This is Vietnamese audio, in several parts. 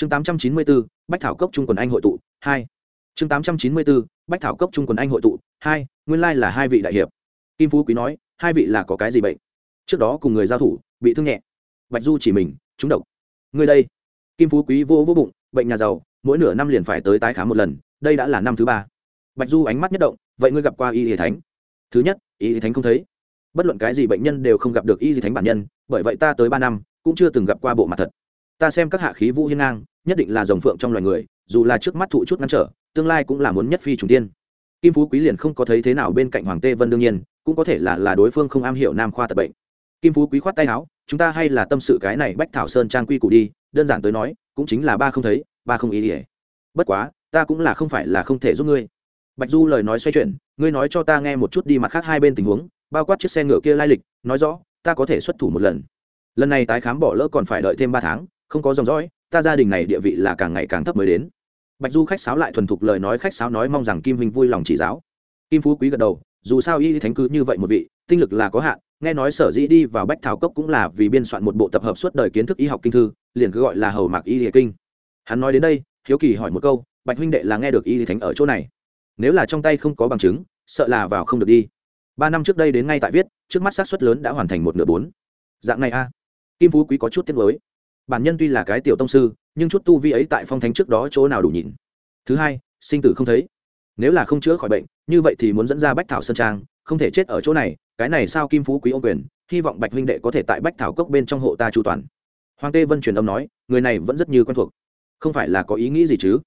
chương tám trăm chín mươi bốn bách thảo cốc trung quần anh hội tụ, hai. Chương tám trăm chín mươi bốn bách thảo cốc trung quần anh hội tụ, hai, nguyên lai là hai vị đại hiệp. Kim phú quý nói, hai vị là có cái gì bệnh? Trước đó cùng người giao thủ, bị thương nhẹ. Bạch du chỉ mình, trúng độc. Người đây. Kim phú quý vô vô bụng, bệnh nhà giàu, mỗi nửa năm liền phải tới tái khám một lần, đây đã là năm thứ ba. Bạch du ánh mắt nhất động, vậy ngươi gặp qua y hệ thánh? Thứ nhất, y hệ thánh không thấy. Bất luận cái gì bệnh nhân đều không gặp được y hệ thánh bản nhân, bởi vậy ta tới ba năm, cũng chưa từng gặp qua bộ mặt thật ta xem các hạ khí vũ hiên ngang, nhất định là dòng phượng trong loài người, dù là trước mắt thụ chút ngăn trở, tương lai cũng là muốn nhất phi trùng tiên. Kim phú quý liền không có thấy thế nào bên cạnh hoàng tê vân đương nhiên, cũng có thể là là đối phương không am hiểu nam khoa tật bệnh. Kim phú quý khoát tay áo, chúng ta hay là tâm sự cái này bách thảo sơn trang quy củ đi, đơn giản tới nói, cũng chính là ba không thấy, ba không ý ỉa bất quá, ta cũng là không phải là không thể giúp ngươi. Bạch du lời nói xoay chuyển, ngươi nói cho ta nghe một chút đi mặt khác hai bên tình huống, bao quát chiếc xe ngựa kia lai lịch, nói rõ, ta có thể xuất thủ một lần. Lần này tái khám bỏ lỡ còn phải đợi thêm ba tháng không có dòng dõi, ta gia đình này địa vị là càng ngày càng thấp mới đến. Bạch du khách sáo lại thuần thục lời nói khách sáo nói mong rằng kim huynh vui lòng chỉ giáo. Kim phú quý gật đầu, dù sao y thánh cứ như vậy một vị, tinh lực là có hạn, nghe nói sở dĩ đi vào bách thảo cốc cũng là vì biên soạn một bộ tập hợp suốt đời kiến thức y học kinh thư, liền cứ gọi là hầu mạc y địa kinh. Hắn nói đến đây, hiếu kỳ hỏi một câu, bạch huynh đệ là nghe được y thánh ở chỗ này? Nếu là trong tay không có bằng chứng, sợ là vào không được đi. Ba năm trước đây đến ngay tại viết, trước mắt xác suất lớn đã hoàn thành một nửa bốn. Dạng này a. Kim phú quý có chút tiết mới bản nhân tuy là cái tiểu tông sư, nhưng chút tu vi ấy tại phong thánh trước đó chỗ nào đủ nhịn thứ hai, sinh tử không thấy. Nếu là không chữa khỏi bệnh, như vậy thì muốn dẫn ra bách thảo sơn trang, không thể chết ở chỗ này, cái này sao kim phú quý ô quyền, hy vọng bạch huynh đệ có thể tại bách thảo cốc bên trong hộ ta chu toàn. Hoàng tê vân truyền âm nói, người này vẫn rất như quen thuộc. Không phải là có ý nghĩ gì chứ?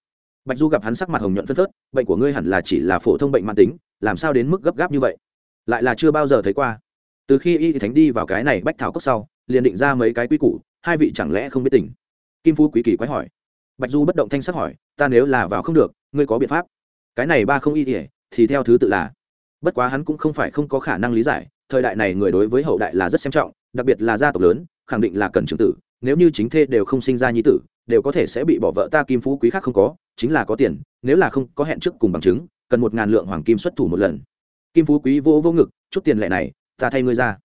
Bạch du gặp hắn sắc mặt hồng nhuận phân phớt, bệnh của ngươi hẳn là chỉ là phổ thông bệnh mạng tính, làm sao đến mức gấp gáp như vậy? Lại là chưa bao giờ thấy qua. Từ khi y thánh đi vào cái này bách thảo cốc sau liền định ra mấy cái quy củ, hai vị chẳng lẽ không biết tình? Kim phú quý kỳ quái hỏi. Bạch du bất động thanh sắc hỏi, ta nếu là vào không được, ngươi có biện pháp? Cái này ba không y thì thì theo thứ tự là, bất quá hắn cũng không phải không có khả năng lý giải, thời đại này người đối với hậu đại là rất xem trọng, đặc biệt là gia tộc lớn, khẳng định là cần trưởng tử, nếu như chính thê đều không sinh ra nhi tử, đều có thể sẽ bị bỏ vợ ta kim phú quý khác không có, chính là có tiền, nếu là không có hẹn trước cùng bằng chứng, cần một ngàn lượng hoàng kim xuất thủ một lần. Kim phú quý vô vô ngực, chút tiền lệ này, ta thay ngươi ra.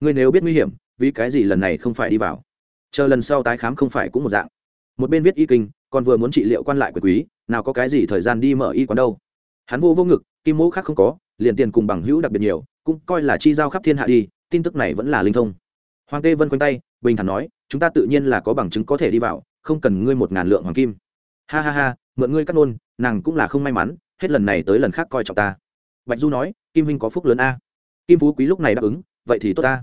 Ngươi nếu biết nguy hiểm vì cái gì lần này không phải đi vào? Chờ lần sau tái khám không phải cũng một dạng. Một bên viết y kinh, còn vừa muốn trị liệu quan lại quyền quý, nào có cái gì thời gian đi mở y quán đâu. Hắn vô vô ngực, kim mẫu khác không có, liền tiền cùng bằng hữu đặc biệt nhiều, cũng coi là chi giao khắp thiên hạ đi, tin tức này vẫn là linh thông. Hoàng tê vân quanh tay, bình thản nói, chúng ta tự nhiên là có bằng chứng có thể đi vào, không cần ngươi một ngàn lượng hoàng kim. Ha ha ha, mượn ngươi cắt nôn, nàng cũng là không may mắn, hết lần này tới lần khác coi trọng ta. Bạch du nói, kim huynh có phúc lớn a. Kim phú quý lúc này đáp ứng, vậy thì tốt ta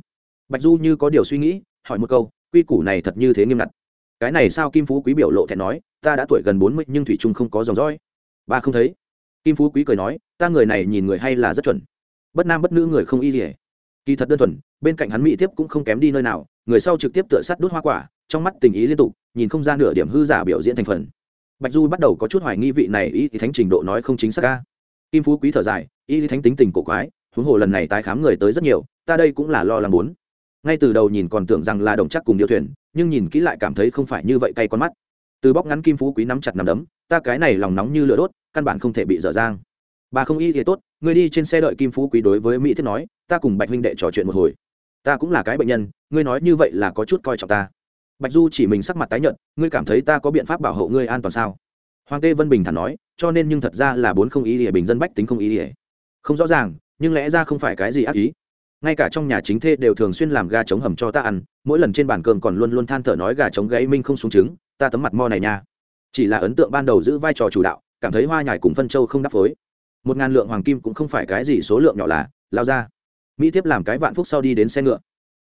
bạch du như có điều suy nghĩ, hỏi một câu, quy củ này thật như thế nghiêm ngặt? Cái này sao? Kim phú quý biểu lộ thẹn nói, ta đã tuổi gần bốn mươi nhưng thủy trung không có dòng dõi. Ba không thấy. Kim phú quý cười nói, ta người này nhìn người hay là rất chuẩn. Bất nam bất nữ người không y gì kỳ thật đơn thuần, bên cạnh hắn mỹ tiếp cũng không kém đi nơi nào, người sau trực tiếp tựa sắt đốt hoa quả, trong mắt tình ý liên tục, nhìn không ra nửa điểm hư giả biểu diễn thành phần. Bạch du bắt đầu có chút hoài nghi vị này y thì thánh trình độ nói không chính xác ca kim phú quý thở dài, y thì thánh tính tình cổ quái, huống hồ lần này tái khám người tới rất nhiều, ta đây cũng là lo lắng muốn ngay từ đầu nhìn còn tưởng rằng là đồng chắc cùng điêu thuyền, nhưng nhìn kỹ lại cảm thấy không phải như vậy cay con mắt. Từ bóc ngắn kim phú quý nắm chặt nằm đấm, ta cái này lòng nóng như lửa đốt, căn bản không thể bị dở dang. Bà không y thì tốt, ngươi đi trên xe đợi kim phú quý đối với mỹ thiết nói, ta cùng bạch huynh đệ trò chuyện một hồi. Ta cũng là cái bệnh nhân, ngươi nói như vậy là có chút coi trọng ta. Bạch du chỉ mình sắc mặt tái nhợt, ngươi cảm thấy ta có biện pháp bảo hộ ngươi an toàn sao? Hoàng tê vân bình thản nói, cho nên nhưng thật ra là bốn không ý ỉa bình dân bách tính không ý ỉa không rõ ràng, nhưng lẽ ra không phải cái gì ác ý ngay cả trong nhà chính thê đều thường xuyên làm gà trống hầm cho ta ăn, mỗi lần trên bàn cơm còn luôn luôn than thở nói gà trống gãy minh không xuống trứng, ta tấm mặt mo này nha. Chỉ là ấn tượng ban đầu giữ vai trò chủ đạo, cảm thấy hoa nhài cùng phân châu không đắp phối. Một ngàn lượng hoàng kim cũng không phải cái gì số lượng nhỏ là, lao ra. Mỹ tiếp làm cái vạn phúc sau đi đến xe ngựa.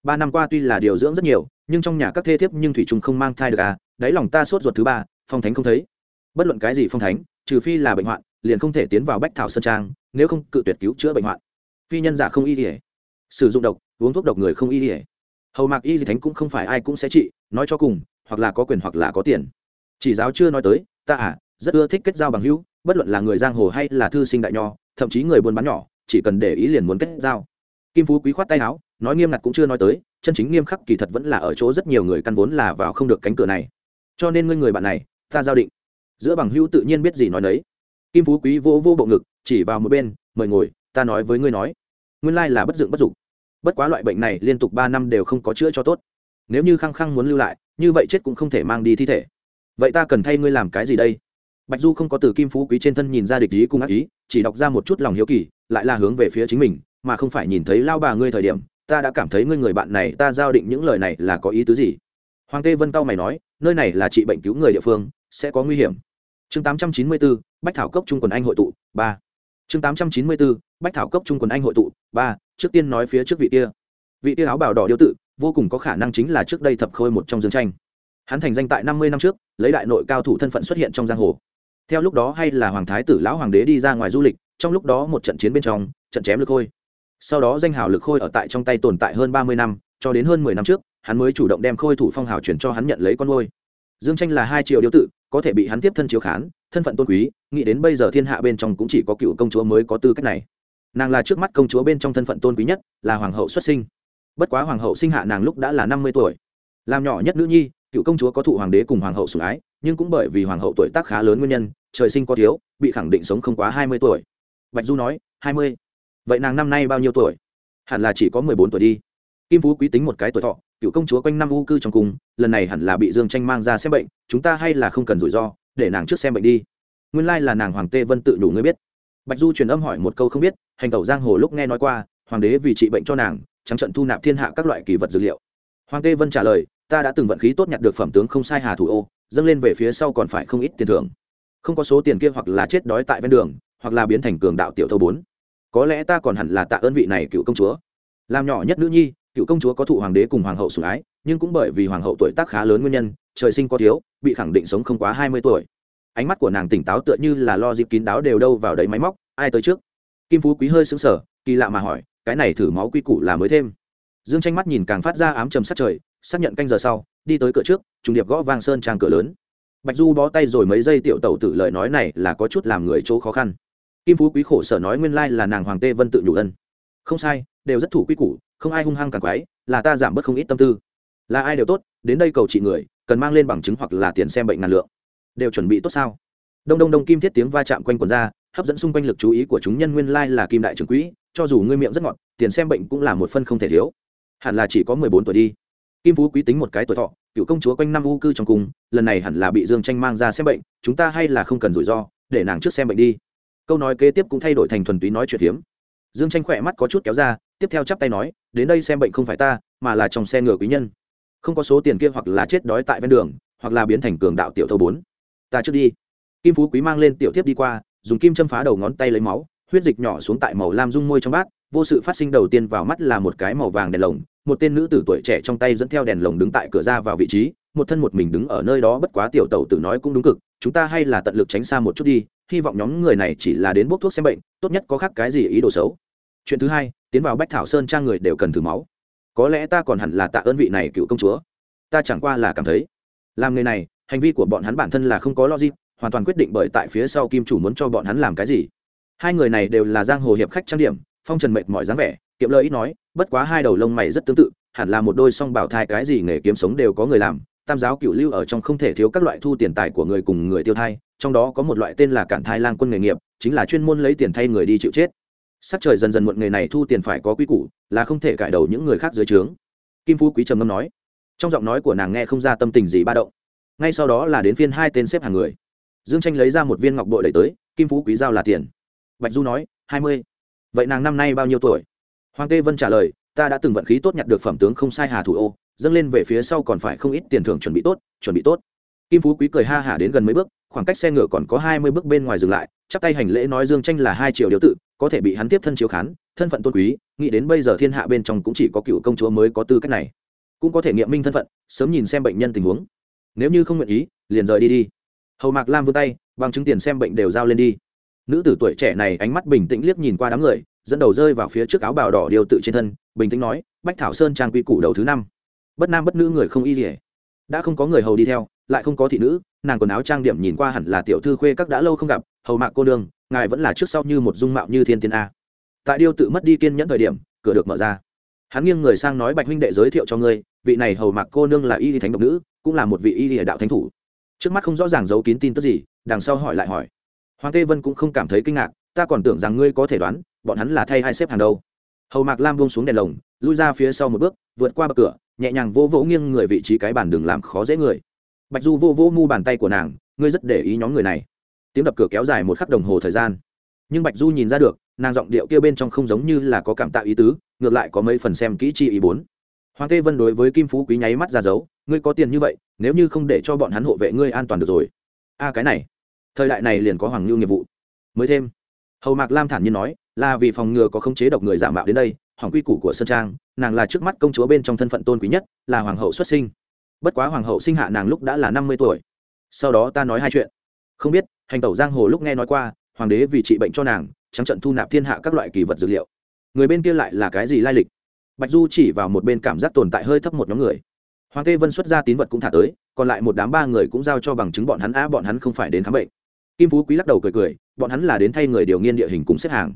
Ba năm qua tuy là điều dưỡng rất nhiều, nhưng trong nhà các thê thiếp nhưng thủy trung không mang thai được à đáy lòng ta sốt ruột thứ ba, phong thánh không thấy. Bất luận cái gì phong thánh, trừ phi là bệnh hoạn, liền không thể tiến vào bách thảo sơn trang, nếu không cự tuyệt cứu chữa bệnh hoạn. Phi nhân giả không y ỉa sử dụng độc, uống thuốc độc người không y ỉa hầu mạc y gì thánh cũng không phải ai cũng sẽ trị, nói cho cùng, hoặc là có quyền hoặc là có tiền. Chỉ giáo chưa nói tới, ta à rất ưa thích kết giao bằng hữu, bất luận là người giang hồ hay là thư sinh đại nho, thậm chí người buôn bán nhỏ, chỉ cần để ý liền muốn kết giao. Kim phú quý khoát tay áo, nói nghiêm ngặt cũng chưa nói tới, chân chính nghiêm khắc kỳ thật vẫn là ở chỗ rất nhiều người căn vốn là vào không được cánh cửa này. Cho nên ngươi người bạn này, ta giao định. Giữa bằng hữu tự nhiên biết gì nói nấy. Kim phú quý vô vô bộ ngực, chỉ vào một bên, mời ngồi, ta nói với ngươi nói. Nguyên lai là bất dựng bất dục bất quá loại bệnh này liên tục ba năm đều không có chữa cho tốt. Nếu như khăng khăng muốn lưu lại như vậy chết cũng không thể mang đi thi thể. Vậy ta cần thay ngươi làm cái gì đây? Bạch du không có từ kim phú quý trên thân nhìn ra địch ý cung ác ý chỉ đọc ra một chút lòng hiếu kỳ lại là hướng về phía chính mình mà không phải nhìn thấy lao bà ngươi thời điểm ta đã cảm thấy ngươi người bạn này ta giao định những lời này là có ý tứ gì? Hoàng tê vân cao mày nói nơi này là trị bệnh cứu người địa phương sẽ có nguy hiểm. Chương 894, bách thảo cốc trung quần anh hội tụ ba. Chương 894, bách thảo cốc trung quần anh hội tụ ba trước tiên nói phía trước vị kia. Vị kia áo bào đỏ điêu tự, vô cùng có khả năng chính là trước đây thập khôi một trong dương tranh. Hắn thành danh tại năm mươi năm trước, lấy đại nội cao thủ thân phận xuất hiện trong giang hồ. Theo lúc đó hay là hoàng thái tử lão hoàng đế đi ra ngoài du lịch, trong lúc đó một trận chiến bên trong, trận chém lực khôi sau đó danh hào lực khôi ở tại trong tay tồn tại hơn ba mươi năm, cho đến hơn mười năm trước, hắn mới chủ động đem khôi thủ phong hào chuyển cho hắn nhận lấy con ngôi dương tranh là hai triệu điêu tự, có thể bị hắn tiếp thân chiếu khán, thân phận tôn quý, nghĩ đến bây giờ thiên hạ bên trong cũng chỉ có cựu công chúa mới có tư cách này nàng là trước mắt công chúa bên trong thân phận tôn quý nhất, là hoàng hậu xuất sinh. Bất quá hoàng hậu sinh hạ nàng lúc đã là năm mươi tuổi. Làm nhỏ nhất nữ nhi, cựu công chúa có thụ hoàng đế cùng hoàng hậu sủng ái, nhưng cũng bởi vì hoàng hậu tuổi tác khá lớn nguyên nhân, trời sinh có thiếu, bị khẳng định sống không quá hai mươi tuổi. Bạch du nói, hai mươi. Vậy nàng năm nay bao nhiêu tuổi? Hẳn là chỉ có mười bốn tuổi đi. Kim phú quý tính một cái tuổi thọ, cựu công chúa quanh năm u cư trong cung lần này hẳn là bị dương tranh mang ra xem bệnh, chúng ta hay là không cần rủi ro, để nàng trước xem bệnh đi. Nguyên lai là nàng hoàng tê vân tự đủ ngươi biết. Bạch du truyền âm hỏi một câu không biết hành tẩu giang hồ lúc nghe nói qua, hoàng đế vì trị bệnh cho nàng, trắng trận thu nạp thiên hạ các loại kỳ vật dược liệu. Hoàng tê vân trả lời, ta đã từng vận khí tốt nhặt được phẩm tướng không sai hà thủ ô, dâng lên về phía sau còn phải không ít tiền thưởng. Không có số tiền kia hoặc là chết đói tại ven đường, hoặc là biến thành cường đạo tiểu thâu bốn. Có lẽ ta còn hẳn là tạ ơn vị này cựu công chúa. Làm nhỏ nhất nữ nhi, cựu công chúa có thụ hoàng đế cùng hoàng hậu sủng ái, nhưng cũng bởi vì hoàng hậu tuổi tác khá lớn nguyên nhân, trời sinh có thiếu, bị khẳng định sống không quá hai mươi tuổi. Ánh mắt của nàng tỉnh táo tựa như là lo dịp kín đáo đều đâu vào đấy máy móc, ai tới trước? Kim phú quý hơi xứng sở kỳ lạ mà hỏi, cái này thử máu quy củ là mới thêm. Dương tranh mắt nhìn càng phát ra ám trầm sát trời, xác nhận canh giờ sau, đi tới cửa trước, trùng điệp gõ vang sơn trang cửa lớn. Bạch du bó tay rồi mấy giây tiểu tẩu tử lời nói này là có chút làm người chỗ khó khăn. Kim phú quý khổ sở nói nguyên lai là nàng hoàng tê vân tự nhủ ân. Không sai, đều rất thủ quy củ, không ai hung hăng càng quái, là ta giảm bớt không ít tâm tư. Là ai đều tốt, đến đây cầu trị người, cần mang lên bằng chứng hoặc là tiền xem bệnh ngàn lượng. Đều chuẩn bị tốt sao? Đông đông đông kim thiết tiếng va chạm quanh quần ra hấp dẫn xung quanh lực chú ý của chúng nhân nguyên lai là kim đại trưởng quỹ, cho dù ngươi miệng rất ngọt, tiền xem bệnh cũng là một phân không thể thiếu. Hẳn là chỉ có mười bốn tuổi đi. Kim phú quý tính một cái tuổi thọ, cựu công chúa quanh năm u cư trong cung, lần này hẳn là bị dương tranh mang ra xem bệnh, chúng ta hay là không cần rủi ro, để nàng trước xem bệnh đi. Câu nói kế tiếp cũng thay đổi thành thuần túy nói chuyện phiếm. Dương tranh khỏe mắt có chút kéo ra, tiếp theo chắp tay nói, đến đây xem bệnh không phải ta, mà là trong xe ngựa quý nhân. Không có số tiền kia hoặc là chết đói tại ven đường, hoặc là biến thành cường đạo tiểu thâu bốn. Ta trước đi. Kim phú quý mang lên tiểu tiếp đi qua dùng kim châm phá đầu ngón tay lấy máu, huyết dịch nhỏ xuống tại màu lam dung môi trong bát, vô sự phát sinh đầu tiên vào mắt là một cái màu vàng đèn lồng, một tên nữ tử tuổi trẻ trong tay dẫn theo đèn lồng đứng tại cửa ra vào vị trí, một thân một mình đứng ở nơi đó bất quá tiểu tẩu tử nói cũng đúng cực, chúng ta hay là tận lực tránh xa một chút đi, hy vọng nhóm người này chỉ là đến bốc thuốc xem bệnh, tốt nhất có khác cái gì ý đồ xấu. Chuyện thứ hai, tiến vào bách thảo sơn trang người đều cần thử máu. Có lẽ ta còn hẳn là tạ ơn vị này cựu công chúa. Ta chẳng qua là cảm thấy, làm người này, hành vi của bọn hắn bản thân là không có logic hoàn toàn quyết định bởi tại phía sau kim chủ muốn cho bọn hắn làm cái gì. Hai người này đều là giang hồ hiệp khách trang điểm, phong trần mệt mỏi dáng vẻ, kiệm lời ít nói, bất quá hai đầu lông mày rất tương tự, hẳn là một đôi song bảo thai cái gì nghề kiếm sống đều có người làm, tam giáo cựu lưu ở trong không thể thiếu các loại thu tiền tài của người cùng người tiêu thai, trong đó có một loại tên là cản thai lang quân nghề nghiệp, chính là chuyên môn lấy tiền thay người đi chịu chết. Sắc trời dần dần muộn nghề này thu tiền phải có quy củ, là không thể cải đầu những người khác dưới trướng. Kim phú quý trầm ngâm nói. Trong giọng nói của nàng nghe không ra tâm tình gì ba động. Ngay sau đó là đến phiên hai tên xếp hàng người dương tranh lấy ra một viên ngọc bội đẩy tới, kim phú quý giao là tiền. Bạch du nói, hai mươi. Vậy nàng năm nay bao nhiêu tuổi? Hoàng tê vân trả lời, ta đã từng vận khí tốt nhặt được phẩm tướng không sai hà thủ ô, dâng lên về phía sau còn phải không ít tiền thưởng chuẩn bị tốt, chuẩn bị tốt. Kim phú quý cười ha hả đến gần mấy bước, khoảng cách xe ngựa còn có hai mươi bước bên ngoài dừng lại, chắp tay hành lễ nói dương tranh là hai triệu điều tự, có thể bị hắn tiếp thân chiếu khán, thân phận tôn quý, nghĩ đến bây giờ thiên hạ bên trong cũng chỉ có cựu công chúa mới có tư cách này. Cũng có thể nghiệm minh thân phận, sớm nhìn xem bệnh nhân tình huống. Nếu như không nguyện ý, liền rời đi đi hầu mạc lam vươn tay, bằng chứng tiền xem bệnh đều giao lên đi. Nữ tử tuổi trẻ này ánh mắt bình tĩnh liếc nhìn qua đám người, dẫn đầu rơi vào phía trước áo bào đỏ điều tự trên thân, bình tĩnh nói, bách thảo sơn trang quy củ đầu thứ năm. Bất nam bất nữ người không y dỉa đã không có người hầu đi theo, lại không có thị nữ, nàng quần áo trang điểm nhìn qua hẳn là tiểu thư khuê các đã lâu không gặp, hầu mạc cô nương, ngài vẫn là trước sau như một dung mạo như thiên tiên a. Tại điêu tự mất đi kiên nhẫn thời điểm, cửa được mở ra. Hắn nghiêng người sang nói, bạch huynh đệ giới thiệu cho ngươi, vị này hầu mạc cô nương là y thánh độc nữ, cũng là một vị y đạo thánh thủ trước mắt không rõ ràng giấu kín tin tức gì, đằng sau hỏi lại hỏi. Hoàng tê vân cũng không cảm thấy kinh ngạc, ta còn tưởng rằng ngươi có thể đoán, bọn hắn là thay hai xếp hàng đầu hầu mạc lam buông xuống đèn lồng, lui ra phía sau một bước, vượt qua bậc cửa, nhẹ nhàng vô vỗ nghiêng người vị trí cái bàn đường làm khó dễ người. Bạch du vô vỗ mu bàn tay của nàng, ngươi rất để ý nhóm người này. Tiếng đập cửa kéo dài một khắc đồng hồ thời gian. Nhưng bạch du nhìn ra được, nàng giọng điệu kia bên trong không giống như là có cảm tạo ý tứ, ngược lại có mấy phần xem kỹ chi ý bốn. Hoàng tê vân đối với kim phú quý nháy mắt ra dấu, ngươi có tiền như vậy nếu như không để cho bọn hắn hộ vệ ngươi an toàn được rồi. A, cái này, thời đại này liền có hoàng ngưu nghiệp vụ. Mới thêm, hầu mạc lam thản nhiên nói, là vì phòng ngừa có khống chế độc người giả mạo đến đây, hoàng quy củ của sơn trang, nàng là trước mắt công chúa bên trong thân phận tôn quý nhất, là hoàng hậu xuất sinh. Bất quá hoàng hậu sinh hạ nàng lúc đã là năm mươi tuổi. Sau đó ta nói hai chuyện. Không biết, hành tẩu giang hồ lúc nghe nói qua, hoàng đế vì trị bệnh cho nàng, trắng trận thu nạp thiên hạ các loại kỳ vật dược liệu. Người bên kia lại là cái gì lai lịch? Bạch du chỉ vào một bên cảm giác tồn tại hơi thấp một nhóm người hoàng tê vân xuất ra tín vật cũng thả tới còn lại một đám ba người cũng giao cho bằng chứng bọn hắn à, bọn hắn không phải đến khám bệnh. Kim phú quý lắc đầu cười cười bọn hắn là đến thay người điều nghiên địa hình cùng xếp hàng.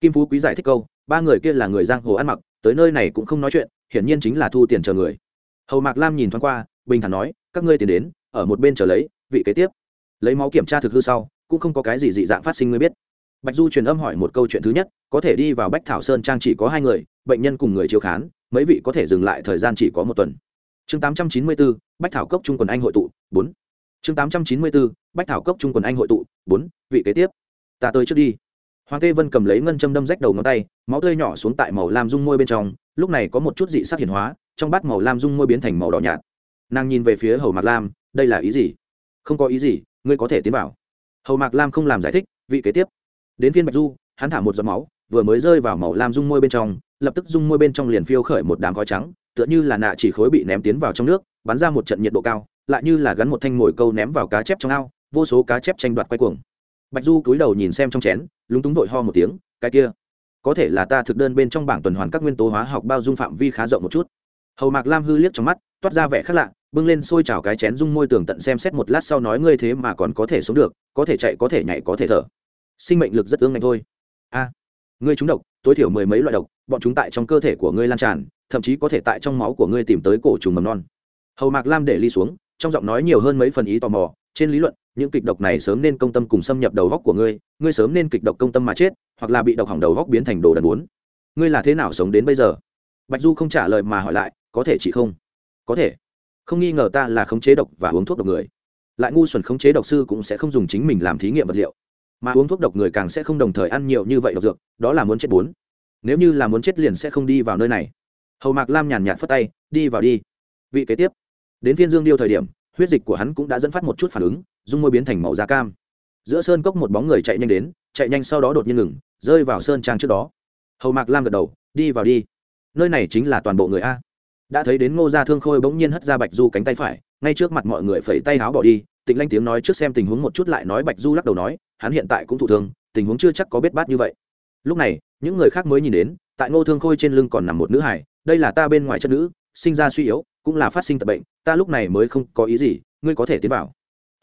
Kim phú quý giải thích câu ba người kia là người giang hồ ăn mặc tới nơi này cũng không nói chuyện hiển nhiên chính là thu tiền chờ người. Hầu mạc lam nhìn thoáng qua bình thản nói các ngươi tiền đến ở một bên chờ lấy vị kế tiếp. Lấy máu kiểm tra thực hư sau cũng không có cái gì dị dạng phát sinh ngươi biết. Bạch du truyền âm hỏi một câu chuyện thứ nhất có thể đi vào bách thảo sơn trang chỉ có hai người bệnh nhân cùng người chiếu khán mấy vị có thể dừng lại thời gian chỉ có một tuần chương tám trăm chín mươi bốn, bách thảo cốc trung quần anh hội tụ, bốn. Chương tám trăm chín mươi bốn, bách thảo cốc trung quần anh hội tụ, bốn, vị kế tiếp. Ta tới trước đi. Hoàng tê vân cầm lấy ngân châm đâm rách đầu ngón tay, máu tươi nhỏ xuống tại màu lam dung môi bên trong, lúc này có một chút dị sắc hiển hóa, trong bát màu lam dung môi biến thành màu đỏ nhạt. Nàng nhìn về phía hầu mạc lam, đây là ý gì? Không có ý gì, ngươi có thể tiến vào. Hầu mạc lam không làm giải thích, vị kế tiếp. Đến phiên bạch du, hắn thả một giọt máu, vừa mới rơi vào màu lam dung môi bên trong, lập tức dung môi bên trong liền phiêu khởi một đám khói trắng tựa như là nạ chỉ khối bị ném tiến vào trong nước, bắn ra một trận nhiệt độ cao, lại như là gắn một thanh mồi câu ném vào cá chép trong ao, vô số cá chép tranh đoạt quay cuồng. Bạch du cúi đầu nhìn xem trong chén, lúng túng vội ho một tiếng, cái kia, có thể là ta thực đơn bên trong bảng tuần hoàn các nguyên tố hóa học bao dung phạm vi khá rộng một chút. Hầu mạc lam hư liếc trong mắt, toát ra vẻ khác lạ, bưng lên xôi chảo cái chén dung môi tường tận xem xét một lát sau nói, ngươi thế mà còn có thể sống được, có thể chạy, có thể nhảy, có thể thở. Sinh mệnh lực rất ương ngạnh thôi. A, ngươi trúng độc, tối thiểu mười mấy loại độc, bọn chúng tại trong cơ thể của ngươi lan tràn thậm chí có thể tại trong máu của ngươi tìm tới cổ trùng mầm non. Hầu mạc lam để ly xuống, trong giọng nói nhiều hơn mấy phần ý tò mò, trên lý luận, những kịch độc này sớm nên công tâm cùng xâm nhập đầu góc của ngươi ngươi sớm nên kịch độc công tâm mà chết, hoặc là bị độc hỏng đầu góc biến thành đồ đần bốn ngươi là thế nào sống đến bây giờ? Bạch du không trả lời mà hỏi lại, có thể chỉ không? Có thể. Không nghi ngờ ta là khống chế độc và uống thuốc độc người. Lại ngu xuẩn khống chế độc sư cũng sẽ không dùng chính mình làm thí nghiệm vật liệu. Mà uống thuốc độc người càng sẽ không đồng thời ăn nhiều như vậy độc dược, đó là muốn chết bốn. Nếu như là muốn chết liền sẽ không đi vào nơi này hầu mạc lam nhàn nhạt phất tay, đi vào đi. Vị kế tiếp. Đến phiên dương điêu thời điểm, huyết dịch của hắn cũng đã dẫn phát một chút phản ứng, dung môi biến thành màu da cam. Giữa sơn cốc một bóng người chạy nhanh đến, chạy nhanh sau đó đột nhiên ngừng, rơi vào sơn trang trước đó. Hầu mạc lam gật đầu, đi vào đi. Nơi này chính là toàn bộ người a. Đã thấy đến ngô gia thương khôi bỗng nhiên hất ra bạch du cánh tay phải, ngay trước mặt mọi người phẩy tay háo bỏ đi, tịnh lanh tiếng nói trước xem tình huống một chút lại nói bạch du lắc đầu nói, hắn hiện tại cũng thụ thương, tình huống chưa chắc có biết bát như vậy. Lúc này, những người khác mới nhìn đến, tại ngô thương khôi trên lưng còn nằm một nữ hải đây là ta bên ngoài chất nữ, sinh ra suy yếu, cũng là phát sinh tập bệnh, ta lúc này mới không có ý gì, ngươi có thể tiến vào.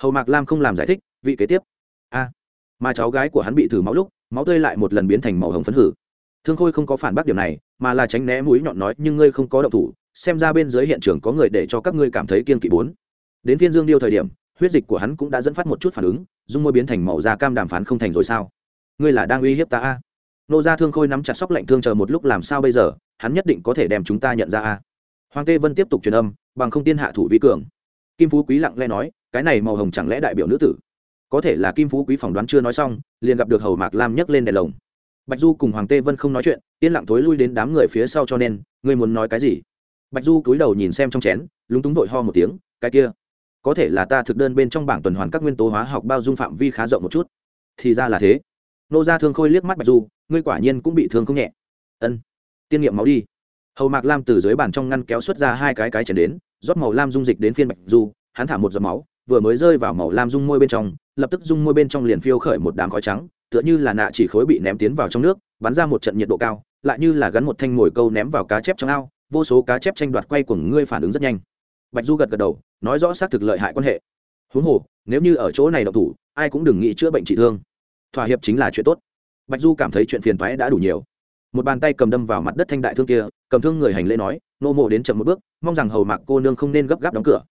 Hầu mạc lam không làm giải thích, vị kế tiếp. A. Mà cháu gái của hắn bị thử máu lúc, máu tươi lại một lần biến thành màu hồng phấn hử. Thương khôi không có phản bác điểm này, mà là tránh né mũi nhọn nói, nhưng ngươi không có động thủ, xem ra bên dưới hiện trường có người để cho các ngươi cảm thấy kiên kỵ bốn. Đến phiên dương điêu thời điểm, huyết dịch của hắn cũng đã dẫn phát một chút phản ứng, dung môi biến thành màu da cam đàm phán không thành rồi sao? Ngươi là đang uy hiếp ta a? Nô gia thương khôi nắm chặt sóc lạnh thương chờ một lúc làm sao bây giờ? Hắn nhất định có thể đem chúng ta nhận ra a. Hoàng tê vân tiếp tục truyền âm, bằng không tiên hạ thủ vi cường. Kim phú quý lặng lẽ nói, cái này màu hồng chẳng lẽ đại biểu nữ tử? Có thể là kim phú quý phỏng đoán chưa nói xong, liền gặp được hầu mạc lam nhấc lên đèn lồng. Bạch du cùng hoàng tê vân không nói chuyện, yên lặng thối lui đến đám người phía sau cho nên, ngươi muốn nói cái gì? Bạch du cúi đầu nhìn xem trong chén, lúng túng vội ho một tiếng, cái kia, có thể là ta thực đơn bên trong bảng tuần hoàn các nguyên tố hóa học bao dung phạm vi khá rộng một chút. Thì ra là thế. Nô gia thương khôi liếc mắt bạch du, ngươi quả nhiên cũng bị thương không nhẹ. Ân tiên nghiệm máu đi. Hầu mạc lam từ dưới bàn trong ngăn kéo xuất ra hai cái cái chén đến, rót màu lam dung dịch đến phiên bạch du, hắn thả một giọt máu, vừa mới rơi vào màu lam dung môi bên trong, lập tức dung môi bên trong liền phiêu khởi một đám khói trắng, tựa như là nạ chỉ khối bị ném tiến vào trong nước, bắn ra một trận nhiệt độ cao, lại như là gắn một thanh mồi câu ném vào cá chép trong ao, vô số cá chép tranh đoạt quay của ngươi phản ứng rất nhanh. Bạch du gật gật đầu, nói rõ xác thực lợi hại quan hệ. Huống hồ, nếu như ở chỗ này độc thủ, ai cũng đừng nghĩ chữa bệnh trị thương. Thỏa hiệp chính là chuyện tốt. Bạch du cảm thấy chuyện phiền toái đã đủ nhiều một bàn tay cầm đâm vào mặt đất thanh đại thương kia, cầm thương người hành lễ nói, nô mộ đến chậm một bước, mong rằng hầu mạc cô nương không nên gấp gáp đóng cửa.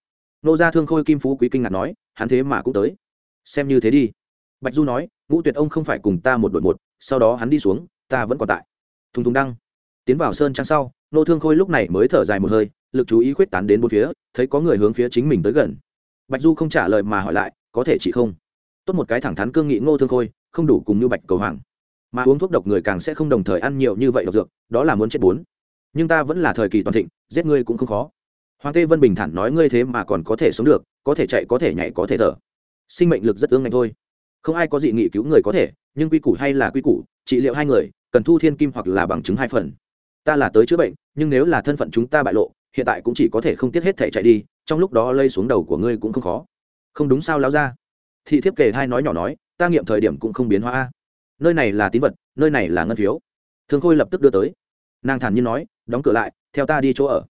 Nô gia thương khôi kim phú quý kinh ngạc nói, hắn thế mà cũng tới. Xem như thế đi. Bạch du nói, ngũ tuyệt ông không phải cùng ta một đội một, sau đó hắn đi xuống, ta vẫn còn tại. Thùng thùng đăng. Tiến vào sơn trang sau, nô thương khôi lúc này mới thở dài một hơi, lực chú ý khuyết tán đến bốn phía, thấy có người hướng phía chính mình tới gần. Bạch du không trả lời mà hỏi lại, có thể chị không? Tốt một cái thẳng thắn cương nghị ngô thương khôi, không đủ cùng như bạch cầu hoàng mà uống thuốc độc người càng sẽ không đồng thời ăn nhiều như vậy độc dược, đó là muốn chết bốn. Nhưng ta vẫn là thời kỳ toàn thịnh, giết ngươi cũng không khó. Hoàng tê vân bình thản nói ngươi thế mà còn có thể sống được, có thể chạy, có thể nhảy, có thể thở. Sinh mệnh lực rất ương ngạnh thôi. Không ai có dị nghị cứu người có thể, nhưng quy củ hay là quy củ, trị liệu hai người, cần thu thiên kim hoặc là bằng chứng hai phần. Ta là tới chữa bệnh, nhưng nếu là thân phận chúng ta bại lộ, hiện tại cũng chỉ có thể không tiếc hết thể chạy đi, trong lúc đó lây xuống đầu của ngươi cũng không khó. Không đúng sao lao ra thị thiếp kề hai nói nhỏ nói, ta nghiệm thời điểm cũng không biến hóa nơi này là tín vật, nơi này là ngân phiếu. Thương khôi lập tức đưa tới. Nàng thản nhiên nói, đóng cửa lại, theo ta đi chỗ ở.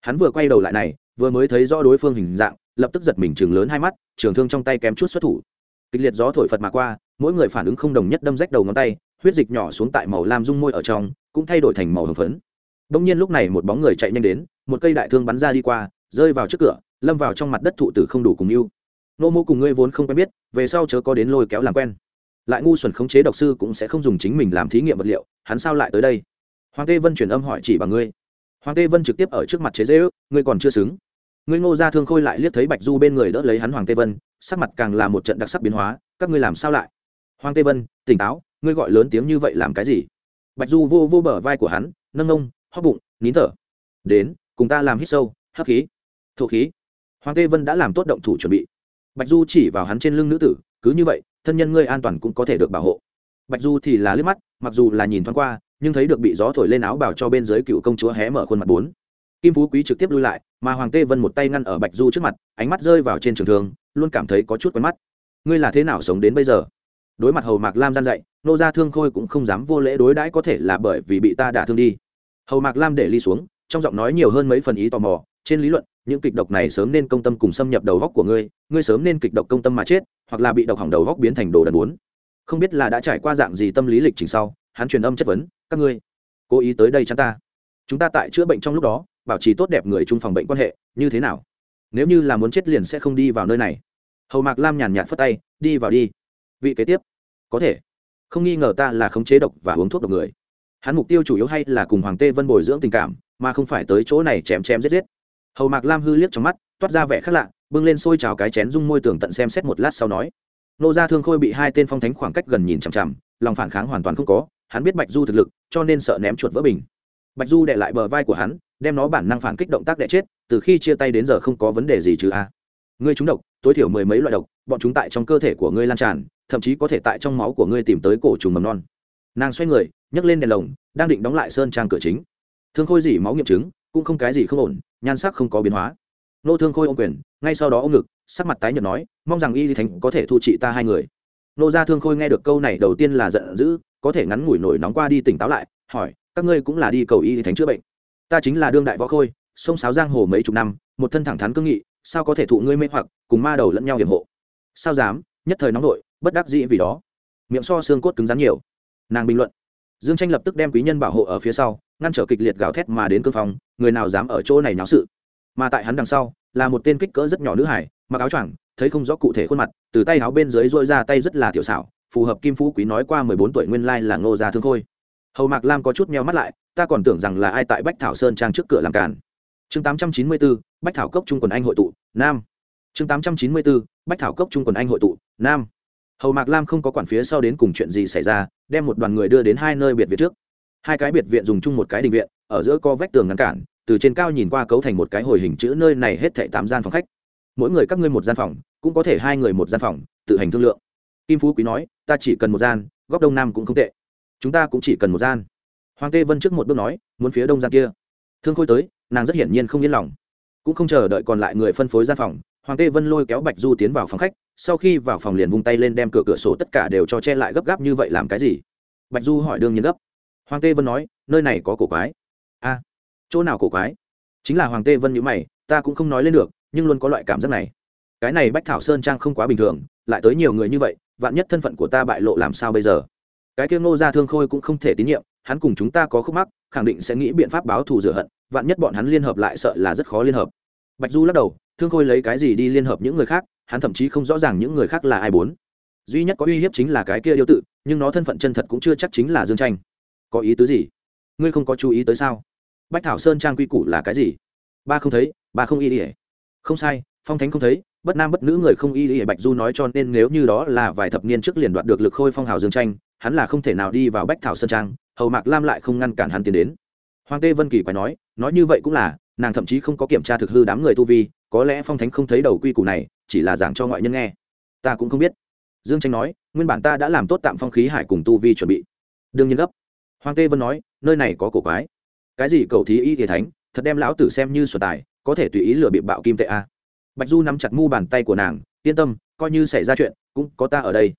Hắn vừa quay đầu lại này, vừa mới thấy rõ đối phương hình dạng, lập tức giật mình chừng lớn hai mắt, trường thương trong tay kém chút xuất thủ. Kịch liệt gió thổi phật mà qua, mỗi người phản ứng không đồng nhất đâm rách đầu ngón tay, huyết dịch nhỏ xuống tại màu lam dung môi ở trong, cũng thay đổi thành màu hồng phấn. Đông nhiên lúc này một bóng người chạy nhanh đến, một cây đại thương bắn ra đi qua, rơi vào trước cửa, lâm vào trong mặt đất thụ tử không đủ cùng yêu nô mô cùng ngươi vốn không quen biết, về sau chớ có đến lôi kéo làm quen lại ngu xuẩn khống chế độc sư cũng sẽ không dùng chính mình làm thí nghiệm vật liệu, hắn sao lại tới đây? Hoàng tê vân truyền âm hỏi chỉ bằng ngươi. Hoàng tê vân trực tiếp ở trước mặt chế dễ ước, ngươi còn chưa xứng. Ngươi ngô ra thương khôi lại liếc thấy bạch du bên người đỡ lấy hắn hoàng tê vân, sắc mặt càng là một trận đặc sắc biến hóa, các ngươi làm sao lại? Hoàng tê vân, tỉnh táo, ngươi gọi lớn tiếng như vậy làm cái gì? Bạch du vô vô bờ vai của hắn, nâng ông hóc bụng, nín thở. Đến, cùng ta làm hít sâu, hấp khí, thổ khí. Hoàng tê vân đã làm tốt động thủ chuẩn bị. Bạch du chỉ vào hắn trên lưng nữ tử, cứ như vậy thân nhân ngươi an toàn cũng có thể được bảo hộ. Bạch du thì là liếc mắt, mặc dù là nhìn thoáng qua, nhưng thấy được bị gió thổi lên áo bảo cho bên dưới cựu công chúa hé mở khuôn mặt bốn. Kim phú quý trực tiếp lui lại, mà hoàng tê vân một tay ngăn ở bạch du trước mặt, ánh mắt rơi vào trên trường thương, luôn cảm thấy có chút quen mắt. Ngươi là thế nào sống đến bây giờ? Đối mặt hầu mạc lam gian dạy, nô gia thương khôi cũng không dám vô lễ đối đãi có thể là bởi vì bị ta đả thương đi. Hầu mạc lam để ly xuống, trong giọng nói nhiều hơn mấy phần ý tò mò, trên lý luận những kịch độc này sớm nên công tâm cùng xâm nhập đầu góc của ngươi ngươi sớm nên kịch độc công tâm mà chết, hoặc là bị độc hỏng đầu góc biến thành đồ đần bốn không biết là đã trải qua dạng gì tâm lý lịch trình sau, hắn truyền âm chất vấn, các ngươi cố ý tới đây chắn ta. Chúng ta tại chữa bệnh trong lúc đó, bảo trì tốt đẹp người chung phòng bệnh quan hệ, như thế nào? Nếu như là muốn chết liền sẽ không đi vào nơi này. Hầu mạc lam nhàn nhạt phất tay, đi vào đi. Vị kế tiếp. Có thể. Không nghi ngờ ta là khống chế độc và uống thuốc độc người. Hắn mục tiêu chủ yếu hay là cùng hoàng tê vân bồi dưỡng tình cảm, mà không phải tới chỗ này chém chém giết giết hầu mạc lam hư liếc trong mắt, toát ra vẻ khác lạ, bưng lên xôi trào cái chén dung môi tường tận xem xét một lát sau nói. Nô gia thương khôi bị hai tên phong thánh khoảng cách gần nhìn chằm chằm, lòng phản kháng hoàn toàn không có, hắn biết bạch du thực lực, cho nên sợ ném chuột vỡ bình. Bạch du đệ lại bờ vai của hắn, đem nó bản năng phản kích động tác đệ chết, từ khi chia tay đến giờ không có vấn đề gì chứ a. Ngươi trúng độc, tối thiểu mười mấy loại độc, bọn chúng tại trong cơ thể của ngươi lan tràn, thậm chí có thể tại trong máu của ngươi tìm tới cổ trùng mầm non. Nàng xoay người, nhấc lên đèn lồng, đang định đóng lại sơn trang cửa chính. Thương khôi dỉ máu nghiệm chứng, cũng không cái gì không ổn nhan sắc không có biến hóa. Nô thương khôi ô quyền, ngay sau đó ô ngực, sắc mặt tái nhợt nói, mong rằng y lý thánh có thể thu trị ta hai người. Nô gia thương khôi nghe được câu này đầu tiên là giận dữ, có thể ngắn ngủi nổi nóng qua đi tỉnh táo lại, hỏi, các ngươi cũng là đi cầu y lý thánh chữa bệnh? Ta chính là đương đại võ khôi, sông sáo giang hồ mấy chục năm, một thân thẳng thắn cương nghị, sao có thể thụ ngươi mê hoặc, cùng ma đầu lẫn nhau hiểm hộ? Sao dám, nhất thời nóng vội, bất đắc dĩ vì đó. Miệng so xương cốt cứng rắn nhiều. Nàng bình luận. Dương tranh lập tức đem quý nhân bảo hộ ở phía sau ngăn trở kịch liệt gào thét mà đến cương phong, người nào dám ở chỗ này náo sự. Mà tại hắn đằng sau, là một tên kích cỡ rất nhỏ nữ hải, mặc áo choàng, thấy không rõ cụ thể khuôn mặt, từ tay áo bên dưới dội ra tay rất là tiểu xảo, phù hợp kim phú quý nói qua mười bốn tuổi nguyên lai là ngô gia thương khôi. Hầu mạc lam có chút meo mắt lại, ta còn tưởng rằng là ai tại bách thảo sơn trang trước cửa làm càn. Chương tám trăm chín mươi bốn bách thảo cốc trung quần anh hội tụ, nam. Chương tám trăm chín mươi bốn bách thảo cốc trung quần anh hội tụ, nam. Hầu mạc lam không có quản phía sau đến cùng chuyện gì xảy ra, đem một đoàn người đưa đến hai nơi biệt viện trước hai cái biệt viện dùng chung một cái đình viện, ở giữa có vách tường ngăn cản, từ trên cao nhìn qua cấu thành một cái hồi hình chữ nơi này hết thảy tám gian phòng khách. Mỗi người các ngươi một gian phòng, cũng có thể hai người một gian phòng, tự hành thương lượng. Kim phú quý nói, ta chỉ cần một gian, góc đông nam cũng không tệ. Chúng ta cũng chỉ cần một gian. Hoàng tê vân trước một bước nói, muốn phía đông gian kia. Thương khôi tới, nàng rất hiển nhiên không yên lòng. Cũng không chờ đợi còn lại người phân phối gian phòng, hoàng tê vân lôi kéo bạch du tiến vào phòng khách, sau khi vào phòng liền vung tay lên đem cửa cửa sổ tất cả đều cho che lại gấp gáp như vậy làm cái gì? Bạch du hỏi đương nhiên gấp hoàng tê vân nói, nơi này có cổ quái. A, chỗ nào cổ quái? Chính là hoàng tê vân nhữ mày, ta cũng không nói lên được, nhưng luôn có loại cảm giác này. Cái này bách thảo sơn trang không quá bình thường, lại tới nhiều người như vậy, vạn nhất thân phận của ta bại lộ làm sao bây giờ? Cái kia ngô gia thương khôi cũng không thể tín nhiệm, hắn cùng chúng ta có khúc mắc, khẳng định sẽ nghĩ biện pháp báo thù rửa hận, vạn nhất bọn hắn liên hợp lại sợ là rất khó liên hợp. Bạch du lắc đầu, thương khôi lấy cái gì đi liên hợp những người khác, hắn thậm chí không rõ ràng những người khác là ai bốn. Duy nhất có uy hiếp chính là cái kia điêu tự, nhưng nó thân phận chân thật cũng chưa chắc chính là dương tranh có ý tứ gì? Ngươi không có chú ý tới sao? Bách thảo sơn trang quy củ là cái gì? Ba không thấy, ba không y ỉa không sai, phong thánh không thấy, bất nam bất nữ người không y ỉa bạch du nói cho nên nếu như đó là vài thập niên trước liền đoạt được lực khôi phong hào dương tranh, hắn là không thể nào đi vào bách thảo sơn trang, hầu mạc lam lại không ngăn cản hắn tiến đến. Hoàng tê vân kỳ quái nói nói như vậy cũng là, nàng thậm chí không có kiểm tra thực hư đám người tu vi, có lẽ phong thánh không thấy đầu quy củ này, chỉ là giảng cho ngoại nhân nghe. Ta cũng không biết. Dương tranh nói, nguyên bản ta đã làm tốt tạm phong khí hải cùng tu vi chuẩn bị. Đương nhiên gấp hoàng tê vân nói, nơi này có cổ quái. Cái gì cầu thí y thì thánh, thật đem lão tử xem như sổ tài, có thể tùy ý lừa bị bạo kim tệ a. Bạch du nắm chặt mu bàn tay của nàng, yên tâm, coi như xảy ra chuyện, cũng có ta ở đây.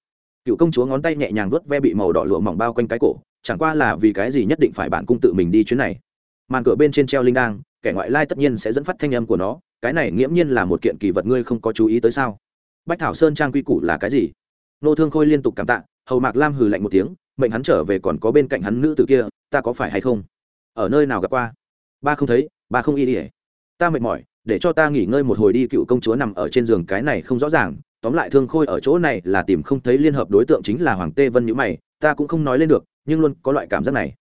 Cựu công chúa ngón tay nhẹ nhàng vớt ve bị màu đỏ lụa mỏng bao quanh cái cổ, chẳng qua là vì cái gì nhất định phải bản cung tự mình đi chuyến này. Màn cửa bên trên treo linh đang kẻ ngoại lai tất nhiên sẽ dẫn phát thanh âm của nó, cái này nghiễm nhiên là một kiện kỳ vật ngươi không có chú ý tới sao? Bách thảo sơn trang quy củ là cái gì? Nô thương khôi liên tục cảm tạ, hầu mạc lam hừ lạnh một tiếng mệnh hắn trở về còn có bên cạnh hắn nữ tử kia, ta có phải hay không? Ở nơi nào gặp qua? Ba không thấy, ba không y ỉa ta mệt mỏi, để cho ta nghỉ ngơi một hồi đi, cựu công chúa nằm ở trên giường, cái này không rõ ràng. Tóm lại thương khôi ở chỗ này là tìm không thấy liên hợp đối tượng chính là hoàng tê vân nhữ mày, ta cũng không nói lên được, nhưng luôn có loại cảm giác này.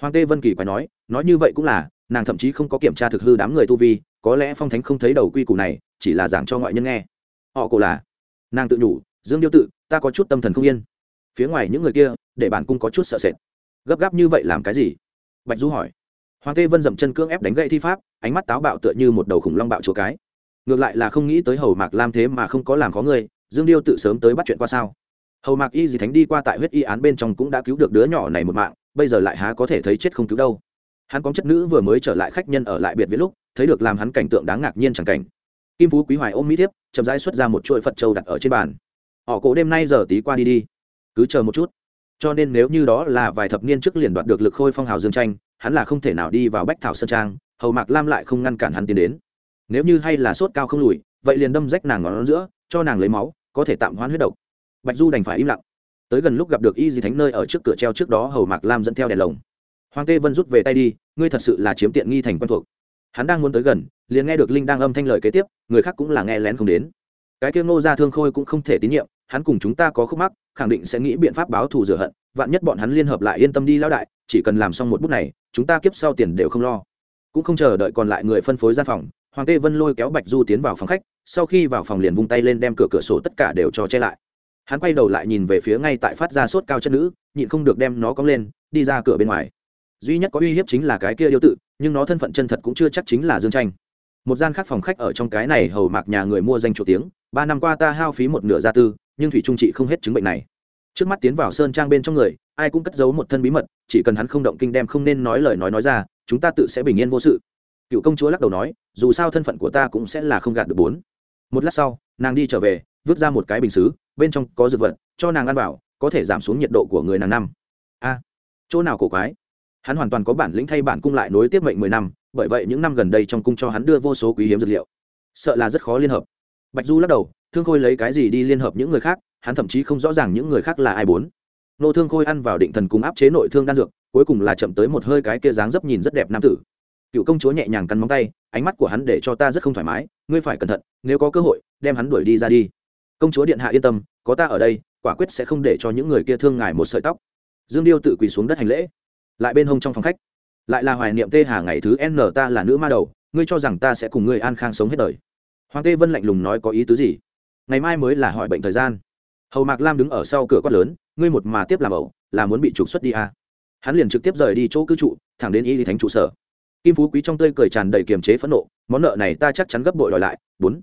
Hoàng tê vân kỳ quái nói nói như vậy cũng là, nàng thậm chí không có kiểm tra thực hư đám người tu vi, có lẽ phong thánh không thấy đầu quy củ này, chỉ là giảng cho ngoại nhân nghe. Họ cổ là, nàng tự nhủ, dương điêu tự, ta có chút tâm thần không yên. Phía ngoài những người kia để bản cung có chút sợ sệt. Gấp gáp như vậy làm cái gì? Bạch du hỏi. Hoàng tê vân dậm chân cưỡng ép đánh gậy thi pháp, ánh mắt táo bạo tựa như một đầu khủng long bạo chúa cái. Ngược lại là không nghĩ tới hầu mạc lam thế mà không có làm khó người, dương điêu tự sớm tới bắt chuyện qua sao? Hầu mạc y gì thánh đi qua tại huyết y án bên trong cũng đã cứu được đứa nhỏ này một mạng, bây giờ lại há có thể thấy chết không cứu đâu. Hắn có chất nữ vừa mới trở lại khách nhân ở lại biệt viết lúc, thấy được làm hắn cảnh tượng đáng ngạc nhiên chẳng cảnh. Kim phú quý hoài ôm mỹ thiếp, chậm rãi xuất ra một chuỗi phật châu đặt ở trên bàn. Họ cổ đêm nay giờ tí qua đi đi. Cứ chờ một chút cho nên nếu như đó là vài thập niên trước liền đoạt được lực khôi phong hào dương tranh, hắn là không thể nào đi vào bách thảo sơn trang, hầu mạc lam lại không ngăn cản hắn tiến đến. Nếu như hay là sốt cao không lùi, vậy liền đâm rách nàng ngón giữa, cho nàng lấy máu, có thể tạm hoãn huyết độc. Bạch du đành phải im lặng. Tới gần lúc gặp được y di thánh nơi ở trước cửa treo trước đó, hầu mạc lam dẫn theo đèn lồng. Hoàng tê vân rút về tay đi, ngươi thật sự là chiếm tiện nghi thành quen thuộc. Hắn đang muốn tới gần, liền nghe được linh đang âm thanh lời kế tiếp, người khác cũng là nghe lén không đến. Cái kia ngô ra thương khôi cũng không thể tín nhiệm hắn cùng chúng ta có khúc mắc, khẳng định sẽ nghĩ biện pháp báo thù rửa hận, vạn nhất bọn hắn liên hợp lại yên tâm đi lão đại, chỉ cần làm xong một bước này, chúng ta kiếp sau tiền đều không lo. Cũng không chờ đợi còn lại người phân phối gian phòng, hoàng tê vân lôi kéo bạch du tiến vào phòng khách, sau khi vào phòng liền vung tay lên đem cửa cửa sổ tất cả đều cho che lại. Hắn quay đầu lại nhìn về phía ngay tại phát ra sốt cao chất nữ, nhịn không được đem nó cong lên, đi ra cửa bên ngoài. Duy nhất có uy hiếp chính là cái kia điêu tự, nhưng nó thân phận chân thật cũng chưa chắc chính là dương tranh. Một gian khác phòng khách ở trong cái này hầu mạc nhà người mua danh chủ tiếng, ba năm qua ta hao phí một nửa gia tư nhưng thủy trung trị không hết chứng bệnh này. Trước mắt tiến vào sơn trang bên trong người, ai cũng cất giấu một thân bí mật, chỉ cần hắn không động kinh đem không nên nói lời nói nói ra, chúng ta tự sẽ bình yên vô sự. Cựu công chúa lắc đầu nói, dù sao thân phận của ta cũng sẽ là không gạt được bốn. Một lát sau, nàng đi trở về, vứt ra một cái bình xứ, bên trong có dược vật, cho nàng ăn vào, có thể giảm xuống nhiệt độ của người nàng năm. A, chỗ nào cổ quái? Hắn hoàn toàn có bản lĩnh thay bản cung lại nối tiếp mệnh mười năm, bởi vậy những năm gần đây trong cung cho hắn đưa vô số quý hiếm dược liệu. Sợ là rất khó liên hợp. Bạch du lắc đầu thương khôi lấy cái gì đi liên hợp những người khác, hắn thậm chí không rõ ràng những người khác là ai bốn. Nô thương khôi ăn vào định thần cùng áp chế nội thương đan dược, cuối cùng là chậm tới một hơi cái kia dáng dấp nhìn rất đẹp nam tử. Cựu công chúa nhẹ nhàng cắn móng tay, ánh mắt của hắn để cho ta rất không thoải mái, ngươi phải cẩn thận, nếu có cơ hội, đem hắn đuổi đi ra đi. Công chúa điện hạ yên tâm, có ta ở đây, quả quyết sẽ không để cho những người kia thương ngài một sợi tóc. Dương điêu tự quỳ xuống đất hành lễ. Lại bên hông trong phòng khách, lại là hoài niệm tê hà ngày thứ n, ta là nữ ma đầu, ngươi cho rằng ta sẽ cùng ngươi an khang sống hết đời. Hoàng tê vân lạnh lùng nói có ý tứ gì? Ngày mai mới là hỏi bệnh thời gian. Hầu mạc lam đứng ở sau cửa quát lớn, ngươi một mà tiếp làm ẩu, là muốn bị trục xuất đi à. hắn liền trực tiếp rời đi chỗ cư trụ, thẳng đến y lý thánh trụ sở. Kim phú quý trong tươi cười tràn đầy kiềm chế phẫn nộ, món nợ này ta chắc chắn gấp bội đòi lại, bốn.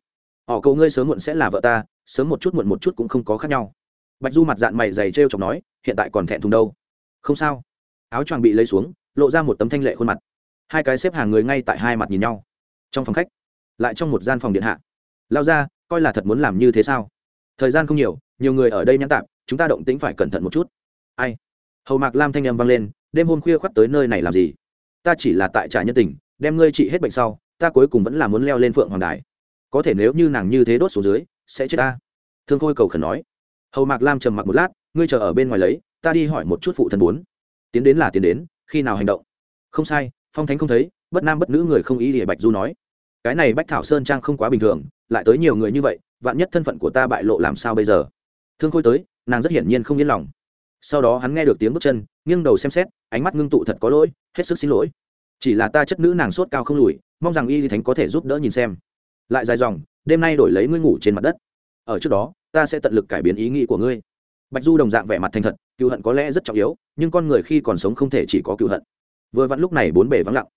Họ cậu ngươi sớm muộn sẽ là vợ ta, sớm một chút muộn một chút cũng không có khác nhau. Bạch du mặt dạng mày dày t r e o chọc nói, hiện tại còn thẹn thùng đâu? Không sao. Áo choàng bị lấy xuống, lộ ra một tấm thanh lệ khuôn mặt. Hai cái xếp hàng người ngay tại hai mặt nhìn nhau. Trong phòng khách, lại trong một gian phòng điện hạ. Lao ra coi là thật muốn làm như thế sao? Thời gian không nhiều nhiều người ở đây nhãn tạm chúng ta động tính phải cẩn thận một chút. Ai? Hầu mạc lam thanh â m vang lên, đêm hôm khuya khoắt tới nơi này làm gì? Ta chỉ là tại trả nhân tình, đem ngươi trị hết bệnh sau, ta cuối cùng vẫn là muốn leo lên phượng hoàng đài. Có thể nếu như nàng như thế đốt xuống dưới, sẽ chết ta. Thương khôi cầu khẩn nói. Hầu mạc lam trầm mặc một lát, ngươi chờ ở bên ngoài lấy, ta đi hỏi một chút phụ thân bốn. Tiến đến là tiến đến, khi nào hành động? Không sai, phong thánh không thấy, bất nam bất nữ người không ý để bạch du nói cái này bách thảo sơn trang không quá bình thường, lại tới nhiều người như vậy, vạn nhất thân phận của ta bại lộ làm sao bây giờ? Thương khôi tới, nàng rất hiển nhiên không yên lòng. Sau đó hắn nghe được tiếng bước chân, nghiêng đầu xem xét, ánh mắt ngưng tụ thật có lỗi, hết sức xin lỗi. Chỉ là ta chất nữ nàng sốt cao không lùi, mong rằng y thánh có thể giúp đỡ nhìn xem. Lại dài dòng, đêm nay đổi lấy ngươi ngủ trên mặt đất. Ở trước đó, ta sẽ tận lực cải biến ý nghĩ của ngươi. Bạch du đồng dạng vẻ mặt thành thật, cựu hận có lẽ rất trọng yếu, nhưng con người khi còn sống không thể chỉ có cựu hận. Vừa vặn lúc này bốn bề vắng lặng.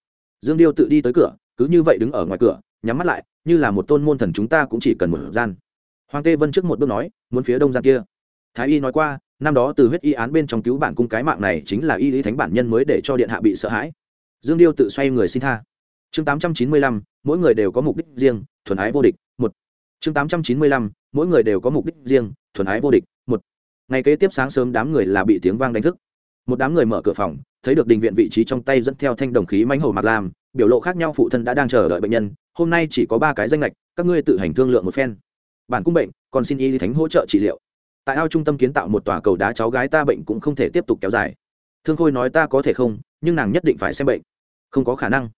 Dương điêu tự đi tới cửa cứ như vậy đứng ở ngoài cửa, nhắm mắt lại, như là một tôn môn thần chúng ta cũng chỉ cần một gian. Hoàng tê vân trước một bước nói, muốn phía đông gian kia. Thái y nói qua, năm đó từ huyết y án bên trong cứu bản cung cái mạng này chính là y lý thánh bản nhân mới để cho điện hạ bị sợ hãi. Dương điêu tự xoay người xin tha. Chương tám trăm chín mươi lăm, mỗi người đều có mục đích riêng, thuần ái vô địch, một. Chương tám trăm chín mươi lăm, mỗi người đều có mục đích riêng, thuần ái vô địch, một. Ngày kế tiếp sáng sớm đám người là bị tiếng vang đánh thức. Một đám người mở cửa phòng, thấy được đình viện vị trí trong tay dẫn theo thanh đồng khí mánh hầu mạc lam biểu lộ khác nhau phụ thân đã đang chờ đợi bệnh nhân, hôm nay chỉ có ba cái danh lệch các ngươi tự hành thương lượng một phen. Bản cung bệnh, còn xin y thánh hỗ trợ trị liệu. Tại ao trung tâm kiến tạo một tòa cầu đá cháu gái ta bệnh cũng không thể tiếp tục kéo dài. Thương khôi nói ta có thể không, nhưng nàng nhất định phải xem bệnh. Không có khả năng.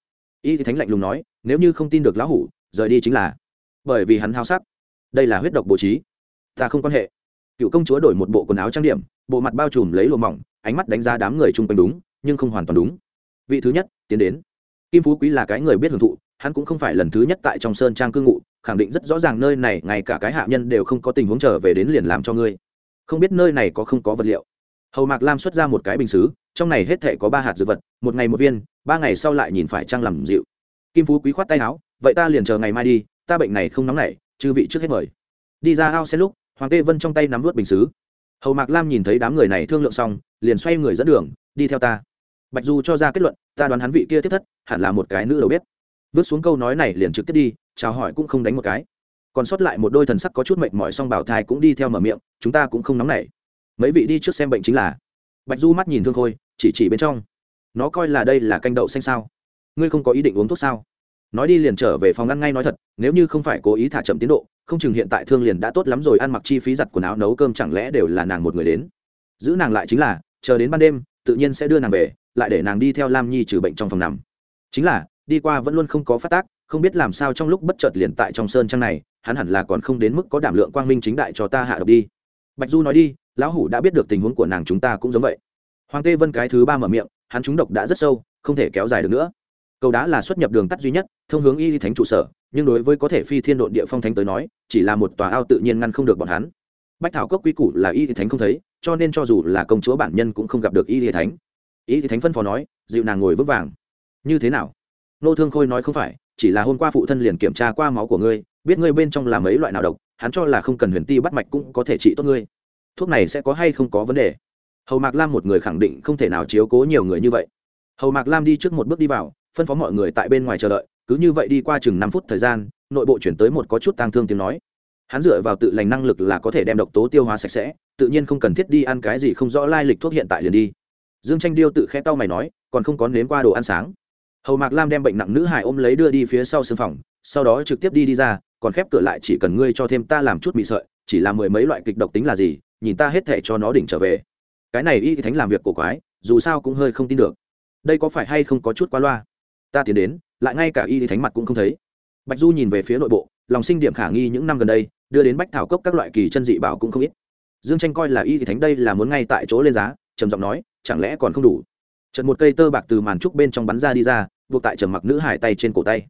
Y thánh lạnh lùng nói, nếu như không tin được lão hủ, rời đi chính là bởi vì hắn hao sắc. Đây là huyết độc bố trí. Ta không quan hệ. Cựu công chúa đổi một bộ quần áo trang điểm, bộ mặt bao trùm lấy lùa mỏng, ánh mắt đánh giá đám người chung quanh đúng, nhưng không hoàn toàn đúng. Vị thứ nhất, tiến đến kim phú quý là cái người biết hưởng thụ, hắn cũng không phải lần thứ nhất tại trong sơn trang cư ngụ, khẳng định rất rõ ràng nơi này, ngay cả cái hạ nhân đều không có tình huống trở về đến liền làm cho ngươi. Không biết nơi này có không có vật liệu. Hầu mạc lam xuất ra một cái bình xứ, trong này hết thể có ba hạt dược vật, một ngày một viên, ba ngày sau lại nhìn phải trăng làm dịu. Kim phú quý khoát tay áo, vậy ta liền chờ ngày mai đi, ta bệnh này không nóng nảy, chư vị trước hết mời. Đi ra ao xe lúc, hoàng tê vân trong tay nắm vớt bình xứ. Hầu mạc lam nhìn thấy đám người này thương lượng xong, liền xoay người dẫn đường, đi theo ta. Bạch du cho ra kết luận ta đoán hắn vị kia tiếp thất, hẳn là một cái nữ đầu bếp. Vứt xuống câu nói này liền trực tiếp đi, chào hỏi cũng không đánh một cái. Còn sót lại một đôi thần sắc có chút mệt mỏi song bảo thai cũng đi theo mở miệng, chúng ta cũng không nóng nảy. Mấy vị đi trước xem bệnh chính là. Bạch du mắt nhìn thương khôi, chỉ chỉ bên trong. Nó coi là đây là canh đậu xanh sao? Ngươi không có ý định uống thuốc sao? Nói đi liền trở về phòng ăn ngay nói thật, nếu như không phải cố ý thả chậm tiến độ, không chừng hiện tại thương liền đã tốt lắm rồi, ăn mặc chi phí giặt quần áo nấu cơm chẳng lẽ đều là nàng một người đến? Giữ nàng lại chính là, chờ đến ban đêm tự nhiên sẽ đưa nàng về, lại để nàng đi theo lam nhi trừ bệnh trong phòng nằm. Chính là, đi qua vẫn luôn không có phát tác, không biết làm sao trong lúc bất chợt liền tại trong sơn trang này, hắn hẳn là còn không đến mức có đảm lượng quang minh chính đại cho ta hạ độc đi. Bạch du nói đi, lão hủ đã biết được tình huống của nàng chúng ta cũng giống vậy. Hoàng tê vân cái thứ ba mở miệng, hắn trúng độc đã rất sâu, không thể kéo dài được nữa. Cầu đá là xuất nhập đường tắt duy nhất, thông hướng y thánh trụ sở, nhưng đối với có thể phi thiên độn địa phong thánh tới nói, chỉ là một tòa ao tự nhiên ngăn không được bọn hắn bách thảo cốc quy củ là y thánh không thấy, cho nên cho dù là công chúa bản nhân cũng không gặp được y thánh. Y thánh phân phó nói, dịu nàng ngồi vững vàng. Như thế nào? Nô thương khôi nói, không phải, chỉ là hôm qua phụ thân liền kiểm tra qua máu của ngươi, biết ngươi bên trong là mấy loại nào độc, hắn cho là không cần huyền ti bắt mạch cũng có thể trị tốt ngươi. Thuốc này sẽ có hay không có vấn đề? Hầu mạc lam một người khẳng định không thể nào chiếu cố nhiều người như vậy. Hầu mạc lam đi trước một bước đi vào, phân phó mọi người tại bên ngoài chờ đợi, cứ như vậy đi qua chừng năm phút thời gian, nội bộ chuyển tới một có chút tang thương tiếng nói hắn dựa vào tự lành năng lực là có thể đem độc tố tiêu hóa sạch sẽ, tự nhiên không cần thiết đi ăn cái gì không rõ lai lịch thuốc hiện tại liền đi. Dương tranh điêu tự khẽ tao mày nói, còn không có nếm qua đồ ăn sáng. Hầu mạc lam đem bệnh nặng nữ hải ôm lấy đưa đi phía sau sưng phòng, sau đó trực tiếp đi đi ra, còn khép cửa lại chỉ cần ngươi cho thêm ta làm chút mị sợi, chỉ là mười mấy loại kịch độc tính là gì, nhìn ta hết thể cho nó đỉnh trở về. Cái này y thánh làm việc cổ quái, dù sao cũng hơi không tin được. Đây có phải hay không có chút quá loa? Ta tiến đến, lại ngay cả y thánh mặt cũng không thấy. Bạch du nhìn về phía nội bộ lòng sinh điểm khả nghi những năm gần đây, đưa đến bách thảo cốc các loại kỳ chân dị bảo cũng không ít. Dương tranh coi là y thánh đây là muốn ngay tại chỗ lên giá, trầm giọng nói, chẳng lẽ còn không đủ? Trận một cây tơ bạc từ màn trúc bên trong bắn ra đi ra, buộc tại trầm mặc nữ hải tay trên cổ tay.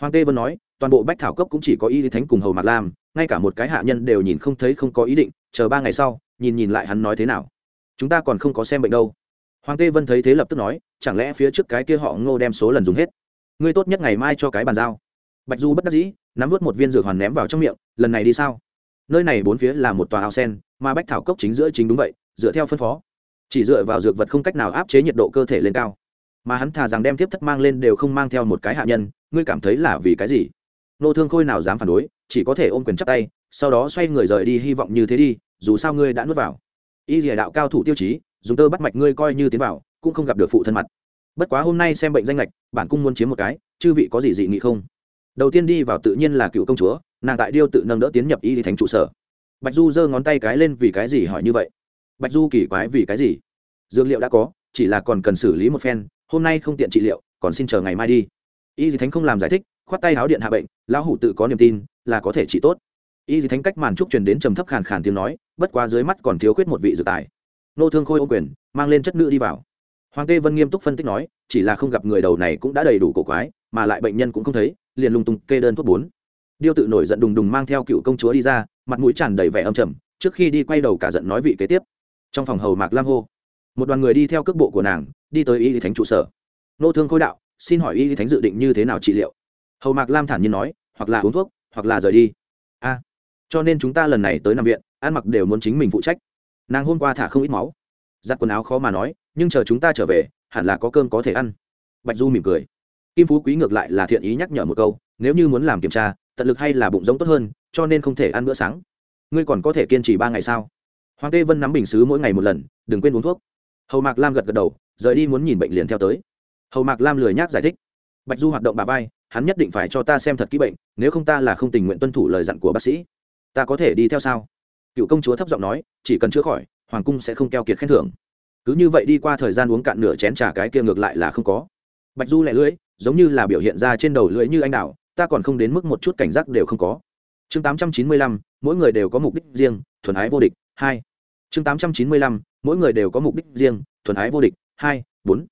Hoàng tê vân nói, toàn bộ bách thảo cốc cũng chỉ có y thánh cùng hầu mạc lam, ngay cả một cái hạ nhân đều nhìn không thấy không có ý định, chờ ba ngày sau, nhìn nhìn lại hắn nói thế nào. Chúng ta còn không có xem bệnh đâu. Hoàng tê vân thấy thế lập tức nói, chẳng lẽ phía trước cái kia họ ngô đem số lần dùng hết? Ngươi tốt nhất ngày mai cho cái bàn giao. Bạch du bất đắc dĩ nắm vớt một viên dược hoàn ném vào trong miệng, lần này đi sao? Nơi này bốn phía là một tòa ao sen, mà bách thảo cốc chính giữa chính đúng vậy, dựa theo phân phó. Chỉ dựa vào dược vật không cách nào áp chế nhiệt độ cơ thể lên cao. Mà hắn thà rằng đem tiếp thất mang lên đều không mang theo một cái hạ nhân, ngươi cảm thấy là vì cái gì? Nô thương khôi nào dám phản đối, chỉ có thể ôm quyền chắp tay, sau đó xoay người rời đi, hy vọng như thế đi, dù sao ngươi đã nuốt vào. Y dìa đạo cao thủ tiêu chí, dùng tơ bắt mạch ngươi coi như tiến vào, cũng không gặp được phụ thân mặt. Bất quá hôm nay xem bệnh danh lệch, bản cung muốn chiếm một cái, chư vị có gì dị nghị không? Đầu tiên đi vào tự nhiên là cựu công chúa, nàng tại điêu tự nâng đỡ tiến nhập y thành trụ sở. Bạch du giơ ngón tay cái lên vì cái gì hỏi như vậy? Bạch du kỳ quái vì cái gì? Dược liệu đã có, chỉ là còn cần xử lý một phen, hôm nay không tiện trị liệu, còn xin chờ ngày mai đi. Y dì thánh không làm giải thích, khoát tay háo điện hạ bệnh, lão hủ tự có niềm tin, là có thể trị tốt. Y dì thánh cách màn trúc truyền đến trầm thấp khàn khàn tiếng nói, bất quá dưới mắt còn thiếu khuyết một vị dược tài. Nô thương khôi ô quyền, mang lên chất nữ đi vào. Hoàng tê vân nghiêm túc phân tích nói, chỉ là không gặp người đầu này cũng đã đầy đủ cổ quái mà lại bệnh nhân cũng không thấy, liền lung tung kê đơn thuốc bốn. Điêu tự nổi giận đùng đùng mang theo cựu công chúa đi ra, mặt mũi tràn đầy vẻ âm trầm, trước khi đi quay đầu cả giận nói vị kế tiếp. Trong phòng hầu mạc lam hô, một đoàn người đi theo cước bộ của nàng, đi tới y lý thánh trụ sở. Nô thương khối đạo, xin hỏi y lý thánh dự định như thế nào trị liệu? Hầu mạc lam thản nhiên nói, hoặc là uống thuốc, hoặc là rời đi. A, cho nên chúng ta lần này tới nằm viện, ăn mặc đều muốn chính mình phụ trách. Nàng hôm qua thả không ít máu. Giặt quần áo khó mà nói, nhưng chờ chúng ta trở về, hẳn là có cơm có thể ăn. Bạch du mỉm cười kim phú quý ngược lại là thiện ý nhắc nhở một câu, nếu như muốn làm kiểm tra, tận lực hay là bụng giống tốt hơn, cho nên không thể ăn bữa sáng. Ngươi còn có thể kiên trì ba ngày sao? Hoàng tê vân nắm bình xứ mỗi ngày một lần, đừng quên uống thuốc. Hầu mạc lam gật gật đầu, rời đi muốn nhìn bệnh liền theo tới. Hầu mạc lam lười nhác giải thích. Bạch du hoạt động bà vai, hắn nhất định phải cho ta xem thật kỹ bệnh, nếu không ta là không tình nguyện tuân thủ lời dặn của bác sĩ. Ta có thể đi theo sao? Cựu công chúa thấp giọng nói, chỉ cần chữa khỏi, hoàng cung sẽ không keo kiệt khen thưởng. Cứ như vậy đi qua thời gian uống cạn nửa chén trà cái kia ngược lại là không có bạch du lẻ lưỡi giống như là biểu hiện ra trên đầu lưỡi như anh đảo, ta còn không đến mức một chút cảnh giác đều không có. Chương tám trăm chín mươi lăm mỗi người đều có mục đích riêng thuần ái vô địch hai. Chương tám trăm chín mươi lăm mỗi người đều có mục đích riêng thuần ái vô địch hai bốn.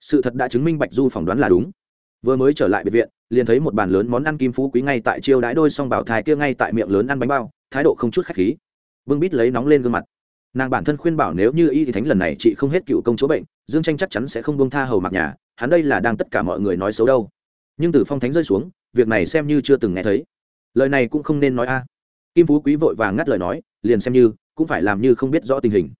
Sự thật đã chứng minh bạch du phỏng đoán là đúng. Vừa mới trở lại biệt viện liền thấy một bàn lớn món ăn kim phú quý ngay tại chiêu đãi đôi song bảo thai kia ngay tại miệng lớn ăn bánh bao thái độ không chút khách khí. Vương bít lấy nóng lên gương mặt. Nàng bản thân khuyên bảo nếu như y thì thánh lần này chị không hết cựu công chúa bệnh dương tranh chắc chắn sẽ không buông tha hầu mặc nhà hắn đây là đang tất cả mọi người nói xấu đâu. Nhưng từ phong thánh rơi xuống, việc này xem như chưa từng nghe thấy. Lời này cũng không nên nói a. Kim phú quý vội vàng ngắt lời nói, liền xem như, cũng phải làm như không biết rõ tình hình.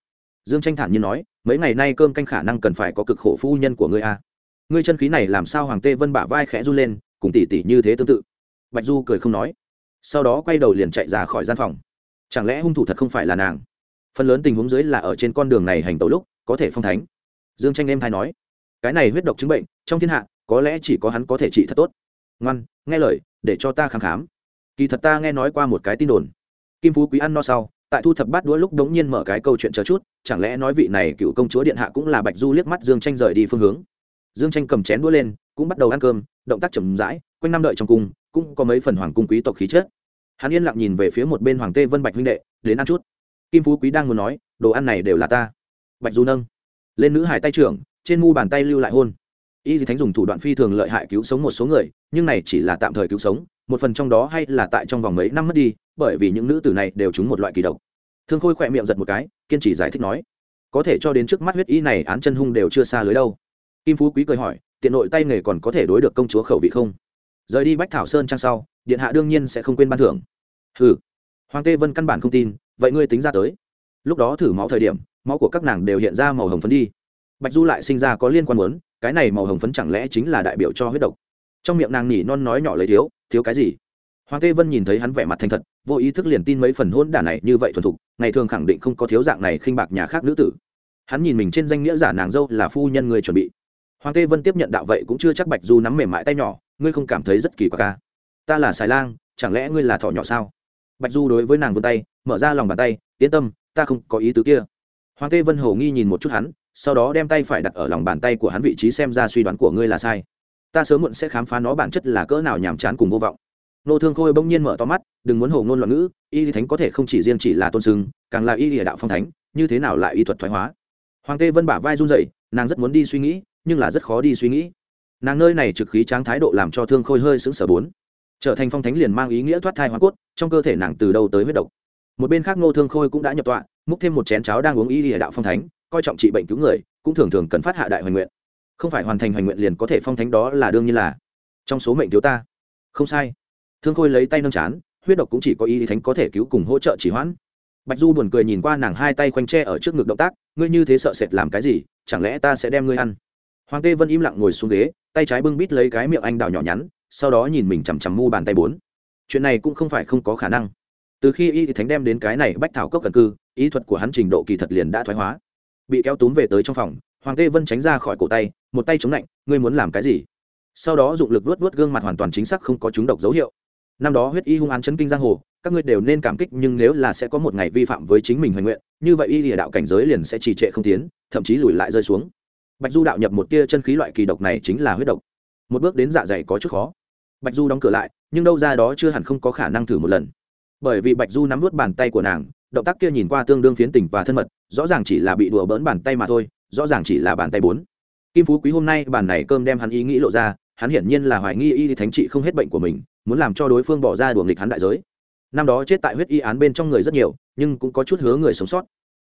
Dương tranh thản nhiên nói, mấy ngày nay cơm canh khả năng cần phải có cực khổ phu nhân của ngươi a. Ngươi chân khí này làm sao hoàng tê vân bả vai khẽ run lên, cùng tỉ tỉ như thế tương tự. Bạch du cười không nói. Sau đó quay đầu liền chạy ra khỏi gian phòng. Chẳng lẽ hung thủ thật không phải là nàng? Phần lớn tình huống dưới là ở trên con đường này hành tẩu lúc, có thể phong thánh. Dương tranh em thay nói cái này huyết độc chứng bệnh, trong thiên hạ, có lẽ chỉ có hắn có thể trị thật tốt. Ngoan, nghe lời, để cho ta khám khám. Kỳ thật ta nghe nói qua một cái tin đồn. Kim phú quý ăn no sau, tại thu thập bát đũa lúc đống nhiên mở cái câu chuyện chờ chút, chẳng lẽ nói vị này cựu công chúa điện hạ cũng là bạch du liếc mắt dương tranh rời đi phương hướng. Dương tranh cầm chén đũa lên, cũng bắt đầu ăn cơm, động tác chậm rãi, quanh năm đợi trong cung, cũng có mấy phần hoàng cung quý tộc khí chất. Hắn yên lặng nhìn về phía một bên hoàng tê vân bạch huynh đệ, đến ăn chút. Kim phú quý đang muốn nói, đồ ăn này đều là ta. Bạch du nâng. Lên nữ hải tay trưởng trên mu bàn tay lưu lại hôn. Y di thánh dùng thủ đoạn phi thường lợi hại cứu sống một số người, nhưng này chỉ là tạm thời cứu sống, một phần trong đó hay là tại trong vòng mấy năm mất đi, bởi vì những nữ tử này đều trúng một loại kỳ độc. Thương khôi khỏe miệng giật một cái, kiên trì giải thích nói, có thể cho đến trước mắt huyết y này án chân hung đều chưa xa lưới đâu. Kim phú quý cười hỏi, tiện nội tay nghề còn có thể đối được công chúa khẩu vị không? Rời đi bách thảo sơn trang sau, điện hạ đương nhiên sẽ không quên ban thưởng. Ừ hoàng tê vân căn bản không tin, vậy ngươi tính ra tới. Lúc đó thử máu thời điểm, máu của các nàng đều hiện ra màu hồng phấn đi bạch du lại sinh ra có liên quan muốn, cái này màu hồng phấn chẳng lẽ chính là đại biểu cho huyết độc? Trong miệng nàng nhỉ non nói nhỏ lấy thiếu thiếu cái gì? Hoàng tê vân nhìn thấy hắn vẻ mặt thành thật, vô ý thức liền tin mấy phần hôn đả này như vậy thuần thục, ngày thường khẳng định không có thiếu dạng này khinh bạc nhà khác nữ tử. Hắn nhìn mình trên danh nghĩa giả nàng dâu là phu nhân người chuẩn bị. Hoàng tê vân tiếp nhận đạo vậy cũng chưa chắc bạch du nắm mềm mại tay nhỏ, ngươi không cảm thấy rất kỳ quặc ca ta là xài lang, chẳng lẽ ngươi là thỏ nhỏ sao? Bạch du đối với nàng vươn tay, mở ra lòng bàn tay, yên tâm, ta không có ý tứ kia. Hoàng tê vân hồ nghi nhìn một chút hắn sau đó đem tay phải đặt ở lòng bàn tay của hắn vị trí xem ra suy đoán của ngươi là sai. Ta sớm muộn sẽ khám phá nó bản chất là cỡ nào nhàm chán cùng vô vọng. Nô thương khôi bỗng nhiên mở to mắt, đừng muốn hồ ngôn loạn ngữ, y thánh có thể không chỉ riêng chỉ là tôn sưng, càng là y địa đạo phong thánh, như thế nào lại y thuật thoái hóa? Hoàng tê vân bả vai run dậy nàng rất muốn đi suy nghĩ, nhưng là rất khó đi suy nghĩ. Nàng nơi này trực khí tráng thái độ làm cho thương khôi hơi sững sờ bốn. Trở thành phong thánh liền mang ý nghĩa thoát thai hoa cốt, trong cơ thể nàng từ đâu tới huyết độc. Một bên khác nô thương khôi cũng đã nhập tọa, múc thêm một chén cháo đang uống y địa đạo phong thánh coi trọng trị bệnh cứu người, cũng thường thường cần phát hạ đại hoành nguyện. Không phải hoàn thành hoành nguyện liền có thể phong thánh đó là đương nhiên là. Trong số mệnh thiếu ta. Không sai. Thương khôi lấy tay nâng chán, huyết độc cũng chỉ có y thánh có thể cứu cùng hỗ trợ chỉ hoãn. Bạch du buồn cười nhìn qua nàng hai tay khoanh tre ở trước ngực động tác, ngươi như thế sợ sệt làm cái gì, chẳng lẽ ta sẽ đem ngươi ăn? Hoàng tê vân im lặng ngồi xuống ghế, tay trái bưng bít lấy cái miệng anh đào nhỏ nhắn, sau đó nhìn mình chằm chằm mu bàn tay bốn. Chuyện này cũng không phải không có khả năng. Từ khi y thánh đem đến cái này bách thảo cốc cần cư, ý thuật của hắn trình độ kỳ thật liền đã thoái hóa bị kéo túm về tới trong phòng, hoàng tê vân tránh ra khỏi cổ tay, một tay chống lạnh, ngươi muốn làm cái gì? Sau đó dụng lực vuốt vuốt gương mặt hoàn toàn chính xác không có chúng độc dấu hiệu. Năm đó huyết y hung án chấn kinh giang hồ, các ngươi đều nên cảm kích, nhưng nếu là sẽ có một ngày vi phạm với chính mình hoành nguyện như vậy y lìa đạo cảnh giới liền sẽ trì trệ không tiến, thậm chí lùi lại rơi xuống. Bạch du đạo nhập một tia chân khí loại kỳ độc này chính là huyết độc. Một bước đến dạ dày có chút khó. Bạch du đóng cửa lại, nhưng đâu ra đó chưa hẳn không có khả năng thử một lần. Bởi vì bạch du nắm vút bàn tay của nàng động tác kia nhìn qua tương đương phiến tình và thân mật, rõ ràng chỉ là bị đùa bỡn bàn tay mà thôi, rõ ràng chỉ là bàn tay bốn. Kim phú quý hôm nay bàn này cơm đem hắn ý nghĩ lộ ra, hắn hiển nhiên là hoài nghi y thánh trị không hết bệnh của mình, muốn làm cho đối phương bỏ ra đùa nghịch hắn đại giới. Năm đó chết tại huyết y án bên trong người rất nhiều, nhưng cũng có chút hứa người sống sót.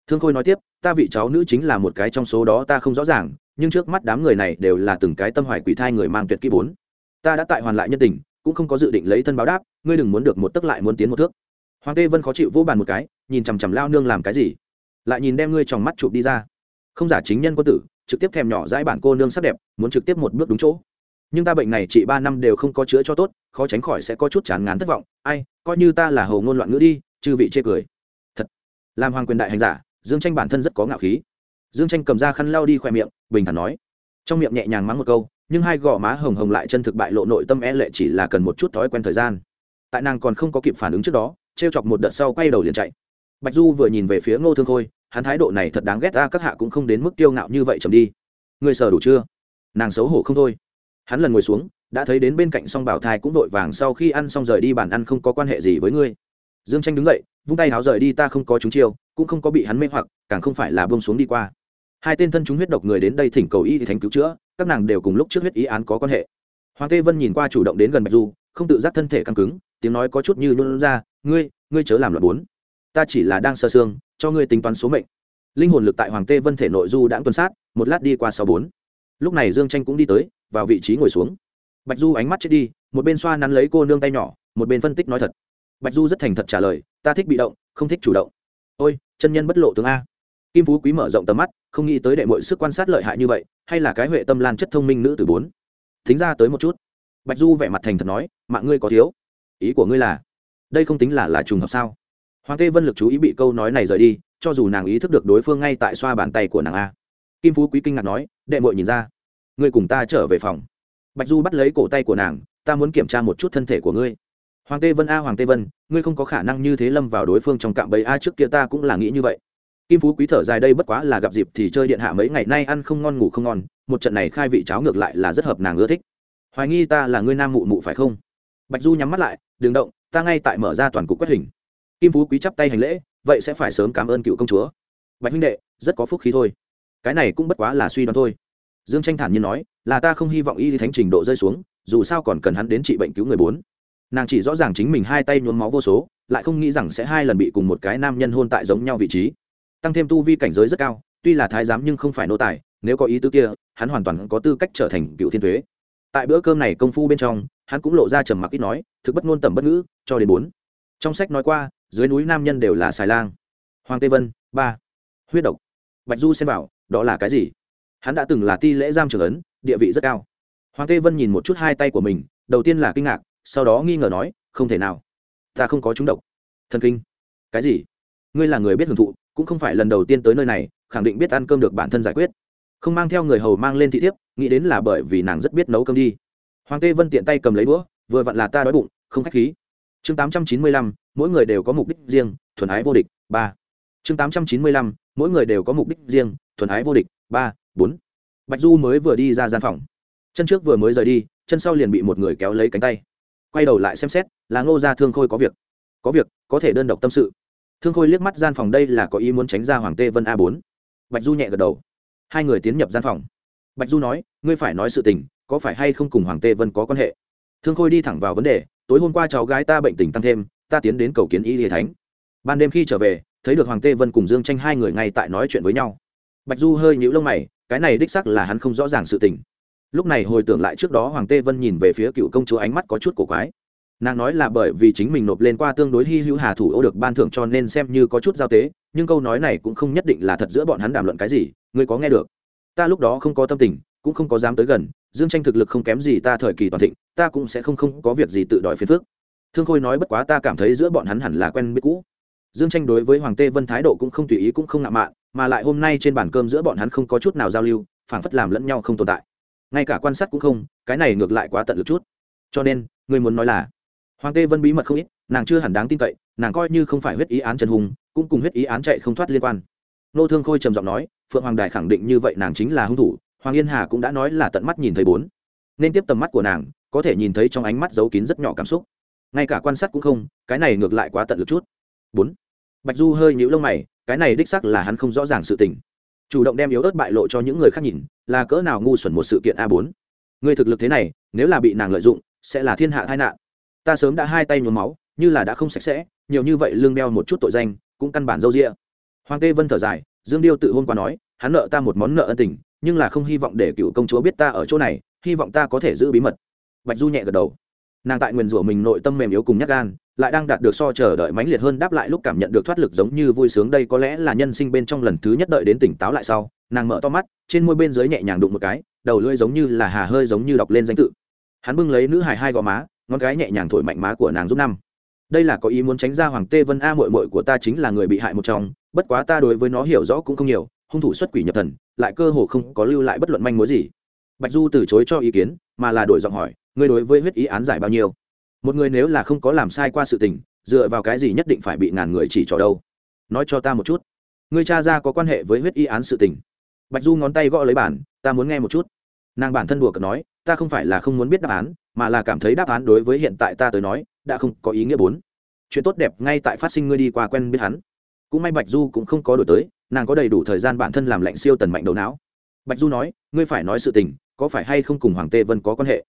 Thương khôi nói tiếp, ta vị cháu nữ chính là một cái trong số đó, ta không rõ ràng, nhưng trước mắt đám người này đều là từng cái tâm hoài quỷ thai người mang tuyệt kỹ bốn. Ta đã tại hoàn lại nhân tình, cũng không có dự định lấy thân báo đáp, ngươi đừng muốn được một tức lại muốn tiến một thước hoàng tê vân khó chịu vô bàn một cái, nhìn chằm chằm lao nương làm cái gì? Lại nhìn đem ngươi tròng mắt chụp đi ra. Không giả chính nhân quân tử, trực tiếp thèm nhỏ dãi bản cô nương sắc đẹp, muốn trực tiếp một bước đúng chỗ. Nhưng ta bệnh này chỉ ba năm đều không có chữa cho tốt, khó tránh khỏi sẽ có chút chán ngán thất vọng. Ai, coi như ta là hầu ngôn loạn ngữ đi, chư vị chê cười. Thật. Làm hoàng quyền đại hành giả, dương tranh bản thân rất có ngạo khí. Dương tranh cầm ra khăn lau đi khoe miệng, bình thản nói. Trong miệng nhẹ nhàng mắng một câu, nhưng hai gò má hồng hồng lại chân thực bại lộ nội tâm e lệ chỉ là cần một chút thói quen thời gian. Tại nàng còn không có kịp phản ứng trước đó trêu chọc một đợt sau quay đầu liền chạy. Bạch du vừa nhìn về phía ngô thương khôi, hắn thái độ này thật đáng ghét ra, các hạ cũng không đến mức tiêu ngạo như vậy chầm đi. Người sờ đủ chưa? Nàng xấu hổ không thôi. Hắn lần ngồi xuống, đã thấy đến bên cạnh song bảo thai cũng vội vàng sau khi ăn xong rời đi bàn ăn không có quan hệ gì với ngươi. Dương tranh đứng dậy, vung tay háo rời đi, ta không có chúng chiêu, cũng không có bị hắn mê hoặc, càng không phải là bông xuống đi qua. Hai tên thân chúng huyết độc người đến đây thỉnh cầu y thì thánh cứu chữa, các nàng đều cùng lúc trước huyết ý án có quan hệ. Hoàng tê vân nhìn qua chủ động đến gần bạch du, không tự giác thân thể căng cứng tiếng nói có chút như luôn ra, ngươi ngươi chớ làm loạn bốn. Ta chỉ là đang sơ xương cho ngươi tính toán số mệnh. Linh hồn lực tại hoàng tê vân thể nội du đã tuần sát, một lát đi qua sáu bốn. Lúc này dương tranh cũng đi tới, vào vị trí ngồi xuống. Bạch du ánh mắt chết đi, một bên xoa nắn lấy cô nương tay nhỏ, một bên phân tích nói thật. Bạch du rất thành thật trả lời, ta thích bị động, không thích chủ động. Ôi, chân nhân bất lộ tướng a. Kim phú quý mở rộng tầm mắt, không nghĩ tới đệ mọi sức quan sát lợi hại như vậy, hay là cái huệ tâm lan chất thông minh nữ từ bốn. Thính ra tới một chút. Bạch du vẻ mặt thành thật nói, mạng ngươi có thiếu ý của ngươi là, đây không tính là là trùng hợp sao? Hoàng tê vân lực chú ý bị câu nói này rời đi, cho dù nàng ý thức được đối phương ngay tại xoa bàn tay của nàng a. Kim phú quý kinh ngạc nói, đệ mội nhìn ra, ngươi cùng ta trở về phòng. Bạch du bắt lấy cổ tay của nàng, ta muốn kiểm tra một chút thân thể của ngươi. Hoàng tê vân a, hoàng tê vân, ngươi không có khả năng như thế lâm vào đối phương trong cạm bẫy a trước kia ta cũng là nghĩ như vậy. Kim phú quý thở dài, đây bất quá là gặp dịp thì chơi điện hạ mấy ngày nay ăn không ngon, ngủ không ngon, một trận này khai vị cháo ngược lại là rất hợp nàng ưa thích. Hoài nghi ta là ngươi nam mụ mụ phải không? Bạch du nhắm mắt lại đường động, ta ngay tại mở ra toàn cục quét hình. Kim phú quý chắp tay hành lễ, vậy sẽ phải sớm cảm ơn cựu công chúa. Bạch huynh đệ, rất có phúc khí thôi. Cái này cũng bất quá là suy đoán thôi. Dương tranh thản nhiên nói, là ta không hy vọng y thánh trình độ rơi xuống, dù sao còn cần hắn đến trị bệnh cứu người bốn. Nàng chỉ rõ ràng chính mình hai tay nhuốm máu vô số, lại không nghĩ rằng sẽ hai lần bị cùng một cái nam nhân hôn tại giống nhau vị trí. Tăng thêm tu vi cảnh giới rất cao, tuy là thái giám nhưng không phải nô tài, nếu có ý tứ kia, hắn hoàn toàn có tư cách trở thành cựu thiên thuế. Tại bữa cơm này công phu bên trong hắn cũng lộ ra trầm mặc ít nói, thực bất ngôn tầm bất ngữ, cho đến bốn. Trong sách nói qua, dưới núi nam nhân đều là xài lang. Hoàng tê vân, ba. Huyết độc. Bạch du xem bảo, đó là cái gì? Hắn đã từng là ti lễ giam trưởng ấn, địa vị rất cao. Hoàng tê vân nhìn một chút hai tay của mình, đầu tiên là kinh ngạc, sau đó nghi ngờ nói, không thể nào. Ta không có trúng độc. Thần kinh. Cái gì? Ngươi là người biết hưởng thụ, cũng không phải lần đầu tiên tới nơi này, khẳng định biết ăn cơm được bản thân giải quyết. Không mang theo người hầu mang lên thị thiếp, nghĩ đến là bởi vì nàng rất biết nấu cơm đi hoàng tê vân tiện tay cầm lấy đũa, vừa vặn là ta đói bụng, không khách khí. Chương tám trăm chín mươi lăm, mỗi người đều có mục đích riêng, thuần ái vô địch, ba. Chương tám trăm chín mươi lăm, mỗi người đều có mục đích riêng, thuần ái vô địch, ba, bốn. Bạch du mới vừa đi ra gian phòng. Chân trước vừa mới rời đi, chân sau liền bị một người kéo lấy cánh tay. Quay đầu lại xem xét, là ngô gia thương khôi có việc. Có việc, có thể đơn độc tâm sự. Thương khôi liếc mắt gian phòng đây là có ý muốn tránh ra hoàng tê vân a bốn. Bạch du nhẹ gật đầu. Hai người tiến nhập gian phòng bạch du nói, ngươi phải nói sự tình, có phải hay không cùng hoàng tê vân có quan hệ? Thương khôi đi thẳng vào vấn đề, tối hôm qua cháu gái ta bệnh tình tăng thêm, ta tiến đến cầu kiến y hệ thánh. Ban đêm khi trở về, thấy được hoàng tê vân cùng dương tranh hai người ngay tại nói chuyện với nhau. Bạch du hơi nhũ lông mày, cái này đích sắc là hắn không rõ ràng sự tình. Lúc này hồi tưởng lại trước đó hoàng tê vân nhìn về phía cựu công chúa ánh mắt có chút cổ quái. Nàng nói là bởi vì chính mình nộp lên qua tương đối hy hữu hà thủ ô được ban thưởng cho nên xem như có chút giao tế, nhưng câu nói này cũng không nhất định là thật giữa bọn hắn đàm luận cái gì, ngươi có nghe được? Ta lúc đó không có tâm tình, cũng không có dám tới gần, dương tranh thực lực không kém gì ta thời kỳ toàn thịnh, ta cũng sẽ không không có việc gì tự đòi phiền phước thương khôi nói bất quá ta cảm thấy giữa bọn hắn hẳn là quen biết cũ. Dương tranh đối với hoàng tê vân thái độ cũng không tùy ý cũng không ngạo mạn, mà lại hôm nay trên bàn cơm giữa bọn hắn không có chút nào giao lưu, phảng phất làm lẫn nhau không tồn tại. Ngay cả quan sát cũng không, cái này ngược lại quá tận lực chút. Cho nên, người muốn nói là, hoàng tê vân bí mật không ít, nàng chưa hẳn đáng tin cậy, nàng coi như không phải huyết ý án trần hùng, cũng cùng huyết ý án chạy không thoát liên quan nô thương khôi trầm giọng nói, phượng hoàng đài khẳng định như vậy nàng chính là hung thủ, hoàng yên hà cũng đã nói là tận mắt nhìn thấy bốn. Nên tiếp tầm mắt của nàng, có thể nhìn thấy trong ánh mắt giấu kín rất nhỏ cảm xúc. Ngay cả quan sát cũng không, cái này ngược lại quá tận lực chút. Bốn. Bạch du hơi nhíu lông mày, cái này đích sắc là hắn không rõ ràng sự tình. Chủ động đem yếu ớt bại lộ cho những người khác nhìn, là cỡ nào ngu xuẩn một sự kiện a bốn. Người thực lực thế này, nếu là bị nàng lợi dụng, sẽ là thiên hạ tai nạn. Ta sớm đã hai tay nhuốm máu, như là đã không sạch sẽ, nhiều như vậy lương đeo một chút tội danh, cũng căn bản dâu rịa hoàng tê vân thở dài, dương điêu tự hôm qua nói, hắn nợ ta một món nợ ân tình, nhưng là không hy vọng để cựu công chúa biết ta ở chỗ này, hy vọng ta có thể giữ bí mật. Bạch du nhẹ gật đầu. Nàng tại nguyền rủa mình nội tâm mềm yếu cùng nhắc gan, lại đang đạt được so chờ đợi mãnh liệt hơn đáp lại lúc cảm nhận được thoát lực giống như vui sướng đây có lẽ là nhân sinh bên trong lần thứ nhất đợi đến tỉnh táo lại sau, nàng mở to mắt, trên môi bên dưới nhẹ nhàng đụng một cái, đầu lưỡi giống như là hà hơi giống như đọc lên danh tự. Hắn bưng lấy nữ hài hai gò má, ngón gái nhẹ nhàng thổi mạnh má của nàng giúp năm. Đây là có ý muốn tránh ra hoàng tê vân a mội mội của ta chính là người bị hại một trong bất quá ta đối với nó hiểu rõ cũng không nhiều, hung thủ xuất quỷ nhập thần, lại cơ hồ không có lưu lại bất luận manh mối gì. Bạch du từ chối cho ý kiến, mà là đổi giọng hỏi, ngươi đối với huyết ý án giải bao nhiêu? Một người nếu là không có làm sai qua sự tình, dựa vào cái gì nhất định phải bị ngàn người chỉ trỏ đâu? Nói cho ta một chút. Ngươi cha ra có quan hệ với huyết y án sự tình? Bạch du ngón tay gõ lấy bản, ta muốn nghe một chút. Nàng bản thân đùa cợt nói, ta không phải là không muốn biết đáp án, mà là cảm thấy đáp án đối với hiện tại ta tới nói, đã không có ý nghĩa bốn. Chuyện tốt đẹp ngay tại phát sinh, ngươi đi qua quen biết hắn cũng may bạch du cũng không có đổi tới, nàng có đầy đủ thời gian bản thân làm lạnh siêu tần mạnh đầu não. Bạch du nói, ngươi phải nói sự tình, có phải hay không cùng hoàng tê vân có quan hệ?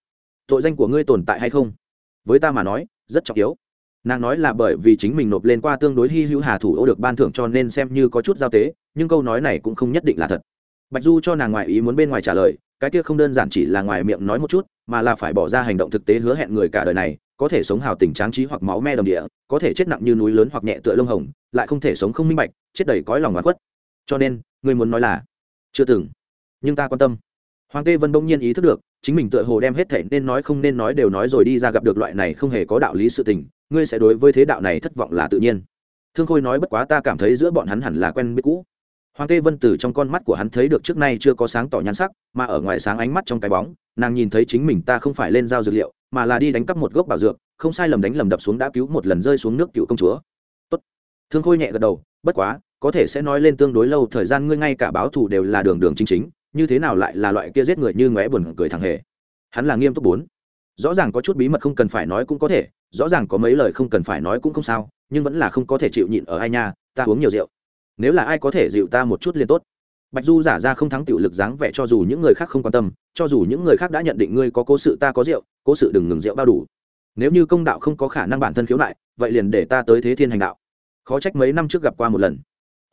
Tội danh của ngươi tồn tại hay không? Với ta mà nói, rất trọng yếu. Nàng nói là bởi vì chính mình nộp lên qua tương đối hy hữu hà thủ ô được ban thưởng cho nên xem như có chút giao tế, nhưng câu nói này cũng không nhất định là thật. Bạch du cho nàng ngoại ý muốn bên ngoài trả lời, cái kia không đơn giản chỉ là ngoài miệng nói một chút, mà là phải bỏ ra hành động thực tế hứa hẹn người cả đời này có thể sống hào tình tráng trí hoặc máu me đồng địa, có thể chết nặng như núi lớn hoặc nhẹ tựa lông hồng, lại không thể sống không minh bạch, chết đầy cõi lòng oán khuất. Cho nên, người muốn nói là, chưa từng. Nhưng ta quan tâm. Hoàng tê vân bỗng nhiên ý thức được, chính mình tựa hồ đem hết thể nên nói không nên nói đều nói rồi đi ra gặp được loại này không hề có đạo lý sự tình, ngươi sẽ đối với thế đạo này thất vọng là tự nhiên. Thương khôi nói bất quá ta cảm thấy giữa bọn hắn hẳn là quen biết cũ. Hoàng tê vân từ trong con mắt của hắn thấy được trước nay chưa có sáng tỏ nhan sắc, mà ở ngoài sáng ánh mắt trong cái bóng, nàng nhìn thấy chính mình ta không phải lên giao dược liệu mà là đi đánh cắp một gốc bảo dược, không sai lầm đánh lầm đập xuống đã cứu một lần rơi xuống nước cựu công chúa. Tốt. thương khôi nhẹ gật đầu, bất quá, có thể sẽ nói lên tương đối lâu, thời gian ngươi ngay cả báo thù đều là đường đường chính chính, như thế nào lại là loại kia giết người như ngóe buồn cười thằng hề? Hắn là nghiêm túc bốn. Rõ ràng có chút bí mật không cần phải nói cũng có thể, rõ ràng có mấy lời không cần phải nói cũng không sao, nhưng vẫn là không có thể chịu nhịn ở ai nha, ta uống nhiều rượu. Nếu là ai có thể dịu ta một chút liền tốt bạch du giả ra không thắng tiểu lực dáng vẻ cho dù những người khác không quan tâm, cho dù những người khác đã nhận định ngươi có cố sự ta có rượu, cố sự đừng ngừng rượu bao đủ. Nếu như công đạo không có khả năng bản thân khiếu nại, vậy liền để ta tới thế thiên hành đạo. Khó trách mấy năm trước gặp qua một lần.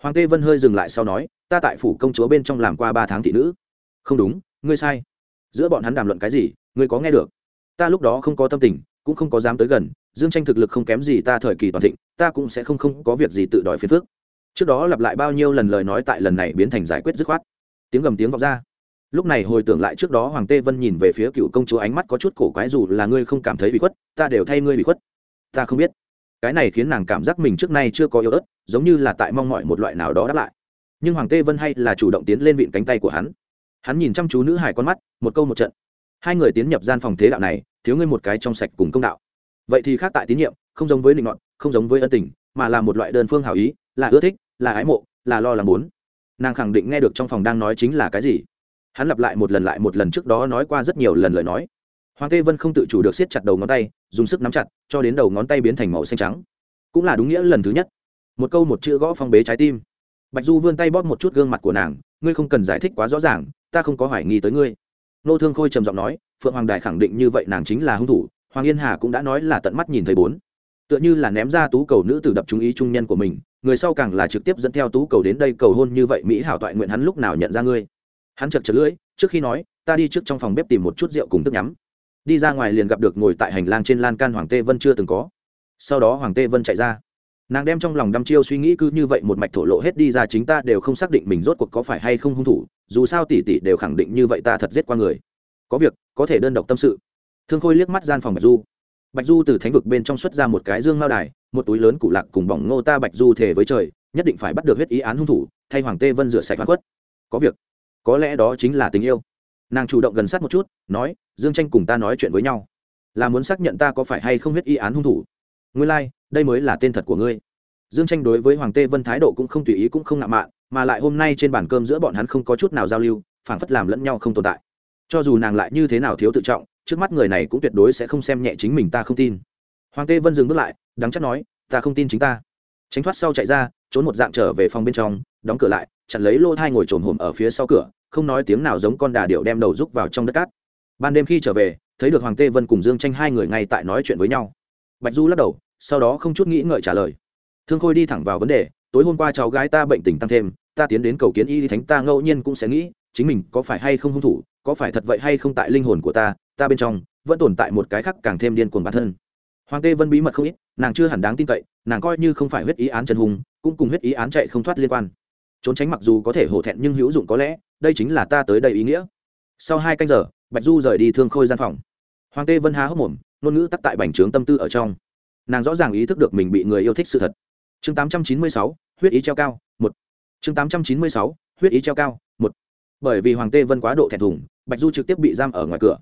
Hoàng tê vân hơi dừng lại sau nói, ta tại phủ công chúa bên trong làm qua ba tháng thị nữ. Không đúng, ngươi sai. Giữa bọn hắn đàm luận cái gì, ngươi có nghe được? Ta lúc đó không có tâm tình, cũng không có dám tới gần, dương tranh thực lực không kém gì ta thời kỳ toàn thịnh, ta cũng sẽ không không có việc gì tự đòi phiền phước trước đó lặp lại bao nhiêu lần lời nói tại lần này biến thành giải quyết dứt khoát. Tiếng gầm tiếng vọng ra. Lúc này hồi tưởng lại trước đó hoàng tê vân nhìn về phía cựu công chúa ánh mắt có chút cổ quái dù là ngươi không cảm thấy bị khuất, ta đều thay ngươi bị khuất. Ta không biết. Cái này khiến nàng cảm giác mình trước nay chưa có yếu ớt, giống như là tại mong mọi một loại nào đó đáp lại. Nhưng hoàng tê vân hay là chủ động tiến lên vịn cánh tay của hắn. Hắn nhìn chăm chú nữ hải con mắt, một câu một trận. Hai người tiến nhập gian phòng thế đạo này, thiếu ngươi một cái trong sạch cùng công đạo. Vậy thì khác tại tín nhiệm, không giống với định ngọn không giống với ân tình, mà là một loại đơn phương hảo ý, là ưa thích là ái mộ, là lo lắng muốn nàng khẳng định nghe được trong phòng đang nói chính là cái gì. Hắn lặp lại một lần lại một lần trước đó nói qua rất nhiều lần lời nói. Hoàng tê vân không tự chủ được siết chặt đầu ngón tay, dùng sức nắm chặt, cho đến đầu ngón tay biến thành màu xanh trắng. Cũng là đúng nghĩa lần thứ nhất. Một câu một chữ gõ phong bế trái tim. Bạch du vươn tay bóp một chút gương mặt của nàng, ngươi không cần giải thích quá rõ ràng, ta không có hoài nghi tới ngươi. Nô thương khôi trầm giọng nói, phượng hoàng đài khẳng định như vậy nàng chính là hung thủ, hoàng yên hà cũng đã nói là tận mắt nhìn thấy bốn. Tựa như là ném ra tú cầu nữ tử đập trung ý trung nhân của mình người sau càng là trực tiếp dẫn theo tú cầu đến đây cầu hôn như vậy, mỹ hảo toại nguyện hắn lúc nào nhận ra ngươi? Hắn chật chật lưỡi, trước khi nói, ta đi trước trong phòng bếp tìm một chút rượu cùng thức nhắm. Đi ra ngoài liền gặp được ngồi tại hành lang trên lan can hoàng tê vân chưa từng có. Sau đó hoàng tê vân chạy ra. Nàng đem trong lòng đăm chiêu suy nghĩ cứ như vậy một mạch thổ lộ hết đi ra, chính ta đều không xác định mình rốt cuộc có phải hay không hung thủ, dù sao tỷ tỷ đều khẳng định như vậy ta thật giết qua người. Có việc, có thể đơn độc tâm sự. Thương khôi liếc mắt gian phòng bạch du. Bạch du từ thánh vực bên trong xuất ra một cái dương mao đài một túi lớn cụ lạc cùng bỏng ngô ta bạch du thể với trời nhất định phải bắt được huyết ý án hung thủ thay hoàng tê vân rửa sạch văn quất có việc. Có lẽ đó chính là tình yêu. Nàng chủ động gần sát một chút nói dương tranh cùng ta nói chuyện với nhau. Là muốn xác nhận ta có phải hay không huyết ý án hung thủ. Nguyên lai、like, đây mới là tên thật của ngươi. Dương tranh đối với hoàng tê vân thái độ cũng không tùy ý cũng không ngạo mạn mà lại hôm nay trên bàn cơm giữa bọn hắn không có chút nào giao lưu phảng phất làm lẫn nhau không tồn tại. Cho dù nàng lại như thế nào thiếu tự trọng trước mắt người này cũng tuyệt đối sẽ không xem nhẹ chính mình ta không tin. Hoàng tê vân dừng bước lại đáng chắc nói, ta không tin chính ta. Tránh thoát sau chạy ra, trốn một dạng trở về phòng bên trong, đóng cửa lại, chặn lấy lô thai ngồi trồm hổm ở phía sau cửa, không nói tiếng nào giống con đà điệu đem đầu rúc vào trong đất cát. Ban đêm khi trở về, thấy được hoàng tê vân cùng dương tranh hai người ngay tại nói chuyện với nhau. Bạch du lắc đầu, sau đó không chút nghĩ ngợi trả lời. Thương khôi đi thẳng vào vấn đề, tối hôm qua cháu gái ta bệnh tình tăng thêm, ta tiến đến cầu kiến y thánh, ta ngẫu nhiên cũng sẽ nghĩ, chính mình có phải hay không hung thủ, có phải thật vậy hay không tại linh hồn của ta ta bên trong vẫn tồn tại một cái khác càng thêm điên cuồng bản thân hoàng tê vân bí mật không ít, nàng chưa hẳn đáng tin cậy, nàng coi như không phải huyết ý án trần hùng, cũng cùng huyết ý án chạy không thoát liên quan. Trốn tránh mặc dù có thể hổ thẹn nhưng hữu dụng có lẽ, đây chính là ta tới đây ý nghĩa. Sau hai canh giờ, bạch du rời đi thương khôi gian phòng. Hoàng tê vân há hốc mồm, ngôn ngữ tắc tại bành trướng tâm tư ở trong. Nàng rõ ràng ý thức được mình bị người yêu thích sự thật. Chương tám trăm chín mươi sáu, huyết ý treo cao, một. Chương tám trăm chín mươi sáu, huyết ý treo cao, một. Bởi vì hoàng tê vân quá độ thẹn thùng, bạch du trực tiếp bị giam ở ngoài cửa.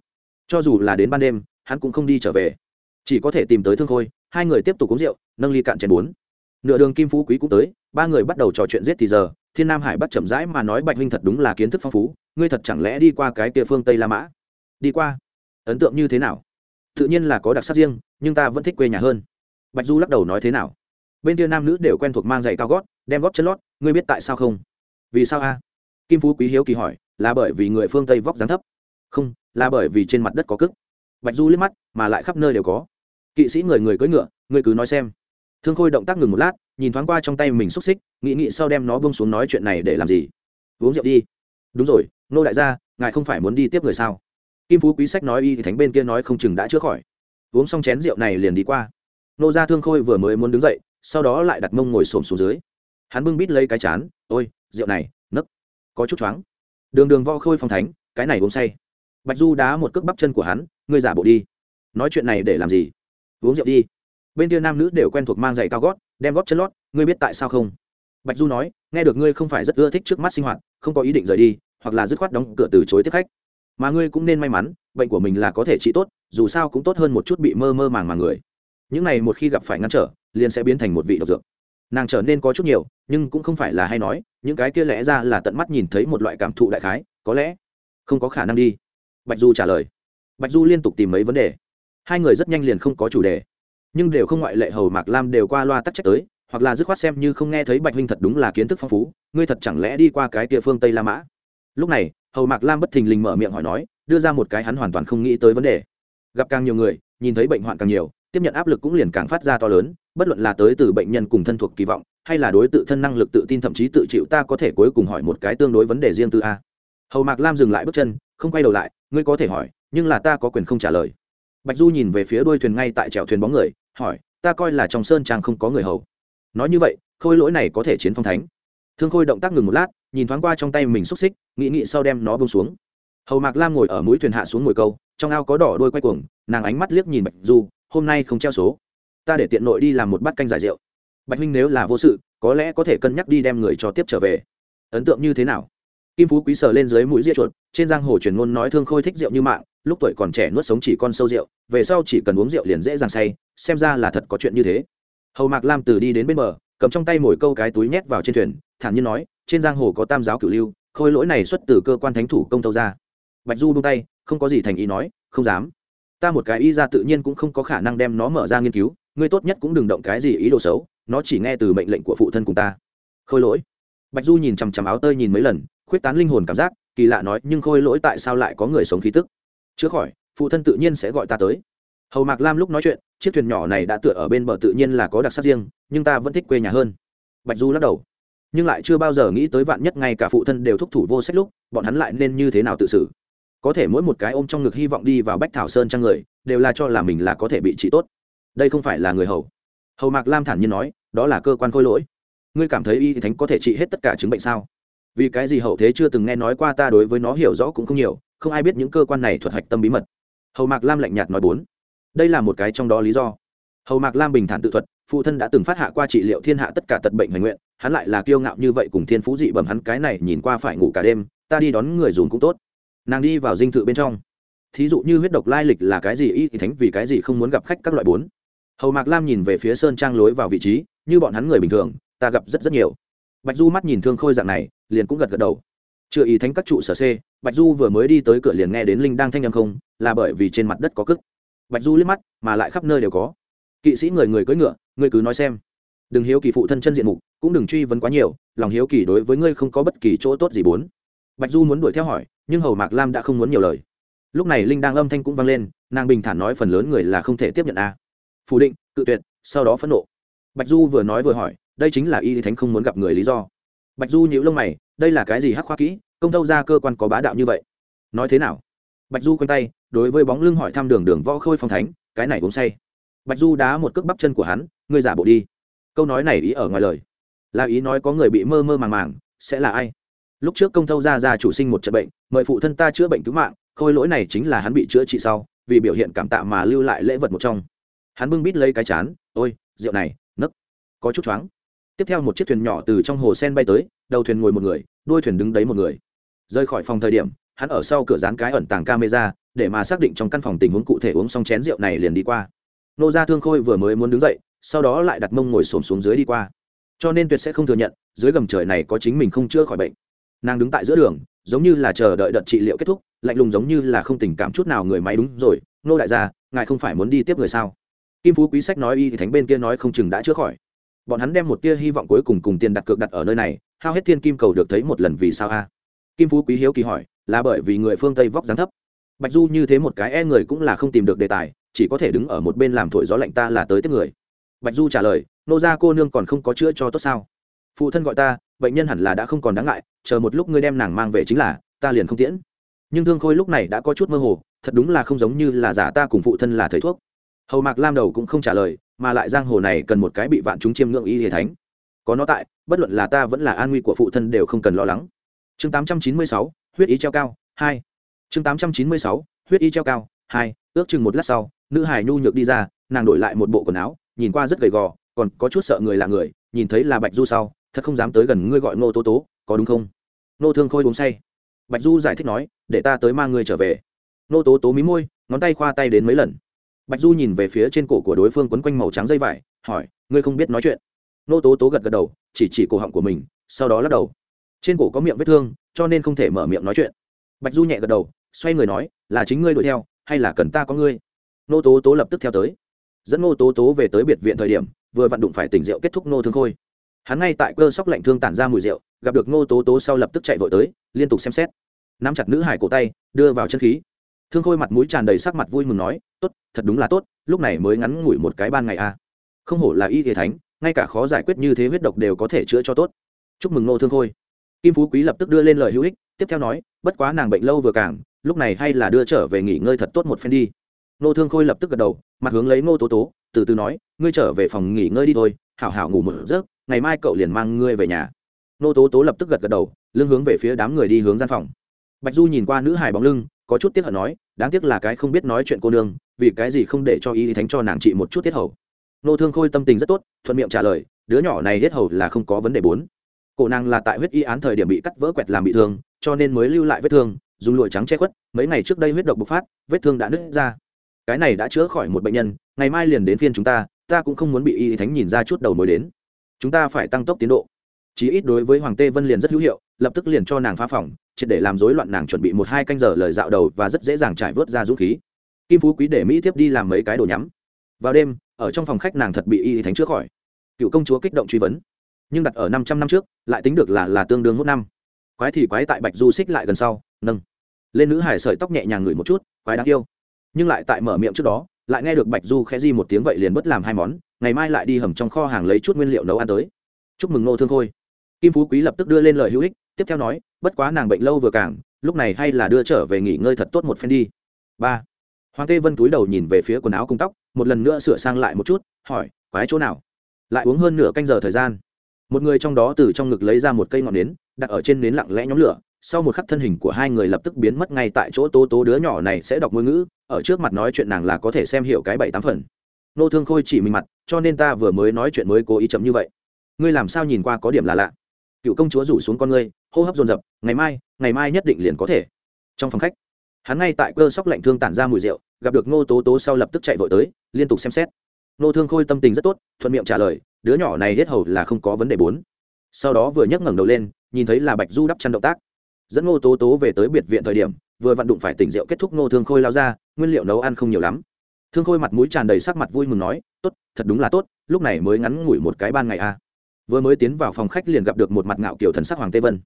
Cho dù là đến ban đêm, hắn cũng không đi trở về chỉ có thể tìm tới thương khôi, hai người tiếp tục uống rượu, nâng ly cạn chén bốn. Nửa đường kim phú quý cũng tới, ba người bắt đầu trò chuyện giết thì giờ, thiên nam hải bắt chậm rãi mà nói bạch huynh thật đúng là kiến thức phong phú, ngươi thật chẳng lẽ đi qua cái kia phương tây la mã? Đi qua. Ấn tượng như thế nào? Tự nhiên là có đặc sắc riêng, nhưng ta vẫn thích quê nhà hơn. Bạch du lắc đầu nói thế nào? Bên kia nam nữ đều quen thuộc mang giày cao gót, đem gót chân lót, ngươi biết tại sao không? Vì sao a? Kim phú quý hiếu kỳ hỏi, là bởi vì người phương tây vóc dáng thấp? Không, là bởi vì trên mặt đất có cức bạch du liếc mắt, mà lại khắp nơi đều có kỵ sĩ người người cưỡi ngựa ngươi cứ nói xem. Thương khôi động tác ngừng một lát, nhìn thoáng qua trong tay mình xúc xích, nghĩ nghĩ sau đem nó bông xuống nói chuyện này để làm gì? Uống rượu đi. Đúng rồi, nô đại gia, ngài không phải muốn đi tiếp người sao? Kim phú quý sách nói y thì thánh bên kia nói không chừng đã chữa khỏi. Uống xong chén rượu này liền đi qua. Nô gia thương khôi vừa mới muốn đứng dậy, sau đó lại đặt mông ngồi xổm xuống dưới. Hắn bưng bít lấy cái chán, ôi, rượu này, nấc, có chút choáng. Đường đường vo khôi phong thánh, cái này uống say. Bạch du đá một cước bắp chân của hắn, ngươi giả bộ đi. Nói chuyện này để làm gì? Uống rượu đi. Bên kia nam nữ đều quen thuộc mang giày cao gót, đem gót chân lót, ngươi biết tại sao không? Bạch du nói, nghe được ngươi không phải rất ưa thích trước mắt sinh hoạt, không có ý định rời đi, hoặc là dứt khoát đóng cửa từ chối tiếp khách. Mà ngươi cũng nên may mắn, bệnh của mình là có thể trị tốt, dù sao cũng tốt hơn một chút bị mơ mơ màng màng người. Những này một khi gặp phải ngăn trở, liền sẽ biến thành một vị độc dược. Nàng trở nên có chút nhiều, nhưng cũng không phải là hay nói, những cái kia lẽ ra là tận mắt nhìn thấy một loại cảm thụ đại khái, có lẽ không có khả năng đi. Bạch du trả lời. Bạch du liên tục tìm mấy vấn đề hai người rất nhanh liền không có chủ đề. Nhưng đều không ngoại lệ hầu mạc lam đều qua loa tắc trách tới, hoặc là dứt khoát xem như không nghe thấy bạch huynh thật đúng là kiến thức phong phú, ngươi thật chẳng lẽ đi qua cái địa phương tây la mã? Lúc này, hầu mạc lam bất thình lình mở miệng hỏi nói, đưa ra một cái hắn hoàn toàn không nghĩ tới vấn đề. Gặp càng nhiều người, nhìn thấy bệnh hoạn càng nhiều, tiếp nhận áp lực cũng liền càng phát ra to lớn, bất luận là tới từ bệnh nhân cùng thân thuộc kỳ vọng, hay là đối tự thân năng lực tự tin thậm chí tự chịu ta có thể cuối cùng hỏi một cái tương đối vấn đề riêng tư a. Hầu mạc lam dừng lại bước chân, không quay đầu lại, ngươi có thể hỏi, nhưng là ta có quyền không trả lời bạch du nhìn về phía đuôi thuyền ngay tại chèo thuyền bóng người, hỏi, ta coi là trong sơn trang không có người hầu. Nói như vậy, khôi lỗi này có thể chiến phong thánh. Thương khôi động tác ngừng một lát, nhìn thoáng qua trong tay mình xúc xích, nghĩ nghĩ sau đem nó bông xuống. Hầu mạc lam ngồi ở mũi thuyền hạ xuống ngồi câu, trong ao có đỏ đôi quay cuồng, nàng ánh mắt liếc nhìn bạch du, hôm nay không treo số. Ta để tiện nội đi làm một bát canh giải rượu. Bạch huynh nếu là vô sự, có lẽ có thể cân nhắc đi đem người cho tiếp trở về. Ấn tượng như thế nào? Kim phú quý sờ lên dưới mũi ria chuột, trên giang hồ truyền ngôn nói thương khôi thích rượu như mạng lúc tuổi còn trẻ nuốt sống chỉ con sâu rượu, về sau chỉ cần uống rượu liền dễ dàng say, xem ra là thật có chuyện như thế. Hầu mạc lam từ đi đến bên bờ, cầm trong tay mồi câu cái túi nhét vào trên thuyền, thản nhiên nói, trên giang hồ có tam giáo cửu lưu, khôi lỗi này xuất từ cơ quan thánh thủ công tâu ra bạch du buông tay, không có gì thành ý nói, không dám. Ta một cái y ra tự nhiên cũng không có khả năng đem nó mở ra nghiên cứu, ngươi tốt nhất cũng đừng động cái gì ý đồ xấu, nó chỉ nghe từ mệnh lệnh của phụ thân cùng ta. Khôi lỗi? Bạch du nhìn chằm chằm áo tơi nhìn mấy lần, khuyết tán linh hồn cảm giác, kỳ lạ nói, nhưng khôi lỗi tại sao lại có người sống khí tức? Chữa khỏi, phụ thân tự nhiên sẽ gọi ta tới. Hầu mạc lam lúc nói chuyện, chiếc thuyền nhỏ này đã tựa ở bên bờ tự nhiên là có đặc sắc riêng, nhưng ta vẫn thích quê nhà hơn. Bạch du lắc đầu. Nhưng lại chưa bao giờ nghĩ tới vạn nhất ngay cả phụ thân đều thúc thủ vô sách lúc, bọn hắn lại nên như thế nào tự xử? Có thể mỗi một cái ôm trong ngực hy vọng đi vào bách thảo sơn trang người, đều là cho là mình là có thể bị trị tốt. Đây không phải là người hầu. Hầu mạc lam thản nhiên nói, đó là cơ quan khôi lỗi. Ngươi cảm thấy y thánh có thể trị hết tất cả chứng bệnh sao? Vì cái gì hậu thế chưa từng nghe nói qua ta đối với nó hiểu rõ cũng không nhiều không ai biết những cơ quan này thuật hạch tâm bí mật. Hầu mạc lam lạnh nhạt nói bốn. Đây là một cái trong đó lý do. Hầu mạc lam bình thản tự thuật, phụ thân đã từng phát hạ qua trị liệu thiên hạ tất cả tật bệnh hoành nguyện, hắn lại là kiêu ngạo như vậy cùng thiên phú dị bẩm hắn cái này nhìn qua phải ngủ cả đêm, ta đi đón người dùng cũng tốt. Nàng đi vào dinh thự bên trong. Thí dụ như huyết độc lai lịch là cái gì y thì thánh vì cái gì không muốn gặp khách các loại bốn. Hầu mạc lam nhìn về phía sơn trang lối vào vị trí, như bọn hắn người bình thường, ta gặp rất rất nhiều. Bạch du mắt nhìn thương khôi dạng này, liền cũng gật gật đầu. Chưa ý thánh các trụ sở c bạch du vừa mới đi tới cửa liền nghe đến linh đang thanh â m không, là bởi vì trên mặt đất có cức bạch du liếc mắt, mà lại khắp nơi đều có. Kỵ sĩ người người cưỡi ngựa, ngươi cứ nói xem. Đừng hiếu kỳ phụ thân chân diện mục, cũng đừng truy vấn quá nhiều, lòng hiếu kỳ đối với ngươi không có bất kỳ chỗ tốt gì bốn. Bạch du muốn đuổi theo hỏi, nhưng hầu mạc lam đã không muốn nhiều lời. Lúc này linh đang âm thanh cũng vang lên, nàng bình thản nói phần lớn người là không thể tiếp nhận a. Phủ định, cự tuyệt, sau đó phẫn nộ. Bạch du vừa nói vừa hỏi, đây chính là y thánh không muốn gặp người lý do. Bạch du nhíu lông mày, đây là cái gì hắc khoa kỹ công thâu ra cơ quan có bá đạo như vậy. Nói thế nào? Bạch du quanh tay, đối với bóng lưng hỏi thăm đường đường võ khôi phong thánh, cái này uống say. Bạch du đá một cước bắp chân của hắn, ngươi giả bộ đi. Câu nói này ý ở ngoài lời. Là ý nói có người bị mơ mơ màng màng, sẽ là ai? Lúc trước công thâu ra ra chủ sinh một trận bệnh, mời phụ thân ta chữa bệnh cứu mạng, khôi lỗi này chính là hắn bị chữa trị sau, vì biểu hiện cảm tạ mà lưu lại lễ vật một trong. Hắn bưng bít lấy cái chán, ôi, rượu này, nấc. Có chút choáng. Tiếp theo một chiếc thuyền nhỏ từ trong hồ sen bay tới, đầu thuyền ngồi một người, đuôi thuyền đứng đấy một người rời khỏi phòng thời điểm, hắn ở sau cửa dán cái ẩn tàng camera, để mà xác định trong căn phòng tình huống cụ thể uống xong chén rượu này liền đi qua. Nô gia thương khôi vừa mới muốn đứng dậy, sau đó lại đặt mông ngồi xổm xuống dưới đi qua. Cho nên tuyệt sẽ không thừa nhận, dưới gầm trời này có chính mình không chữa khỏi bệnh. Nàng đứng tại giữa đường, giống như là chờ đợi đợt trị liệu kết thúc, lạnh lùng giống như là không tình cảm chút nào người máy đúng rồi, nô đại gia, ngài không phải muốn đi tiếp người sao? Kim phú quý sách nói y thì thánh bên kia nói không chừng đã chữa khỏi. Bọn hắn đem một tia hy vọng cuối cùng cùng tiền đặt cược đặt ở nơi này, hao hết thiên kim cầu được thấy một lần vì sao a kim phú quý hiếu kỳ hỏi, là bởi vì người phương tây vóc dáng thấp. Bạch du như thế một cái e người cũng là không tìm được đề tài, chỉ có thể đứng ở một bên làm thổi gió lạnh ta là tới tiếp người. Bạch du trả lời, nô gia cô nương còn không có chữa cho tốt sao? Phụ thân gọi ta, bệnh nhân hẳn là đã không còn đáng ngại, chờ một lúc ngươi đem nàng mang về chính là, ta liền không tiễn. Nhưng thương khôi lúc này đã có chút mơ hồ, thật đúng là không giống như là giả ta cùng phụ thân là thầy thuốc. Hầu mạc lam đầu cũng không trả lời, mà lại giang hồ này cần một cái bị vạn chúng chiêm ngưỡng y hệ thánh. Có nó tại, bất luận là ta vẫn là an nguy của phụ thân đều không cần lo lắng chương 896, huyết ý treo cao hai. Chương 896, huyết ý treo cao hai. Ước chừng một lát sau nữ hải nhu nhược đi ra nàng đổi lại một bộ quần áo nhìn qua rất gầy gò còn có chút sợ người là người nhìn thấy là bạch du sau thật không dám tới gần ngươi gọi ngô tố tố có đúng không? Nô thương khôi uống say. Bạch du giải thích nói để ta tới mang ngươi trở về. Nô tố tố mí môi ngón tay khoa tay đến mấy lần. Bạch du nhìn về phía trên cổ của đối phương quấn quanh màu trắng dây vải hỏi ngươi không biết nói chuyện? Nô tố tố gật gật đầu chỉ chỉ cổ họng của mình sau đó lắc đầu trên cổ có miệng vết thương, cho nên không thể mở miệng nói chuyện. Bạch du nhẹ gật đầu, xoay người nói, là chính ngươi đuổi theo, hay là cần ta có ngươi? Nô tố tố lập tức theo tới. Dẫn nô tố tố về tới biệt viện thời điểm, vừa vặn đụng phải tỉnh rượu kết thúc nô thương khôi. Hắn ngay tại cơ sóc lạnh thương tản ra mùi rượu, gặp được nô tố tố sau lập tức chạy vội tới, liên tục xem xét. Nắm chặt nữ hải cổ tay, đưa vào chân khí. Thương khôi mặt mũi tràn đầy sắc mặt vui mừng nói, tốt, thật đúng là tốt, lúc này mới ngắn ngủi một cái ban ngày a à. không hổ là y thể thánh, ngay cả khó giải quyết như thế huyết độc đều có thể chữa cho tốt. Chúc mừng nô thương khôi kim phú quý lập tức đưa lên lời hữu ích, tiếp theo nói, bất quá nàng bệnh lâu vừa càng, lúc này hay là đưa trở về nghỉ ngơi thật tốt một phen đi. Nô thương khôi lập tức gật đầu, mặt hướng lấy nô tố tố, từ từ nói, ngươi trở về phòng nghỉ ngơi đi thôi, hảo hảo ngủ một giấc, ngày mai cậu liền mang ngươi về nhà. Nô tố tố lập tức gật gật đầu, lưng hướng về phía đám người đi hướng gian phòng. Bạch du nhìn qua nữ hài bóng lưng, có chút tiếc hận nói, đáng tiếc là cái không biết nói chuyện cô nương, vì cái gì không để cho y thánh cho nàng trị một chút tiết hầu? Nô thương khôi tâm tình rất tốt, thuận miệng trả lời, đứa nhỏ này tiết hầu là không có vấn đề bốn cổ nàng là tại huyết y án thời điểm bị cắt vỡ quẹt làm bị thương, cho nên mới lưu lại vết thương, dùng lụa trắng che khuất, mấy ngày trước đây huyết độc bộc phát, vết thương đã nứt ra. Cái này đã chữa khỏi một bệnh nhân, ngày mai liền đến phiên chúng ta ta cũng không muốn bị y thánh nhìn ra chút đầu mối đến. Chúng ta phải tăng tốc tiến độ. Chí ít đối với hoàng tê vân liền rất hữu hiệu, lập tức liền cho nàng phá phòng, triệt để làm rối loạn nàng chuẩn bị một hai canh giờ lời dạo đầu và rất dễ dàng trải vớt ra dũng khí. Kim phú quý để mỹ tiếp đi làm mấy cái đồ nhắm. Vào đêm, ở trong phòng khách nàng thật bị y thánh chữa khỏi. Cựu công chúa kích động truy vấn nhưng đặt ở năm trăm năm trước, lại tính được là là tương đương một năm. Quái thì quái tại bạch du xích lại gần sau, nâng. Lên nữ hải sợi tóc nhẹ nhàng ngửi một chút, quái đáng yêu. Nhưng lại tại mở miệng trước đó, lại nghe được bạch du khẽ di một tiếng vậy liền bất làm hai món, ngày mai lại đi hầm trong kho hàng lấy chút nguyên liệu nấu ăn tới. Chúc mừng nô thương khôi. Kim phú quý lập tức đưa lên lời hữu ích, tiếp theo nói, bất quá nàng bệnh lâu vừa càng, lúc này hay là đưa trở về nghỉ ngơi thật tốt một phen đi. Ba. Hoàng tê vân túi đầu nhìn về phía quần áo cung tóc, một lần nữa sửa sang lại một chút, hỏi, quái chỗ nào? Lại uống hơn nửa canh giờ thời gian một người trong đó từ trong ngực lấy ra một cây ngọn nến, đặt ở trên nến lặng lẽ nhóm lửa. Sau một khắc thân hình của hai người lập tức biến mất ngay tại chỗ, tố tố đứa nhỏ này sẽ đọc ngôn ngữ, ở trước mặt nói chuyện nàng là có thể xem hiểu cái bảy tám phần. Nô thương khôi chỉ mình mặt, cho nên ta vừa mới nói chuyện mới cố ý chậm như vậy. Ngươi làm sao nhìn qua có điểm là lạ? Cựu công chúa rủ xuống con ngươi, hô hấp dồn dập, ngày mai ngày mai nhất định liền có thể. Trong phòng khách, hắn ngay tại cơ sóc lạnh thương tản ra mùi rượu, gặp được ngô tố tố sau lập tức chạy vội tới, liên tục xem xét. Nô thương khôi tâm tình rất tốt, thuận miệng trả lời đứa nhỏ này hết hầu là không có vấn đề bốn. Sau đó vừa nhấc ngẩng đầu lên, nhìn thấy là bạch du đắp chăn động tác. Dẫn ngô tố tố về tới biệt viện thời điểm, vừa vặn đụng phải tỉnh rượu kết thúc ngô thương khôi lao ra, nguyên liệu nấu ăn không nhiều lắm. Thương khôi mặt mũi tràn đầy sắc mặt vui mừng nói, tốt, thật đúng là tốt, lúc này mới ngắn ngủi một cái ban ngày a vừa mới tiến vào phòng khách liền gặp được một mặt ngạo kiểu thần sắc hoàng tê vân.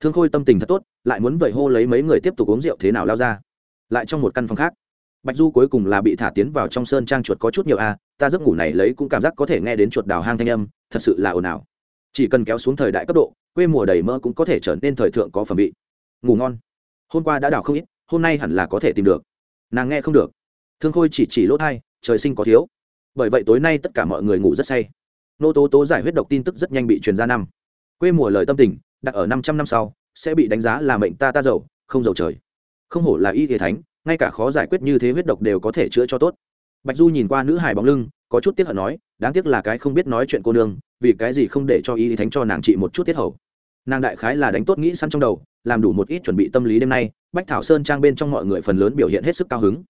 Thương khôi tâm tình thật tốt, lại muốn vậy hô lấy mấy người tiếp tục uống rượu thế nào lao ra. Lại trong một căn phòng khác bạch du cuối cùng là bị thả tiến vào trong sơn trang chuột có chút nhiều a, ta giấc ngủ này lấy cũng cảm giác có thể nghe đến chuột đào hang thanh âm, thật sự là ồn ào. Chỉ cần kéo xuống thời đại cấp độ, quê mùa đầy mơ cũng có thể trở nên thời thượng có phẩm vị. Ngủ ngon. Hôm qua đã đào không ít, hôm nay hẳn là có thể tìm được. Nàng nghe không được. Thương khôi chỉ chỉ lỗ thai, trời sinh có thiếu. Bởi vậy tối nay tất cả mọi người ngủ rất say. Nô tố tố giải huyết độc tin tức rất nhanh bị truyền ra năm. Quê mùa lời tâm tình, đặt ở năm trăm năm sau, sẽ bị đánh giá là mệnh ta ta giàu, không giàu trời. Không hổ là y thế thánh ngay cả khó giải quyết như thế huyết độc đều có thể chữa cho tốt. Bạch du nhìn qua nữ hài bóng lưng, có chút tiếc hận nói, đáng tiếc là cái không biết nói chuyện cô nương, vì cái gì không để cho y thánh cho nàng trị một chút tiết hầu? Nàng đại khái là đánh tốt nghĩ săn trong đầu, làm đủ một ít chuẩn bị tâm lý đêm nay, bách thảo sơn trang bên trong mọi người phần lớn biểu hiện hết sức cao hứng.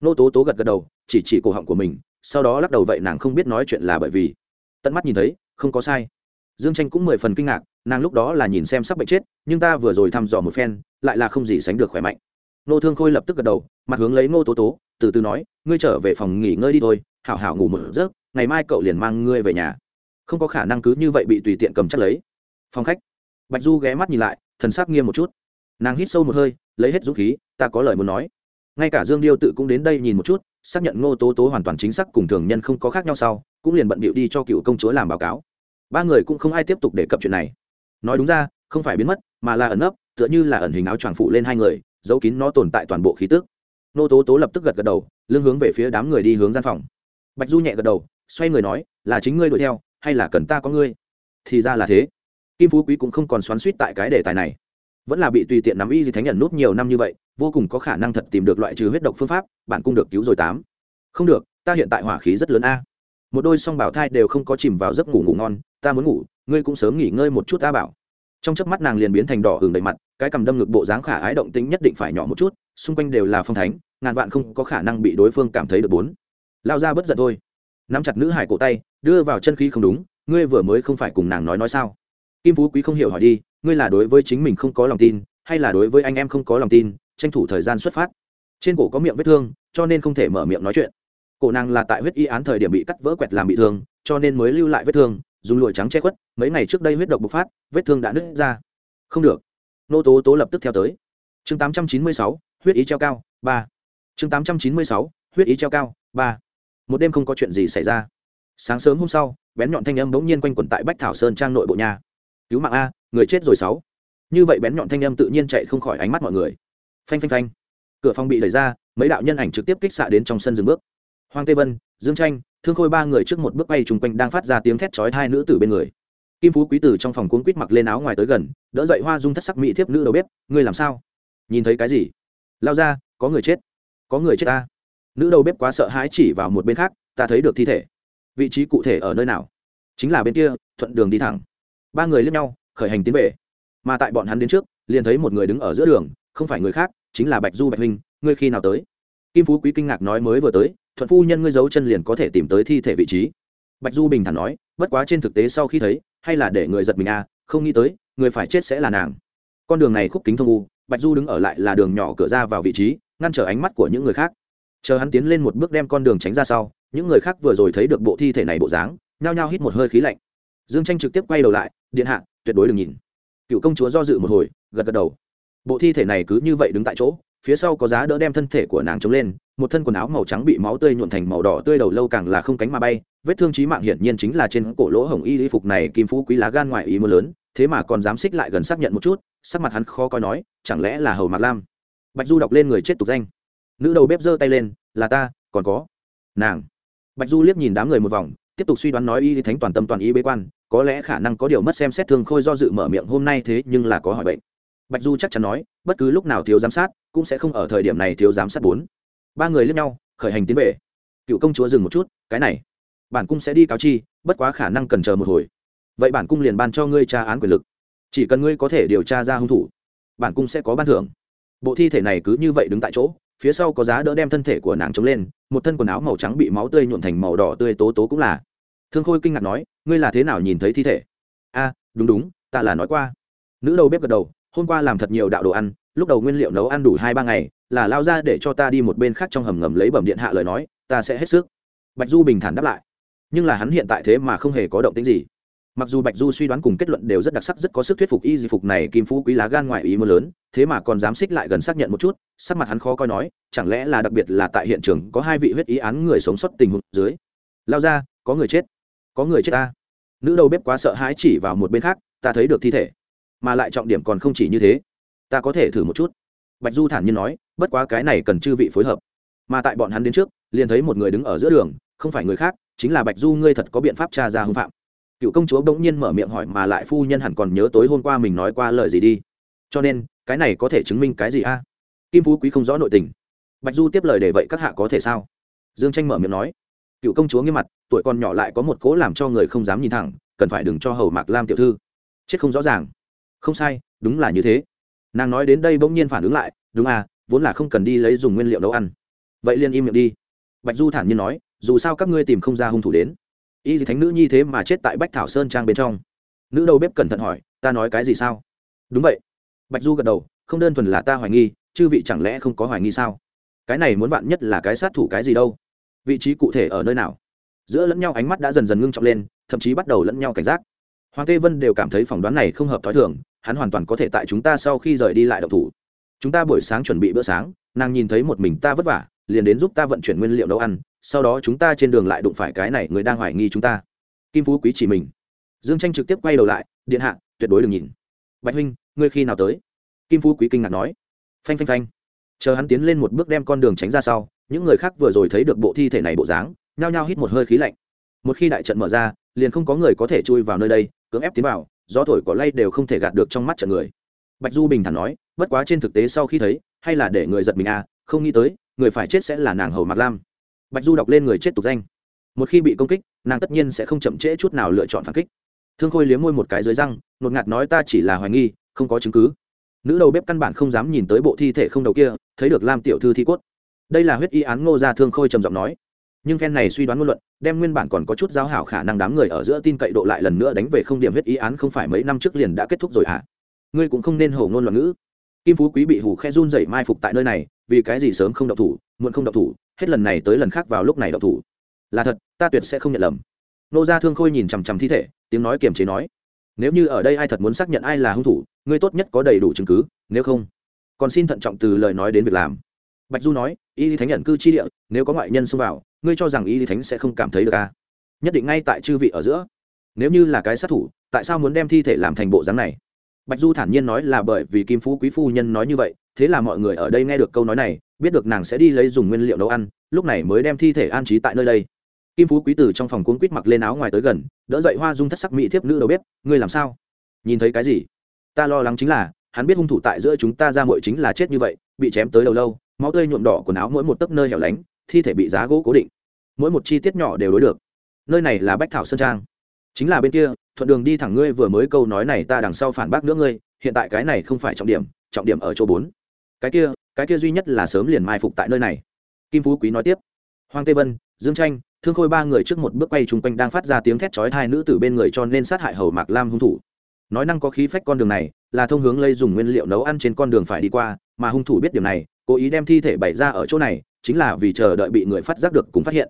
Nô tố tố gật gật đầu, chỉ chỉ cổ họng của mình, sau đó lắc đầu vậy nàng không biết nói chuyện là bởi vì. Tận mắt nhìn thấy, không có sai. Dương tranh cũng mười phần kinh ngạc, nàng lúc đó là nhìn xem sắp bệnh chết, nhưng ta vừa rồi thăm dò một phen, lại là không gì sánh được khỏe mạnh nô thương khôi lập tức gật đầu, mặt hướng lấy nô tố tố, từ từ nói, ngươi trở về phòng nghỉ ngơi đi thôi, hảo hảo ngủ một giấc, ngày mai cậu liền mang ngươi về nhà. Không có khả năng cứ như vậy bị tùy tiện cầm chắc lấy. Phòng khách. Bạch du ghé mắt nhìn lại, thần sắc nghiêm một chút. Nàng hít sâu một hơi, lấy hết dũng khí, ta có lời muốn nói. Ngay cả dương điêu tự cũng đến đây nhìn một chút, xác nhận ngô tố tố hoàn toàn chính xác cùng thường nhân không có khác nhau sau, cũng liền bận bịu đi cho cựu công chúa làm báo cáo. Ba người cũng không ai tiếp tục đề cập chuyện này. Nói đúng ra, không phải biến mất, mà là ẩn ấp tựa như là ẩn hình áo choàng phụ lên hai người giấu kín nó tồn tại toàn bộ khí tức. Nô tố tố lập tức gật gật đầu, lưng hướng về phía đám người đi hướng gian phòng. Bạch du nhẹ gật đầu, xoay người nói, là chính ngươi đuổi theo, hay là cần ta có ngươi? Thì ra là thế. Kim phú quý cũng không còn xoắn suýt tại cái đề tài này. Vẫn là bị tùy tiện nắm y di thánh nhận nút nhiều năm như vậy, vô cùng có khả năng thật tìm được loại trừ huyết độc phương pháp, bạn cũng được cứu rồi tám. Không được, ta hiện tại hỏa khí rất lớn a. Một đôi song bảo thai đều không có chìm vào giấc ngủ ngủ ngon, ta muốn ngủ, ngươi cũng sớm nghỉ ngơi một chút ta bảo trong chớp mắt nàng liền biến thành đỏ hừng đầy mặt, cái cầm đâm ngực bộ dáng khả ái động tính nhất định phải nhỏ một chút, xung quanh đều là phong thánh, ngàn vạn không có khả năng bị đối phương cảm thấy được bốn. Lao ra bất giận thôi. Nắm chặt nữ hải cổ tay, đưa vào chân khí không đúng, ngươi vừa mới không phải cùng nàng nói nói sao? Kim phú quý không hiểu hỏi đi, ngươi là đối với chính mình không có lòng tin, hay là đối với anh em không có lòng tin, tranh thủ thời gian xuất phát. Trên cổ có miệng vết thương, cho nên không thể mở miệng nói chuyện. Cổ nàng là tại huyết y án thời điểm bị cắt vỡ quẹt làm bị thương, cho nên mới lưu lại vết thương dùng lụa trắng che khuất, mấy ngày trước đây huyết độc bộc phát, vết thương đã nứt ra. Không được. Nô tố tố lập tức theo tới. Chương tám trăm chín mươi sáu, huyết ý treo cao, ba. Chương tám trăm chín mươi sáu, huyết ý treo cao, ba. Một đêm không có chuyện gì xảy ra. Sáng sớm hôm sau, bén nhọn thanh âm bỗng nhiên quanh quẩn tại bách thảo sơn trang nội bộ nhà. Cứu mạng a, người chết rồi sáu. Như vậy bén nhọn thanh âm tự nhiên chạy không khỏi ánh mắt mọi người. Phanh phanh phanh. Cửa phòng bị đẩy ra, mấy đạo nhân ảnh trực tiếp kích xạ đến trong sân dừng bước. Hoàng tây vân, dương tranh thương khôi ba người trước một bước bay chung quanh đang phát ra tiếng thét chói hai nữ tử bên người. Kim phú quý tử trong phòng cuốn quýt mặc lên áo ngoài tới gần, đỡ dậy hoa dung thất sắc mỹ thiếp nữ đầu bếp, ngươi làm sao? Nhìn thấy cái gì? Lao ra, có người chết. Có người chết ta. Nữ đầu bếp quá sợ hãi chỉ vào một bên khác, ta thấy được thi thể. Vị trí cụ thể ở nơi nào? Chính là bên kia, thuận đường đi thẳng. Ba người lướt nhau, khởi hành tiến về. Mà tại bọn hắn đến trước, liền thấy một người đứng ở giữa đường, không phải người khác, chính là bạch du bạch huynh, ngươi khi nào tới? Kim phú quý kinh ngạc nói mới vừa tới thuận phu nhân ngươi giấu chân liền có thể tìm tới thi thể vị trí. Bạch du bình thản nói, bất quá trên thực tế sau khi thấy, hay là để người giật mình à không nghĩ tới, người phải chết sẽ là nàng. Con đường này khúc kính thông u, bạch du đứng ở lại là đường nhỏ cửa ra vào vị trí, ngăn trở ánh mắt của những người khác. Chờ hắn tiến lên một bước đem con đường tránh ra sau, những người khác vừa rồi thấy được bộ thi thể này bộ dáng, nhao nhao hít một hơi khí lạnh. Dương tranh trực tiếp quay đầu lại, điện hạ, tuyệt đối đừng nhìn. Cựu công chúa do dự một hồi, gật gật đầu. Bộ thi thể này cứ như vậy đứng tại chỗ, phía sau có giá đỡ đem thân thể của nàng chống lên một thân quần áo màu trắng bị máu tươi nhuộn thành màu đỏ tươi đầu lâu càng là không cánh mà bay. Vết thương trí mạng hiển nhiên chính là trên cổ lỗ hồng y y phục này kim phú quý lá gan ngoại ý mưa lớn, thế mà còn dám xích lại gần xác nhận một chút, sắc mặt hắn khó coi nói, chẳng lẽ là hầu mạc lam? Bạch du đọc lên người chết tục danh. Nữ đầu bếp giơ tay lên, là ta, còn có. Nàng. Bạch du liếc nhìn đám người một vòng, tiếp tục suy đoán nói y thánh toàn tâm toàn ý bế quan, có lẽ khả năng có điều mất xem xét thương khôi do dự mở miệng, hôm nay thế nhưng là có hỏi bệnh. Bạch du chắc chắn nói, bất cứ lúc nào thiếu giám sát, cũng sẽ không ở thời điểm này thiếu giám sát bốn ba người lướt nhau, khởi hành tiến về. Cựu công chúa dừng một chút, cái này, bản cung sẽ đi cáo chi, bất quá khả năng cần chờ một hồi. Vậy bản cung liền ban cho ngươi tra án quyền lực. Chỉ cần ngươi có thể điều tra ra hung thủ, bản cung sẽ có ban thưởng. Bộ thi thể này cứ như vậy đứng tại chỗ, phía sau có giá đỡ đem thân thể của nàng chống lên, một thân quần áo màu trắng bị máu tươi nhuộn thành màu đỏ tươi tố tố cũng là. Thương khôi kinh ngạc nói, ngươi là thế nào nhìn thấy thi thể? A, đúng đúng, ta là nói qua. Nữ đầu bếp gật đầu, hôm qua làm thật nhiều đạo đồ ăn, lúc đầu nguyên liệu nấu ăn đủ hai ba ngày là lao ra để cho ta đi một bên khác trong hầm ngầm lấy bẩm điện hạ lời nói, ta sẽ hết sức. Bạch du bình thản đáp lại. Nhưng là hắn hiện tại thế mà không hề có động tính gì. Mặc dù bạch du suy đoán cùng kết luận đều rất đặc sắc, rất có sức thuyết phục y di phục này kim phú quý lá gan ngoài ý mưa lớn, thế mà còn dám xích lại gần xác nhận một chút, sắc mặt hắn khó coi nói, chẳng lẽ là đặc biệt là tại hiện trường có hai vị huyết ý án người sống sót tình huống dưới? Lao ra, có người chết. Có người chết ta. Nữ đầu bếp quá sợ hãi chỉ vào một bên khác, ta thấy được thi thể. Mà lại trọng điểm còn không chỉ như thế. Ta có thể thử một chút. Bạch du thản nhiên nói bất quá cái này cần chư vị phối hợp. Mà tại bọn hắn đến trước, liền thấy một người đứng ở giữa đường, không phải người khác, chính là bạch du, ngươi thật có biện pháp tra ra hưng phạm. Cựu công chúa bỗng nhiên mở miệng hỏi mà lại phu nhân hẳn còn nhớ tối hôm qua mình nói qua lời gì đi. Cho nên, cái này có thể chứng minh cái gì a? Kim phú quý không rõ nội tình. Bạch du tiếp lời để vậy các hạ có thể sao? Dương tranh mở miệng nói. Cựu công chúa nghiêm mặt, tuổi còn nhỏ lại có một cố làm cho người không dám nhìn thẳng, cần phải đừng cho hầu mạc lam tiểu thư. Chết không rõ ràng. Không sai, đúng là như thế. Nàng nói đến đây bỗng nhiên phản ứng lại, đúng à vốn là không cần đi lấy dùng nguyên liệu nấu ăn. Vậy liền im miệng đi. Bạch du thản nhiên nói, dù sao các ngươi tìm không ra hung thủ đến. Y thì thánh nữ nhi thế mà chết tại bách thảo sơn trang bên trong. Nữ đầu bếp cẩn thận hỏi, ta nói cái gì sao? Đúng vậy. Bạch du gật đầu, không đơn thuần là ta hoài nghi, chư vị chẳng lẽ không có hoài nghi sao? Cái này muốn bạn nhất là cái sát thủ cái gì đâu? Vị trí cụ thể ở nơi nào? Giữa lẫn nhau ánh mắt đã dần dần ngưng trọng lên, thậm chí bắt đầu lẫn nhau cảnh giác. Hoàng tê vân đều cảm thấy phỏng đoán này không hợp t h ó i thường, hắn hoàn toàn có thể tại chúng ta sau khi rời đi lại độc thủ chúng ta buổi sáng chuẩn bị bữa sáng, nàng nhìn thấy một mình ta vất vả, liền đến giúp ta vận chuyển nguyên liệu nấu ăn, sau đó chúng ta trên đường lại đụng phải cái này người đang hoài nghi chúng ta. Kim phú quý chỉ mình. Dương tranh trực tiếp quay đầu lại, điện hạ, tuyệt đối đừng nhìn. Bạch huynh, ngươi khi nào tới? Kim phú quý kinh ngạc nói. Phanh phanh phanh. Chờ hắn tiến lên một bước đem con đường tránh ra sau, những người khác vừa rồi thấy được bộ thi thể này bộ dáng, nhao nhao hít một hơi khí lạnh. Một khi đại trận mở ra, liền không có người có thể chui vào nơi đây, cưỡng ép tiến vào, gió thổi có lay đều không thể gạt được trong mắt trận người. Bạch du bình thản nói bất quá trên thực tế sau khi thấy, hay là để người giật mình à không nghĩ tới, người phải chết sẽ là nàng hầu mạc lam. Bạch du đọc lên người chết tục danh. Một khi bị công kích, nàng tất nhiên sẽ không chậm trễ chút nào lựa chọn phản kích. Thương khôi liếm môi một cái dưới răng ngột ngạt nói ta chỉ là hoài nghi, không có chứng cứ. Nữ đầu bếp căn bản không dám nhìn tới bộ thi thể không đầu kia, thấy được lam tiểu thư thi cốt. Đây là huyết y án ngô gia thương khôi trầm giọng nói. Nhưng phen này suy đoán ngôn luận, đem nguyên bản còn có chút giao hảo khả năng đám người ở giữa tin cậy độ lại lần nữa đánh về không điểm huyết y án không phải mấy năm trước liền đã kết thúc rồi hả à? ngươi cũng không nên hổ ngôn loạn ngữ kim phú quý bị hủ khe run dậy mai phục tại nơi này, vì cái gì sớm không đậu thủ, muộn không đậu thủ, hết lần này tới lần khác vào lúc này đậu thủ. Là thật, ta tuyệt sẽ không nhận lầm. Nô gia thương khôi nhìn chằm chằm thi thể, tiếng nói kiềm chế nói, nếu như ở đây ai thật muốn xác nhận ai là hung thủ, ngươi tốt nhất có đầy đủ chứng cứ, nếu không, còn xin thận trọng từ lời nói đến việc làm. Bạch du nói, y lý thánh nhận cư chi địa, nếu có ngoại nhân xông vào, ngươi cho rằng y lý thánh sẽ không cảm thấy được à? nhất định ngay tại chư vị ở giữa. Nếu như là cái sát thủ, tại sao muốn đem thi thể làm thành bộ dáng này? Bạch du thản nhiên nói là bởi vì kim phú quý phu nhân nói như vậy, thế là mọi người ở đây nghe được câu nói này, biết được nàng sẽ đi lấy dùng nguyên liệu nấu ăn, lúc này mới đem thi thể an trí tại nơi đây. Kim phú quý tử trong phòng cuốn quýt mặc lên áo ngoài tới gần, đỡ dậy hoa dung thất sắc mỹ thiếp nữ đầu bếp, ngươi làm sao? Nhìn thấy cái gì? Ta lo lắng chính là, hắn biết hung thủ tại giữa chúng ta ra muội chính là chết như vậy, bị chém tới đầu lâu, máu tươi nhuộm đỏ quần áo mỗi một tấc nơi hẻo lánh, thi thể bị giá gỗ cố định. Mỗi một chi tiết nhỏ đều đối được. Nơi này là bách thảo sơn trang chính là bên kia, thuận đường đi thẳng ngươi vừa mới câu nói này ta đằng sau phản bác nữa ngươi, hiện tại cái này không phải trọng điểm trọng điểm ở chỗ bốn. Cái kia cái kia duy nhất là sớm liền mai phục tại nơi này. Kim phú quý nói tiếp. Hoàng tê vân, dương tranh, thương khôi ba người trước một bước quay chung quanh đang phát ra tiếng thét chói hai nữ tử bên người cho nên sát hại hầu mạc lam hung thủ. Nói năng có khí phách con đường này, là thông hướng lây dùng nguyên liệu nấu ăn trên con đường phải đi qua, mà hung thủ biết điều này, cố ý đem thi thể bày ra ở chỗ này, chính là vì chờ đợi bị người phát giác được cùng phát hiện.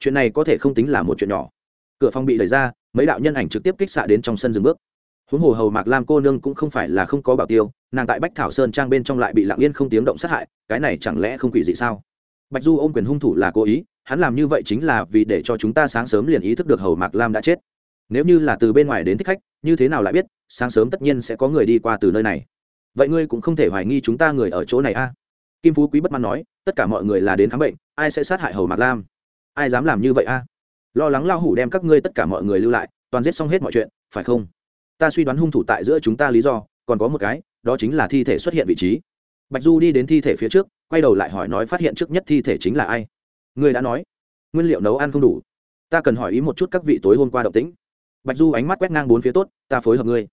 Chuyện này có thể không tính là một chuyện nhỏ cửa phòng bị đẩy ra, mấy đạo nhân ảnh trực tiếp kích xạ đến trong sân dừng bước. Huống hồ hầu mạc lam cô nương cũng không phải là không có bảo tiêu, nàng tại bách thảo sơn trang bên trong lại bị lặng yên không tiếng động sát hại, cái này chẳng lẽ không quỷ dị sao? Bạch du ôm quyền hung thủ là cố ý, hắn làm như vậy chính là vì để cho chúng ta sáng sớm liền ý thức được hầu mạc lam đã chết. Nếu như là từ bên ngoài đến thích khách, như thế nào lại biết, sáng sớm tất nhiên sẽ có người đi qua từ nơi này. Vậy ngươi cũng không thể hoài nghi chúng ta người ở chỗ này a? Kim phú quý bất mãn nói, tất cả mọi người là đến khám bệnh, ai sẽ sát hại hầu mạc lam? Ai dám làm như vậy a? Lo lắng lao hủ đem các ngươi tất cả mọi người lưu lại, toàn giết xong hết mọi chuyện, phải không? Ta suy đoán hung thủ tại giữa chúng ta lý do, còn có một cái, đó chính là thi thể xuất hiện vị trí. Bạch du đi đến thi thể phía trước, quay đầu lại hỏi nói phát hiện trước nhất thi thể chính là ai? Ngươi đã nói. Nguyên liệu nấu ăn không đủ. Ta cần hỏi ý một chút các vị tối hôm qua động tĩnh. Bạch du ánh mắt quét ngang bốn phía tốt, ta phối hợp ngươi.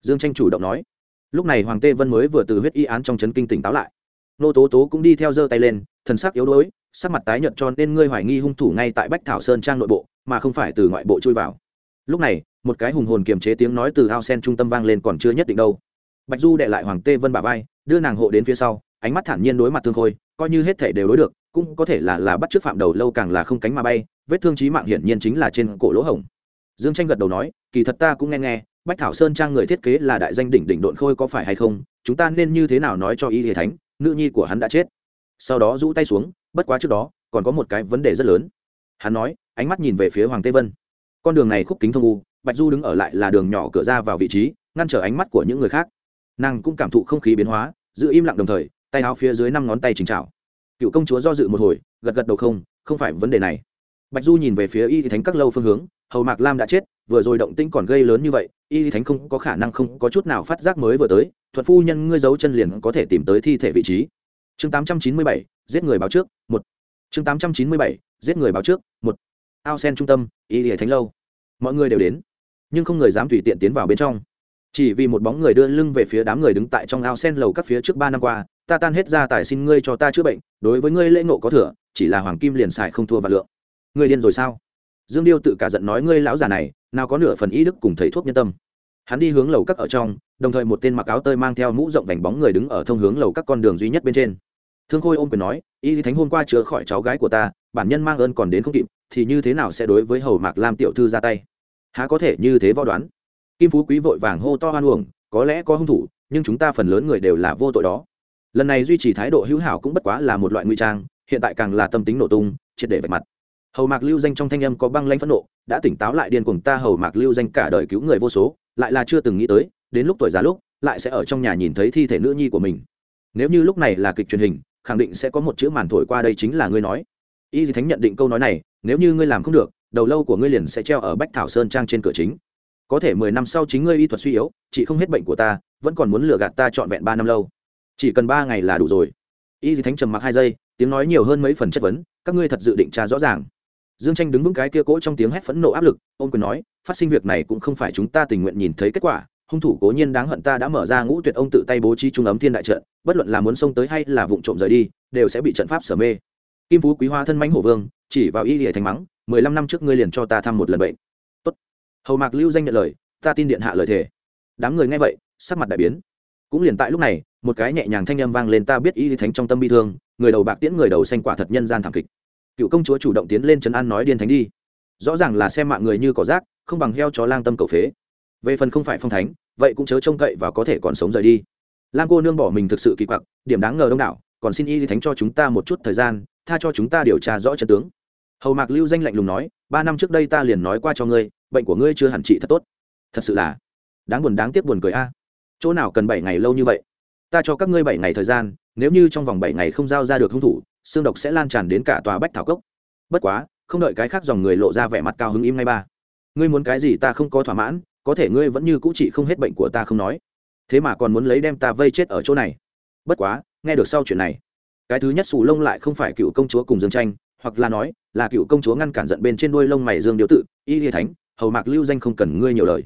Dương tranh chủ động nói. Lúc này hoàng tê vân mới vừa từ huyết y án trong chấn kinh tỉnh táo lại. Nô tố tố cũng đi theo giơ tay lên, thần sắc yếu đuối sắc mặt tái nhợt cho nên ngươi hoài nghi hung thủ ngay tại bách thảo sơn trang nội bộ, mà không phải từ ngoại bộ chui vào. Lúc này, một cái hùng hồn kiềm chế tiếng nói từ ao sen trung tâm vang lên còn chưa nhất định đâu. Bạch du đệ lại hoàng tê vân bà vai, đưa nàng hộ đến phía sau, ánh mắt thản nhiên đối mặt thương khôi, coi như hết thể đều đối được, cũng có thể là là bắt trước phạm đầu lâu càng là không cánh mà bay, vết thương trí mạng hiển nhiên chính là trên cổ lỗ hổng. Dương tranh gật đầu nói, kỳ thật ta cũng nghe nghe, bách thảo sơn trang người thiết kế là đại danh đỉnh đỉnh độn khôi có phải hay không, chúng ta nên như thế nào nói cho y hệ thánh, nữ nhi của hắn đã chết. Sau đó rũ tay xuống bất quá trước đó, còn có một cái vấn đề rất lớn. Hắn nói, ánh mắt nhìn về phía hoàng tây vân. Con đường này khúc kính thông u, bạch du đứng ở lại là đường nhỏ cửa ra vào vị trí, ngăn trở ánh mắt của những người khác. Nàng cũng cảm thụ không khí biến hóa, giữ im lặng đồng thời, tay áo phía dưới năm ngón tay chỉnh trào cựu công chúa do dự một hồi, gật gật đầu không không phải vấn đề này. Bạch du nhìn về phía y thánh các lâu phương hướng, hầu mạc lam đã chết, vừa rồi động tĩnh còn gây lớn như vậy, y thánh không có khả năng không có chút nào phát giác mới vừa tới, thuật phu nhân ngươi giấu chân liền có thể tìm tới thi thể vị trí chương tám trăm chín mươi bảy, giết người báo trước, một. Chương tám trăm chín mươi bảy, giết người báo trước, một. Ao sen trung tâm, y thánh lâu. Mọi người đều đến, nhưng không người dám tùy tiện tiến vào bên trong. Chỉ vì một bóng người đưa lưng về phía đám người đứng tại trong ao sen lầu các phía trước ba năm qua, ta tan hết ra tài xin ngươi cho ta chữa bệnh, đối với ngươi lễ ngộ có thừa, chỉ là hoàng kim liền xài không thua và lượng. Ngươi điên rồi sao? Dương điêu tự cả giận nói ngươi lão già này, nào có nửa phần ý đức cùng thầy thuốc nhân tâm. Hắn đi hướng lầu các ở trong, đồng thời một tên mặc áo tơi mang theo mũ rộng vành bóng người đứng ở thông hướng lầu các con đường duy nhất bên trên thương khôi ôm quyền nói, y thánh hôm qua chữa khỏi cháu gái của ta, bản nhân mang ơn còn đến không kịp, thì như thế nào sẽ đối với hầu mạc lam tiểu thư ra tay? Há có thể như thế võ đoán. Kim phú quý vội vàng hô to hoan uổng, có lẽ có hung thủ, nhưng chúng ta phần lớn người đều là vô tội đó. Lần này duy trì thái độ hữu hảo cũng bất quá là một loại nguy trang, hiện tại càng là tâm tính nổ tung, triệt để vạch mặt. Hầu mạc lưu danh trong thanh âm có băng lanh phẫn nộ, đã tỉnh táo lại điên cuồng ta hầu mạc lưu danh cả đời cứu người vô số, lại là chưa từng nghĩ tới, đến lúc tuổi già lúc, lại sẽ ở trong nhà nhìn thấy thi thể nữ nhi của mình. Nếu như lúc này là kịch truyền hình khẳng định sẽ có một chữ màn thổi qua đây chính là ngươi nói. Y thì thánh nhận định câu nói này, nếu như ngươi làm không được, đầu lâu của ngươi liền sẽ treo ở bách thảo sơn trang trên cửa chính. Có thể mười năm sau chính ngươi y thuật suy yếu chị không hết bệnh của ta, vẫn còn muốn lừa gạt ta trọn vẹn ba năm lâu. Chỉ cần ba ngày là đủ rồi. Y thì thánh trầm mặc hai giây, tiếng nói nhiều hơn mấy phần chất vấn, các ngươi thật dự định tra rõ ràng. Dương tranh đứng vững cái kia cỗ trong tiếng hét phẫn nộ áp lực, ông quyền nói, phát sinh việc này cũng không phải chúng ta tình nguyện nhìn thấy kết quả hung thủ cố nhiên đáng hận ta đã mở ra ngũ tuyệt ông tự tay bố trí trung ấm thiên đại trận, bất luận là muốn xông tới hay là vụng trộm rời đi, đều sẽ bị trận pháp sở mê. Kim phú quý hoa thân mãnh hổ vương, chỉ vào y hệ thành mắng, mười lăm năm trước ngươi liền cho ta thăm một lần bệnh. Tốt. Hầu mạc lưu danh nhận lời, ta tin điện hạ lời thề. Đám người nghe vậy, sắc mặt đại biến. Cũng liền tại lúc này, một cái nhẹ nhàng thanh âm vang lên, ta biết y thánh trong tâm bi thương, người đầu bạc tiễn người đầu xanh quả thật nhân gian thảm kịch. Cựu công chúa chủ động tiến lên trấn an nói điên thánh đi. Rõ ràng là xem mạng người như cỏ rác, không bằng heo chó lang tâm cầu phế về phần không phải phong thánh, vậy cũng chớ trông cậy và có thể còn sống rời đi. Lam cô nương bỏ mình thực sự kỳ quặc, điểm đáng ngờ đông đảo, còn xin y thánh cho chúng ta một chút thời gian, tha cho chúng ta điều tra rõ chân tướng. Hầu mạc lưu danh lạnh lùng nói, ba năm trước đây ta liền nói qua cho ngươi, bệnh của ngươi chưa hẳn trị thật tốt. Thật sự là đáng buồn đáng tiếc buồn cười a. Chỗ nào cần bảy ngày lâu như vậy? Ta cho các ngươi bảy ngày thời gian, nếu như trong vòng bảy ngày không giao ra được hung thủ, xương độc sẽ lan tràn đến cả tòa bách thảo cốc. Bất quá, không đợi cái khác dòng người lộ ra vẻ mặt cao hứng im ngay ba. Ngươi muốn cái gì ta không có thỏa mãn có thể ngươi vẫn như cũ trị không hết bệnh của ta không nói. Thế mà còn muốn lấy đem ta vây chết ở chỗ này. Bất quá, nghe được sau chuyện này, cái thứ nhất xù lông lại không phải cựu công chúa cùng dương tranh hoặc là nói, là cựu công chúa ngăn cản giận bên trên đuôi lông mày dương điếu tự, y lê thánh, hầu mạc lưu danh không cần ngươi nhiều lời.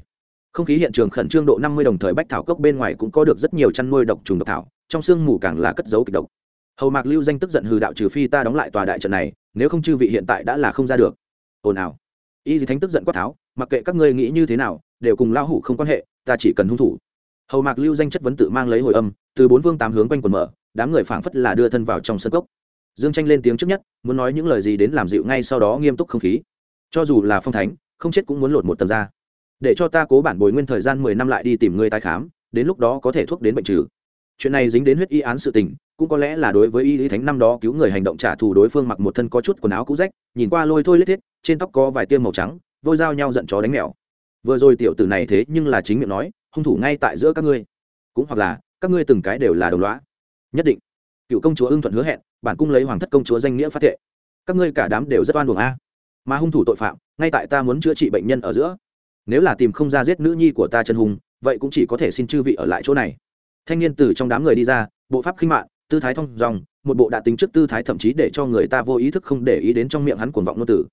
Không khí hiện trường khẩn trương độ năm mươi đồng thời bách thảo cốc bên ngoài cũng có được rất nhiều chăn nuôi độc trùng độc thảo, trong sương mù càng là cất dấu kịch độc. Hầu mạc lưu danh tức giận hừ đạo trừ phi ta đóng lại tòa đại trận này, nếu không chư vị hiện tại đã là không ra được. Ồn ào. Y thì thánh tức giận quát tháo, mặc kệ các ngươi nghĩ như thế nào đều cùng lao hủ không quan hệ, ta chỉ cần hung thủ. Hầu mạc lưu danh chất vấn tự mang lấy hồi âm, từ bốn vương tám hướng quanh quần mở, đám người phảng phất là đưa thân vào trong sân cốc. Dương tranh lên tiếng trước nhất, muốn nói những lời gì đến làm dịu ngay sau đó nghiêm túc không khí. Cho dù là phong thánh, không chết cũng muốn lột một tầng ra. Để cho ta cố bản bồi nguyên thời gian mười năm lại đi tìm người tái khám, đến lúc đó có thể thuốc đến bệnh trừ. Chuyện này dính đến huyết y án sự tình, cũng có lẽ là đối với y lý thánh năm đó cứu người hành động trả thù đối phương mặc một thân có chút quần áo cũ rách, nhìn qua lôi thôi lết thiết, trên tóc có vài tiêm màu trắng, vôi dao nhau giận chó đánh mèo vừa rồi tiểu tử này thế nhưng là chính miệng nói, hung thủ ngay tại giữa các ngươi. Cũng hoặc là, các ngươi từng cái đều là đồng loá nhất định. Cựu công chúa ưng thuận hứa hẹn, bản cung lấy hoàng thất công chúa danh nghĩa phát thệ. Các ngươi cả đám đều rất oan buồng a. Mà hung thủ tội phạm, ngay tại ta muốn chữa trị bệnh nhân ở giữa. Nếu là tìm không ra giết nữ nhi của ta chân hùng vậy cũng chỉ có thể xin chư vị ở lại chỗ này. Thanh niên từ trong đám người đi ra, bộ pháp khinh mạng, tư thái thông dòng, một bộ đã tính trước tư thái thậm chí để cho người ta vô ý thức không để ý đến trong miệng hắn cuồng vọng ngôn tử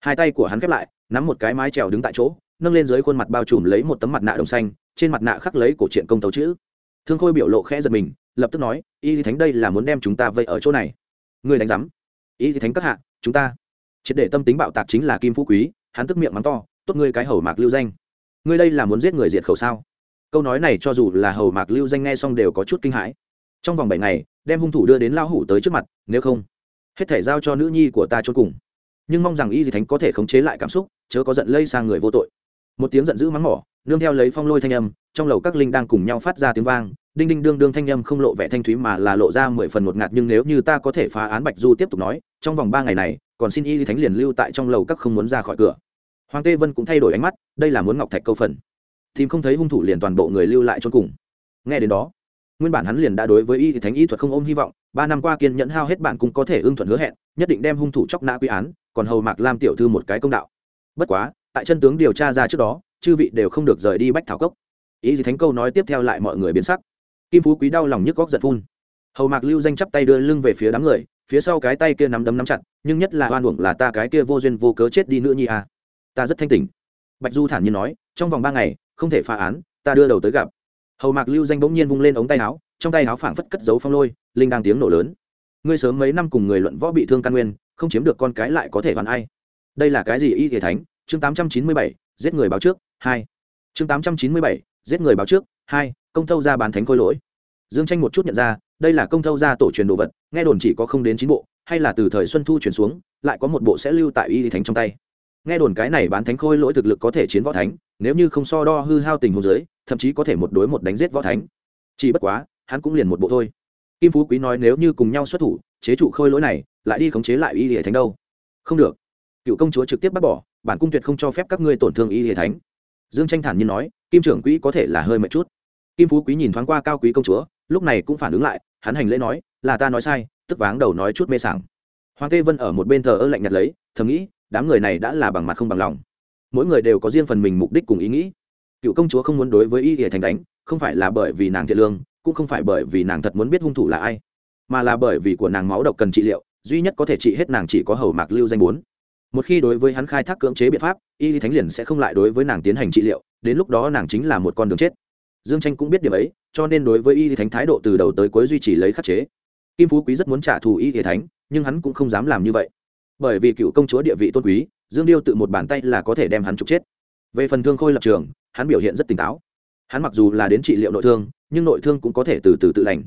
hai tay của hắn khép lại, nắm một cái mái trèo đứng tại chỗ nâng lên dưới khuôn mặt bao trùm lấy một tấm mặt nạ đồng xanh, trên mặt nạ khắc lấy cổ truyện công tấu chữ. Thương khôi biểu lộ khẽ giật mình, lập tức nói, y thánh đây là muốn đem chúng ta vây ở chỗ này. Người đánh giám. Y thánh các hạ, chúng ta. Triệt để tâm tính bạo tạc chính là kim phú quý, hắn tức miệng mắng to, tốt ngươi cái hầu mạc lưu danh. Ngươi đây là muốn giết người diệt khẩu sao? Câu nói này cho dù là hầu mạc lưu danh nghe xong đều có chút kinh hãi. Trong vòng bảy ngày, đem hung thủ đưa đến lao hủ tới trước mặt, nếu không, hết thể giao cho nữ nhi của ta cho cùng. Nhưng mong rằng y dì thánh có thể khống chế lại cảm xúc, chớ có giận lây sang người vô tội một tiếng giận dữ mắng mỏ, nương theo lấy phong lôi thanh âm, trong lầu các linh đang cùng nhau phát ra tiếng vang, đinh đinh đương đương thanh âm không lộ vẻ thanh thúy mà là lộ ra mười phần một ngạt, nhưng nếu như ta có thể phá án bạch du tiếp tục nói, trong vòng ba ngày này, còn xin y thánh liền lưu tại trong lầu các không muốn ra khỏi cửa. Hoàng tê vân cũng thay đổi ánh mắt, đây là muốn ngọc thạch câu phần. Tìm không thấy hung thủ liền toàn bộ người lưu lại cho cùng. Nghe đến đó, nguyên bản hắn liền đã đối với y thánh y thuật không ôm hy vọng, ba năm qua kiên nhẫn hao hết bạn cũng có thể ưng thuận hứa hẹn, nhất định đem hung thủ chóc nã quy án, còn hầu mạc lam tiểu thư một cái công đạo. Bất quá tại chân tướng điều tra ra trước đó, chư vị đều không được rời đi bách thảo cốc. Ý gì thánh câu nói tiếp theo lại mọi người biến sắc. Kim phú quý đau lòng nhức góc giật phun. Hầu mạc lưu danh chắp tay đưa lưng về phía đám người, phía sau cái tay kia nắm đấm nắm chặt, nhưng nhất là oan uổng là ta cái kia vô duyên vô cớ chết đi nữa nhi à. ta rất thanh tỉnh. Bạch du thản nhiên nói, trong vòng ba ngày, không thể phá án, ta đưa đầu tới gặp. Hầu mạc lưu danh bỗng nhiên vung lên ống tay áo, trong tay áo phảng phất cất dấu phong lôi, linh đang tiếng nổ lớn. Ngươi sớm mấy năm cùng người luận võ bị thương căn nguyên, không chiếm được con cái lại có thể hoàn ai? Đây là cái gì y thể thánh? Chương tám trăm chín mươi bảy, giết người báo trước, hai. chương tám trăm chín mươi bảy, giết người báo trước, hai, công thâu ra bán thánh khôi lỗi. Dương tranh một chút nhận ra, đây là công thâu ra tổ truyền đồ vật, nghe đồn chỉ có không đến chín bộ, hay là từ thời xuân thu truyền xuống, lại có một bộ sẽ lưu tại y lý thánh trong tay. Nghe đồn cái này bán thánh khôi lỗi thực lực có thể chiến võ thánh, nếu như không so đo hư hao tình huống dưới, thậm chí có thể một đối một đánh giết võ thánh. Chỉ bất quá, hắn cũng liền một bộ thôi. Kim phú quý nói nếu như cùng nhau xuất thủ, chế trụ khôi lỗi này, lại đi khống chế lại y lý thánh đâu? Không được. Cựu công chúa trực tiếp bác bỏ bản cung tuyệt không cho phép các ngươi tổn thương y hệ thánh. Dương tranh thản nhiên nói, kim trưởng quỹ có thể là hơi mệt chút. Kim phú quý nhìn thoáng qua cao quý công chúa, lúc này cũng phản ứng lại, hắn hành lễ nói, là ta nói sai, tức váng đầu nói chút mê sảng. Hoàng tê vân ở một bên thờ ơ lạnh nhạt lấy, thầm nghĩ, đám người này đã là bằng mặt không bằng lòng. Mỗi người đều có riêng phần mình mục đích cùng ý nghĩ. Cựu công chúa không muốn đối với y hệ thành đánh, không phải là bởi vì nàng thiện lương, cũng không phải bởi vì nàng thật muốn biết hung thủ là ai, mà là bởi vì của nàng máu độc cần trị liệu, duy nhất có thể trị hết nàng chỉ có hầu mạc lưu danh bốn một khi đối với hắn khai thác cưỡng chế biện pháp, y thánh liền sẽ không lại đối với nàng tiến hành trị liệu, đến lúc đó nàng chính là một con đường chết. Dương tranh cũng biết điểm ấy, cho nên đối với y thánh thái độ từ đầu tới cuối duy trì lấy khắc chế. Kim phú quý rất muốn trả thù y thánh, nhưng hắn cũng không dám làm như vậy. Bởi vì cựu công chúa địa vị tôn quý, dương điêu tự một bàn tay là có thể đem hắn trục chết. Về phần thương khôi lập trường, hắn biểu hiện rất tỉnh táo. Hắn mặc dù là đến trị liệu nội thương, nhưng nội thương cũng có thể từ từ tự lành.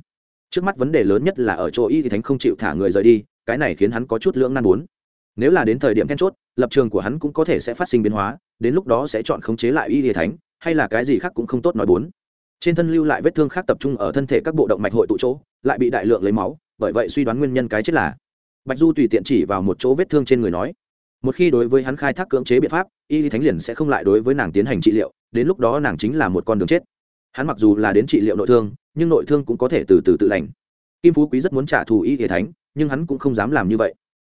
Trước mắt vấn đề lớn nhất là ở chỗ y thì thánh không chịu thả người rời đi, cái này khiến hắn có chút lưỡng nan bốn nếu là đến thời điểm then chốt, lập trường của hắn cũng có thể sẽ phát sinh biến hóa, đến lúc đó sẽ chọn khống chế lại y địa thánh, hay là cái gì khác cũng không tốt nói bốn. Trên thân lưu lại vết thương khác tập trung ở thân thể các bộ động mạch hội tụ chỗ, lại bị đại lượng lấy máu, bởi vậy suy đoán nguyên nhân cái chết là. Bạch du tùy tiện chỉ vào một chỗ vết thương trên người nói, một khi đối với hắn khai thác cưỡng chế biện pháp, y lý thánh liền sẽ không lại đối với nàng tiến hành trị liệu, đến lúc đó nàng chính là một con đường chết. Hắn mặc dù là đến trị liệu nội thương, nhưng nội thương cũng có thể từ từ tự lành. Kim phú quý rất muốn trả thù y lý thánh, nhưng hắn cũng không dám làm như vậy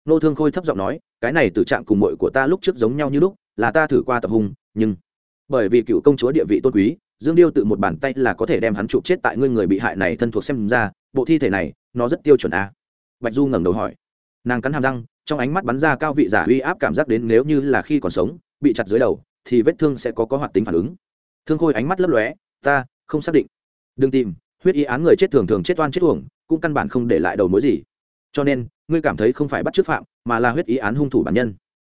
nô thương khôi thấp giọng nói, cái này từ trạng cùng mội của ta lúc trước giống nhau như lúc, là ta thử qua tập hung, nhưng bởi vì cựu công chúa địa vị tôn quý, dương điêu tự một bàn tay là có thể đem hắn chụp chết tại ngươi người bị hại này thân thuộc xem ra, bộ thi thể này, nó rất tiêu chuẩn à. bạch du ngẩng đầu hỏi. Nàng cắn hàm răng, trong ánh mắt bắn ra cao vị giả uy áp cảm giác đến nếu như là khi còn sống, bị chặt dưới đầu, thì vết thương sẽ có có hoạt tính phản ứng. Thương khôi ánh mắt lấp lóe, ta không xác định. Đừng tìm, huyết y án người chết thường thường chết oan chết tuồng cũng căn bản không để lại đầu mối gì. Cho nên ngươi cảm thấy không phải bắt chước phạm, mà là huyết ý án hung thủ bản nhân.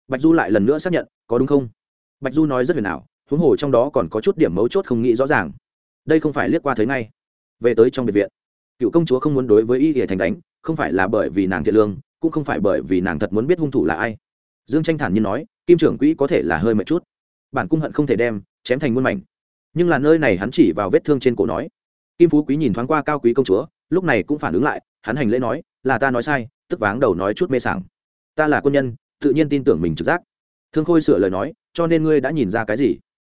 Bạch du lại lần nữa xác nhận, có đúng không? Bạch du nói rất huyền ảo, huống hồ trong đó còn có chút điểm mấu chốt không nghĩ rõ ràng. Đây không phải liếc qua thấy ngay. Về tới trong biệt viện, cựu công chúa không muốn đối với y hề thành đánh, không phải là bởi vì nàng thiện lương, cũng không phải bởi vì nàng thật muốn biết hung thủ là ai. Dương tranh thản nhiên nói, kim trưởng quỹ có thể là hơi mệt chút. Bản cung hận không thể đem, chém thành muôn mảnh. Nhưng là nơi này hắn chỉ vào vết thương trên cổ nói. Kim phú quý nhìn thoáng qua cao quý công chúa, lúc này cũng phản ứng lại, hắn hành lễ nói, là ta nói sai tức váng đầu nói chút mê sảng. Ta là quân nhân, tự nhiên tin tưởng mình trực giác. Thương khôi sửa lời nói, cho nên ngươi đã nhìn ra cái gì?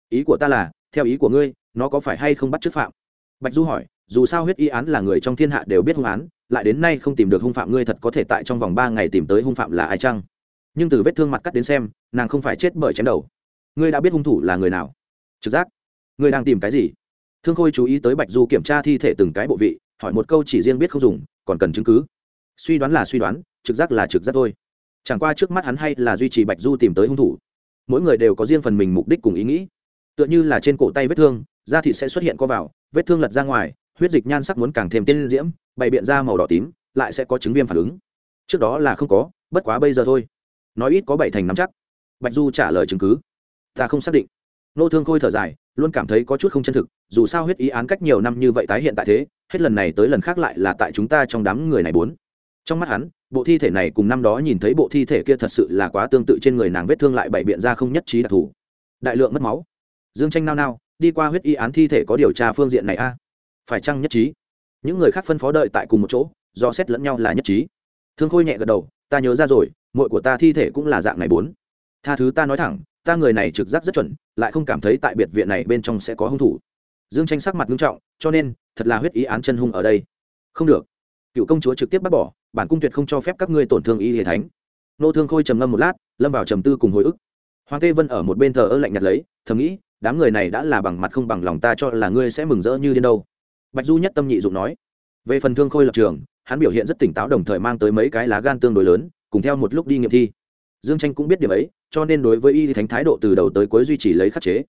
Ý của ta là, theo ý của ngươi, nó có phải hay không bắt chức phạm? Bạch du hỏi, dù sao huyết y án là người trong thiên hạ đều biết hung án, lại đến nay không tìm được hung phạm ngươi thật có thể tại trong vòng ba ngày tìm tới hung phạm là ai chăng? Nhưng từ vết thương mặt cắt đến xem, nàng không phải chết bởi chém đầu. Ngươi đã biết hung thủ là người nào? Trực giác. Ngươi đang tìm cái gì? Thương khôi chú ý tới bạch du kiểm tra thi thể từng cái bộ vị, hỏi một câu chỉ riêng biết không dùng, còn cần chứng cứ suy đoán là suy đoán, trực giác là trực giác thôi. Chẳng qua trước mắt hắn hay là duy trì bạch du tìm tới hung thủ. Mỗi người đều có riêng phần mình mục đích cùng ý nghĩ. Tựa như là trên cổ tay vết thương, da thịt sẽ xuất hiện co vào, vết thương lật ra ngoài, huyết dịch nhan sắc muốn càng thêm tiên diễm, bày biện ra màu đỏ tím, lại sẽ có chứng viêm phản ứng. Trước đó là không có, bất quá bây giờ thôi. Nói ít có bảy thành nắm chắc. Bạch du trả lời chứng cứ. Ta không xác định. Nô thương khôi thở dài, luôn cảm thấy có chút không chân thực, dù sao huyết ý án cách nhiều năm như vậy tái hiện tại thế, hết lần này tới lần khác lại là tại chúng ta trong đám người này bốn trong mắt hắn, bộ thi thể này cùng năm đó nhìn thấy bộ thi thể kia thật sự là quá tương tự trên người nàng vết thương lại bày biện ra không nhất trí đặc thù. Đại lượng mất máu. Dương tranh nao nao, đi qua huyết y án thi thể có điều tra phương diện này a. Phải chăng nhất trí? Những người khác phân phó đợi tại cùng một chỗ, do xét lẫn nhau là nhất trí. Thương khôi nhẹ gật đầu, ta nhớ ra rồi, muội của ta thi thể cũng là dạng này bốn. Tha thứ ta nói thẳng, ta người này trực giác rất chuẩn, lại không cảm thấy tại biệt viện này bên trong sẽ có hung thủ. Dương tranh sắc mặt nghiêm trọng, cho nên, thật là huyết ý án chân hung ở đây. Không được cựu công chúa trực tiếp bác bỏ, bản cung tuyệt không cho phép các ngươi tổn thương y hệ thánh. Nô thương khôi trầm ngâm một lát, lâm vào trầm tư cùng hồi ức. Hoàng tê vân ở một bên thờ ơ lạnh nhạt lấy, thầm nghĩ, đám người này đã là bằng mặt không bằng lòng ta cho là ngươi sẽ mừng rỡ như điên đâu. Bạch du nhất tâm nhị dụng nói. Về phần thương khôi lập trường, hắn biểu hiện rất tỉnh táo đồng thời mang tới mấy cái lá gan tương đối lớn, cùng theo một lúc đi nghiệm thi. Dương tranh cũng biết điểm ấy, cho nên đối với y thánh thái độ từ đầu tới cuối duy trì lấy khắc chế.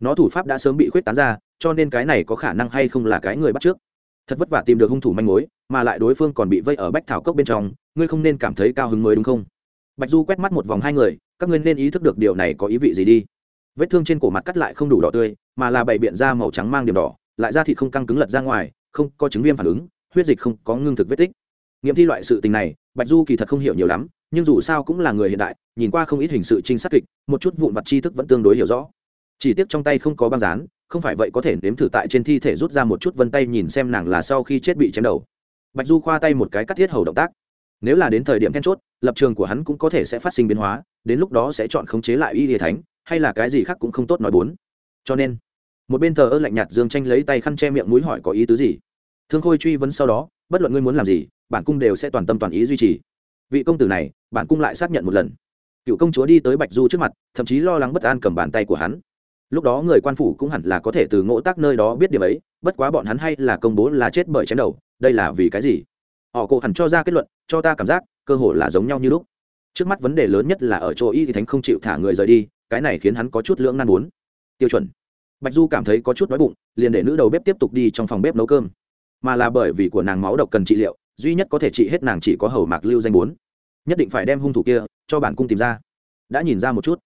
Nó thủ pháp đã sớm bị khuyết tán ra, cho nên cái này có khả năng hay không là cái người bắt trước. Thật vất vả tìm được hung thủ manh mối mà lại đối phương còn bị vây ở bách thảo cốc bên trong, ngươi không nên cảm thấy cao hứng mới đúng không? Bạch du quét mắt một vòng hai người, các ngươi nên ý thức được điều này có ý vị gì đi. Vết thương trên cổ mặt cắt lại không đủ đỏ tươi, mà là bày biện da màu trắng mang điểm đỏ, lại da thịt không căng cứng lật ra ngoài, không có chứng viêm phản ứng, huyết dịch không có ngưng thực vết tích. Nghiệm thi loại sự tình này, bạch du kỳ thật không hiểu nhiều lắm, nhưng dù sao cũng là người hiện đại, nhìn qua không ít hình sự trinh sát kịch, một chút vụn vặt tri thức vẫn tương đối hiểu rõ. Chỉ tiếc trong tay không có băng dán, không phải vậy có thể nếm thử tại trên thi thể rút ra một chút vân tay nhìn xem nàng là sau khi chết bị chém đầu bạch du khoa tay một cái cắt thiết hầu động tác. Nếu là đến thời điểm then chốt, lập trường của hắn cũng có thể sẽ phát sinh biến hóa, đến lúc đó sẽ chọn khống chế lại y địa thánh, hay là cái gì khác cũng không tốt nói bốn. Cho nên, một bên thờ ơ lạnh nhạt dương tranh lấy tay khăn che miệng mũi hỏi có ý tứ gì? Thương khôi truy vấn sau đó, bất luận ngươi muốn làm gì, bản cung đều sẽ toàn tâm toàn ý duy trì. Vị công tử này, bản cung lại xác nhận một lần. Cựu công chúa đi tới bạch du trước mặt, thậm chí lo lắng bất an cầm bàn tay của hắn. Lúc đó người quan phủ cũng hẳn là có thể từ ngỗ tác nơi đó biết điểm ấy, bất quá bọn hắn hay là công bố là chết bởi chém đầu đây là vì cái gì? Họ cổ hẳn cho ra kết luận, cho ta cảm giác, cơ hội là giống nhau như lúc. Trước mắt vấn đề lớn nhất là ở chỗ y thì thánh không chịu thả người rời đi, cái này khiến hắn có chút lưỡng nan muốn. Tiêu chuẩn. Bạch du cảm thấy có chút đói bụng, liền để nữ đầu bếp tiếp tục đi trong phòng bếp nấu cơm. Mà là bởi vì của nàng máu độc cần trị liệu, duy nhất có thể trị hết nàng chỉ có hầu mạc lưu danh bốn. Nhất định phải đem hung thủ kia cho bản cung tìm ra. Đã nhìn ra một chút.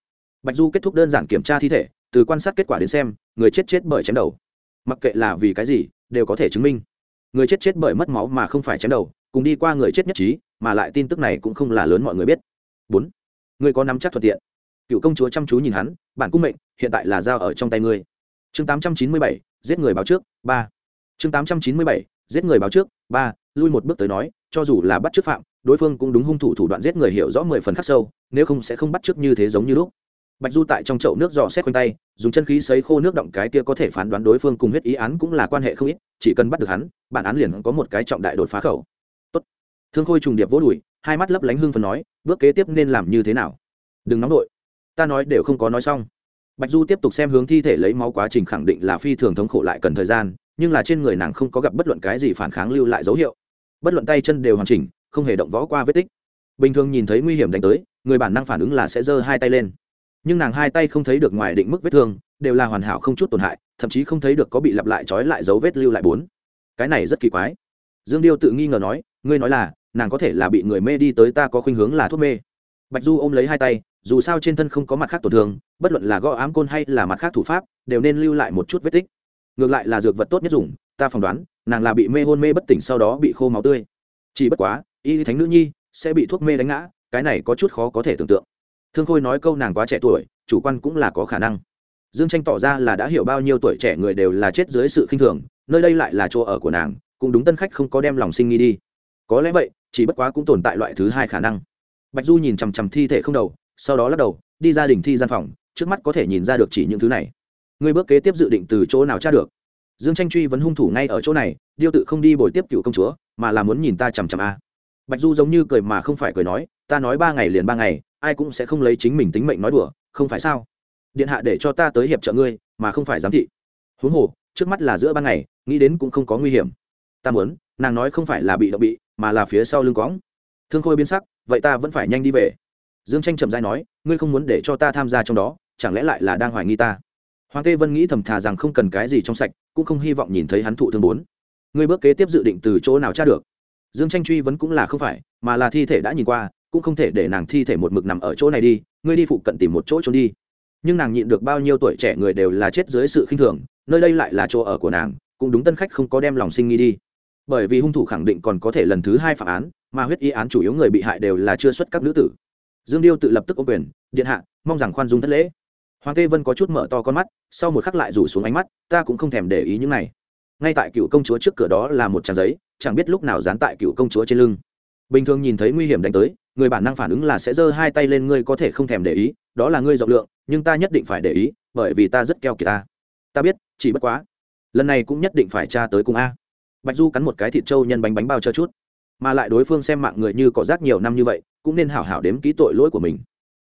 Bạch du kết thúc đơn giản kiểm tra thi thể, từ quan sát kết quả đến xem, người chết chết bởi chém đầu. Mặc kệ là vì cái gì, đều có thể chứng minh người chết chết bởi mất máu mà không phải chém đầu, cùng đi qua người chết nhất trí, mà lại tin tức này cũng không là lớn mọi người biết. Bốn, người có nắm chắc thuận tiện. Cựu công chúa chăm chú nhìn hắn, bản cung mệnh, hiện tại là dao ở trong tay ngươi. Chương tám trăm chín mươi bảy, giết người báo trước, ba. Chương tám trăm chín mươi bảy, giết người báo trước, ba, lui một bước tới nói, cho dù là bắt trước phạm, đối phương cũng đúng hung thủ thủ đoạn giết người hiểu rõ mười phần khắc sâu, nếu không sẽ không bắt trước như thế giống như lúc bạch du tại trong chậu nước dò xét quanh tay, dùng chân khí sấy khô nước động cái kia có thể phán đoán đối phương cùng huyết ý án cũng là quan hệ không ít, chỉ cần bắt được hắn, bản án liền có một cái trọng đại đột phá khẩu. Tốt. thương khôi trùng điệp vỗ đùi, hai mắt lấp lánh hương phần nói, bước kế tiếp nên làm như thế nào? Đừng nóng đội ta nói đều không có nói xong. Bạch du tiếp tục xem hướng thi thể lấy máu quá trình khẳng định là phi thường thống khổ lại cần thời gian, nhưng là trên người nàng không có gặp bất luận cái gì phản kháng lưu lại dấu hiệu. Bất luận tay chân đều hoàn chỉnh, không hề động võ qua vết tích. Bình thường nhìn thấy nguy hiểm đánh tới, người bản năng phản ứng là sẽ giơ hai tay lên nhưng nàng hai tay không thấy được ngoài định mức vết thương, đều là hoàn hảo không chút tổn hại, thậm chí không thấy được có bị lặp lại trói lại dấu vết lưu lại bốn. Cái này rất kỳ quái. Dương điêu tự nghi ngờ nói, ngươi nói là, nàng có thể là bị người mê đi tới ta có khuynh hướng là thuốc mê. Bạch du ôm lấy hai tay, dù sao trên thân không có mặt khác tổn thương, bất luận là gõ ám côn hay là mặt khác thủ pháp, đều nên lưu lại một chút vết tích. Ngược lại là dược vật tốt nhất dùng, ta phỏng đoán, nàng là bị mê hôn mê bất tỉnh sau đó bị khô máu tươi. Chỉ bất quá, y thánh nữ nhi sẽ bị thuốc mê đánh ngã, cái này có chút khó có thể tưởng tượng thương khôi nói câu nàng quá trẻ tuổi, chủ quan cũng là có khả năng. Dương tranh tỏ ra là đã hiểu bao nhiêu tuổi trẻ người đều là chết dưới sự khinh thường, nơi đây lại là chỗ ở của nàng, cũng đúng tân khách không có đem lòng sinh nghi đi. Có lẽ vậy, chỉ bất quá cũng tồn tại loại thứ hai khả năng. Bạch du nhìn chằm chằm thi thể không đầu, sau đó lắc đầu, đi ra đình thi gian phòng, trước mắt có thể nhìn ra được chỉ những thứ này. Người bước kế tiếp dự định từ chỗ nào tra được? Dương tranh truy vấn hung thủ ngay ở chỗ này, điêu tự không đi bồi tiếp cựu công chúa, mà là muốn nhìn ta chằm chằm a. Bạch du giống như cười mà không phải cười nói ta nói ba ngày liền ba ngày, ai cũng sẽ không lấy chính mình tính mệnh nói đùa, không phải sao? Điện hạ để cho ta tới hiệp trợ ngươi, mà không phải giám thị. Huống hồ, trước mắt là giữa ban ngày, nghĩ đến cũng không có nguy hiểm. Ta muốn, nàng nói không phải là bị động bị, mà là phía sau lưng cõng. Thương khôi biến sắc, vậy ta vẫn phải nhanh đi về. Dương tranh chậm dai nói, ngươi không muốn để cho ta tham gia trong đó, chẳng lẽ lại là đang hoài nghi ta? Hoàng tê vân nghĩ thầm thà rằng không cần cái gì trong sạch, cũng không hy vọng nhìn thấy hắn thụ thương bốn. Ngươi bước kế tiếp dự định từ chỗ nào tra được? Dương tranh truy vấn cũng là không phải, mà là thi thể đã nhìn qua cũng không thể để nàng thi thể một mực nằm ở chỗ này đi, ngươi đi phụ cận tìm một chỗ trốn đi. Nhưng nàng nhịn được bao nhiêu tuổi trẻ người đều là chết dưới sự khinh thường, nơi đây lại là chỗ ở của nàng, cũng đúng tân khách không có đem lòng sinh nghi đi. Bởi vì hung thủ khẳng định còn có thể lần thứ hai phạm án, mà huyết y án chủ yếu người bị hại đều là chưa xuất các nữ tử. Dương điêu tự lập tức ô quyền, điện hạ, mong rằng khoan dung thất lễ. Hoàng tê vân có chút mở to con mắt, sau một khắc lại rủ xuống ánh mắt, ta cũng không thèm để ý những này. Ngay tại cựu công chúa trước cửa đó là một trang giấy, chẳng biết lúc nào dán tại cựu công chúa trên lưng bình thường nhìn thấy nguy hiểm đánh tới, người bản năng phản ứng là sẽ giơ hai tay lên, ngươi có thể không thèm để ý, đó là ngươi rộng lượng, nhưng ta nhất định phải để ý, bởi vì ta rất keo kiệt ta. Ta biết, chỉ bất quá, lần này cũng nhất định phải tra tới cùng a. Bạch du cắn một cái thịt trâu nhân bánh bánh bao cho chút, mà lại đối phương xem mạng người như có rác nhiều năm như vậy, cũng nên hảo hảo đếm ký tội lỗi của mình.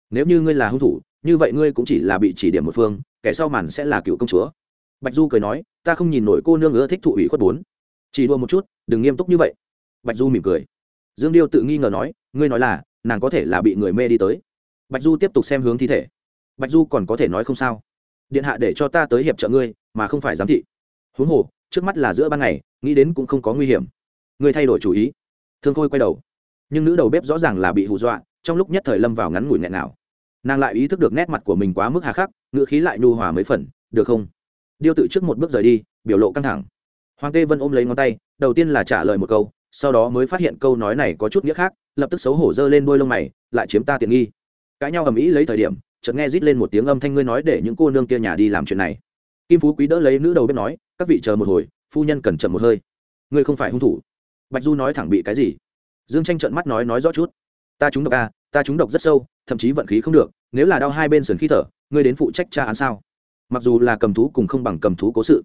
Nếu như ngươi là hung thủ, như vậy ngươi cũng chỉ là bị chỉ điểm một phương, kẻ sau màn sẽ là cựu công chúa. Bạch du cười nói, ta không nhìn nổi cô nương ưa thích thụ ủy khuất bốn. Chỉ đua một chút, đừng nghiêm túc như vậy. Bạch du mỉm cười dương điêu tự nghi ngờ nói, ngươi nói là, nàng có thể là bị người mê đi tới. Bạch du tiếp tục xem hướng thi thể. Bạch du còn có thể nói không sao. Điện hạ để cho ta tới hiệp trợ ngươi, mà không phải giám thị. Huống hồ, trước mắt là giữa ban ngày, nghĩ đến cũng không có nguy hiểm. Ngươi thay đổi chủ ý. Thương khôi quay đầu. Nhưng nữ đầu bếp rõ ràng là bị hù dọa, trong lúc nhất thời lâm vào ngắn ngủi nghẹn nào. Nàng lại ý thức được nét mặt của mình quá mức hà khắc, ngữ khí lại nhu hòa mấy phần, được không? Điêu tự trước một bước rời đi, biểu lộ căng thẳng. Hoàng tê vân ôm lấy ngón tay, đầu tiên là trả lời một câu sau đó mới phát hiện câu nói này có chút nghĩa khác lập tức xấu hổ dơ lên đôi lông mày lại chiếm ta tiện nghi. Cãi nhau ầm ĩ lấy thời điểm chợt nghe rít lên một tiếng âm thanh ngươi nói để những cô nương kia nhà đi làm chuyện này. Kim phú quý đỡ lấy nữ đầu bếp nói các vị chờ một hồi phu nhân cần chậm một hơi. Ngươi không phải hung thủ. Bạch du nói thẳng bị cái gì? Dương tranh trợn mắt nói nói rõ chút. Ta trúng độc a à, ta trúng độc rất sâu thậm chí vận khí không được nếu là đau hai bên sườn khí thở ngươi đến phụ trách tra án sao? Mặc dù là cầm thú cùng không bằng cầm thú cố sự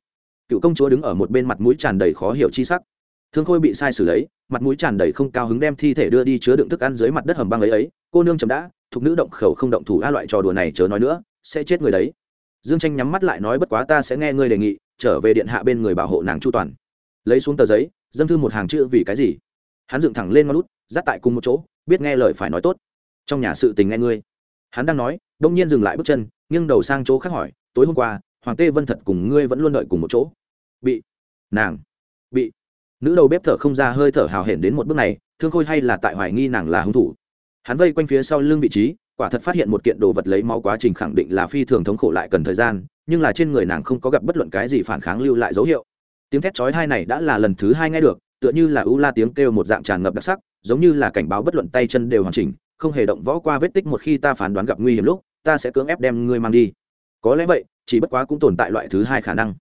cựu công chúa đứng ở một bên mặt mũi tràn đầy khó hiểu chi sắc thương khôi bị sai xử lấy, mặt mũi tràn đầy không cao hứng đem thi thể đưa đi chứa đựng thức ăn dưới mặt đất hầm băng ấy ấy. Cô nương chấm đã, thục nữ động khẩu không động thủ a loại trò đùa này chớ nói nữa, sẽ chết người đấy. Dương tranh nhắm mắt lại nói bất quá ta sẽ nghe ngươi đề nghị, trở về điện hạ bên người bảo hộ nàng chu toàn. Lấy xuống tờ giấy, dâng thư một hàng chữ vì cái gì? Hắn dựng thẳng lên ngón lút dắt tại cùng một chỗ, biết nghe lời phải nói tốt. Trong nhà sự tình nghe ngươi. Hắn đang nói, đông nhiên dừng lại bước chân, nghiêng đầu sang chỗ khác hỏi, tối hôm qua, hoàng tê vân thật cùng ngươi vẫn luôn đợi cùng một chỗ? Bị. Nàng. Bị nữ đầu bếp thở không ra hơi thở hào hển đến một bước này, thương khôi hay là tại hoài nghi nàng là hung thủ. Hắn vây quanh phía sau lưng vị trí, quả thật phát hiện một kiện đồ vật lấy máu quá trình khẳng định là phi thường thống khổ lại cần thời gian, nhưng là trên người nàng không có gặp bất luận cái gì phản kháng lưu lại dấu hiệu. Tiếng thét chói hai này đã là lần thứ hai nghe được, tựa như là u la tiếng kêu một dạng tràn ngập đặc sắc, giống như là cảnh báo bất luận tay chân đều hoàn chỉnh, không hề động võ qua vết tích một khi ta phán đoán gặp nguy hiểm lúc, ta sẽ cưỡng ép đem ngươi mang đi. Có lẽ vậy, chỉ bất quá cũng tồn tại loại thứ hai khả năng.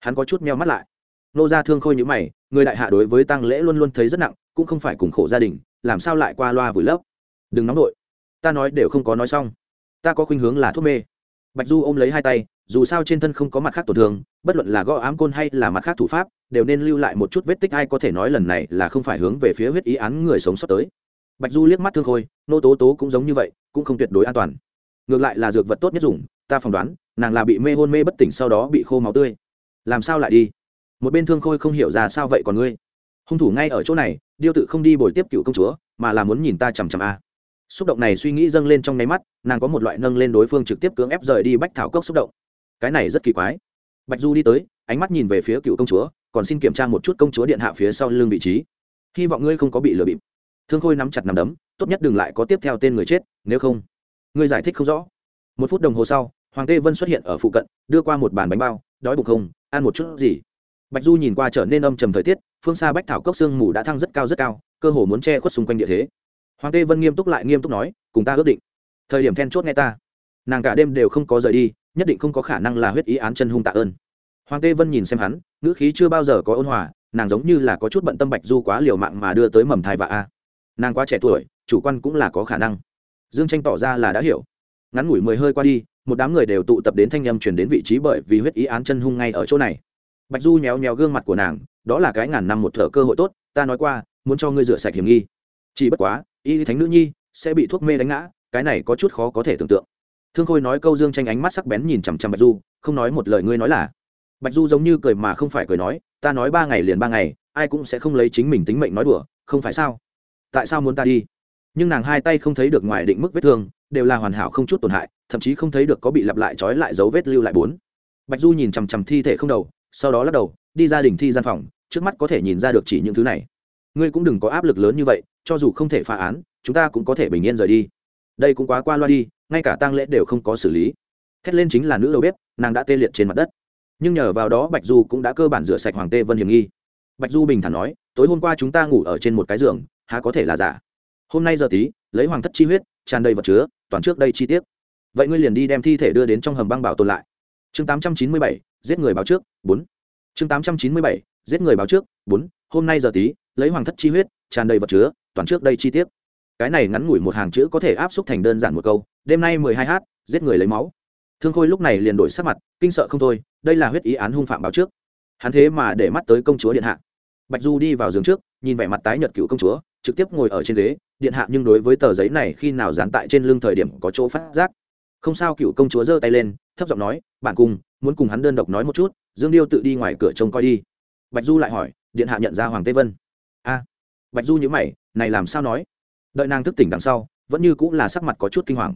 Hắn có chút meo mắt lại. Nô ra thương khôi như mày người đại hạ đối với tăng lễ luôn luôn thấy rất nặng, cũng không phải cùng khổ gia đình, làm sao lại qua loa vùi lấp? Đừng nóng nổi ta nói đều không có nói xong. Ta có khuynh hướng là thuốc mê. Bạch du ôm lấy hai tay, dù sao trên thân không có mặt khác tổn thương, bất luận là gõ ám côn hay là mặt khác thủ pháp, đều nên lưu lại một chút vết tích ai có thể nói lần này là không phải hướng về phía huyết ý án người sống sót tới. Bạch du liếc mắt thương khôi, nô tố tố cũng giống như vậy, cũng không tuyệt đối an toàn. Ngược lại là dược vật tốt nhất dùng, ta phỏng đoán, nàng là bị mê hôn mê bất tỉnh sau đó bị khô máu tươi. Làm sao lại đi? Một bên thương khôi không hiểu ra sao vậy còn ngươi? Hung thủ ngay ở chỗ này, điêu tự không đi bồi tiếp cựu công chúa, mà là muốn nhìn ta chằm chằm a. Xúc động này suy nghĩ dâng lên trong nháy mắt, nàng có một loại nâng lên đối phương trực tiếp cưỡng ép rời đi bách thảo cốc xúc động. Cái này rất kỳ quái. Bạch du đi tới, ánh mắt nhìn về phía cựu công chúa, còn xin kiểm tra một chút công chúa điện hạ phía sau lưng vị trí. Hy vọng ngươi không có bị lừa bịp. Thương khôi nắm chặt nằm đấm, tốt nhất đừng lại có tiếp theo tên người chết, nếu không, ngươi giải thích không rõ. Một phút đồng hồ sau, hoàng tê vân xuất hiện ở phụ cận, đưa qua một bàn bánh bao, đói bụng không, ăn một chút gì bạch du nhìn qua trở nên âm trầm thời tiết, phương xa bách thảo cốc sương mù đã thăng rất cao rất cao, cơ hồ muốn che khuất xung quanh địa thế. Hoàng tê vân nghiêm túc lại nghiêm túc nói, cùng ta ước định. Thời điểm then chốt nghe ta. Nàng cả đêm đều không có rời đi, nhất định không có khả năng là huyết ý án chân hung tạ ơn. Hoàng tê vân nhìn xem hắn, ngữ khí chưa bao giờ có ôn hòa, nàng giống như là có chút bận tâm bạch du quá liều mạng mà đưa tới mầm thai và a. Nàng quá trẻ tuổi, chủ quan cũng là có khả năng. Dương tranh tỏ ra là đã hiểu. Ngắn ngủi mười hơi qua đi, một đám người đều tụ tập đến thanh â m chuyển đến vị trí bởi vì huyết ý án chân hung ngay ở chỗ này bạch du nhéo nhéo gương mặt của nàng, đó là cái ngàn năm một thở cơ hội tốt, ta nói qua, muốn cho ngươi rửa sạch hiểm nghi. Chỉ bất quá, y thánh nữ nhi sẽ bị thuốc mê đánh ngã, cái này có chút khó có thể tưởng tượng. Thương khôi nói câu dương tranh ánh mắt sắc bén nhìn chằm chằm bạch du, không nói một lời ngươi nói là. Bạch du giống như cười mà không phải cười nói, ta nói ba ngày liền ba ngày, ai cũng sẽ không lấy chính mình tính mệnh nói đùa, không phải sao? Tại sao muốn ta đi? Nhưng nàng hai tay không thấy được ngoài định mức vết thương, đều là hoàn hảo không chút tổn hại, thậm chí không thấy được có bị lặp lại trói lại dấu vết lưu lại bốn. Bạch du nhìn chằm chằm thi thể không đầu sau đó lắc đầu, đi ra đình thi gian phòng, trước mắt có thể nhìn ra được chỉ những thứ này. Ngươi cũng đừng có áp lực lớn như vậy, cho dù không thể phá án, chúng ta cũng có thể bình yên rời đi. Đây cũng quá qua loa đi, ngay cả tang lễ đều không có xử lý. Thét lên chính là nữ đầu bếp, nàng đã tê liệt trên mặt đất. Nhưng nhờ vào đó bạch du cũng đã cơ bản rửa sạch hoàng tê vân hiểm nghi. Bạch du bình thản nói, tối hôm qua chúng ta ngủ ở trên một cái giường, há có thể là giả? Hôm nay giờ tí, lấy hoàng thất chi huyết, tràn đầy vật chứa, toàn trước đây chi tiết. Vậy ngươi liền đi đem thi thể đưa đến trong hầm băng bảo tồn lại chương tám trăm chín mươi bảy, giết người báo trước, bốn. Chương tám trăm chín mươi bảy, giết người báo trước, bốn. Hôm nay giờ tí, lấy hoàng thất chi huyết, tràn đầy vật chứa, toàn trước đây chi tiết. Cái này ngắn ngủi một hàng chữ có thể áp xúc thành đơn giản một câu, đêm nay mười hai h giết người lấy máu. Thương khôi lúc này liền đổi sắc mặt, kinh sợ không thôi, đây là huyết ý án hung phạm báo trước. Hắn thế mà để mắt tới công chúa điện hạ. Bạch du đi vào giường trước, nhìn vẻ mặt tái nhợt cựu công chúa, trực tiếp ngồi ở trên ghế, điện hạ nhưng đối với tờ giấy này khi nào dán tại trên lưng thời điểm có chỗ phát giác không sao, cựu công chúa giơ tay lên, thấp giọng nói, bạn cùng, muốn cùng hắn đơn độc nói một chút, dương điêu tự đi ngoài cửa trông coi đi. Bạch du lại hỏi, điện hạ nhận ra hoàng tây vân? A. Bạch du nhữ mày, này làm sao nói? Đợi nàng thức tỉnh đằng sau, vẫn như cũng là sắc mặt có chút kinh hoàng.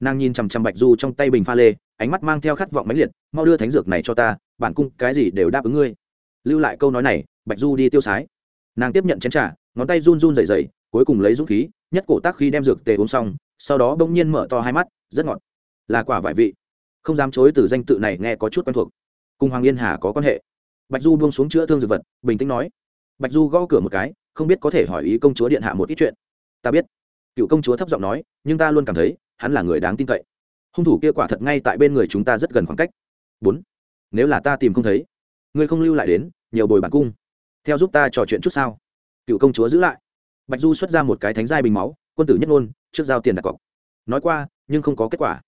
Nàng nhìn chằm chằm bạch du trong tay bình pha lê, ánh mắt mang theo khát vọng mãnh liệt, mau đưa thánh dược này cho ta bản cung cái gì đều đáp ứng ngươi. Lưu lại câu nói này, bạch du đi tiêu sái. Nàng tiếp nhận chén t r à ngón tay run run dày dày cuối cùng lấy dũng khí, nhất cổ tác khi đem dược tề uống xong, sau đó bỗng nhiên mở to hai mắt, rất ngọt là quả vải vị. Không dám chối từ danh tự này nghe có chút quen thuộc. Cùng hoàng yên hà có quan hệ. Bạch du buông xuống chữa thương dược vật, bình tĩnh nói. Bạch du gõ cửa một cái, không biết có thể hỏi ý công chúa điện hạ một ít chuyện. Ta biết. Cựu công chúa thấp giọng nói, nhưng ta luôn cảm thấy, hắn là người đáng tin cậy. Hung thủ kia quả thật ngay tại bên người chúng ta rất gần khoảng cách. Bốn. Nếu là ta tìm không thấy, ngươi không lưu lại đến, nhiều bồi bản cung. Theo giúp ta trò chuyện chút sao. Cựu công chúa giữ lại. Bạch du xuất ra một cái thánh giai bình máu, quân tử nhất ngôn, trước giao tiền đặt cọc. Nói qua, nhưng không có kết quả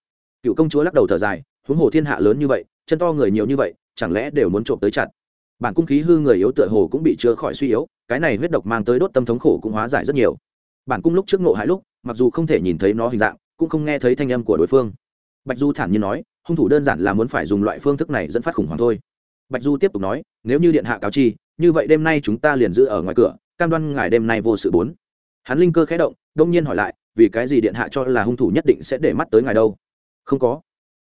cựu công chúa lắc đầu thở dài, huống hồ thiên hạ lớn như vậy, chân to người nhiều như vậy, chẳng lẽ đều muốn trộm tới chặt? Bản cung khí hư người yếu tựa hồ cũng bị chữa khỏi suy yếu, cái này huyết độc mang tới đốt tâm thống khổ cũng hóa giải rất nhiều. Bản cung lúc trước ngộ hại lúc, mặc dù không thể nhìn thấy nó hình dạng, cũng không nghe thấy thanh âm của đối phương. Bạch du thản nhiên nói, hung thủ đơn giản là muốn phải dùng loại phương thức này dẫn phát khủng hoảng thôi. Bạch du tiếp tục nói, nếu như điện hạ cáo chi, như vậy đêm nay chúng ta liền giữ ở ngoài cửa, cam đoan ngài đêm nay vô sự bốn. Hắn linh cơ khẽ động, đông nhiên hỏi lại, vì cái gì điện hạ cho là hung thủ nhất định sẽ để mắt tới ngài đâu? Không có.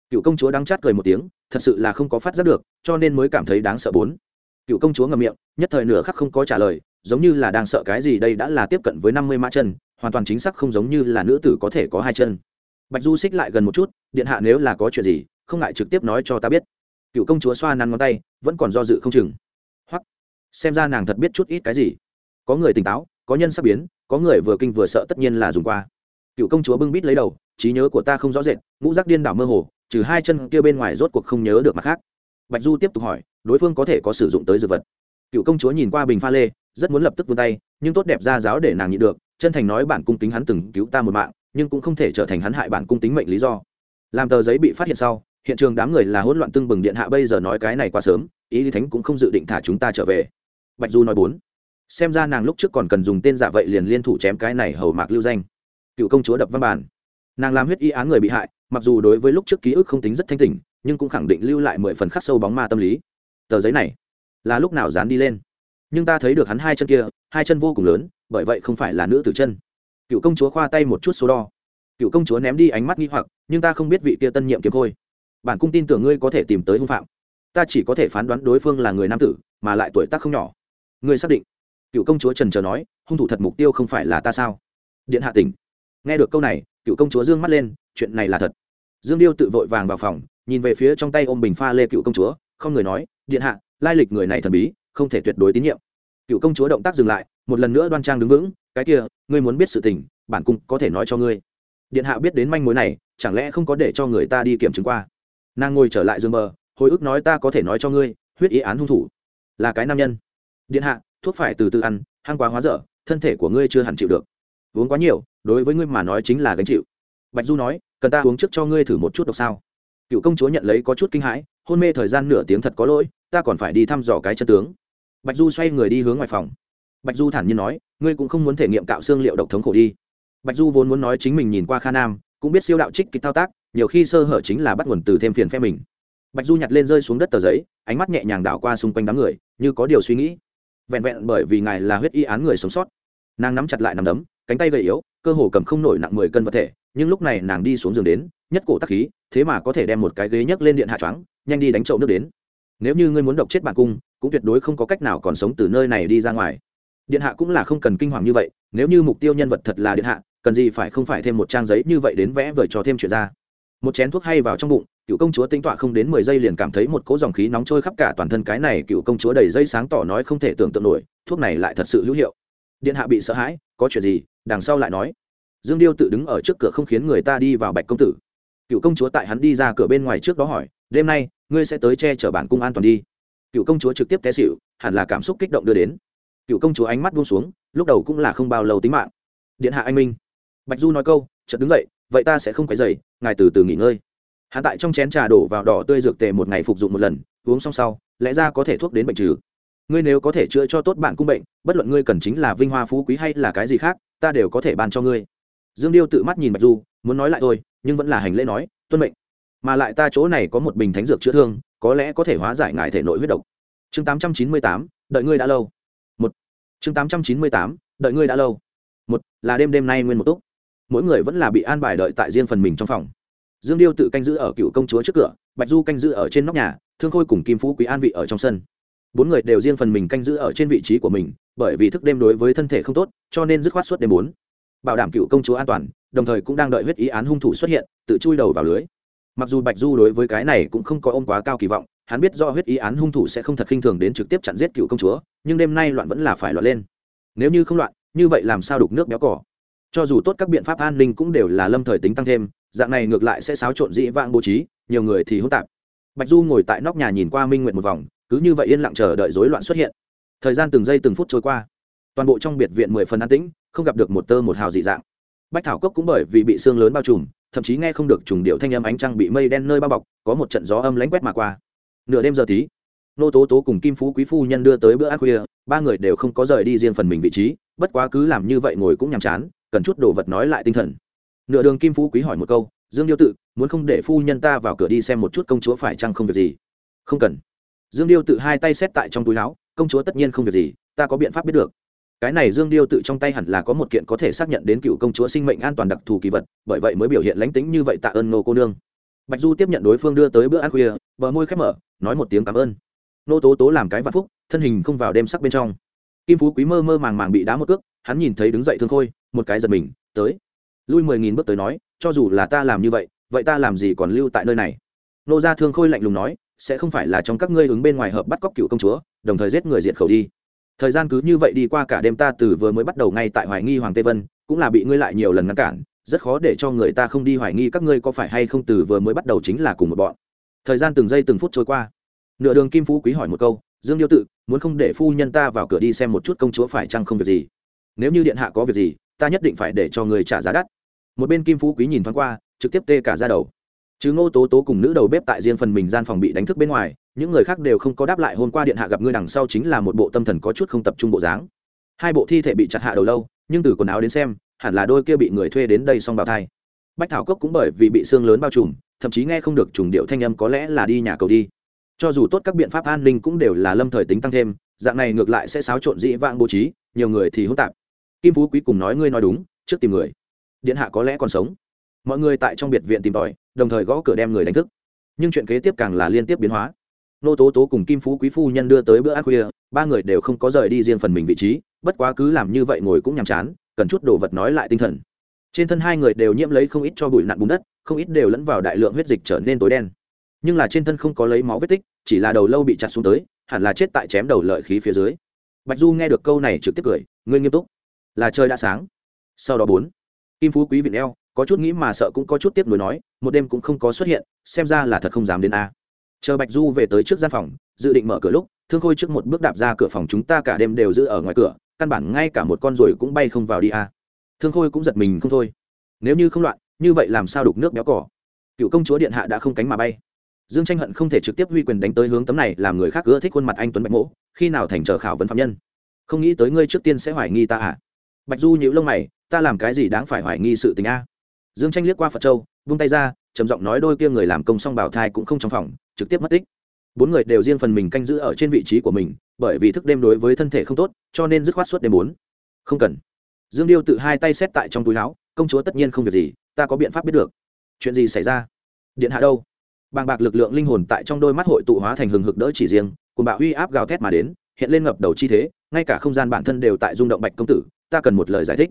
Cựu công chúa đang chát cười một tiếng, thật sự là không có phát giác được, cho nên mới cảm thấy đáng sợ bốn. Cựu công chúa ngậm miệng, nhất thời nửa khắc không có trả lời, giống như là đang sợ cái gì đây đã là tiếp cận với năm mươi mã chân, hoàn toàn chính xác không giống như là nữ tử có thể có hai chân. Bạch du xích lại gần một chút, điện hạ nếu là có chuyện gì, không ngại trực tiếp nói cho ta biết. Cựu công chúa xoa năn ngón tay, vẫn còn do dự không chừng. Hoặc xem ra nàng thật biết chút ít cái gì. Có người tỉnh táo, có nhân sắp biến, có người vừa kinh vừa sợ tất nhiên là dùng qua cựu công chúa bưng bít lấy đầu, trí nhớ của ta không rõ rệt, ngũ giác điên đảo mơ hồ, trừ hai chân kia bên ngoài rốt cuộc không nhớ được mặt khác. Bạch du tiếp tục hỏi, đối phương có thể có sử dụng tới dược vật? Cựu công chúa nhìn qua bình pha lê, rất muốn lập tức vươn tay, nhưng tốt đẹp ra giáo để nàng nhịn được, chân thành nói bản cung tính hắn từng cứu ta một mạng, nhưng cũng không thể trở thành hắn hại bản cung tính mệnh lý do. Làm tờ giấy bị phát hiện sau, hiện trường đám người là hỗn loạn tưng bừng điện hạ bây giờ nói cái này quá sớm, ý lý thánh cũng không dự định thả chúng ta trở về. Bạch du nói bốn, xem ra nàng lúc trước còn cần dùng tên giả vậy liền liên thủ chém cái này hầu mạc lưu danh cựu công chúa đập văn bản nàng làm huyết y án người bị hại, mặc dù đối với lúc trước ký ức không tính rất thanh tỉnh, nhưng cũng khẳng định lưu lại mười phần khắc sâu bóng ma tâm lý. Tờ giấy này, là lúc nào dán đi lên? Nhưng ta thấy được hắn hai chân kia, hai chân vô cùng lớn, bởi vậy không phải là nữ tử chân. Cựu công chúa khoa tay một chút số đo. Cựu công chúa ném đi ánh mắt nghi hoặc, nhưng ta không biết vị kia tân nhiệm kiếm khôi. Bản cung tin tưởng ngươi có thể tìm tới hung phạm. Ta chỉ có thể phán đoán đối phương là người nam tử, mà lại tuổi tác không nhỏ. Ngươi xác định? Cựu công chúa trần trờ nói, hung thủ thật mục tiêu không phải là ta sao? Điện hạ tỉnh nghe được câu này, cựu công chúa dương mắt lên, chuyện này là thật. Dương điêu tự vội vàng vào phòng, nhìn về phía trong tay ôm bình pha lê cựu công chúa, không người nói, điện hạ, lai lịch người này thần bí, không thể tuyệt đối tín nhiệm. Cựu công chúa động tác dừng lại, một lần nữa đoan trang đứng vững, cái kia, ngươi muốn biết sự tình, bản cung có thể nói cho ngươi. Điện hạ biết đến manh mối này, chẳng lẽ không có để cho người ta đi kiểm chứng qua? Nàng ngồi trở lại giường bờ, hồi ức nói ta có thể nói cho ngươi, huyết ý án hung thủ. Là cái nam nhân. Điện hạ, thuốc phải từ từ ăn hăng quá hóa dở, thân thể của ngươi chưa hẳn chịu được uống quá nhiều, đối với ngươi mà nói chính là gánh chịu. Bạch du nói, cần ta uống trước cho ngươi thử một chút độc sao? Cựu công chúa nhận lấy có chút kinh hãi, hôn mê thời gian nửa tiếng thật có lỗi, ta còn phải đi thăm dò cái chân tướng. Bạch du xoay người đi hướng ngoài phòng. Bạch du thản nhiên nói, ngươi cũng không muốn thể nghiệm cạo xương liệu độc thống khổ đi. Bạch du vốn muốn nói chính mình nhìn qua kha nam, cũng biết siêu đạo trích kịch thao tác, nhiều khi sơ hở chính là bắt nguồn từ thêm phiền phe mình. Bạch du nhặt lên rơi xuống đất tờ giấy, ánh mắt nhẹ nhàng đảo qua xung quanh đám người, như có điều suy nghĩ. Vẹn vẹn bởi vì ngài là huyết y án người sống sót. Nàng nắm chặt lại nằm đấm cánh tay gầy yếu, cơ hồ cầm không nổi nặng mười cân vật thể, nhưng lúc này nàng đi xuống giường đến, nhất cổ tắc khí, thế mà có thể đem một cái ghế nhấc lên điện hạ choáng, nhanh đi đánh chậu nước đến. Nếu như ngươi muốn độc chết bản cung, cũng tuyệt đối không có cách nào còn sống từ nơi này đi ra ngoài. Điện hạ cũng là không cần kinh hoàng như vậy, nếu như mục tiêu nhân vật thật là điện hạ, cần gì phải không phải thêm một trang giấy như vậy đến vẽ vời cho thêm chuyện ra. Một chén thuốc hay vào trong bụng, cựu công chúa tính tọa không đến mười giây liền cảm thấy một cỗ dòng khí nóng trôi khắp cả toàn thân cái này cựu công chúa đầy dây sáng tỏ nói không thể tưởng tượng nổi, thuốc này lại thật sự hữu hiệu. Điện hạ bị sợ hãi có chuyện gì, đằng sau lại nói. Dương điêu tự đứng ở trước cửa không khiến người ta đi vào bạch công tử. Cựu công chúa tại hắn đi ra cửa bên ngoài trước đó hỏi, đêm nay, ngươi sẽ tới che chở bản cung an toàn đi? Cựu công chúa trực tiếp té xịu hẳn là cảm xúc kích động đưa đến. Cựu công chúa ánh mắt buông xuống, lúc đầu cũng là không bao lâu tính mạng. Điện hạ anh minh. Bạch du nói câu, chợt đứng dậy, vậy ta sẽ không quấy dậy ngài từ từ nghỉ ngơi. Hắn tại trong chén trà đổ vào đỏ tươi dược tề một ngày phục dụng một lần, uống xong sau, lẽ ra có thể thuốc đến bệnh trừ ngươi nếu có thể chữa cho tốt bạn cung bệnh, bất luận ngươi cần chính là vinh hoa phú quý hay là cái gì khác, ta đều có thể ban cho ngươi. Dương điêu tự mắt nhìn bạch du, muốn nói lại thôi, nhưng vẫn là hành lễ nói, tuân mệnh. Mà lại ta chỗ này có một bình thánh dược chữa thương, có lẽ có thể hóa giải ngài thể nội huyết độc. Chương tám trăm chín mươi tám, đợi ngươi đã lâu. Một. Chương tám trăm chín mươi tám, đợi ngươi đã lâu. Một, là đêm đêm nay nguyên một túc. Mỗi người vẫn là bị an bài đợi tại riêng phần mình trong phòng. Dương điêu tự canh giữ ở cựu công chúa trước cửa, bạch du canh giữ ở trên nóc nhà, thương khôi cùng kim phú quý an vị ở trong sân bốn người đều riêng phần mình canh giữ ở trên vị trí của mình, bởi vì thức đêm đối với thân thể không tốt, cho nên dứt khoát suốt đêm bốn. Bảo đảm cựu công chúa an toàn, đồng thời cũng đang đợi huyết ý án hung thủ xuất hiện, tự chui đầu vào lưới. Mặc dù bạch du đối với cái này cũng không có ôm quá cao kỳ vọng, hắn biết do huyết ý án hung thủ sẽ không thật khinh thường đến trực tiếp chặn giết cựu công chúa, nhưng đêm nay loạn vẫn là phải loạn lên. Nếu như không loạn, như vậy làm sao đục nước béo cỏ cho dù tốt các biện pháp an ninh cũng đều là lâm thời tính tăng thêm, dạng này ngược lại sẽ xáo trộn dĩ vãng bố trí, nhiều người thì hỗn tạp. Bạch du ngồi tại nóc nhà nhìn qua minh nguyện một vòng cứ như vậy yên lặng chờ đợi rối loạn xuất hiện. Thời gian từng giây từng phút trôi qua. Toàn bộ trong biệt viện mười phần an tĩnh, không gặp được một tơ một hào dị dạng. Bách thảo cốc cũng bởi vì bị xương lớn bao trùm, thậm chí nghe không được trùng điệu thanh âm ánh trăng bị mây đen nơi bao bọc, có một trận gió âm lánh quét mà qua. Nửa đêm giờ tí, nô tố tố cùng kim phú quý phu nhân đưa tới bữa ăn khuya, ba người đều không có rời đi riêng phần mình vị trí, bất quá cứ làm như vậy ngồi cũng nhàm chán, cần chút đồ vật nói lại tinh thần. Nửa đường kim phú quý hỏi một câu, dương điêu tự, muốn không để phu nhân ta vào cửa đi xem một chút công chúa phải chăng không việc gì? Không cần dương điêu tự hai tay xét tại trong túi áo, công chúa tất nhiên không việc gì, ta có biện pháp biết được. Cái này dương điêu tự trong tay hẳn là có một kiện có thể xác nhận đến cựu công chúa sinh mệnh an toàn đặc thù kỳ vật, bởi vậy mới biểu hiện lánh tính như vậy tạ ơn nô cô nương. Bạch du tiếp nhận đối phương đưa tới bữa ăn khuya, bờ môi khép mở, nói một tiếng cảm ơn. Nô tố tố làm cái vạn phúc, thân hình không vào đêm sắc bên trong. Kim phú quý mơ mơ màng màng bị đá một cước, hắn nhìn thấy đứng dậy thương khôi, một cái giật mình, tới. Lui mười nghìn bước tới nói, cho dù là ta làm như vậy vậy ta làm gì còn lưu tại nơi này? Nô gia thương khôi lạnh lùng nói sẽ không phải là trong các ngươi ứng bên ngoài hợp bắt cóc cựu công chúa, đồng thời giết người diệt khẩu đi. Thời gian cứ như vậy đi qua cả đêm ta từ vừa mới bắt đầu ngay tại hoài nghi hoàng tê vân, cũng là bị ngươi lại nhiều lần ngăn cản, rất khó để cho người ta không đi hoài nghi các ngươi có phải hay không từ vừa mới bắt đầu chính là cùng một bọn. Thời gian từng giây từng phút trôi qua. Nửa đường kim phú quý hỏi một câu, dương điêu tự, muốn không để phu nhân ta vào cửa đi xem một chút công chúa phải chăng không việc gì? Nếu như điện hạ có việc gì, ta nhất định phải để cho người trả giá đắt. Một bên kim phú quý nhìn thoáng qua, trực tiếp tê cả ra đầu chứ ngô tố tố cùng nữ đầu bếp tại riêng phần mình gian phòng bị đánh thức bên ngoài, những người khác đều không có đáp lại hôm qua điện hạ gặp ngươi đằng sau chính là một bộ tâm thần có chút không tập trung bộ dáng. Hai bộ thi thể bị chặt hạ đầu lâu, nhưng từ quần áo đến xem, hẳn là đôi kia bị người thuê đến đây xong bào thai. Bách thảo cốc cũng bởi vì bị xương lớn bao trùm, thậm chí nghe không được trùng điệu thanh âm có lẽ là đi nhà cầu đi. Cho dù tốt các biện pháp an ninh cũng đều là lâm thời tính tăng thêm, dạng này ngược lại sẽ xáo trộn dĩ vãng bố trí, nhiều người thì hỗn tạp. Kim phú quý cùng nói ngươi nói đúng, trước tìm người, điện hạ có lẽ còn sống mọi người tại trong biệt viện tìm tòi, đồng thời gõ cửa đem người đánh thức. Nhưng chuyện kế tiếp càng là liên tiếp biến hóa. Nô tố tố cùng kim phú quý phu nhân đưa tới bữa ăn khuya, ba người đều không có rời đi riêng phần mình vị trí, bất quá cứ làm như vậy ngồi cũng nhàm chán, cần chút đồ vật nói lại tinh thần. Trên thân hai người đều nhiễm lấy không ít cho bụi nặn bùn đất, không ít đều lẫn vào đại lượng huyết dịch trở nên tối đen. Nhưng là trên thân không có lấy máu vết tích, chỉ là đầu lâu bị chặt xuống tới, hẳn là chết tại chém đầu lợi khí phía dưới. Bạch du nghe được câu này trực tiếp cười, ngươi nghiêm túc. Là trời đã sáng. Sau đó bốn, kim phú quý vịn eo có chút nghĩ mà sợ cũng có chút tiếp nối nói, một đêm cũng không có xuất hiện, xem ra là thật không dám đến a. Chờ bạch du về tới trước gian phòng, dự định mở cửa lúc, thương khôi trước một bước đạp ra cửa phòng chúng ta cả đêm đều giữ ở ngoài cửa, căn bản ngay cả một con ruồi cũng bay không vào đi a. Thương khôi cũng giật mình không thôi. Nếu như không loạn, như vậy làm sao đục nước béo cỏ? Cựu công chúa điện hạ đã không cánh mà bay. Dương tranh hận không thể trực tiếp huy quyền đánh tới hướng tấm này, làm người khác ưa thích khuôn mặt anh tuấn bạch mỗ, khi nào thành trở khảo vấn phạm nhân? Không nghĩ tới ngươi trước tiên sẽ hoài nghi ta à? Bạch du nhíu lông mày, ta làm cái gì đáng phải hoài nghi sự tình a? Dương tranh liếc qua phật châu, vung tay ra, trầm giọng nói đôi kia người làm công xong bảo thai cũng không trong phòng, trực tiếp mất tích. Bốn người đều riêng phần mình canh giữ ở trên vị trí của mình, bởi vì thức đêm đối với thân thể không tốt, cho nên dứt khoát suốt đêm bốn. Không cần. Dương điêu tự hai tay xét tại trong túi áo, công chúa tất nhiên không việc gì, ta có biện pháp biết được. Chuyện gì xảy ra? Điện hạ đâu? Bàng bạc lực lượng linh hồn tại trong đôi mắt hội tụ hóa thành hừng hực đỡ chỉ riêng cùng bạo uy áp gào thét mà đến, hiện lên ngập đầu chi thế, ngay cả không gian bản thân đều tại rung động bạch công tử, ta cần một lời giải thích.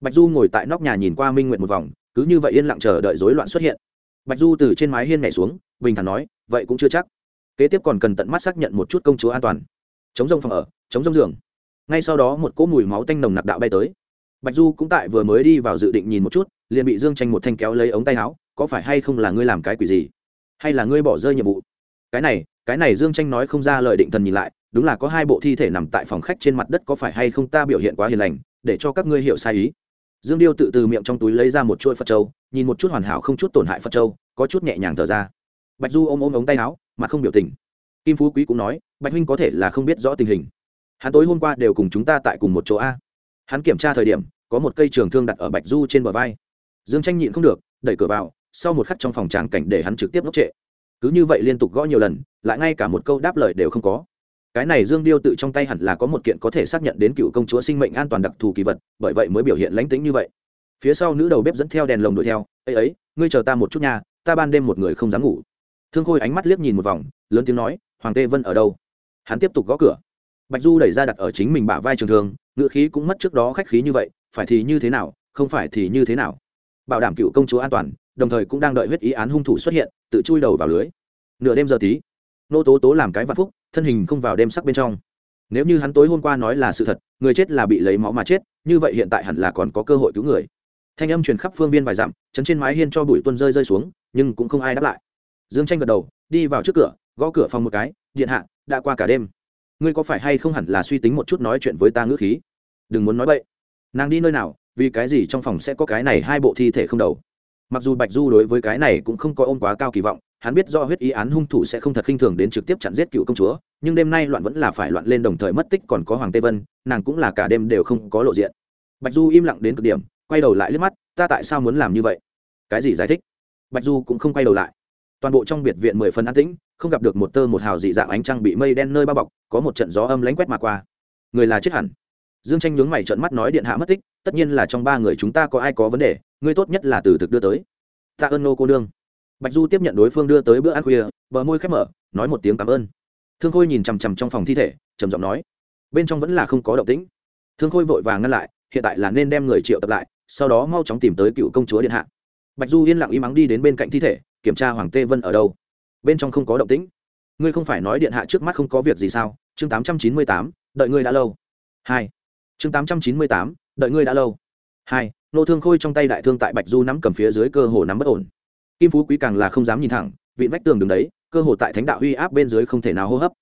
Bạch du ngồi tại nóc nhà nhìn qua minh nguyện một vòng cứ như vậy yên lặng chờ đợi rối loạn xuất hiện. Bạch du từ trên mái hiên nhảy xuống, bình thản nói, vậy cũng chưa chắc. Kế tiếp còn cần tận mắt xác nhận một chút công chúa an toàn. Chống rông phòng ở chống rông giường. Ngay sau đó một cỗ mùi máu tanh nồng nặc đạo bay tới. Bạch du cũng tại vừa mới đi vào dự định nhìn một chút, liền bị dương tranh một thanh kéo lấy ống tay áo, có phải hay không là ngươi làm cái quỷ gì? Hay là ngươi bỏ rơi nhiệm vụ? Cái này cái này dương tranh nói không ra lời định thần nhìn lại, đúng là có hai bộ thi thể nằm tại phòng khách trên mặt đất có phải hay không ta biểu hiện quá hiền lành, để cho các ngươi hiểu sai ý dương điêu tự từ miệng trong túi lấy ra một chuỗi phật châu, nhìn một chút hoàn hảo không chút tổn hại phật châu, có chút nhẹ nhàng thở ra. Bạch du ôm ôm ống tay áo, mặt không biểu tình. Kim phú quý cũng nói, bạch huynh có thể là không biết rõ tình hình. Hắn tối hôm qua đều cùng chúng ta tại cùng một chỗ a. Hắn kiểm tra thời điểm, có một cây trường thương đặt ở bạch du trên bờ vai. Dương tranh nhịn không được, đẩy cửa vào, sau một khắc trong phòng tràng cảnh để hắn trực tiếp ngốc trệ. Cứ như vậy liên tục gõ nhiều lần, lại ngay cả một câu đáp lời đều không có cái này dương điêu tự trong tay hẳn là có một kiện có thể xác nhận đến cựu công chúa sinh mệnh an toàn đặc thù kỳ vật bởi vậy mới biểu hiện lánh tính như vậy. Phía sau nữ đầu bếp dẫn theo đèn lồng đuổi theo ấy ấy ngươi chờ ta một chút nha ta ban đêm một người không dám ngủ. Thương khôi ánh mắt liếc nhìn một vòng lớn tiếng nói hoàng tê vân ở đâu? Hắn tiếp tục gõ cửa. Bạch du đẩy ra đặt ở chính mình bả vai trường thường, ngựa khí cũng mất trước đó khách khí như vậy phải thì như thế nào không phải thì như thế nào? Bảo đảm cựu công chúa an toàn đồng thời cũng đang đợi huyết ý án hung thủ xuất hiện tự chui đầu vào lưới. Nửa đêm giờ tí nô tố tố làm cái vạn phúc, thân hình không vào đêm sắc bên trong. Nếu như hắn tối hôm qua nói là sự thật, người chết là bị lấy máu mà chết, như vậy hiện tại hẳn là còn có cơ hội cứu người. Thanh âm truyền khắp phương viên vài dặm, chấn trên mái hiên cho bụi tuân rơi rơi xuống, nhưng cũng không ai đáp lại. Dương tranh gật đầu, đi vào trước cửa, gõ cửa phòng một cái, điện hạ, đã qua cả đêm. Ngươi có phải hay không hẳn là suy tính một chút nói chuyện với ta ngữ khí? Đừng muốn nói bậy. Nàng đi nơi nào, vì cái gì trong phòng sẽ có cái này hai bộ thi thể không đầu? Mặc dù bạch du đối với cái này cũng không có ôm quá cao kỳ vọng hắn biết do huyết ý án hung thủ sẽ không thật khinh thường đến trực tiếp chặn giết cựu công chúa, nhưng đêm nay loạn vẫn là phải loạn lên đồng thời mất tích còn có hoàng tê vân, nàng cũng là cả đêm đều không có lộ diện. Bạch du im lặng đến cực điểm, quay đầu lại liếc mắt, ta tại sao muốn làm như vậy? Cái gì giải thích? Bạch du cũng không quay đầu lại. Toàn bộ trong biệt viện mười phần an tĩnh, không gặp được một tơ một hào dị dạng ánh trăng bị mây đen nơi bao bọc, có một trận gió âm lánh quét mà qua. Người là chết hẳn. Dương tranh nhướng mày trợn mắt nói điện hạ mất tích, tất nhiên là trong ba người chúng ta có ai có vấn đề ngươi tốt nhất là từ thực đưa tới. Ta ơn nô cô nương bạch du tiếp nhận đối phương đưa tới bữa ăn khuya, bờ môi khép mở, nói một tiếng cảm ơn. Thương khôi nhìn chằm chằm trong phòng thi thể, trầm giọng nói, bên trong vẫn là không có động tĩnh. Thương khôi vội vàng ngăn lại, hiện tại là nên đem người triệu tập lại, sau đó mau chóng tìm tới cựu công chúa điện hạ. Bạch du yên lặng im ắng đi đến bên cạnh thi thể, kiểm tra hoàng tê vân ở đâu. Bên trong không có động tĩnh. Ngươi không phải nói điện hạ trước mắt không có việc gì sao? Chương tám trăm chín mươi tám, đợi ngươi đã lâu. Hai. Chương tám trăm chín mươi tám, đợi ngươi đã lâu. Hai, nô thương khôi trong tay đại thương tại bạch du nắm cầm phía dưới cơ hồ nắm bất ổn kim phú quý càng là không dám nhìn thẳng, vịn vách tường đứng đấy, cơ hồ tại thánh đạo uy áp bên dưới không thể nào hô hấp.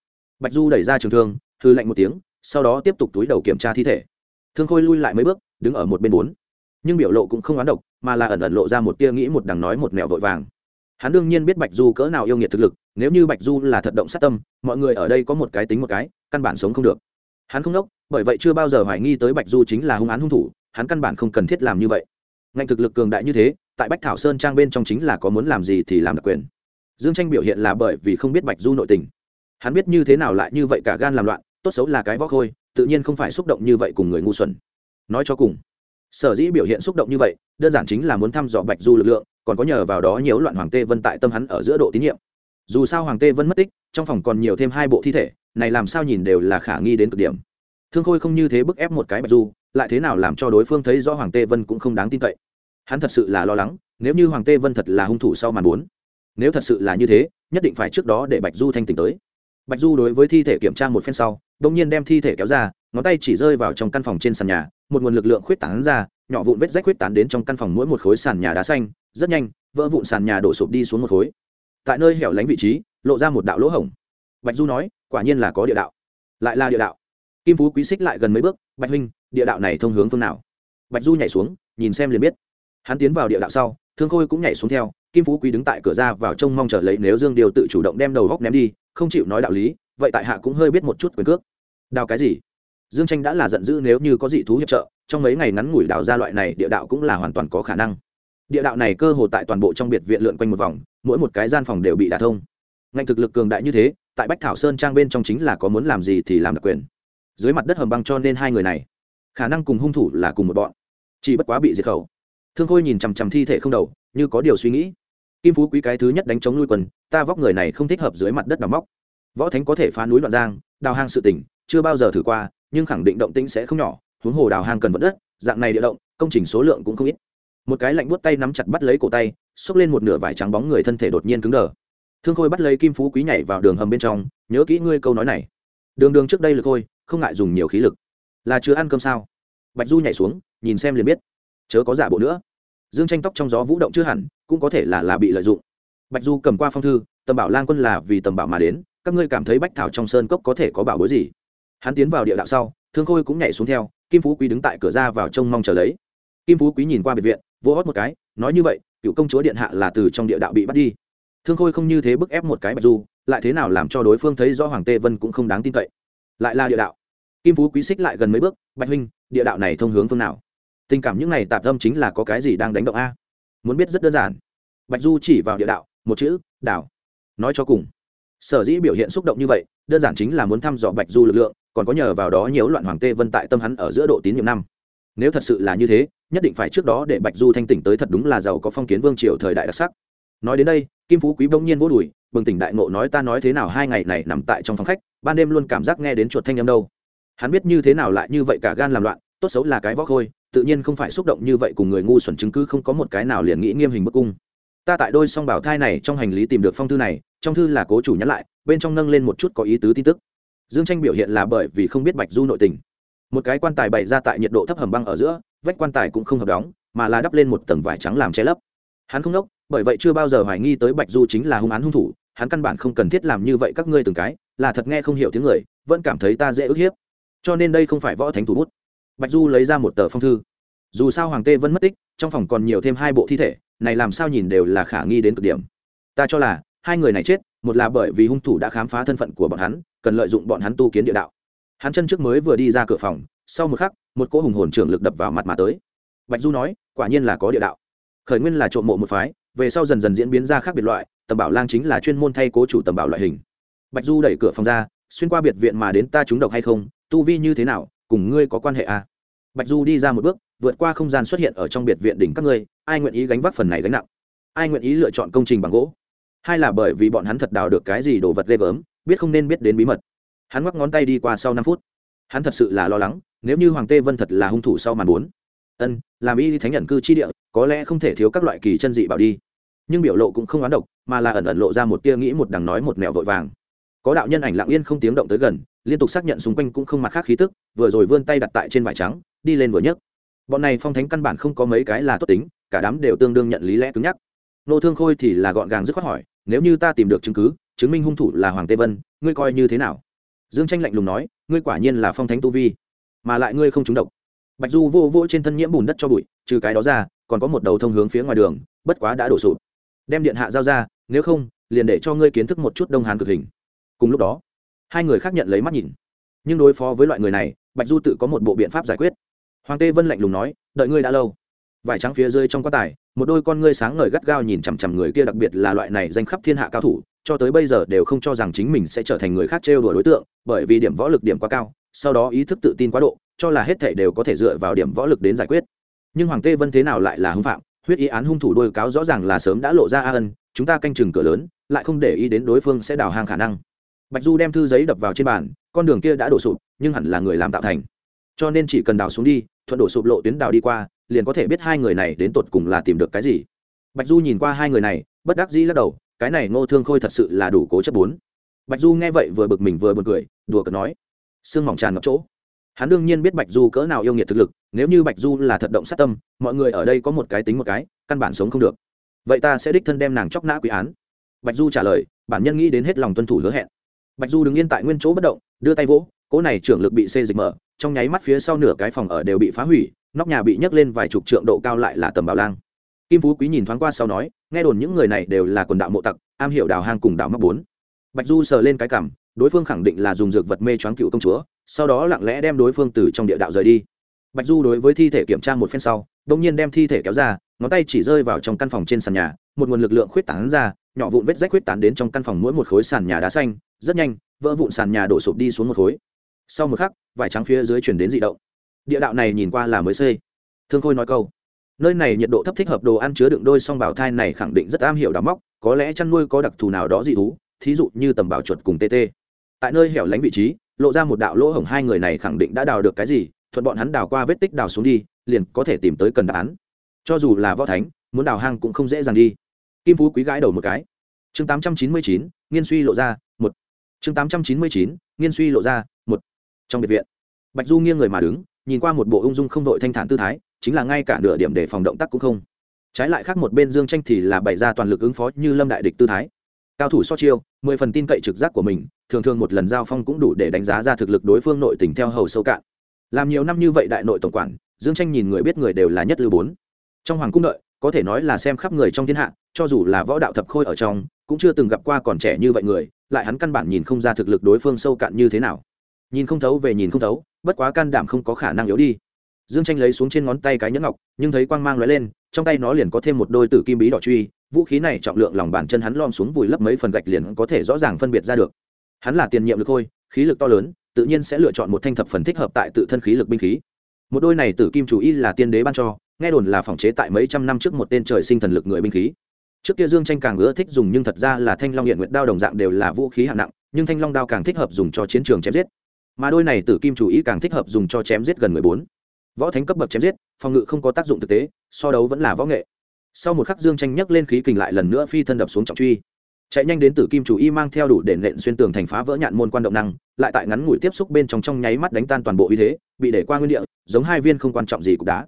Bạch du đẩy ra trường thương thư lạnh một tiếng, sau đó tiếp tục túi đầu kiểm tra thi thể. Thương khôi lui lại mấy bước, đứng ở một bên bốn. Nhưng biểu lộ cũng không oán độc, mà là ẩn ẩn lộ ra một tia nghĩ một đằng nói một mẹo vội vàng. Hắn đương nhiên biết bạch du cỡ nào yêu nghiệt thực lực, nếu như bạch du là thật động sát tâm, mọi người ở đây có một cái tính một cái, căn bản sống không được. Hắn không đốc, bởi vậy chưa bao giờ hoài nghi tới bạch du chính là hung án hung thủ, hắn căn bản không cần thiết làm như vậy. Ngành thực lực cường đại như thế tại bách thảo sơn trang bên trong chính là có muốn làm gì thì làm đặc quyền. Dương tranh biểu hiện là bởi vì không biết bạch du nội tình. Hắn biết như thế nào lại như vậy cả gan làm loạn, tốt xấu là cái vóc khôi, tự nhiên không phải xúc động như vậy cùng người ngu xuẩn. Nói cho cùng, sở dĩ biểu hiện xúc động như vậy, đơn giản chính là muốn thăm dò bạch du lực lượng, còn có nhờ vào đó nhiều loạn hoàng tê vân tại tâm hắn ở giữa độ tín nhiệm. Dù sao hoàng tê vân mất tích, trong phòng còn nhiều thêm hai bộ thi thể, này làm sao nhìn đều là khả nghi đến cực điểm. Thương khôi không như thế bức ép một cái bạch du, lại thế nào làm cho đối phương thấy rõ hoàng tê vân cũng không đáng tin cậy hắn thật sự là lo lắng, nếu như hoàng tê vân thật là hung thủ sau màn bốn, nếu thật sự là như thế, nhất định phải trước đó để bạch du thanh tỉnh tới. Bạch du đối với thi thể kiểm tra một phen sau đ ỗ n nhiên đem thi thể kéo ra, ngón tay chỉ rơi vào trong căn phòng trên sàn nhà, một nguồn lực lượng khuyết tán ra, nhỏ vụn vết rách khuyết tán đến trong căn phòng mỗi một khối sàn nhà đá xanh, rất nhanh, vỡ vụn sàn nhà đổ sụp đi xuống một khối. Tại nơi hẻo lánh vị trí, lộ ra một đạo lỗ hổng. Bạch du nói, quả nhiên là có địa đạo. Lại là địa đạo. Kim phú quý xích lại gần mấy bước, bạch huynh, địa đạo này thông hướng phương nào? Bạch du nhảy xuống, nhìn xem liền biết hắn tiến vào địa đạo sau, thương khôi cũng nhảy xuống theo, kim phú quý đứng tại cửa ra vào trông mong chờ lấy nếu dương điều tự chủ động đem đầu góc ném đi, không chịu nói đạo lý, vậy tại hạ cũng hơi biết một chút quyền cước. Đào cái gì? Dương tranh đã là giận dữ nếu như có dị thú hiệp trợ, trong mấy ngày ngắn ngủi đào ra loại này địa đạo cũng là hoàn toàn có khả năng. Địa đạo này cơ hồ tại toàn bộ trong biệt viện lượn quanh một vòng, mỗi một cái gian phòng đều bị đả thông. Ngành thực lực cường đại như thế, tại bách thảo sơn trang bên trong chính là có muốn làm gì thì làm đặc quyền. Dưới mặt đất hầm băng cho nên hai người này, khả năng cùng hung thủ là cùng một bọn. Chỉ bất quá bị diệt khẩu thương khôi nhìn chằm chằm thi thể không đầu, như có điều suy nghĩ. Kim phú quý cái thứ nhất đánh chống nuôi quần, ta vóc người này không thích hợp dưới mặt đất đào móc. Võ thánh có thể phá núi đoạn giang, đào hang sự tỉnh chưa bao giờ thử qua, nhưng khẳng định động tĩnh sẽ không nhỏ, huống hồ đào hang cần vật đất, dạng này địa động, công trình số lượng cũng không ít. Một cái lạnh buốt tay nắm chặt bắt lấy cổ tay, xốc lên một nửa vải trắng bóng người thân thể đột nhiên cứng đờ. Thương khôi bắt lấy kim phú quý nhảy vào đường hầm bên trong, nhớ kỹ ngươi câu nói này. Đường đường trước đây lực khôi không ngại dùng nhiều khí lực. Là chưa ăn cơm sao? Bạch du nhảy xuống, nhìn xem liền biết chớ có giả bộ nữa. Dương tranh tóc trong gió vũ động chưa hẳn, cũng có thể là là bị lợi dụng. Bạch du cầm qua phong thư, tầm bảo lang quân là vì tầm bảo mà đến, các ngươi cảm thấy bách thảo trong sơn cốc có thể có bảo bối gì? Hắn tiến vào địa đạo sau, thương khôi cũng nhảy xuống theo, kim phú quý đứng tại cửa ra vào trông mong chờ lấy. Kim phú quý nhìn qua biệt viện vô hót một cái, nói như vậy, cựu công chúa điện hạ là từ trong địa đạo bị bắt đi. Thương khôi không như thế bức ép một cái bạch du, lại thế nào làm cho đối phương thấy rõ hoàng tê vân cũng không đáng tin cậy. Lại là địa đạo. Kim phú quý xích lại gần mấy bước, bạch huynh, địa đạo này thông hướng phương nào? Tình cảm những này tạp tâm chính là có cái gì đang đánh động a? Muốn biết rất đơn giản. Bạch du chỉ vào địa đạo, một chữ, đảo. Nói cho cùng, sở dĩ biểu hiện xúc động như vậy, đơn giản chính là muốn thăm dò bạch du lực lượng, còn có nhờ vào đó nhiễu loạn hoàng tê vân tại tâm hắn ở giữa độ tín nhiệm năm. Nếu thật sự là như thế, nhất định phải trước đó để bạch du thanh tỉnh tới thật đúng là giàu có phong kiến vương triều thời đại đặc sắc. Nói đến đây, kim phú quý bỗng nhiên vô đùi, bừng tỉnh đại ngộ nói ta nói thế nào hai ngày này nằm tại trong phòng khách, ban đêm luôn cảm giác nghe đến chuột thanh âm đâu. Hắn biết như thế nào lại như vậy cả gan làm loạn, tốt xấu là cái vóc khôi tự nhiên không phải xúc động như vậy cùng người ngu xuẩn chứng cứ không có một cái nào liền nghĩ nghiêm hình bức cung. Ta tại đôi song bảo thai này trong hành lý tìm được phong thư này, trong thư là cố chủ nhắn lại, bên trong nâng lên một chút có ý tứ tin tức. Dương tranh biểu hiện là bởi vì không biết bạch du nội tình. Một cái quan tài bày ra tại nhiệt độ thấp hầm băng ở giữa, vách quan tài cũng không hợp đóng, mà là đắp lên một tầng vải trắng làm che lấp. Hắn không đốc, bởi vậy chưa bao giờ hoài nghi tới bạch du chính là hung án hung thủ, hắn căn bản không cần thiết làm như vậy các ngươi từng cái, là thật nghe không hiểu tiếng người, vẫn cảm thấy ta dễ ức hiếp. Cho nên đây không phải võ thánh thủ bút bạch du lấy ra một tờ phong thư. Dù sao hoàng tê vẫn mất tích, trong phòng còn nhiều thêm hai bộ thi thể, này làm sao nhìn đều là khả nghi đến cực điểm. Ta cho là, hai người này chết, một là bởi vì hung thủ đã khám phá thân phận của bọn hắn, cần lợi dụng bọn hắn tu kiến địa đạo. Hắn chân trước mới vừa đi ra cửa phòng, sau một khắc, một cỗ hùng hồn trưởng lực đập vào mặt mà tới. Bạch du nói, quả nhiên là có địa đạo. Khởi nguyên là trộm mộ một phái, về sau dần dần diễn biến ra khác biệt loại, tầm bảo lang chính là chuyên môn thay cố chủ tầm bảo loại hình. Bạch du đẩy cửa phòng ra, xuyên qua biệt viện mà đến ta trúng độc hay không, tu vi như thế nào, cùng ngươi có quan hệ à? Bạch du đi ra một bước, vượt qua không gian xuất hiện ở trong biệt viện đỉnh các ngươi, ai nguyện ý gánh vác phần này gánh nặng? Ai nguyện ý lựa chọn công trình bằng gỗ? Hai là bởi vì bọn hắn thật đào được cái gì đồ vật ghê gớm, biết không nên biết đến bí mật? Hắn ngoắc ngón tay đi qua sau năm phút. Hắn thật sự là lo lắng, nếu như hoàng tê vân thật là hung thủ sau màn bốn. Ân, làm y thánh nhận cư chi địa, có lẽ không thể thiếu các loại kỳ chân dị bảo đi. Nhưng biểu lộ cũng không oán độc, mà là ẩn ẩn lộ ra một tia nghĩ một đằng nói một nẻo vội vàng có đạo nhân ảnh lặng yên không tiếng động tới gần, liên tục xác nhận xung quanh cũng không mặt khác khí tức, vừa rồi vươn tay đặt tại trên vải trắng, đi lên vừa nhấc. Bọn này phong thánh căn bản không có mấy cái là tốt tính, cả đám đều tương đương nhận lý lẽ cứng nhắc. Nô thương khôi thì là gọn gàng dứt khoát hỏi, nếu như ta tìm được chứng cứ, chứng minh hung thủ là hoàng tê vân, ngươi coi như thế nào? Dương tranh lạnh lùng nói, ngươi quả nhiên là phong thánh tu vi, mà lại ngươi không trúng độc. Bạch du vô vô trên thân nhiễm bùn đất cho bụi, trừ cái đó ra, còn có một đầu thông hướng phía ngoài đường, bất quá đã đổ sụp. Đem điện hạ giao ra, nếu không, liền để cho ngươi kiến thức một chút đông hàn cực hình cùng lúc đó, hai người khác nhận lấy mắt nhìn. Nhưng đối phó với loại người này, bạch du tự có một bộ biện pháp giải quyết. Hoàng tê vân lạnh lùng nói, đợi ngươi đã lâu. Vải trắng phía dưới trong quá tài, một đôi con ngươi sáng ngời gắt gao nhìn chằm chằm người kia đặc biệt là loại này danh khắp thiên hạ cao thủ, cho tới bây giờ đều không cho rằng chính mình sẽ trở thành người khác trêu đùa đối tượng, bởi vì điểm võ lực điểm quá cao, sau đó ý thức tự tin quá độ, cho là hết thể đều có thể dựa vào điểm võ lực đến giải quyết. Nhưng hoàng tê vân thế nào lại là hưng phạm? Huyết ý án hung thủ đôi cáo rõ ràng là sớm đã lộ ra a ân, chúng ta canh chừng cửa lớn, lại không để ý đến đối phương sẽ đào hang khả năng bạch du đem thư giấy đập vào trên bàn, con đường kia đã đổ sụp, nhưng hẳn là người làm tạo thành. Cho nên chỉ cần đào xuống đi, thuận đổ sụp lộ tuyến đào đi qua, liền có thể biết hai người này đến tột cùng là tìm được cái gì. Bạch du nhìn qua hai người này, bất đắc dĩ lắc đầu, cái này ngô thương khôi thật sự là đủ cố chấp bốn. Bạch du nghe vậy vừa bực mình vừa b u ồ n cười, đùa cợt nói, sương mỏng tràn ngập chỗ. Hắn đương nhiên biết bạch du cỡ nào yêu nghiệt thực lực, nếu như bạch du là thật động sát tâm, mọi người ở đây có một cái tính một cái, căn bản sống không được. Vậy ta sẽ đích thân đem nàng chóc nã quý án. Bạch du trả lời, bản nhân nghĩ đến hết lòng tuân thủ hứa hẹn bạch du đứng yên tại nguyên chỗ bất động, đưa tay vỗ, cỗ này trưởng lực bị xê dịch mở, trong nháy mắt phía sau nửa cái phòng ở đều bị phá hủy, nóc nhà bị nhấc lên vài chục trượng độ cao lại là tầm bảo lang. Kim phú quý nhìn thoáng qua sau nói, nghe đồn những người này đều là quần đạo mộ tặc, am hiểu đào hang cùng đào mắc bốn. Bạch du sờ lên cái cảm, đối phương khẳng định là dùng dược vật mê choáng cựu công chúa, sau đó lặng lẽ đem đối phương từ trong địa đạo rời đi. Bạch du đối với thi thể kiểm tra một phen sau đ ỗ n g nhiên đem thi thể kéo ra, ngón tay chỉ rơi vào trong căn phòng trên sàn nhà một nguồn lực lượng khuyết tán ra, nhỏ vụn vết rách khuyết tán đến trong căn phòng mỗi một khối sàn nhà đá xanh, rất nhanh, vỡ vụn sàn nhà đổ sụp đi xuống một khối. Sau một khắc, vải trắng phía dưới chuyển đến d ị động. Địa đạo này nhìn qua là mới xây. Thương khôi nói câu, nơi này nhiệt độ thấp thích hợp đồ ăn chứa đựng đôi song bảo thai này khẳng định rất am hiểu đào móc, có lẽ chăn nuôi có đặc thù nào đó dị thú, thí dụ như tầm bảo chuột cùng tt tại nơi hẻo lánh vị trí, lộ ra một đạo lỗ hổng hai người này khẳng định đã đào được cái gì, thuận bọn hắn đào qua vết tích đào xuống đi, liền có thể tìm tới cần đáp án. Cho dù là võ thánh, muốn đào hang cũng không dễ dàng đi kim phú quý gãi đầu một cái. Chương tám trăm chín mươi chín, nghiên suy lộ ra, một. Chương tám trăm chín mươi chín, nghiên suy lộ ra, một. Trong biệt viện, bạch du nghiêng người mà đứng, nhìn qua một bộ ung dung không đội thanh thản tư thái, chính là ngay cả nửa điểm để phòng động tác cũng không. Trái lại khác một bên dương tranh thì là bày ra toàn lực ứng phó như lâm đại địch tư thái. Cao thủ so chiêu, mười phần tin cậy trực giác của mình, thường thường một lần giao phong cũng đủ để đánh giá ra thực lực đối phương nội tình theo hầu sâu cạn. Làm nhiều năm như vậy đại nội tổng quản, dương tranh nhìn người biết người đều là nhất lưu bốn. Trong hoàng cung đợi có thể nói là xem khắp người trong thiên hạ, cho dù là võ đạo thập khôi ở trong, cũng chưa từng gặp qua còn trẻ như vậy người, lại hắn căn bản nhìn không ra thực lực đối phương sâu cạn như thế nào. Nhìn không thấu về nhìn không thấu, bất quá can đảm không có khả năng yếu đi. Dương tranh lấy xuống trên ngón tay cái nhẫn ngọc, nhưng thấy quang mang lóe lên, trong tay nó liền có thêm một đôi tử kim bí đỏ truy, vũ khí này trọng lượng lòng bàn chân hắn lom xuống vùi lấp mấy phần gạch liền có thể rõ ràng phân biệt ra được. Hắn là tiền nhiệm lực thôi, khí lực to lớn, tự nhiên sẽ lựa chọn một thanh thập phần thích hợp tại tự thân khí lực binh khí. Một đôi này tử kim chủ y là tiên đế ban cho nghe đồn là phòng chế tại mấy trăm năm trước một tên trời sinh thần lực người binh khí. Trước kia dương tranh càng ưa thích dùng nhưng thật ra là thanh long hiện nguyện đao đồng dạng đều là vũ khí hạng nặng, nhưng thanh long đao càng thích hợp dùng cho chiến trường chém giết. Mà đôi này tử kim chủ ý càng thích hợp dùng cho chém giết gần mười bốn. Võ thánh cấp bậc chém giết, phòng ngự không có tác dụng thực tế, so đấu vẫn là võ nghệ. Sau một khắc dương tranh nhấc lên khí kình lại lần nữa phi thân đập xuống trọng truy. Chạy nhanh đến tử kim chủ y mang theo đủ để nện xuyên tường thành phá vỡ nhạn môn quan động năng, lại tại ngắn ngủi tiếp xúc bên trong trong nháy mắt đánh tan toàn bộ uy thế, bị để qua nguyên địa, giống hai viên không quan trọng gì cục đá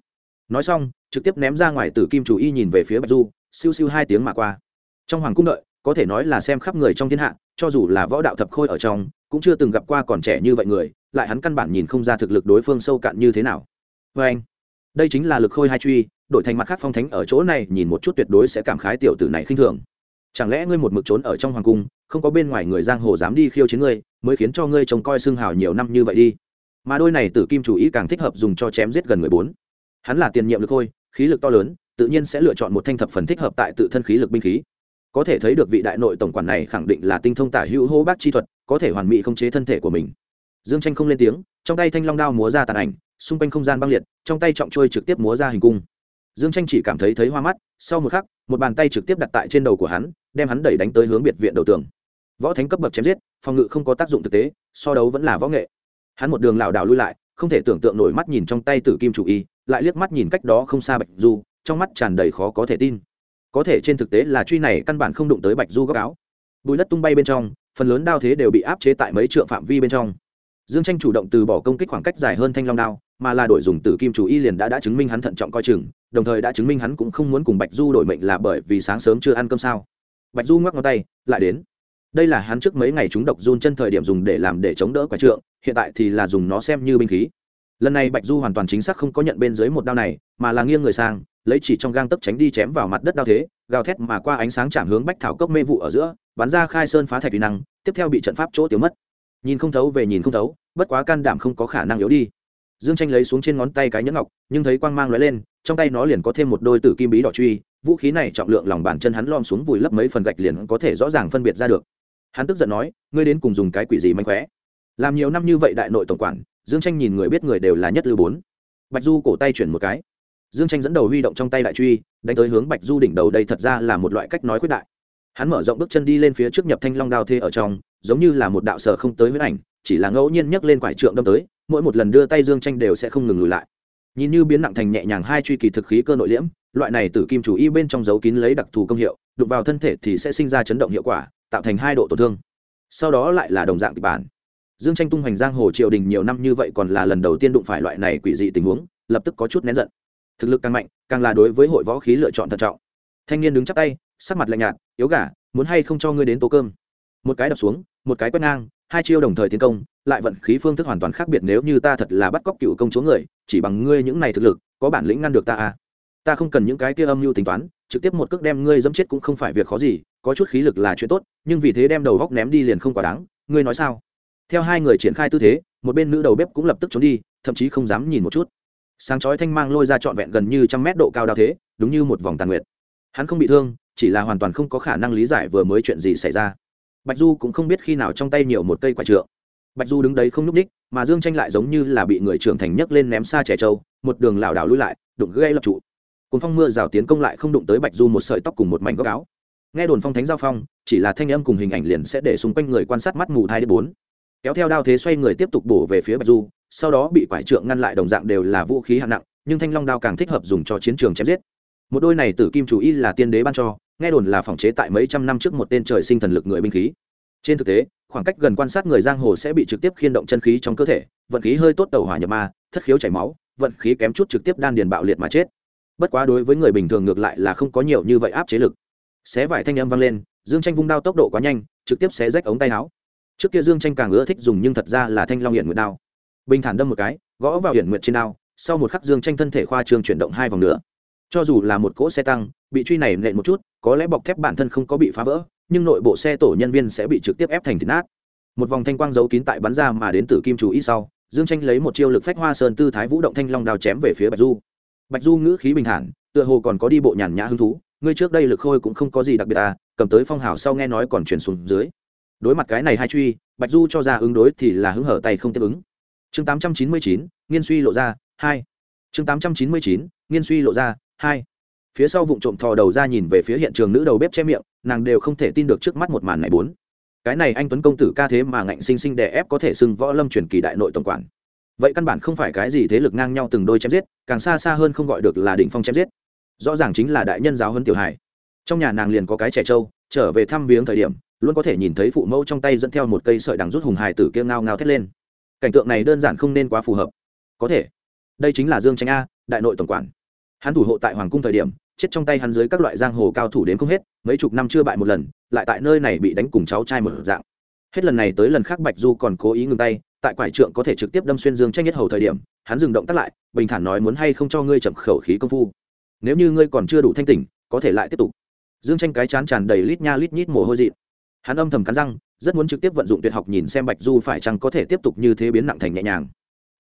nói xong, trực tiếp ném ra ngoài tử kim chủ y nhìn về phía bạch du, siêu siêu hai tiếng mà qua. Trong hoàng cung đợi, có thể nói là xem khắp người trong thiên hạ, cho dù là võ đạo thập khôi ở trong, cũng chưa từng gặp qua còn trẻ như vậy người, lại hắn căn bản nhìn không ra thực lực đối phương sâu cạn như thế nào. Vê anh, đây chính là lực khôi hai truy, đổi thành mặt khác phong thánh ở chỗ này, nhìn một chút tuyệt đối sẽ cảm khái tiểu tử này khinh thường. Chẳng lẽ ngươi một mực trốn ở trong hoàng cung, không có bên ngoài người giang hồ dám đi khiêu chiến ngươi, mới khiến cho ngươi trông coi xương hào nhiều năm như vậy đi? Mà đôi này tử kim chủ ý càng thích hợp dùng cho chém giết gần người bốn hắn là tiền nhiệm lực khôi khí lực to lớn, tự nhiên sẽ lựa chọn một thanh thập phần thích hợp tại tự thân khí lực binh khí. Có thể thấy được vị đại nội tổng quản này khẳng định là tinh thông tả hữu hô bác chi thuật, có thể hoàn mỹ khống chế thân thể của mình. Dương tranh không lên tiếng, trong tay thanh long đao múa ra tàn ảnh, xung quanh không gian băng liệt, trong tay trọng trôi trực tiếp múa ra hình cung. Dương tranh chỉ cảm thấy thấy hoa mắt, sau một khắc, một bàn tay trực tiếp đặt tại trên đầu của hắn, đem hắn đẩy đánh tới hướng biệt viện đầu tường. Võ thánh cấp bậc chém giết, phòng ngự không có tác dụng thực tế, so đấu vẫn là võ nghệ. Hắn một đường lảo đảo lui lại, không thể tưởng tượng nổi mắt nhìn trong tay tử kim chủ y lại liếc mắt nhìn cách đó không xa bạch du, trong mắt tràn đầy khó có thể tin. Có thể trên thực tế là truy này căn bản không đụng tới bạch du góc áo. Bùi đất tung bay bên trong, phần lớn đao thế đều bị áp chế tại mấy trượng phạm vi bên trong. Dương tranh chủ động từ bỏ công kích khoảng cách dài hơn thanh long đao, mà là đổi dùng tử kim chủ y liền đã đã chứng minh hắn thận trọng coi chừng, đồng thời đã chứng minh hắn cũng không muốn cùng bạch du đổi mệnh là bởi vì sáng sớm chưa ăn cơm sao. Bạch du ngoắc ngón tay, lại đến. Đây là hắn trước mấy ngày chúng độc run chân thời điểm dùng để làm để chống đỡ quả trượng, hiện tại thì là dùng nó xem như binh khí lần này bạch du hoàn toàn chính xác không có nhận bên dưới một đao này, mà là nghiêng người sang, lấy chỉ trong gang tấc tránh đi chém vào mặt đất đao thế, gào thét mà qua ánh sáng chạm hướng bách thảo cốc mê vụ ở giữa, bắn ra khai sơn phá thạch uy năng, tiếp theo bị trận pháp chỗ tiêu mất. Nhìn không thấu về nhìn không thấu, bất quá can đảm không có khả năng yếu đi. Dương tranh lấy xuống trên ngón tay cái nhẫn ngọc, nhưng thấy quang mang lóe lên, trong tay nó liền có thêm một đôi tử kim bí đỏ truy, vũ khí này trọng lượng lòng bàn chân hắn lom xuống vùi lấp mấy phần gạch liền có thể rõ ràng phân biệt ra được. Hắn tức giận nói, ngươi đến cùng dùng cái quỷ gì manh khóe? Làm nhiều năm như vậy đại nội tổng quản dương tranh nhìn người biết người đều là nhất lưu bốn. Bạch du cổ tay chuyển một cái. Dương tranh dẫn đầu huy động trong tay đại truy, đánh tới hướng bạch du đỉnh đầu đây thật ra là một loại cách nói quyết đại. Hắn mở rộng bước chân đi lên phía trước nhập thanh long đao thê ở trong, giống như là một đạo sở không tới huyết ảnh, chỉ là ngẫu nhiên nhấc lên quải trượng đâm tới, mỗi một lần đưa tay dương tranh đều sẽ không ngừng lùi lại. Nhìn như biến nặng thành nhẹ nhàng hai truy kỳ thực khí cơ nội liễm, loại này từ kim chủ y bên trong dấu kín lấy đặc thù công hiệu, đụng vào thân thể thì sẽ sinh ra chấn động hiệu quả, tạo thành hai độ tổn thương. Sau đó lại là đồng dạng kịch bản dương tranh tung hoành giang hồ triều đình nhiều năm như vậy còn là lần đầu tiên đụng phải loại này quỷ dị tình huống, lập tức có chút nén giận. Thực lực càng mạnh, càng là đối với hội võ khí lựa chọn thận trọng. Thanh niên đứng chắp tay, sắc mặt lạnh nhạt, yếu gà, muốn hay không cho ngươi đến tố cơm? Một cái đập xuống, một cái quét ngang, hai chiêu đồng thời tiến công, lại vận khí phương thức hoàn toàn khác biệt nếu như ta thật là bắt cóc cựu công chúa người, chỉ bằng ngươi những này thực lực, có bản lĩnh ngăn được ta à? Ta không cần những cái kia âm mưu tính toán, trực tiếp một cước đem ngươi dẫm chết cũng không phải việc khó gì, có chút khí lực là chuyện tốt, nhưng vì thế đem đầu góc ném đi liền không quá đáng, ngươi nói sao? Theo hai người triển khai tư thế, một bên nữ đầu bếp cũng lập tức trốn đi, thậm chí không dám nhìn một chút. Sáng chói thanh mang lôi ra trọn vẹn gần như trăm mét độ cao đao thế, đúng như một vòng tàn nguyệt. Hắn không bị thương, chỉ là hoàn toàn không có khả năng lý giải vừa mới chuyện gì xảy ra. Bạch du cũng không biết khi nào trong tay nhiều một cây quả trượng. Bạch du đứng đấy không nhúc ních mà dương tranh lại giống như là bị người trưởng thành nhấc lên ném xa trẻ trâu, một đường lảo đảo lui lại, đụng gây lập trụ. Cuốn phong mưa rào tiến công lại không đụng tới bạch du một sợi tóc cùng một mảnh góc áo. Nghe đồn phong thánh giao phong, chỉ là thanh âm cùng hình ảnh liền sẽ để xung quanh người quan sát mắt mù hai đến bốn kéo theo đao thế xoay người tiếp tục bổ về phía bạch du, sau đó bị quải trượng ngăn lại đồng dạng đều là vũ khí hạng nặng, nhưng thanh long đao càng thích hợp dùng cho chiến trường chém giết. Một đôi này tử kim chủ y là tiên đế ban cho, nghe đồn là phòng chế tại mấy trăm năm trước một tên trời sinh thần lực người binh khí. Trên thực tế, khoảng cách gần quan sát người giang hồ sẽ bị trực tiếp khiên động chân khí trong cơ thể, vận khí hơi tốt tàu hỏa nhập ma, thất khiếu chảy máu, vận khí kém chút trực tiếp đan điền bạo liệt mà chết. Bất quá đối với người bình thường ngược lại là không có nhiều như vậy áp chế lực. Xé vải thanh âm vang lên, dương tranh vung đao tốc độ quá nhanh, trực tiếp xé rách ống tay áo trước kia dương tranh càng ưa thích dùng nhưng thật ra là thanh long hiện nguyệt đao. Bình thản đâm một cái, gõ vào hiện nguyệt trên đao, sau một khắc dương tranh thân thể khoa trương chuyển động hai vòng nữa. Cho dù là một cỗ xe tăng, bị truy này nện một chút, có lẽ bọc thép bản thân không có bị phá vỡ, nhưng nội bộ xe tổ nhân viên sẽ bị trực tiếp ép thành thịt nát. Một vòng thanh quang giấu kín tại bắn ra mà đến từ kim chú ý sau, dương tranh lấy một chiêu lực phách hoa sơn tư thái vũ động thanh long đao chém về phía bạch du. Bạch du ngữ khí bình thản, tựa hồ còn có đi bộ nhàn nhã hứng thú, ngươi trước đây lực khôi cũng không có gì đặc biệt à cầm tới phong hào sau nghe nói còn chuyển xuống dưới đối mặt cái này hai truy, bạch du cho ra ứng đối thì là hứng hở tay không tiếp ứng. Chương tám trăm chín mươi chín, nghiên suy lộ ra, hai. Chương tám trăm chín mươi chín, nghiên suy lộ ra, hai. Phía sau vụ trộm thò đầu ra nhìn về phía hiện trường nữ đầu bếp che miệng, nàng đều không thể tin được trước mắt một màn này bốn. Cái này anh tuấn công tử ca thế mà ngạnh sinh sinh đè ép có thể xưng võ lâm truyền kỳ đại nội tổng quản. Vậy căn bản không phải cái gì thế lực ngang nhau từng đôi chém giết, càng xa xa hơn không gọi được là đỉnh phong chém giết. Rõ ràng chính là đại nhân giáo hơn tiểu hải trong nhà nàng liền có cái trẻ trâu, trở về thăm viếng thời điểm luôn có thể nhìn thấy phụ mẫu trong tay dẫn theo một cây sợi đằng rút hùng hài tử kia ngao ngao thét lên. Cảnh tượng này đơn giản không nên quá phù hợp. Có thể, đây chính là dương tranh a, đại nội tổng quản. Hắn thủ hộ tại hoàng cung thời điểm, chết trong tay hắn dưới các loại giang hồ cao thủ đến không hết, mấy chục năm chưa bại một lần, lại tại nơi này bị đánh cùng cháu trai một dạng. Hết lần này tới lần khác bạch du còn cố ý ngừng tay, tại quải trượng có thể trực tiếp đâm xuyên dương tranh nhất hầu thời điểm, hắn dừng động tắt lại, bình thản nói muốn hay không cho ngươi chậm khẩu khí công phu. Nếu như ngươi còn chưa đủ thanh tỉnh, có thể lại tiếp tục. Dương tranh cái chán tràn đầy lít nha lít nhít mồ hôi dị hắn âm thầm cắn răng, rất muốn trực tiếp vận dụng tuyệt học nhìn xem bạch du phải chăng có thể tiếp tục như thế biến nặng thành nhẹ nhàng.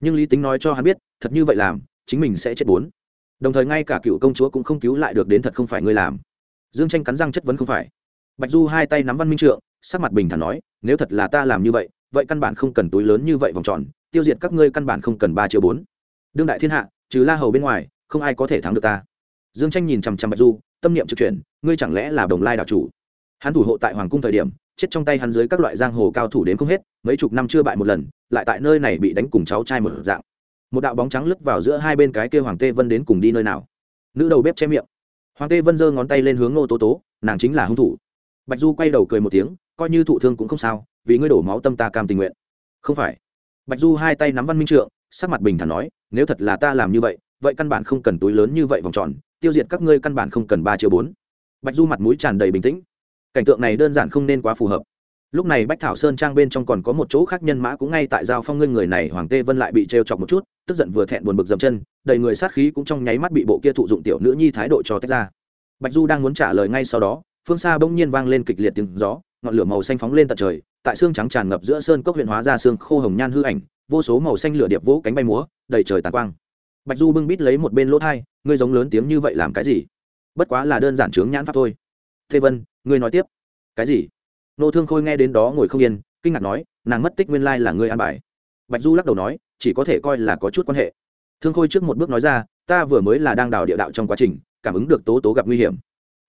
Nhưng lý tính nói cho hắn biết, thật như vậy làm, chính mình sẽ chết bốn. Đồng thời ngay cả cựu công chúa cũng không cứu lại được đến thật không phải ngươi làm. Dương tranh cắn răng chất vấn không phải. Bạch du hai tay nắm văn minh trượng, sắc mặt bình thản nói, nếu thật là ta làm như vậy vậy căn bản không cần túi lớn như vậy vòng tròn, tiêu diệt các ngươi căn bản không cần ba triệu bốn. Đương đại thiên hạ, trừ la hầu bên ngoài, không ai có thể thắng được ta. Dương tranh nhìn chằm chằm bạch du, tâm niệm trực chuyển, ngươi chẳng lẽ là đồng lai đạo chủ? Hắn thủ hộ tại hoàng cung thời điểm, chết trong tay hắn dưới các loại giang hồ cao thủ đến không hết, mấy chục năm chưa bại một lần, lại tại nơi này bị đánh cùng cháu trai một dạng. Một đạo bóng trắng lướt vào giữa hai bên cái kia hoàng tê vân đến cùng đi nơi nào? Nữ đầu bếp che miệng. Hoàng tê vân giơ ngón tay lên hướng ngô tố tố, nàng chính là hung thủ. Bạch du quay đầu cười một tiếng, coi như thụ thương cũng không sao, vì ngươi đổ máu tâm ta cam tình nguyện. Không phải. Bạch du hai tay nắm văn minh trượng, sắc mặt bình thản nói, nếu thật là ta làm như vậy vậy căn bản không cần túi lớn như vậy vòng tròn, tiêu diệt các ngươi căn bản không cần ba triệu bốn. Bạch du mặt mũi tràn đầy bình tĩnh cảnh tượng này đơn giản không nên quá phù hợp. Lúc này bách thảo sơn trang bên trong còn có một chỗ khác nhân mã cũng ngay tại giao phong ngươi người này, hoàng tê vân lại bị trêu chọc một chút, tức giận vừa thẹn buồn bực dầm chân, đầy người sát khí cũng trong nháy mắt bị bộ kia thụ dụng tiểu nữ nhi thái độ cho tách ra. Bạch du đang muốn trả lời ngay sau đó, phương xa bỗng nhiên vang lên kịch liệt tiếng gió, ngọn lửa màu xanh phóng lên tận trời, tại xương trắng tràn ngập giữa sơn cốc huyện hóa ra xương khô hồng nhan hư ảnh, vô số màu xanh lửa điệp vỗ cánh bay múa, đầy trời tàn quang. Bạch du bưng bít lấy một bên lỗ thai, ngươi giống lớn tiếng như vậy làm cái gì? Bất quá là đơn giản chướng nhãn pháp thôi thế vân, ngươi nói tiếp. Cái gì? Nô thương khôi nghe đến đó ngồi không yên, kinh ngạc nói, nàng mất tích nguyên lai là ngươi an bài. Bạch du lắc đầu nói, chỉ có thể coi là có chút quan hệ. Thương khôi trước một bước nói ra, ta vừa mới là đang đào địa đạo trong quá trình, cảm ứng được tố tố gặp nguy hiểm.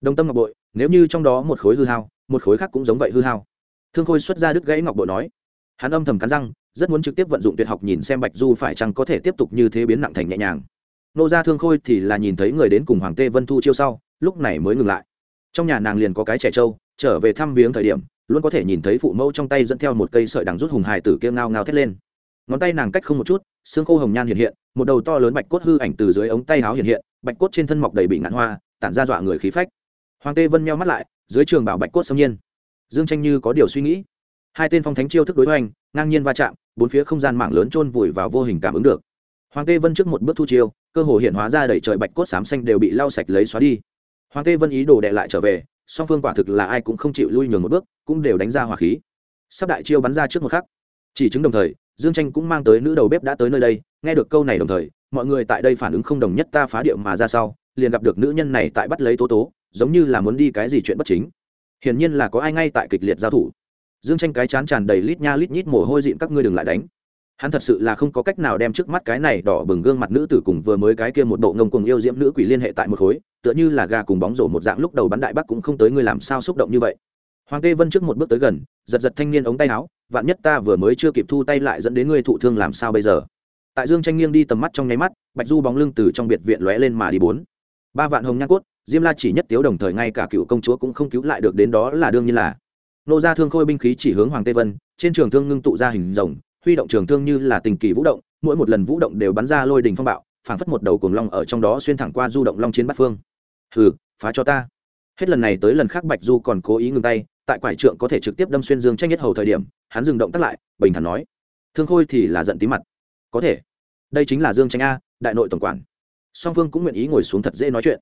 Đồng tâm ngọc bội, nếu như trong đó một khối hư hao, một khối khác cũng giống vậy hư hao. Thương khôi xuất ra đứt gãy ngọc bội nói, hắn âm thầm cắn răng, rất muốn trực tiếp vận dụng tuyệt học nhìn xem bạch du phải chăng có thể tiếp tục như thế biến nặng thành nhẹ nhàng. Nô gia thương khôi thì là nhìn thấy người đến cùng hoàng tê vân thu chiêu sau, lúc này mới ngừng lại trong nhà nàng liền có cái trẻ trâu, trở về thăm viếng thời điểm, luôn có thể nhìn thấy phụ mẫu trong tay dẫn theo một cây sợi đằng rút hùng hài tử kia ngao ngao thét lên. Ngón tay nàng cách không một chút, xương khô hồng nhan hiện hiện, một đầu to lớn bạch cốt hư ảnh từ dưới ống tay áo hiện hiện, bạch cốt trên thân mọc đầy bị ngạn hoa, tản ra dọa người khí phách. Hoàng tê vân meo mắt lại, dưới trường bảo bạch cốt xâm nhiên. Dương tranh như có điều suy nghĩ. Hai tên phong thánh chiêu thức đối hoành, ngang nhiên va chạm, bốn phía không gian mạng lớn trôn vùi vào vô hình cảm ứng được. Hoàng tê vân trước một bước thu chiêu, cơ hồ hiện hóa ra đẩy trời bạch cốt xám xanh đều bị lau sạch lấy xóa đi hoàng tê vân ý đồ đệ lại trở về, song phương quả thực là ai cũng không chịu lui nhường một bước, cũng đều đánh ra hỏa khí. Sắp đại chiêu bắn ra trước một khắc. Chỉ chứng đồng thời, dương tranh cũng mang tới nữ đầu bếp đã tới nơi đây, nghe được câu này đồng thời, mọi người tại đây phản ứng không đồng nhất ta phá điệu mà ra sau, liền gặp được nữ nhân này tại bắt lấy tố tố, giống như là muốn đi cái gì chuyện bất chính. Hiển nhiên là có ai ngay tại kịch liệt giao thủ. Dương tranh cái chán tràn đầy lít nha lít nhít mồ hôi dịn, các ngươi đừng lại đánh hắn thật sự là không có cách nào đem trước mắt cái này đỏ bừng gương mặt nữ tử cùng vừa mới cái kia một bộ ngông cuồng yêu diễm nữ quỷ liên hệ tại một khối, tựa như là gà cùng bóng rổ một dạng lúc đầu bắn đại bắc cũng không tới ngươi làm sao xúc động như vậy. Hoàng tê vân trước một bước tới gần, giật giật thanh niên ống tay áo, vạn nhất ta vừa mới chưa kịp thu tay lại dẫn đến ngươi thụ thương làm sao bây giờ? Tại dương tranh nghiêng đi tầm mắt trong nháy mắt, bạch du bóng lưng từ trong biệt viện lóe lên mà đi bốn. Ba vạn hồng nhan cốt, diêm la chỉ nhất tiếu đồng thời ngay cả cựu công chúa cũng không cứu lại được đến đó là đương nhiên là. Nô ra thương khôi binh khí chỉ hướng hoàng tê vân, trên trường thương ngưng tụ ra hình rồng huy động trường thương như là tình kỳ vũ động, mỗi một lần vũ động đều bắn ra lôi đình phong bạo, phảng phất một đầu cuồng long ở trong đó xuyên thẳng qua du động long chiến bát phương. Hừ, phá cho ta. Hết lần này tới lần khác bạch du còn cố ý ngừng tay, tại quải trượng có thể trực tiếp đâm xuyên dương tranh nhất hầu thời điểm, hắn dừng động tắt lại, bình thản nói, thương khôi thì là giận tí mặt. Có thể. Đây chính là dương tranh a, đại nội tổng quản. Song phương cũng nguyện ý ngồi xuống thật dễ nói chuyện.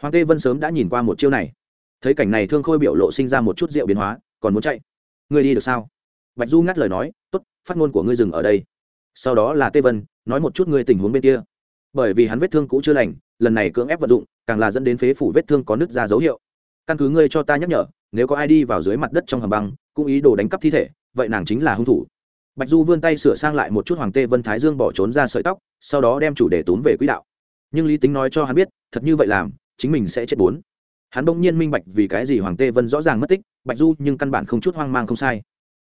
Hoàng tê vân sớm đã nhìn qua một chiêu này. Thấy cảnh này thương khôi biểu lộ sinh ra một chút rượu biến hóa, còn muốn chạy. Người đi được sao? Bạch du ngắt lời nói Tốt, phát ngôn của ngươi dừng ở đây. Sau đó là tê vân nói một chút ngươi tình huống bên kia. Bởi vì hắn vết thương cũ chưa lành lần này cưỡng ép vận dụng càng là dẫn đến phế phủ vết thương có nứt ra dấu hiệu. Căn cứ ngươi cho ta nhắc nhở nếu có ai đi vào dưới mặt đất trong hầm băng cũng ý đồ đánh cắp thi thể vậy nàng chính là hung thủ. Bạch du vươn tay sửa sang lại một chút hoàng tê vân thái dương bỏ trốn ra sợi tóc sau đó đem chủ đề tốn về quỹ đạo. Nhưng lý tính nói cho hắn biết thật như vậy làm chính mình sẽ chết bốn. Hắn bỗng nhiên minh bạch vì cái gì hoàng tê vân rõ ràng mất tích bạch du nhưng căn bản không chút hoang mang không sai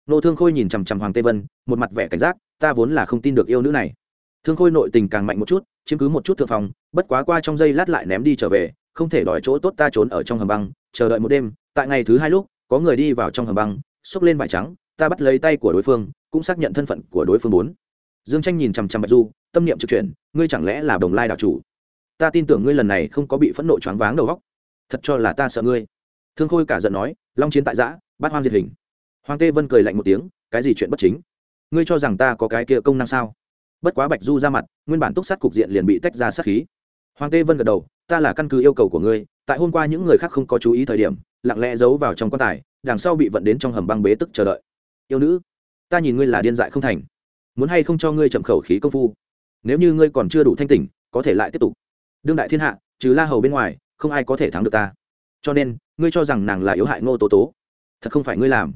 nô thương khôi nhìn chằm chằm hoàng tê vân, một mặt vẻ cảnh giác, ta vốn là không tin được yêu nữ này. Thương khôi nội tình càng mạnh một chút, chiếm cứ một chút thượng phòng, bất quá qua trong giây lát lại ném đi trở về, không thể đòi chỗ tốt ta trốn ở trong hầm băng, chờ đợi một đêm, tại ngày thứ hai lúc, có người đi vào trong hầm băng, xốc lên vải trắng, ta bắt lấy tay của đối phương, cũng xác nhận thân phận của đối phương bốn. Dương tranh nhìn chằm chằm bạch du, tâm niệm trực chuyển, ngươi chẳng lẽ là đồng lai đạo chủ? Ta tin tưởng ngươi lần này không có bị phẫn nộ choáng váng đầu góc thật cho là ta sợ ngươi. Thương khôi cả giận nói, long chiến tại giã bát hoang diệt hình hoàng tê vân cười lạnh một tiếng, cái gì chuyện bất chính? Ngươi cho rằng ta có cái kia công năng sao? Bất quá bạch du ra mặt, nguyên bản túc sát cục diện liền bị tách ra sát khí. Hoàng tê vân gật đầu, ta là căn cứ yêu cầu của ngươi, tại hôm qua những người khác không có chú ý thời điểm, lặng lẽ giấu vào trong quan tài, đằng sau bị vận đến trong hầm băng bế tức chờ đợi. Yêu nữ, ta nhìn ngươi là điên dại không thành. Muốn hay không cho ngươi chậm khẩu khí công phu? Nếu như ngươi còn chưa đủ thanh tỉnh, có thể lại tiếp tục. Đương đại thiên hạ, trừ la hầu bên ngoài, không ai có thể thắng được ta. Cho nên, ngươi cho rằng nàng là yếu hại ngô tố tố. Thật không phải ngươi làm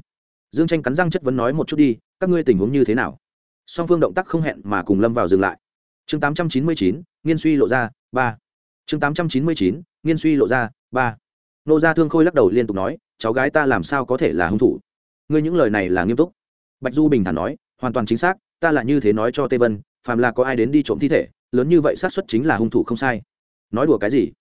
dương tranh cắn răng chất vấn nói một chút đi các ngươi tình huống như thế nào? Song phương động tác không hẹn mà cùng lâm vào dừng lại. Chương 899, nghiên suy lộ ra ba. Chương 899, nghiên suy lộ ra ba. Nô gia thương khôi lắc đầu liên tục nói cháu gái ta làm sao có thể là hung thủ? Ngươi những lời này là nghiêm túc. Bạch du bình thản nói hoàn toàn chính xác ta là như thế nói cho Tê vân phàm là có ai đến đi trộm thi thể lớn như vậy xác suất chính là hung thủ không sai. Nói đùa cái gì?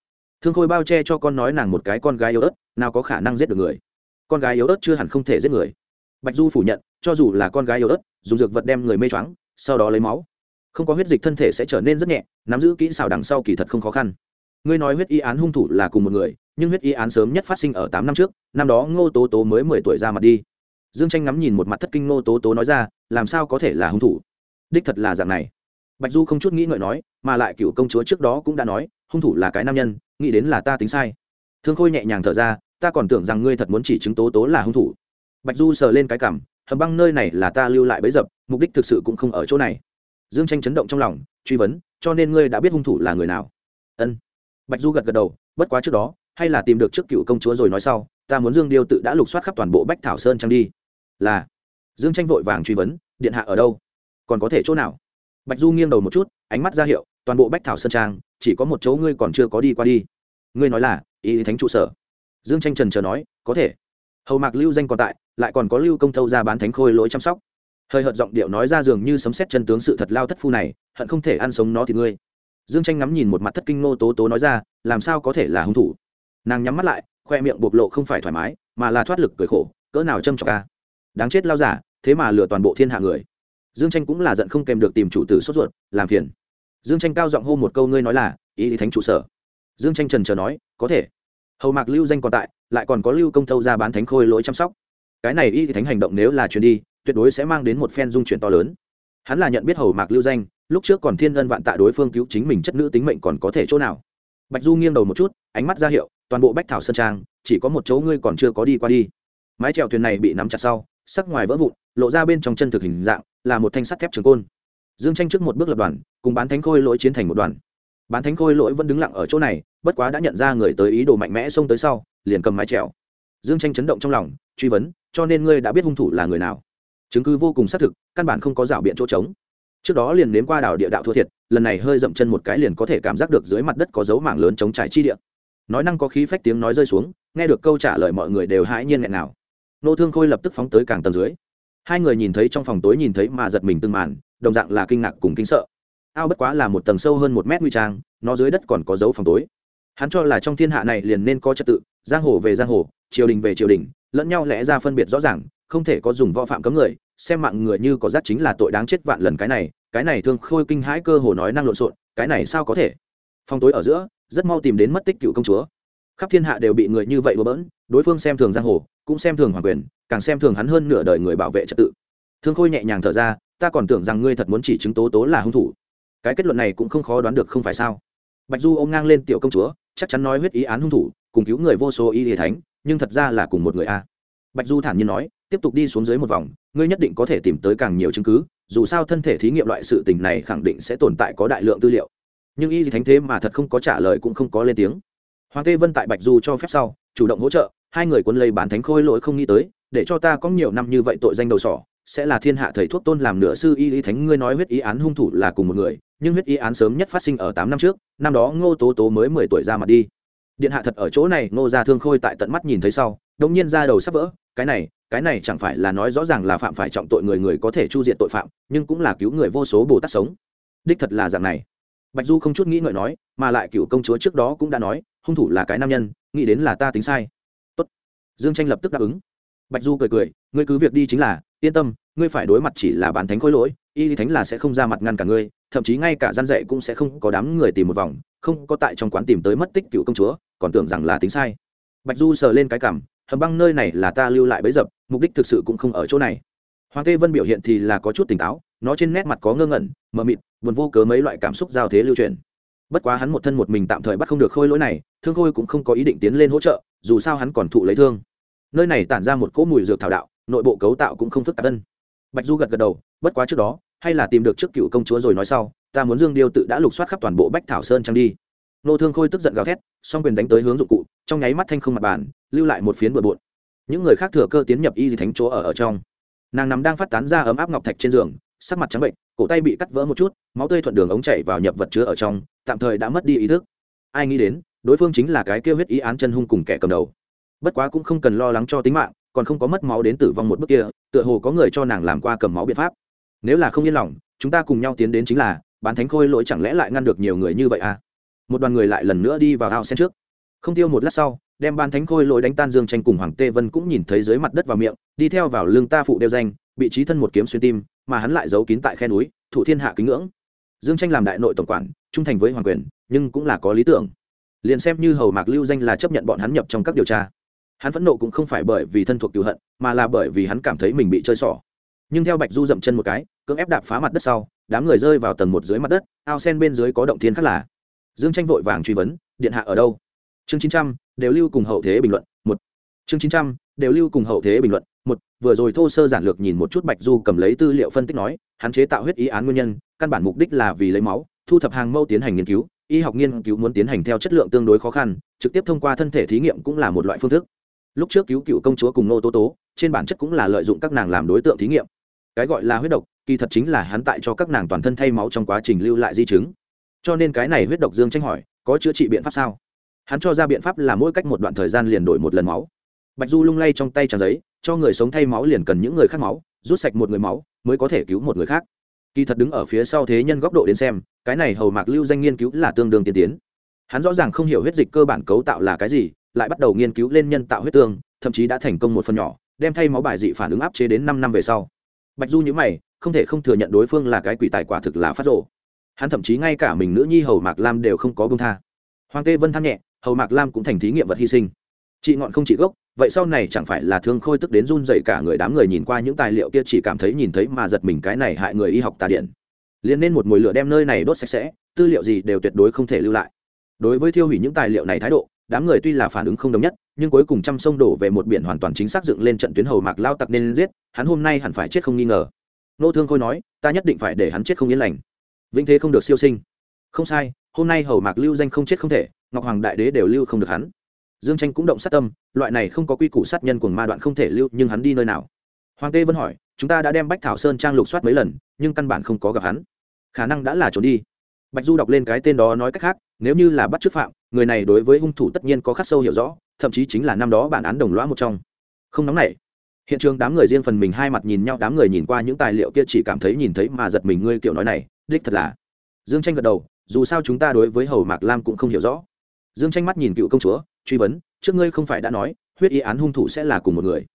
Thương khôi bao che cho con nói nàng một cái con gái yếu ớt nào có khả năng giết được người. Con gái yếu ớt chưa hẳn không thể giết người bạch du phủ nhận, cho dù là con gái yếu ớt, dùng dược vật đem người mê choáng, sau đó lấy máu. Không có huyết dịch thân thể sẽ trở nên rất nhẹ, nắm giữ kỹ xảo đằng sau kỳ thật không khó khăn. Ngươi nói huyết y án hung thủ là cùng một người, nhưng huyết y án sớm nhất phát sinh ở tám năm trước, năm đó ngô tố tố mới mười tuổi ra mặt đi. Dương tranh ngắm nhìn một mặt thất kinh ngô tố tố nói ra, làm sao có thể là hung thủ? Đích thật là dạng này. Bạch du không chút nghĩ ngợi nói, mà lại cựu công chúa trước đó cũng đã nói, hung thủ là cái nam nhân, nghĩ đến là ta tính sai. Thương khôi nhẹ nhàng thở ra, ta còn tưởng rằng ngươi thật muốn chỉ chứng tố tố là hung thủ bạch du sờ lên cái cảm, hầm băng nơi này là ta lưu lại bấy dập, mục đích thực sự cũng không ở chỗ này. Dương tranh chấn động trong lòng, truy vấn, cho nên ngươi đã biết hung thủ là người nào? Ân. Bạch du gật gật đầu, bất quá trước đó, hay là tìm được trước cựu công chúa rồi nói sau, ta muốn dương điêu tự đã lục soát khắp toàn bộ bách thảo sơn trang đi. Là. Dương tranh vội vàng truy vấn, điện hạ ở đâu? Còn có thể chỗ nào? Bạch du nghiêng đầu một chút, ánh mắt ra hiệu, toàn bộ bách thảo sơn trang, chỉ có một chỗ ngươi còn chưa có đi qua đi. Ngươi nói là, y thánh trụ sở. Dương tranh trần chờ nói, có thể. Hầu mạc lưu danh còn tại lại còn có lưu công thâu ra bán thánh khôi lỗi chăm sóc. Hơi hợt giọng điệu nói ra dường như sấm xét chân tướng sự thật lao thất phu này, hận không thể ăn sống nó thì ngươi. Dương tranh ngắm nhìn một mặt thất kinh nô tố tố nói ra, làm sao có thể là hung thủ? Nàng nhắm mắt lại, khoe miệng bộc lộ không phải thoải mái, mà là thoát lực cười khổ, cỡ nào châm trọc ca đáng chết lao giả, thế mà lừa toàn bộ thiên hạ người. Dương tranh cũng là giận không kèm được tìm chủ tử sốt ruột, làm phiền. Dương tranh cao giọng hô một câu ngươi nói là, ý thì thánh trụ sở. Dương tranh trần chờ nói, có thể. Hầu mạc lưu danh còn tại, lại còn có lưu công thâu ra bán thánh khôi lỗi chăm sóc cái này y thì thánh hành động nếu là chuyến đi, tuyệt đối sẽ mang đến một phen dung chuyển to lớn. Hắn là nhận biết hầu mạc lưu danh, lúc trước còn thiên ân vạn tạ đối phương cứu chính mình chất nữ tính mệnh còn có thể chỗ nào. Bạch du nghiêng đầu một chút, ánh mắt ra hiệu, toàn bộ bách thảo sơn trang, chỉ có một chỗ ngươi còn chưa có đi qua đi. Mái trèo thuyền này bị nắm chặt sau, sắc ngoài vỡ vụn, lộ ra bên trong chân thực hình dạng, là một thanh sắt thép trường côn. Dương tranh trước một bước lập đoàn, cùng bán thánh khôi lỗi chiến thành một đoàn. Bán thánh khôi lỗi vẫn đứng lặng ở chỗ này, bất quá đã nhận ra người tới ý đồ mạnh mẽ xông tới sau, liền cầm mái trèo dương tranh chấn động trong lòng truy vấn, cho nên ngươi đã biết hung thủ là người nào. Chứng cứ vô cùng xác thực, căn bản không có rảo biện chỗ trống. Trước đó liền nếm qua đảo địa đạo thua thiệt, lần này hơi dậm chân một cái liền có thể cảm giác được dưới mặt đất có dấu mảng lớn chống trải chi địa. Nói năng có khí phách tiếng nói rơi xuống, nghe được câu trả lời mọi người đều hãi nhiên nghẹn nào nô thương khôi lập tức phóng tới càng tầng dưới. Hai người nhìn thấy trong phòng tối nhìn thấy mà giật mình từng màn, đồng dạng là kinh ngạc cùng kinh sợ. Ao bất quá là một tầng sâu hơn một mét nguy trang, nó dưới đất còn có dấu phòng tối. Hắn cho là trong thiên hạ này liền nên có trật tự, giang hồ về giang hồ triều đình về triều đình, lẫn nhau lẽ ra phân biệt rõ ràng, không thể có dùng võ phạm cấm người, xem mạng người như có giác chính là tội đáng chết vạn lần cái này cái này thương khôi kinh hãi cơ hồ nói năng lộn xộn, cái này sao có thể? Phong tối ở giữa, rất mau tìm đến mất tích cựu công chúa. Khắp thiên hạ đều bị người như vậy bừa bỡn, đối phương xem thường giang hồ, cũng xem thường hoàng quyền, càng xem thường hắn hơn nửa đời người bảo vệ trật tự. Thương khôi nhẹ nhàng thở ra, ta còn tưởng rằng ngươi thật muốn chỉ chứng tố tố là hung thủ. Cái kết luận này cũng không khó đoán được không phải sao? Bạch du ôm ngang lên tiểu công chúa, chắc chắn nói huyết ý án hung thủ, cùng cứu người vô số y hệ thánh nhưng thật ra là cùng một người a. Bạch du thản nhiên nói, tiếp tục đi xuống dưới một vòng, ngươi nhất định có thể tìm tới càng nhiều chứng cứ, dù sao thân thể thí nghiệm loại sự tình này khẳng định sẽ tồn tại có đại lượng tư liệu. Nhưng y thánh thế mà thật không có trả lời cũng không có lên tiếng. Hoàng tê vân tại bạch du cho phép sau, chủ động hỗ trợ, hai người quân lấy bán thánh khôi lỗi không nghĩ tới, để cho ta có nhiều năm như vậy tội danh đầu sỏ, sẽ là thiên hạ thầy thuốc tôn làm nửa sư y lý thánh, ngươi nói huyết ý án hung thủ là cùng một người, nhưng huyết ý án sớm nhất phát sinh ở tám năm trước, năm đó ngô tố tố mới mười tuổi ra mặt đi điện hạ thật ở chỗ này, ngô ra thương khôi tại tận mắt nhìn thấy sau đông nhiên ra đầu sắp vỡ, cái này cái này chẳng phải là nói rõ ràng là phạm phải trọng tội người người có thể chu diện tội phạm, nhưng cũng là cứu người vô số bồ tát sống. Đích thật là dạng này. Bạch du không chút nghĩ ngợi nói, mà lại cựu công chúa trước đó cũng đã nói, hung thủ là cái nam nhân, nghĩ đến là ta tính sai. Tốt. dương tranh lập tức đáp ứng. Bạch du cười cười, ngươi cứ việc đi chính là, yên tâm, ngươi phải đối mặt chỉ là bản thánh khối lỗi, y thánh là sẽ không ra mặt ngăn cả ngươi, thậm chí ngay cả gian dạy cũng sẽ không có đám người tìm một vòng, không có tại trong quán tìm tới mất tích cựu công chúa còn tưởng rằng là tính sai. Bạch du sờ lên cái cảm, hầm băng nơi này là ta lưu lại bấy dập, mục đích thực sự cũng không ở chỗ này. Hoàng tê vân biểu hiện thì là có chút tỉnh táo, nó trên nét mặt có ngơ ngẩn, mờ mịt, buồn vô cớ mấy loại cảm xúc giao thế lưu truyền. Bất quá hắn một thân một mình tạm thời bắt không được khôi lỗi này, thương khôi cũng không có ý định tiến lên hỗ trợ, dù sao hắn còn thụ lấy thương. Nơi này tản ra một cỗ mùi dược thảo đạo, nội bộ cấu tạo cũng không phức tạp tân bạch du gật gật đầu, bất quá trước đó, hay là tìm được trước cựu công chúa rồi nói sau, ta muốn dương điêu tự đã lục soát khắp toàn bộ bách thảo sơn trang đi nô thương khôi tức giận gào thét, song quyền đánh tới hướng dụng cụ, trong nháy mắt thanh không mặt bàn, lưu lại một phiến bừa bộn. Những người khác thừa cơ tiến nhập y dì thánh chỗ ở ở trong. Nàng nằm đang phát tán ra ấm áp ngọc thạch trên giường, sắc mặt trắng bệnh, cổ tay bị cắt vỡ một chút, máu tươi thuận đường ống chảy vào nhập vật chứa ở trong, tạm thời đã mất đi ý thức. Ai nghĩ đến, đối phương chính là cái kêu huyết ý án chân hung cùng kẻ cầm đầu. Bất quá cũng không cần lo lắng cho tính mạng, còn không có mất máu đến tử vong một bước kia, tựa hồ có người cho nàng làm qua cầm máu biện pháp. Nếu là không yên lòng, chúng ta cùng nhau tiến đến chính là, bán thánh khôi lỗi chẳng lẽ lại ngăn được nhiều người như vậy à? Một đoàn người lại lần nữa đi vào ao sen trước. Không tiêu một lát sau, đem ban thánh khôi lỗi đánh tan dương tranh cùng hoàng tê vân cũng nhìn thấy dưới mặt đất vào miệng, đi theo vào lương ta phụ đeo danh, bị trí thân một kiếm xuyên tim, mà hắn lại giấu kín tại khe núi thủ thiên hạ kính ngưỡng. Dương tranh làm đại nội tổng quản, trung thành với hoàng quyền, nhưng cũng là có lý tưởng. Liền xem như hầu mạc lưu danh là chấp nhận bọn hắn nhập trong các điều tra. Hắn phẫn nộ cũng không phải bởi vì thân thuộc cựu hận, mà là bởi vì hắn cảm thấy mình bị chơi xỏ. Nhưng theo bạch du dậm chân một cái, cưỡng ép đạp phá mặt đất sau, đám người rơi vào tầng một dưới mặt đất, ao sen bên dưới có động thiên khác là dương tranh vội vàng truy vấn, điện hạ ở đâu? Chương chín trăm, đều lưu cùng hậu thế bình luận, một. Chương chín trăm, đều lưu cùng hậu thế bình luận, một. Vừa rồi thô sơ giản lược nhìn một chút bạch du cầm lấy tư liệu phân tích nói, hắn chế tạo huyết ý án nguyên nhân, căn bản mục đích là vì lấy máu, thu thập hàng mẫu tiến hành nghiên cứu, y học nghiên cứu muốn tiến hành theo chất lượng tương đối khó khăn, trực tiếp thông qua thân thể thí nghiệm cũng là một loại phương thức. Lúc trước cứu cựu công chúa cùng nô tố tố, trên bản chất cũng là lợi dụng các nàng làm đối tượng thí nghiệm. Cái gọi là huyết độc, kỳ thật chính là hắn tại cho các nàng toàn thân thay máu trong quá trình lưu lại di chứng cho nên cái này huyết độc dương tranh hỏi, có chữa trị biện pháp sao? Hắn cho ra biện pháp là mỗi cách một đoạn thời gian liền đổi một lần máu. Bạch du lung lay trong tay tràn giấy, cho người sống thay máu liền cần những người khác máu, rút sạch một người máu, mới có thể cứu một người khác. Kỳ thật đứng ở phía sau thế nhân góc độ đến xem, cái này hầu mạc lưu danh nghiên cứu là tương đương tiên tiến. Hắn rõ ràng không hiểu huyết dịch cơ bản cấu tạo là cái gì, lại bắt đầu nghiên cứu lên nhân tạo huyết tương, thậm chí đã thành công một phần nhỏ, đem thay máu bài dị phản ứng áp chế đến năm năm về sau. Bạch du nhữ mày, không thể không thừa nhận đối phương là cái quỷ tài quả thực là phát rộ hắn thậm chí ngay cả mình nữ nhi hầu mạc lam đều không có bông tha. Hoàng tê vân than nhẹ, hầu mạc lam cũng thành thí nghiệm vật hy sinh. Chị ngọn không chỉ gốc, vậy sau này chẳng phải là thương khôi tức đến run dậy cả người đám người nhìn qua những tài liệu kia chỉ cảm thấy nhìn thấy mà giật mình cái này hại người y học tà điện. Liền nên một mùi lửa đem nơi này đốt sạch sẽ, tư liệu gì đều tuyệt đối không thể lưu lại. Đối với thiêu hủy những tài liệu này thái độ, đám người tuy là phản ứng không đồng nhất, nhưng cuối cùng trăm sông đổ về một biển hoàn toàn chính xác dựng lên trận tuyến hầu mạc lao tặc nên giết, hắn hôm nay hẳn phải chết không nghi ngờ. Nô thương khôi nói, ta nhất định phải để hắn chết không yên lành vĩnh thế không được siêu sinh. Không sai, hôm nay hầu mạc lưu danh không chết không thể, ngọc hoàng đại đế đều lưu không được hắn. Dương tranh cũng động sát tâm, loại này không có quy củ sát nhân của ma đoạn không thể lưu, nhưng hắn đi nơi nào? Hoàng tê vẫn hỏi, chúng ta đã đem bách thảo sơn trang lục soát mấy lần, nhưng căn bản không có gặp hắn. Khả năng đã là trốn đi. Bạch du đọc lên cái tên đó nói cách khác, nếu như là bắt chước phạm, người này đối với hung thủ tất nhiên có khắc sâu hiểu rõ, thậm chí chính là năm đó bản án đồng lõa một trong. Không nóng nảy. Hiện trường đám người riêng phần mình hai mặt nhìn nhau, đám người nhìn qua những tài liệu kia chỉ cảm thấy nhìn thấy mà giật mình, ngươi kiểu nói này đích thật là. Dương tranh gật đầu, dù sao chúng ta đối với hầu mạc lam cũng không hiểu rõ. Dương tranh mắt nhìn cựu công chúa, truy vấn, trước ngươi không phải đã nói, huyết y án hung thủ sẽ là cùng một người.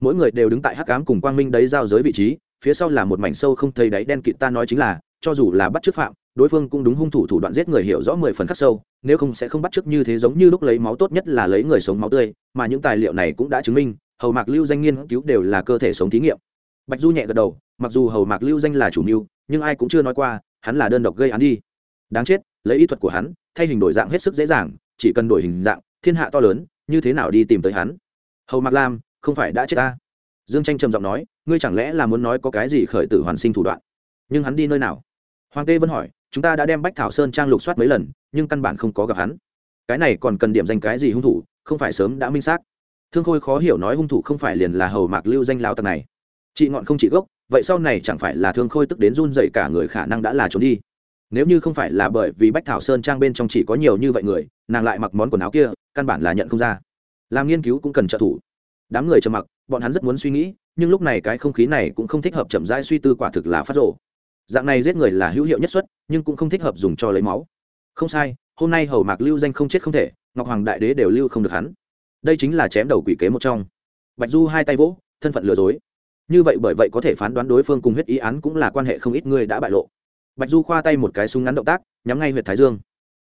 Mỗi người đều đứng tại hắc ám cùng quang minh đấy giao giới vị trí, phía sau là một mảnh sâu không thấy đáy đen kịt ta nói chính là, cho dù là bắt chước phạm, đối phương cũng đúng hung thủ thủ đoạn giết người hiểu rõ mười phần khắc sâu, nếu không sẽ không bắt chước như thế giống như lúc lấy máu tốt nhất là lấy người sống máu tươi, mà những tài liệu này cũng đã chứng minh, hầu mạc lưu danh nghiên cứu đều là cơ thể sống thí nghiệm. Bạch du nhẹ gật đầu, mặc dù hầu mạc lưu danh là chủ mưu, nhưng ai cũng chưa nói qua hắn là đơn độc gây án đi. Đáng chết, lấy ý thuật của hắn, thay hình đổi dạng hết sức dễ dàng, chỉ cần đổi hình dạng, thiên hạ to lớn, như thế nào đi tìm tới hắn? Hầu mạc lam, không phải đã chết ta? Dương tranh trầm giọng nói, ngươi chẳng lẽ là muốn nói có cái gì khởi tử hoàn sinh thủ đoạn? Nhưng hắn đi nơi nào? Hoàng tê vân hỏi, chúng ta đã đem bách thảo sơn trang lục soát mấy lần, nhưng căn bản không có gặp hắn. Cái này còn cần điểm danh cái gì hung thủ, không phải sớm đã minh xác. Thương khôi khó hiểu nói hung thủ không phải liền là hầu mạc lưu danh lão tặc này. Chị ngọn không chỉ gốc vậy sau này chẳng phải là thương khôi tức đến run dậy cả người khả năng đã là trốn đi. Nếu như không phải là bởi vì bách thảo sơn trang bên trong chỉ có nhiều như vậy người, nàng lại mặc món quần áo kia, căn bản là nhận không ra. Làm nghiên cứu cũng cần trợ thủ. Đám người trầm mặc, bọn hắn rất muốn suy nghĩ, nhưng lúc này cái không khí này cũng không thích hợp chậm rãi suy tư quả thực là phát rộ dạng này giết người là hữu hiệu nhất xuất nhưng cũng không thích hợp dùng cho lấy máu. Không sai, hôm nay hầu mạc lưu danh không chết không thể, ngọc hoàng đại đế đều lưu không được hắn. Đây chính là chém đầu quỷ kế một trong. Bạch du hai tay vỗ, thân phận lừa dối như vậy bởi vậy có thể phán đoán đối phương cùng huyết ý án cũng là quan hệ không ít người đã bại lộ. Bạch du khoa tay một cái súng ngắn động tác, nhắm ngay huyệt thái dương.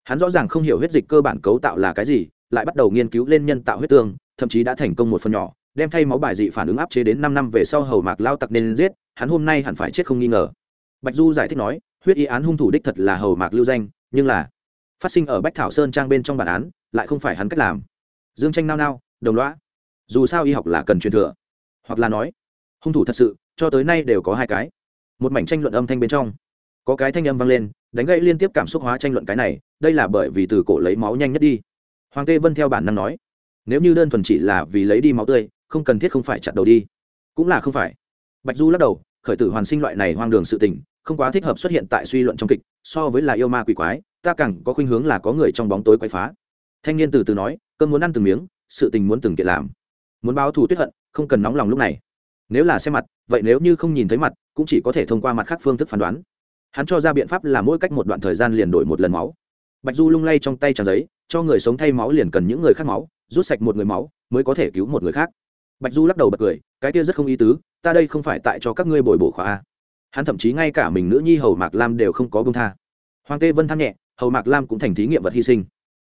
Hắn rõ ràng không hiểu huyết dịch cơ bản cấu tạo là cái gì, lại bắt đầu nghiên cứu lên nhân tạo huyết tương, thậm chí đã thành công một phần nhỏ, đem thay máu bài dị phản ứng áp chế đến năm năm về sau hầu mạc lao tặc nên giết, hắn hôm nay hẳn phải chết không nghi ngờ. Bạch du giải thích nói, huyết y án hung thủ đích thật là hầu mạc lưu danh, nhưng là phát sinh ở bách thảo sơn trang bên trong bản án, lại không phải hắn cách làm. Dương tranh nao nao, đồng loã. Dù sao y học là cần truyền thừa. Hoặc là nói hung thủ thật sự, cho tới nay đều có hai cái. Một mảnh tranh luận âm thanh bên trong, có cái thanh âm vang lên, đánh gãy liên tiếp cảm xúc hóa tranh luận cái này, đây là bởi vì từ cổ lấy máu nhanh nhất đi. Hoàng tê vân theo bản năng nói, nếu như đơn thuần chỉ là vì lấy đi máu tươi, không cần thiết không phải chặt đầu đi. Cũng là không phải. Bạch du lắc đầu, khởi tử hoàn sinh loại này hoang đường sự tình, không quá thích hợp xuất hiện tại suy luận trong kịch, so với là yêu ma quỷ quái, ta càng có khuynh hướng là có người trong bóng tối quay phá. Thanh niên từ từ nói cơn muốn ăn từng miếng, sự tình muốn từng kiện làm. Muốn báo thù tuyết hận, không cần nóng lòng lúc này nếu là xem mặt, vậy nếu như không nhìn thấy mặt, cũng chỉ có thể thông qua mặt khác phương thức phán đoán. Hắn cho ra biện pháp là mỗi cách một đoạn thời gian liền đổi một lần máu. Bạch du lung lay trong tay trang giấy, cho người sống thay máu liền cần những người khác máu, rút sạch một người máu, mới có thể cứu một người khác. Bạch du lắc đầu bật cười, cái kia rất không ý tứ, ta đây không phải tại cho các ngươi bồi bổ khóa a. Hắn thậm chí ngay cả mình nữ nhi hầu mạc lam đều không có bông tha. Hoàng tê vân than nhẹ, hầu mạc lam cũng thành thí nghiệm vật hy sinh.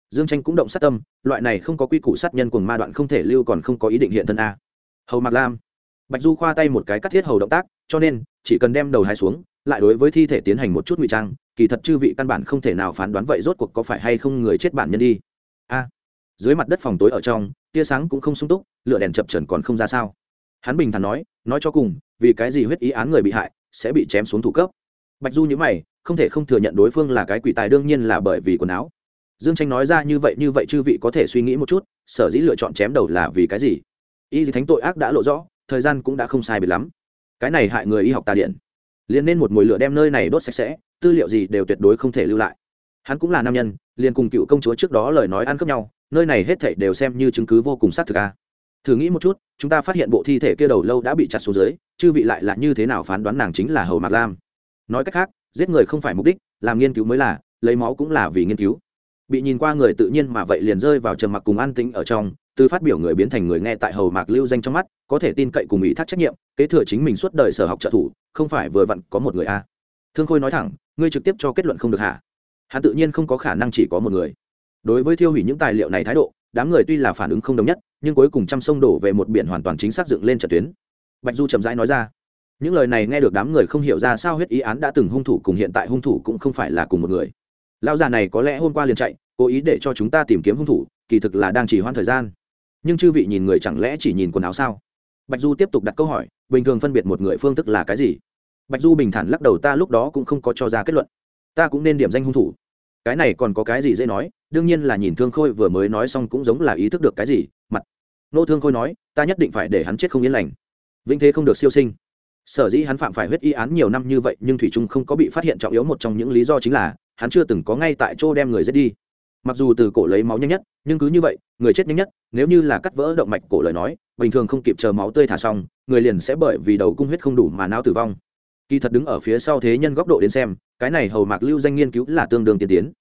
Dương tranh cũng động sát tâm, loại này không có quy củ sát nhân cùng ma đoạn không thể lưu còn không có ý định hiện thân a. Hầu mạc lam bạch du khoa tay một cái cắt thiết hầu động tác, cho nên, chỉ cần đem đầu hai xuống, lại đối với thi thể tiến hành một chút ngụy trang, kỳ thật chư vị căn bản không thể nào phán đoán vậy rốt cuộc có phải hay không người chết bản nhân đi. A. Dưới mặt đất phòng tối ở trong, tia sáng cũng không sung túc, lửa đèn chập trần còn không ra sao. Hắn bình thản nói nói cho cùng, vì cái gì huyết ý án người bị hại sẽ bị chém xuống thủ cấp? Bạch du nhữ mày, không thể không thừa nhận đối phương là cái quỷ tài đương nhiên là bởi vì quần áo. Dương tranh nói ra như vậy như vậy chư vị có thể suy nghĩ một chút, sở dĩ lựa chọn chém đầu là vì cái gì? Y thánh tội ác đã lộ rõ thời gian cũng đã không sai biệt lắm. Cái này hại người y học tà điện. Liền nên một mùi lửa đem nơi này đốt sạch sẽ, tư liệu gì đều tuyệt đối không thể lưu lại. Hắn cũng là nam nhân, liền cùng cựu công chúa trước đó lời nói ăn cướp nhau, nơi này hết thảy đều xem như chứng cứ vô cùng xác thực a. Thử nghĩ một chút, chúng ta phát hiện bộ thi thể kia đầu lâu đã bị chặt xuống dưới, chư vị lại là như thế nào phán đoán nàng chính là hầu mạc lam? Nói cách khác, giết người không phải mục đích, làm nghiên cứu mới là, lấy máu cũng là vì nghiên cứu bị nhìn qua người tự nhiên mà vậy liền rơi vào trầm mặc cùng an tĩnh ở trong, từ phát biểu người biến thành người nghe tại hầu mạc lưu danh trong mắt, có thể tin cậy cùng ý thác trách nhiệm, kế thừa chính mình suốt đời sở học trợ thủ, không phải vừa vặn có một người a. Thương khôi nói thẳng, ngươi trực tiếp cho kết luận không được hả? Hắn tự nhiên không có khả năng chỉ có một người. Đối với thiêu hủy những tài liệu này thái độ, đám người tuy là phản ứng không đồng nhất, nhưng cuối cùng trăm sông đổ về một biển hoàn toàn chính xác dựng lên trận tuyến. Bạch du chậm rãi nói ra. Những lời này nghe được đám người không hiểu ra sao huyết ý án đã từng hung thủ cùng hiện tại hung thủ cũng không phải là cùng một người lão già này có lẽ hôm qua liền chạy, cố ý để cho chúng ta tìm kiếm hung thủ, kỳ thực là đang chỉ hoãn thời gian. Nhưng chư vị nhìn người chẳng lẽ chỉ nhìn quần áo sao? Bạch du tiếp tục đặt câu hỏi, bình thường phân biệt một người phương thức là cái gì? Bạch du bình thản lắc đầu, ta lúc đó cũng không có cho ra kết luận. Ta cũng nên điểm danh hung thủ. Cái này còn có cái gì dễ nói? Đương nhiên là nhìn thương khôi vừa mới nói xong cũng giống là ý thức được cái gì, mặt. Nô thương khôi nói, ta nhất định phải để hắn chết không yên lành. Vĩnh thế không được siêu sinh. Sở dĩ hắn phạm phải huyết y án nhiều năm như vậy, nhưng thủy trung không có bị phát hiện trọng yếu một trong những lý do chính là hắn chưa từng có ngay tại chỗ đem người giết đi. Mặc dù từ cổ lấy máu nhanh nhất, nhưng cứ như vậy, người chết nhanh nhất, nếu như là cắt vỡ động mạch cổ lời nói, bình thường không kịp chờ máu tươi thả xong, người liền sẽ bởi vì đầu cung huyết không đủ mà não tử vong. Kỳ thật đứng ở phía sau thế nhân góc độ đến xem, cái này hầu mạc lưu danh nghiên cứu là tương đương tiên tiến.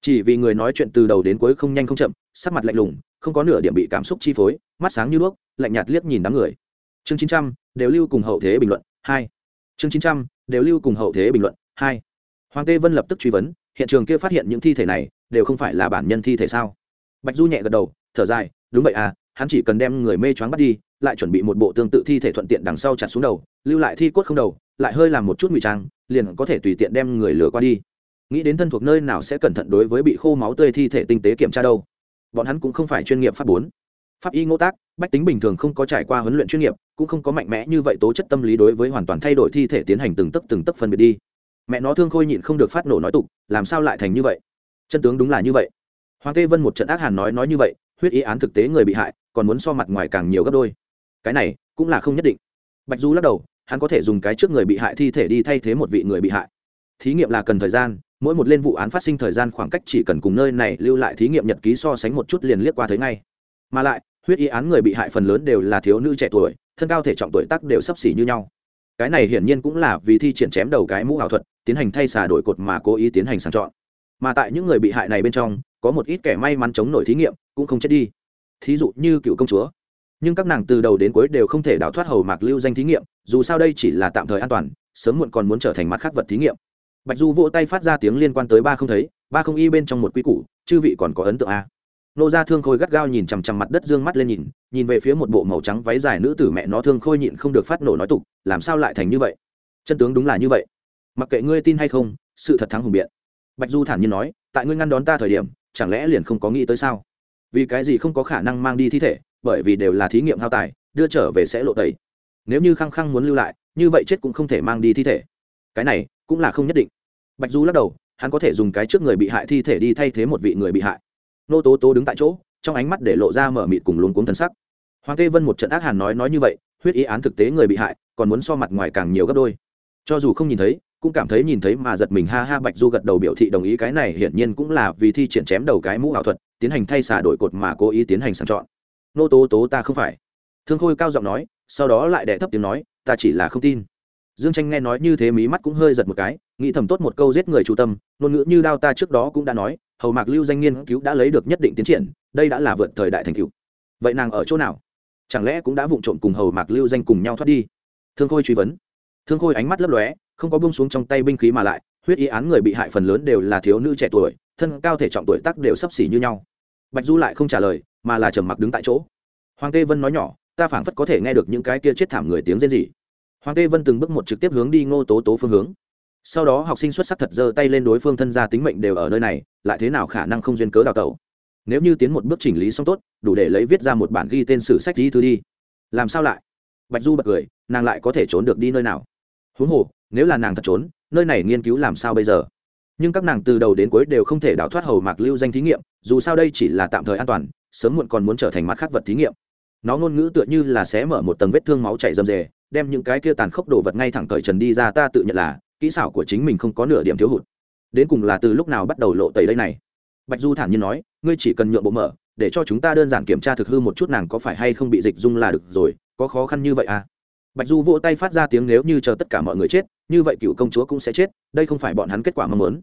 Chỉ vì người nói chuyện từ đầu đến cuối không nhanh không chậm, sắc mặt lạnh lùng, không có nửa điểm bị cảm xúc chi phối, mắt sáng như đuốc, lạnh nhạt liếc nhìn đám người. Chương chín trăm, đều lưu cùng hậu thế bình luận, hai. Chương chín trăm, đều lưu cùng hậu thế bình luận, hai. Hoàng tê vân lập tức truy vấn hiện trường kia phát hiện những thi thể này đều không phải là bản nhân thi thể sao? Bạch du nhẹ gật đầu, thở dài, đúng vậy à hắn chỉ cần đem người mê choáng bắt đi, lại chuẩn bị một bộ tương tự thi thể thuận tiện đằng sau chặt xuống đầu, lưu lại thi cốt không đầu, lại hơi làm một chút ngụy trang, liền có thể tùy tiện đem người lừa qua đi. Nghĩ đến thân thuộc nơi nào sẽ cẩn thận đối với bị khô máu tươi thi thể tinh tế kiểm tra đâu. Bọn hắn cũng không phải chuyên nghiệp pháp bốn. Pháp y ngô tác, bách tính bình thường không có trải qua huấn luyện chuyên nghiệp, cũng không có mạnh mẽ như vậy tố chất tâm lý đối với hoàn toàn thay đổi thi thể tiến hành từng tấc từng tấc phân biệt đi mẹ nó thương khôi nhịn không được phát nổ nói tục, làm sao lại thành như vậy? Chân tướng đúng là như vậy. Hoàng tê vân một trận ác hàn nói nói như vậy, huyết ý án thực tế người bị hại, còn muốn so mặt ngoài càng nhiều gấp đôi. Cái này, cũng là không nhất định. Bạch du lắc đầu, hắn có thể dùng cái trước người bị hại thi thể đi thay thế một vị người bị hại. Thí nghiệm là cần thời gian, mỗi một lên vụ án phát sinh thời gian khoảng cách chỉ cần cùng nơi này lưu lại thí nghiệm nhật ký so sánh một chút liền liếc qua thấy ngay. Mà lại, huyết y án người bị hại phần lớn đều là thiếu nữ trẻ tuổi, thân cao thể trọng tuổi tác đều sấp xỉ như nhau. Cái này hiển nhiên cũng là vì thi triển chém đầu cái mũ ảo thuật tiến hành thay xà đổi cột mà cố ý tiến hành sàng chọn. Mà tại những người bị hại này bên trong, có một ít kẻ may mắn chống nổi thí nghiệm, cũng không chết đi. Thí dụ như cựu công chúa. Nhưng các nàng từ đầu đến cuối đều không thể đào thoát hầu mạc lưu danh thí nghiệm, dù sao đây chỉ là tạm thời an toàn, sớm muộn còn muốn trở thành mặt khác vật thí nghiệm. Bạch du vỗ tay phát ra tiếng liên quan tới ba không thấy, ba không y bên trong một quy củ, chư vị còn có ấn tượng a nô ra thương khôi gắt gao nhìn chằm chằm mặt đất dương mắt lên nhìn nhìn về phía một bộ màu trắng váy dài nữ tử mẹ nó thương khôi nhịn không được phát nổ nói tục, làm sao lại thành như vậy? Chân tướng đúng là như vậy mặc kệ ngươi tin hay không, sự thật thắng hùng biện. Bạch du thản nhiên nói, tại ngươi ngăn đón ta thời điểm, chẳng lẽ liền không có nghĩ tới sao? Vì cái gì không có khả năng mang đi thi thể, bởi vì đều là thí nghiệm hao tài, đưa trở về sẽ lộ tẩy. Nếu như khăng khăng muốn lưu lại, như vậy chết cũng không thể mang đi thi thể. Cái này, cũng là không nhất định. Bạch du lắc đầu, hắn có thể dùng cái trước người bị hại thi thể đi thay thế một vị người bị hại. Nô tố tố đứng tại chỗ, trong ánh mắt để lộ ra mở mịt cùng luống cuống thân sắc. Hoàng tê vân một trận ác hàn nói nói như vậy, huyết ý án thực tế người bị hại, còn muốn so mặt ngoài càng nhiều gấp đôi. Cho dù không nhìn thấy cũng cảm thấy nhìn thấy mà giật mình, ha ha, bạch du gật đầu biểu thị đồng ý, cái này hiển nhiên cũng là vì thi triển chém đầu cái mũ ảo thuật, tiến hành thay xả đổi cột mà cố ý tiến hành sàng chọn. Nô tố tố ta không phải. Thương khôi cao giọng nói, sau đó lại đẻ thấp tiếng nói, ta chỉ là không tin. Dương tranh nghe nói như thế mí mắt cũng hơi giật một cái, nghĩ thầm tốt một câu giết người chủ tâm, ngôn ngữ như đao ta trước đó cũng đã nói, hầu mạc lưu danh nghiên cứu đã lấy được nhất định tiến triển, đây đã là vượt thời đại thành cựu vậy nàng ở chỗ nào? Chẳng lẽ cũng đã vụng trộm cùng hầu mạc lưu danh cùng nhau thoát đi? Thương khôi truy vấn. Thương khôi ánh mắt lấp lóe không có bông xuống trong tay binh khí mà lại, huyết y án người bị hại phần lớn đều là thiếu nữ trẻ tuổi, thân cao thể trọng tuổi tác đều sấp xỉ như nhau. Bạch du lại không trả lời, mà là trầm mặc đứng tại chỗ. Hoàng tê vân nói nhỏ, ta phảng phất có thể nghe được những cái kia chết thảm người tiếng rên rỉ. Hoàng tê vân từng bước một trực tiếp hướng đi ngô tố tố phương hướng. Sau đó học sinh xuất sắc thật giơ tay lên đối phương thân gia tính mệnh đều ở nơi này, lại thế nào khả năng không duyên cớ đào tẩu? Nếu như tiến một bước chỉnh lý xong tốt, đủ để lấy viết ra một bản ghi tên sử sách di thư đi. Làm sao lại? Bạch du bật cười, nàng lại có thể trốn được đi nơi nào? Huống hồ, nếu là nàng thật trốn, nơi này nghiên cứu làm sao bây giờ? Nhưng các nàng từ đầu đến cuối đều không thể đào thoát hầu mạc lưu danh thí nghiệm, dù sao đây chỉ là tạm thời an toàn, sớm muộn còn muốn trở thành mặt khác vật thí nghiệm. Nó ngôn ngữ tựa như là sẽ mở một tầng vết thương máu chảy rầm rề, đem những cái kia tàn khốc đồ vật ngay thẳng cởi trần đi ra ta tự nhận là, kỹ xảo của chính mình không có nửa điểm thiếu hụt. Đến cùng là từ lúc nào bắt đầu lộ tẩy đây này? Bạch du thản nhiên nói, ngươi chỉ cần nhượng bộ mở, để cho chúng ta đơn giản kiểm tra thực hư một chút nàng có phải hay không bị dịch dung là được rồi, có khó khăn như vậy à? Bạch du vỗ tay phát ra tiếng nếu như chờ tất cả mọi người chết, như vậy cựu công chúa cũng sẽ chết, đây không phải bọn hắn kết quả mong muốn.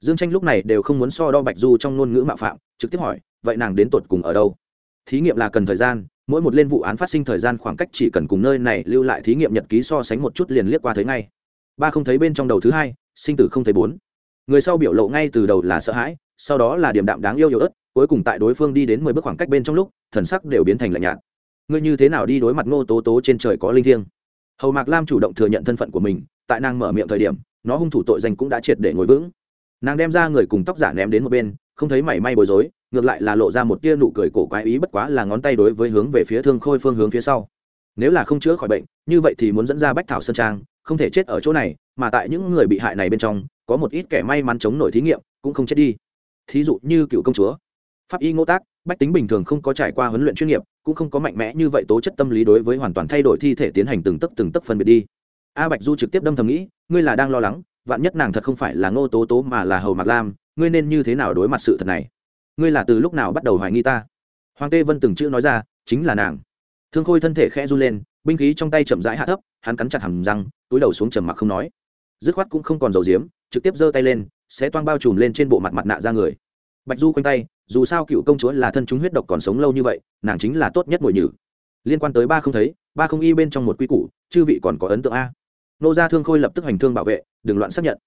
Dương tranh lúc này đều không muốn so đo bạch du trong ngôn ngữ mạo phạm, trực tiếp hỏi, vậy nàng đến tột cùng ở đâu? Thí nghiệm là cần thời gian, mỗi một lên vụ án phát sinh thời gian khoảng cách chỉ cần cùng nơi này lưu lại thí nghiệm nhật ký so sánh một chút liền liếc qua thấy ngay. Ba không thấy bên trong đầu thứ hai, sinh tử không thấy bốn. Người sau biểu lộ ngay từ đầu là sợ hãi, sau đó là điểm đạm đáng yêu yếu ớt, cuối cùng tại đối phương đi đến mười bước khoảng cách bên trong lúc, thần sắc đều biến thành lạnh nhạt ngươi như thế nào đi đối mặt ngô tố tố trên trời có linh thiêng? Hầu mạc lam chủ động thừa nhận thân phận của mình, tại nàng mở miệng thời điểm, nó hung thủ tội danh cũng đã triệt để ngồi vững. Nàng đem ra người cùng tóc giả ném đến một bên, không thấy mảy may bối rối, ngược lại là lộ ra một tia nụ cười cổ quái ý bất quá là ngón tay đối với hướng về phía thương khôi phương hướng phía sau. Nếu là không chữa khỏi bệnh, như vậy thì muốn dẫn ra bách thảo sơn trang, không thể chết ở chỗ này, mà tại những người bị hại này bên trong, có một ít kẻ may mắn chống nổi thí nghiệm, cũng không chết đi. Thí dụ như cựu công chúa, pháp y ngô tác bách tính bình thường không có trải qua huấn luyện chuyên nghiệp, cũng không có mạnh mẽ như vậy tố chất tâm lý đối với hoàn toàn thay đổi thi thể tiến hành từng tấc từng tấc phân biệt đi. A bạch du trực tiếp đâm thầm nghĩ, ngươi là đang lo lắng, vạn nhất nàng thật không phải là ngô tố tố mà là hầu mạc lam, ngươi nên như thế nào đối mặt sự thật này? Ngươi là từ lúc nào bắt đầu hoài nghi ta? Hoàng tê vân từng chữ nói ra, chính là nàng. Thương khôi thân thể khẽ run lên, binh khí trong tay chậm rãi hạ thấp, hắn cắn chặt hầm răng, túi đầu xuống trầm mặc không nói. Dứt khoát cũng không còn dầu diếm, trực tiếp giơ tay lên sẽ toang bao trùm lên trên bộ mặt mặt nạ ra người. Bạch du quanh tay dù sao cựu công chúa là thân chúng huyết độc còn sống lâu như vậy, nàng chính là tốt nhất mùi nhử. Liên quan tới ba không thấy, ba không y bên trong một quy củ, chư vị còn có ấn tượng a? Nô gia thương khôi lập tức hành thương bảo vệ, đừng loạn xác nhận.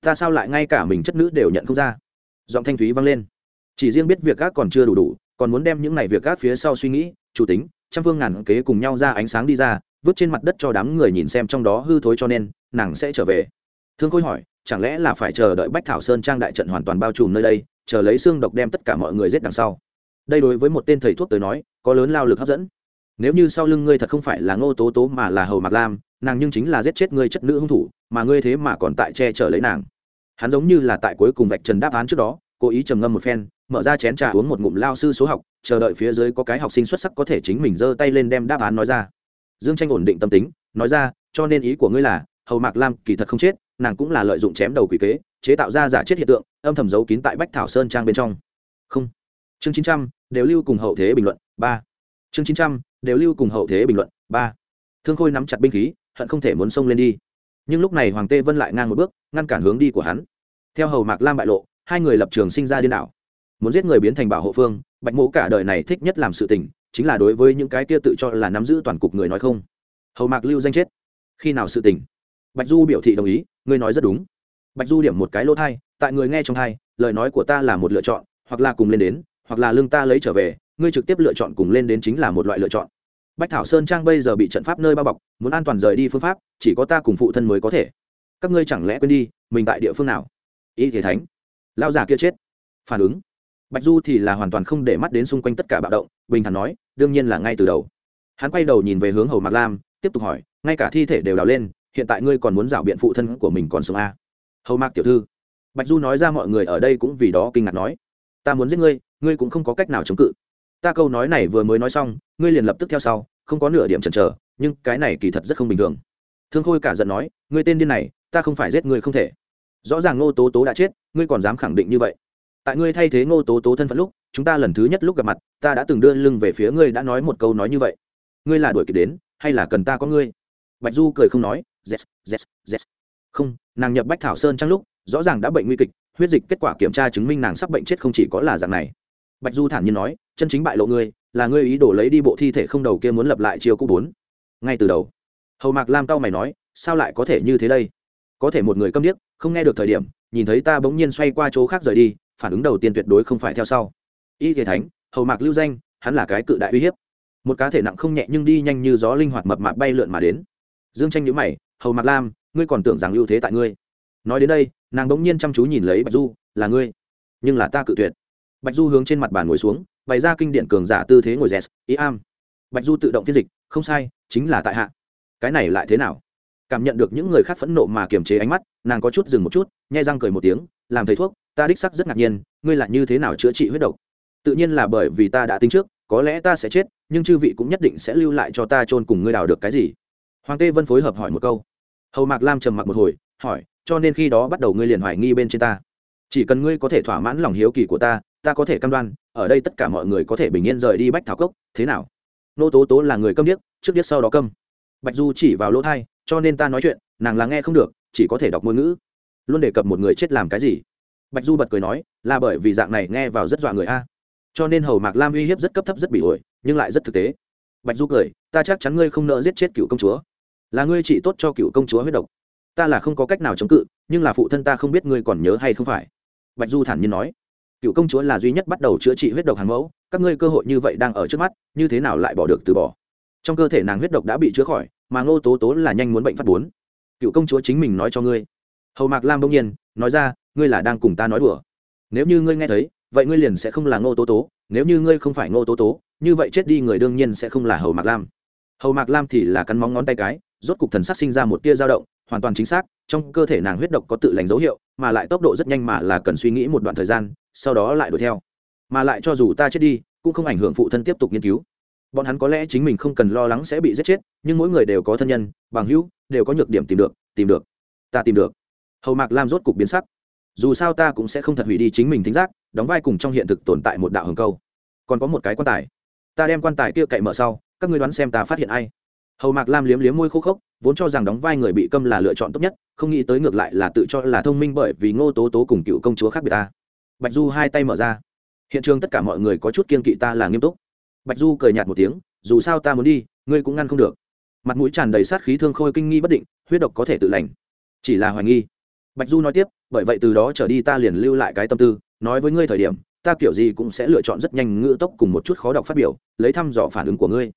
Ta sao lại ngay cả mình chất nữ đều nhận không ra? Giọng thanh thúy vang lên. Chỉ riêng biết việc gác còn chưa đủ đủ, còn muốn đem những này việc gác phía sau suy nghĩ, chủ tính, trăm phương ngàn kế cùng nhau ra ánh sáng đi ra, vứt trên mặt đất cho đám người nhìn xem trong đó hư thối cho nên, nàng sẽ trở về. Thương khôi hỏi, chẳng lẽ là phải chờ đợi bách thảo sơn trang đại trận hoàn toàn bao trùm nơi đây chờ lấy xương độc đem tất cả mọi người giết đằng sau. Đây đối với một tên thầy thuốc tới nói, có lớn lao lực hấp dẫn. Nếu như sau lưng ngươi thật không phải là ngô tố tố mà là hầu mạc lam, nàng nhưng chính là giết chết ngươi chất nữ hung thủ, mà ngươi thế mà còn tại che chở lấy nàng. Hắn giống như là tại cuối cùng vạch trần đáp án trước đó, cố ý trầm ngâm một phen, mở ra chén trà uống một ngụm lao sư số học, chờ đợi phía dưới có cái học sinh xuất sắc có thể chính mình giơ tay lên đem đáp án nói ra. Dương tranh ổn định tâm tính, nói ra, cho nên ý của ngươi là, hầu mạc lam kỳ thật không chết nàng cũng là lợi dụng chém đầu quỷ kế, chế tạo ra giả chết hiện tượng, âm thầm giấu kín tại bách thảo sơn trang bên trong. Không. Chương chín trăm, đều lưu cùng hậu thế bình luận, ba. Chương chín trăm, đều lưu cùng hậu thế bình luận, ba. Thương khôi nắm chặt binh khí, hận không thể muốn xông lên đi. Nhưng lúc này hoàng tê vân lại ngang một bước, ngăn cản hướng đi của hắn. Theo hầu mạc lam bại lộ, hai người lập trường sinh ra điên đảo. Muốn giết người biến thành bảo hộ phương, bạch mộ cả đời này thích nhất làm sự tình, chính là đối với những cái kia tự cho là nắm giữ toàn cục người nói không. Hầu mạc lưu danh chết. Khi nào sự tình? Bạch du biểu thị đồng ý ngươi nói rất đúng. Bạch du điểm một cái lỗ thai, tại người nghe trong thai, lời nói của ta là một lựa chọn, hoặc là cùng lên đến, hoặc là lương ta lấy trở về, ngươi trực tiếp lựa chọn cùng lên đến chính là một loại lựa chọn. Bách thảo sơn trang bây giờ bị trận pháp nơi bao bọc, muốn an toàn rời đi phương pháp, chỉ có ta cùng phụ thân mới có thể. Các ngươi chẳng lẽ quên đi, mình tại địa phương nào? Y thế thánh. Lao già kia chết. Phản ứng. Bạch du thì là hoàn toàn không để mắt đến xung quanh tất cả bạo động, bình thản nói, đương nhiên là ngay từ đầu. Hắn quay đầu nhìn về hướng hầu mạc lam, tiếp tục hỏi, ngay cả thi thể đều đào lên hiện tại ngươi còn muốn rảo biện phụ thân của mình còn sống a à? hầu mạc tiểu thư. Bạch du nói ra mọi người ở đây cũng vì đó kinh ngạc nói. Ta muốn giết ngươi ngươi cũng không có cách nào chống cự. Ta câu nói này vừa mới nói xong, ngươi liền lập tức theo sau, không có nửa điểm chần chờ, nhưng cái này kỳ thật rất không bình thường. Thương khôi cả giận nói, ngươi tên điên này, ta không phải giết ngươi không thể. Rõ ràng ngô tố tố đã chết, ngươi còn dám khẳng định như vậy. Tại ngươi thay thế ngô tố tố thân phận lúc, chúng ta lần thứ nhất lúc gặp mặt, ta đã từng đưa lưng về phía ngươi đã nói một câu nói như vậy. Ngươi là đuổi kịp đến, hay là cần ta có ngươi? Bạch du cười không nói z z z không, nàng nhập bách thảo sơn trong lúc, rõ ràng đã bệnh nguy kịch, huyết dịch kết quả kiểm tra chứng minh nàng sắp bệnh chết không chỉ có là dạng này. Bạch du thản nhiên nói, chân chính bại lộ ngươi, là ngươi ý đồ lấy đi bộ thi thể không đầu kia muốn lập lại chiêu cũ bốn. Ngay từ đầu, hầu mạc lam cao mày nói, sao lại có thể như thế đây? Có thể một người câm điếc, không nghe được thời điểm, nhìn thấy ta bỗng nhiên xoay qua chỗ khác rời đi, phản ứng đầu tiên tuyệt đối không phải theo sau. Y thể thánh, hầu mạc lưu danh, hắn là cái cự đại uy hiếp. Một cá thể nặng không nhẹ nhưng đi nhanh như gió linh hoạt mập mạp bay lượn mà đến. Dương tranh nhữ mày hầu mạc lam, ngươi còn tưởng rằng ưu thế tại ngươi. Nói đến đây, nàng bỗng nhiên chăm chú nhìn lấy bạch du, là ngươi. Nhưng là ta cự tuyệt. Bạch du hướng trên mặt bàn ngồi xuống, bày ra kinh điển cường giả tư thế ngồi rès ý am. Bạch du tự động phiên dịch, không sai, chính là tại hạ. Cái này lại thế nào? Cảm nhận được những người khác phẫn nộ mà kiềm chế ánh mắt, nàng có chút dừng một chút, nhai răng cười một tiếng, làm thầy thuốc, ta đích sắc rất ngạc nhiên, ngươi lại như thế nào chữa trị huyết độc? Tự nhiên là bởi vì ta đã tính trước, có lẽ ta sẽ chết, nhưng chư vị cũng nhất định sẽ lưu lại cho ta chôn cùng ngươi đào được cái gì hoàng tê vân phối hợp hỏi một câu. Hầu mạc lam trầm mặc một hồi, hỏi, cho nên khi đó bắt đầu ngươi liền hoài nghi bên trên ta. Chỉ cần ngươi có thể thỏa mãn lòng hiếu kỳ của ta ta có thể cam đoan, ở đây tất cả mọi người có thể bình yên rời đi bách thảo cốc, thế nào? Nô tố tố là người câm điếc, trước điếc sau đó câm. Bạch du chỉ vào lỗ thai, cho nên ta nói chuyện, nàng là nghe không được, chỉ có thể đọc ngôn ngữ. Luôn đề cập một người chết làm cái gì? Bạch du bật cười nói, là bởi vì dạng này nghe vào rất dọa người a. Cho nên hầu mạc lam uy hiếp rất cấp thấp rất bị ổi, nhưng lại rất thực tế. Bạch du cười, ta chắc chắn ngươi không nỡ giết chết cựu công chúa là ngươi trị tốt cho cựu công chúa huyết độc. Ta là không có cách nào chống cự, nhưng là phụ thân ta không biết ngươi còn nhớ hay không phải. Bạch du thản nhiên nói. Cựu công chúa là duy nhất bắt đầu chữa trị huyết độc hàng mẫu, các ngươi cơ hội như vậy đang ở trước mắt, như thế nào lại bỏ được từ bỏ? Trong cơ thể nàng huyết độc đã bị chữa khỏi, mà ngô tố tố là nhanh muốn bệnh phát bốn. Cựu công chúa chính mình nói cho ngươi. Hầu mạc lam đông nhiên nói ra, ngươi là đang cùng ta nói đùa. Nếu như ngươi nghe thấy, vậy ngươi liền sẽ không là ngô tố tố, nếu như ngươi không phải ngô tố tố, như vậy chết đi người đương nhiên sẽ không là hầu mạc lam hầu mạc lam thì là cắn móng ngón tay cái, rốt cục thần sắc sinh ra một tia dao động, hoàn toàn chính xác, trong cơ thể nàng huyết độc có tự lành dấu hiệu, mà lại tốc độ rất nhanh mà là cần suy nghĩ một đoạn thời gian, sau đó lại đuổi theo. Mà lại cho dù ta chết đi, cũng không ảnh hưởng phụ thân tiếp tục nghiên cứu. Bọn hắn có lẽ chính mình không cần lo lắng sẽ bị giết chết, nhưng mỗi người đều có thân nhân, bằng hữu, đều có nhược điểm tìm được tìm được. Ta tìm được. Hầu mạc lam rốt cục biến sắc. Dù sao ta cũng sẽ không thật hủy đi chính mình thính giác, đóng vai cùng trong hiện thực tồn tại một đạo hồng câu. Còn có một cái quan tài. Ta đem quan tài kia cậy mở sau các ngươi đoán xem ta phát hiện ai? Hầu mạc lam liếm liếm môi khô khốc, vốn cho rằng đóng vai người bị câm là lựa chọn tốt nhất, không nghĩ tới ngược lại là tự cho là thông minh bởi vì ngô tố tố cùng cựu công chúa khác biệt ta. Bạch du hai tay mở ra. Hiện trường tất cả mọi người có chút kiên kỵ ta là nghiêm túc. Bạch du cười nhạt một tiếng, dù sao ta muốn đi, ngươi cũng ngăn không được. Mặt mũi tràn đầy sát khí thương khôi kinh nghi bất định, huyết độc có thể tự lành. Chỉ là hoài nghi. Bạch du nói tiếp, bởi vậy từ đó trở đi ta liền lưu lại cái tâm tư, nói với ngươi thời điểm, ta kiểu gì cũng sẽ lựa chọn rất nhanh ngữ tốc cùng một chút khó đọc phát biểu, lấy thăm dò phản ứng của ngươi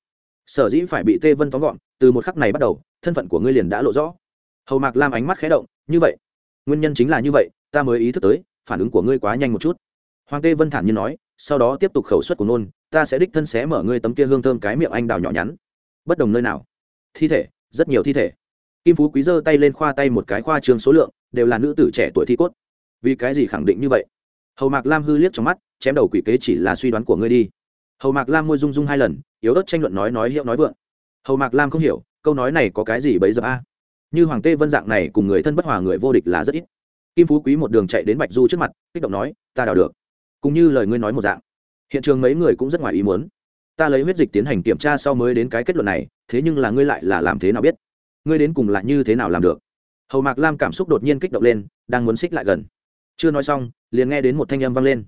sở dĩ phải bị tê vân tóm gọn, từ một khắc này bắt đầu, thân phận của ngươi liền đã lộ rõ. Hầu mạc lam ánh mắt khé động, như vậy, nguyên nhân chính là như vậy, ta mới ý thức tới, phản ứng của ngươi quá nhanh một chút. Hoàng tê vân thản nhiên nói, sau đó tiếp tục khẩu suất của nôn ta sẽ đích thân xé mở ngươi tấm kia hương thơm cái miệng anh đào nhỏ nhắn. Bất đồng nơi nào? Thi thể, rất nhiều thi thể. Kim phú quý giơ tay lên khoa tay một cái khoa trường số lượng, đều là nữ tử trẻ tuổi thi cốt. Vì cái gì khẳng định như vậy? Hầu mạc lam hư liếc trong mắt, chém đầu quỷ kế chỉ là suy đoán của ngươi đi hầu mạc lam môi rung rung hai lần, yếu ớt tranh luận nói nói hiệu nói vượng. Hầu mạc lam không hiểu, câu nói này có cái gì bấy giờ a? Như hoàng tê vân dạng này cùng người thân bất hòa người vô địch là rất ít. Kim phú quý một đường chạy đến bạch du trước mặt, kích động nói, ta đào được. Cũng như lời ngươi nói một dạng. Hiện trường mấy người cũng rất ngoài ý muốn. Ta lấy huyết dịch tiến hành kiểm tra sau mới đến cái kết luận này, thế nhưng là ngươi lại là làm thế nào biết? Ngươi đến cùng là như thế nào làm được? Hầu mạc lam cảm xúc đột nhiên kích động lên, đang muốn xích lại gần. Chưa nói xong, liền nghe đến một thanh âm vang lên.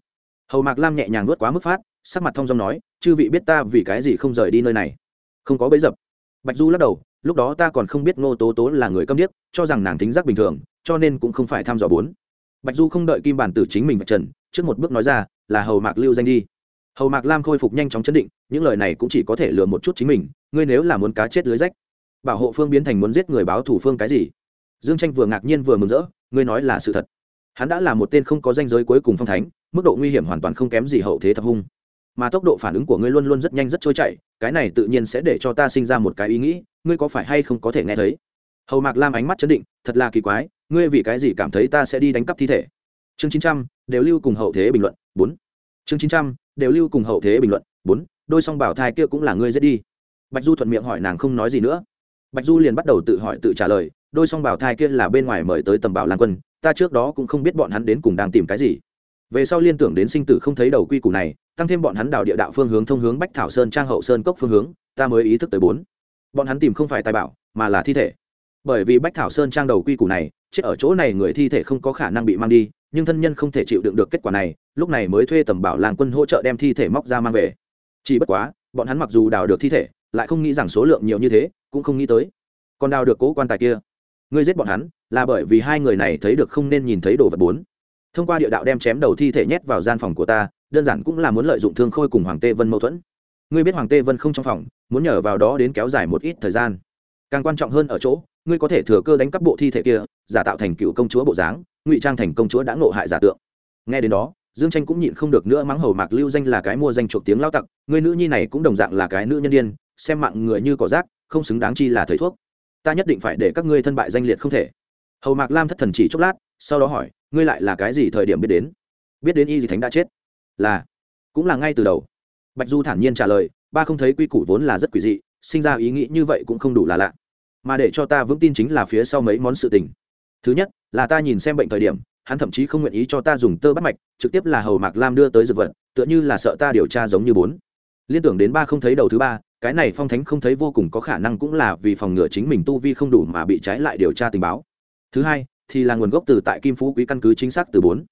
Hầu mạc lam nhẹ nhàng vớt quá mức phát sắc mặt thông dong nói, chư vị biết ta vì cái gì không rời đi nơi này? Không có bấy dập. Bạch du lắc đầu, lúc đó ta còn không biết ngô tố tố là người câm điếc, cho rằng nàng tính giác bình thường, cho nên cũng không phải thăm dò bốn. Bạch du không đợi kim bản tử chính mình vạch trần, trước một bước nói ra, là hầu mạc lưu danh đi. Hầu mạc lam khôi phục nhanh chóng chấn định, những lời này cũng chỉ có thể lừa một chút chính mình, ngươi nếu là muốn cá chết lưới rách, bảo hộ phương biến thành muốn giết người báo thủ phương cái gì? Dương tranh vừa ngạc nhiên vừa mừng rỡ, ngươi nói là sự thật. Hắn đã là một tên không có danh giới cuối cùng phong thánh, mức độ nguy hiểm hoàn toàn không kém gì hậu thế thập hung mà tốc độ phản ứng của ngươi luôn luôn rất nhanh rất trôi chảy, cái này tự nhiên sẽ để cho ta sinh ra một cái ý nghĩ, ngươi có phải hay không có thể nghe thấy? Hầu mạc lam ánh mắt chấn định, thật là kỳ quái, ngươi vì cái gì cảm thấy ta sẽ đi đánh cắp thi thể? Chương chín trăm, đều lưu cùng hậu thế bình luận, bốn. Chương chín trăm, đều lưu cùng hậu thế bình luận, bốn. Đôi song bảo thai kia cũng là ngươi giết đi. Bạch du thuận miệng hỏi nàng không nói gì nữa. Bạch du liền bắt đầu tự hỏi tự trả lời, đôi song bảo thai kia là bên ngoài mời tới tầm bảo lan quân, ta trước đó cũng không biết bọn hắn đến cùng đang tìm cái gì về sau liên tưởng đến sinh tử không thấy đầu quy củ này, tăng thêm bọn hắn đào địa đạo phương hướng thông hướng bách thảo sơn trang hậu sơn cốc phương hướng, ta mới ý thức tới bốn. Bọn hắn tìm không phải tài bảo, mà là thi thể. Bởi vì bách thảo sơn trang đầu quy củ này, chết ở chỗ này người thi thể không có khả năng bị mang đi, nhưng thân nhân không thể chịu đựng được kết quả này, lúc này mới thuê tầm bảo làng quân hỗ trợ đem thi thể móc ra mang về. Chỉ bất quá, bọn hắn mặc dù đào được thi thể, lại không nghĩ rằng số lượng nhiều như thế, cũng không nghĩ tới. Còn đào được cố quan tài kia. Ngươi giết bọn hắn, là bởi vì hai người này thấy được không nên nhìn thấy đồ vật bốn thông qua địa đạo đem chém đầu thi thể nhét vào gian phòng của ta, đơn giản cũng là muốn lợi dụng thương khôi cùng hoàng tê vân mâu thuẫn. Ngươi biết hoàng tê vân không trong phòng, muốn nhờ vào đó đến kéo dài một ít thời gian. Càng quan trọng hơn ở chỗ, ngươi có thể thừa cơ đánh cắp bộ thi thể kia, giả tạo thành cựu công chúa bộ dáng, ngụy trang thành công chúa đã ngộ hại giả tượng. Nghe đến đó, dương tranh cũng nhịn không được nữa mắng hầu mạc lưu danh là cái mua danh chuộc tiếng lao tặc, người nữ nhi này cũng đồng dạng là cái nữ nhân đ i ê n xem mạng người như cỏ rác, không xứng đáng chi là thầy thuốc. Ta nhất định phải để các ngươi thân bại danh liệt không thể hầu mạc lam thất thần chỉ chốc lát sau đó hỏi ngươi lại là cái gì thời điểm biết đến biết đến y gì thánh đã chết là cũng là ngay từ đầu bạch du thản nhiên trả lời ba không thấy quy củ vốn là rất quỷ dị sinh ra ý nghĩ như vậy cũng không đủ là lạ mà để cho ta vững tin chính là phía sau mấy món sự tình thứ nhất là ta nhìn xem bệnh thời điểm hắn thậm chí không nguyện ý cho ta dùng tơ bắt mạch trực tiếp là hầu mạc lam đưa tới dược vật tựa như là sợ ta điều tra giống như bốn liên tưởng đến ba không thấy đầu thứ ba cái này phong thánh không thấy vô cùng có khả năng cũng là vì phòng ngừa chính mình tu vi không đủ mà bị trái lại điều tra tình báo thứ hai, thì là nguồn gốc từ tại kim phú quý căn cứ chính xác từ bốn.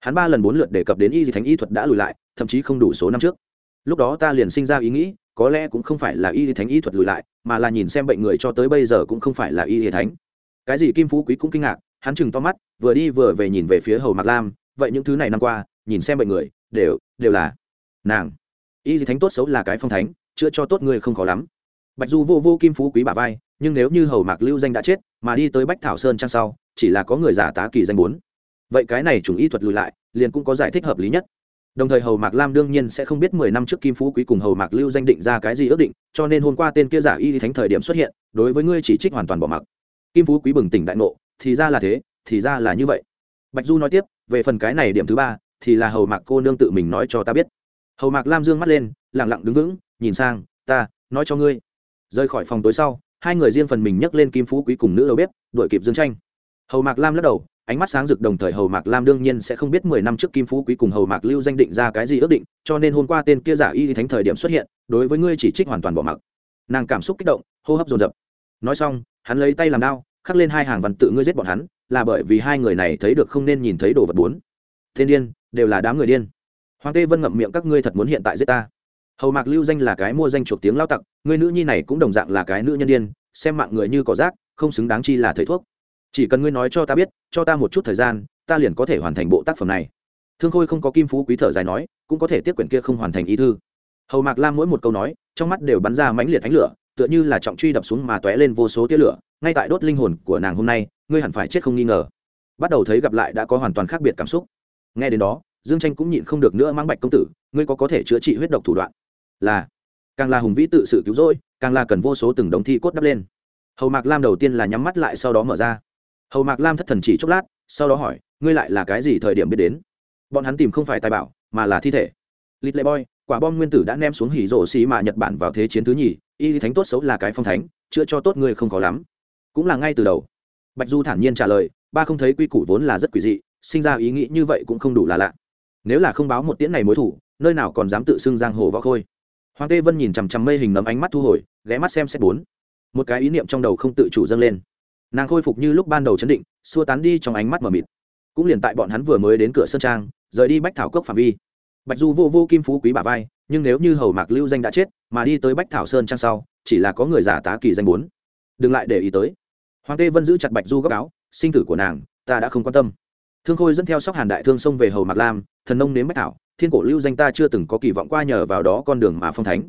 Hắn ba lần bốn lượt đề cập đến y di thánh y thuật đã lùi lại, thậm chí không đủ số năm trước. Lúc đó ta liền sinh ra ý nghĩ, có lẽ cũng không phải là y di thánh y thuật lùi lại, mà là nhìn xem bệnh người cho tới bây giờ cũng không phải là y di thánh. Cái gì kim phú quý cũng kinh ngạc, hắn chừng to mắt, vừa đi vừa về nhìn về phía hầu mạc lam, vậy những thứ này năm qua, nhìn xem bệnh người, đều đều là nàng. Y gì thánh tốt xấu là cái phong thánh, chữa cho tốt người không khó lắm. Bạch du vô vô kim phú quý bà vai nhưng nếu như hầu mạc lưu danh đã chết, mà đi tới bách thảo sơn trang sau, chỉ là có người giả tá kỳ danh bốn. Vậy cái này chủng y thuật lùi lại, liền cũng có giải thích hợp lý nhất. Đồng thời hầu mạc lam đương nhiên sẽ không biết mười năm trước kim phú quý cùng hầu mạc lưu danh định ra cái gì ước định, cho nên hôm qua tên kia giả y thánh thời điểm xuất hiện, đối với ngươi chỉ trích hoàn toàn bỏ mặc. Kim phú quý bừng tỉnh đại ngộ, thì ra là thế, thì ra là như vậy. Bạch du nói tiếp, về phần cái này điểm thứ ba, thì là hầu mạc cô nương tự mình nói cho ta biết. Hầu mạc lam dương mắt lên lẳng lặng đứng vững, nhìn sang, ta, nói cho ngươi. Rời khỏi phòng tối sau hai người riêng phần mình nhấc lên kim phú quý cùng nữ đầu bếp, đuổi kịp dương tranh hầu mạc lam lắc đầu, ánh mắt sáng rực đồng thời hầu mạc lam đương nhiên sẽ không biết mười năm trước kim phú quý cùng hầu mạc lưu danh định ra cái gì ước định, cho nên hôm qua tên kia giả y thánh thời điểm xuất hiện, đối với ngươi chỉ trích hoàn toàn bỏ mặc. Nàng cảm xúc kích động, hô hấp dồn dập. Nói xong, hắn lấy tay làm đao, khắc lên hai hàng văn tự ngươi giết bọn hắn, là bởi vì hai người này thấy được không nên nhìn thấy đồ vật bốn. Thiên điên, đều là đám người điên. Hoàng tê vân ngậm miệng, các ngươi thật muốn hiện tại giết ta hầu mạc lưu danh là cái mua danh chuộc tiếng lao tặc, người nữ nhi này cũng đồng dạng là cái nữ nhân điên, xem mạng người như cỏ rác, không xứng đáng chi là thầy thuốc. Chỉ cần ngươi nói cho ta biết, cho ta một chút thời gian, ta liền có thể hoàn thành bộ tác phẩm này. Thương khôi không có kim phú quý thở dài nói, cũng có thể tiếp quyển kia không hoàn thành ý thư. Hầu mạc lam mỗi một câu nói, trong mắt đều bắn ra mãnh liệt ánh lửa, tựa như là trọng truy đập xuống mà tóe lên vô số tia lửa, ngay tại đốt linh hồn của nàng hôm nay, ngươi hẳn phải chết không nghi ngờ. Bắt đầu thấy gặp lại đã có hoàn toàn khác biệt cảm xúc. Nghe đến đó, dương tranh cũng nhịn không được nữa mang bạch công tử, ngươi có có thể chữa trị huyết độc thủ đoạn là càng là hùng vĩ tự sự cứu rỗi, càng là cần vô số từng đống thi cốt đắp lên. Hầu mạc lam đầu tiên là nhắm mắt lại sau đó mở ra. Hầu mạc lam thất thần chỉ chốc lát, sau đó hỏi, ngươi lại là cái gì thời điểm biết đến? Bọn hắn tìm không phải tài bảo, mà là thi thể. Lít lệ boy, quả bom nguyên tử đã ném xuống hỉ rổ xì mà nhật bản vào thế chiến thứ nhì, y thánh tốt xấu là cái phong thánh, chữa cho tốt ngươi không khó lắm. Cũng là ngay từ đầu. Bạch du thản nhiên trả lời, ba không thấy quy củ vốn là rất quỷ dị, sinh ra ý nghĩ như vậy cũng không đủ là lạ. Nếu là không báo một tiễn này mối thủ, nơi nào còn dám tự xưng giang hồ võ khôi? Hoàng tê vân nhìn chằm chằm mây hình nấm ánh mắt thu hồi, ghé mắt xem xét bốn. Một cái ý niệm trong đầu không tự chủ dâng lên. Nàng khôi phục như lúc ban đầu chấn định, xua tán đi trong ánh mắt mờ mịt. Cũng liền tại bọn hắn vừa mới đến cửa sân trang, rời đi bách thảo cốc phạm vi. Bạch du vô vô kim phú quý bà vai, nhưng nếu như hầu mạc lưu danh đã chết, mà đi tới bách thảo sơn trang sau, chỉ là có người giả tá kỳ danh bốn. Đừng lại để ý tới. Hoàng tê vân giữ chặt bạch du góc áo, sinh tử của nàng, ta đã không quan tâm. Thương khôi dẫn theo sóc hàn đại thương xông về hầu mạc lam, thần nông nếm bách thảo thiên cổ lưu danh ta chưa từng có kỳ vọng qua nhờ vào đó con đường mà phong thánh.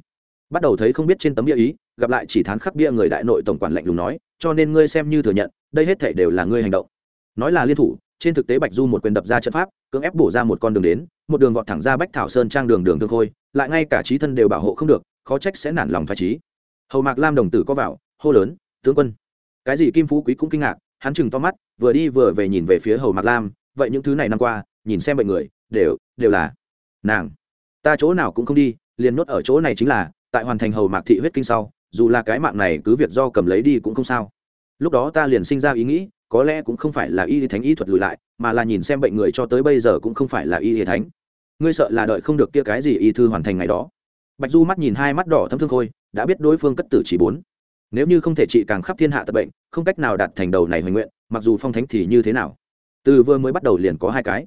Bắt đầu thấy không biết trên tấm bia ý, gặp lại chỉ thán khắc bia người đại nội tổng quản lạnh lùng nói, cho nên ngươi xem như thừa nhận, đây hết thể đều là ngươi hành động. Nói là liên thủ, trên thực tế bạch du một quyền đập ra trận pháp, cưỡng ép bổ ra một con đường đến, một đường vọt thẳng ra bách thảo sơn trang đường đường thương khôi, lại ngay cả trí thân đều bảo hộ không được, khó trách sẽ nản lòng phải trí. Hầu mạc lam đồng tử có vào, hô lớn, tướng quân. Cái gì kim phú quý cũng kinh ngạc, hắn chừng to mắt, vừa đi vừa về nhìn về phía hầu mạc lam, vậy những thứ này năm qua, nhìn xem bệnh người, đều đều là nàng, ta chỗ nào cũng không đi, liền nốt ở chỗ này chính là, tại hoàn thành hầu mạc thị huyết kinh sau, dù là cái mạng này cứ việc do cầm lấy đi cũng không sao. Lúc đó ta liền sinh ra ý nghĩ, có lẽ cũng không phải là y thánh y thuật lùi lại, mà là nhìn xem bệnh người cho tới bây giờ cũng không phải là y thánh. Ngươi sợ là đợi không được kia cái gì y thư hoàn thành ngày đó. Bạch du mắt nhìn hai mắt đỏ thâm thương khôi, đã biết đối phương cất tử chỉ bốn. Nếu như không thể trị càng khắp thiên hạ tập bệnh, không cách nào đạt thành đầu này hoành nguyện, mặc dù phong thánh thì như thế nào? Từ vừa mới bắt đầu liền có hai cái.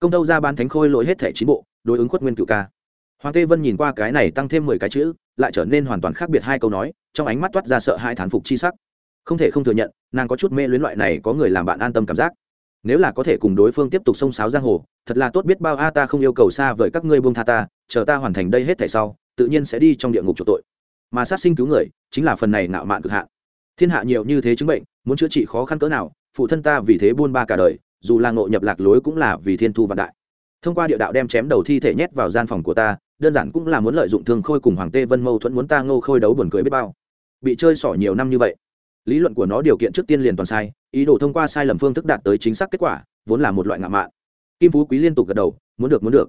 Công tâu ra ban thánh khôi lỗi hết thẻ chín bộ đối ứng khuất nguyên cựu ca. Hoàng tê vân nhìn qua cái này tăng thêm mười cái chữ, lại trở nên hoàn toàn khác biệt hai câu nói, trong ánh mắt toát ra sợ hai thán phục chi sắc. Không thể không thừa nhận, nàng có chút mê luyến loại này có người làm bạn an tâm cảm giác. Nếu là có thể cùng đối phương tiếp tục xông sáo giang hồ, thật là tốt biết bao a ta không yêu cầu xa vời các ngươi buông tha ta, chờ ta hoàn thành đây hết thảy sau, tự nhiên sẽ đi trong địa ngục chỗ tội. Mà sát sinh cứu người, chính là phần này nạo mạn cực hạn. Thiên hạ nhiều như thế chứng bệnh, muốn chữa trị khó khăn cỡ nào, phụ thân ta vì thế buôn ba cả đời, dù là ngộ nhập lạc lối cũng là vì thiên thu vạn đại thông qua địa đạo đem chém đầu thi thể nhét vào gian phòng của ta, đơn giản cũng là muốn lợi dụng thương khôi cùng hoàng tê vân mâu thuẫn muốn ta ngô khôi đấu buồn cười biết bao. Bị chơi xỏ nhiều năm như vậy, lý luận của nó điều kiện trước tiên liền toàn sai, ý đồ thông qua sai lầm phương thức đạt tới chính xác kết quả, vốn là một loại ngạo mạn. Kim phú quý liên tục gật đầu, muốn được muốn được.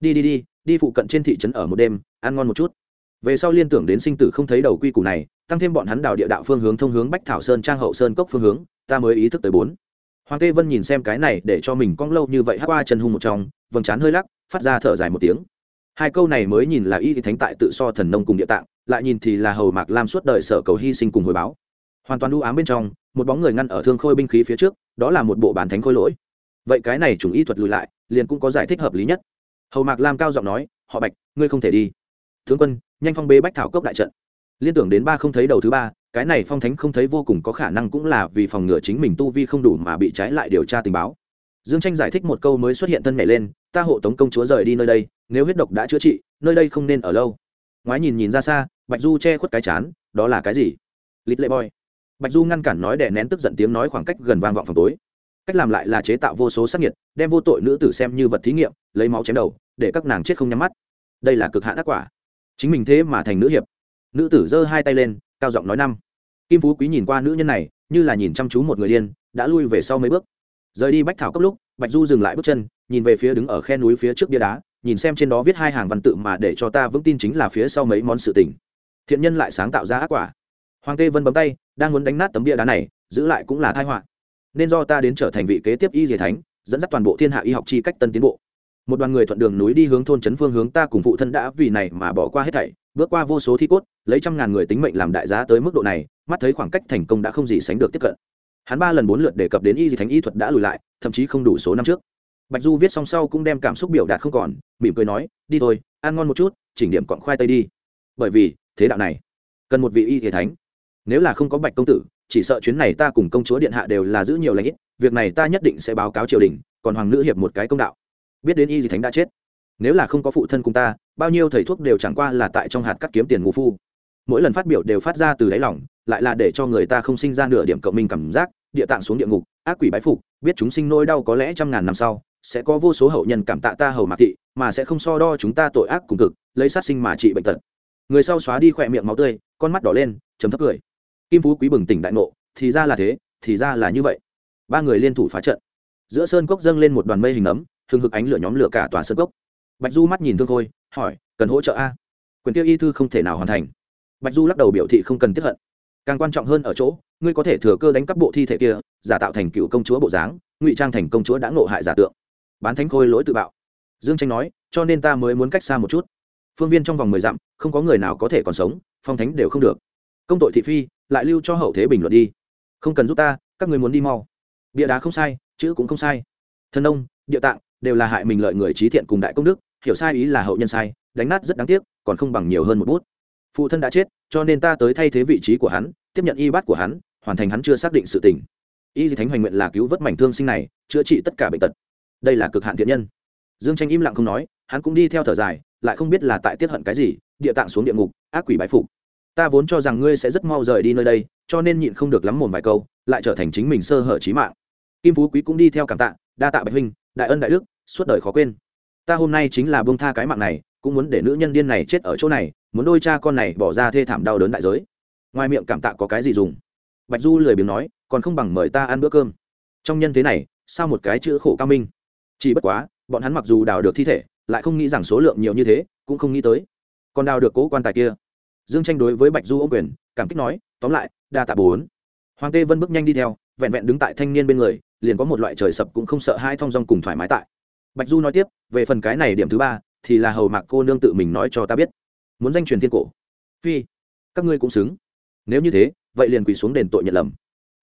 Đi đi đi đi phụ cận trên thị trấn ở một đêm, ăn ngon một chút. Về sau liên tưởng đến sinh tử không thấy đầu quy củ này, tăng thêm bọn hắn đào địa đạo phương hướng thông hướng bách thảo sơn, trang hậu sơn cốc phương hướng, ta mới ý thức tới bốn hoàng tê vân nhìn xem cái này để cho mình cong lâu như vậy hát qua chân hung một trong, vầng trán hơi lắc, phát ra thở dài một tiếng. Hai câu này mới nhìn là y thì thánh tại tự so thần nông cùng địa tạng, lại nhìn thì là hầu mạc lam suốt đời sở cầu hy sinh cùng hồi báo. Hoàn toàn u ám bên trong, một bóng người ngăn ở thương khôi binh khí phía trước, đó là một bộ bản thánh khôi lỗi. Vậy cái này chủng y thuật lùi lại, liền cũng có giải thích hợp lý nhất. Hầu mạc lam cao giọng nói, họ bạch, ngươi không thể đi. Tướng quân, nhanh phong bế bách thảo cốc đại trận liên tưởng đến ba không thấy đầu thứ ba, cái này phong thánh không thấy vô cùng có khả năng cũng là vì phòng ngừa chính mình tu vi không đủ mà bị trái lại điều tra tình báo. Dương tranh giải thích một câu mới xuất hiện thân nhảy lên, ta hộ tống công chúa rời đi nơi đây, nếu huyết độc đã chữa trị, nơi đây không nên ở lâu. Ngoái nhìn nhìn ra xa, bạch du che khuất cái chán, đó là cái gì? Lít lệ boy bạch du ngăn cản nói để nén tức giận tiếng nói khoảng cách gần vang vọng phòng tối. Cách làm lại là chế tạo vô số sắc nhiệt đem vô tội nữ tử xem như vật thí nghiệm, lấy máu chém đầu, để các nàng chết không nhắm mắt. Đây là cực hạn ác quả. Chính mình thế mà thành nữ hiệp nữ tử giơ hai tay lên, cao giọng nói năm. Kim phú quý nhìn qua nữ nhân này, như là nhìn chăm chú một người điên, đã lui về sau mấy bước. Rời đi bách thảo cấp lúc, bạch du dừng lại bước chân, nhìn về phía đứng ở khe núi phía trước bia đá, nhìn xem trên đó viết hai hàng văn tự mà để cho ta vững tin chính là phía sau mấy món sự tình. Thiện nhân lại sáng tạo ra ác quả. Hoàng tê vân bấm tay, đang muốn đánh nát tấm bia đá này, giữ lại cũng là thai họa. Nên do ta đến trở thành vị kế tiếp y diệt thánh, dẫn dắt toàn bộ thiên hạ y học chi cách tân tiến bộ. Một đoàn người thuận đường núi đi hướng thôn trấn phương hướng, ta cùng phụ thân đã vì này mà bỏ qua hết thảy bước qua vô số thi cốt, lấy trăm ngàn người tính mệnh làm đại giá tới mức độ này, mắt thấy khoảng cách thành công đã không gì sánh được tiếp cận. Hắn ba lần bốn lượt đề cập đến y di thánh y thuật đã lùi lại, thậm chí không đủ số năm trước. Bạch du viết xong sau cũng đem cảm xúc biểu đạt không còn, mỉm cười nói, đi thôi, ăn ngon một chút, chỉnh điểm cọn khoai tây đi. Bởi vì, thế đạo này, cần một vị y thế thánh. Nếu là không có bạch công tử, chỉ sợ chuyến này ta cùng công chúa điện hạ đều là giữ nhiều lãnh ít, việc này ta nhất định sẽ báo cáo triều đình, còn hoàng nữ hiệp một cái công đạo. Biết đến y di thánh đã chết nếu là không có phụ thân cùng ta, bao nhiêu thầy thuốc đều chẳng qua là tại trong hạt cắt kiếm tiền ngũ phu. Mỗi lần phát biểu đều phát ra từ đáy lòng, lại là để cho người ta không sinh ra nửa điểm cộng minh cảm giác, địa tạng xuống địa ngục, ác quỷ bái phục, biết chúng sinh nỗi đau có lẽ trăm ngàn năm sau, sẽ có vô số hậu nhân cảm tạ ta hầu mạc thị, mà sẽ không so đo chúng ta tội ác cùng cực, lấy sát sinh mà trị bệnh tật. Người sau xóa đi khỏe miệng máu tươi, con mắt đỏ lên chấm thấp cười. Kim phú quý bừng tỉnh đại ngộ, thì ra là thế, thì ra là như vậy. Ba người liên thủ phá trận. Giữa sơn cốc dâng lên một đoàn mây hình ấm, hừng hực ánh lửa nhóm lửa cả tòa sơn cốc bạch du mắt nhìn thương khôi, hỏi, cần hỗ trợ a? Quyền tiêu y thư không thể nào hoàn thành. Bạch du lắc đầu biểu thị không cần tiếp hận. Càng quan trọng hơn ở chỗ, ngươi có thể thừa cơ đánh cắp bộ thi thể kia, giả tạo thành cựu công chúa bộ dáng, ngụy trang thành công chúa đã ngộ hại giả tượng. Bán thánh khôi lỗi tự bạo. Dương tranh nói, cho nên ta mới muốn cách xa một chút. Phương viên trong vòng mười dặm, không có người nào có thể còn sống, phong thánh đều không được. Công tội thị phi, lại lưu cho hậu thế bình luận đi. Không cần giúp ta, các người muốn đi mau. Bia đá không sai, chữ cũng không sai. Thân ông địa tạng, đều là hại mình lợi người trí thiện cùng đại công đức hiểu sai ý là hậu nhân sai, đánh nát rất đáng tiếc, còn không bằng nhiều hơn một bút. Phụ thân đã chết, cho nên ta tới thay thế vị trí của hắn, tiếp nhận y bát của hắn, hoàn thành hắn chưa xác định sự tình. Y thánh hoành nguyện là cứu vớt mảnh thương sinh này, chữa trị tất cả bệnh tật. Đây là cực hạn thiện nhân. Dương tranh im lặng không nói, hắn cũng đi theo thở dài, lại không biết là tại tiết hận cái gì, địa tạng xuống địa ngục, ác quỷ bái phục. Ta vốn cho rằng ngươi sẽ rất mau rời đi nơi đây, cho nên nhịn không được lắm mồm vài câu, lại trở thành chính mình sơ hở trí mạng. Kim phú quý cũng đi theo cảm tạ, đa tạ bạch huynh, đại ân đại đức, suốt đời khó quên ta hôm nay chính là bông tha cái mạng này, cũng muốn để nữ nhân điên này chết ở chỗ này, muốn đôi cha con này bỏ ra thê thảm đau đớn đại giới. Ngoài miệng cảm tạ có cái gì dùng? Bạch du lười biếng nói, còn không bằng mời ta ăn bữa cơm. Trong nhân thế này, sao một cái chữ khổ cao minh? Chỉ bất quá, bọn hắn mặc dù đào được thi thể, lại không nghĩ rằng số lượng nhiều như thế, cũng không nghĩ tới. Còn đào được cố quan tài kia. Dương tranh đối với bạch du ô quyền, cảm kích nói, tóm lại, đa tạ bốn hoàng tê vân bước nhanh đi theo, vẹn vẹn đứng tại thanh niên bên người, liền có một loại trời sập cũng không sợ hai thong dong cùng thoải mái tại. Bạch du nói tiếp về phần cái này điểm thứ ba, thì là hầu mạc cô nương tự mình nói cho ta biết. Muốn danh truyền thiên cổ. Phi, các ngươi cũng xứng. Nếu như thế, vậy liền quỳ xuống đền tội nhận lầm.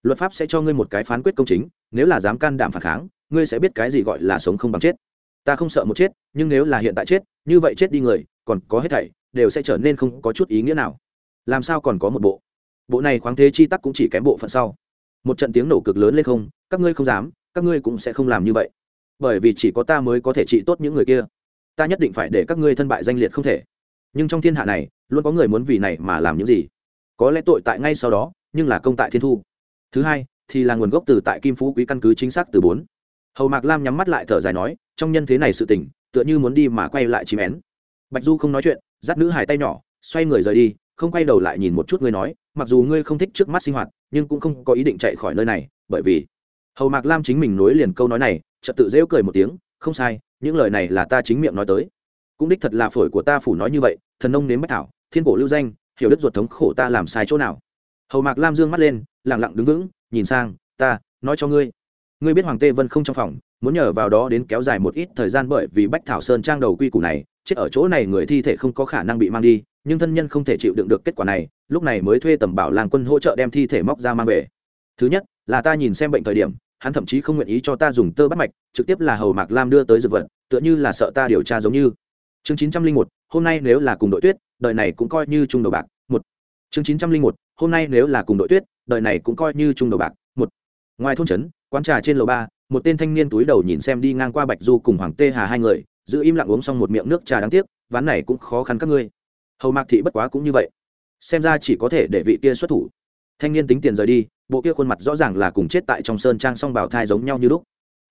Luật pháp sẽ cho ngươi một cái phán quyết công chính, nếu là dám can đảm phản kháng, ngươi sẽ biết cái gì gọi là sống không bằng chết. Ta không sợ một chết, nhưng nếu là hiện tại chết, như vậy chết đi người, còn có hết thảy, đều sẽ trở nên không có chút ý nghĩa nào. Làm sao còn có một bộ? Bộ này khoáng thế chi tắc cũng chỉ kém bộ phận sau. Một trận tiếng nổ cực lớn lên không, các ngươi không dám, các ngươi cũng sẽ không làm như vậy bởi vì chỉ có ta mới có thể trị tốt những người kia. Ta nhất định phải để các ngươi thân bại danh liệt không thể. Nhưng trong thiên hạ này, luôn có người muốn vì này mà làm những gì? Có lẽ tội tại ngay sau đó, nhưng là công tại thiên thu. Thứ hai, thì là nguồn gốc từ tại kim phú quý căn cứ chính xác từ bốn. Hầu mạc lam nhắm mắt lại thở dài nói, trong nhân thế này sự tình, tựa như muốn đi mà quay lại chìm én. Bạch du không nói chuyện, dắt nữ hải tay nhỏ, xoay người rời đi, không quay đầu lại nhìn một chút ngươi nói, mặc dù ngươi không thích trước mắt sinh hoạt, nhưng cũng không có ý định chạy khỏi nơi này, bởi vì hầu mạc lam chính mình nối liền câu nói này trật tự rêu cười một tiếng, không sai, những lời này là ta chính miệng nói tới. Cũng đích thật là phổi của ta phủ nói như vậy, thần nông nếm bách thảo, thiên cổ lưu danh, hiểu đức ruột thống khổ ta làm sai chỗ nào? Hầu mạc lam dương mắt lên lẳng lặng đứng vững, nhìn sang, ta, nói cho ngươi. Ngươi biết hoàng tê vân không trong phòng, muốn nhờ vào đó đến kéo dài một ít thời gian bởi vì bách thảo sơn trang đầu quy củ này, chết ở chỗ này người thi thể không có khả năng bị mang đi, nhưng thân nhân không thể chịu đựng được kết quả này, lúc này mới thuê tầm bảo làng quân hỗ trợ đem thi thể móc ra mang về. Thứ nhất, là ta nhìn xem bệnh thời điểm hắn thậm chí không nguyện ý cho ta dùng tơ bắt mạch, trực tiếp là hầu mạc lam đưa tới dược vật, tựa như là sợ ta điều tra giống như. Chương chín trăm linh một, hôm nay nếu là cùng đội tuyết, đời này cũng coi như chung đầu bạc, một. Chương chín trăm linh một, hôm nay nếu là cùng đội tuyết, đời này cũng coi như chung đầu bạc, một. Ngoài thôn trấn, quán trà trên lầu ba, một tên thanh niên túi đầu nhìn xem đi ngang qua bạch du cùng hoàng tê hà hai người, giữ im lặng uống xong một miệng nước trà đáng tiếc, ván này cũng khó khăn các ngươi. Hầu mạc thị bất quá cũng như vậy. Xem ra chỉ có thể để vị kia xuất thủ thanh niên tính tiền rời đi, bộ kia khuôn mặt rõ ràng là cùng chết tại trong sơn trang song bảo thai giống nhau như lúc.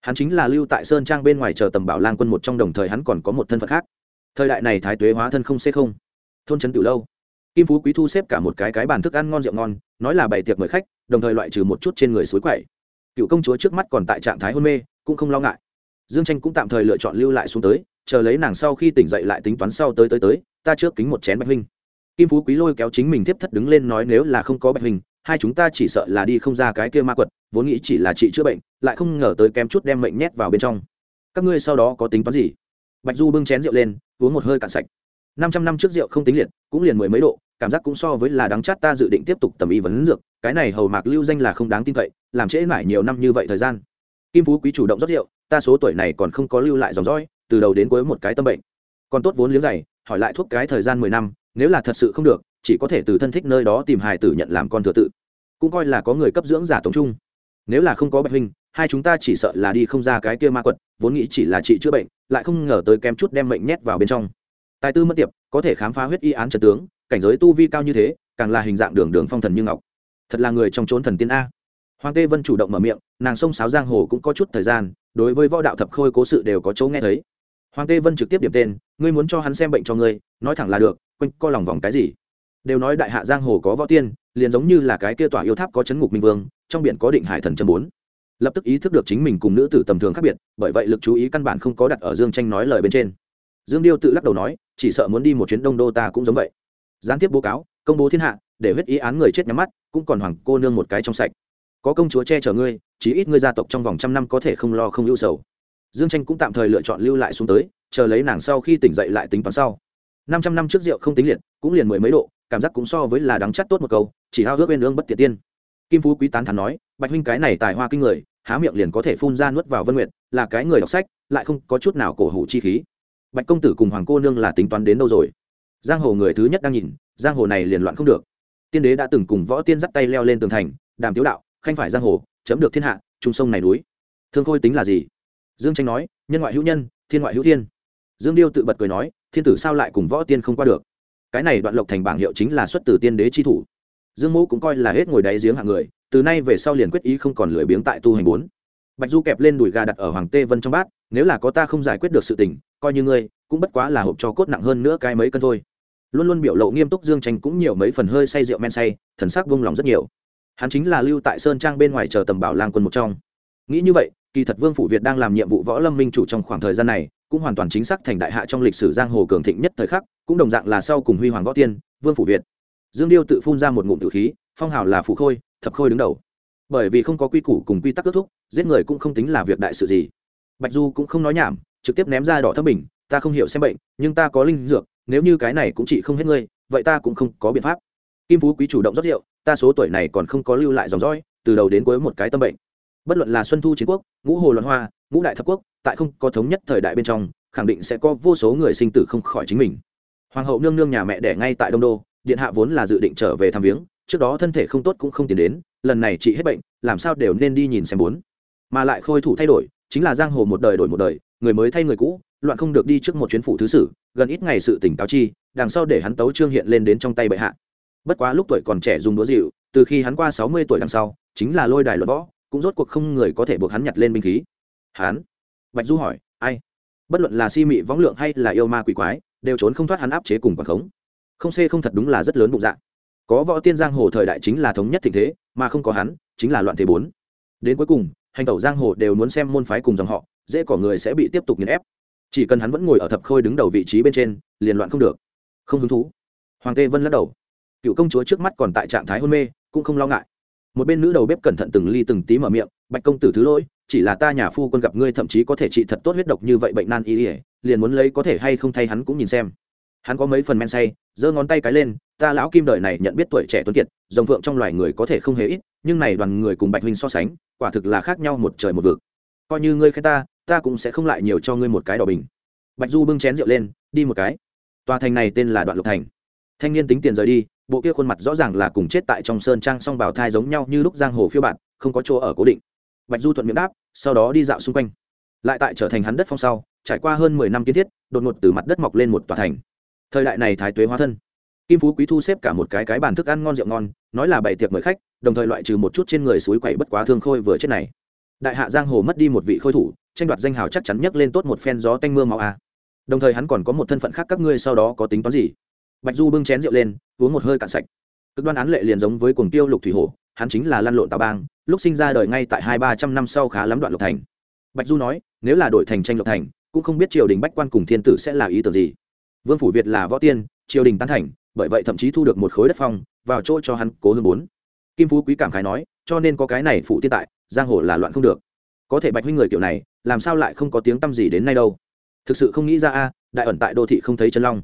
Hắn chính là lưu tại sơn trang bên ngoài chờ tầm bảo lang quân một trong đồng thời hắn còn có một thân phận khác. Thời đại này thái tuế hóa thân không xê không. Thôn trấn từ lâu. Kim phú quý thu xếp cả một cái cái bàn thức ăn ngon rượu ngon, nói là bày tiệc mời khách, đồng thời loại trừ một chút trên người suối quậy. Cựu công chúa trước mắt còn tại trạng thái hôn mê, cũng không lo ngại. Dương tranh cũng tạm thời lựa chọn lưu lại xuống tới, chờ lấy nàng sau khi tỉnh dậy lại tính toán sau tới tới tới, ta trước kính một chén bạch huynh. Kim phú quý lôi kéo chính mình tiếp thất đứng lên nói nếu là không có bạch huynh hai chúng ta chỉ sợ là đi không ra cái kia ma quật, vốn nghĩ chỉ là trị chữa bệnh, lại không ngờ tới kém chút đem mệnh nhét vào bên trong. Các ngươi sau đó có tính toán gì? Bạch du bưng chén rượu lên, uống một hơi cạn sạch. Năm trăm năm trước rượu không tính liệt, cũng liền mười mấy độ, cảm giác cũng so với là đáng chát ta dự định tiếp tục tầm y vấn dược, cái này hầu mạc lưu danh là không đáng tin cậy, làm trễ mãi nhiều năm như vậy thời gian. Kim phú quý chủ động rót rượu, ta số tuổi này còn không có lưu lại dòng dõi, từ đầu đến cuối một cái tâm bệnh. Còn tốt vốn liếng dày, hỏi lại thuốc cái thời gian mười năm, nếu là thật sự không được chỉ có thể từ thân thích nơi đó tìm hài tử nhận làm con thừa tự, cũng coi là có người cấp dưỡng giả tống trung. Nếu là không có bạch huynh, hai chúng ta chỉ sợ là đi không ra cái kia ma quật, vốn nghĩ chỉ là trị chữa bệnh, lại không ngờ tới kém chút đem bệnh nhét vào bên trong. Tài tư mất tiệp, có thể khám phá huyết y án trật tướng, cảnh giới tu vi cao như thế, càng là hình dạng đường đường phong thần như ngọc. Thật là người trong trốn thần tiên a. Hoàng tê vân chủ động mở miệng, nàng sông sáo giang hồ cũng có chút thời gian, đối với võ đạo thập khôi cố sự đều có chỗ nghe thấy. Hoàng tê vân trực tiếp điểm tên, ngươi muốn cho hắn xem bệnh cho ngươi, nói thẳng là được quanh co lòng vòng cái gì? Đều nói đại hạ giang hồ có võ tiên, liền giống như là cái kia tỏa yêu tháp có chấn ngục minh vương, trong biển có định hải thần châm bốn. Lập tức ý thức được chính mình cùng nữ tử tầm thường khác biệt, bởi vậy lực chú ý căn bản không có đặt ở dương tranh nói lời bên trên. Dương điêu tự lắc đầu nói, chỉ sợ muốn đi một chuyến đông đô ta cũng giống vậy. Gián tiếp bố cáo, công bố thiên hạ, để huyết ý án người chết nhắm mắt, cũng còn hoàng cô nương một cái trong sạch. Có công chúa che chở ngươi, chí ít ngươi gia tộc trong vòng trăm năm có thể không lo không ưu sầu. Dương tranh cũng tạm thời lựa chọn lưu lại xuống tới, chờ lấy nàng sau khi tỉnh dậy lại tính toán sau. Năm trăm năm trước rượu không tính liệt, cũng liền mười mấy độ cảm giác cũng so với là đắng chắt tốt một câu, chỉ hao ước bên lương bất tiệt tiên. Kim phú quý tán thắn nói, bạch huynh cái này tài hoa kinh người, há miệng liền có thể phun ra nuốt vào vân nguyện là cái người đọc sách, lại không có chút nào cổ hủ chi khí. Bạch công tử cùng hoàng cô nương là tính toán đến đâu rồi? Giang hồ người thứ nhất đang nhìn, giang hồ này liền loạn không được. Tiên đế đã từng cùng võ tiên dắt tay leo lên tường thành, đàm tiếu đạo, khanh phải giang hồ, chấm được thiên hạ, trung sông này núi. Thương khôi tính là gì? Dương tranh nói, nhân ngoại hữu nhân, thiên ngoại hữu thiên. Dương điêu tự bật cười nói, thiên tử sao lại cùng võ tiên không qua được? Cái này đoạn lộc thành bảng hiệu chính là xuất từ tiên đế chi thủ. Dương mẫu cũng coi là hết ngồi đáy giếng hạng người, từ nay về sau liền quyết ý không còn lười biếng tại tu hành bốn. Bạch du kẹp lên đùi gà đặt ở hoàng tê vân trong bát, nếu là có ta không giải quyết được sự tình, coi như ngươi, cũng bất quá là hộp cho cốt nặng hơn nữa cái mấy cân thôi. Luôn luôn biểu lộ nghiêm túc dương tranh cũng nhiều mấy phần hơi say rượu men say, thần sắc vung lòng rất nhiều. Hắn chính là lưu tại sơn trang bên ngoài chờ tầm bảo lang quân một trong. Nghĩ như vậy, kỳ thật vương phủ việt đang làm nhiệm vụ võ lâm minh chủ trong khoảng thời gian này cũng hoàn toàn chính xác thành đại hạ trong lịch sử giang hồ cường thịnh nhất thời khắc, cũng đồng dạng là sau cùng huy hoàng võ tiên, vương phủ việt. Dương điêu tự phun ra một ngụm tử khí, phong hào là phủ khôi, thập khôi đứng đầu. Bởi vì không có quy củ cùng quy tắc kết thúc, giết người cũng không tính là việc đại sự gì. Bạch du cũng không nói nhảm, trực tiếp ném ra đỏ thấp bình, ta không hiểu xem bệnh, nhưng ta có linh dược, nếu như cái này cũng chỉ không hết ngươi, vậy ta cũng không có biện pháp. Kim phú quý chủ động rót rượu, ta số tuổi này còn không có lưu lại dòng dõi, từ đầu đến cuối một cái tâm bệnh. Bất luận là xuân thu chiến quốc, ngũ hồ luận hoa ngũ đại thập quốc, tại không có thống nhất thời đại bên trong, khẳng định sẽ có vô số người sinh tử không khỏi chính mình. Hoàng hậu nương nương nhà mẹ đẻ ngay tại đông đô, điện hạ vốn là dự định trở về thăm viếng, trước đó thân thể không tốt cũng không tiến đến, lần này chị hết bệnh, làm sao đều nên đi nhìn xem bốn. Mà lại khôi thủ thay đổi, chính là giang hồ một đời đổi một đời, người mới thay người cũ, loạn không được đi trước một chuyến phủ thứ sử, gần ít ngày sự tỉnh cáo chi, đằng sau để hắn tấu trương hiện lên đến trong tay bệ hạ. Bất quá lúc tuổi còn trẻ dùng đũa dịu từ khi hắn qua sáu mươi tuổi đằng sau, chính là lôi đài luật võ, cũng rốt cuộc không người có thể buộc hắn nhặt lên binh khí hắn. Bạch du hỏi, ai? Bất luận là si mị võng lượng hay là yêu ma quỷ quái, đều trốn không thoát hắn áp chế cùng quảng khống. Không xê không thật đúng là rất lớn bụng dạng. Có võ tiên giang hồ thời đại chính là thống nhất tình thế, mà không có hắn, chính là loạn thế bốn. Đến cuối cùng, hành tẩu giang hồ đều muốn xem môn phái cùng dòng họ, dễ có người sẽ bị tiếp tục nghiền ép. Chỉ cần hắn vẫn ngồi ở thập khôi đứng đầu vị trí bên trên, liền loạn không được. Không hứng thú. Hoàng tê vân lắc đầu. Cựu công chúa trước mắt còn tại trạng thái hôn mê, cũng không lo ngại. Một bên nữ đầu bếp cẩn thận từng ly từng tí mở miệng, bạch công tử thứ lỗi chỉ là ta nhà phu quân gặp ngươi thậm chí có thể trị thật tốt huyết độc như vậy bệnh nan y ỉa liền muốn lấy có thể hay không thay hắn cũng nhìn xem. Hắn có mấy phần men say, giơ ngón tay cái lên, ta lão kim đời này nhận biết tuổi trẻ tuấn kiệt dòng phượng trong loài người có thể không hề ít, nhưng này đoàn người cùng bạch huynh so sánh, quả thực là khác nhau một trời một vực. Coi như ngươi khai ta ta cũng sẽ không lại nhiều cho ngươi một cái đỏ bình. Bạch du bưng chén rượu lên, đi một cái. Tòa thành này tên là đoạn lục thành. Thanh niên tính tiền rời đi, bộ kia khuôn mặt rõ ràng là cùng chết tại trong sơn trang song bảo thai giống nhau như lúc giang hồ phiêu bạn, không có chỗ ở cố định bạch du thuận miệng đáp, sau đó đi dạo xung quanh. Lại tại trở thành hắn đất phong sau, trải qua hơn mười năm kiến thiết, đột ngột từ mặt đất mọc lên một tòa thành. Thời đại này thái tuế hóa thân. Kim phú quý thu xếp cả một cái cái bàn thức ăn ngon rượu ngon, nói là bày tiệc mời khách, đồng thời loại trừ một chút trên người suối quậy bất quá thương khôi vừa chết này. Đại hạ giang hồ mất đi một vị khôi thủ, tranh đoạt danh hào chắc chắn nhấc lên tốt một phen gió tanh mưa máu a. Đồng thời hắn còn có một thân phận khác các ngươi sau đó có tính toán gì? Bạch du bưng chén rượu lên, uống một hơi cạn sạch. Cực đoan án lệ liền giống với cuồng tiêu lục thủy hổ hắn chính là lăn lộn tà bang, lúc sinh ra đời ngay tại hai ba trăm năm sau khá lắm đoạn lục thành. Bạch du nói, nếu là đổi thành tranh lục thành, cũng không biết triều đình bách quan cùng thiên tử sẽ là ý tưởng gì. Vương phủ việt là võ tiên, triều đình tán thành, bởi vậy thậm chí thu được một khối đất phong, vào chỗ cho hắn cố hương bốn. Kim phú quý cảm khái nói, cho nên có cái này phụ tiên tại, giang hồ là loạn không được. Có thể bạch huynh người kiểu này, làm sao lại không có tiếng tăm gì đến nay đâu? Thực sự không nghĩ ra a, đại ẩn tại đô thị không thấy chân long.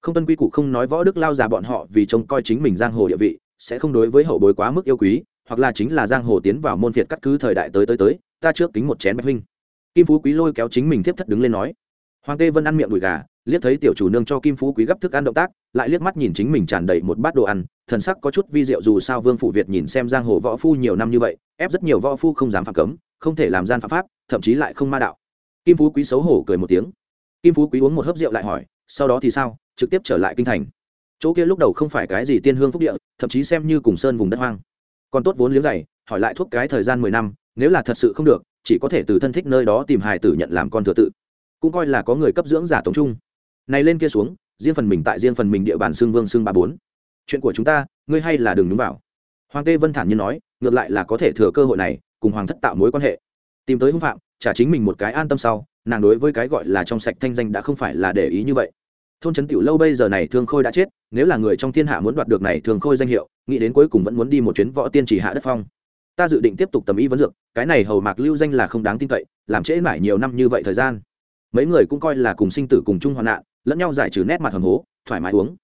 Không tân quy củ không nói võ đức lao già bọn họ vì trông coi chính mình giang hồ địa vị sẽ không đối với hậu bối quá mức yêu quý, hoặc là chính là giang hồ tiến vào môn việt cắt cứ thời đại tới tới tới, ta trước kính một chén bạch huynh. Kim phú quý lôi kéo chính mình tiếp thất đứng lên nói. Hoàng tê vân ăn miệng đùi gà, liếc thấy tiểu chủ nương cho kim phú quý gấp thức ăn động tác, lại liếc mắt nhìn chính mình tràn đầy một bát đồ ăn, thần sắc có chút vi diệu dù sao vương phụ việt nhìn xem giang hồ võ phu nhiều năm như vậy, ép rất nhiều võ phu không dám phạm cấm, không thể làm gian phạm pháp, thậm chí lại không ma đạo. Kim phú quý xấu hổ cười một tiếng. Kim phú quý uống một hớp rượu lại hỏi, sau đó thì sao? Trực tiếp trở lại kinh thành chỗ kia lúc đầu không phải cái gì tiên hương phúc địa, thậm chí xem như cùng sơn vùng đất hoang. Còn tốt vốn liếng dày, hỏi lại thuốc cái thời gian mười năm, nếu là thật sự không được, chỉ có thể từ thân thích nơi đó tìm hài tử nhận làm con thừa tự. Cũng coi là có người cấp dưỡng giả tổng trung. Này lên kia xuống, riêng phần mình tại riêng phần mình địa bàn xương vương xương ba bốn. Chuyện của chúng ta, ngươi hay là đừng đúng vào. Hoàng tê vân thản nhiên nói, ngược lại là có thể thừa cơ hội này, cùng hoàng thất tạo mối quan hệ. Tìm tới hung phạm, trả chính mình một cái an tâm sau, nàng đối với cái gọi là trong sạch thanh danh đã không phải là để ý như vậy thôn trấn tiểu lâu bây giờ này thương khôi đã chết, nếu là người trong thiên hạ muốn đoạt được này thương khôi danh hiệu, nghĩ đến cuối cùng vẫn muốn đi một chuyến võ tiên chỉ hạ đất phong. Ta dự định tiếp tục tầm ý vấn dược, cái này hầu mạc lưu danh là không đáng tin cậy, làm trễ mãi nhiều năm như vậy thời gian. Mấy người cũng coi là cùng sinh tử cùng chung hoạn nạn, lẫn nhau giải trừ nét mặt hầm hố, thoải mái uống.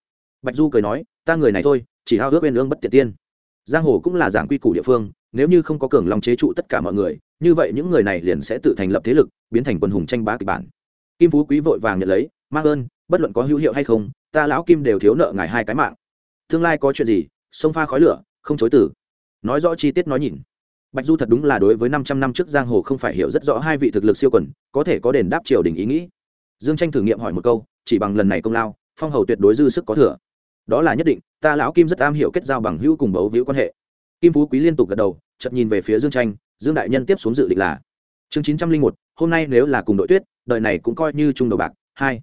Bạch du cười nói, ta người này thôi, chỉ hao ước bên ương bất tiện tiên. Giang hồ cũng là giảng quy củ địa phương, nếu như không có cường lòng chế trụ tất cả mọi người, như vậy những người này liền sẽ tự thành lập thế lực, biến thành quân hùng tranh bá kịch bản. Kim phú quý vội vàng nhận lấy mang ơn, bất luận có hữu hiệu hay không, ta lão kim đều thiếu nợ ngài hai cái mạng. Tương lai có chuyện gì, sông pha khói lửa, không chối từ. Nói rõ chi tiết nói nhìn. Bạch du thật đúng là đối với năm trăm năm trước giang hồ không phải hiểu rất rõ hai vị thực lực siêu quần, có thể có đền đáp triều đình ý nghĩ. Dương tranh thử nghiệm hỏi một câu, chỉ bằng lần này công lao, phong hầu tuyệt đối dư sức có thừa. Đó là nhất định, ta lão kim rất am hiểu kết giao bằng hữu cùng bấu víu quan hệ. Kim phú quý liên tục gật đầu chậm nhìn về phía dương tranh, dương đại nhân tiếp xuống dự định là. Chương chín trăm linh một, hôm nay nếu là cùng đội tuyết, đời này cũng coi như trung đầu bạc, hai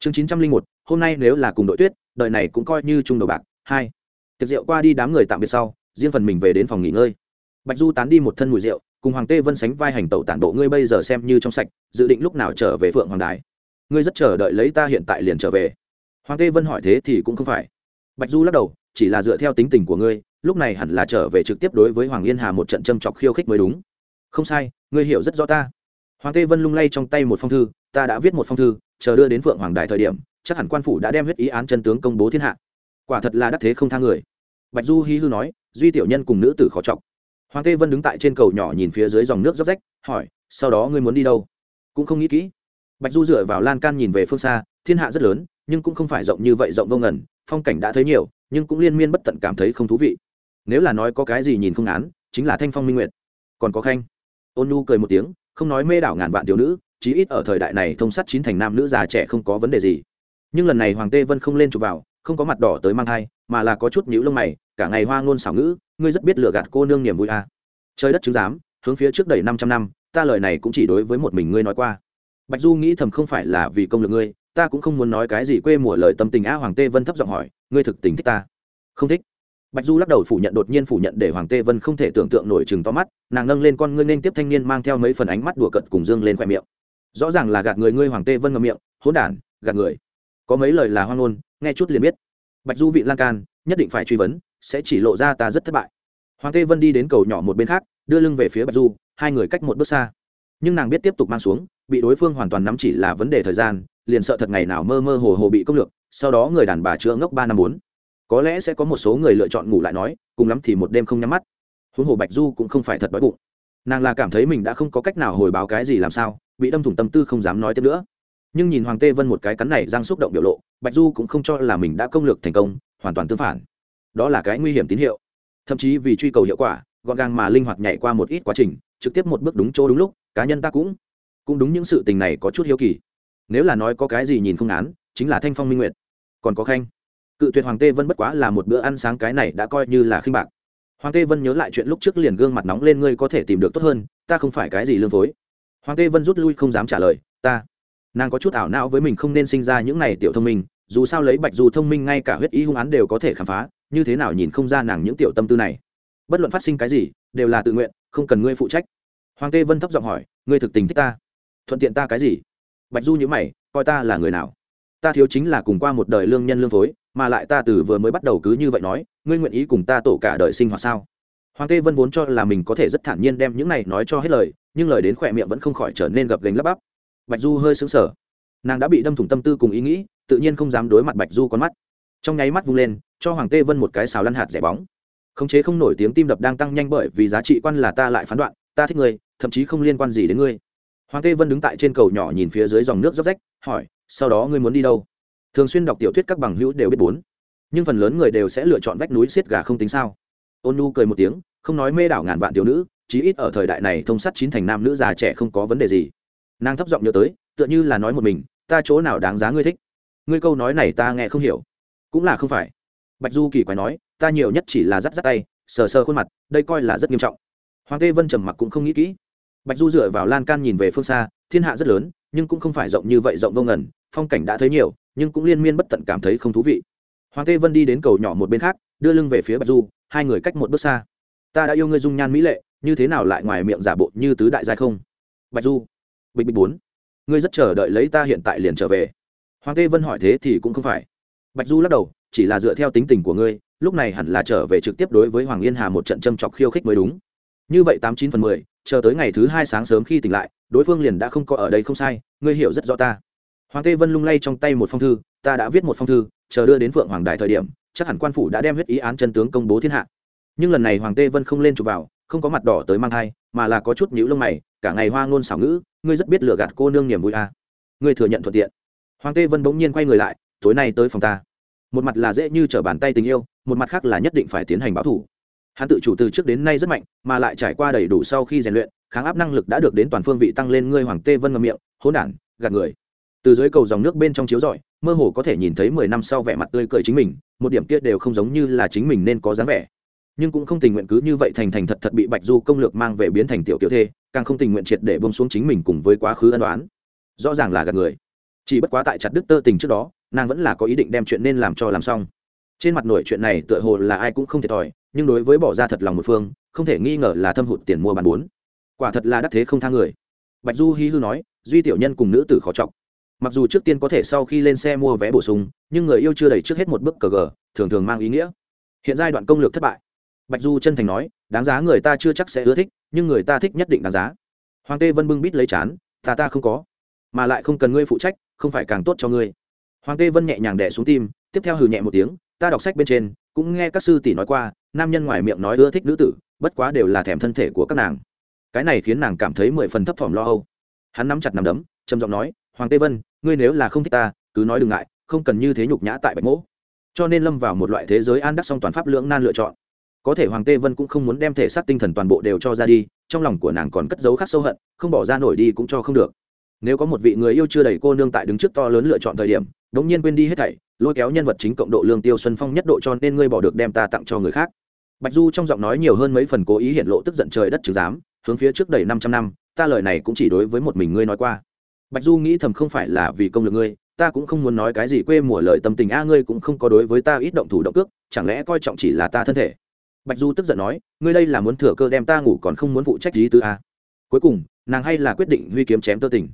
chương chín trăm linh một, hôm nay nếu là cùng đội tuyết, đời này cũng coi như chung đầu bạc, hai. Tiệc rượu qua đi đám người tạm biệt sau, riêng phần mình về đến phòng nghỉ ngơi. Bạch du tán đi một thân mùi rượu, cùng hoàng tê vân sánh vai hành tẩu tản bộ ngươi bây giờ xem như trong sạch, dự định lúc nào trở về phượng hoàng đài. Ngươi rất chờ đợi lấy ta hiện tại liền trở về. Hoàng tê vân hỏi thế thì cũng không phải. Bạch du lắc đầu, chỉ là dựa theo tính tình của ngươi, lúc này hẳn là trở về trực tiếp đối với hoàng yên hà một trận châm chọc khiêu khích mới đúng. Không sai, ngươi hiểu rất rõ ta. Hoàng tê vân lung lay trong tay một phong thư, ta đã viết một phong thư chờ đưa đến phượng hoàng đài thời điểm, chắc hẳn quan phủ đã đem huyết ý án chân tướng công bố thiên hạ. Quả thật là đắc thế không thang người. Bạch du hi hư nói, duy tiểu nhân cùng nữ tử khó chọc. Hoàng tê vân đứng tại trên cầu nhỏ nhìn phía dưới dòng nước dốc rách, hỏi, sau đó ngươi muốn đi đâu? Cũng không nghĩ kỹ. Bạch du dựa vào lan can nhìn về phương xa, thiên hạ rất lớn, nhưng cũng không phải rộng như vậy, rộng vô ngần, phong cảnh đã thấy nhiều, nhưng cũng liên miên bất tận cảm thấy không thú vị. Nếu là nói có cái gì nhìn không án chính là thanh phong minh nguyệt. Còn có khanh. Ôn nu cười một tiếng, không nói mê đảo ngàn vạn tiểu nữ chí ít ở thời đại này thông sắt chín thành nam nữ già trẻ không có vấn đề gì. Nhưng lần này hoàng tê vân không lên chụp vào, không có mặt đỏ tới mang thai, mà là có chút nhũ lông mày, cả ngày hoa ngôn xảo ngữ, ngươi rất biết lừa gạt cô nương niềm vui à. trời đất chứng giám, hướng phía trước đầy năm trăm năm, ta lời này cũng chỉ đối với một mình ngươi nói qua. Bạch du nghĩ thầm không phải là vì công lực ngươi, ta cũng không muốn nói cái gì quê mùa lời tâm tình a hoàng tê vân thấp giọng hỏi, ngươi thực tình thích ta? Không thích. Bạch du lắc đầu phủ nhận, đột nhiên phủ nhận để hoàng tê vân không thể tưởng tượng nổi chừng to mắt, nàng nâng lên con ngươi nên tiếp thanh niên mang theo mấy phần ánh mắt đùa cận cùng dương lên khoe miệng rõ ràng là gạt người ngươi hoàng tê vân ngậm miệng, hỗn đản, gạt người. Có mấy lời là hoang ngôn, nghe chút liền biết. Bạch du vị lan can, nhất định phải truy vấn, sẽ chỉ lộ ra ta rất thất bại. Hoàng tê vân đi đến cầu nhỏ một bên khác, đưa lưng về phía bạch du, hai người cách một bước xa. Nhưng nàng biết tiếp tục mang xuống, bị đối phương hoàn toàn nắm chỉ là vấn đề thời gian, liền sợ thật ngày nào mơ mơ hồ hồ bị công lược, sau đó người đàn bà chữa ngốc ba năm bốn. Có lẽ sẽ có một số người lựa chọn ngủ lại nói, cùng lắm thì một đêm không nhắm mắt. Huống hồ bạch du cũng không phải thật đói bụng. Nàng là cảm thấy mình đã không có cách nào hồi báo cái gì làm sao bị đâm thủng tâm tư không dám nói tiếp nữa. Nhưng nhìn hoàng tê vân một cái cắn này giang xúc động biểu lộ, bạch du cũng không cho là mình đã công lược thành công, hoàn toàn tương phản. Đó là cái nguy hiểm tín hiệu. Thậm chí vì truy cầu hiệu quả, gọn gàng mà linh hoạt nhảy qua một ít quá trình, trực tiếp một bước đúng chỗ đúng lúc, cá nhân ta cũng cũng đúng những sự tình này có chút hiếu kỳ. Nếu là nói có cái gì nhìn không án, chính là thanh phong minh nguyệt. Còn có khanh. Cự tuyệt hoàng tê vân bất quá là một bữa ăn sáng cái này đã coi như là khinh bạc. Hoàng tê vân nhớ lại chuyện lúc trước liền gương mặt nóng lên ngươi có thể tìm được tốt hơn, ta không phải cái gì lương phối hoàng tê vân rút lui không dám trả lời, ta, nàng có chút ảo não với mình không nên sinh ra những này tiểu thông minh, dù sao lấy bạch dù thông minh ngay cả huyết ý hung án đều có thể khám phá, như thế nào nhìn không ra nàng những tiểu tâm tư này? Bất luận phát sinh cái gì, đều là tự nguyện, không cần ngươi phụ trách. Hoàng tê vân thấp giọng hỏi, ngươi thực tình thích ta? Thuận tiện ta cái gì? Bạch du nhữ mày, coi ta là người nào? Ta thiếu chính là cùng qua một đời lương nhân lương phối, mà lại ta từ vừa mới bắt đầu cứ như vậy nói, ngươi nguyện ý cùng ta tổ cả đời sinh hoạt sao? Hoàng tê vân vốn cho là mình có thể rất thản nhiên đem những này nói cho hết lời nhưng lời đến khỏe miệng vẫn không khỏi trở nên gập gành lắp bắp. Bạch du hơi xứng sở nàng đã bị đâm thủng tâm tư cùng ý nghĩ, tự nhiên không dám đối mặt bạch du con mắt. Trong nháy mắt vung lên, cho hoàng tê vân một cái xào lăn hạt rẻ bóng. Khống chế không nổi tiếng tim đập đang tăng nhanh bởi vì giá trị quan là ta lại phán đoạn, ta thích ngươi, thậm chí không liên quan gì đến ngươi. Hoàng tê vân đứng tại trên cầu nhỏ nhìn phía dưới dòng nước róc rách, hỏi, sau đó ngươi muốn đi đâu? Thường xuyên đọc tiểu thuyết các bằng hữu đều biết bốn. Nhưng phần lớn người đều sẽ lựa chọn vách núi xiết gà không tính sao. Ôn nu cười một tiếng, không nói mê đảo ngàn vạn tiểu nữ chí ít ở thời đại này thông sắt chín thành nam nữ già trẻ không có vấn đề gì. Nàng thấp giọng nhớ tới, tựa như là nói một mình, ta chỗ nào đáng giá ngươi thích? Ngươi câu nói này ta nghe không hiểu. Cũng là không phải. Bạch du kỳ quái nói, ta nhiều nhất chỉ là rắt rắt tay, sờ sờ khuôn mặt, đây coi là rất nghiêm trọng. Hoàng tê vân trầm mặc cũng không nghĩ kỹ. Bạch du dựa vào lan can nhìn về phương xa, thiên hạ rất lớn, nhưng cũng không phải rộng như vậy rộng vô ngần, phong cảnh đã thấy nhiều, nhưng cũng liên miên bất tận cảm thấy không thú vị. Hoàng tê vân đi đến cầu nhỏ một bên khác, đưa lưng về phía bạch du, hai người cách một bước xa. Ta đã yêu ngươi dung nhan mỹ lệ như thế nào lại ngoài miệng giả bộ như tứ đại giai không? Bạch du, bịch bịch bốn, ngươi rất chờ đợi lấy ta hiện tại liền trở về. Hoàng tê vân hỏi thế thì cũng không phải. Bạch du lắc đầu, chỉ là dựa theo tính tình của ngươi, lúc này hẳn là trở về trực tiếp đối với hoàng yên hà một trận châm chọc khiêu khích mới đúng. Như vậy tám chín phần mười, chờ tới ngày thứ hai sáng sớm khi tỉnh lại, đối phương liền đã không có ở đây không sai, ngươi hiểu rất rõ ta. Hoàng tê vân lung lay trong tay một phong thư, ta đã viết một phong thư, chờ đưa đến phượng hoàng đài thời điểm, chắc hẳn quan phủ đã đem huyết ý án chân tướng công bố thiên hạ. Nhưng lần này hoàng tê vân không lên chụp vào không có mặt đỏ tới mang thai, mà là có chút nhũ lông mày, cả ngày hoa ngôn xảo ngữ, ngươi rất biết lừa gạt cô nương niềm vui à. ngươi thừa nhận thuận tiện. Hoàng tê vân bỗng nhiên quay người lại, tối nay tới phòng ta. Một mặt là dễ như trở bàn tay tình yêu, một mặt khác là nhất định phải tiến hành báo thủ. Hắn tự chủ từ trước đến nay rất mạnh, mà lại trải qua đầy đủ sau khi rèn luyện, kháng áp năng lực đã được đến toàn phương vị tăng lên ngươi hoàng tê vân ngậm miệng, hỗn đản, gạt người. Từ dưới cầu dòng nước bên trong chiếu rọi, mơ hồ có thể nhìn thấy mười năm sau vẻ mặt tươi cười chính mình, một điểm kia đều không giống như là chính mình nên có dáng vẻ nhưng cũng không tình nguyện cứ như vậy thành thành thật thật bị bạch du công lược mang về biến thành tiểu tiểu thê, càng không tình nguyện triệt để bông xuống chính mình cùng với quá khứ ân đoán rõ ràng là gạt người. Chỉ bất quá tại chặt đức tơ tình trước đó, nàng vẫn là có ý định đem chuyện nên làm cho làm xong. Trên mặt nổi chuyện này tựa hồ là ai cũng không thiệt thòi, nhưng đối với bỏ ra thật lòng một phương, không thể nghi ngờ là thâm hụt tiền mua bán bốn. Quả thật là đắc thế không tha người. Bạch du hi hư nói, duy tiểu nhân cùng nữ tử khó trọng mặc dù trước tiên có thể sau khi lên xe mua vé bổ sung, nhưng người yêu chưa đầy trước hết một bước cờ gờ, thường thường mang ý nghĩa. Hiện giai đoạn công lược thất bại bạch du chân thành nói, đáng giá người ta chưa chắc sẽ ưa thích, nhưng người ta thích nhất định đáng giá. Hoàng tê vân bưng bít lấy chán, ta ta không có, mà lại không cần ngươi phụ trách, không phải càng tốt cho ngươi. Hoàng tê vân nhẹ nhàng đẻ xuống tim, tiếp theo hừ nhẹ một tiếng, ta đọc sách bên trên, cũng nghe các sư tỷ nói qua, nam nhân ngoài miệng nói ưa thích nữ tử, bất quá đều là thèm thân thể của các nàng. Cái này khiến nàng cảm thấy mười phần thấp thỏm lo âu. Hắn nắm chặt nằm đấm, trầm giọng nói, hoàng tê vân, ngươi nếu là không thích ta, cứ nói đừng ngại, không cần như thế nhục nhã tại bạch mỗ. Cho nên lâm vào một loại thế giới an đắc song toàn pháp lưỡng nan lựa chọn có thể hoàng tê vân cũng không muốn đem thể xác tinh thần toàn bộ đều cho ra đi, trong lòng của nàng còn cất giấu khắc sâu hận, không bỏ ra nổi đi cũng cho không được. Nếu có một vị người yêu chưa đầy cô nương tại đứng trước to lớn lựa chọn thời điểm, đống nhiên quên đi hết thảy, lôi kéo nhân vật chính cộng độ lương tiêu xuân phong nhất độ cho nên ngươi bỏ được đem ta tặng cho người khác. Bạch du trong giọng nói nhiều hơn mấy phần cố ý hiện lộ tức giận trời đất trừ dám hướng phía trước đầy năm trăm năm, ta lời này cũng chỉ đối với một mình ngươi nói qua. Bạch du nghĩ thầm không phải là vì công lực ngươi, ta cũng không muốn nói cái gì quê mùa lời tâm tình a, ngươi cũng không có đối với ta ít động thủ động cước, chẳng lẽ coi trọng chỉ là ta thân thể? Bạch du tức giận nói, ngươi đây là muốn thừa cơ đem ta ngủ còn không muốn phụ trách trí tư a. Cuối cùng, nàng hay là quyết định huy kiếm chém tơ tình.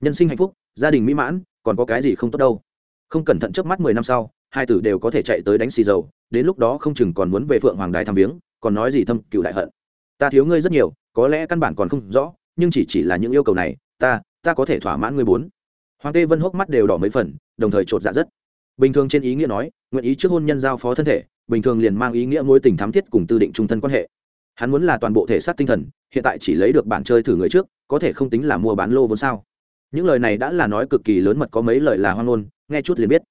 Nhân sinh hạnh phúc, gia đình mỹ mãn, còn có cái gì không tốt đâu. Không cẩn thận trước mắt mười năm sau, hai tử đều có thể chạy tới đánh xì dầu, đến lúc đó không chừng còn muốn về phượng hoàng đài thăm viếng, còn nói gì thâm cựu đại hận. Ta thiếu ngươi rất nhiều, có lẽ căn bản còn không rõ, nhưng chỉ chỉ là những yêu cầu này, ta ta có thể thỏa mãn ngươi bốn. Hoàng tê vân hốc mắt đều đỏ mấy phần, đồng thời trột dạ rất. Bình thường trên ý nghĩa nói, nguyện ý trước hôn nhân giao phó thân thể bình thường liền mang ý nghĩa mối tình thắm thiết cùng tư định trung thân quan hệ. Hắn muốn là toàn bộ thể xác tinh thần, hiện tại chỉ lấy được bản chơi thử người trước, có thể không tính là mua bán lô vốn sao. Những lời này đã là nói cực kỳ lớn mật có mấy lời là hoang ngôn, nghe chút liền biết.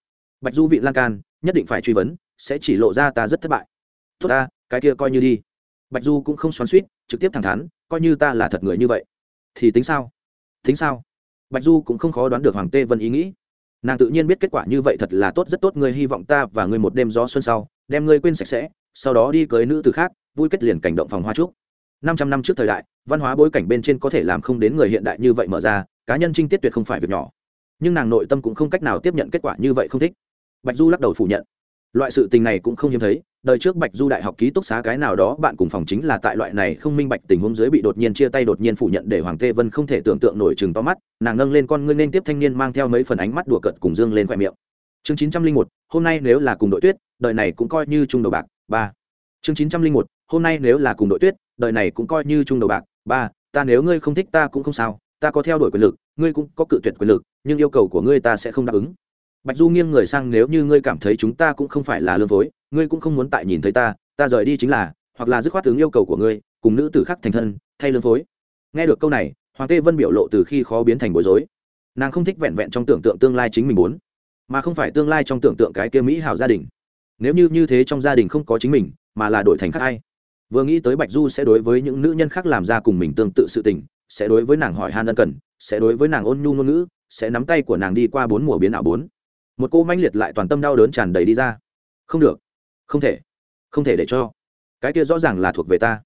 Bạch du vị lan can, nhất định phải truy vấn, sẽ chỉ lộ ra ta rất thất bại. Tốt ta, cái kia coi như đi. Bạch du cũng không xoắn suýt trực tiếp thẳng thắn, coi như ta là thật người như vậy. Thì tính sao? Tính sao? Bạch du cũng không khó đoán được hoàng tê vân ý nghĩ. Nàng tự nhiên biết kết quả như vậy thật là tốt, rất tốt, ngươi hy vọng ta và ngươi một đêm gió xuân sau đem ngươi quên sạch sẽ, sau đó đi cưới nữ từ khác, vui kết liền cảnh động phòng hoa trúc. Năm trăm năm trước thời đại, văn hóa bối cảnh bên trên có thể làm không đến người hiện đại như vậy mở ra, cá nhân trinh tiết tuyệt không phải việc nhỏ. Nhưng nàng nội tâm cũng không cách nào tiếp nhận kết quả như vậy không thích. Bạch du lắc đầu phủ nhận. Loại sự tình này cũng không hiếm thấy, đời trước bạch du đại học ký túc xá cái nào đó bạn cùng phòng chính là tại loại này không minh bạch tình huống dưới bị đột nhiên chia tay đột nhiên phủ nhận để hoàng tê vân không thể tưởng tượng nổi chừng to mắt, nàng nâng lên con ngươi nên tiếp thanh niên mang theo mấy phần ánh mắt đùa cợt cùng dương lên khoe miệng. Chương chín trăm linh một, hôm nay nếu là cùng đội tuyết đời này cũng coi như trung đầu bạc, ba. Chương chín trăm linh một, hôm nay nếu là cùng đội tuyết, đời này cũng coi như trung đầu bạc, ba. Ta nếu ngươi không thích ta cũng không sao, ta có theo đuổi quyền lực, ngươi cũng có cự tuyệt quyền lực, nhưng yêu cầu của ngươi ta sẽ không đáp ứng. Bạch du nghiêng người sang, nếu như ngươi cảm thấy chúng ta cũng không phải là lương phối, ngươi cũng không muốn tại nhìn thấy ta ta rời đi chính là, hoặc là dứt khoát ứng yêu cầu của ngươi, cùng nữ tử khác thành thân, thay lương phối. Nghe được câu này, hoàng tê vân biểu lộ từ khi khó biến thành bối rối. Nàng không thích vẹn vẹn trong tưởng tượng tương lai chính mình muốn, mà không phải tương lai trong tưởng tượng cái kia mỹ hảo gia đình nếu như như thế trong gia đình không có chính mình, mà là đổi thành khác ai? Vừa nghĩ tới bạch du sẽ đối với những nữ nhân khác làm ra cùng mình tương tự sự tình, sẽ đối với nàng hỏi han ân cần, sẽ đối với nàng ôn nhu ngôn ngữ, sẽ nắm tay của nàng đi qua bốn mùa biến ảo bốn. Một cô manh liệt lại toàn tâm đau đớn tràn đầy đi ra. Không được. Không thể. Không thể để cho. Cái kia rõ ràng là thuộc về ta.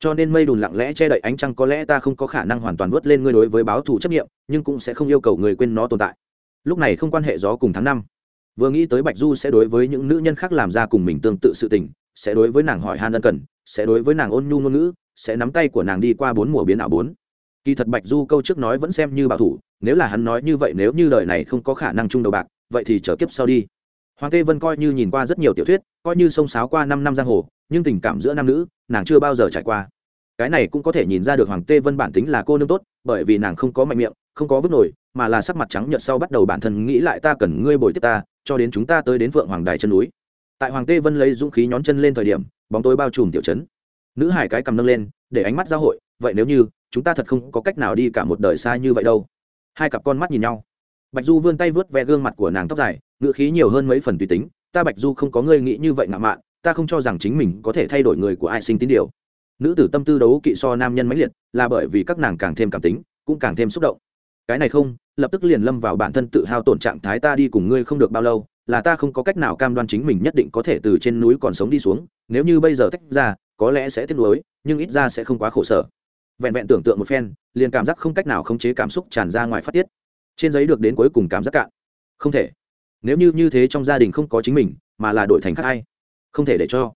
Cho nên mây đùn lặng lẽ che đậy ánh trăng có lẽ ta không có khả năng hoàn toàn vớt lên ngươi đối với báo thù chấp nghiệm nhưng cũng sẽ không yêu cầu người quên nó tồn tại. Lúc này không quan hệ gió cùng tháng năm vừa nghĩ tới bạch du sẽ đối với những nữ nhân khác làm ra cùng mình tương tự sự tình, sẽ đối với nàng hỏi han ân cần, sẽ đối với nàng ôn nhu ngôn ngữ, sẽ nắm tay của nàng đi qua bốn mùa biến ảo bốn. Kỳ thật bạch du câu trước nói vẫn xem như bảo thủ, nếu là hắn nói như vậy nếu như đời này không có khả năng chung đầu bạc, vậy thì trở kiếp sau đi. Hoàng tê vân coi như nhìn qua rất nhiều tiểu thuyết, coi như sông sáo qua năm năm giang hồ, nhưng tình cảm giữa nam nữ, nàng chưa bao giờ trải qua. Cái này cũng có thể nhìn ra được hoàng tê vân bản tính là cô nương tốt, bởi vì nàng không có mạnh miệng, không có vứt nổi, mà là sắc mặt trắng nhợt sau bắt đầu bản thân nghĩ lại ta cần ngươi bồi tiếp ta cho đến chúng ta tới đến vượng hoàng đài chân núi. Tại hoàng tê vân lấy dũng khí nhón chân lên thời điểm, bóng tối bao trùm tiểu chấn nữ hải cái cầm nâng lên, để ánh mắt giao hội, vậy nếu như, chúng ta thật không có cách nào đi cả một đời xa như vậy đâu. Hai cặp con mắt nhìn nhau. Bạch du vươn tay vớt ve gương mặt của nàng tóc dài ngự khí nhiều hơn mấy phần tùy tính. Ta bạch du không có ngươi nghĩ như vậy ngạo mạn, ta không cho rằng chính mình có thể thay đổi người của ai sinh tín điều. Nữ tử tâm tư đấu kỵ so nam nhân mãnh liệt, là bởi vì các nàng càng thêm cảm tính, cũng càng thêm xúc động. Cái này không lập tức liền lâm vào bản thân tự hao tổn trạng thái ta đi cùng ngươi không được bao lâu, là ta không có cách nào cam đoan chính mình nhất định có thể từ trên núi còn sống đi xuống, nếu như bây giờ tách ra, có lẽ sẽ tiếc nuối, nhưng ít ra sẽ không quá khổ sở. Vẹn vẹn tưởng tượng một phen, liền cảm giác không cách nào khống chế cảm xúc tràn ra ngoài phát tiết. Trên giấy được đến cuối cùng cảm giác cạn. Không thể. Nếu như như thế trong gia đình không có chính mình, mà là đổi thành khác ai? Không thể để cho.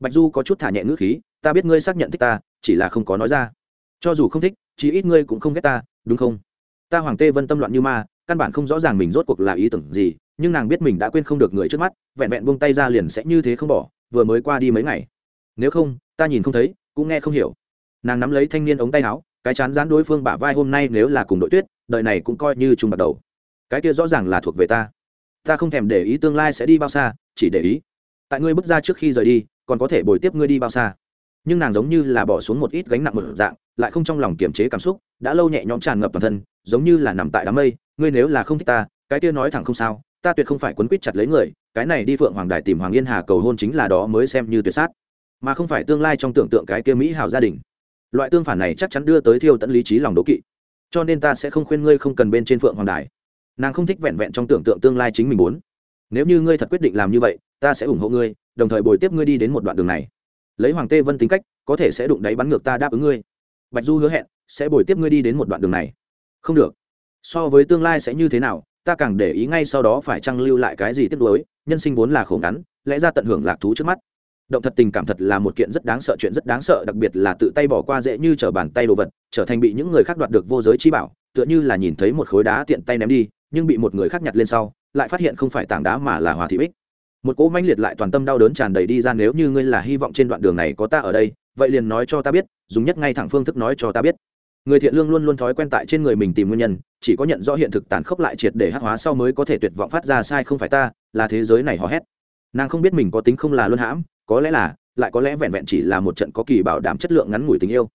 Bạch du có chút thả nhẹ ngữ khí, ta biết ngươi xác nhận thích ta, chỉ là không có nói ra. Cho dù không thích chỉ ít ngươi cũng không ghét ta, đúng không? Ta hoàng tê vân tâm loạn như ma, căn bản không rõ ràng mình rốt cuộc là ý tưởng gì, nhưng nàng biết mình đã quên không được người trước mắt, vẹn vẹn buông tay ra liền sẽ như thế không bỏ, vừa mới qua đi mấy ngày. Nếu không, ta nhìn không thấy, cũng nghe không hiểu. Nàng nắm lấy thanh niên ống tay áo, cái chán dán đối phương bả vai hôm nay nếu là cùng đội tuyết đợi này cũng coi như trùng bắt đầu. Cái kia rõ ràng là thuộc về ta. Ta không thèm để ý tương lai sẽ đi bao xa, chỉ để ý. Tại ngươi bước ra trước khi rời đi, còn có thể bồi tiếp ngươi đi bao xa nhưng nàng giống như là bỏ xuống một ít gánh nặng một dạng, lại không trong lòng kiềm chế cảm xúc, đã lâu nhẹ nhõm tràn ngập toàn thân, giống như là nằm tại đám mây, ngươi nếu là không thích ta, cái kia nói thẳng không sao, ta tuyệt không phải quấn quýt chặt lấy người, cái này đi phượng hoàng đài tìm hoàng yên hà cầu hôn chính là đó mới xem như tuyệt sát, mà không phải tương lai trong tưởng tượng cái kia mỹ hảo gia đình. Loại tương phản này chắc chắn đưa tới thiêu tận lý trí lòng đố kỵ, cho nên ta sẽ không khuyên ngươi không cần bên trên phượng hoàng đài. Nàng không thích vẹn vẹn trong tưởng tượng tương lai chính mình muốn. Nếu như ngươi thật quyết định làm như vậy, ta sẽ ủng hộ ngươi, đồng thời bồi tiếp ngươi đi đến một đoạn đường này lấy hoàng tê vân tính cách, có thể sẽ đụng đáy bắn ngược ta đáp ứng ngươi. Bạch du hứa hẹn, sẽ bồi tiếp ngươi đi đến một đoạn đường này. Không được. So với tương lai sẽ như thế nào, ta càng để ý ngay sau đó phải trăng lưu lại cái gì tiếp nối nhân sinh vốn là khổ ngắn, lẽ ra tận hưởng lạc thú trước mắt. Động thật tình cảm thật là một kiện rất đáng sợ chuyện rất đáng sợ, đặc biệt là tự tay bỏ qua dễ như t r ở bàn tay đồ vật, trở thành bị những người khác đoạt được vô giới chi bảo, tựa như là nhìn thấy một khối đá tiện tay ném đi, nhưng bị một người khác nhặt lên sau, lại phát hiện không phải tảng đá mà là hòa thị bích một cỗ manh liệt lại toàn tâm đau đớn tràn đầy đi ra nếu như ngươi là hy vọng trên đoạn đường này có ta ở đây, vậy liền nói cho ta biết, dùng nhất ngay thẳng phương thức nói cho ta biết. Người thiện lương luôn luôn thói quen tại trên người mình tìm nguyên nhân, chỉ có nhận rõ hiện thực tàn khốc lại triệt để hắc hóa sau mới có thể tuyệt vọng phát ra sai không phải ta, là thế giới này hò hét. Nàng không biết mình có tính không là luân hãm, có lẽ là, lại có lẽ vẹn vẹn chỉ là một trận có kỳ bảo đảm chất lượng ngắn ngủi tình yêu.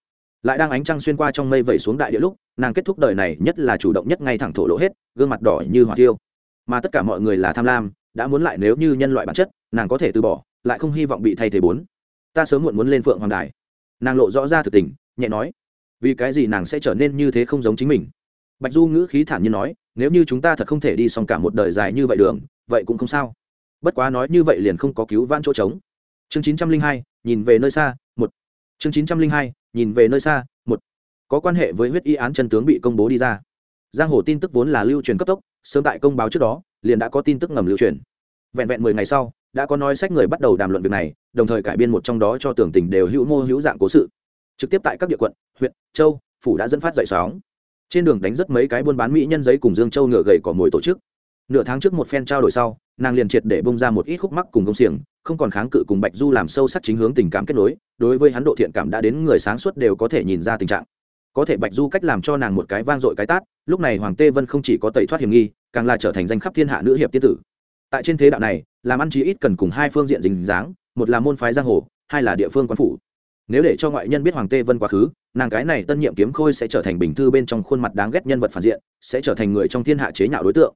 Lại đang ánh trăng xuyên qua trong mây vẩy xuống đại địa lúc, nàng kết thúc đời này nhất là chủ động nhất ngay thẳng thổ lộ hết, gương mặt đỏ như hỏa tiêu mà tất cả mọi người là tham lam đã muốn lại nếu như nhân loại bản chất, nàng có thể từ bỏ, lại không hy vọng bị thay thế bốn. Ta sớm muộn muốn lên phượng hoàng đài. Nàng lộ rõ ra thực tình, nhẹ nói. Vì cái gì nàng sẽ trở nên như thế không giống chính mình? Bạch du ngữ khí thản nhiên nói, nếu như chúng ta thật không thể đi xong cả một đời dài như vậy đường, vậy cũng không sao. Bất quá nói như vậy liền không có cứu vãn chỗ trống. Chương chín trăm linh hai, nhìn về nơi xa, một. Chương chín trăm linh hai, nhìn về nơi xa, một. Có quan hệ với huyết y án chân tướng bị công bố đi ra. Giang hồ tin tức vốn là lưu truyền cấp tốc, sớm tại công báo trước đó liền đã có tin tức ngầm lưu truyền. Vẹn vẹn mười ngày sau, đã có nói sách người bắt đầu đàm luận việc này, đồng thời cải biên một trong đó cho tưởng tình đều hữu mô hữu dạng cố sự. Trực tiếp tại các địa quận, huyện, châu, phủ đã dẫn phát dậy sóng. Trên đường đánh rất mấy cái buôn bán mỹ nhân giấy cùng dương châu ngựa gầy cỏ mồi tổ chức. Nửa tháng trước một phen trao đổi sau, nàng liền triệt để bông ra một ít khúc mắc cùng công xiềng, không còn kháng cự cùng bạch du làm sâu sắc chính hướng tình cảm kết nối, đối với hắn độ thiện cảm đã đến người sáng suốt đều có thể nhìn ra tình trạng có thể bạch du cách làm cho nàng một cái vang dội cái tát, lúc này hoàng tê vân không chỉ có tẩy thoát hiểm nghi, càng là trở thành danh khắp thiên hạ nữ hiệp tiên tử. Tại trên thế đạo này, làm ăn chí ít cần cùng hai phương diện dính dáng, một là môn phái giang hồ, hai là địa phương quan phủ. Nếu để cho ngoại nhân biết hoàng tê vân quá khứ, nàng cái này tân nhiệm kiếm khôi sẽ trở thành bình thư bên trong khuôn mặt đáng ghét nhân vật phản diện, sẽ trở thành người trong thiên hạ chế nhạo đối tượng.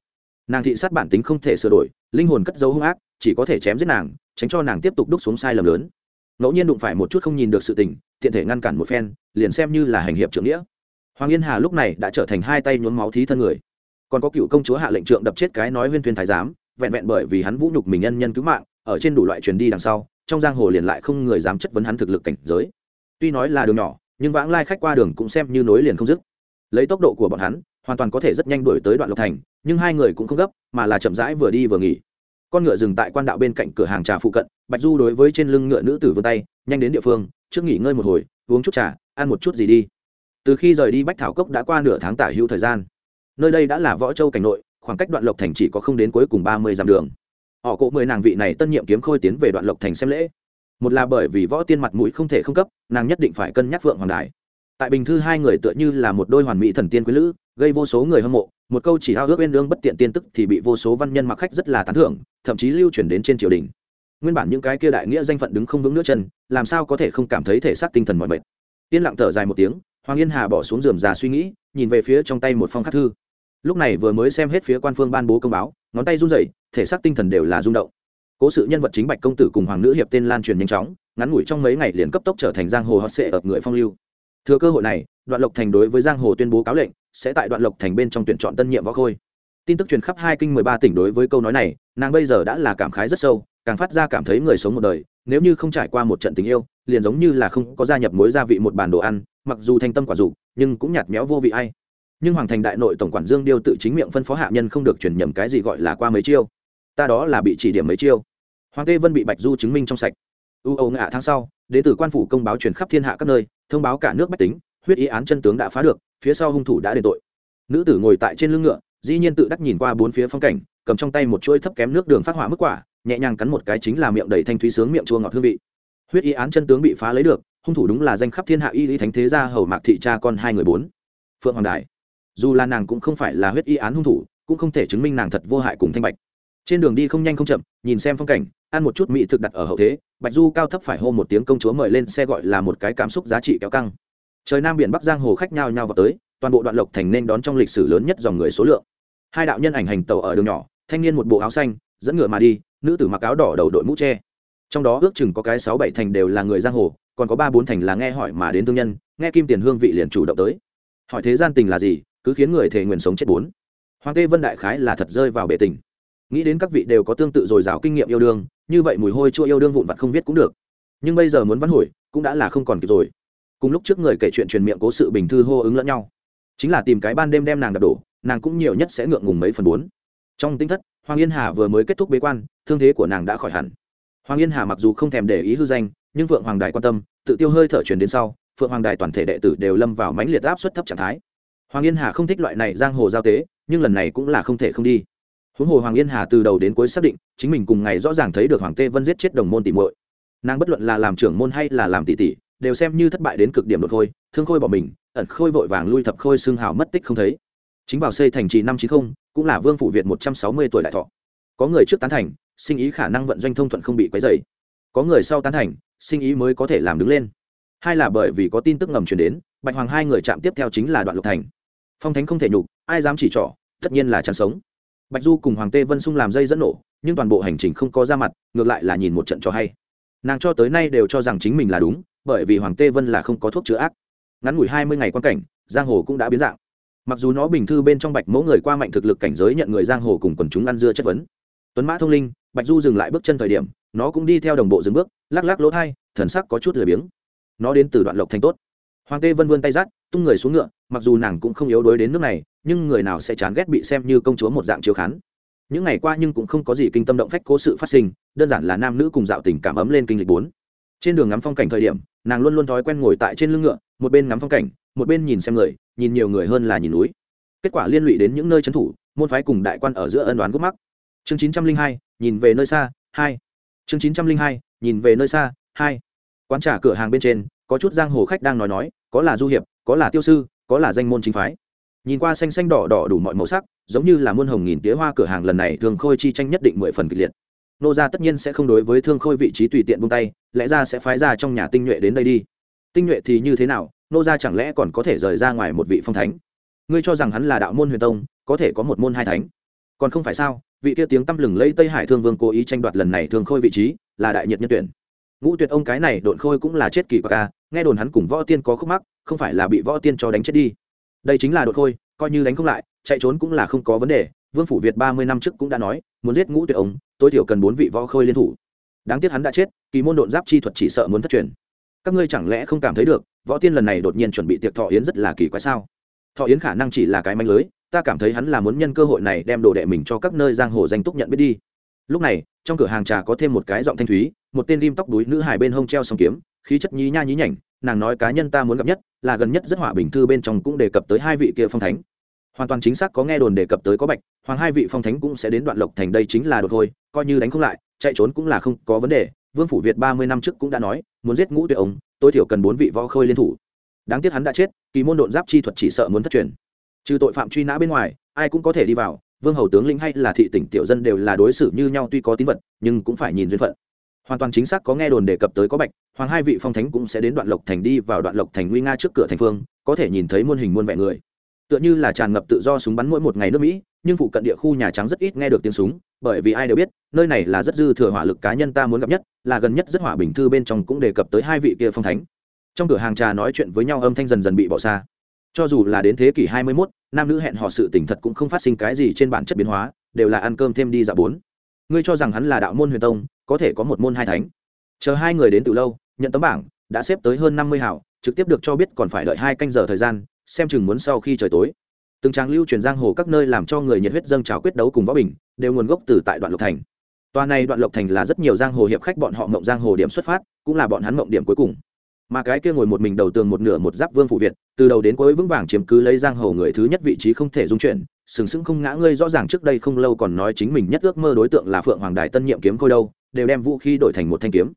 Nàng thị sát bản tính không thể sửa đổi, linh hồn cất dấu hung ác, chỉ có thể chém giết nàng, tránh cho nàng tiếp tục đúc xuống sai lầm lớn ngẫu nhiên đụng phải một chút không nhìn được sự tình, tiện thể ngăn cản một phen, liền xem như là hành hiệp trưởng nghĩa. Hoàng yên hà lúc này đã trở thành hai tay nhuốm máu thí thân người. Còn có cựu công chúa hạ lệnh trượng đập chết cái nói huyên thuyên thái giám, vẹn vẹn bởi vì hắn vũ nhục mình nhân nhân cứu mạng, ở trên đủ loại truyền đi đằng sau, trong giang hồ liền lại không người dám chất vấn hắn thực lực cảnh giới. Tuy nói là đường nhỏ, nhưng vãng lai khách qua đường cũng xem như nối liền không dứt. Lấy tốc độ của bọn hắn, hoàn toàn có thể rất nhanh đuổi tới đoạn lộc thành, nhưng hai người cũng không gấp, mà là chậm rãi vừa đi vừa nghỉ. Con ngựa dừng tại quan đạo bên cạnh cửa hàng trà phụ cận bạch du đối với trên lưng ngựa nữ tử vươn tay, nhanh đến địa phương, trước nghỉ ngơi một hồi, uống chút trà, ăn một chút gì đi. Từ khi rời đi bách thảo cốc đã qua nửa tháng tả hữu thời gian. Nơi đây đã là võ châu cảnh nội, khoảng cách đoạn lộc thành chỉ có không đến cuối cùng ba mươi dặm đường. Họ cộ mười nàng vị này tân nhiệm kiếm khôi tiến về đoạn lộc thành xem lễ. Một là bởi vì võ tiên mặt mũi không thể không cấp, nàng nhất định phải cân nhắc phượng hoàng đại tại bình thư hai người tựa như là một đôi hoàn mỹ thần tiên quý lữ, gây vô số người hâm mộ, một câu chỉ hao ước bên lương bất tiện tiên tức thì bị vô số văn nhân mặc khách rất là tán thưởng, thậm chí lưu truyền đến trên triều đình nguyên bản những cái kia đại nghĩa danh phận đứng không vững nước chân, làm sao có thể không cảm thấy thể xác tinh thần mọi mệt. Yên lặng thở dài một tiếng, hoàng yên hà bỏ xuống giường già suy nghĩ, nhìn về phía trong tay một phong khắc thư. Lúc này vừa mới xem hết phía quan phương ban bố công báo, ngón tay run rẩy, thể xác tinh thần đều là rung động. Cố sự nhân vật chính bạch công tử cùng hoàng nữ hiệp tên lan truyền nhanh chóng, ngắn ngủi trong mấy ngày liền cấp tốc trở thành giang hồ hot sệ ập người phong lưu. Thừa cơ hội này, đoạn lộc thành đối với giang hồ tuyên bố cáo lệnh, sẽ tại đoạn lộc thành bên trong tuyển chọn tân nhiệm võ khôi. Tin tức truyền khắp hai kinh mười ba tỉnh đối với câu nói này, nàng bây giờ đã là cảm khái rất sâu càng phát ra cảm thấy người sống một đời, nếu như không trải qua một trận tình yêu, liền giống như là không có gia nhập mối gia vị một bàn đồ ăn, mặc dù thanh tâm quả dục, nhưng cũng nhạt méo vô vị ai. Nhưng hoàng thành đại nội tổng quản dương điêu tự chính miệng phân phó hạ nhân không được truyền nhầm cái gì gọi là qua mấy chiêu. Ta đó là bị chỉ điểm mấy chiêu. Hoàng tê vân bị bạch du chứng minh trong sạch. U âu ngạ tháng sau, đế tử quan phủ công báo truyền khắp thiên hạ các nơi, thông báo cả nước bách tính, huyết ý án chân tướng đã phá được, phía sau hung thủ đã đền tội. Nữ tử ngồi tại trên lưng ngựa, dĩ nhiên tự đắc nhìn qua bốn phía phong cảnh, cầm trong tay một chuỗi thấp kém nước đường phát hỏa mức quả nhẹ nhàng cắn một cái chính là miệng đầy thanh thúy sướng miệng chua ngọt hương vị. Huyết y án chân tướng bị phá lấy được, hung thủ đúng là danh khắp thiên hạ y lý thánh thế gia hầu mạc thị cha con hai người bốn. Phượng hoàng đại dù là nàng cũng không phải là huyết y án hung thủ, cũng không thể chứng minh nàng thật vô hại cùng thanh bạch. Trên đường đi không nhanh không chậm, nhìn xem phong cảnh, ăn một chút mỹ thực đặt ở hậu thế, bạch du cao thấp phải hô một tiếng công chúa mời lên xe gọi là một cái cảm xúc giá trị kéo căng. Trời nam biển bắc giang hồ khách nhau nhau vào tới, toàn bộ đoạn lộc thành nên đón trong lịch sử lớn nhất dòng người số lượng. Hai đạo nhân ảnh hành tàu ở đường nhỏ, thanh niên một bộ áo xanh dẫn ngựa mà đi, nữ tử mặc áo đỏ đầu đội mũ tre trong đó ước chừng có cái sáu bảy thành đều là người giang hồ, còn có ba bốn thành là nghe hỏi mà đến thương nhân, nghe kim tiền hương vị liền chủ động tới. Hỏi thế gian tình là gì, cứ khiến người thề nguyện sống chết bốn. Hoàng tê vân đại khái là thật rơi vào bể tình. Nghĩ đến các vị đều có tương tự dồi dào kinh nghiệm yêu đương, như vậy mùi hôi chua yêu đương vụn vặt không viết cũng được. Nhưng bây giờ muốn văn hồi, cũng đã là không còn kịp rồi. Cùng lúc trước người kể chuyện truyền miệng cố sự bình thư hô ứng lẫn nhau. Chính là tìm cái ban đêm đem nàng đập đổ, nàng cũng nhiều nhất sẽ ngượng ngùng mấy phần bốn. Trong tính thất hoàng yên hà vừa mới kết thúc bế quan, thương thế của nàng đã khỏi hẳn. Hoàng yên hà mặc dù không thèm để ý hư danh, nhưng phượng hoàng đài quan tâm, tự tiêu hơi thở truyền đến sau, phượng hoàng đài toàn thể đệ tử đều lâm vào mãnh liệt áp suất thấp trạng thái. Hoàng yên hà không thích loại này giang hồ giao tế, nhưng lần này cũng là không thể không đi. Huống hồ hoàng yên hà từ đầu đến cuối xác định, chính mình cùng ngày rõ ràng thấy được hoàng tê vân giết chết đồng môn tỷ muội. Nàng bất luận là làm trưởng môn hay là làm tỷ tỷ, đều xem như thất bại đến cực điểm đột khôi, thương khôi bỏ mình, ẩn khôi vội vàng lui thập khôi xương hào mất tích không thấy. Chính vào xây thành trì năm chín mươi cũng là vương phủ việt một trăm sáu mươi tuổi đại thọ. Có người trước tán thành, sinh ý khả năng vận doanh thông thuận không bị quấy dày có người sau tán thành, sinh ý mới có thể làm đứng lên. Hai là bởi vì có tin tức ngầm truyền đến, bạch hoàng hai người chạm tiếp theo chính là đoạn lục thành. Phong thánh không thể nhục, ai dám chỉ trỏ, tất nhiên là chẳng sống. Bạch du cùng hoàng tê vân sung làm dây dẫn nổ, nhưng toàn bộ hành trình không có ra mặt, ngược lại là nhìn một trận cho hay. Nàng cho tới nay đều cho rằng chính mình là đúng, bởi vì hoàng tê vân là không có thuốc chữa ác. Ngắn ngủi hai mươi ngày quan cảnh, giang hồ cũng đã biến dạng mặc dù nó bình thư bên trong bạch mẫu người qua mạnh thực lực cảnh giới nhận người giang hồ cùng quần chúng ăn dưa chất vấn. Tuấn mã thông linh, bạch du dừng lại bước chân thời điểm, nó cũng đi theo đồng bộ dừng bước, lắc lắc lỗ thai, thần sắc có chút lười biếng. Nó đến từ đoạn lộc thành tốt. Hoàng tê vân vươn tay rát tung người xuống ngựa, mặc dù nàng cũng không yếu đuối đến nước này, nhưng người nào sẽ chán ghét bị xem như công chúa một dạng chiếu khán. Những ngày qua nhưng cũng không có gì kinh tâm động phách cố sự phát sinh, đơn giản là nam nữ cùng dạo tình cảm ấm lên kinh lịch bốn. Trên đường ngắm phong cảnh thời điểm, nàng luôn luôn thói quen ngồi tại trên lưng ngựa, một bên ngắm phong cảnh một bên nhìn xem người, nhìn nhiều người hơn là nhìn núi. Kết quả liên lụy đến những nơi trấn thủ, môn phái cùng đại quan ở giữa ân đoán gốc mắc. Chương chín trăm linh hai, nhìn về nơi xa, hai. Chương chín trăm linh hai, nhìn về nơi xa, hai. Quán trà cửa hàng bên trên, có chút giang hồ khách đang nói nói, có là du hiệp, có là tiêu sư, có là danh môn chính phái. Nhìn qua xanh xanh đỏ đỏ đủ mọi màu sắc, giống như là muôn hồng nghìn tía hoa cửa hàng lần này thường khôi chi tranh nhất định mười phần kịch liệt. Nô gia tất nhiên sẽ không đối với thương khôi vị trí tùy tiện buông tay, lẽ ra sẽ phái ra trong nhà tinh nhuệ đến đây đi. Tinh nhuệ thì như thế nào nô gia chẳng lẽ còn có thể rời ra ngoài một vị phong thánh? Ngươi cho rằng hắn là đạo môn huyền tông, có thể có một môn hai thánh. Còn không phải sao, vị kia tiếng tăm lừng lấy tây hải thương vương cố ý tranh đoạt lần này thường khôi vị trí, là đại nhiệt nhân tuyển. Ngũ tuyệt ông cái này độn khôi cũng là chết kỳ quặc ca nghe đồn hắn cùng võ tiên có khúc mắc, không phải là bị võ tiên cho đánh chết đi. Đây chính là độn khôi, coi như đánh không lại, chạy trốn cũng là không có vấn đề, vương phủ việt ba mươi năm trước cũng đã nói, muốn giết ngũ tuyệt ông, tối thiểu cần bốn vị võ khôi liên thủ. Đáng tiếc hắn đã chết, kỳ môn độn giáp chi thuật chỉ sợ muốn thất truyền các ngươi chẳng lẽ không cảm thấy được, võ tiên lần này đột nhiên chuẩn bị tiệc thọ yến rất là kỳ quái sao? Thọ yến khả năng chỉ là cái manh lưới, ta cảm thấy hắn là muốn nhân cơ hội này đem đồ đệ mình cho các nơi giang hồ danh túc nhận biết đi. Lúc này, trong cửa hàng trà có thêm một cái giọng thanh thúy, một tên rim tóc đuối nữ hài bên hông treo song kiếm, khí chất nhí nha nhí nhảnh, nàng nói cá nhân ta muốn gặp nhất, là gần nhất rất hỏa bình thư bên trong cũng đề cập tới hai vị kia phong thánh. Hoàn toàn chính xác có nghe đồn đề cập tới có bạch, hoàng hai vị phong thánh cũng sẽ đến đoạn lộc thành đây chính là đột thôi coi như đánh không lại, chạy trốn cũng là không có vấn đề vương phủ việt ba mươi năm trước cũng đã nói, muốn giết ngũ tuyệt ống tối thiểu cần bốn vị võ khôi liên thủ. Đáng tiếc hắn đã chết, kỳ môn độn giáp chi thuật chỉ sợ muốn thất truyền. Trừ tội phạm truy nã bên ngoài, ai cũng có thể đi vào, vương hầu tướng lĩnh hay là thị tỉnh tiểu dân đều là đối xử như nhau tuy có tín vật, nhưng cũng phải nhìn duyên phận. Hoàn toàn chính xác có nghe đồn đề cập tới có bạch, hoàng hai vị phong thánh cũng sẽ đến đoạn lộc thành đi vào đoạn lộc thành nguy nga trước cửa thành phương, có thể nhìn thấy muôn hình muôn vẻ người tựa như là tràn ngập tự do súng bắn mỗi một ngày nước mỹ nhưng phụ cận địa khu nhà trắng rất ít nghe được tiếng súng bởi vì ai đều biết nơi này là rất dư thừa hỏa lực cá nhân ta muốn gặp nhất là gần nhất rất hỏa bình thư bên trong cũng đề cập tới hai vị kia phong thánh. Trong cửa hàng trà nói chuyện với nhau âm thanh dần dần bị bỏ xa. Cho dù là đến thế kỷ 21, nam nữ hẹn hò sự tình thật cũng không phát sinh cái gì trên bản chất biến hóa đều là ăn cơm thêm đi dạo bốn. Ngươi cho rằng hắn là đạo môn huyền tông có thể có một môn hai thánh. Chờ hai người đến từ lâu nhận tấm bảng đã xếp tới hơn năm mươi hảo trực tiếp được cho biết còn phải đợi hai canh giờ thời gian xem chừng muốn sau khi trời tối. Từng trang lưu truyền giang hồ các nơi làm cho người nhiệt huyết dâng trào quyết đấu cùng võ bình, đều nguồn gốc từ tại đoạn lộc thành. Toàn này đoạn lộc thành là rất nhiều giang hồ hiệp khách bọn họ mộng giang hồ điểm xuất phát, cũng là bọn hắn mộng điểm cuối cùng. Mà cái kia ngồi một mình đầu tường một nửa một giáp vương phụ việt, từ đầu đến cuối vững vàng chiếm cứ lấy giang hồ người thứ nhất vị trí không thể dung chuyển, sừng sững không ngã ngươi rõ ràng trước đây không lâu còn nói chính mình nhất ước mơ đối tượng là phượng hoàng đài tân nhiệm kiếm khôi đâu, đều đem vũ khí đổi thành một thanh kiếm.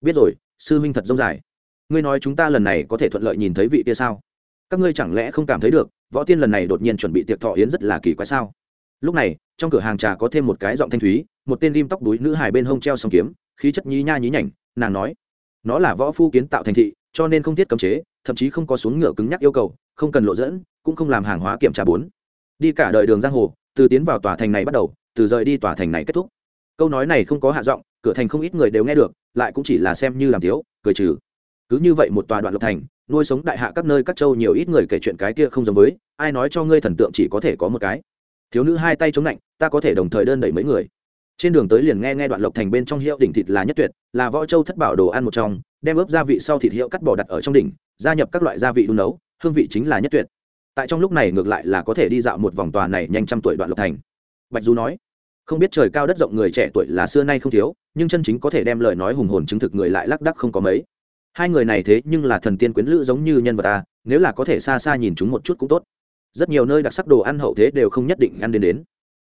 Biết rồi, sư huynh thật rông dài. Ngươi nói chúng ta lần này có thể thuận lợi nhìn thấy vị kia sao? Các ngươi chẳng lẽ không cảm thấy được, võ tiên lần này đột nhiên chuẩn bị tiệc thọ yến rất là kỳ quái sao? Lúc này, trong cửa hàng trà có thêm một cái giọng thanh thúy, một tên rim tóc đuối nữ hài bên hông treo song kiếm, khí chất nhí nha nhí nhảnh, nàng nói, nó là võ phu kiến tạo thành thị, cho nên không thiết cấm chế, thậm chí không có xuống ngựa cứng nhắc yêu cầu, không cần lộ dẫn, cũng không làm hàng hóa kiểm tra bốn. Đi cả đời đường giang hồ, từ tiến vào tòa thành này bắt đầu, từ rời đi tòa thành này kết thúc. Câu nói này không có hạ giọng, cửa thành không ít người đều nghe được, lại cũng chỉ là xem như làm thiếu, cười trừ. Cứ như vậy một tòa đoạn lộc thành nuôi sống đại hạ các nơi các châu nhiều ít người kể chuyện cái kia không giống với, ai nói cho ngươi thần tượng chỉ có thể có một cái. Thiếu nữ hai tay chống lạnh ta có thể đồng thời đơn đẩy mấy người. Trên đường tới liền nghe nghe đoạn lộc thành bên trong hiệu đỉnh thịt là nhất tuyệt, là võ châu thất bảo đồ ăn một trong, đem ướp gia vị sau thịt hiệu cắt bỏ đặt ở trong đỉnh, gia nhập các loại gia vị đun nấu, hương vị chính là nhất tuyệt. Tại trong lúc này ngược lại là có thể đi dạo một vòng tòa này nhanh trăm tuổi đoạn lộc thành. Bạch du nói, không biết trời cao đất rộng người trẻ tuổi là xưa nay không thiếu, nhưng chân chính có thể đem lời nói hùng hồn chứng thực người lại lác đắc không có mấy hai người này thế nhưng là thần tiên quyến lữ giống như nhân vật ta, nếu là có thể xa xa nhìn chúng một chút cũng tốt. Rất nhiều nơi đặc sắc đồ ăn hậu thế đều không nhất định ăn đến đến.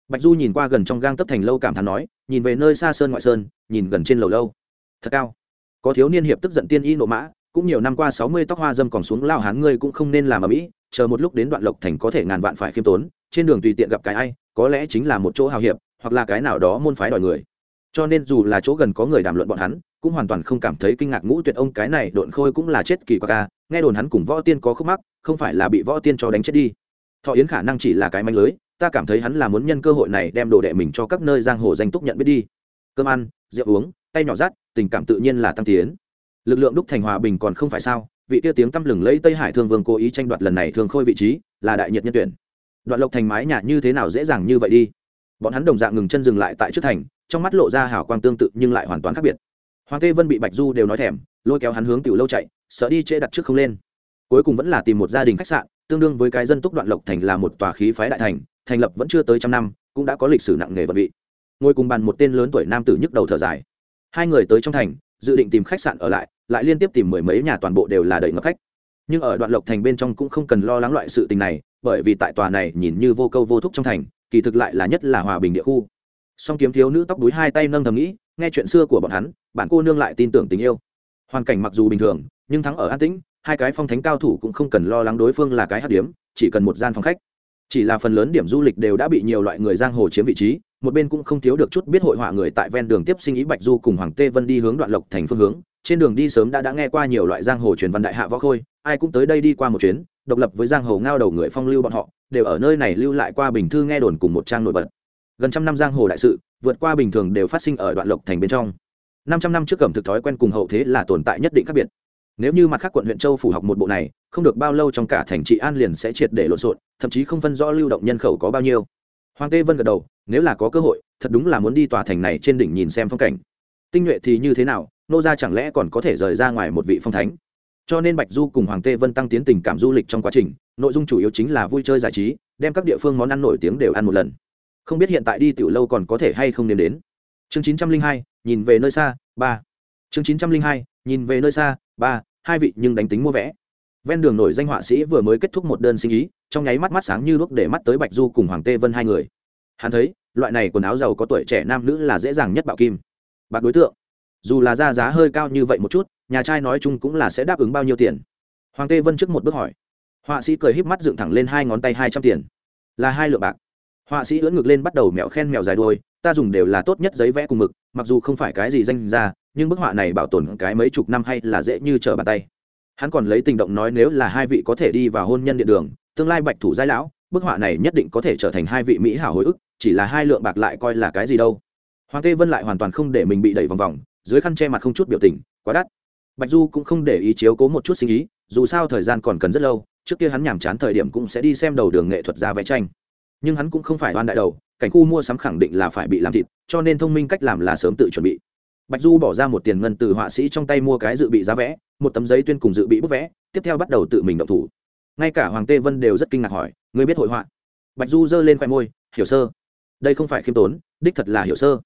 Bạch du nhìn qua gần trong gang tấp thành lâu cảm thán nói, nhìn về nơi xa sơn ngoại sơn, nhìn gần trên lầu lâu. Thật cao. Có thiếu niên hiệp tức giận tiên y nộ mã, cũng nhiều năm qua sáu mươi tóc hoa dâm còn xuống lao hán ngươi cũng không nên làm ở mỹ chờ một lúc đến đoạn lộc thành có thể ngàn vạn phải khiêm tốn, trên đường tùy tiện gặp cái ai, có lẽ chính là một chỗ hào hiệp, hoặc là cái nào đó môn phái đòi người cho nên dù là chỗ gần có người đàm luận bọn hắn, cũng hoàn toàn không cảm thấy kinh ngạc ngũ tuyệt ông cái này độn khôi cũng là chết kỳ quặc ca nghe đồn hắn cùng võ tiên có khúc mắc, không phải là bị võ tiên cho đánh chết đi. Thọ yến khả năng chỉ là cái manh lưới, ta cảm thấy hắn là muốn nhân cơ hội này đem đồ đệ mình cho các nơi giang hồ danh túc nhận biết đi. Cơm ăn, rượu uống, tay nhỏ rát, tình cảm tự nhiên là tăng tiến. Lực lượng đúc thành hòa bình còn không phải sao, vị kia tiếng tăm lừng lẫy tây hải thương vương cố ý tranh đoạt lần này thường khôi vị trí, là đại nhiệt nhân tuyển. Đoạn lộc thành mái nhà như thế nào dễ dàng như vậy đi? Bọn hắn đồng dạng ngừng chân dừng lại tại trước thành trong mắt lộ ra hào quang tương tự nhưng lại hoàn toàn khác biệt. Hoàng tê vân bị bạch du đều nói thèm, lôi kéo hắn hướng tiểu lâu chạy, sợ đi trễ đặt trước không lên. Cuối cùng vẫn là tìm một gia đình khách sạn, tương đương với cái dân túc đoạn lộc thành là một tòa khí phái đại thành thành lập vẫn chưa tới trăm năm, cũng đã có lịch sử nặng nề vận vị. Ngồi cùng bàn một tên lớn tuổi nam tử nhức đầu thở dài. Hai người tới trong thành, dự định tìm khách sạn ở lại lại liên tiếp tìm mười mấy nhà toàn bộ đều là đầy ngập khách. Nhưng ở đoạn lộc thành bên trong cũng không cần lo lắng loại sự tình này, bởi vì tại tòa này nhìn như vô câu vô thúc trong thành, kỳ thực lại là nhất là hòa bình địa khu song kiếm thiếu nữ tóc đuối hai tay nâng thầm nghĩ, nghe chuyện xưa của bọn hắn, bạn cô nương lại tin tưởng tình yêu. Hoàn cảnh mặc dù bình thường, nhưng thắng ở an tĩnh, hai cái phong thánh cao thủ cũng không cần lo lắng đối phương là cái hát điếm, chỉ cần một gian phòng khách. Chỉ là phần lớn điểm du lịch đều đã bị nhiều loại người giang hồ chiếm vị trí, một bên cũng không thiếu được chút biết hội họa người tại ven đường tiếp sinh ý bạch du cùng hoàng tê vân đi hướng đoạn lộc thành phương hướng. Trên đường đi sớm đã đã nghe qua nhiều loại giang hồ truyền văn đại hạ võ khôi, ai cũng tới đây đi qua một chuyến, độc lập với giang hồ ngao đầu người phong lưu bọn họ, đều ở nơi này lưu lại qua bình thư nghe đồn cùng một trang nổi bật gần trăm năm giang hồ đại sự, vượt qua bình thường đều phát sinh ở đoạn lộc thành bên trong. Năm trăm năm trước cẩm thực thói quen cùng hậu thế là tồn tại nhất định khác biệt. Nếu như mặt khác quận huyện châu phủ học một bộ này, không được bao lâu trong cả thành trị an liền sẽ triệt để lộn xộn, thậm chí không phân rõ lưu động nhân khẩu có bao nhiêu. Hoàng tê vân gật đầu, nếu là có cơ hội, thật đúng là muốn đi tòa thành này trên đỉnh nhìn xem phong cảnh. Tinh nhuệ thì như thế nào, nô ra chẳng lẽ còn có thể rời ra ngoài một vị phong thánh? Cho nên bạch du cùng hoàng tê vân tăng tiến tình cảm du lịch trong quá trình, nội dung chủ yếu chính là vui chơi giải trí, đem các địa phương món ăn nổi tiếng đều ăn một lần không biết hiện tại đi tiểu lâu còn có thể hay không nếm đến. Chương chín trăm linh hai, nhìn về nơi xa, ba. Chương chín trăm linh hai, nhìn về nơi xa, ba, hai vị nhưng đánh tính mua vẽ. Ven đường nổi danh họa sĩ vừa mới kết thúc một đơn sinh ý, trong nháy mắt mắt sáng như lúc để mắt tới bạch du cùng hoàng tê vân hai người. Hắn thấy, loại này quần áo giàu có tuổi trẻ nam nữ là dễ dàng nhất bạo kim. Bạc đối tượng, dù là ra giá hơi cao như vậy một chút, nhà trai nói chung cũng là sẽ đáp ứng bao nhiêu tiền. Hoàng tê vân trước một bước hỏi. Họa sĩ cười híp mắt dựng thẳng lên hai ngón tay hai trăm tiền. Là hai lượng bạc họa sĩ ưỡn ngực lên bắt đầu mẹo khen mèo dài đuôi, ta dùng đều là tốt nhất giấy vẽ cùng mực, mặc dù không phải cái gì danh ra, nhưng bức họa này bảo tồn cái mấy chục năm hay là dễ như trở bàn tay. Hắn còn lấy tình động nói nếu là hai vị có thể đi vào hôn nhân điện đường, tương lai bạch thủ giai lão, bức họa này nhất định có thể trở thành hai vị mỹ hảo hồi ức, chỉ là hai lượng bạc lại coi là cái gì đâu. Hoàng tê vân lại hoàn toàn không để mình bị đẩy vòng vòng, dưới khăn che mặt không chút biểu tình, quá đắt. Bạch du cũng không để ý chiếu cố một chút sinh ý, dù sao thời gian còn cần rất lâu, trước kia hắn nhàm chán thời điểm cũng sẽ đi xem đầu đường nghệ thuật ra vẽ tranh nhưng hắn cũng không phải oan đại đầu, cảnh khu mua sắm khẳng định là phải bị làm thịt, cho nên thông minh cách làm là sớm tự chuẩn bị. Bạch du bỏ ra một tiền ngân từ họa sĩ trong tay mua cái dự bị giá vẽ, một tấm giấy tuyên cùng dự bị bút vẽ, tiếp theo bắt đầu tự mình động thủ. Ngay cả hoàng tê vân đều rất kinh ngạc hỏi người biết hội họa? Bạch du giơ lên khoe môi, hiểu sơ. Đây không phải khiêm tốn, đích thật là hiểu sơ.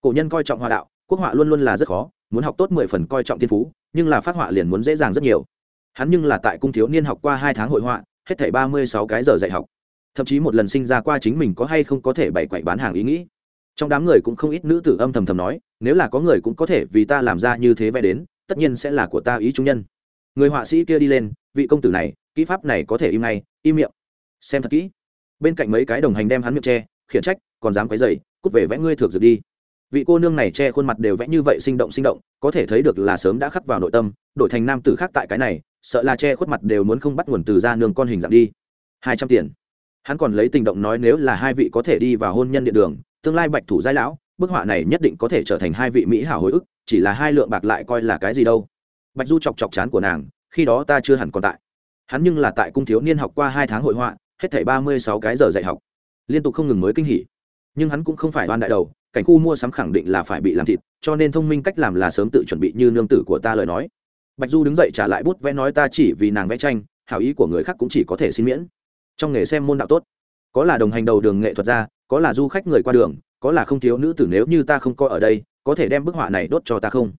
Cổ nhân coi trọng họa đạo, quốc họa luôn luôn là rất khó, muốn học tốt mười phần coi trọng thiên phú, nhưng là phát họa liền muốn dễ dàng rất nhiều. Hắn nhưng là tại cung thiếu niên học qua hai tháng hội họa, hết thảy ba mươi sáu cái giờ dạy học thậm chí một lần sinh ra qua chính mình có hay không có thể bày quậy bán hàng ý nghĩ. Trong đám người cũng không ít nữ tử âm thầm thầm nói, nếu là có người cũng có thể vì ta làm ra như thế vẽ đến, tất nhiên sẽ là của ta ý trung nhân. Người họa sĩ kia đi lên, vị công tử này, kỹ pháp này có thể im ngay, im miệng. Xem thật kỹ. Bên cạnh mấy cái đồng hành đem hắn miệng che, khiển trách, còn dám quấy dày cút về vẽ ngươi thược dược đi. Vị cô nương này che khuôn mặt đều vẽ như vậy sinh động sinh động, có thể thấy được là sớm đã khắc vào nội tâm, đổi thành nam tử khác tại cái này, sợ là che khuất mặt đều muốn không bắt nguồn từ ra nương con hình dạng đi. Hai trăm tiền hắn còn lấy tình động nói nếu là hai vị có thể đi vào hôn nhân điện đường, tương lai bạch thủ giai lão, bức họa này nhất định có thể trở thành hai vị mỹ hảo hồi ức, chỉ là hai lượng bạc lại coi là cái gì đâu. Bạch du chọc chọc chán của nàng, khi đó ta chưa hẳn còn tại. Hắn nhưng là tại cung thiếu niên học qua hai tháng hội họa, hết thảy ba mươi sáu cái giờ dạy học. Liên tục không ngừng mới kinh hỉ. Nhưng hắn cũng không phải oan đại đầu, cảnh khu mua sắm khẳng định là phải bị làm thịt, cho nên thông minh cách làm là sớm tự chuẩn bị như nương tử của ta lời nói. Bạch du đứng dậy trả lại bút vẽ nói ta chỉ vì nàng vẽ tranh, hảo ý của người khác cũng chỉ có thể xin miễn trong nghề xem môn đạo tốt. Có là đồng hành đầu đường nghệ thuật ra, có là du khách người qua đường, có là không thiếu nữ tử nếu như ta không coi ở đây, có thể đem bức họa này đốt cho ta không?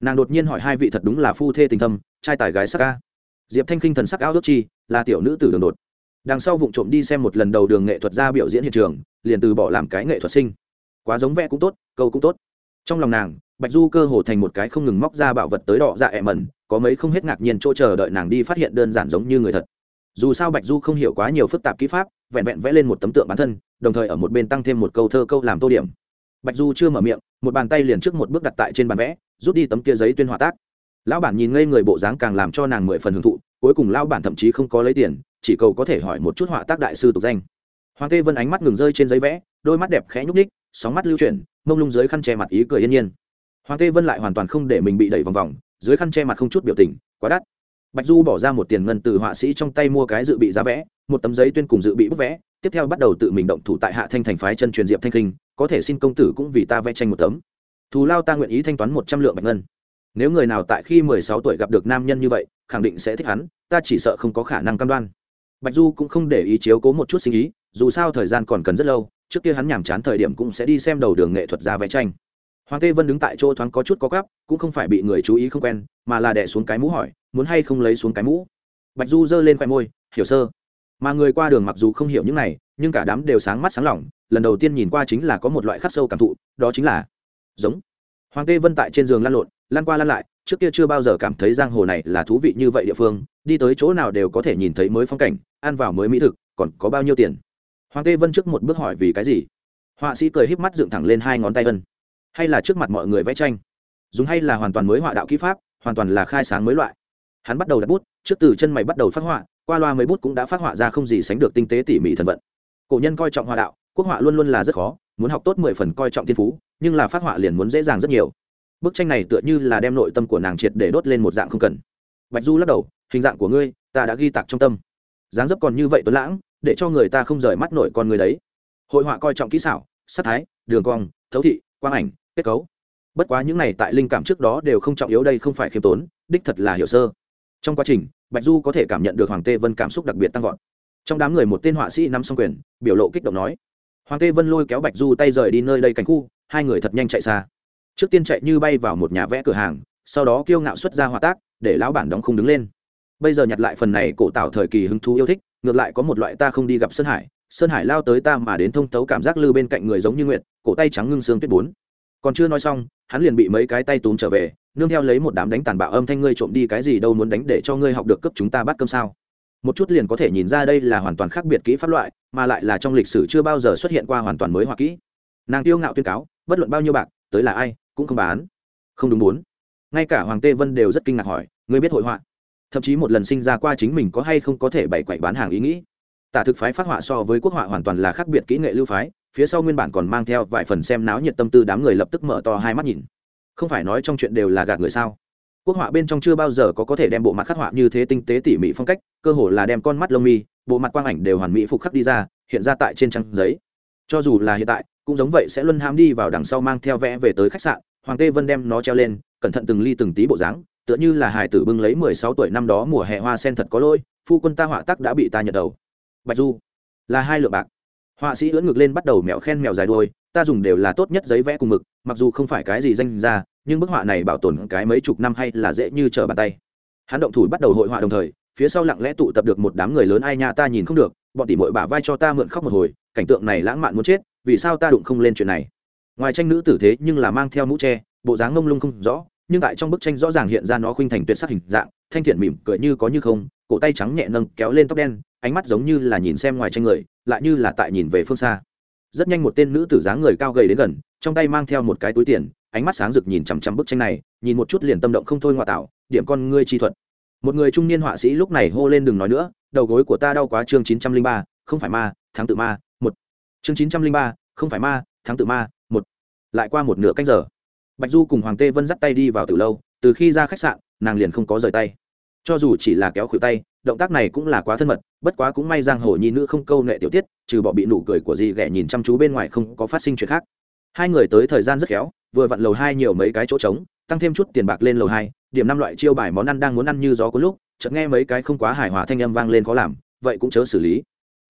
Nàng đột nhiên hỏi hai vị thật đúng là phu thê tình thâm, trai tài gái sắc ca. Diệp thanh khinh thần sắc áo đốt chi, là tiểu nữ tử đường đột. Đằng sau vụ trộm đi xem một lần đầu đường nghệ thuật ra biểu diễn hiện trường, liền từ bỏ làm cái nghệ thuật sinh. Quá giống vẽ cũng tốt, câu cũng tốt. Trong lòng nàng, bạch du cơ hồ thành một cái không ngừng móc ra bảo vật tới đỏ dạ ẹ mẩn, có mấy không hết ngạc nhiên chỗ chờ đợi nàng đi phát hiện đơn giản giống như người thật dù sao bạch du không hiểu quá nhiều phức tạp kỹ pháp vẹn vẹn vẽ lên một tấm tượng bản thân đồng thời ở một bên tăng thêm một câu thơ câu làm tô điểm bạch du chưa mở miệng một bàn tay liền trước một bước đặt tại trên bàn vẽ rút đi tấm kia giấy tuyên hòa tác lão bản nhìn ngây người bộ dáng càng làm cho nàng mười phần hưởng thụ cuối cùng lão bản thậm chí không có lấy tiền chỉ cầu có thể hỏi một chút họa tác đại sư tục danh hoàng tê vân ánh mắt ngừng rơi trên giấy vẽ đôi mắt đẹp khẽ nhúc ních sóng mắt lưu chuyển mông lung dưới khăn che mặt ý cười yên nhiên hoàng tê vân lại hoàn toàn không để mình bị đẩy vòng vòng dưới khăn che mặt không chút biểu tình quá đắt bạch du bỏ ra một tiền ngân từ họa sĩ trong tay mua cái dự bị giá vẽ, một tấm giấy tuyên cùng dự bị bút vẽ, tiếp theo bắt đầu tự mình động thủ tại hạ thanh thành phái chân truyền diệp thanh kinh, có thể xin công tử cũng vì ta vẽ tranh một tấm. Thù lao ta nguyện ý thanh toán một trăm lượng bạch ngân. Nếu người nào tại khi mười sáu tuổi gặp được nam nhân như vậy, khẳng định sẽ thích hắn, ta chỉ sợ không có khả năng cam đoan. Bạch du cũng không để ý chiếu cố một chút sinh ý, dù sao thời gian còn cần rất lâu, trước kia hắn nhàm chán thời điểm cũng sẽ đi xem đầu đường nghệ thuật ra vẽ tranh. Hoàng tê vân đứng tại chỗ thoáng có chút có gắp, cũng không phải bị người chú ý không quen, mà là đẻ xuống cái mũ hỏi muốn hay không lấy xuống cái mũ. Bạch du giơ lên khoe môi, hiểu sơ. Mà người qua đường mặc dù không hiểu những này, nhưng cả đám đều sáng mắt sáng lỏng, lần đầu tiên nhìn qua chính là có một loại khắc sâu cảm thụ, đó chính là giống. Hoàng tê vân tại trên giường lăn lộn, lăn qua lăn lại, trước kia chưa bao giờ cảm thấy giang hồ này là thú vị như vậy địa phương, đi tới chỗ nào đều có thể nhìn thấy mới phong cảnh, ăn vào mới mỹ thực, còn có bao nhiêu tiền? Hoàng tê vân trước một bước hỏi vì cái gì? Họa sĩ cười híp mắt dựng thẳng lên hai ngón tay vân. Hay là trước mặt mọi người vẽ tranh? Dùng hay là hoàn toàn mới họa đạo kỹ pháp, hoàn toàn là khai sáng mới loại hắn bắt đầu đặt bút, trước từ chân mày bắt đầu phát họa, qua loa mấy bút cũng đã phát họa ra không gì sánh được tinh tế tỉ mỉ thần vận. Cổ nhân coi trọng hòa đạo, quốc họa luôn luôn là rất khó, muốn học tốt mười phần coi trọng thiên phú, nhưng là phát họa liền muốn dễ dàng rất nhiều. Bức tranh này tựa như là đem nội tâm của nàng triệt để đốt lên một dạng không cần. Bạch du lắc đầu, hình dạng của ngươi, ta đã ghi tạc trong tâm. Dáng dấp còn như vậy tuấn lãng, để cho người ta không rời mắt nổi con người đấy. Hội họa coi trọng kỹ xảo, sắc thái, đường cong, thấu thị, quang ảnh, kết cấu. Bất quá những này tại linh cảm trước đó đều không trọng yếu đây không phải khiêm tốn, đích thật là hiểu sơ trong quá trình, bạch du có thể cảm nhận được hoàng tê vân cảm xúc đặc biệt tăng vọt. Trong đám người một tên họa sĩ nắm xong quyền, biểu lộ kích động nói, hoàng tê vân lôi kéo bạch du tay rời đi nơi đây cảnh khu, hai người thật nhanh chạy xa. Trước tiên chạy như bay vào một nhà vẽ cửa hàng, sau đó kiêu ngạo xuất ra họa tác, để lão bản đóng không đứng lên. Bây giờ nhặt lại phần này cổ tạo thời kỳ hứng thú yêu thích, ngược lại có một loại ta không đi gặp sơn hải sơn hải lao tới ta mà đến thông tấu cảm giác lư bên cạnh người giống như nguyện cổ tay trắng ngưng xương tuyết bốn. Còn chưa nói xong, hắn liền bị mấy cái tay túm trở về nương theo lấy một đám đánh tàn bạo âm thanh ngươi trộm đi cái gì đâu muốn đánh để cho ngươi học được cấp chúng ta bắt cơm sao? Một chút liền có thể nhìn ra đây là hoàn toàn khác biệt kỹ pháp loại, mà lại là trong lịch sử chưa bao giờ xuất hiện qua hoàn toàn mới hoa kỹ. Nàng tiêu ngạo tuyên cáo, bất luận bao nhiêu bạc, tới là ai, cũng không bán. Không đúng bốn. Ngay cả hoàng tê vân đều rất kinh ngạc hỏi, ngươi biết hội họa? Thậm chí một lần sinh ra qua chính mình có hay không có thể bày quậy bán hàng ý nghĩ? Tả thực phái phát họa so với quốc họa hoàn toàn là khác biệt kỹ nghệ lưu phái, phía sau nguyên bản còn mang theo vài phần xem náo nhiệt tâm tư đám người lập tức mở to hai mắt nhìn không phải nói trong chuyện đều là gạt người sao? Quốc họa bên trong chưa bao giờ có có thể đem bộ mặt khắc họa như thế tinh tế tỉ mỉ phong cách, cơ hồ là đem con mắt lông mi, bộ mặt quang ảnh đều hoàn mỹ phục khắc đi ra, hiện ra tại trên trang giấy. Cho dù là hiện tại, cũng giống vậy sẽ luân ham đi vào đằng sau mang theo vẽ về tới khách sạn, hoàng tê vân đem nó treo lên, cẩn thận từng ly từng tí bộ dáng, tựa như là hải tử bưng lấy mười sáu tuổi năm đó mùa hè hoa sen thật có lôi phu quân ta họa tắc đã bị ta nhận đầu. Bạch du, là hai lượng bạc. Họa sĩ ưỡn ngực lên bắt đầu mèo khen mèo dài đuôi ta dùng đều là tốt nhất giấy vẽ cùng mực, mặc dù không phải cái gì danh ra nhưng bức họa này bảo tồn cái mấy chục năm hay là dễ như trở bàn tay. Hắn động thủ bắt đầu hội họa đồng thời, phía sau lặng lẽ tụ tập được một đám người lớn ai nha ta nhìn không được, bọn tỉ mội bả vai cho ta mượn khóc một hồi, cảnh tượng này lãng mạn muốn chết, vì sao ta đụng không lên chuyện này? Ngoài tranh nữ tử thế nhưng là mang theo mũ tre bộ dáng ngông lung không rõ, nhưng tại trong bức tranh rõ ràng hiện ra nó khuynh thành tuyệt sắc hình dạng, thanh thiện mỉm cười như có như không, cổ tay trắng nhẹ nâng, kéo lên tóc đen, ánh mắt giống như là nhìn xem ngoài tranh người, lại như là tại nhìn về phương xa rất nhanh một tên nữ tử dáng người cao gầy đến gần, trong tay mang theo một cái túi tiền, ánh mắt sáng rực nhìn chằm chằm bức tranh này, nhìn một chút liền tâm động không thôi ngoại tạo, điểm con ngươi chi thuật. Một người trung niên họa sĩ lúc này hô lên đừng nói nữa, đầu gối của ta đau quá chương chín trăm linh ba, không phải ma tháng tự ma, một. Chương chín trăm linh ba, không phải ma tháng tự ma, một. Lại qua một nửa canh giờ, bạch du cùng hoàng tê vân dắt tay đi vào từ lâu, từ khi ra khách sạn, nàng liền không có rời tay. Cho dù chỉ là kéo khuỷu tay động tác này cũng là quá thân mật, bất quá cũng may giang hồ nhi nữ không câu nệ tiểu tiết, trừ bỏ bị nụ cười của dì ghẻ nhìn chăm chú bên ngoài không có phát sinh chuyện khác. Hai người tới thời gian rất khéo, vừa vặn lầu hai nhiều mấy cái chỗ trống, tăng thêm chút tiền bạc lên lầu hai, điểm năm loại chiêu bài món ăn đang muốn ăn như gió có lúc, chợt nghe mấy cái không quá hài hòa thanh âm vang lên khó làm, vậy cũng chớ xử lý.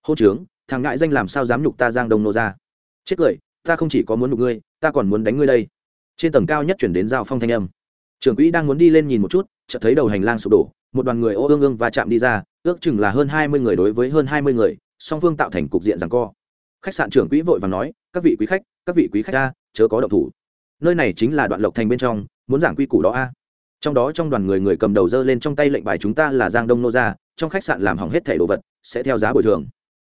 Hô trướng thằng ngại danh làm sao dám nhục ta giang đông nô ra? Chết cười, ta không chỉ có muốn nhục ngươi, ta còn muốn đánh ngươi đây. Trên tầng cao nhất chuyển đến giao phong thanh âm. Trưởng quỹ đang muốn đi lên nhìn một chút chợt thấy đầu hành lang sụp đổ, một đoàn người ô ương ương và chạm đi ra, ước chừng là hơn hai mươi người đối với hơn hai mươi người, song phương tạo thành cục diện rằng co. Khách sạn trưởng quỹ vội và nói, các vị quý khách, các vị quý khách a, chớ có động thủ. Nơi này chính là đoạn lộc thành bên trong, muốn giảng quy củ đó a. Trong đó trong đoàn người người cầm đầu dơ lên trong tay lệnh bài chúng ta là giang đông nô gia, trong khách sạn làm hỏng hết thẻ đồ vật, sẽ theo giá bồi thường.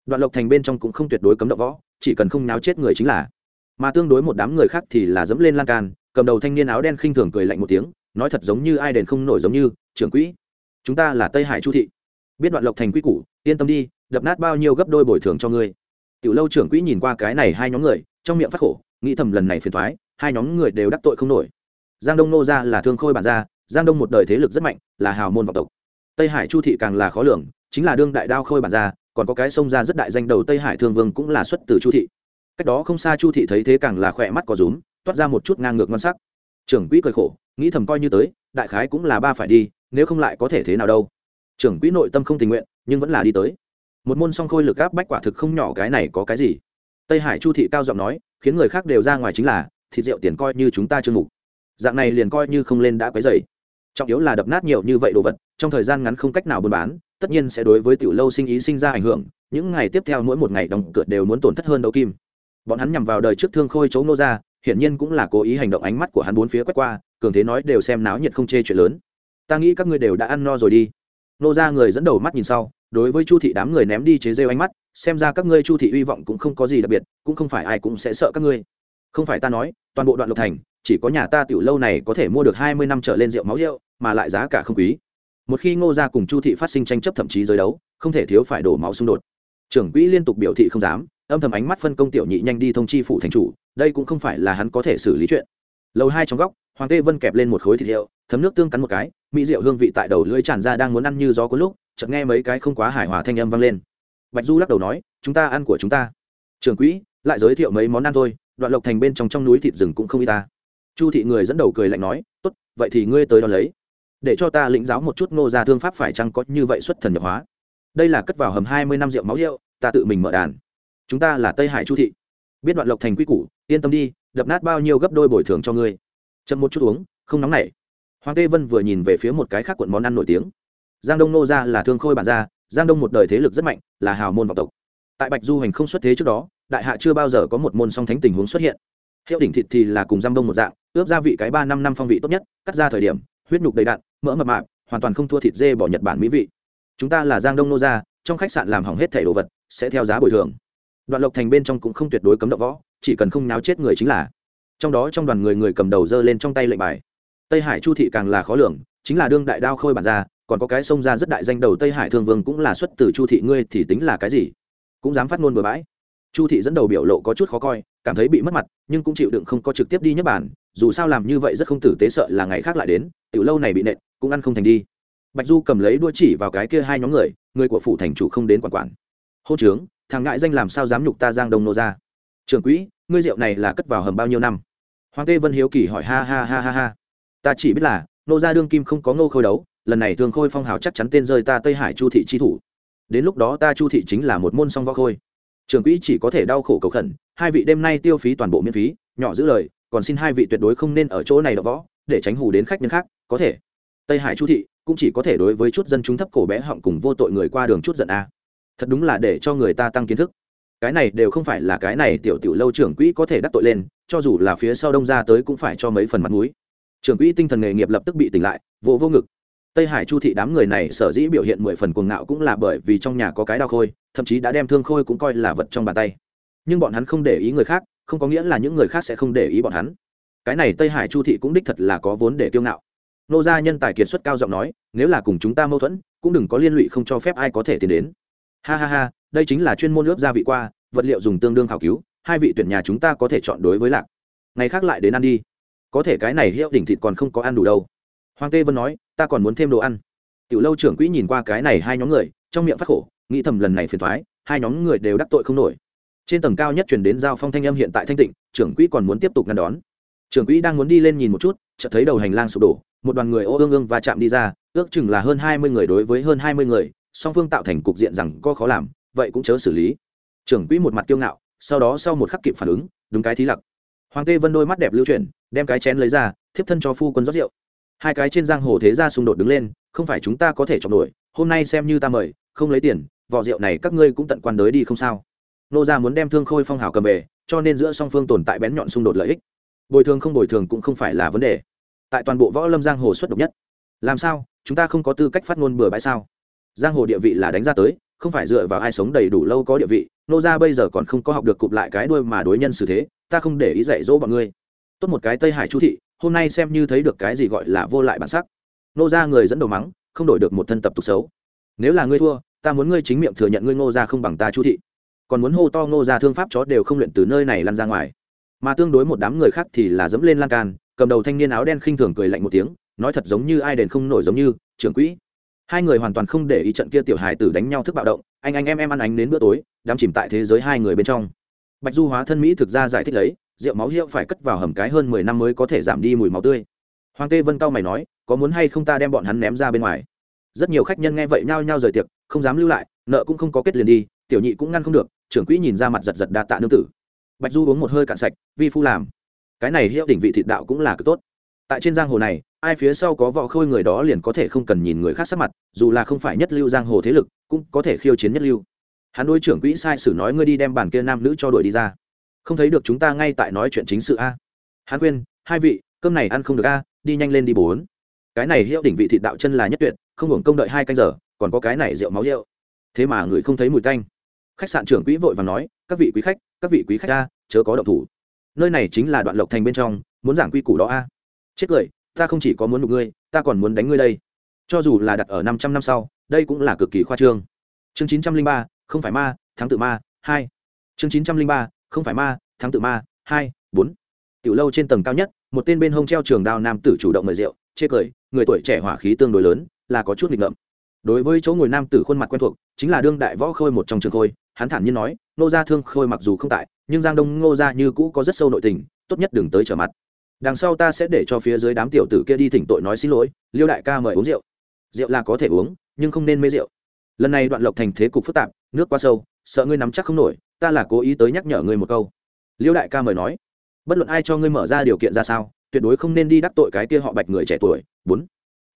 Đoạn lộc thành bên trong cũng không tuyệt đối cấm động võ, chỉ cần không náo chết người chính là. Mà tương đối một đám người khác thì là dẫm lên lan can, cầm đầu thanh niên áo đen khinh thường cười lạnh một tiếng nói thật giống như ai đền không nổi giống như, trưởng quỹ. Chúng ta là tây hải chu thị. Biết đoạn lộc thành quy củ, yên tâm đi, đập nát bao nhiêu gấp đôi bồi thường cho ngươi. Tiểu lâu trưởng quỹ nhìn qua cái này hai nhóm người, trong miệng phát khổ, nghĩ thầm lần này phiền thoái hai nhóm người đều đắc tội không nổi. Giang đông nô gia là thương khôi bản gia, giang đông một đời thế lực rất mạnh, là hào môn vọng tộc. Tây hải chu thị càng là khó lường, chính là đương đại đao khôi bản gia, còn có cái sông ra rất đại danh đầu tây hải thương vương cũng là xuất từ chu thị. Cách đó không xa chu thị thấy thế càng là khỏe mắt có rúm, toát ra một chút ngang ngược ngon sắc trưởng quỹ cười khổ, nghĩ thầm coi như tới, đại khái cũng là ba phải đi, nếu không lại có thể thế nào đâu. Trưởng quỹ nội tâm không tình nguyện, nhưng vẫn là đi tới. Một môn song khôi lực áp bách quả thực không nhỏ, cái này có cái gì? Tây hải chu thị cao giọng nói, khiến người khác đều ra ngoài chính là, thịt rượu tiền coi như chúng ta chưa mục dạng này liền coi như không lên đã quấy dày trọng yếu là đập nát nhiều như vậy đồ vật, trong thời gian ngắn không cách nào buôn bán, tất nhiên sẽ đối với tiểu lâu sinh ý sinh ra ảnh hưởng, những ngày tiếp theo mỗi một ngày đóng cửa đều muốn tổn thất hơn đấu kim. Bọn hắn nhằm vào đời trước thương khôi chấu nô ra hiển nhiên cũng là cố ý hành động ánh mắt của hắn bốn phía quét qua, cường thế nói đều xem náo nhiệt không chê chuyện lớn. Ta nghĩ các ngươi đều đã ăn no rồi đi. Nô ra người dẫn đầu mắt nhìn sau, đối với chu thị đám người ném đi chế rêu ánh mắt, xem ra các ngươi chu thị hy vọng cũng không có gì đặc biệt, cũng không phải ai cũng sẽ sợ các ngươi. Không phải ta nói, toàn bộ đoạn lộc thành, chỉ có nhà ta tiểu lâu này có thể mua được hai mươi năm trở lên rượu máu rượu, mà lại giá cả không quý. Một khi ngô gia cùng chu thị phát sinh tranh chấp thậm chí giới đấu, không thể thiếu phải đổ máu xung đột. Trưởng quỹ liên tục biểu thị không dám âm thầm ánh mắt phân công tiểu nhị nhanh đi thông chi phủ thành chủ, đây cũng không phải là hắn có thể xử lý chuyện. Lầu hai trong góc, hoàng tê vân kẹp lên một khối thịt hiệu, thấm nước tương cắn một cái, mỹ rượu hương vị tại đầu lưỡi tràn ra đang muốn ăn như gió có lúc, chợt nghe mấy cái không quá hài hòa thanh âm vang lên. Bạch du lắc đầu nói, chúng ta ăn của chúng ta. Trưởng quỹ, lại giới thiệu mấy món ăn thôi, đoạn lộc thành bên trong trong núi thịt rừng cũng không y ta. Chu thị người dẫn đầu cười lạnh nói, tốt, vậy thì ngươi tới đó lấy. Để cho ta lĩnh giáo một chút ngô gia thương pháp phải chăng có như vậy xuất thần nhập hóa. Đây là cất vào hầm hai mươi năm rượu máu hiệu, ta tự mình mở đàn chúng ta là tây hải chu thị biết đoạn lộc thành quy củ yên tâm đi đập nát bao nhiêu gấp đôi bồi thường cho ngươi chậm một chút uống không nóng nảy hoàng tê vân vừa nhìn về phía một cái khác quận món ăn nổi tiếng giang đông nô gia là thương khôi bản gia giang đông một đời thế lực rất mạnh là hào môn vọng tộc tại bạch du hành không xuất thế trước đó đại hạ chưa bao giờ có một môn song thánh tình huống xuất hiện hiệu đỉnh thịt thì là cùng giam đông một dạng ướp gia vị cái ba năm năm phong vị tốt nhất cắt ra thời điểm huyết nhục đầy đạn mỡ mập mạp hoàn toàn không thua thịt dê bỏ nhật bản mỹ vị chúng ta là giang đông nô gia trong khách sạn làm hỏng hết thẻ đồ vật sẽ theo giá bồi thường đoạn lộc thành bên trong cũng không tuyệt đối cấm động võ, chỉ cần không náo chết người chính là. Trong đó trong đoàn người người cầm đầu dơ lên trong tay lệnh bài. Tây hải chu thị càng là khó lường, chính là đương đại đao khôi bản ra, còn có cái sông ra rất đại danh đầu tây hải thương vương cũng là xuất từ chu thị ngươi thì tính là cái gì? Cũng dám phát ngôn bừa bãi. Chu thị dẫn đầu biểu lộ có chút khó coi, cảm thấy bị mất mặt, nhưng cũng chịu đựng không có trực tiếp đi nhất bản dù sao làm như vậy rất không tử tế sợ là ngày khác lại đến, tiểu lâu này bị nện, cũng ăn không thành đi. Bạch du cầm lấy đua chỉ vào cái kia hai nhóm người người của phủ thành chủ không đến quản quản. Hô trướng thằng ngại danh làm sao dám nhục ta giang đông nô ra? Trưởng quỹ, ngươi rượu này là cất vào hầm bao nhiêu năm? Hoàng tê vân hiếu kỳ hỏi, ha ha ha ha ha. Ta chỉ biết là, nô gia đương kim không có ngô khôi đấu, lần này thường khôi phong hào chắc chắn tên rơi ta tây hải chu thị chi thủ. Đến lúc đó ta chu thị chính là một môn song võ khôi. Trưởng quỹ chỉ có thể đau khổ cầu khẩn, hai vị đêm nay tiêu phí toàn bộ miễn phí, nhỏ giữ lời, còn xin hai vị tuyệt đối không nên ở chỗ này đọ võ, để tránh hù đến khách nhân khác, có thể. Tây hải chu thị cũng chỉ có thể đối với chút dân chúng thấp cổ bé họng cùng vô tội người qua đường chút giận a thật đúng là để cho người ta tăng kiến thức. Cái này đều không phải là cái này tiểu tiểu lâu trưởng quỹ có thể đắc tội lên, cho dù là phía sau đông ra tới cũng phải cho mấy phần mặt mũi. Trưởng quỹ tinh thần nghề nghiệp lập tức bị tỉnh lại vô vô ngực. Tây hải chu thị đám người này sở dĩ biểu hiện mười phần cuồng ngạo cũng là bởi vì trong nhà có cái đau khôi, thậm chí đã đem thương khôi cũng coi là vật trong bàn tay. Nhưng bọn hắn không để ý người khác, không có nghĩa là những người khác sẽ không để ý bọn hắn. Cái này tây hải chu thị cũng đích thật là có vốn để kiêu ngạo. Nô gia nhân tài kiệt xuất cao giọng nói, nếu là cùng chúng ta mâu thuẫn, cũng đừng có liên lụy không cho phép ai có thể tiến đến ha ha ha, đây chính là chuyên môn ướp gia vị qua, vật liệu dùng tương đương khảo cứu, hai vị tuyển nhà chúng ta có thể chọn đối với lạc. Ngày khác lại đến ăn đi. Có thể cái này hiệu đỉnh thịt còn không có ăn đủ đâu. Hoàng tê vân nói, ta còn muốn thêm đồ ăn. Tiểu lâu trưởng quỹ nhìn qua cái này hai nhóm người, trong miệng phát khổ, nghĩ thầm lần này phiền thoái, hai nhóm người đều đắc tội không nổi. Trên tầng cao nhất chuyển đến giao phong thanh âm hiện tại thanh tịnh, trưởng quỹ còn muốn tiếp tục ngăn đón. Trưởng quỹ đang muốn đi lên nhìn một chút, chợt thấy đầu hành lang sụp đổ, một đoàn người ô ương ương và chạm đi ra, ước chừng là hơn hai mươi người đối với hơn hai mươi người song phương tạo thành cục diện rằng có khó làm, vậy cũng chớ xử lý. Trưởng quỹ một mặt kiêu ngạo, sau đó sau một khắc kịp phản ứng, đúng cái thí lặc. Hoàng tê vân đôi mắt đẹp lưu chuyển, đem cái chén lấy ra, thiếp thân cho phu quân rót rượu. Hai cái trên giang hồ thế ra xung đột đứng lên, không phải chúng ta có thể chọn nổi, hôm nay xem như ta mời, không lấy tiền, vỏ rượu này các ngươi cũng tận quan đới đi không sao. Nô gia muốn đem thương khôi phong hào cầm về, cho nên giữa song phương tồn tại bén nhọn xung đột lợi ích. Bồi thường không bồi thường cũng không phải là vấn đề. Tại toàn bộ võ lâm giang hồ xuất độc nhất. Làm sao? Chúng ta không có tư cách phát ngôn bừa bãi sao? Giang hồ địa vị là đánh ra tới, không phải dựa vào ai sống đầy đủ lâu có địa vị, nô gia bây giờ còn không có học được cụp lại cái đuôi mà đối nhân xử thế, ta không để ý dạy dỗ bọn ngươi. Tốt một cái tây hải chu thị, hôm nay xem như thấy được cái gì gọi là vô lại bản sắc. Nô gia người dẫn đầu mắng, không đổi được một thân tập tục xấu. Nếu là ngươi thua, ta muốn ngươi chính miệng thừa nhận ngươi ngô gia không bằng ta chu thị. Còn muốn hô to ngô gia thương pháp chó đều không luyện từ nơi này lăn ra ngoài. Mà tương đối một đám người khác thì là dẫm lên lan can, cầm đầu thanh niên áo đen khinh thường cười lạnh một tiếng, nói thật giống như ai đền không nổi giống như, trưởng quỹ hai người hoàn toàn không để ý trận kia tiểu hài tử đánh nhau thức bạo động, anh anh em em ăn ánh đến bữa tối, đám chìm tại thế giới hai người bên trong. Bạch du hóa thân mỹ thực ra giải thích lấy, rượu máu hiệu phải cất vào hầm cái hơn mười năm mới có thể giảm đi mùi máu tươi. Hoàng tê vân cao mày nói, có muốn hay không ta đem bọn hắn ném ra bên ngoài? Rất nhiều khách nhân nghe vậy nhao nhao rời tiệc, không dám lưu lại, nợ cũng không có kết liền đi, tiểu nhị cũng ngăn không được, trưởng quỹ nhìn ra mặt giật giật đa tạ nương tử. Bạch du uống một hơi cạn sạch, vi phu làm. Cái này hiệu đỉnh vị thịt đạo cũng là cực tốt. Tại trên giang hồ này ai phía sau có võ khôi người đó liền có thể không cần nhìn người khác sắc mặt, dù là không phải nhất lưu giang hồ thế lực, cũng có thể khiêu chiến nhất lưu. Hắn đối trưởng quỹ sai sử nói ngươi đi đem bản kia nam nữ cho đuổi đi ra. Không thấy được chúng ta ngay tại nói chuyện chính sự a. Hắn khuyên hai vị, cơm này ăn không được a, đi nhanh lên đi bốn. Cái này hiệu đỉnh vị thịt đạo chân là nhất tuyệt, không hưởng công đợi hai canh giờ, còn có cái này rượu máu rượu thế mà người không thấy mùi tanh. Khách sạn trưởng quỹ vội và nói, các vị quý khách, các vị quý khách a, chớ có động thủ. Nơi này chính là đoạn lộc thành bên trong, muốn giảng quy củ đó a. Chết cười ta không chỉ có muốn đục ngươi, ta còn muốn đánh ngươi đây. Cho dù là đặt ở năm trăm năm sau, đây cũng là cực kỳ khoa trương. Chương chín trăm linh ba, không phải ma, thắng tự ma, hai. Chương chín trăm linh ba, không phải ma, thắng tự ma, hai, bốn. Tiểu lâu trên tầng cao nhất, một tên bên hông treo trường đao nam tử chủ động mời rượu, chê cười, người tuổi trẻ hỏa khí tương đối lớn, là có chút nghịch ngợm. Đối với chỗ ngồi nam tử khuôn mặt quen thuộc, chính là đương đại võ khôi một trong trường khôi, hắn thản nhiên nói nô gia thương khôi mặc dù không tại, nhưng giang đông ngô gia như cũ có rất sâu nội tình, tốt nhất đừng tới trở mặt đằng sau ta sẽ để cho phía dưới đám tiểu tử kia đi thỉnh tội nói xin lỗi, liêu đại ca mời uống rượu. Rượu là có thể uống, nhưng không nên mê rượu. Lần này đoạn lộc thành thế cục phức tạp, nước quá sâu, sợ ngươi nắm chắc không nổi, ta là cố ý tới nhắc nhở ngươi một câu. Liêu đại ca mời nói, bất luận ai cho ngươi mở ra điều kiện ra sao, tuyệt đối không nên đi đắc tội cái kia họ bạch người trẻ tuổi. Bốn,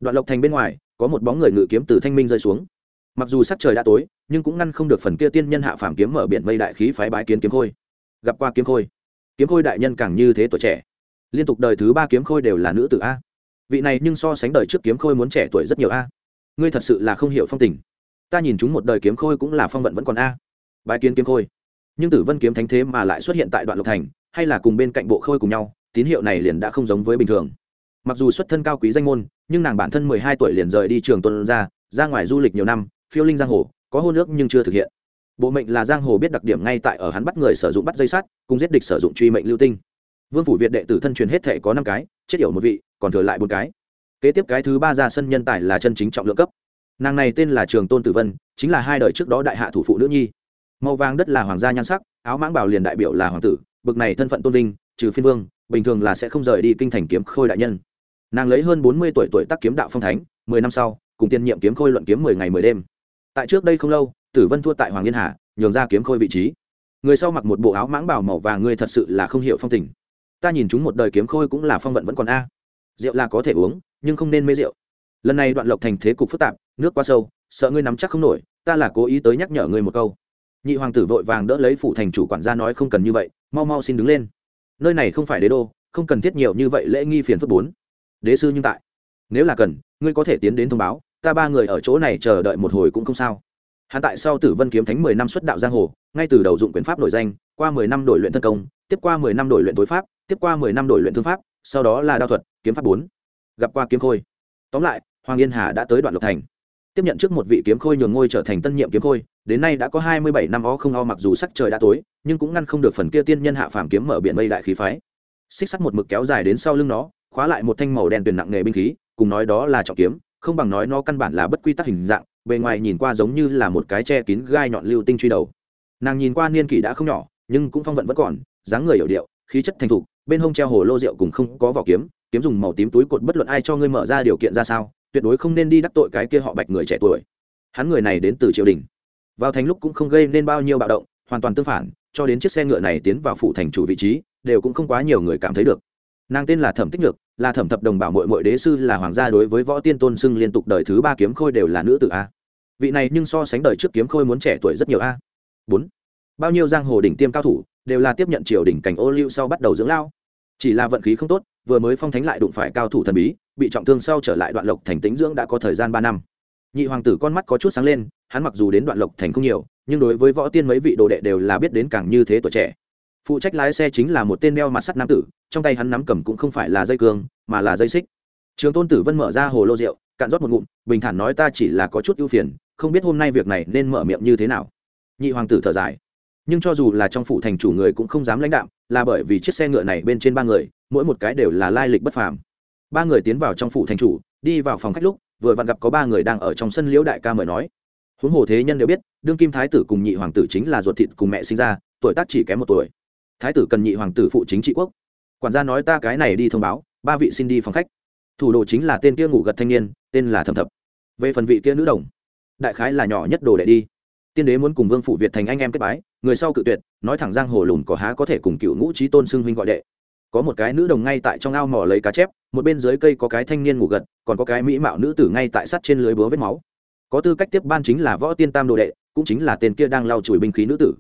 đoạn lộc thành bên ngoài, có một bóng người ngự kiếm từ thanh minh rơi xuống. Mặc dù sắc trời đã tối, nhưng cũng ngăn không được phần kia tiên nhân hạ phàm kiếm mở biển mây đại khí phái bái kiến kiếm khôi. Gặp qua kiếm khôi. Kiếm khôi đại nhân càng như thế tuổi trẻ liên tục đời thứ ba kiếm khôi đều là nữ tử a. Vị này nhưng so sánh đời trước kiếm khôi muốn trẻ tuổi rất nhiều a. Ngươi thật sự là không hiểu phong tình. Ta nhìn chúng một đời kiếm khôi cũng là phong vận vẫn còn a. Bài kiến kiếm khôi. Nhưng tử vân kiếm thánh thế mà lại xuất hiện tại đoạn lộc thành, hay là cùng bên cạnh bộ khôi cùng nhau, tín hiệu này liền đã không giống với bình thường. Mặc dù xuất thân cao quý danh môn, nhưng nàng bản thân mười hai tuổi liền rời đi trường tuần ra ra ngoài du lịch nhiều năm, phiêu linh giang hồ, có hôn ước nhưng chưa thực hiện. Bộ mệnh là giang hồ biết đặc điểm ngay tại ở hắn bắt người sử dụng bắt dây sắt, cùng giết địch sử dụng truy mệnh lưu tinh vương phủ việt đệ tử thân truyền hết thể có năm cái, chết yểu một vị, còn thừa lại bốn cái. Kế tiếp cái thứ ba ra sân nhân tài là chân chính trọng lượng cấp. Nàng này tên là trường tôn tử vân, chính là hai đời trước đó đại hạ thủ phụ nữ nhi. Màu vàng đất là hoàng gia nhan sắc, áo mãng bảo liền đại biểu là hoàng tử, bực này thân phận tôn vinh, trừ phiên vương, bình thường là sẽ không rời đi kinh thành kiếm khôi đại nhân. Nàng lấy hơn bốn mươi tuổi tuổi tác kiếm đạo phong thánh, mười năm sau, cùng tiên nhiệm kiếm khôi luận kiếm mười ngày mười đêm. Tại trước đây không lâu, tử vân thua tại hoàng yên hà, nhường ra kiếm khôi vị trí. Người sau mặc một bộ áo mãng bảo màu vàng ngươi thật sự là không hiểu phong tình ta nhìn chúng một đời kiếm khôi cũng là phong vận vẫn còn a. Rượu là có thể uống, nhưng không nên mê rượu. Lần này đoạn lộc thành thế cục phức tạp, nước quá sâu, sợ ngươi nắm chắc không nổi, ta là cố ý tới nhắc nhở ngươi một câu. Nhị hoàng tử vội vàng đỡ lấy phủ thành chủ quản gia nói không cần như vậy, mau mau xin đứng lên. Nơi này không phải đế đô, không cần thiết nhiều như vậy lễ nghi phiền phức bốn. Đế sư nhưng tại. Nếu là cần, ngươi có thể tiến đến thông báo, ta ba người ở chỗ này chờ đợi một hồi cũng không sao. Hắn tại sau tử vân kiếm thánh mười năm xuất đạo giang hồ, ngay từ đầu dụng quyền pháp nổi danh, qua mười năm đổi luyện thân công tiếp qua mười năm đổi luyện tối pháp, tiếp qua mười năm đổi luyện thương pháp, sau đó là đao thuật, kiếm pháp bốn. Gặp qua kiếm khôi. Tóm lại, hoàng yên hà đã tới đoạn lộc thành. Tiếp nhận trước một vị kiếm khôi nhường ngôi trở thành tân nhiệm kiếm khôi, đến nay đã có hai mươi bảy năm o không o mặc dù sắc trời đã tối, nhưng cũng ngăn không được phần kia tiên nhân hạ phàm kiếm mở biển mây đại khí phái. Xích sắt một mực kéo dài đến sau lưng nó, khóa lại một thanh màu đen tuyền nặng nghề binh khí, cùng nói đó là trọng kiếm, không bằng nói nó căn bản là bất quy tắc hình dạng, bề ngoài nhìn qua giống như là một cái che kín gai nhọn lưu tinh truy đầu. Nàng nhìn qua niên kỷ đã không nhỏ, nhưng cũng phong vận vẫn còn dáng người hiểu điệu, khí chất thành thục, bên hông treo hồ lô rượu cùng không có vỏ kiếm kiếm dùng màu tím túi cột bất luận ai cho ngươi mở ra điều kiện ra sao, tuyệt đối không nên đi đắc tội cái kia họ bạch người trẻ tuổi. Hắn người này đến từ triều đình. Vào thành lúc cũng không gây nên bao nhiêu bạo động, hoàn toàn tương phản, cho đến chiếc xe ngựa này tiến vào phủ thành chủ vị trí, đều cũng không quá nhiều người cảm thấy được. Nàng tên là thẩm tích nhược, là thẩm thập đồng bảo mội mội đế sư, là hoàng gia đối với võ tiên tôn xưng liên tục đời thứ ba kiếm khôi đều là nữ tử a. Vị này nhưng so sánh đời trước kiếm khôi muốn trẻ tuổi rất nhiều a. Bốn. Bao nhiêu giang hồ đỉnh tiêm cao thủ đều là tiếp nhận triều đỉnh cảnh ô liu sau bắt đầu dưỡng lao. Chỉ là vận khí không tốt, vừa mới phong thánh lại đụng phải cao thủ thần bí, bị trọng thương sau trở lại đoạn lộc thành tính dưỡng đã có thời gian ba năm. Nhị hoàng tử con mắt có chút sáng lên, hắn mặc dù đến đoạn lộc thành không nhiều, nhưng đối với võ tiên mấy vị đồ đệ đều là biết đến càng như thế tuổi trẻ. Phụ trách lái xe chính là một tên đeo mặt sắt nam tử, trong tay hắn nắm cầm cũng không phải là dây cương, mà là dây xích. Trường tôn tử vân mở ra hồ lô rượu, cạn rót một ngụm, bình thản nói ta chỉ là có chút ưu phiền, không biết hôm nay việc này nên mở miệng như thế nào. Nhị hoàng tử thở dài nhưng cho dù là trong phủ thành chủ người cũng không dám lãnh đạm, là bởi vì chiếc xe ngựa này bên trên ba người, mỗi một cái đều là lai lịch bất phàm. Ba người tiến vào trong phủ thành chủ, đi vào phòng khách lúc, vừa vặn gặp có ba người đang ở trong sân liễu đại ca mời nói. Huống hồ thế nhân đều biết, đương kim thái tử cùng nhị hoàng tử chính là ruột thịt cùng mẹ sinh ra, tuổi tác chỉ kém một tuổi. Thái tử cần nhị hoàng tử phụ chính trị quốc. Quản gia nói ta cái này đi thông báo, ba vị xin đi phòng khách. Thủ đồ chính là tên kia ngủ gật thanh niên, tên là thầm thập. Về phần vị kia nữ đồng, đại khái là nhỏ nhất đồ đệ đi tiên đế muốn cùng vương phủ việt thành anh em kết bái, người sau cự tuyệt, nói thẳng giang hồ lùn có há có thể cùng cựu ngũ trí tôn xưng huynh gọi đệ. Có một cái nữ đồng ngay tại trong ao mò lấy cá chép, một bên dưới cây có cái thanh niên ngủ gật, còn có cái mỹ mạo nữ tử ngay tại sắt trên lưới búa vết máu. Có tư cách tiếp ban chính là võ tiên tam đồ đệ, cũng chính là tên kia đang lau chùi binh khí nữ tử.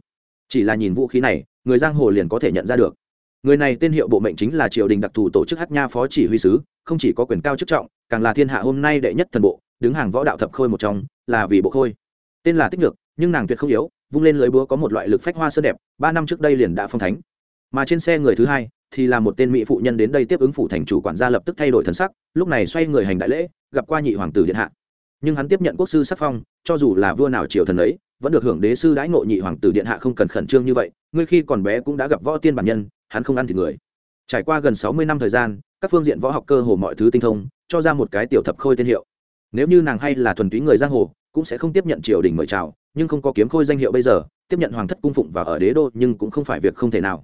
Chỉ là nhìn vũ khí này, người giang hồ liền có thể nhận ra được. Người này tên hiệu bộ mệnh chính là triều đình đặc thù tổ chức hát nha phó chỉ huy sứ, không chỉ có quyền cao chức trọng, càng là thiên hạ hôm nay đệ nhất thần bộ, đứng hàng võ đạo thập khôi một trong, là vì bộ khôi. Tên là tích ngược nhưng nàng tuyệt không yếu, vung lên lưới búa có một loại lực phách hoa sơn đẹp, ba năm trước đây liền đã phong thánh. Mà trên xe người thứ hai thì là một tên mỹ phụ nhân đến đây tiếp ứng phủ thành chủ quản gia lập tức thay đổi thân sắc, lúc này xoay người hành đại lễ, gặp qua nhị hoàng tử điện hạ. Nhưng hắn tiếp nhận quốc sư sắc phong, cho dù là vua nào triều thần ấy, vẫn được hưởng đế sư đãi ngộ nhị hoàng tử điện hạ không cần khẩn trương như vậy, ngươi khi còn bé cũng đã gặp võ tiên bản nhân, hắn không ăn thì người. Trải qua gần sáu mươi năm thời gian, các phương diện võ học cơ hồ mọi thứ tinh thông, cho ra một cái tiểu thập khôi tên hiệu. Nếu như nàng hay là thuần túy người giang hồ, cũng sẽ không tiếp nhận triều đình mời chào nhưng không có kiếm khôi danh hiệu bây giờ, tiếp nhận hoàng thất cung phụng và ở đế đô nhưng cũng không phải việc không thể nào.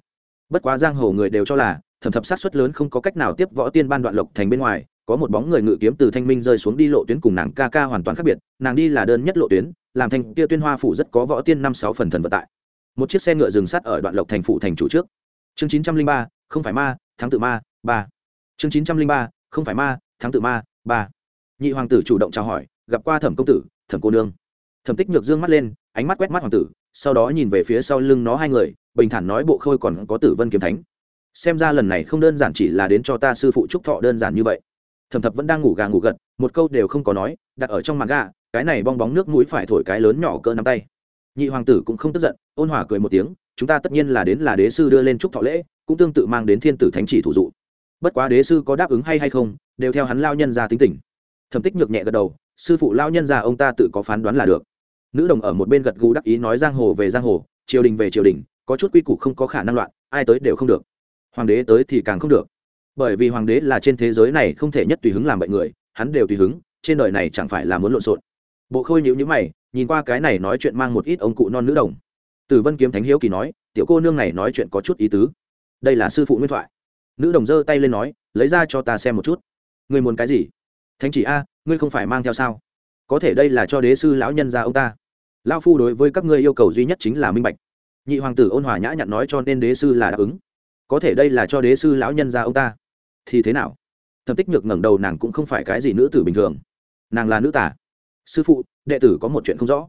Bất quá giang hồ người đều cho là, thẩm thập sát xuất lớn không có cách nào tiếp võ tiên ban đoạn lộc thành bên ngoài, có một bóng người ngự kiếm từ thanh minh rơi xuống đi lộ tuyến cùng nàng ca ca hoàn toàn khác biệt, nàng đi là đơn nhất lộ tuyến, làm thành kia tuyên hoa phủ rất có võ tiên năm sáu phần thần vận tải một chiếc xe ngựa dừng sát ở đoạn lộc thành phủ thành chủ trước. Chương chín trăm linh ba, không phải ma, thắng tự ma, ba. Chương chín trăm linh ba, không phải ma, thắng tự ma, ba. Nhị hoàng tử chủ động chào hỏi, gặp qua thẩm công tử, thẩm cô nương thẩm tích nhược dương mắt lên, ánh mắt quét mắt hoàng tử, sau đó nhìn về phía sau lưng nó hai người, bình thản nói bộ khôi còn có tử vân kiếm thánh. Xem ra lần này không đơn giản chỉ là đến cho ta sư phụ trúc thọ đơn giản như vậy. Thẩm thập vẫn đang ngủ gà ngủ gật, một câu đều không có nói, đặt ở trong mặt gà, cái này bong bóng nước mũi phải thổi cái lớn nhỏ cỡ nắm tay. Nhị hoàng tử cũng không tức giận, ôn hòa cười một tiếng, chúng ta tất nhiên là đến là đế sư đưa lên trúc thọ lễ, cũng tương tự mang đến thiên tử thánh chỉ thủ dụ. Bất quá đế sư có đáp ứng hay hay không, đều theo hắn lao nhân ra tính tình. Thẩm tích nhược nhẹ gật đầu, sư phụ lao nhân ra ông ta tự có phán đoán là được nữ đồng ở một bên gật gù đắc ý nói giang hồ về giang hồ, triều đình về triều đình, có chút quy củ không có khả năng loạn, ai tới đều không được. Hoàng đế tới thì càng không được. Bởi vì hoàng đế là trên thế giới này không thể nhất tùy hứng làm bệnh người, hắn đều tùy hứng, trên đời này chẳng phải là muốn lộn xộn. Bộ khôi nhữ nhữ mày, nhìn qua cái này nói chuyện mang một ít ông cụ non nữ đồng. Tử vân kiếm thánh hiếu kỳ nói, tiểu cô nương này nói chuyện có chút ý tứ. Đây là sư phụ nguyên thoại. Nữ đồng giơ tay lên nói, lấy ra cho ta xem một chút. Ngươi muốn cái gì? Thánh chỉ a, ngươi không phải mang theo sao? Có thể đây là cho đế sư lão nhân ra ông ta lao phu đối với các ngươi yêu cầu duy nhất chính là minh bạch. Nhị hoàng tử ôn hòa nhã nhặn nói cho nên đế sư là đáp ứng. Có thể đây là cho đế sư lão nhân ra ông ta. Thì thế nào? Thẩm tích nhược ngẩng đầu nàng cũng không phải cái gì nữ tử bình thường. Nàng là nữ tả sư phụ, đệ tử có một chuyện không rõ.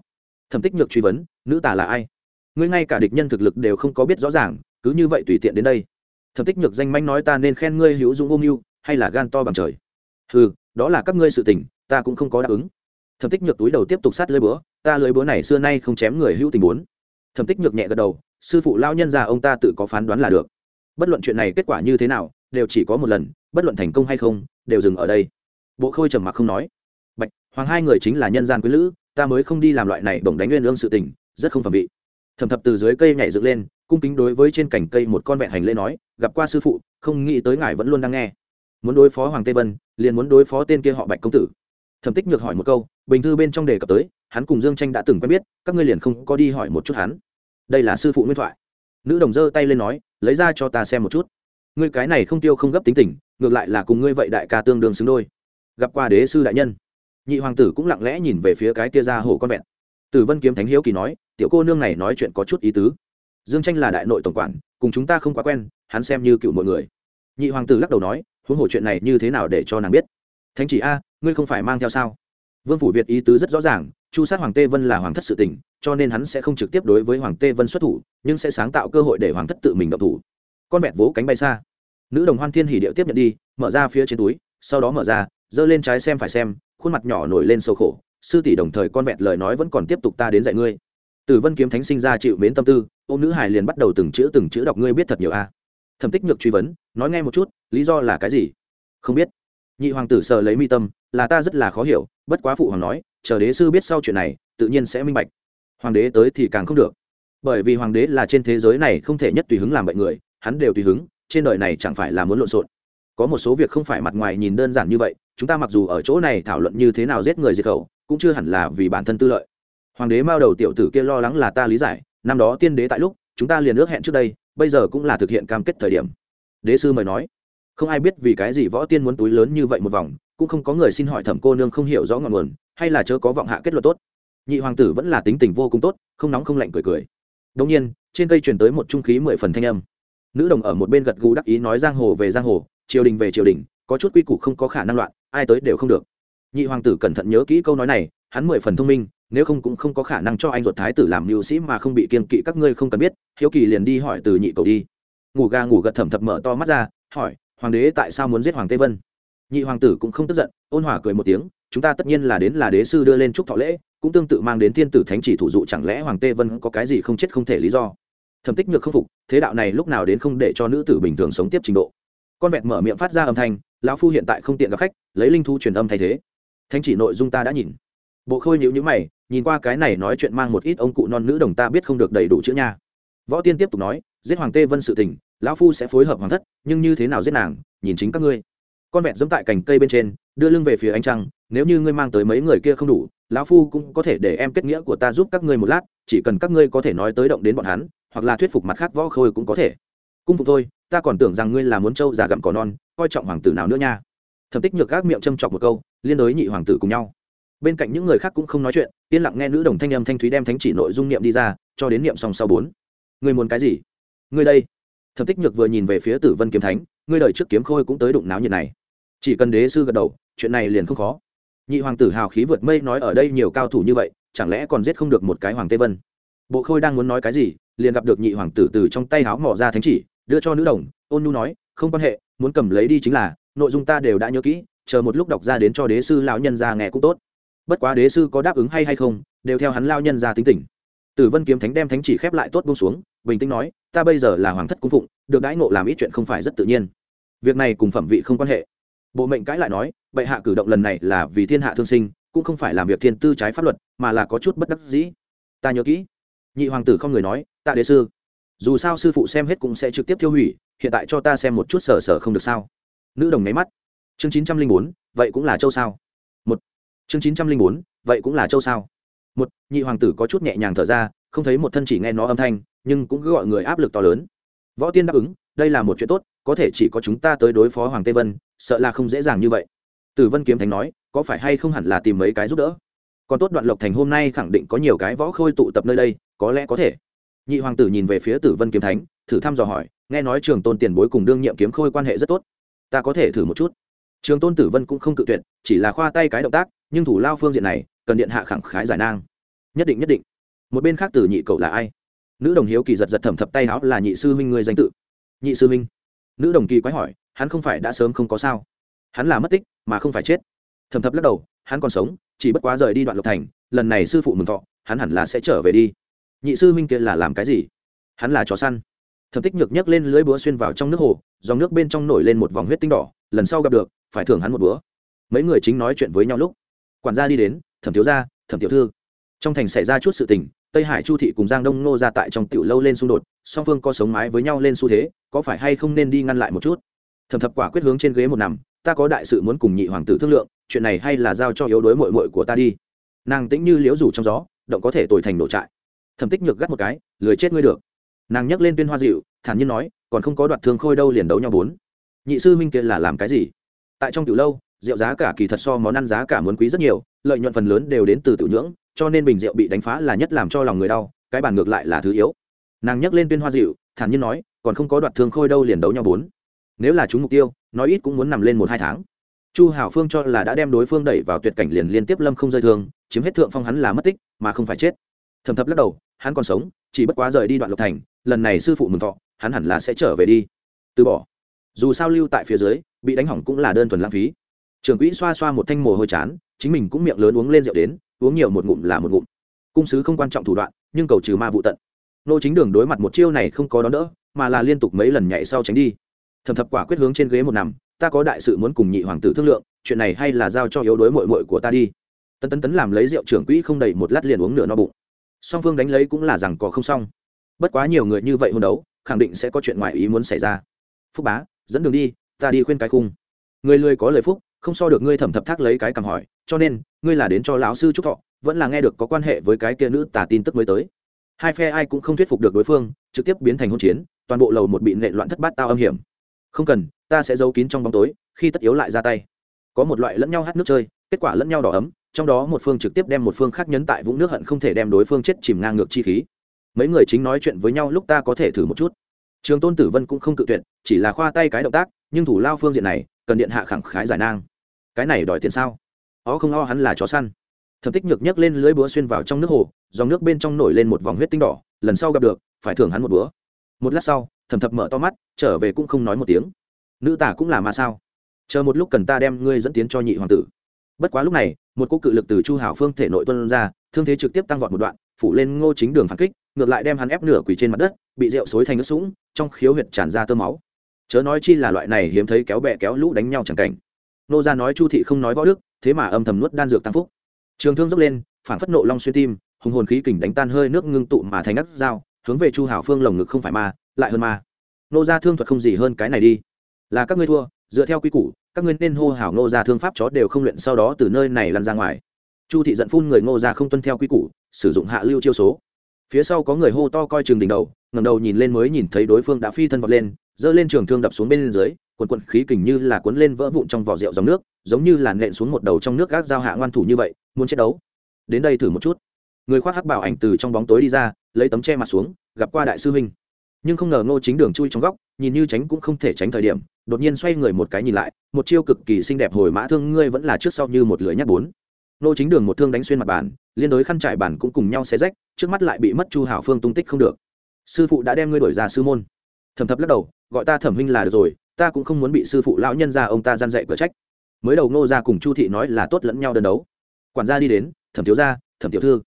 Thẩm tích nhược truy vấn, nữ tả là ai? Ngươi ngay cả địch nhân thực lực đều không có biết rõ ràng, cứ như vậy tùy tiện đến đây. Thẩm tích nhược danh manh nói ta nên khen ngươi hữu dũng ôm mưu, hay là gan to bằng trời? Ừ đó là các ngươi sự tình, ta cũng không có đáp ứng. Thẩm tích nhược túi đầu tiếp tục sát lơi búa ta lưới búa này xưa nay không chém người hữu tình muốn thẩm tích nhược nhẹ gật đầu, sư phụ lao nhân già ông ta tự có phán đoán là được. Bất luận chuyện này kết quả như thế nào, đều chỉ có một lần, bất luận thành công hay không, đều dừng ở đây. Bộ khôi trầm mặc không nói. Bạch, hoàng hai người chính là nhân gian quý lữ, ta mới không đi làm loại này bổng đánh nguyên lương sự tình, rất không phẩm vị. Thẩm thập từ dưới cây nhảy dựng lên, cung kính đối với trên cành cây một con vẹn hành lễ nói, gặp qua sư phụ, không nghĩ tới ngài vẫn luôn đang nghe. Muốn đối phó hoàng tây vân, liền muốn đối phó tên kia họ bạch công tử thẩm tích nhược hỏi một câu, bình thư bên trong đề cập tới, hắn cùng dương tranh đã từng quen biết, các ngươi liền không có đi hỏi một chút hắn. Đây là sư phụ nguyên thoại. Nữ đồng giơ tay lên nói, lấy ra cho ta xem một chút. Ngươi cái này không tiêu không gấp tính tình, ngược lại là cùng ngươi vậy đại ca tương đương xứng đôi. Gặp qua đế sư đại nhân. Nhị hoàng tử cũng lặng lẽ nhìn về phía cái kia ra hồ con vẹn. Tử vân kiếm thánh hiếu kỳ nói, tiểu cô nương này nói chuyện có chút ý tứ. Dương tranh là đại nội tổng quản, cùng chúng ta không quá quen, hắn xem như cựu mọi người. Nhị hoàng tử lắc đầu nói, huống hồ chuyện này như thế nào để cho nàng biết? Thánh chỉ a, ngươi không phải mang theo sao? Vương phủ việt ý tứ rất rõ ràng, chu sát hoàng tê vân là hoàng thất sự tình, cho nên hắn sẽ không trực tiếp đối với hoàng tê vân xuất thủ, nhưng sẽ sáng tạo cơ hội để hoàng thất tự mình động thủ. Con vẹt vỗ cánh bay xa. Nữ đồng hoan thiên hỉ điệu tiếp nhận đi, mở ra phía trên túi, sau đó mở ra, giơ lên trái xem phải xem, khuôn mặt nhỏ nổi lên sâu khổ. Sư tỷ đồng thời con vẹt lời nói vẫn còn tiếp tục ta đến dạy ngươi. Từ vân kiếm thánh sinh ra chịu mến tâm tư ô nữ hải liền bắt đầu từng chữ từng chữ đọc ngươi biết thật nhiều a. Thẩm tích nhược truy vấn, nói nghe một chút, lý do là cái gì? Không biết nhị hoàng tử sợ lấy mi tâm, là ta rất là khó hiểu, bất quá phụ hoàng nói, chờ đế sư biết sau chuyện này, tự nhiên sẽ minh bạch. Hoàng đế tới thì càng không được. Bởi vì hoàng đế là trên thế giới này không thể nhất tùy hứng làm bệnh người, hắn đều tùy hứng, trên đời này chẳng phải là muốn lộn xộn. Có một số việc không phải mặt ngoài nhìn đơn giản như vậy, chúng ta mặc dù ở chỗ này thảo luận như thế nào giết người diệt khẩu, cũng chưa hẳn là vì bản thân tư lợi. Hoàng đế mao đầu tiểu tử kia lo lắng là ta lý giải, năm đó tiên đế tại lúc, chúng ta liền ước hẹn trước đây, bây giờ cũng là thực hiện cam kết thời điểm. Đế sư mời nói không ai biết vì cái gì võ tiên muốn túi lớn như vậy một vòng, cũng không có người xin hỏi thẩm cô nương không hiểu rõ ngọn nguồn, hay là chớ có vọng hạ kết luận tốt. Nhị hoàng tử vẫn là tính tình vô cùng tốt, không nóng không lạnh cười cười. Đông nhiên, trên cây truyền tới một trung khí mười phần thanh âm. Nữ đồng ở một bên gật gù đắc ý nói giang hồ về giang hồ, triều đình về triều đình, có chút quy củ không có khả năng loạn, ai tới đều không được. Nhị hoàng tử cẩn thận nhớ kỹ câu nói này, hắn mười phần thông minh, nếu không cũng không có khả năng cho anh ruột thái tử làm mưu sĩ mà không bị kiên kỵ các ngươi không cần biết, hiếu kỳ liền đi hỏi từ nhị cầu đi. Ngủ ga ngủ gật thẩm thập mở to mắt ra, hỏi hoàng đế tại sao muốn giết hoàng tây vân? Nhị hoàng tử cũng không tức giận, ôn hòa cười một tiếng, chúng ta tất nhiên là đến là đế sư đưa lên chúc thọ lễ, cũng tương tự mang đến thiên tử thánh chỉ thủ dụ chẳng lẽ hoàng Tê vân có cái gì không chết không thể lý do? Thẩm tích nhược không phục, thế đạo này lúc nào đến không để cho nữ tử bình thường sống tiếp trình độ. Con vẹt mở miệng phát ra âm thanh, lão phu hiện tại không tiện gặp khách, lấy linh thu truyền âm thay thế. Thánh chỉ nội dung ta đã nhìn. Bộ khôi nhữ nhữ mày, nhìn qua cái này nói chuyện mang một ít ông cụ non nữ đồng ta biết không được đầy đủ chữ nha. Võ tiên tiếp tục nói giết hoàng tê vân sự tình, lão phu sẽ phối hợp hoàng thất, nhưng như thế nào giết nàng, nhìn chính các ngươi. Con vẹn dẫm tại cành cây bên trên, đưa lưng về phía ánh trăng, nếu như ngươi mang tới mấy người kia không đủ, lão phu cũng có thể để em kết nghĩa của ta giúp các ngươi một lát, chỉ cần các ngươi có thể nói tới động đến bọn hắn, hoặc là thuyết phục mặt khác võ khôi cũng có thể. Cung phục thôi, ta còn tưởng rằng ngươi là muốn trâu già gặm cỏ non, coi trọng hoàng tử nào nữa nha. Thẩm tích nhược gác miệng châm chọc một câu, liên đối nhị hoàng tử cùng nhau. Bên cạnh những người khác cũng không nói chuyện, yên lặng nghe nữ đồng thanh âm thanh thúy đem thánh chỉ nội dung niệm đi ra, cho đến niệm xong sau bốn. Ngươi muốn cái gì? Ngươi đây. Thẩm tích nhược vừa nhìn về phía tử vân kiếm thánh, ngươi đời trước kiếm khôi cũng tới đụng náo nhiệt này. Chỉ cần đế sư gật đầu, chuyện này liền không khó. Nhị hoàng tử hào khí vượt mây nói ở đây nhiều cao thủ như vậy, chẳng lẽ còn giết không được một cái hoàng tê vân? Bộ khôi đang muốn nói cái gì, liền gặp được nhị hoàng tử từ trong tay háo mỏ ra thánh chỉ, đưa cho nữ đồng. Ôn nhu nói, không quan hệ, muốn cầm lấy đi chính là, nội dung ta đều đã nhớ kỹ, chờ một lúc đọc ra đến cho đế sư lão nhân ra nghe cũng tốt. Bất quá đế sư có đáp ứng hay hay không, đều theo hắn lao nhân ra tính tình. Tử vân kiếm thánh đem thánh chỉ khép lại tốt buông xuống bình tĩnh nói, ta bây giờ là hoàng thất cung phụng, được đãi ngộ làm ít chuyện không phải rất tự nhiên. Việc này cùng phẩm vị không quan hệ. Bộ mệnh cãi lại nói, bệ hạ cử động lần này là vì thiên hạ thương sinh, cũng không phải làm việc thiên tư trái pháp luật, mà là có chút bất đắc dĩ. Ta nhớ kỹ. Nhị hoàng tử không người nói tạ đế sư. Dù sao sư phụ xem hết cũng sẽ trực tiếp tiêu hủy, hiện tại cho ta xem một chút sở sở không được sao. Nữ đồng nháy mắt. Chương chín trăm linh bốn, vậy cũng là châu sao? Một. Chương chín trăm linh bốn, vậy cũng là châu sao? Một. Nhị hoàng tử có chút nhẹ nhàng thở ra, không thấy một thân chỉ nghe nó âm thanh nhưng cũng cứ gọi người áp lực to lớn. Võ tiên đáp ứng, đây là một chuyện tốt, có thể chỉ có chúng ta tới đối phó hoàng tây vân, sợ là không dễ dàng như vậy. Tử vân kiếm thánh nói, có phải hay không hẳn là tìm mấy cái giúp đỡ? Còn tốt đoạn lộc thành hôm nay khẳng định có nhiều cái võ khôi tụ tập nơi đây, có lẽ có thể. Nhị hoàng tử nhìn về phía tử vân kiếm thánh, thử thăm dò hỏi, nghe nói trường tôn tiền bối cùng đương nhiệm kiếm khôi quan hệ rất tốt. Ta có thể thử một chút. Trường tôn tử vân cũng không cự tuyệt, chỉ là khoa tay cái động tác, nhưng thủ lao phương diện này, cần điện hạ khẳng khái giải nang. Nhất định nhất định. Một bên khác tử nhị cậu là ai? Nữ đồng hiếu kỳ giật giật thẩm thập tay áo là nhị sư huynh người danh tự. Nhị sư huynh? Nữ đồng kỳ quái hỏi, hắn không phải đã sớm không có sao? Hắn là mất tích, mà không phải chết. Thẩm thập lắc đầu, hắn còn sống, chỉ bất quá rời đi đoạn lộc thành, lần này sư phụ mừng thọ, hắn hẳn là sẽ trở về đi. Nhị sư huynh kia là làm cái gì? Hắn là chó săn. Thẩm tích nhược nhấc lên lưỡi búa xuyên vào trong nước hồ, dòng nước bên trong nổi lên một vòng huyết tinh đỏ, lần sau gặp được, phải thưởng hắn một búa. Mấy người chính nói chuyện với nhau lúc, quản gia đi đến, thẩm thiếu gia, thẩm tiểu thư. Trong thành xảy ra chút sự tình tây hải chu thị cùng giang đông nô ra tại trong tiểu lâu lên xung đột, song phương có sống mái với nhau lên xu thế, có phải hay không nên đi ngăn lại một chút? Thẩm thập quả quyết hướng trên ghế một nằm, ta có đại sự muốn cùng nhị hoàng tử thương lượng, chuyện này hay là giao cho yếu đuối mội mội của ta đi. Nàng tĩnh như liễu rủ trong gió, động có thể tồi thành nổ trại. Thẩm tích nhược gắt một cái, lười chết ngươi được. Nàng nhấc lên tuyên hoa dịu, thản nhiên nói, còn không có đoạt thương khôi đâu liền đấu nhau bốn. Nhị sư minh kia là làm cái gì? Tại trong tiểu lâu, rượu giá cả kỳ thật so món ăn giá cả muốn quý rất nhiều, lợi nhuận phần lớn đều đến từ tiểu nhưỡng cho nên bình rượu bị đánh phá là nhất làm cho lòng người đau, cái bàn ngược lại là thứ yếu. Nàng nhấc lên tuyên hoa dịu thản nhiên nói, còn không có đoạt thương khôi đâu liền đấu nhau bốn. Nếu là chúng mục tiêu, nói ít cũng muốn nằm lên một hai tháng. Chu hảo phương cho là đã đem đối phương đẩy vào tuyệt cảnh liền liên tiếp lâm không rơi thương, chiếm hết thượng phong hắn là mất tích, mà không phải chết. Thầm thập lắc đầu, hắn còn sống, chỉ bất quá rời đi đoạn lộc thành, lần này sư phụ mừng thọ, hắn hẳn là sẽ trở về đi. Từ bỏ. Dù sao lưu tại phía dưới, bị đánh hỏng cũng là đơn thuần lãng phí. Trường quỹ xoa xoa một thanh mồ hôi chán, chính mình cũng miệng lớn uống lên rượu đến uống nhiều một ngụm là một ngụm. Cung sứ không quan trọng thủ đoạn, nhưng cầu trừ ma vụ tận. Nô chính đường đối mặt một chiêu này không có đón đỡ, mà là liên tục mấy lần nhảy sau tránh đi. Thầm thập quả quyết hướng trên ghế một nằm, ta có đại sự muốn cùng nhị hoàng tử thương lượng, chuyện này hay là giao cho yếu đối mội mội của ta đi. Tân tấn tấn làm lấy rượu trưởng quỹ không đầy một lát liền uống nửa no bụng. Song phương đánh lấy cũng là rằng có không xong. Bất quá nhiều người như vậy hôn đấu, khẳng định sẽ có chuyện ngoài ý muốn xảy ra. Phúc bá, dẫn đường đi, ta đi khuyên cái khung. Người lười có lời phúc không so được ngươi thẩm thập thác lấy cái cầm hỏi, cho nên, ngươi là đến cho lão sư trúc thọ, vẫn là nghe được có quan hệ với cái kia nữ tả tin tức mới tới. Hai phe ai cũng không thuyết phục được đối phương, trực tiếp biến thành hôn chiến, toàn bộ lầu một bị nệ loạn thất bát tao âm hiểm. Không cần, ta sẽ giấu kín trong bóng tối, khi tất yếu lại ra tay. Có một loại lẫn nhau hát nước chơi, kết quả lẫn nhau đỏ ấm, trong đó một phương trực tiếp đem một phương khác nhấn tại vũng nước hận không thể đem đối phương chết chìm ngang ngược chi khí. Mấy người chính nói chuyện với nhau lúc ta có thể thử một chút. Trường tôn tử vân cũng không cự tuyệt, chỉ là khoa tay cái động tác, nhưng thủ lao phương diện này, cần điện hạ khẳng khái giải nang cái này đòi tiền sao? Ó không o hắn là chó săn. Thẩm tích nhược nhấc lên lưới búa xuyên vào trong nước hồ, dòng nước bên trong nổi lên một vòng huyết tinh đỏ, lần sau gặp được, phải thưởng hắn một búa. Một lát sau, thẩm thập mở to mắt, trở về cũng không nói một tiếng. Nữ tả cũng là mà sao? Chờ một lúc cần ta đem ngươi dẫn tiến cho nhị hoàng tử. Bất quá lúc này, một cô cự lực từ chu hảo phương thể nội tuân ra, thương thế trực tiếp tăng vọt một đoạn, phủ lên ngô chính đường phản kích, ngược lại đem hắn ép nửa quỳ trên mặt đất, bị rượu xối thành nước sũng, trong khiếu huyệt tràn ra tơ máu. Chớ nói chi là loại này hiếm thấy kéo bẹ kéo lũ đánh nhau chẳng cảnh nô ra nói chu thị không nói võ đức, thế mà âm thầm nuốt đan dược tăng phúc. Trường thương dốc lên phản phất nộ long xuyên tim, hùng hồn khí kình đánh tan hơi nước ngưng tụ mà thành ngắt dao, hướng về chu hảo phương lồng ngực không phải ma, lại hơn ma. Nô ra thương thuật không gì hơn cái này đi. Là các ngươi thua, dựa theo quy củ, các ngươi nên hô hảo nô ra thương pháp chó đều không luyện sau đó từ nơi này lăn ra ngoài. Chu thị giận phun người ngô ra không tuân theo quy củ, sử dụng hạ lưu chiêu số phía sau có người hô to coi trường đỉnh đầu ngầm đầu nhìn lên mới nhìn thấy đối phương đã phi thân vọt lên, giơ lên trường thương đập xuống bên dưới quần quận khí kình như là cuốn lên vỡ vụn trong vỏ rượu dòng nước, giống như là nện xuống một đầu trong nước gác giao hạ ngoan thủ như vậy, muốn chiến đấu. Đến đây thử một chút. Người khoác hắc bảo ảnh từ trong bóng tối đi ra, lấy tấm che mặt xuống, gặp qua đại sư huynh. Nhưng không ngờ ngô chính đường chui trong góc, nhìn như tránh cũng không thể tránh thời điểm, đột nhiên xoay người một cái nhìn lại, một chiêu cực kỳ xinh đẹp hồi mã thương ngươi vẫn là trước sau như một lưỡi nhát bốn. Ngô chính đường một thương đánh xuyên mặt bàn liên đối khăn trải bản cũng cùng nhau xé rách, trước mắt lại bị mất chu hảo phương tung tích không được. Sư phụ đã đem ngươi đổi ra sư môn. Thẩm thập lắc đầu, gọi ta thẩm huynh là được rồi, ta cũng không muốn bị sư phụ lão nhân ra ông ta gian dạy cửa trách. Mới đầu ngô ra cùng chu thị nói là tốt lẫn nhau đơn đấu. Quản gia đi đến, thẩm thiếu gia, thẩm tiểu thư.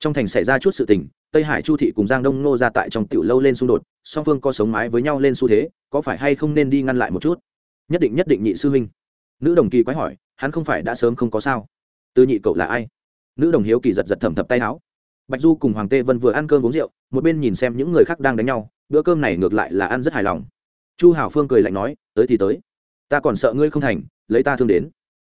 Trong thành xảy ra chút sự tình, tây hải chu thị cùng giang đông ngô ra tại trong tiểu lâu lên xung đột, song phương có sống mái với nhau lên xu thế, có phải hay không nên đi ngăn lại một chút? Nhất định nhất định nhị sư huynh. Nữ đồng kỳ quái hỏi, hắn không phải đã sớm không có sao? Tư nhị cậu là ai? Nữ đồng hiếu kỳ giật giật thẩm thập tay áo. Bạch du cùng hoàng tê vân vừa ăn cơm uống rượu, một bên nhìn xem những người khác đang đánh nhau, bữa cơm này ngược lại là ăn rất hài lòng. Chu hảo phương cười lạnh nói, tới thì tới. Ta còn sợ ngươi không thành, lấy ta thương đến.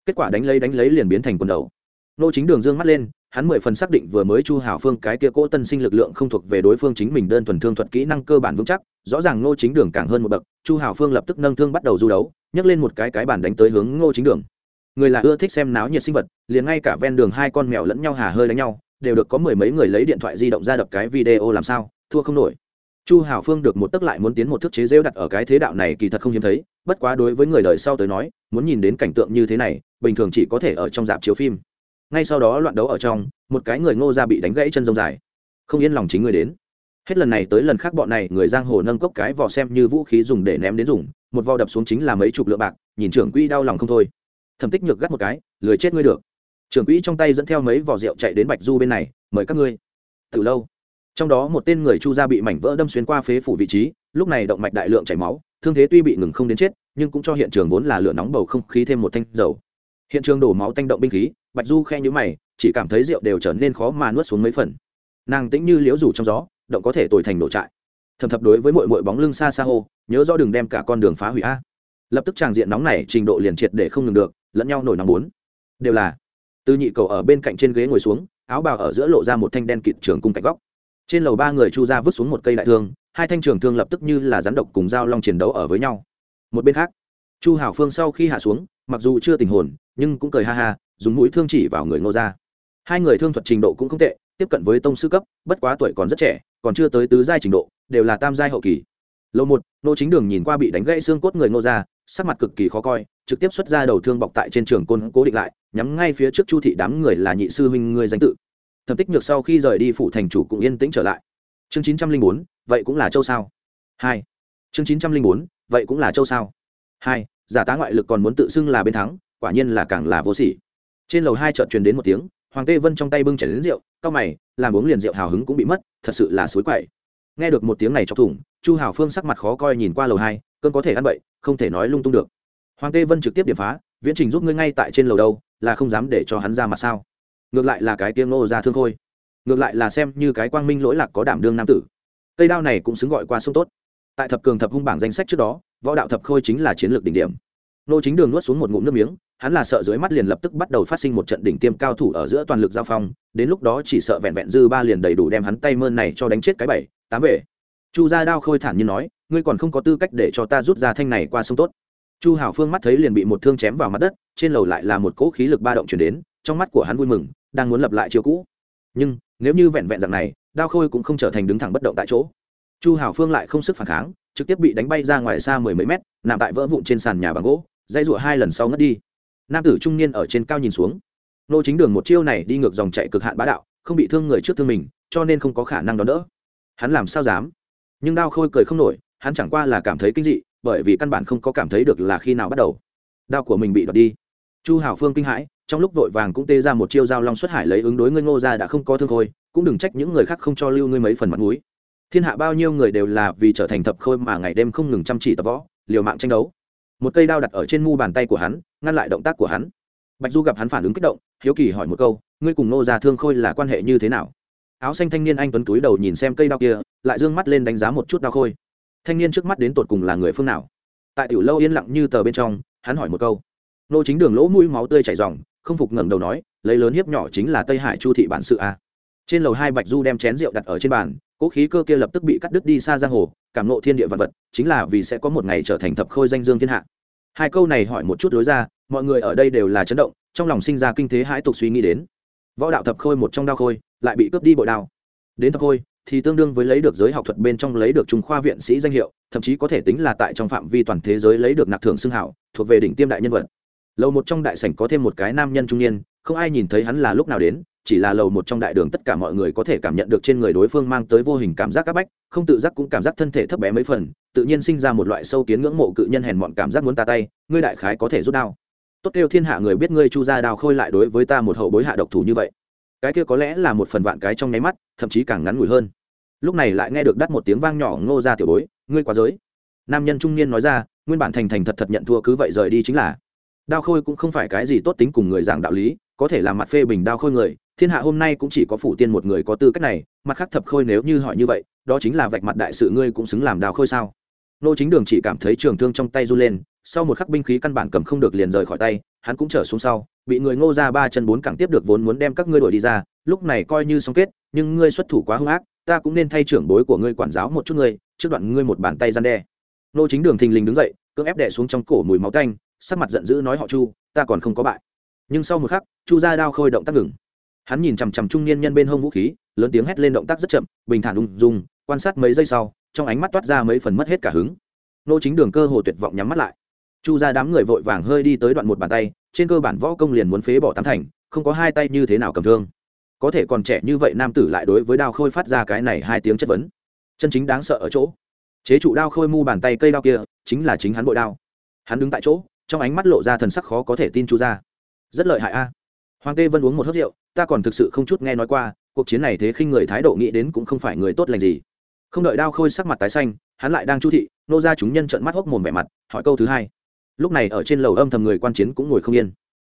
Kết quả đánh lấy đánh lấy liền biến thành quần đầu. Nô chính đường dương mắt lên, hắn mười phần xác định vừa mới chu hảo phương cái kia cỗ tân sinh lực lượng không thuộc về đối phương chính mình đơn thuần thương thuật kỹ năng cơ bản vững chắc, rõ ràng ngô chính đường càng hơn một bậc, chu hảo phương lập tức nâng thương bắt đầu du đấu, nhấc lên một cái cái bản đánh tới hướng ngô chính đường người là ưa thích xem náo nhiệt sinh vật, liền ngay cả ven đường hai con mèo lẫn nhau hà hơi đánh nhau, đều được có mười mấy người lấy điện thoại di động ra đập cái video làm sao, thua không nổi. Chu hảo phương được một tấc lại muốn tiến một thức chế rêu đặt ở cái thế đạo này kỳ thật không hiếm thấy, bất quá đối với người đời sau tới nói, muốn nhìn đến cảnh tượng như thế này, bình thường chỉ có thể ở trong dạp chiếu phim. Ngay sau đó loạn đấu ở trong, một cái người ngô ra bị đánh gãy chân rông dài. Không yên lòng chính người đến. Hết lần này tới lần khác bọn này, người giang hồ nâng cốc cái vò xem như vũ khí dùng để ném đến dùng, một vò đập xuống chính là mấy chục lượng bạc, nhìn trưởng quỹ đau lòng không thôi thẩm tích nhược gắt một cái, lười chết ngươi được. Trưởng quỹ trong tay dẫn theo mấy vỏ rượu chạy đến bạch du bên này, mời các ngươi. Từ lâu. Trong đó một tên người chu gia bị mảnh vỡ đâm xuyên qua phế phủ vị trí, lúc này động mạch đại lượng chảy máu, thương thế tuy bị ngừng không đến chết, nhưng cũng cho hiện trường vốn là lửa nóng bầu không khí thêm một thanh dầu. Hiện trường đổ máu tanh động binh khí, bạch du khe nhữ mày, chỉ cảm thấy rượu đều trở nên khó mà nuốt xuống mấy phần. Nàng tĩnh như liễu rủ trong gió, động có thể tồi thành đổ trại. Thầm thập đối với mội mội bóng lưng xa xa hô, nhớ rõ đừng đem cả con đường phá hủy a. Lập tức tràng diện nóng này trình độ liền triệt để không ngừng được lẫn nhau nổi nóng bốn. Đều là từ nhị cầu ở bên cạnh trên ghế ngồi xuống, áo bào ở giữa lộ ra một thanh đen kịt trường cung cạnh góc. Trên lầu ba người chu ra vứt xuống một cây đại thương, hai thanh trường thương lập tức như là rắn độc cùng dao long chiến đấu ở với nhau. Một bên khác, chu hảo phương sau khi hạ xuống, mặc dù chưa tình hồn, nhưng cũng cười ha ha, dùng mũi thương chỉ vào người ngô ra hai người thương thuật trình độ cũng không tệ, tiếp cận với tông sư cấp, bất quá tuổi còn rất trẻ, còn chưa tới tứ giai trình độ, đều là tam giai hậu kỳ. Lâu một, nô chính đường nhìn qua bị đánh gãy xương cốt người ngô ra sắc mặt cực kỳ khó coi trực tiếp xuất ra đầu thương bọc tại trên trường côn cố định lại, nhắm ngay phía trước chu thị đám người là nhị sư huynh người danh tự. Thẩm tích nhược sau khi rời đi phủ thành chủ cũng yên tĩnh trở lại. Chương chín trăm linh bốn, vậy cũng là châu sao? Hai. Chương chín trăm linh bốn, vậy cũng là châu sao? Hai, giả tá ngoại lực còn muốn tự xưng là bên thắng, quả nhiên là càng là vô sỉ. Trên lầu hai chợt truyền đến một tiếng, hoàng tê vân trong tay bưng chảy đến rượu, cao mày, làm uống liền rượu hào hứng cũng bị mất, thật sự là suối quậy. Nghe được một tiếng này chọc thủng, chu hào phương sắc mặt khó coi nhìn qua lầu hai, cơn có thể ăn bậy, không thể nói lung tung được hoàng tê vân trực tiếp điểm phá, viễn trình giúp ngươi ngay tại trên lầu đâu, là không dám để cho hắn ra mặt sao? Ngược lại là cái tiếng nô ra thương khôi. Ngược lại là xem như cái quang minh lỗi lạc có đảm đương nam tử. Cây đao này cũng xứng gọi qua sông tốt. Tại thập cường thập hung bảng danh sách trước đó, võ đạo thập khôi chính là chiến lược đỉnh điểm. Nô chính đường nuốt xuống một ngụm nước miếng, hắn là sợ dưới mắt liền lập tức bắt đầu phát sinh một trận đỉnh tiêm cao thủ ở giữa toàn lực giao phong, đến lúc đó chỉ sợ vẹn vẹn dư ba liền đầy đủ đem hắn tay mơn này cho đánh chết cái bảy, tám về. Chu gia đao khôi thản nhiên nói, ngươi còn không có tư cách để cho ta rút ra thanh này qua sông tốt chu hảo phương mắt thấy liền bị một thương chém vào mặt đất, trên lầu lại là một cỗ khí lực ba động chuyển đến, trong mắt của hắn vui mừng, đang muốn lập lại chiều cũ. Nhưng, nếu như vẹn vẹn dạng này, đao khôi cũng không trở thành đứng thẳng bất động tại chỗ. Chu hảo phương lại không sức phản kháng, trực tiếp bị đánh bay ra ngoài xa mười mấy mét, nằm tại vỡ vụn trên sàn nhà bằng gỗ dây rụa hai lần sau ngất đi. Nam tử trung niên ở trên cao nhìn xuống. Nô chính đường một chiêu này đi ngược dòng chạy cực hạn bá đạo, không bị thương người trước thương mình, cho nên không có khả năng đón đỡ. Hắn làm sao dám? Nhưng đao khôi cười không nổi, hắn chẳng qua là cảm thấy kinh dị bởi vì căn bản không có cảm thấy được là khi nào bắt đầu. Đao của mình bị đoạt đi. Chu hảo phương kinh hãi, trong lúc vội vàng cũng tê ra một chiêu dao long xuất hải lấy ứng đối ngươi ngô ra đã không có thương khôi, cũng đừng trách những người khác không cho lưu ngươi mấy phần mặt mũi. Thiên hạ bao nhiêu người đều là vì trở thành thập khôi mà ngày đêm không ngừng chăm chỉ tập võ, liều mạng tranh đấu. Một cây đao đặt ở trên mu bàn tay của hắn, ngăn lại động tác của hắn. Bạch du gặp hắn phản ứng kích động, hiếu kỳ hỏi một câu, ngươi cùng nô gia thương khôi là quan hệ như thế nào? Áo xanh thanh niên anh tuấn túi đầu nhìn xem cây đao kia, lại d ư ơ n g mắt lên đánh giá một chút đao khôi thanh niên trước mắt đến tột cùng là người phương nào? Tại tiểu lâu yên lặng như tờ bên trong, hắn hỏi một câu. Nô chính đường lỗ mũi máu tươi chảy dòng không phục ngẩng đầu nói, lấy lớn hiếp nhỏ chính là tây hải chu thị bản sự a. Trên lầu hai bạch du đem chén rượu đặt ở trên bàn cỗ khí cơ kia lập tức bị cắt đứt đi xa giang hồ, cảm nộ thiên địa vật vật, chính là vì sẽ có một ngày trở thành thập khôi danh dương thiên hạ. Hai câu này hỏi một chút lối ra, mọi người ở đây đều là chấn động, trong lòng sinh ra kinh thế hãi tục suy nghĩ đến. Võ đạo thập khôi một trong đao khôi, lại bị cướp đi bội đao. Đến thập khôi thì tương đương với lấy được giới học thuật bên trong lấy được trung khoa viện sĩ danh hiệu, thậm chí có thể tính là tại trong phạm vi toàn thế giới lấy được nạp thưởng xưng hảo, thuộc về đỉnh tiêm đại nhân vật. Lầu một trong đại sảnh có thêm một cái nam nhân trung niên, không ai nhìn thấy hắn là lúc nào đến, chỉ là lầu một trong đại đường tất cả mọi người có thể cảm nhận được trên người đối phương mang tới vô hình cảm giác áp bách, không tự giác cũng cảm giác thân thể thấp bé mấy phần, tự nhiên sinh ra một loại sâu kiến ngưỡng mộ cự nhân hèn mọn cảm giác muốn ta tay, ngươi đại khái có thể rút đao. Tốt kêu thiên hạ người biết ngươi chu ra đao khôi lại đối với ta một hậu bối hạ độc thủ như vậy cái kia có lẽ là một phần vạn cái trong nháy mắt, thậm chí càng ngắn ngủi hơn. Lúc này lại nghe được đắt một tiếng vang nhỏ ngô ra tiểu bối, ngươi quá giới. Nam nhân trung niên nói ra, nguyên bản thành thành thật thật nhận thua cứ vậy rời đi chính là. Đao khôi cũng không phải cái gì tốt tính cùng người giảng đạo lý, có thể làm mặt phê bình đao khôi người, thiên hạ hôm nay cũng chỉ có phủ tiên một người có tư cách này, mặt khác thập khôi nếu như hỏi như vậy, đó chính là vạch mặt đại sự ngươi cũng xứng làm đao khôi sao? Nô chính đường chỉ cảm thấy trường thương trong tay run lên, sau một khắc binh khí căn bản cầm không được liền rời khỏi tay, hắn cũng trở xuống sau bị người ngô ra ba chân bốn cẳng tiếp được vốn muốn đem các ngươi đuổi đi ra, lúc này coi như xong kết, nhưng ngươi xuất thủ quá hung ác, ta cũng nên thay trưởng bối của ngươi quản giáo một chút ngươi, trước đoạn ngươi một bàn tay gian đe. Nô chính đường thình lình đứng dậy, cưỡng ép đè xuống trong cổ mùi máu tanh, sắc mặt giận dữ nói họ chu, ta còn không có bại. Nhưng sau một khắc, chu ra đao khôi động tác ngừng. Hắn nhìn chằm chằm trung niên nhân bên hông vũ khí, lớn tiếng hét lên động tác rất chậm, bình thản ung dung, quan sát mấy giây sau, trong ánh mắt toát ra mấy phần mất hết cả hứng. Nô chính đường cơ hồ tuyệt vọng nhắm mắt lại chu ra đám người vội vàng hơi đi tới đoạn một bàn tay, trên cơ bản võ công liền muốn phế bỏ tám thành, không có hai tay như thế nào cầm thương. Có thể còn trẻ như vậy nam tử lại đối với đao khôi phát ra cái này hai tiếng chất vấn. Chân chính đáng sợ ở chỗ, chế trụ đao khôi mu bàn tay cây đao kia, chính là chính hắn bội đao. Hắn đứng tại chỗ, trong ánh mắt lộ ra thần sắc khó có thể tin chu ra rất lợi hại a. Hoàng tê vân uống một hớt rượu, ta còn thực sự không chút nghe nói qua, cuộc chiến này thế khinh người thái độ nghĩ đến cũng không phải người tốt lành gì. Không đợi đao khôi sắc mặt tái xanh, hắn lại đang chu thị, nô ra chúng nhân trận mắt hốc mồm vẻ mặt, hỏi câu thứ hai lúc này ở trên lầu âm thầm người quan chiến cũng ngồi không yên.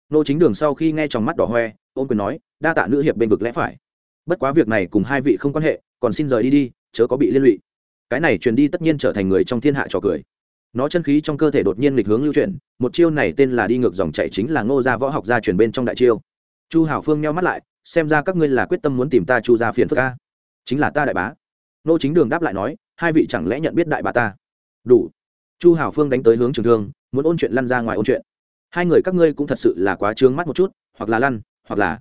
Nô chính đường sau khi nghe trong mắt đỏ hoe, ôm quyền nói, đa tạ nữ hiệp bên vực lẽ phải. Bất quá việc này cùng hai vị không quan hệ, còn xin rời đi đi, chớ có bị liên lụy. Cái này truyền đi tất nhiên trở thành người trong thiên hạ trò cười. Nó chân khí trong cơ thể đột nhiên lịch hướng lưu chuyển, một chiêu này tên là đi ngược dòng chạy chính là ngô gia võ học gia truyền bên trong đại chiêu. Chu hảo phương nheo mắt lại, xem ra các ngươi là quyết tâm muốn tìm ta chu gia phiền phức ca chính là ta đại bá. Nô chính đường đáp lại nói, hai vị chẳng lẽ nhận biết đại bá ta? Đủ. Chu hảo phương đánh tới hướng trường thương muốn ôn chuyện lăn ra ngoài ôn chuyện. Hai người các ngươi cũng thật sự là quá trướng mắt một chút, hoặc là lăn, hoặc là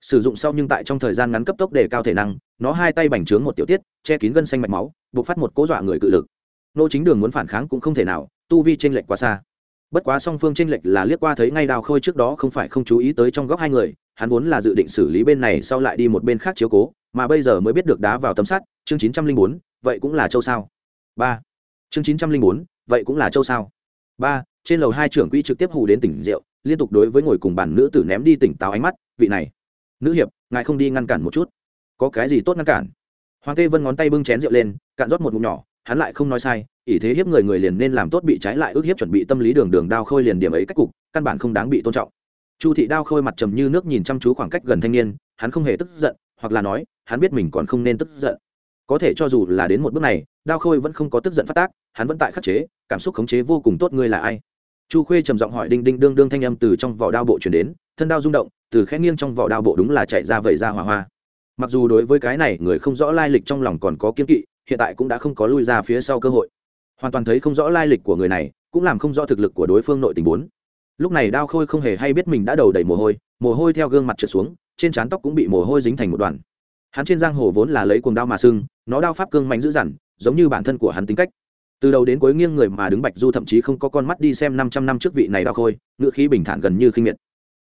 sử dụng sau nhưng tại trong thời gian ngắn cấp tốc để cao thể năng, nó hai tay bành trướng một tiểu tiết, che kín gân xanh mạch máu, buộc phát một cố dọa người cự lực. Nô chính đường muốn phản kháng cũng không thể nào, tu vi tranh lệch quá xa. Bất quá song phương tranh lệch là liếc qua thấy ngay đào khôi trước đó không phải không chú ý tới trong góc hai người, hắn vốn là dự định xử lý bên này sau lại đi một bên khác chiếu cố, mà bây giờ mới biết được đá vào tấm sắt, chương chín trăm linh bốn, vậy cũng là châu sao? Ba. Chương chín trăm linh bốn, vậy cũng là châu sao? Ba trên lầu hai trưởng quỹ trực tiếp hù đến tỉnh rượu, liên tục đối với ngồi cùng bàn nữ tử ném đi tỉnh táo ánh mắt, vị này, nữ hiệp, ngài không đi ngăn cản một chút. Có cái gì tốt ngăn cản? Hoàng tê vân ngón tay bưng chén rượu lên, cạn rót một ngụm nhỏ, hắn lại không nói sai, ỷ thế hiếp người người liền nên làm tốt bị trái lại ước hiếp chuẩn bị tâm lý đường đường đao khôi liền điểm ấy cách cục, căn bản không đáng bị tôn trọng. Chu thị đao khôi mặt trầm như nước nhìn chăm chú khoảng cách gần thanh niên, hắn không hề tức giận, hoặc là nói, hắn biết mình còn không nên tức giận. Có thể cho dù là đến một bước này, đao khôi vẫn không có tức giận phát tác, hắn vẫn tại khắc chế, cảm xúc khống chế vô cùng tốt ngươi là ai? Chu khuê trầm giọng hỏi đinh đinh đương đương thanh âm từ trong vỏ đao bộ chuyển đến, thân đao rung động, từ khẽ nghiêng trong vỏ đao bộ đúng là chạy ra vẩy ra hỏa hoa. Mặc dù đối với cái này, người không rõ lai lịch trong lòng còn có kiên kỵ, hiện tại cũng đã không có lui ra phía sau cơ hội. Hoàn toàn thấy không rõ lai lịch của người này, cũng làm không rõ thực lực của đối phương nội tình bốn. Lúc này đao khôi không hề hay biết mình đã đầu đầy mồ hôi mồ hôi theo gương mặt trượt xuống, trên trán tóc cũng bị mồ hôi dính thành một đoàn. Hắn trên giang hồ vốn là lấy cuồng đao mà sưng, nó đao pháp cương mạnh dữ dằn, giống như bản thân của hắn tính cách từ đầu đến cuối nghiêng người mà đứng bạch du thậm chí không có con mắt đi xem năm trăm năm trước vị này đau khôi ngựa khí bình thản gần như khinh miệt.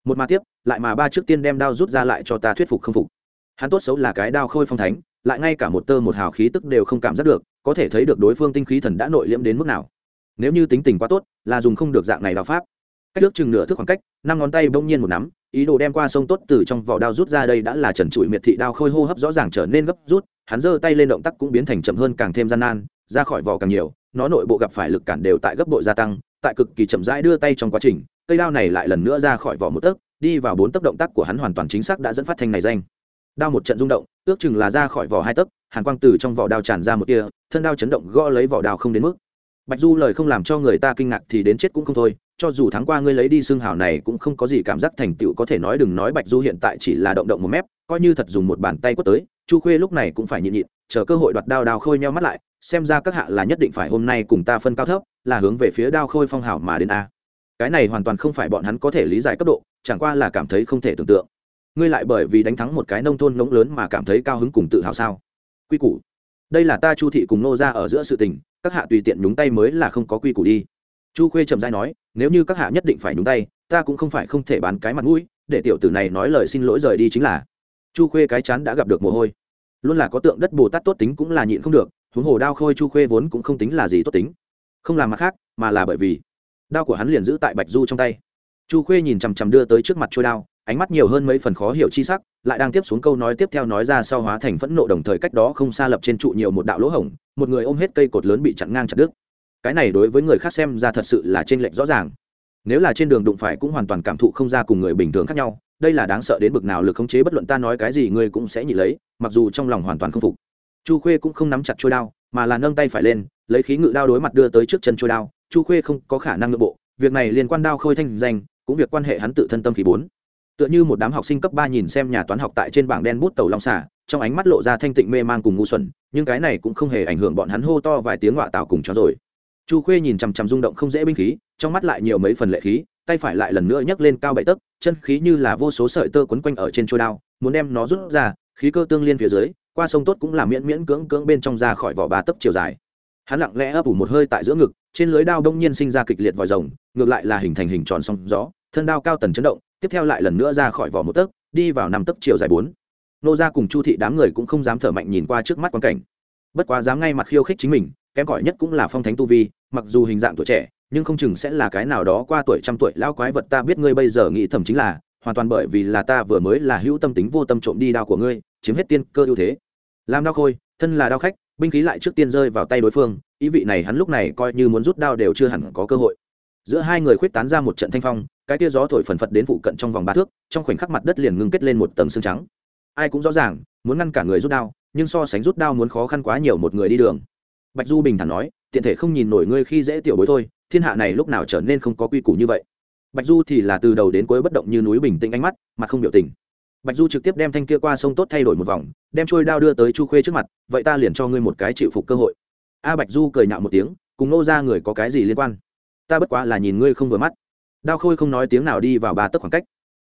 Một mà tiếp, lại mà ba trước tiên đem đao rút ra lại cho ta thuyết phục không phục. Hắn tốt xấu là cái đao khôi phong thánh, lại ngay cả một tơ một hào khí tức đều không cảm giác được, có thể thấy được đối phương tinh khí thần đã nội liễm đến mức nào. Nếu như tính tình quá tốt, là dùng không được dạng này đao pháp. Cách nước chừng nửa thước khoảng cách, năm ngón tay bỗng nhiên một nắm, ý đồ đem qua sông tốt từ trong vỏ đao rút ra đây đã là trần trụi miệt thị đao khôi hô hấp rõ ràng trở nên gấp rút, hắn giơ tay lên động tác cũng biến thành chậm hơn càng thêm gian nan, ra khỏi vỏ càng nhiều nó nội bộ gặp phải lực cản đều tại gấp bội gia tăng, tại cực kỳ chậm rãi đưa tay trong quá trình, cây đao này lại lần nữa ra khỏi vỏ một tấc, đi vào bốn tấc động tác của hắn hoàn toàn chính xác đã dẫn phát thanh này danh. Đao một trận rung động, ước chừng là ra khỏi vỏ hai tấc, hàn quang từ trong vỏ đao tràn ra một kia thân đao chấn động gõ lấy vỏ đao không đến mức. Bạch du lời không làm cho người ta kinh ngạc thì đến chết cũng không thôi, cho dù tháng qua ngươi lấy đi xương hào này cũng không có gì cảm giác thành tựu có thể nói đừng nói bạch du hiện tại chỉ là động động một mép, coi như thật dùng một bàn tay quất tới chu khuê lúc này cũng phải nhịn nhịn, chờ cơ hội đoạt đao đao khôi nheo mắt lại, xem ra các hạ là nhất định phải hôm nay cùng ta phân cao thấp, là hướng về phía đao khôi phong hào mà đến a. Cái này hoàn toàn không phải bọn hắn có thể lý giải cấp độ, chẳng qua là cảm thấy không thể tưởng tượng. Ngươi lại bởi vì đánh thắng một cái nông thôn ngỗng lớn mà cảm thấy cao hứng cùng tự hào sao? Quy củ. Đây là ta chu thị cùng nô ra ở giữa sự tình, các hạ tùy tiện nhúng tay mới là không có quy củ đi. Chu khuê trầm dai nói, nếu như các hạ nhất định phải nhúng tay, ta cũng không phải không thể bán cái mặt mũi, để tiểu tử này nói lời xin lỗi rời đi chính là chu khuê cái chán đã gặp được mồ hôi. Luôn là có tượng đất bồ tát tốt tính cũng là nhịn không được, huống hồ đao khôi chu khuê vốn cũng không tính là gì tốt tính. Không làm mặt khác, mà là bởi vì đao của hắn liền giữ tại bạch du trong tay. Chu khuê nhìn chằm chằm đưa tới trước mặt trôi đao, ánh mắt nhiều hơn mấy phần khó hiểu chi sắc, lại đang tiếp xuống câu nói tiếp theo nói ra sau hóa thành phẫn nộ đồng thời cách đó không xa lập trên trụ nhiều một đạo lỗ hổng, một người ôm hết cây cột lớn bị chặn ngang chặt đứt. Cái này đối với người khác xem ra thật sự là t r ê n lệch rõ ràng. Nếu là trên đường đụng phải cũng hoàn toàn cảm thụ không ra cùng người bình thường khác nhau đây là đáng sợ đến bực nào lực khống chế bất luận ta nói cái gì ngươi cũng sẽ nhị lấy, mặc dù trong lòng hoàn toàn không phục. Chu khuê cũng không nắm chặt trôi đao, mà là nâng tay phải lên, lấy khí ngự đao đối mặt đưa tới trước chân trôi đao. Chu khuê không có khả năng nội bộ, việc này liên quan đao khôi thanh danh, cũng việc quan hệ hắn tự thân tâm khí bốn. Tựa như một đám học sinh cấp ba nhìn xem nhà toán học tại trên bảng đen bút tàu long xả trong ánh mắt lộ ra thanh tịnh mê man cùng ngu xuẩn, nhưng cái này cũng không hề ảnh hưởng bọn hắn hô to vài tiếng họa tạo cùng cho rồi. Chu khuê nhìn chằm chằm rung động không dễ binh khí, trong mắt lại nhiều mấy phần lệ khí tay phải lại lần nữa nhấc lên cao bảy tấc, chân khí như là vô số sợi tơ quấn quanh ở trên trôi đao, muốn đem nó rút ra, khí cơ tương liên phía dưới, qua sông tốt cũng là miễn miễn cưỡng cưỡng bên trong ra khỏi vỏ ba tấc chiều dài. Hắn lặng lẽ ấp ủ một hơi tại giữa ngực, trên lưới đao đông nhiên sinh ra kịch liệt vòi rồng, ngược lại là hình thành hình tròn song gió, thân đao cao tần chấn động, tiếp theo lại lần nữa ra khỏi vỏ một tấc, đi vào năm tấc chiều dài bốn. Nô ra cùng chu thị đám người cũng không dám thở mạnh nhìn qua trước mắt quan cảnh. Bất quá dám ngay mặt khiêu khích chính mình, kém cỏi nhất cũng là phong thánh tu vi, mặc dù hình dạng tuổi trẻ nhưng không chừng sẽ là cái nào đó qua tuổi trăm tuổi lao quái vật ta biết ngươi bây giờ nghĩ thầm chính là, hoàn toàn bởi vì là ta vừa mới là hữu tâm tính vô tâm trộm đi đao của ngươi, chiếm hết tiên cơ ưu thế. Làm đao khôi, thân là đao khách, binh khí lại trước tiên rơi vào tay đối phương, ý vị này hắn lúc này coi như muốn rút đao đều chưa hẳn có cơ hội. Giữa hai người khuyết tán ra một trận thanh phong, cái tia gió thổi phần phật đến phụ cận trong vòng ba thước, trong khoảnh khắc mặt đất liền ngưng kết lên một tầng xương trắng. Ai cũng rõ ràng, muốn ngăn cả người rút đao, nhưng so sánh rút đao muốn khó khăn quá nhiều một người đi đường. Bạch du bình thản nói, tiện thể không nhìn nổi ngươi khi dễ tiểu bối thôi thiên hạ này lúc nào trở nên không có quy củ như vậy? Bạch du thì là từ đầu đến cuối bất động như núi bình tĩnh ánh mắt mặt không biểu tình. Bạch du trực tiếp đem thanh kia qua sông tốt thay đổi một vòng, đem trôi đao đưa tới chu khuê trước mặt, vậy ta liền cho ngươi một cái chịu phục cơ hội. A bạch du cười nhạo một tiếng, cùng nô ra người có cái gì liên quan? Ta bất quá là nhìn ngươi không vừa mắt. Đao khôi không nói tiếng nào đi vào ba tấc khoảng cách.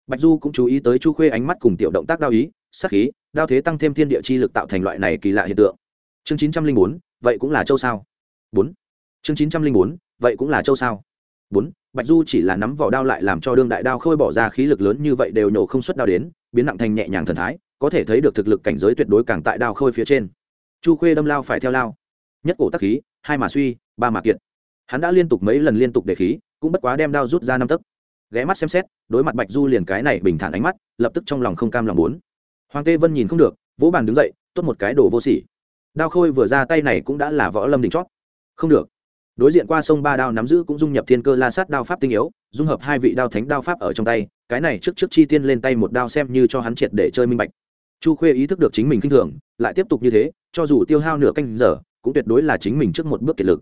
Bạch du cũng chú ý tới chu khuê ánh mắt cùng tiểu động tác đao ý sắc khí, đao thế tăng thêm thiên địa chi lực tạo thành loại này kỳ lạ hiện tượng. Chương chín trăm linh bốn, vậy cũng là châu sao? Bốn. Chương chín trăm linh bốn vậy cũng là châu sao? Bốn, bạch du chỉ là nắm vỏ đao lại làm cho đương đại đao khôi bỏ ra khí lực lớn như vậy đều nhổ không xuất đao đến, biến nặng thành nhẹ nhàng thần thái, có thể thấy được thực lực cảnh giới tuyệt đối càng tại đao khôi phía trên. Chu khuê đâm lao phải theo lao. Nhất cổ tắc khí, hai mà suy, ba mà kiệt. Hắn đã liên tục mấy lần liên tục để khí, cũng bất quá đem đao rút ra năm tấc. Ghé mắt xem xét, đối mặt bạch du liền cái này bình thản ánh mắt, lập tức trong lòng không cam lòng muốn. Hoàng tê vân nhìn không được, vỗ bàn đứng dậy, tốt một cái đồ vô sỉ. Đao khôi vừa ra tay này cũng đã là võ lâm đỉnh chót. Không được đối diện qua sông ba đao nắm giữ cũng dung nhập thiên cơ la sát đao pháp tinh yếu, dung hợp hai vị đao thánh đao pháp ở trong tay, cái này trước trước chi tiên lên tay một đao xem như cho hắn triệt để chơi minh bạch. Chu khuê ý thức được chính mình k i n h thường, lại tiếp tục như thế, cho dù tiêu hao nửa canh giờ, cũng tuyệt đối là chính mình trước một bước kiệt lực.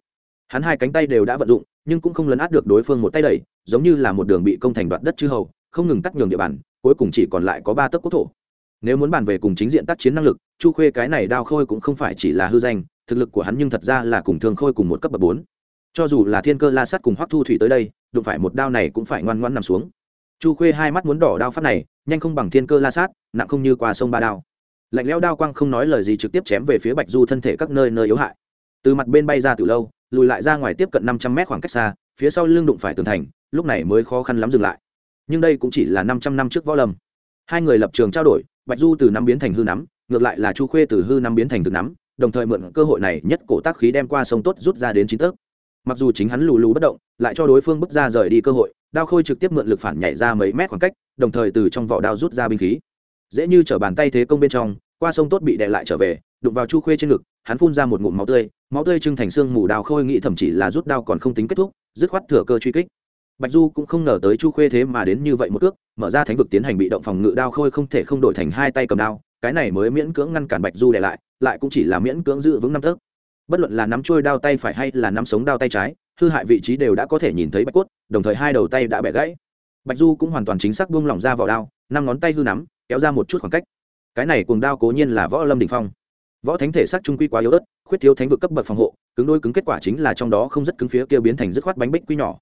Hắn hai cánh tay đều đã vận dụng, nhưng cũng không lấn át được đối phương một tay đẩy, giống như là một đường bị công thành đoạt đất chư hầu, không ngừng tắt nhường địa bàn, cuối cùng chỉ còn lại có ba tấc quốc thổ. Nếu muốn bàn về cùng chính diện tác chiến năng lực, chu khuê cái này đao khôi cũng không phải chỉ là hư danh, thực lực của hắn nhưng thật ra là cùng thường khôi cùng một cấp bậc bốn cho dù là thiên cơ la sắt cùng hoắc thu thủy tới đây, đụng phải một đao này cũng phải ngoan ngoan nằm xuống. Chu khuê hai mắt muốn đỏ đao pháp này, nhanh không bằng thiên cơ la sát nặng không như qua sông ba đao. Lạnh lẽo đao quang không nói lời gì trực tiếp chém về phía bạch du thân thể các nơi nơi yếu hại. Từ mặt bên bay ra từ lâu, lùi lại ra ngoài tiếp cận năm trăm mét khoảng cách xa, phía sau lưng đụng phải tường thành, lúc này mới khó khăn lắm dừng lại. Nhưng đây cũng chỉ là năm trăm năm trước võ lâm. Hai người lập trường trao đổi, bạch du từ năm biến thành hư nắm, ngược lại là chu khuê từ hư năm biến thành thực nắm, đồng thời mượn cơ hội này nhất cổ tác khí đem qua sông tốt rút ra đến chín tấc mặc dù chính hắn lù lù bất động, lại cho đối phương bước ra rời đi cơ hội, đao khôi trực tiếp mượn lực phản nhảy ra mấy mét khoảng cách, đồng thời từ trong vỏ đao rút ra binh khí dễ như t bàn tay thế công bên trong, qua sông tốt bị đè lại trở về, đụng vào chu khuê trên ngực, hắn phun ra một ngụm máu tươi máu tươi trưng thành xương mù đào khôi nghĩ thậm chỉ là rút đao còn không tính kết thúc, dứt khoát thừa cơ truy kích bạch du cũng không ngờ tới chu khuê thế mà đến như vậy một ước mở ra thánh vực tiến hành bị động phòng ngự đao khôi không thể không đổi thành hai tay cầm đao, cái này mới miễn cưỡng ngăn cản bạch du để lại lại cũng chỉ là miễn cưỡng giữ vững năm thước bất luận là nắm trôi đao tay phải hay là nắm sống đao tay trái, hư hại vị trí đều đã có thể nhìn thấy bạch cốt, đồng thời hai đầu tay đã bẻ gãy. Bạch du cũng hoàn toàn chính xác buông lỏng ra vào đao, năm ngón tay hư nắm, kéo ra một chút khoảng cách. Cái này cuồng đao cố nhiên là võ lâm đình phong. Võ thánh thể xác trung quy quá yếu ớt, khuyết thiếu thánh vực cấp bậc phòng hộ, cứng đôi cứng kết quả chính là trong đó không rất cứng phía kia biến thành dứt khoát bánh bích quy nhỏ.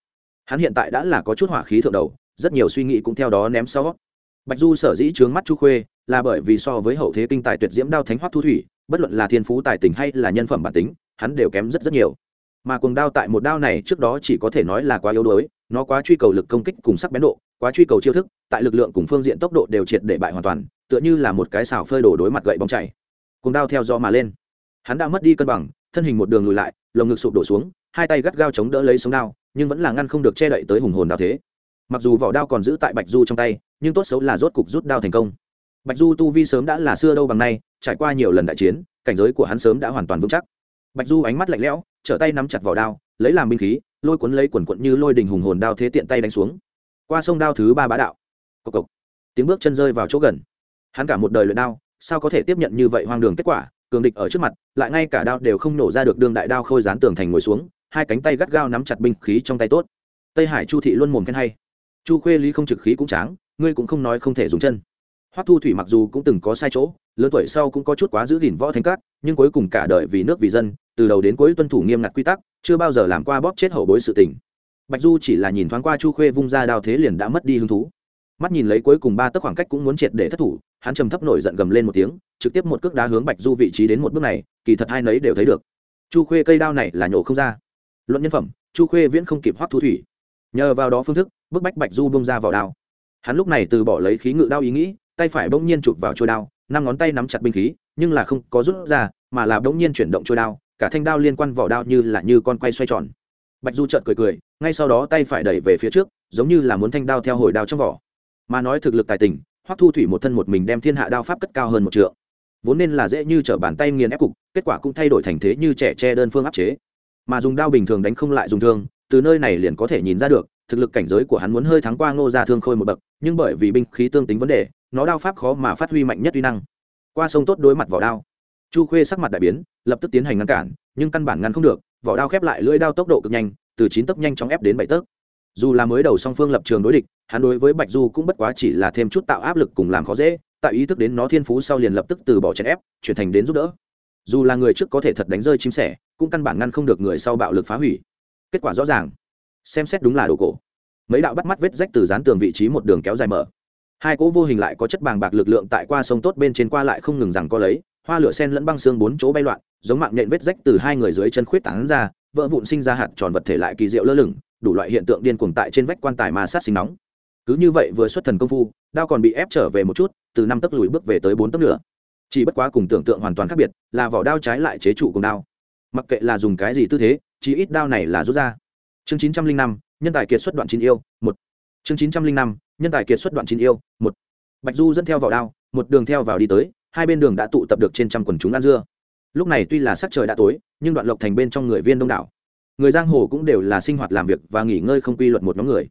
Hắn hiện tại đã là có chút hỏa khí thượng đầu, rất nhiều suy nghĩ cũng theo đó ném sau. Bạch du sở dĩ trướng mắt chu khuê, là bởi vì so với hậu thế kinh tài tuyệt diễm đao thánh hoắc thu thủy bất luận là thiên phú tài tình hay là nhân phẩm bản tính, hắn đều kém rất rất nhiều. Mà cuồng đao tại một đao này trước đó chỉ có thể nói là quá yếu đuối, nó quá truy cầu lực công kích cùng sắc bén độ, quá truy cầu chiêu thức, tại lực lượng cùng phương diện tốc độ đều triệt để bại hoàn toàn, tựa như là một cái xào phơi đổ đối mặt gậy bóng chảy. Cuồng đao theo gió mà lên. Hắn đã mất đi cân bằng, thân hình một đường lùi lại, lồng ngực sụp đổ xuống, hai tay gắt gao chống đỡ lấy sống đao, nhưng vẫn là ngăn không được che đậy tới hùng hồn đao thế. Mặc dù vỏ đao còn giữ tại bạch du trong tay, nhưng tốt xấu là rốt cục rút đao thành công bạch du tu vi sớm đã là xưa đâu bằng nay, trải qua nhiều lần đại chiến, cảnh giới của hắn sớm đã hoàn toàn vững chắc. Bạch du ánh mắt lạnh lẽo, trở tay nắm chặt vỏ đao, lấy làm binh khí, lôi cuốn lấy quần quận như lôi đình hùng hồn đao thế tiện tay đánh xuống. Qua sông đao thứ ba bá đạo. Cộc cộc. Tiếng bước chân rơi vào chỗ gần. Hắn cả một đời luyện đao, sao có thể tiếp nhận như vậy hoang đường kết quả? Cường địch ở trước mặt, lại ngay cả đao đều không nổ ra được, đương đại đao khôi dán tường thành ngồi xuống, hai cánh tay gắt gao nắm chặt binh khí trong tay tốt. Tây hải chu thị luôn mồm khen hay. Chu khuê lý không trực khí cũng tráng, ngươi cũng không nói không thể dùng chân hoắc thu thủy mặc dù cũng từng có sai chỗ, lớn tuổi sau cũng có chút quá giữ gìn võ thánh cát nhưng cuối cùng cả đời vì nước vì dân, từ đầu đến cuối tuân thủ nghiêm ngặt quy tắc, chưa bao giờ làm qua bóp chết hậu bối sự tình. Bạch du chỉ là nhìn thoáng qua chu khuê vung ra đao thế liền đã mất đi hứng thú. Mắt nhìn lấy cuối cùng ba tấc khoảng cách cũng muốn triệt để thất thủ, hắn trầm thấp nổi giận gầm lên một tiếng, trực tiếp một cước đá hướng bạch du vị trí đến một bước này, kỳ thật hai nấy đều thấy được. Chu khuê cây đao này là nhổ không ra. Luận nhân phẩm, chu khuê viễn không kịp hoắc thu thủy. Nhờ vào đó phương thức, bức bách bạch du bông ra vào đao. Hắn lúc này từ bỏ lấy khí ngự đao ý nghĩ tay phải bỗng nhiên chụp vào trôi đao, năm ngón tay nắm chặt binh khí, nhưng là không có rút ra, mà là bỗng nhiên chuyển động trôi đao, cả thanh đao liên quan vỏ đao như là như con quay xoay tròn. Bạch du trợn cười cười, ngay sau đó tay phải đẩy về phía trước, giống như là muốn thanh đao theo hồi đao trong vỏ. Mà nói thực lực tài tình, hoắc thu thủy một thân một mình đem thiên hạ đao pháp cất cao hơn một trượng. Vốn nên là dễ như trở bàn tay nghiền ép cục, kết quả cũng thay đổi thành thế như trẻ che đơn phương áp chế. Mà dùng đao bình thường đánh không lại dùng thương, từ nơi này liền có thể nhìn ra được thực lực cảnh giới của hắn muốn hơi thắng qua ngô gia thương khôi một bậc, nhưng bởi vì binh khí tương tính vấn đề, nó đao pháp khó mà phát huy mạnh nhất uy năng. Qua sông tốt đối mặt vỏ đao. Chu khuê sắc mặt đại biến, lập tức tiến hành ngăn cản, nhưng căn bản ngăn không được, vỏ đao khép lại lưỡi đao tốc độ cực nhanh, từ chín tấc nhanh chóng ép đến bảy tấc. Dù là mới đầu song phương lập trường đối địch, hắn đối với bạch du cũng bất quá chỉ là thêm chút tạo áp lực cùng làm khó dễ, tạo ý thức đến nó thiên phú sau liền lập tức từ bỏ chèn ép, chuyển thành đến giúp đỡ. Dù là người trước có thể thật đánh rơi chim sẻ, cũng căn bản ngăn không được người sau bạo lực phá hủy. Kết quả rõ ràng xem xét đúng là đồ cổ. Mấy đạo bắt mắt vết rách từ dán tường vị trí một đường kéo dài mở. Hai cỗ vô hình lại có chất bàng bạc lực lượng tại qua sông tốt bên trên qua lại không ngừng rằng co lấy, hoa lửa sen lẫn băng xương bốn chỗ bay loạn, giống mạng nhện vết rách từ hai người dưới chân khuyết tán ra, vỡ vụn sinh ra hạt tròn vật thể lại kỳ diệu lơ lửng, đủ loại hiện tượng điên cuồng tại trên vách quan tài ma sát sinh nóng. Cứ như vậy vừa xuất thần công phu, đao còn bị ép trở về một chút, từ năm tấc lùi bước về tới bốn tấc nữa chỉ bất quá cùng tưởng tượng hoàn toàn khác biệt, là vỏ đao trái lại chế trụ cùng đao. Mặc kệ là dùng cái gì tư thế chỉ ít đao này là rút ra chương chín trăm linh năm, nhân tài kiệt xuất đoạn chín yêu, một. Chương chín trăm linh năm, nhân tài kiệt xuất đoạn chín yêu, một. Bạch du dẫn theo vào đao, một đường theo vào đi tới, hai bên đường đã tụ tập được trên trăm quần chúng ăn dưa. Lúc này tuy là sắc trời đã tối, nhưng đoạn lộc thành bên trong người viên đông đảo. Người giang hồ cũng đều là sinh hoạt làm việc và nghỉ ngơi không quy luật một nhóm người.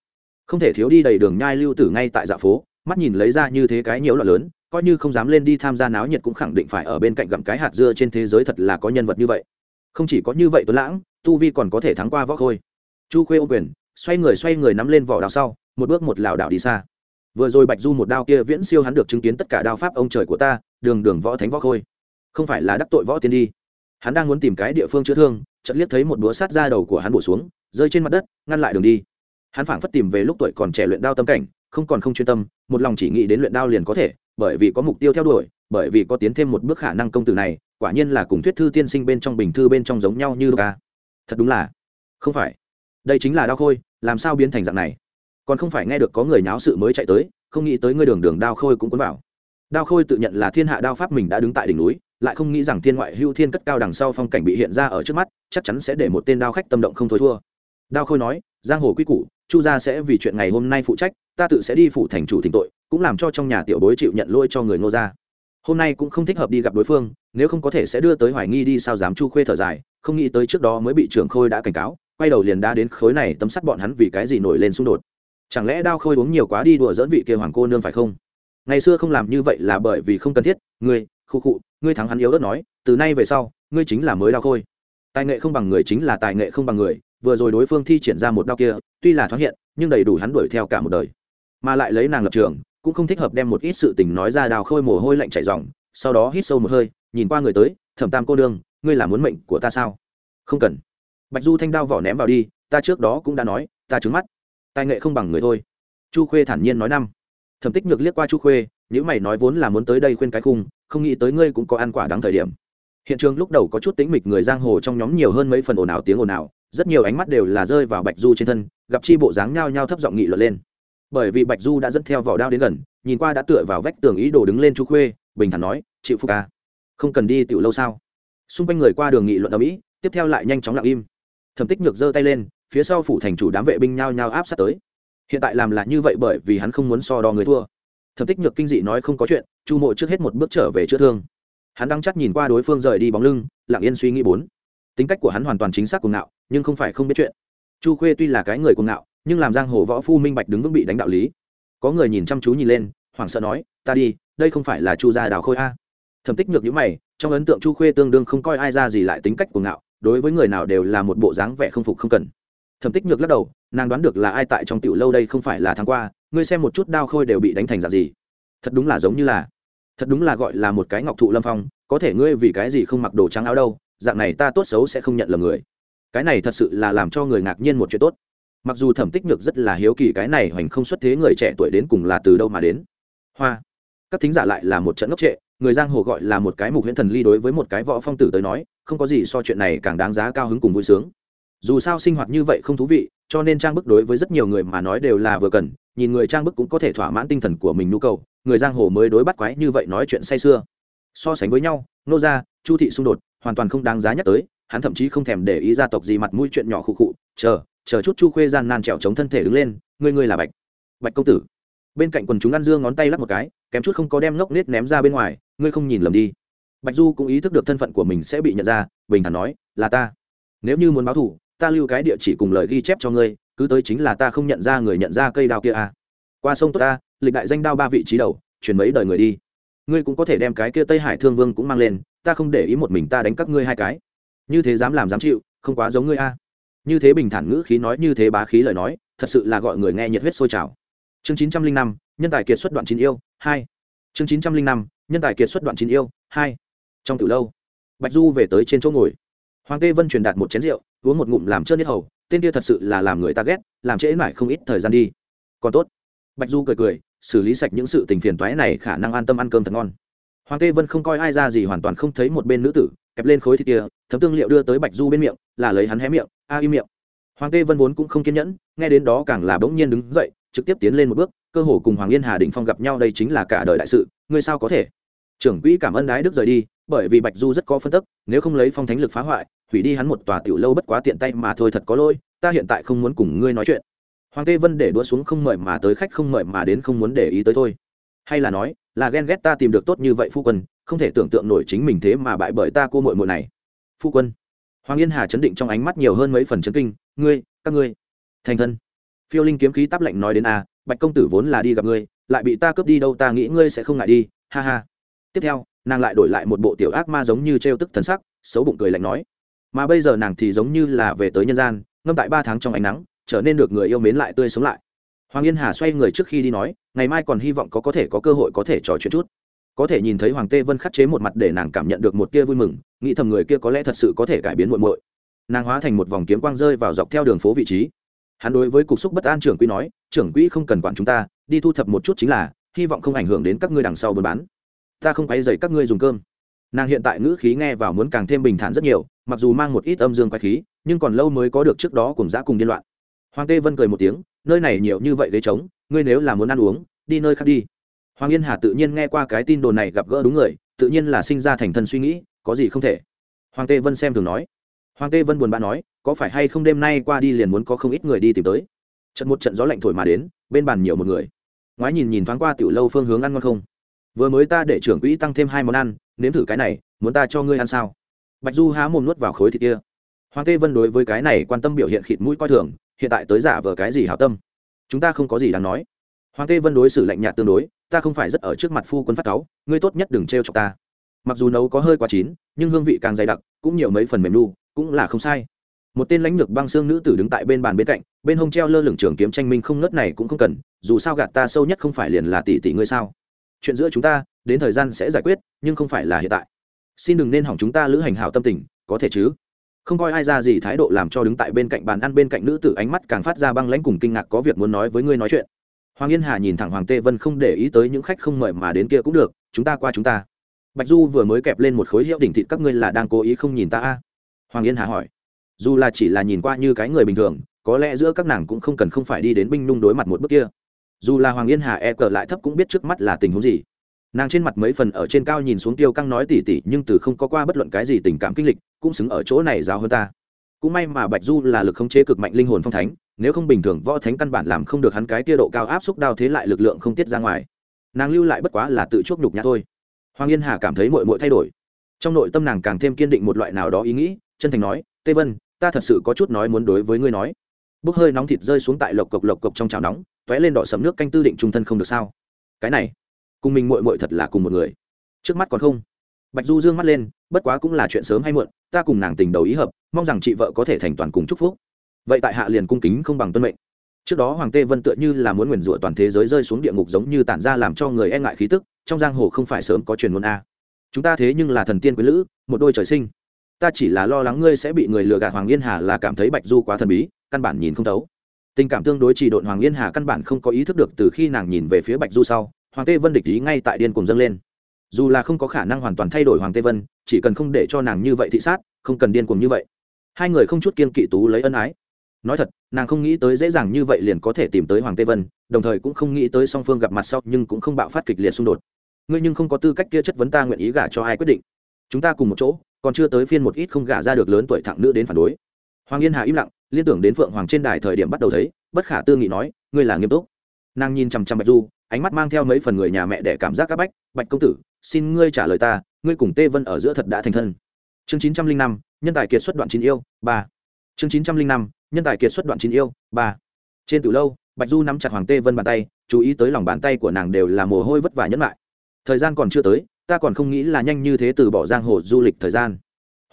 Không thể thiếu đi đầy đường nhai lưu tử ngay tại dạ phố, mắt nhìn lấy ra như thế cái nhiễu loạn lớn, coi như không dám lên đi tham gia náo nhiệt cũng khẳng định phải ở bên cạnh gặm cái hạt dưa trên thế giới thật là có nhân vật như vậy. Không chỉ có như vậy tuấn lãng, tu vi còn có thể thắng qua võ khôi chu khuê ô quyền, xoay người xoay người nắm lên vỏ đào sau, một bước một lảo đảo đi xa. Vừa rồi bạch du một đao kia viễn siêu hắn được chứng kiến tất cả đao pháp ông trời của ta, đường đường võ thánh võ khôi. Không phải là đắc tội võ tiên đi. Hắn đang muốn tìm cái địa phương chữa thương, chợt liếc thấy một búa sát ra đầu của hắn bổ xuống, rơi trên mặt đất, ngăn lại đường đi. Hắn phảng phất tìm về lúc tuổi còn trẻ luyện đao tâm cảnh, không còn không chuyên tâm, một lòng chỉ nghĩ đến luyện đao liền có thể, bởi vì có mục tiêu theo đuổi, bởi vì có tiến thêm một bước khả năng công tử này, quả nhiên là cùng thuyết thư tiên sinh bên trong bình thư bên trong giống nhau như ca thật đúng là không phải đây chính là đao khôi, làm sao biến thành dạng này? Còn không phải nghe được có người nháo sự mới chạy tới, không nghĩ tới ngươi đường đường đao khôi cũng cuốn vào. Đao khôi tự nhận là thiên hạ đao pháp mình đã đứng tại đỉnh núi, lại không nghĩ rằng thiên ngoại hưu thiên cất cao đằng sau phong cảnh bị hiện ra ở trước mắt, chắc chắn sẽ để một tên đao khách tâm động không thối thua. Đao khôi nói, giang hồ quy củ, chu gia sẽ vì chuyện ngày hôm nay phụ trách, ta tự sẽ đi phụ thành chủ thỉnh tội, cũng làm cho trong nhà tiểu bối chịu nhận lỗi cho người ngô gia. Hôm nay cũng không thích hợp đi gặp đối phương, nếu không có thể sẽ đưa tới hoài nghi đi sao dám chu khuê thở dài, không nghĩ tới trước đó mới bị trưởng khôi đã cảnh cáo quay đầu liền đã đến khối này tấm sắt bọn hắn vì cái gì nổi lên xung đột. Chẳng lẽ đao khôi uống nhiều quá đi đùa dỡn vị kia hoàng cô nương phải không? Ngày xưa không làm như vậy là bởi vì không cần thiết, ngươi, khu khụ ngươi thắng hắn yếu ớt nói, từ nay về sau, ngươi chính là mới đao khôi. Tài nghệ không bằng người chính là tài nghệ không bằng người, vừa rồi đối phương thi triển ra một đao kia, tuy là thoáng hiện, nhưng đầy đủ hắn đuổi theo cả một đời. Mà lại lấy nàng lập trường, cũng không thích hợp đem một ít sự tình nói ra đào khôi mồ hôi lạnh chảy dòng sau đó hít sâu một hơi, nhìn qua người tới, thẩm tam cô đương ngươi là muốn mệnh của ta sao? Không cần bạch du thanh đao vỏ ném vào đi, ta trước đó cũng đã nói, ta trứng mắt. Tài nghệ không bằng người thôi. Chu khuê thản nhiên nói năm. Thẩm tích nhược liếc qua chu khuê những mày nói vốn là muốn tới đây khuyên cái khung, không nghĩ tới ngươi cũng có ăn quả đáng thời điểm. Hiện trường lúc đầu có chút tính mịch người giang hồ trong nhóm nhiều hơn mấy phần ồn ào tiếng ồn ào, rất nhiều ánh mắt đều là rơi vào bạch du trên thân, gặp chi bộ dáng nhao nhao thấp giọng nghị luận lên. Bởi vì bạch du đã dẫn theo vỏ đao đến gần, nhìn qua đã tựa vào vách tường ý đồ đứng lên chu khuê, bình thản nói, chịu phục ca không cần đi tiểu lâu sao? Xung quanh người qua đường nghị luận ở mỹ tiếp theo lại nhanh chóng lặng im thẩm tích nhược giơ tay lên, phía sau phủ thành chủ đám vệ binh nhao nhao áp sát tới. Hiện tại làm là như vậy bởi vì hắn không muốn so đo người thua. Thẩm tích nhược kinh dị nói không có chuyện, chu mộ trước hết một bước trở về chữa thương. Hắn đang chắc nhìn qua đối phương rời đi bóng lưng, lặng yên suy nghĩ bốn. Tính cách của hắn hoàn toàn chính xác cuồng ngạo, nhưng không phải không biết chuyện. Chu khuê tuy là cái người cuồng ngạo, nhưng làm giang hồ võ phu minh bạch đứng vững bị đánh đạo lý. Có người nhìn chăm chú nhìn lên, hoảng sợ nói, ta đi, đây không phải là chu gia đào khôi a. Thẩm tích nhược nhữ mày, trong ấn tượng chu khuê tương đương không coi ai ra gì lại tính cách cuồng ngạo đối với người nào đều là một bộ dáng vẻ không phục không cần. Thẩm tích nhược lắc đầu, nàng đoán được là ai tại trong tiểu lâu đây không phải là tháng qua, ngươi xem một chút đao khôi đều bị đánh thành dạng gì. Thật đúng là giống như là, thật đúng là gọi là một cái ngọc thụ lâm phong, có thể ngươi vì cái gì không mặc đồ trắng áo đâu, dạng này ta tốt xấu sẽ không nhận lầm người. Cái này thật sự là làm cho người ngạc nhiên một chuyện tốt. Mặc dù thẩm tích nhược rất là hiếu kỳ cái này hoành không xuất thế người trẻ tuổi đến cùng là từ đâu mà đến. Hoa, các thính giả lại là một trận ngốc trệ, người giang hồ gọi là một cái mục huyễn thần ly đối với một cái võ phong tử tới nói không có gì so chuyện này càng đáng giá cao hứng cùng vui sướng. Dù sao sinh hoạt như vậy không thú vị, cho nên trang bức đối với rất nhiều người mà nói đều là vừa cần, nhìn người trang bức cũng có thể thỏa mãn tinh thần của mình nhu cầu, người giang hồ mới đối bắt quái như vậy nói chuyện say sưa. So sánh với nhau, nô gia, chu thị xung đột, hoàn toàn không đáng giá nhắc tới, hắn thậm chí không thèm để ý gia tộc gì mặt mũi chuyện nhỏ khụ khụ, chờ chờ chút chu khuê gian nan trèo chống thân thể đứng lên, ngươi ngươi là bạch bạch công tử. Bên cạnh quần chúng ăn dương ngón tay lắc một cái, kém chút không có đem ngốc nết ném ra bên ngoài, ngươi không nhìn lầm đi bạch du cũng ý thức được thân phận của mình sẽ bị nhận ra, bình thản nói, là ta. Nếu như muốn báo thù, ta lưu cái địa chỉ cùng lời ghi chép cho ngươi, cứ tới chính là ta không nhận ra người nhận ra cây đao kia à. qua sông tốt ta, lịch đại danh đao ba vị trí đầu, chuyển mấy đời người đi. Ngươi cũng có thể đem cái kia tây hải thương vương cũng mang lên, ta không để ý một mình ta đánh các ngươi hai cái. Như thế dám làm dám chịu, không quá giống ngươi a. Như thế bình thản ngữ khí nói, như thế bá khí lời nói, thật sự là gọi người nghe nhiệt huyết sôi trào. Chương chín trăm linh năm, nhân tài kiệt xuất đoạn chín yêu, hai. Chương chín trăm linh năm, nhân tài kiệt xuất đoạn chín yêu, hai trong từ lâu. Bạch du về tới trên chỗ ngồi. Hoàng tê vân truyền đạt một chén rượu, uống một ngụm làm trơn nhất hầu, tên kia thật sự là làm người ta ghét, làm trễ mãi không ít thời gian đi. Còn tốt. Bạch du cười cười, xử lý sạch những sự tình phiền toái này khả năng an tâm ăn cơm thật ngon. Hoàng tê vân không coi ai ra gì, hoàn toàn không thấy một bên nữ tử, kẹp lên khối thịt kia, thấm tương liệu đưa tới bạch du bên miệng, là lấy hắn hé miệng, a im miệng. Hoàng tê vân vốn cũng không kiên nhẫn, nghe đến đó càng là bỗng nhiên đứng dậy, trực tiếp tiến lên một bước, cơ hồ cùng hoàng yên hà định phong gặp nhau đây chính là cả đời đại sự, ngươi sao có thể? Trưởng quỹ cảm ơn đái đức rời đi, bởi vì bạch du rất có phân tức, nếu không lấy phong thánh lực phá hoại, hủy đi hắn một tòa tiểu lâu bất quá tiện tay mà thôi thật có lỗi, ta hiện tại không muốn cùng ngươi nói chuyện. Hoàng tê vân để đua xuống không mời mà tới khách, không mời mà đến không muốn để ý tới thôi. Hay là nói, là ghen ghét ta tìm được tốt như vậy phu quân, không thể tưởng tượng nổi chính mình thế mà bại bởi ta cô muội muội này. Phu quân. Hoàng yên hà chấn định trong ánh mắt nhiều hơn mấy phần chấn kinh, ngươi, các ngươi. Thành thân. Phiêu linh kiếm khí táp lạnh nói đến a bạch công tử vốn là đi gặp ngươi, lại bị ta cướp đi đâu ta nghĩ ngươi sẽ không ngại đi, ha ha tiếp theo, nàng lại đổi lại một bộ tiểu ác ma giống như trêu tức thần sắc, xấu bụng cười lạnh nói. Mà bây giờ nàng thì giống như là về tới nhân gian, ngâm tại ba tháng trong ánh nắng, trở nên được người yêu mến lại tươi sống lại. Hoàng yên hà xoay người trước khi đi nói, ngày mai còn hy vọng có có thể có cơ hội có thể trò chuyện chút. Có thể nhìn thấy hoàng tê vân khắc chế một mặt để nàng cảm nhận được một tia vui mừng, nghĩ thầm người kia có lẽ thật sự có thể cải biến muộn muội. Nàng hóa thành một vòng kiếm quang rơi vào dọc theo đường phố vị trí. Hắn đối với cục xúc bất an trưởng quỹ nói, trưởng quỹ không cần quản chúng ta, đi thu thập một chút chính là, hy vọng không ảnh hưởng đến các ngươi đằng sau buôn bán ta không quấy dày các ngươi dùng cơm. Nàng hiện tại ngữ khí nghe vào muốn càng thêm bình thản rất nhiều, mặc dù mang một ít âm dương quái khí, nhưng còn lâu mới có được trước đó cùng giã cùng điên loạn. Hoàng tê vân cười một tiếng, nơi này nhiều như vậy ghế trống, ngươi nếu là muốn ăn uống, đi nơi khác đi. Hoàng yên hà tự nhiên nghe qua cái tin đồn này gặp gỡ đúng người, tự nhiên là sinh ra thành thân suy nghĩ, có gì không thể. Hoàng tê vân xem thường nói. Hoàng tê vân buồn bã nói, có phải hay không đêm nay qua đi liền muốn có không ít người đi tìm tới? Trận một trận gió lạnh thổi mà đến, bên bàn nhiều một người. Ngoái nhìn nhìn thoáng qua tiểu lâu phương hướng ăn ngon không? Vừa mới ta để trưởng quỹ tăng thêm hai món ăn, nếm thử cái này, muốn ta cho ngươi ăn sao? Bạch du há mồm nuốt vào khối thịt kia. Hoàng tê vân đối với cái này quan tâm biểu hiện khịt mũi coi thường, hiện tại tới giả vờ cái gì hảo tâm? Chúng ta không có gì đáng nói. Hoàng tê vân đối xử lạnh nhạt tương đối, ta không phải rất ở trước mặt phu quân phát cáu, ngươi tốt nhất đừng trêu chọc ta. Mặc dù nấu có hơi quá chín, nhưng hương vị càng dày đặc, cũng nhiều mấy phần mềm nu, cũng là không sai. Một tên lãnh lược băng xương nữ tử đứng tại bên bàn bên cạnh, bên hông treo lơ lửng trường kiếm tranh minh không ngớt này cũng không cần, dù sao gạt ta sâu nhất không phải liền là tỷ tỷ ngươi sao? Chuyện giữa chúng ta, đến thời gian sẽ giải quyết, nhưng không phải là hiện tại. Xin đừng nên hỏng chúng ta lữ hành hảo tâm tình, có thể chứ? Không coi ai ra gì thái độ làm cho đứng tại bên cạnh bàn ăn bên cạnh nữ tử ánh mắt càng phát ra băng lãnh cùng kinh ngạc có việc muốn nói với ngươi nói chuyện. Hoàng yên hà nhìn thẳng hoàng tê vân không để ý tới những khách không mời mà đến kia cũng được, chúng ta qua chúng ta. Bạch du vừa mới kẹp lên một khối hiệu đỉnh thịt các ngươi là đang cố ý không nhìn ta a? Hoàng yên hà hỏi. Dù là chỉ là nhìn qua như cái người bình thường, có lẽ giữa các nàng cũng không cần không phải đi đến binh nung đối mặt một bước kia dù là hoàng yên hà e cờ lại thấp cũng biết trước mắt là tình huống gì. Nàng trên mặt mấy phần ở trên cao nhìn xuống tiêu căng nói tỉ tỉ, nhưng từ không có qua bất luận cái gì tình cảm kinh lịch, cũng xứng ở chỗ này giáo hơn ta. Cũng may mà bạch du là lực khống chế cực mạnh linh hồn phong thánh, nếu không bình thường võ thánh căn bản làm không được hắn cái tia độ cao áp xúc đao thế lại lực lượng không tiết ra ngoài. Nàng lưu lại bất quá là tự chuốc nhục nhã thôi. Hoàng yên hà cảm thấy mội mội thay đổi. Trong nội tâm nàng càng thêm kiên định một loại nào đó ý nghĩ, chân thành nói, tê vân, ta thật sự có chút nói muốn đối với ngươi nói. Bốc hơi nóng thịt rơi xuống tại lộc cộc lộc cộc trong chảo nóng t ó é lên đỏ sầm nước canh tư định trung thân không được sao? Cái này, cùng mình mội mội thật là cùng một người. Trước mắt còn không? Bạch du dương mắt lên, bất quá cũng là chuyện sớm hay muộn, ta cùng nàng tình đầu ý hợp, mong rằng chị vợ có thể thành toàn cùng chúc phúc. Vậy tại hạ liền cung kính không bằng tuân mệnh. Trước đó hoàng tê vân tựa như là muốn nguyền rủa toàn thế giới rơi xuống địa ngục giống như tản ra làm cho người e ngại khí tức, trong giang hồ không phải sớm có truyền ngôn a. Chúng ta thế nhưng là thần tiên quý lữ, một đôi trời sinh. Ta chỉ là lo lắng ngươi sẽ bị người lừa gạt hoàng yên hà là cảm thấy bạch du quá thần bí, căn bản nhìn không thấu tình cảm tương đối chỉ độn hoàng yên hà căn bản không có ý thức được từ khi nàng nhìn về phía bạch du sau, hoàng tê vân địch ý ngay tại điên cùng dâng lên. Dù là không có khả năng hoàn toàn thay đổi hoàng tê vân, chỉ cần không để cho nàng như vậy thị sát, không cần điên cùng như vậy. Hai người không chút kiên kỵ tú lấy ân ái. Nói thật, nàng không nghĩ tới dễ dàng như vậy liền có thể tìm tới hoàng tê vân, đồng thời cũng không nghĩ tới song phương gặp mặt sau nhưng cũng không bạo phát kịch liệt xung đột. Ngươi nhưng không có tư cách kia chất vấn ta nguyện ý gả cho ai quyết định. Chúng ta cùng một chỗ, còn chưa tới phiên một ít không gả ra được lớn tuổi thẳng nữ đến phản đối hoàng yên hà im lặng, liên tưởng đến phượng hoàng trên đài thời điểm bắt đầu thấy, bất khả tư nghị nói, ngươi là nghiêm túc. Nàng nhìn chằm chằm bạch du, ánh mắt mang theo mấy phần người nhà mẹ để cảm giác áp bách, bạch công tử, xin ngươi trả lời ta, ngươi cùng tê vân ở giữa thật đã thành thân. Chương chín trăm linh năm, nhân tài kiệt xuất đoạn chín yêu, ba. Chương chín trăm linh năm, nhân tài kiệt xuất đoạn chín yêu, ba. Trên từ lâu, bạch du nắm chặt hoàng tê vân bàn tay, chú ý tới lòng bàn tay của nàng đều là mồ hôi vất vả nhẫn lại. Thời gian còn chưa tới, ta còn không nghĩ là nhanh như thế từ bỏ giang hồ du lịch thời gian.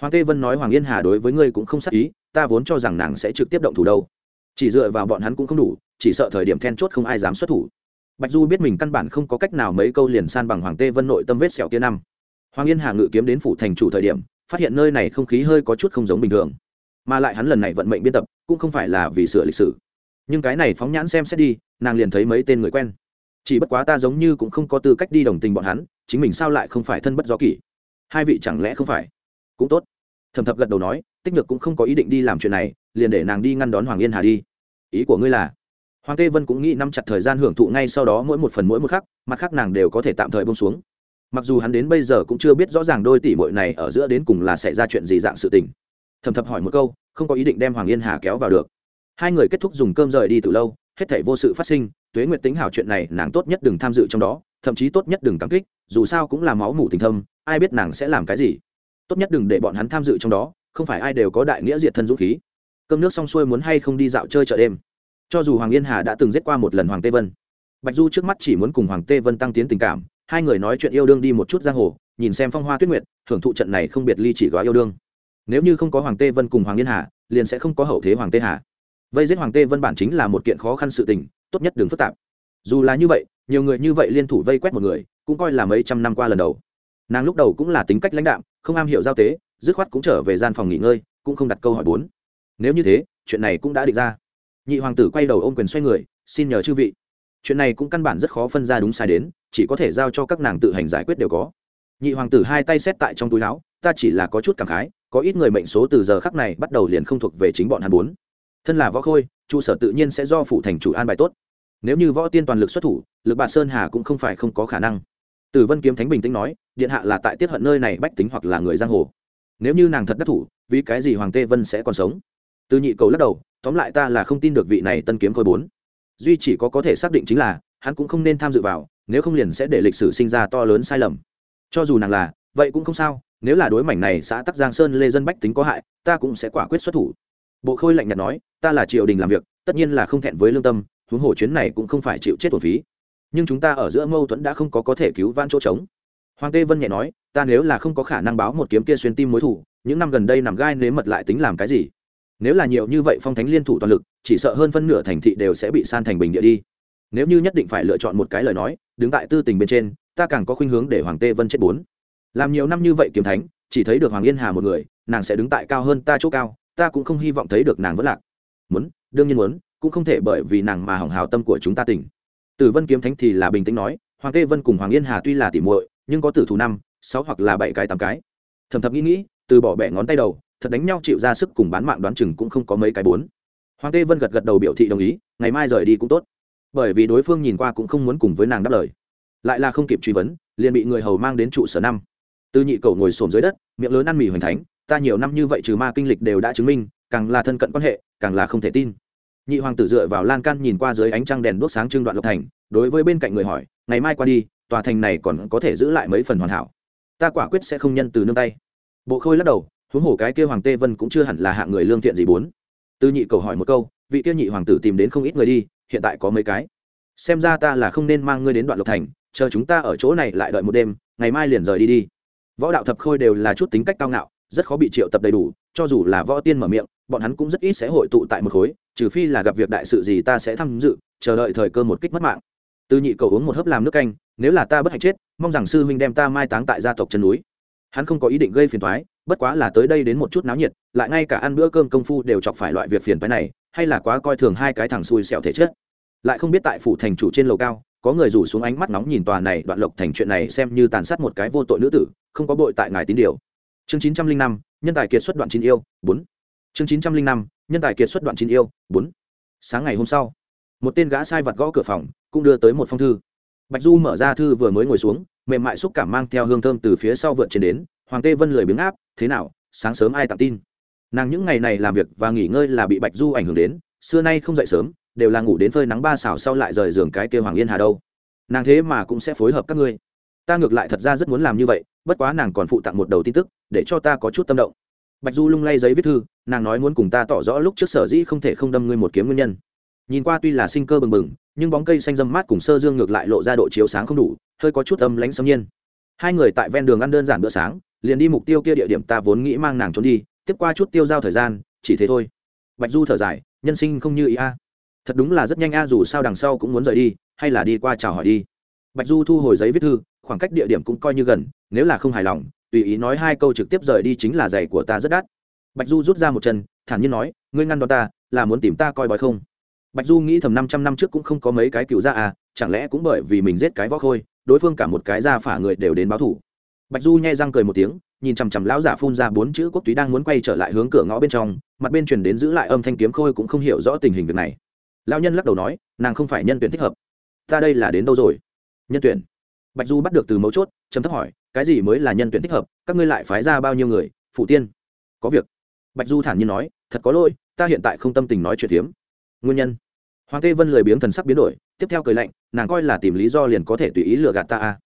Hoàng tê vân nói hoàng yên hà đối với ngươi cũng không sắc ý ta vốn cho rằng nàng sẽ trực tiếp động thủ đâu. Chỉ dựa vào bọn hắn cũng không đủ, chỉ sợ thời điểm then chốt không ai dám xuất thủ. Bạch du biết mình căn bản không có cách nào mấy câu liền san bằng hoàng tê vân nội tâm vết sẹo kia năm. Hoàng yên hà ngự kiếm đến phủ thành chủ thời điểm, phát hiện nơi này không khí hơi có chút không giống bình thường. Mà lại hắn lần này vận mệnh biên tập, cũng không phải là vì sửa lịch sử. Nhưng cái này phóng nhãn xem xét đi, nàng liền thấy mấy tên người quen. Chỉ bất quá ta giống như cũng không có tư cách đi đồng tình bọn hắn, chính mình sao lại không phải thân bất do kỷ? Hai vị chẳng lẽ không phải? Cũng tốt. Thẩm thập gật đầu nói, tích nhược cũng không có ý định đi làm chuyện này, liền để nàng đi ngăn đón hoàng yên hà đi. Ý của ngươi là? Hoàng tê vân cũng nghĩ nắm chặt thời gian hưởng thụ ngay sau đó mỗi một phần mỗi một khắc, mặt khác nàng đều có thể tạm thời bông xuống. Mặc dù hắn đến bây giờ cũng chưa biết rõ ràng đôi tỷ bội này ở giữa đến cùng là xảy ra chuyện gì dạng sự tình. Thầm thập hỏi một câu, không có ý định đem hoàng yên hà kéo vào được. Hai người kết thúc dùng cơm rời đi từ lâu, hết thể vô sự phát sinh, tuế nguyệt tính hảo chuyện này nàng tốt nhất đừng tham dự trong đó, thậm chí tốt nhất đừng cảm kích, dù sao cũng là máu mủ tình thâm, ai biết nàng sẽ làm cái gì tốt nhất đừng để bọn hắn tham dự trong đó, không phải ai đều có đại nghĩa diệt thân dũng khí. Cơm nước xong xuôi muốn hay không đi dạo chơi chợ đêm. Cho dù hoàng yên hà đã từng giết qua một lần hoàng tê vân, bạch du trước mắt chỉ muốn cùng hoàng tê vân tăng tiến tình cảm, hai người nói chuyện yêu đương đi một chút giang hồ, nhìn xem phong hoa tuyết nguyệt hưởng thụ trận này không biệt ly chỉ gói yêu đương. Nếu như không có hoàng tê vân cùng hoàng yên hà, liền sẽ không có hậu thế hoàng tê hà. Vây giết hoàng tê vân bản chính là một kiện khó khăn sự tình, tốt nhất đừng phức tạp. Dù là như vậy, nhiều người như vậy liên thủ vây quét một người, cũng coi là mấy trăm năm qua lần đầu nàng lúc đầu cũng là tính cách lãnh đạm, không am hiểu giao tế, dứt khoát cũng trở về gian phòng nghỉ ngơi, cũng không đặt câu hỏi bốn. Nếu như thế, chuyện này cũng đã định ra. Nhị hoàng tử quay đầu ôm quyền xoay người, xin nhờ chư vị. Chuyện này cũng căn bản rất khó phân ra đúng sai đến, chỉ có thể giao cho các nàng tự hành giải quyết đều có. Nhị hoàng tử hai tay xét tại trong túi áo, ta chỉ là có chút cảm khái, có ít người mệnh số từ giờ khắc này bắt đầu liền không thuộc về chính bọn hắn bốn. Thân là võ khôi, trụ sở tự nhiên sẽ do phụ thành chủ an bài tốt. Nếu như võ tiên toàn lực xuất thủ, lực bạt sơn hà cũng không phải không có khả năng tử vân kiếm thánh bình tĩnh nói, điện hạ là tại tiết hận nơi này bách tính hoặc là người giang hồ. Nếu như nàng thật đắc thủ, vì cái gì hoàng tê vân sẽ còn sống? Từ nhị cầu lắc đầu, tóm lại ta là không tin được vị này tân kiếm khôi bốn. Duy chỉ có có thể xác định chính là, hắn cũng không nên tham dự vào, nếu không liền sẽ để lịch sử sinh ra to lớn sai lầm. Cho dù nàng là, vậy cũng không sao, nếu là đối mảnh này xã tắc giang sơn lê dân bách tính có hại, ta cũng sẽ quả quyết xuất thủ. Bộ khôi lạnh nhạt nói, ta là triều đình làm việc, tất nhiên là không thẹn với lương tâm, huống hồ chuyến này cũng không phải chịu chết tổn phí nhưng chúng ta ở giữa mâu thuẫn đã không có có thể cứu vãn chỗ trống. Hoàng tê vân nhẹ nói, ta nếu là không có khả năng báo một kiếm kia xuyên tim mối thủ, những năm gần đây nằm gai nếm mật lại tính làm cái gì? Nếu là nhiều như vậy phong thánh liên thủ toàn lực, chỉ sợ hơn phân nửa thành thị đều sẽ bị san thành bình địa đi. Nếu như nhất định phải lựa chọn một cái lời nói, đứng tại tư tình bên trên, ta càng có khuynh hướng để hoàng tê vân chết bốn. Làm nhiều năm như vậy kiếm thánh, chỉ thấy được hoàng yên hà một người, nàng sẽ đứng tại cao hơn ta chỗ cao, ta cũng không hy vọng thấy được nàng vẫn lạc. Muốn, đương nhiên muốn, cũng không thể bởi vì nàng mà hỏng hào tâm của chúng ta tỉnh tử vân kiếm thánh thì là bình tĩnh nói, hoàng tê vân cùng hoàng yên hà tuy là tỉ muội, nhưng có tử thù năm, sáu hoặc là bảy cái tám cái. Thầm thầm nghĩ nghĩ, từ bỏ bẻ ngón tay đầu, thật đánh nhau chịu ra sức cùng bán mạng đoán chừng cũng không có mấy cái bốn. Hoàng tê vân gật gật đầu biểu thị đồng ý, ngày mai rời đi cũng tốt. Bởi vì đối phương nhìn qua cũng không muốn cùng với nàng đáp lời. Lại là không kịp truy vấn, liền bị người hầu mang đến trụ sở năm. Tư nhị cầu ngồi xổm dưới đất, miệng lớn ăn mì hoành thánh, ta nhiều năm như vậy trừ ma kinh lịch đều đã chứng minh, càng là thân cận quan hệ, càng là không thể tin nhị hoàng tử dựa vào lan can nhìn qua dưới ánh trăng đèn đốt sáng trưng đoạn lộc thành, đối với bên cạnh người hỏi, ngày mai qua đi, tòa thành này còn có thể giữ lại mấy phần hoàn hảo? Ta quả quyết sẽ không nhân từ nương tay. Bộ khôi lắc đầu, huống hồ cái kia hoàng tê vân cũng chưa hẳn là hạng người lương thiện gì bốn. Tư nhị cầu hỏi một câu, vị kia nhị hoàng tử tìm đến không ít người đi, hiện tại có mấy cái? Xem ra ta là không nên mang ngươi đến đoạn lộc thành, chờ chúng ta ở chỗ này lại đợi một đêm, ngày mai liền rời đi đi. Võ đạo thập khôi đều là chút tính cách cao ngạo, rất khó bị triệu tập đầy đủ, cho dù là võ tiên mở miệng bọn hắn cũng rất ít sẽ hội tụ tại một khối, trừ phi là gặp việc đại sự gì ta sẽ tham dự, chờ đợi thời cơ một kích mất mạng. Tư nhị cầu uống một hớp làm nước canh, nếu là ta bất hạnh chết, mong rằng sư huynh đem ta mai táng tại gia tộc chân núi. Hắn không có ý định gây phiền toái, bất quá là tới đây đến một chút náo nhiệt, lại ngay cả ăn bữa cơm công phu đều chọc phải loại việc phiền toái này, hay là quá coi thường hai cái thằng xui xẻo thể chất. Lại không biết tại phủ thành chủ trên lầu cao, có người rủ xuống ánh mắt nóng nhìn tòa này đoạn lộc thành chuyện này xem như tàn sát một cái vô tội nữ tử, không có bội tại ngài tín điều. Chương chín trăm linh năm, nhân tài kiệt xuất đoạn chín yêu, bốn chương chín trăm linh năm, nhân tài kiệt xuất đoạn chín yêu, bốn. Sáng ngày hôm sau, một tên gã sai vật gõ cửa phòng, cũng đưa tới một phong thư. Bạch du mở ra thư vừa mới ngồi xuống, mềm mại xúc cảm mang theo hương thơm từ phía sau vượt trên đến, hoàng tê vân lười biếng áp, thế nào, sáng sớm ai tặng tin? Nàng những ngày này làm việc và nghỉ ngơi là bị bạch du ảnh hưởng đến, xưa nay không dậy sớm, đều là ngủ đến phơi nắng ba xào sau lại rời giường cái kia hoàng yên hà đâu. Nàng thế mà cũng sẽ phối hợp các ngươi. Ta ngược lại thật ra rất muốn làm như vậy, bất quá nàng còn phụ tặng một đầu tin tức, để cho ta có chút tâm động bạch du lung lay giấy viết thư, nàng nói muốn cùng ta tỏ rõ lúc trước sở dĩ không thể không đâm ngươi một kiếm nguyên nhân. Nhìn qua tuy là sinh cơ bừng bừng, nhưng bóng cây xanh dâm mát cùng sơ dương ngược lại lộ ra độ chiếu sáng không đủ, hơi có chút âm lánh xâm nhiên. Hai người tại ven đường ăn đơn giản bữa sáng, liền đi mục tiêu kia địa điểm ta vốn nghĩ mang nàng trốn đi, tiếp qua chút tiêu giao thời gian, chỉ thế thôi. Bạch du thở dài, nhân sinh không như ý a. Thật đúng là rất nhanh a, dù sao đằng sau cũng muốn rời đi, hay là đi qua chào hỏi đi. Bạch du thu hồi giấy viết thư, khoảng cách địa điểm cũng coi như gần, nếu là không hài lòng tùy ý nói hai câu trực tiếp rời đi chính là giày của ta rất đắt. Bạch du rút ra một chân, thản nhiên nói, ngươi ngăn đón ta, là muốn tìm ta coi bói không? Bạch du nghĩ thầm năm trăm năm trước cũng không có mấy cái cựu gia à chẳng lẽ cũng bởi vì mình giết cái võ khôi, đối phương cả một cái gia phả người đều đến báo thủ. Bạch du nhai răng cười một tiếng, nhìn chằm chằm lão giả phun ra bốn chữ quốc túy đang muốn quay trở lại hướng cửa ngõ bên trong, mặt bên truyền đến giữ lại âm thanh kiếm khôi cũng không hiểu rõ tình hình việc này. Lão nhân lắc đầu nói, nàng không phải nhân tuyển thích hợp. Ta đây là đến đâu rồi? Nhân tuyển bạch du bắt được từ mấu chốt chấm thấp hỏi, cái gì mới là nhân tuyển thích hợp? Các ngươi lại phái ra bao nhiêu người? Phụ tiên. Có việc. Bạch du thản nhiên nói, thật có lỗi, ta hiện tại không tâm tình nói chuyện phiếm. Nguyên nhân? Hoàng tê vân lười biếng thần sắc biến đổi, tiếp theo cười lạnh, nàng coi là tìm lý do liền có thể tùy ý lừa gạt ta a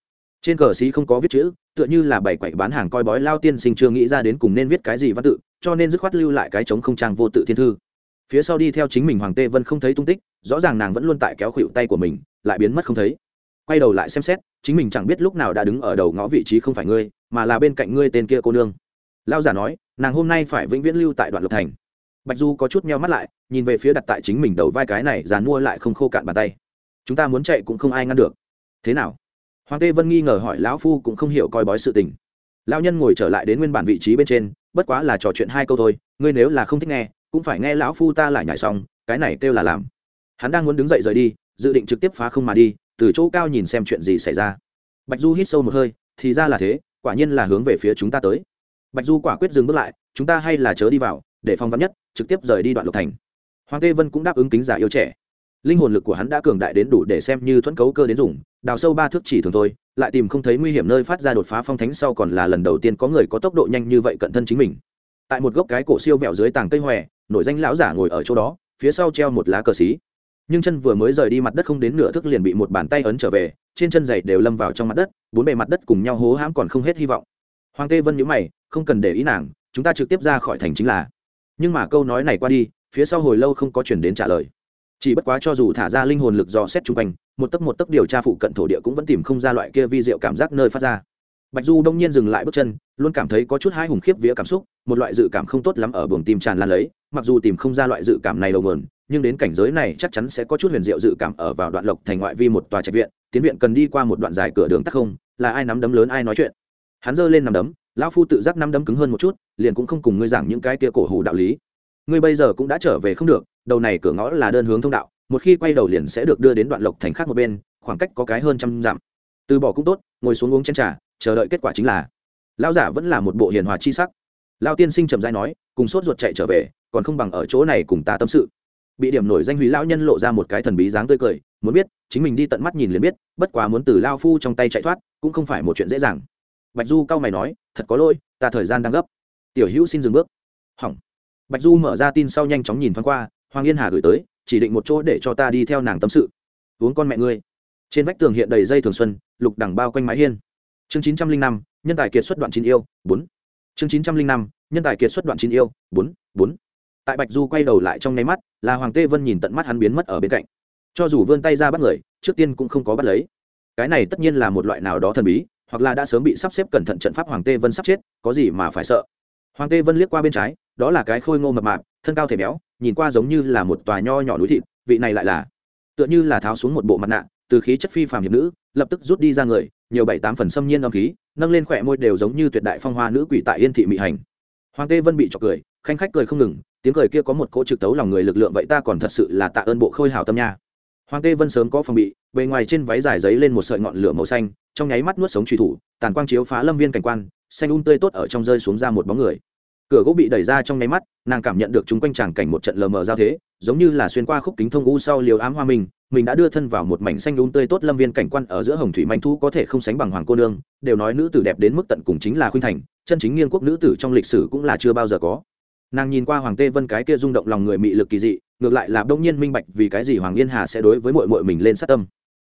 trên cờ xí không có viết chữ, tựa như là bảy quậy bán hàng coi bói lao tiên sinh chưa nghĩ ra đến cùng nên viết cái gì văn tự, cho nên dứt khoát lưu lại cái trống không trang vô tự thiên thư. Phía sau đi theo chính mình hoàng tê vân không thấy tung tích, rõ ràng nàng vẫn luôn tại kéo khuỵu tay của mình, lại biến mất không thấy quay đầu lại xem xét, chính mình chẳng biết lúc nào đã đứng ở đầu ngõ vị trí không phải ngươi, mà là bên cạnh ngươi tên kia cô nương. Lao giả nói, nàng hôm nay phải vĩnh viễn lưu tại đoạn lộc thành. Bạch du có chút meo mắt lại, nhìn về phía đặt tại chính mình đầu vai cái này dàn mua lại không khô cạn bàn tay. Chúng ta muốn chạy cũng không ai ngăn được. Thế nào? Hoàng tê vân nghi ngờ hỏi, lão phu cũng không hiểu coi bói sự tình. Lão nhân ngồi trở lại đến nguyên bản vị trí bên trên, bất quá là trò chuyện hai câu thôi, ngươi nếu là không thích nghe, cũng phải nghe lão phu ta lại nhảy xong, cái này kêu là làm. Hắn đang muốn đứng dậy rời đi, dự định trực tiếp phá không mà đi từ chỗ cao nhìn xem chuyện gì xảy ra. Bạch du hít sâu một hơi, thì ra là thế, quả nhiên là hướng về phía chúng ta tới. Bạch du quả quyết dừng bước lại, chúng ta hay là chớ đi vào, để phong vắn nhất, trực tiếp rời đi đoạn lục thành. Hoàng tê vân cũng đáp ứng kính giả yêu trẻ. Linh hồn lực của hắn đã cường đại đến đủ để xem như thuẫn cấu cơ đến dùng, đào sâu ba thước chỉ thường thôi, lại tìm không thấy nguy hiểm nơi phát ra đột phá phong thánh sau còn là lần đầu tiên có người có tốc độ nhanh như vậy cận thân chính mình. Tại một gốc cái cổ siêu vẹo dưới tàng cây hòe, nổi danh lão giả ngồi ở chỗ đó, phía sau treo một lá cờ xí nhưng chân vừa mới rời đi mặt đất không đến nửa thước liền bị một bàn tay ấn trở về, trên chân giày đều lâm vào trong mặt đất, bốn bề mặt đất cùng nhau hố hãm còn không hết hy vọng. Hoàng tê vân nhữ mày, không cần để ý nàng, chúng ta trực tiếp ra khỏi thành chính là. Nhưng mà câu nói này qua đi, phía sau hồi lâu không có chuyển đến trả lời. Chỉ bất quá cho dù thả ra linh hồn lực do xét chung quanh, một tấc một tấc điều tra phụ cận thổ địa cũng vẫn tìm không ra loại kia vi diệu cảm giác nơi phát ra. Bạch du đông nhiên dừng lại bước chân, luôn cảm thấy có chút hai hùng khiếp vía cảm xúc, một loại dự cảm không tốt lắm ở buồng tim tràn lan lấy, mặc dù tìm không ra loại dự cảm này đầu nguồn nhưng đến cảnh giới này chắc chắn sẽ có chút huyền diệu dự cảm ở vào đoạn lộc thành ngoại vi một tòa trạch viện, tiến viện cần đi qua một đoạn dài cửa đường tắc không, là ai nắm đấm lớn ai nói chuyện. Hắn giơ lên nằm đấm, lão phu tự giác nắm đấm cứng hơn một chút, liền cũng không cùng ngươi giảng những cái kia cổ hủ đạo lý. Ngươi bây giờ cũng đã trở về không được, đầu này cửa ngõ là đơn hướng thông đạo, một khi quay đầu liền sẽ được đưa đến đoạn lộc thành khác một bên, khoảng cách có cái hơn trăm dặm. Từ bỏ cũng tốt, ngồi xuống uống chén trà, chờ đợi kết quả chính là. Lão giả vẫn là một bộ hiền hòa chi sắc. Lao tiên sinh trầm dai nói, cùng sốt ruột chạy trở về, còn không bằng ở chỗ này cùng ta tâm sự bị điểm nổi danh hủy lão nhân lộ ra một cái thần bí dáng tươi cười, muốn biết, chính mình đi tận mắt nhìn liền biết, bất quá muốn từ lao phu trong tay chạy thoát, cũng không phải một chuyện dễ dàng. Bạch du cao mày nói, thật có lỗi, ta thời gian đang gấp. Tiểu hữu xin dừng bước. Hỏng. Bạch du mở ra tin sau nhanh chóng nhìn thoáng qua, hoàng yên hà gửi tới, chỉ định một chỗ để cho ta đi theo nàng tâm sự. Uống con mẹ ngươi. Trên vách tường hiện đầy dây thường xuân, lục đẳng bao quanh mái hiên. Chương chín trăm linh năm, nhân tài kiệt xuất đoạn chín yêu, bốn. Chương chín trăm linh năm, nhân tài kiệt xuất đoạn chín yêu, bốn bốn tại bạch du quay đầu lại trong nháy mắt, là hoàng tê vân nhìn tận mắt hắn biến mất ở bên cạnh. Cho dù vươn tay ra bắt người, trước tiên cũng không có bắt lấy. Cái này tất nhiên là một loại nào đó thần bí, hoặc là đã sớm bị sắp xếp cẩn thận trận pháp hoàng tê vân sắp chết, có gì mà phải sợ. Hoàng tê vân liếc qua bên trái, đó là cái khôi ngô mập mạp, thân cao thể béo, nhìn qua giống như là một tòa nho nhỏ núi thịt, vị này lại là, tựa như là tháo xuống một bộ mặt nạ, từ khí chất phi phàm hiệp nữ, lập tức rút đi ra người, nhiều bảy tám phần xâm nhiên âm khí, nâng lên khỏe môi đều giống như tuyệt đại phong hoa nữ quỷ tại yên thị mỹ hành. Hoàng tê vân bị trọc cười khanh khách cười không ngừng, tiếng cười kia có một cỗ trực tấu lòng người lực lượng vậy ta còn thật sự là tạ ơn bộ khôi hào tâm nha. Hoàng tê vân sớm có phòng bị, bề ngoài trên váy dài giấy lên một sợi ngọn lửa màu xanh, trong nháy mắt nuốt sống truy thủ, tàn quang chiếu phá lâm viên cảnh quan, xanh un tươi tốt ở trong rơi xuống ra một bóng người. Cửa gỗ bị đẩy ra trong nháy mắt, nàng cảm nhận được chúng quanh tràng cảnh một trận lờ mờ giao thế, giống như là xuyên qua khúc kính thông u sau liều ám hoa mình mình đã đưa thân vào một mảnh xanh un tươi tốt lâm viên cảnh quan ở giữa hồng thủy manh thu có thể không sánh bằng hoàng cô nương, đều nói nữ tử đẹp đến mức tận cùng chính là khuynh thành, chân chính nghiên quốc nữ tử trong lịch sử cũng là chưa bao giờ có nàng nhìn qua hoàng tê vân cái kia rung động lòng người mị lực kỳ dị, ngược lại là đông nhiên minh bạch vì cái gì hoàng yên hà sẽ đối với mội mội mình lên sát tâm.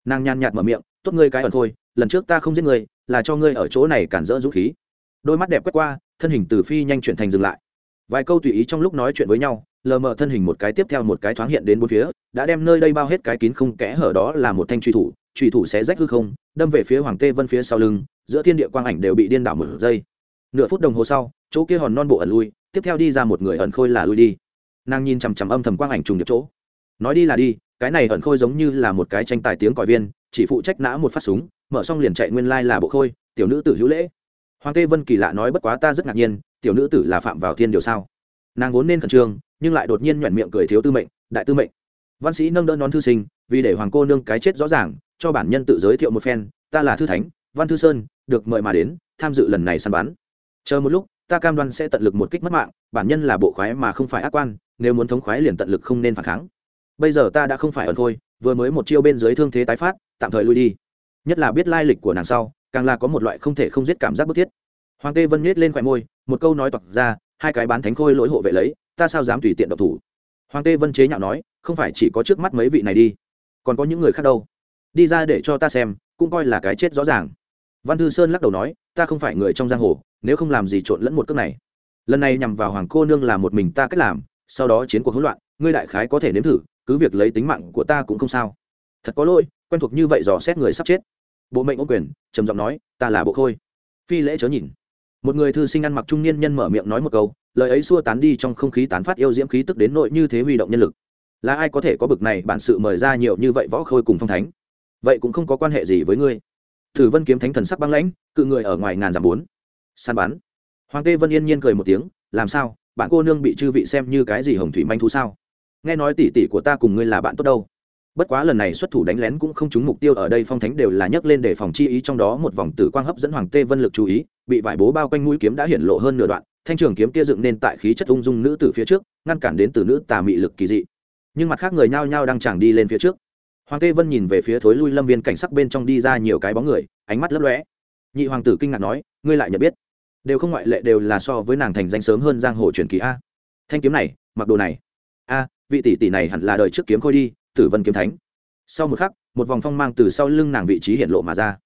Nàng nhàn nhạt mở miệng, tốt ngươi cái ẩn thôi lần trước ta không giết ngươi, là cho ngươi ở chỗ này cản rỡ dũng khí. Đôi mắt đẹp quét qua, thân hình từ phi nhanh chuyển thành dừng lại. Vài câu tùy ý trong lúc nói chuyện với nhau, lờ mờ thân hình một cái tiếp theo một cái thoáng hiện đến bốn phía, đã đem nơi đây bao hết cái kín không kẽ hở đó là một thanh truy thủ truy thủ sẽ rách hư không, đâm về phía hoàng tê vân phía sau lưng, giữa thiên địa quang ảnh đều bị điên đảo một giây. Nửa phút đồng hồ sau, chỗ kia hòn non bộ ẩn lui tiếp theo đi ra một người ẩn khôi là lui đi. Nàng nhìn chằm chằm âm thầm quang ảnh trùng điệp chỗ. Nói đi là đi, cái này ẩn khôi giống như là một cái tranh tài tiếng còi viên, chỉ phụ trách nã một phát súng, mở xong liền chạy nguyên lai là bộ khôi, tiểu nữ tử hữu lễ. Hoàng tê vân kỳ lạ nói bất quá ta rất ngạc nhiên, tiểu nữ tử là phạm vào thiên điều sao? Nàng vốn nên khẩn trương, nhưng lại đột nhiên nhoẹn miệng cười thiếu tư mệnh, đại tư mệnh. Văn sĩ nâng đỡ nón thư sinh, vì để hoàng cô nương cái chết rõ ràng, cho bản nhân tự giới thiệu một phen, ta là thư thánh, văn thư sơn, được mời mà đến, tham dự lần này săn bắn. Chờ một lúc ta cam đoan sẽ tận lực một kích mất mạng, bản nhân là bộ khoái mà không phải ác quan, nếu muốn thống khoái liền tận lực không nên phản kháng. Bây giờ ta đã không phải ẩn thôi vừa mới một chiêu bên dưới thương thế tái phát, tạm thời lui đi. Nhất là biết lai lịch của nàng sau, càng là có một loại không thể không giết cảm giác bức thiết. Hoàng tê vân nhét lên khoẻ môi, một câu nói toặc ra, hai cái bán thánh khôi lỗi hộ vệ lấy, ta sao dám tùy tiện độc thủ? Hoàng tê vân chế nhạo nói, không phải chỉ có trước mắt mấy vị này đi, còn có những người khác đâu. Đi ra để cho ta xem, cũng coi là cái chết rõ ràng. Văn thư sơn lắc đầu nói ta không phải người trong giang hồ, nếu không làm gì trộn lẫn một cước này. Lần này nhằm vào hoàng cô nương là một mình ta cách làm, sau đó chiến cuộc hỗn loạn, ngươi đại khái có thể nếm thử, cứ việc lấy tính mạng của ta cũng không sao. Thật có lỗi, quen thuộc như vậy dò xét người sắp chết. Bộ mệnh ô quyền, trầm giọng nói, ta là bộ khôi. Phi lễ chớ nhìn. Một người thư sinh ăn mặc trung niên nhân mở miệng nói một câu, lời ấy xua tán đi trong không khí tán phát yêu diễm khí tức đến nội như thế huy động nhân lực. Là ai có thể có bực này bản sự mời ra nhiều như vậy võ khôi cùng phong thánh? Vậy cũng không có quan hệ gì với ngươi thử vân kiếm thánh thần sắc băng lãnh, cự người ở ngoài ngàn dặm bốn. Săn bắn. Hoàng tê vân yên nhiên cười một tiếng, làm sao? Bạn cô nương bị chư vị xem như cái gì hồng thủy manh thú sao? Nghe nói tỷ tỷ của ta cùng ngươi là bạn tốt đâu. Bất quá lần này xuất thủ đánh lén cũng không trúng mục tiêu ở đây, phong thánh đều là nhấc lên để phòng chi ý, trong đó một vòng tử quang hấp dẫn hoàng tê vân lực chú ý, bị vải bố bao quanh mũi kiếm đã hiển lộ hơn nửa đoạn, thanh trường kiếm kia dựng nên tại khí chất ung dung nữ từ phía trước, ngăn cản đến từ nữ tà mị lực kỳ dị. Nhưng mặt khác người nhao nhao đang chẳng đi lên phía trước hoàng tê vân nhìn về phía thối lui lâm viên cảnh sắc bên trong đi ra nhiều cái bóng người, ánh mắt lấp lóe. Nhị hoàng tử kinh ngạc nói, ngươi lại nhận biết? Đều không ngoại lệ đều là so với nàng thành danh sớm hơn giang hồ truyền kỳ a. Thanh kiếm này, mặc đồ này. A, vị tỷ tỷ này hẳn là đời trước kiếm khôi đi, tử vân kiếm thánh. Sau một khắc, một vòng phong mang từ sau lưng nàng vị trí hiện lộ mà ra.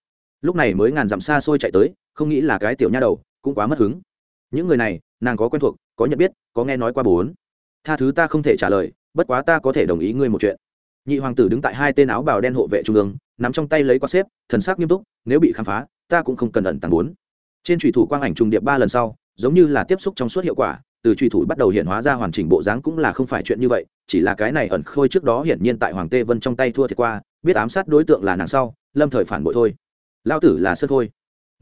Lúc này mới ngàn dặm xa xôi chạy tới, không nghĩ là cái tiểu nha đầu, cũng quá mất hứng. Những người này, nàng có quen thuộc, có nhận biết, có nghe nói qua bốn. Tha thứ ta không thể trả lời, bất quá ta có thể đồng ý ngươi một chuyện nhị hoàng tử đứng tại hai tên áo bào đen hộ vệ trung ương, nắm trong tay lấy quạt xếp, thần sắc nghiêm túc, nếu bị khám phá, ta cũng không cần ẩn tàng bốn. Trên trùy thủ quang ảnh trùng điệp ba lần sau, giống như là tiếp xúc trong suốt hiệu quả, từ trùy thủ bắt đầu hiện hóa ra hoàn chỉnh bộ dáng cũng là không phải chuyện như vậy, chỉ là cái này ẩn khôi trước đó hiển nhiên tại hoàng tê vân trong tay thua thiệt qua, biết ám sát đối tượng là nàng sau, lâm thời phản bội thôi. Lao tử là sơn khôi.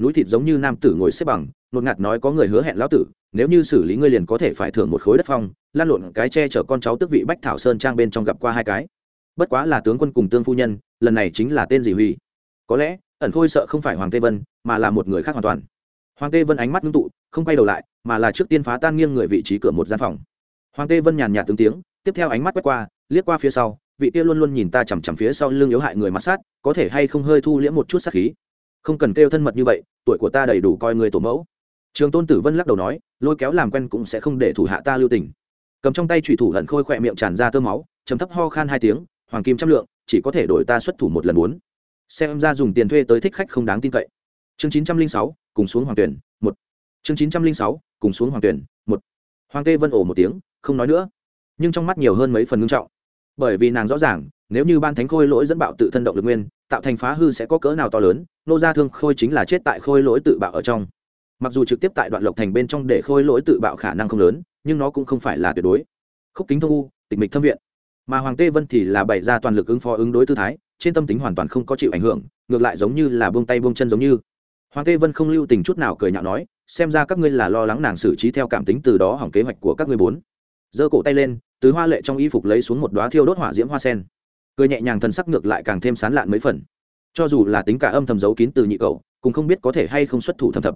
Núi thịt giống như nam tử ngồi xếp bằng, nột ngạt nói có người hứa hẹn lão tử, nếu như xử lý ngươi liền có thể phải thưởng một khối đất phong, lan lộn cái che chở con cháu tức vị bách thảo sơn trang bên trong gặp qua hai cái bất quá là tướng quân cùng tương phu nhân, lần này chính là tên gì huy. Có lẽ, ẩn khôi sợ không phải hoàng tê vân, mà là một người khác hoàn toàn. Hoàng tê vân ánh mắt ngưng tụ, không quay đầu lại, mà là trước tiên phá tan nghiêng người vị trí cửa một gian phòng. Hoàng tê vân nhàn nhạt tướng tiếng, tiếp theo ánh mắt quét qua, liếc qua phía sau, vị kia luôn luôn nhìn ta chằm chằm phía sau lưng yếu hại người mặt sát, có thể hay không hơi thu liễm một chút sát khí. Không cần kêu thân mật như vậy, tuổi của ta đầy đủ coi người tổ mẫu. Trường tôn tử vân lắc đầu nói, lôi kéo làm quen cũng sẽ không để thủ hạ ta lưu tình. Cầm trong tay trùy thủ hận khôi khỏe miệng tràn ra tơ máu chấm thấp ho khan hai tiếng hoàng kim trăm lượng, chỉ có thể đổi ta xuất thủ một lần muốn. Xem ra dùng tiền thuê tới thích khách không đáng tin cậy. Chương chín trăm linh sáu, cùng xuống hoàng tuyển, một. Chương chín trăm linh sáu, cùng xuống hoàng tuyển, một. Hoàng tê vân ổ một tiếng, không nói nữa. Nhưng trong mắt nhiều hơn mấy phần ngưng trọng. Bởi vì nàng rõ ràng, nếu như ban thánh khôi lỗi dẫn bạo tự thân động lực nguyên, tạo thành phá hư sẽ có cỡ nào to lớn, nô gia thương khôi chính là chết tại khôi lỗi tự bạo ở trong. Mặc dù trực tiếp tại đoạn lộc thành bên trong để khôi lỗi tự bạo khả năng không lớn, nhưng nó cũng không phải là tuyệt đối. Khúc kính thông u, tịch mịch thâm viện mà hoàng tê vân thì là bày ra toàn lực ứng phó ứng đối tư thái, trên tâm tính hoàn toàn không có chịu ảnh hưởng, ngược lại giống như là buông tay buông chân giống như. Hoàng tê vân không lưu tình chút nào cười nhạo nói, xem ra các ngươi là lo lắng nàng xử trí theo cảm tính từ đó hỏng kế hoạch của các ngươi bốn. Giơ cổ tay lên, từ hoa lệ trong y phục lấy xuống một đoá thiêu đốt hỏa diễm hoa sen. Cười nhẹ nhàng thần sắc ngược lại càng thêm sán lạn mấy phần. Cho dù là tính cả âm thầm giấu kín từ nhị cậu, cũng không biết có thể hay không xuất thủ thầm thập.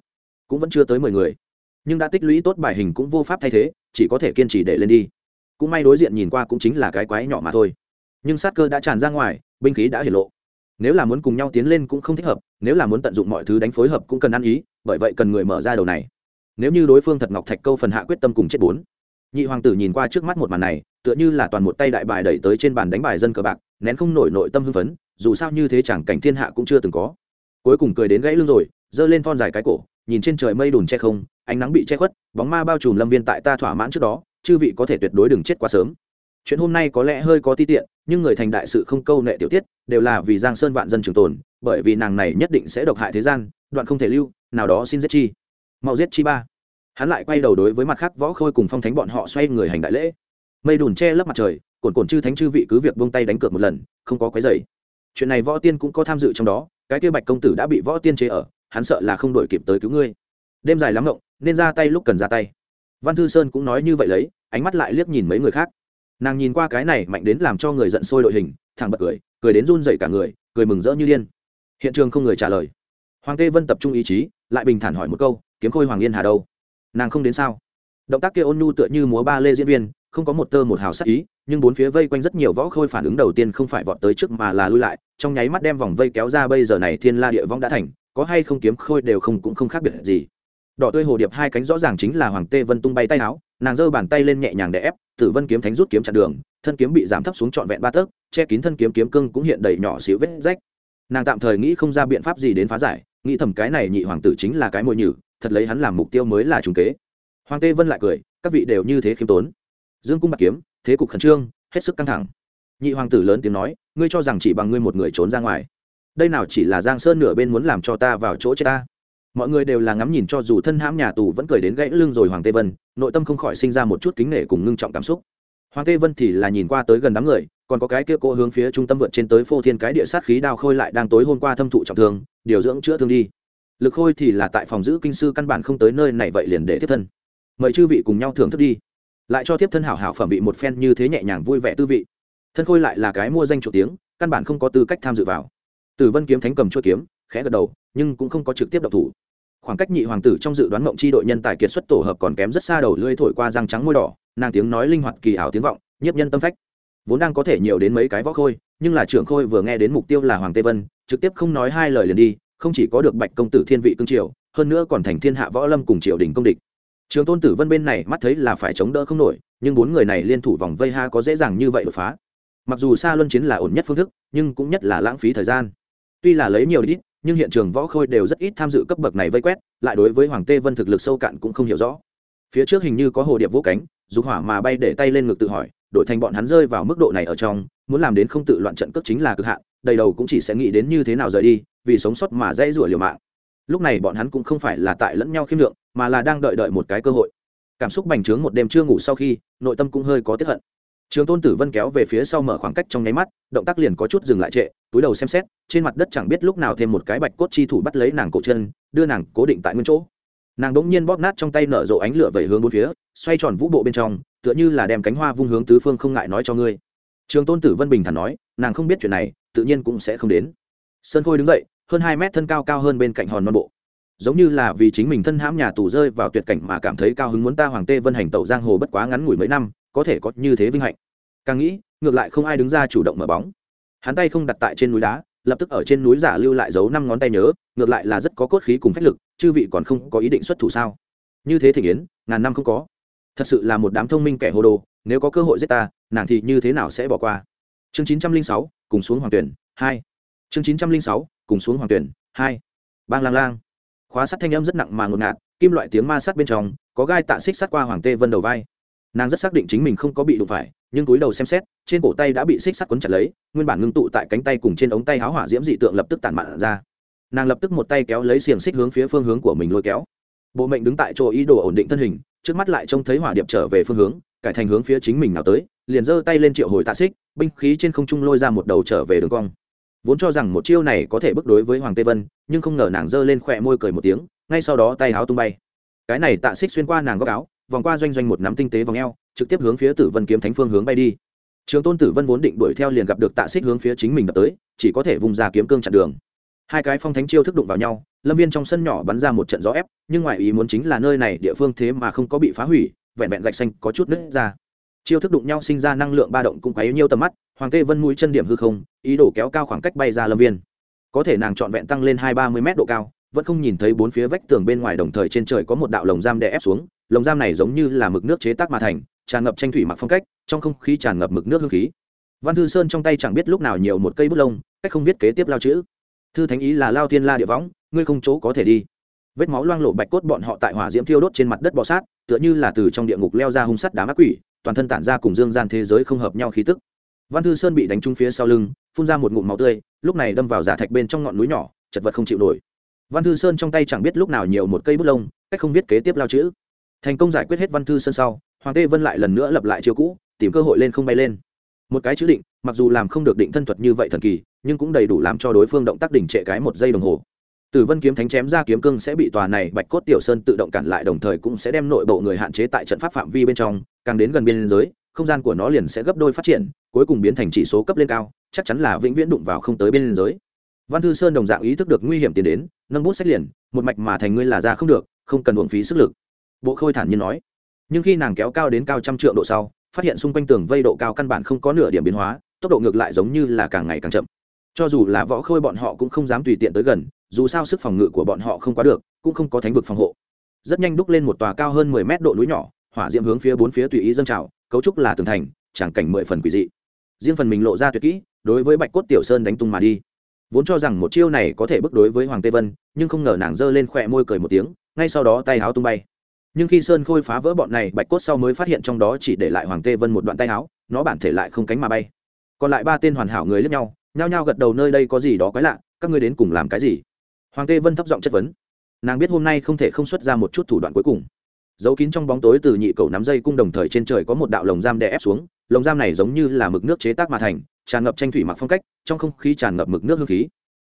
Cũng vẫn chưa tới mười người. Nhưng đã tích lũy tốt bài hình cũng vô pháp thay thế, chỉ có thể kiên trì để lên đi cũng may đối diện nhìn qua cũng chính là cái quái nhỏ mà thôi. Nhưng sát cơ đã tràn ra ngoài, binh khí đã hiển lộ. Nếu là muốn cùng nhau tiến lên cũng không thích hợp, nếu là muốn tận dụng mọi thứ đánh phối hợp cũng cần ăn ý, bởi vậy cần người mở ra đầu này. Nếu như đối phương thật ngọc thạch câu phần hạ quyết tâm cùng chết bốn. Nhị hoàng tử nhìn qua trước mắt một màn này, tựa như là toàn một tay đại bài đẩy tới trên bàn đánh bài dân cờ bạc, nén không nổi nội tâm hưng phấn, dù sao như thế chẳng cảnh thiên hạ cũng chưa từng có. Cuối cùng cười đến gãy lưng rồi, giơ lên thon dài cái cổ, nhìn trên trời mây đùn che không, ánh nắng bị che khuất, bóng ma bao trùm lâm viên tại ta thỏa mãn trước đó chư vị có thể tuyệt đối đừng chết quá sớm. Chuyện hôm nay có lẽ hơi có ti tiện, nhưng người thành đại sự không câu nệ tiểu tiết, đều là vì giang sơn vạn dân trường tồn, bởi vì nàng này nhất định sẽ độc hại thế gian, đoạn không thể lưu, nào đó xin giết chi. Mau giết chi ba. Hắn lại quay đầu đối với mặt khác võ khôi cùng phong thánh bọn họ xoay người hành đại lễ. Mây đùn che lấp mặt trời cồn cồn chư thánh chư vị cứ việc buông tay đánh cược một lần, không có quấy dày chuyện này võ tiên cũng có tham dự trong đó, cái kia bạch công tử đã bị võ tiên chế ở, hắn sợ là không đổi kịp tới cứu ngươi. Đêm dài lắm ngộng, nên ra tay lúc cần ra tay văn thư sơn cũng nói như vậy lấy, ánh mắt lại liếc nhìn mấy người khác. Nàng nhìn qua cái này mạnh đến làm cho người giận sôi đội hình, thẳng bật cười cười đến run dậy cả người, cười mừng rỡ như điên. Hiện trường không người trả lời. Hoàng tê vân tập trung ý chí, lại bình thản hỏi một câu, kiếm khôi hoàng yên hà đâu? Nàng không đến sao? Động tác kia ôn nhu tựa như múa ba lê diễn viên, không có một tơ một hào sắc ý, nhưng bốn phía vây quanh rất nhiều võ khôi phản ứng đầu tiên không phải vọt tới trước mà là lui lại, trong nháy mắt đem vòng vây kéo ra bây giờ này thiên la địa vong đã thành, có hay không kiếm khôi đều không, cũng không khác biệt gì đỏ tươi hồ điệp hai cánh rõ ràng chính là hoàng tê vân tung bay tay áo, nàng giơ bàn tay lên nhẹ nhàng để ép, tử vân kiếm thánh rút kiếm chặn đường, thân kiếm bị giảm thấp xuống trọn vẹn ba tấc, che kín thân kiếm kiếm cưng cũng hiện đầy nhỏ xíu vết rách. Nàng tạm thời nghĩ không ra biện pháp gì đến phá giải, nghĩ thầm cái này nhị hoàng tử chính là cái mồi nhử, thật lấy hắn làm mục tiêu mới là trùng kế. Hoàng tê vân lại cười, các vị đều như thế khiêm tốn. Dương cung bạc kiếm, thế cục khẩn trương, hết sức căng thẳng. Nhị hoàng tử lớn tiếng nói, ngươi cho rằng chỉ bằng ngươi một người trốn ra ngoài. Đây nào chỉ là giang sơn nửa bên muốn làm cho ta vào chỗ chết ta? Mọi người đều là ngắm nhìn cho dù thân hãm nhà tù vẫn cười đến gãy lưng rồi hoàng tê vân, nội tâm không khỏi sinh ra một chút kính nể cùng ngưng trọng cảm xúc. Hoàng tê vân thì là nhìn qua tới gần đám người, còn có cái kia cô hướng phía trung tâm vượt trên tới phô thiên cái địa sát khí đao khôi lại đang tối hôm qua thâm thụ trọng thương, điều dưỡng chữa thương đi. Lực khôi thì là tại phòng giữ kinh sư căn bản không tới nơi này vậy liền để tiếp thân. Mời chư vị cùng nhau thưởng thức đi. Lại cho tiếp thân hảo hảo phẩm vị một phen như thế nhẹ nhàng vui vẻ tư vị. Thân khôi lại là cái mua danh chủ tiếng, căn bản không có tư cách tham dự vào. Tử vân kiếm thánh cầm chuỗi kiếm, khẽ gật đầu, nhưng cũng không có trực tiếp độc thủ khoảng cách nhị hoàng tử trong dự đoán mộng chi đội nhân tài kiệt xuất tổ hợp còn kém rất xa đầu lưỡi thổi qua răng trắng môi đỏ, nàng tiếng nói linh hoạt kỳ ảo tiếng vọng, nhiếp nhân tâm phách. Vốn đang có thể nhiều đến mấy cái võ khôi, nhưng là trưởng khôi vừa nghe đến mục tiêu là hoàng tê vân, trực tiếp không nói hai lời liền đi, không chỉ có được bạch công tử thiên vị cương triều, hơn nữa còn thành thiên hạ võ lâm cùng triều đình công địch. Trường tôn tử vân bên này mắt thấy là phải chống đỡ không nổi, nhưng bốn người này liên thủ vòng vây ha có dễ dàng như vậy đột phá. Mặc dù xa luân chiến là ổn nhất phương thức, nhưng cũng nhất là lãng phí thời gian. Tuy là lấy nhiều ít nhưng hiện trường võ khôi đều rất ít tham dự cấp bậc này vây quét, lại đối với hoàng tê vân thực lực sâu cạn cũng không hiểu rõ. Phía trước hình như có hồ điệp vô cánh, dục hỏa mà bay để tay lên ngực tự hỏi, đổi thành bọn hắn rơi vào mức độ này ở trong, muốn làm đến không tự loạn trận cước chính là cực hạn, đầy đầu cũng chỉ sẽ nghĩ đến như thế nào rời đi, vì sống sót mà dễ rủa liều mạng. Lúc này bọn hắn cũng không phải là tại lẫn nhau khiêm lượng, mà là đang đợi đợi một cái cơ hội. Cảm xúc bành trướng một đêm chưa ngủ sau khi, nội tâm cũng hơi có tiếp hận trường tôn tử vân kéo về phía sau mở khoảng cách trong nháy mắt, động tác liền có chút dừng lại trệ, túi đầu xem xét, trên mặt đất chẳng biết lúc nào thêm một cái bạch cốt chi thủ bắt lấy nàng cổ chân, đưa nàng cố định tại nguyên chỗ. Nàng đống nhiên bóp nát trong tay nở rộ ánh lửa vẩy hướng bốn phía, xoay tròn vũ bộ bên trong, tựa như là đem cánh hoa vung hướng tứ phương không ngại nói cho ngươi. Trường tôn tử vân bình thản nói, nàng không biết chuyện này, tự nhiên cũng sẽ không đến. Sơn khôi đứng dậy, hơn hai mét thân cao cao hơn bên cạnh hòn non bộ. Giống như là vì chính mình thân hãm nhà tù rơi vào tuyệt cảnh mà cảm thấy cao hứng muốn ta hoàng tê vân hành tẩu giang hồ bất quá ngắn ngủi mấy năm có thể có như thế vinh hạnh. Càng nghĩ, ngược lại không ai đứng ra chủ động mở bóng. Hắn tay không đặt tại trên núi đá, lập tức ở trên núi giả lưu lại dấu năm ngón tay nhớ, ngược lại là rất có cốt khí cùng phách lực, chư vị còn không có ý định xuất thủ sao? Như thế thể yến ngàn năm không có. Thật sự là một đám thông minh kẻ hồ đồ, nếu có cơ hội giết ta, nàng thì như thế nào sẽ bỏ qua? Chương chín trăm linh sáu, cùng xuống hoàng tuyển, hai. Chương chín trăm linh sáu, cùng xuống hoàng tuyển, hai. Bang lang lang. Khóa sắt thanh âm rất nặng mà ngột ngạt, kim loại tiếng ma sắt bên trong, có gai tạ xích sắt qua hoàng tê vân đầu vai nàng rất xác định chính mình không có bị đụng phải, nhưng túi đầu xem xét, trên cổ tay đã bị xích sắt quấn chặt lấy, nguyên bản ngưng tụ tại cánh tay cùng trên ống tay háo hỏa diễm dị tượng lập tức tản mạn ra. Nàng lập tức một tay kéo lấy xiềng xích hướng phía phương hướng của mình lôi kéo. Bộ mệnh đứng tại chỗ ý đồ ổn định thân hình, trước mắt lại trông thấy hỏa điệp trở về phương hướng, cải thành hướng phía chính mình nào tới, liền giơ tay lên triệu hồi tạ xích, binh khí trên không trung lôi ra một đầu trở về đường cong. Vốn cho rằng một chiêu này có thể bước đối với hoàng tê vân, nhưng không ngờ nàng giơ lên khỏe môi cười một tiếng, ngay sau đó tay áo tung bay. Cái này tạ xích xuyên qua nàng góc áo vòng qua doanh doanh một nắm tinh tế vòng eo, trực tiếp hướng phía tử vân kiếm thánh phương hướng bay đi. Trường tôn tử vân vốn định đuổi theo liền gặp được tạ xích hướng phía chính mình đập tới, chỉ có thể vùng ra kiếm cương chặn đường. Hai cái phong thánh chiêu thức đụng vào nhau, lâm viên trong sân nhỏ bắn ra một trận gió ép, nhưng ngoài ý muốn chính là nơi này địa phương thế mà không có bị phá hủy, vẹn vẹn gạch xanh có chút nứt ra. Chiêu thức đụng nhau sinh ra năng lượng ba động cũng quấy nhiều tầm mắt, hoàng tê vân mũi chân điểm hư không, ý đồ kéo cao khoảng cách bay ra lâm viên. Có thể nàng trọn vẹn tăng lên hai ba mươi mét độ cao, vẫn không nhìn thấy bốn phía vách tường bên ngoài đồng thời trên trời có một đạo lồng giam đè ép xuống lồng giam này giống như là mực nước chế tác mà thành, tràn ngập tranh thủy mặc phong cách, trong không khí tràn ngập mực nước hương khí. Văn thư sơn trong tay chẳng biết lúc nào nhiều một cây bút lông, cách không biết kế tiếp lao chữ. Thư thánh ý là lao thiên la địa võng, ngươi không chỗ có thể đi. Vết máu loang lộ bạch cốt bọn họ tại hỏa diễm thiêu đốt trên mặt đất bọ sát, tựa như là từ trong địa ngục leo ra hung sắt đá ác quỷ, toàn thân tản ra cùng dương gian thế giới không hợp nhau khí tức. Văn thư sơn bị đánh trúng phía sau lưng, phun ra một ngụm máu tươi, lúc này đâm vào giả thạch bên trong ngọn núi nhỏ, chật vật không chịu nổi. Văn thư sơn trong tay chẳng biết lúc nào nhiều một cây bút lông, cách không biết kế tiếp lao chữ thành công giải quyết hết văn thư sơn sau, hoàng tê vân lại lần nữa lập lại chiều cũ, tìm cơ hội lên không bay lên. Một cái chữ định, mặc dù làm không được định thân thuật như vậy thần kỳ, nhưng cũng đầy đủ làm cho đối phương động tác đỉnh trệ cái một giây đồng hồ. Tử vân kiếm thánh chém ra kiếm cương sẽ bị tòa này bạch cốt tiểu sơn tự động cản lại, đồng thời cũng sẽ đem nội bộ người hạn chế tại trận pháp phạm vi bên trong, càng đến gần biên giới, không gian của nó liền sẽ gấp đôi phát triển, cuối cùng biến thành chỉ số cấp lên cao, chắc chắn là vĩnh viễn đụng vào không tới biên giới. Văn thư sơn đồng dạng ý thức được nguy hiểm tiến đến, nâng bút sách liền, một mạch mà thành ngươi là ra không được, không cần uổng phí sức lực bộ khôi thản nhiên nói. Nhưng khi nàng kéo cao đến cao trăm triệu độ sau, phát hiện xung quanh tường vây độ cao căn bản không có nửa điểm biến hóa, tốc độ ngược lại giống như là càng ngày càng chậm. Cho dù là võ khôi bọn họ cũng không dám tùy tiện tới gần, dù sao sức phòng ngự của bọn họ không quá được, cũng không có thánh vực phòng hộ. Rất nhanh đúc lên một tòa cao hơn mười mét độ núi nhỏ, hỏa diễm hướng phía bốn phía tùy ý dâng trào, cấu trúc là tường thành tràng cảnh mười phần quỷ dị. Riêng phần mình lộ ra tuyệt kỹ, đối với bạch cốt tiểu sơn đánh tung mà đi. Vốn cho rằng một chiêu này có thể bước đối với hoàng tê vân, nhưng không ngờ nàng giơ lên khỏe môi cười một tiếng, ngay sau đó tay háo tung bay nhưng khi sơn khôi phá vỡ bọn này, bạch cốt sau mới phát hiện trong đó chỉ để lại hoàng tê vân một đoạn tay áo, nó bản thể lại không cánh mà bay. Còn lại ba tên hoàn hảo người lướt nhau, nhao nhao gật đầu nơi đây có gì đó quái lạ, các ngươi đến cùng làm cái gì? Hoàng tê vân thấp giọng chất vấn. Nàng biết hôm nay không thể không xuất ra một chút thủ đoạn cuối cùng. Giấu kín trong bóng tối từ nhị cầu nắm dây cung đồng thời trên trời có một đạo lồng giam đè ép xuống, lồng giam này giống như là mực nước chế tác mà thành, tràn ngập tranh thủy mặc phong cách, trong không khí tràn ngập mực nước hương khí.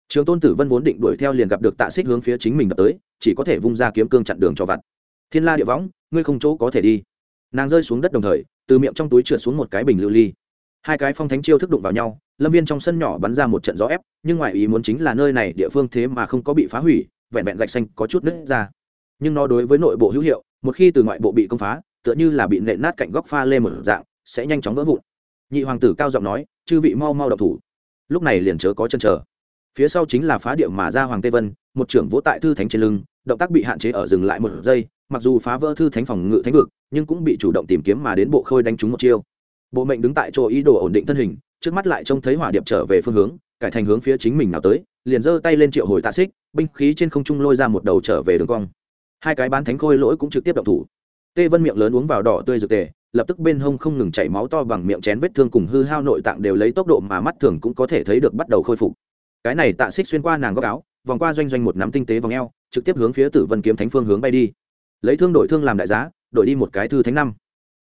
Trường tôn tử vân vốn định đuổi theo liền gặp được tạ xích hướng phía chính mình đập tới, chỉ có thể vung ra kiếm cương chặn đường cho vặt thiên la địa võng, ngươi không chỗ có thể đi. Nàng rơi xuống đất đồng thời, từ miệng trong túi trượt xuống một cái bình lưu ly. Hai cái phong thánh chiêu thức đụng vào nhau, lâm viên trong sân nhỏ bắn ra một trận gió ép, nhưng ngoài ý muốn chính là nơi này địa phương thế mà không có bị phá hủy, vẹn vẹn gạch xanh có chút nứt ra. Nhưng nó đối với nội bộ hữu hiệu, một khi từ ngoại bộ bị công phá, tựa như là bị nện nát cạnh góc pha lê một dạng, sẽ nhanh chóng vỡ vụn. Nhị hoàng tử cao giọng nói, chư vị mau mau độc thủ. Lúc này liền chớ có chân chờ. Phía sau chính là phá điệu mà ra hoàng tê vân, một trưởng vỗ tại thư thánh trên lưng, động tác bị hạn chế ở dừng lại một giây mặc dù phá vỡ thư thánh phòng ngự thánh vực, nhưng cũng bị chủ động tìm kiếm mà đến bộ khôi đánh trúng một chiêu. Bộ mệnh đứng tại chỗ ý đồ ổn định thân hình, trước mắt lại trông thấy hỏa điệp trở về phương hướng, cải thành hướng phía chính mình nào tới, liền giơ tay lên triệu hồi tạ xích, binh khí trên không trung lôi ra một đầu trở về đường cong. Hai cái bán thánh khôi lỗi cũng trực tiếp động thủ. Tê vân miệng lớn uống vào đỏ tươi dược tề, lập tức bên hông không ngừng chảy máu to bằng miệng chén vết thương cùng hư hao nội tạng đều lấy tốc độ mà mắt thường cũng có thể thấy được bắt đầu khôi phục. Cái này tạ xích xuyên qua nàng góc áo, vòng qua doanh doanh một nắm tinh tế vòng eo, trực tiếp hướng phía tử vân kiếm thánh phương hướng bay đi lấy thương đổi thương làm đại giá, đổi đi một cái thư thánh năm.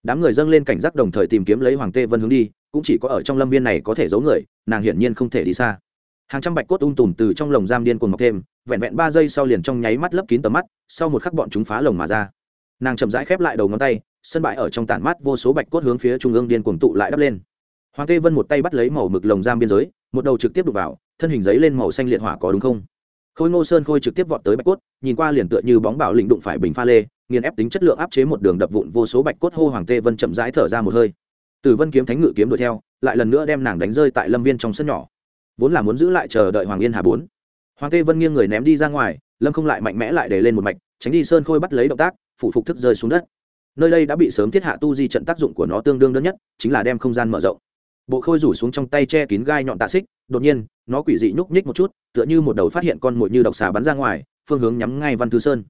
Đám người dâng lên cảnh giác đồng thời tìm kiếm lấy hoàng tê vân hướng đi, cũng chỉ có ở trong lâm viên này có thể giấu người, nàng hiển nhiên không thể đi xa. Hàng trăm bạch cốt ung tùm từ trong lồng giam điên cuồng mọc thêm, vẹn vẹn ba giây sau liền trong nháy mắt lấp kín tầm mắt, sau một khắc bọn chúng phá lồng mà ra. Nàng chậm rãi khép lại đầu ngón tay, sân bãi ở trong tản mát vô số bạch cốt hướng phía trung ương điên cuồng tụ lại đắp lên. Hoàng tê vân một tay bắt lấy màu mực lồng giam biên giới, một đầu trực tiếp đục vào, thân hình giấy lên màu xanh liệt hỏa có đúng không? Khôi ngô sơn khôi trực tiếp vọt tới bạch cốt, nhìn qua liền tựa như bóng bảo lĩnh đụng phải bình pha lê, nghiền ép tính chất lượng áp chế một đường đập vụn vô số bạch cốt hô hoàng tê vân chậm rãi thở ra một hơi. Từ vân kiếm thánh ngự kiếm đuổi theo, lại lần nữa đem nàng đánh rơi tại lâm viên trong sân nhỏ. Vốn là muốn giữ lại chờ đợi hoàng yên hà bốn. Hoàng tê vân nghiêng người ném đi ra ngoài, lâm không lại mạnh mẽ lại để lên một mạch, tránh đi sơn khôi bắt lấy động tác, phủ phục thức rơi xuống đất. Nơi đây đã bị sớm thiết hạ tu di trận tác dụng của nó tương đương đơn nhất, chính là đem không gian mở rộng bộ khôi rủ xuống trong tay che kín gai nhọn tạ xích, đột nhiên, nó quỷ dị nhúc nhích một chút, tựa như một đầu phát hiện con mồi như độc xà bắn ra ngoài, phương hướng nhắm ngay văn thư sơn.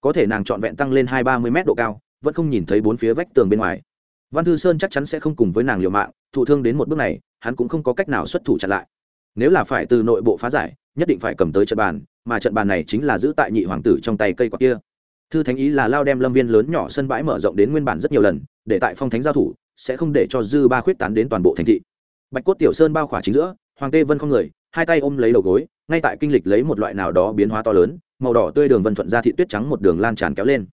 Có thể nàng trọn vẹn tăng lên hai ba mươi mét độ cao, vẫn không nhìn thấy bốn phía vách tường bên ngoài. Văn thư sơn chắc chắn sẽ không cùng với nàng liều mạng, thụ thương đến một bước này, hắn cũng không có cách nào xuất thủ chặn lại. Nếu là phải từ nội bộ phá giải, nhất định phải cầm tới trận bàn, mà trận bàn này chính là giữ tại nhị hoàng tử trong tay cây quạt kia. Thư thánh ý là lao đem lâm viên lớn nhỏ sân bãi mở rộng đến nguyên bản rất nhiều lần, để tại phong thánh giao thủ sẽ không để cho dư ba khuyết tán đến toàn bộ thành thị. Bạch cốt tiểu sơn bao khỏa chính giữa, hoàng tê vân không người, hai tay ôm lấy đầu gối, ngay tại kinh lịch lấy một loại nào đó biến hóa to lớn, màu đỏ tươi đường vân thuận ra thị tuyết trắng một đường lan tràn kéo lên.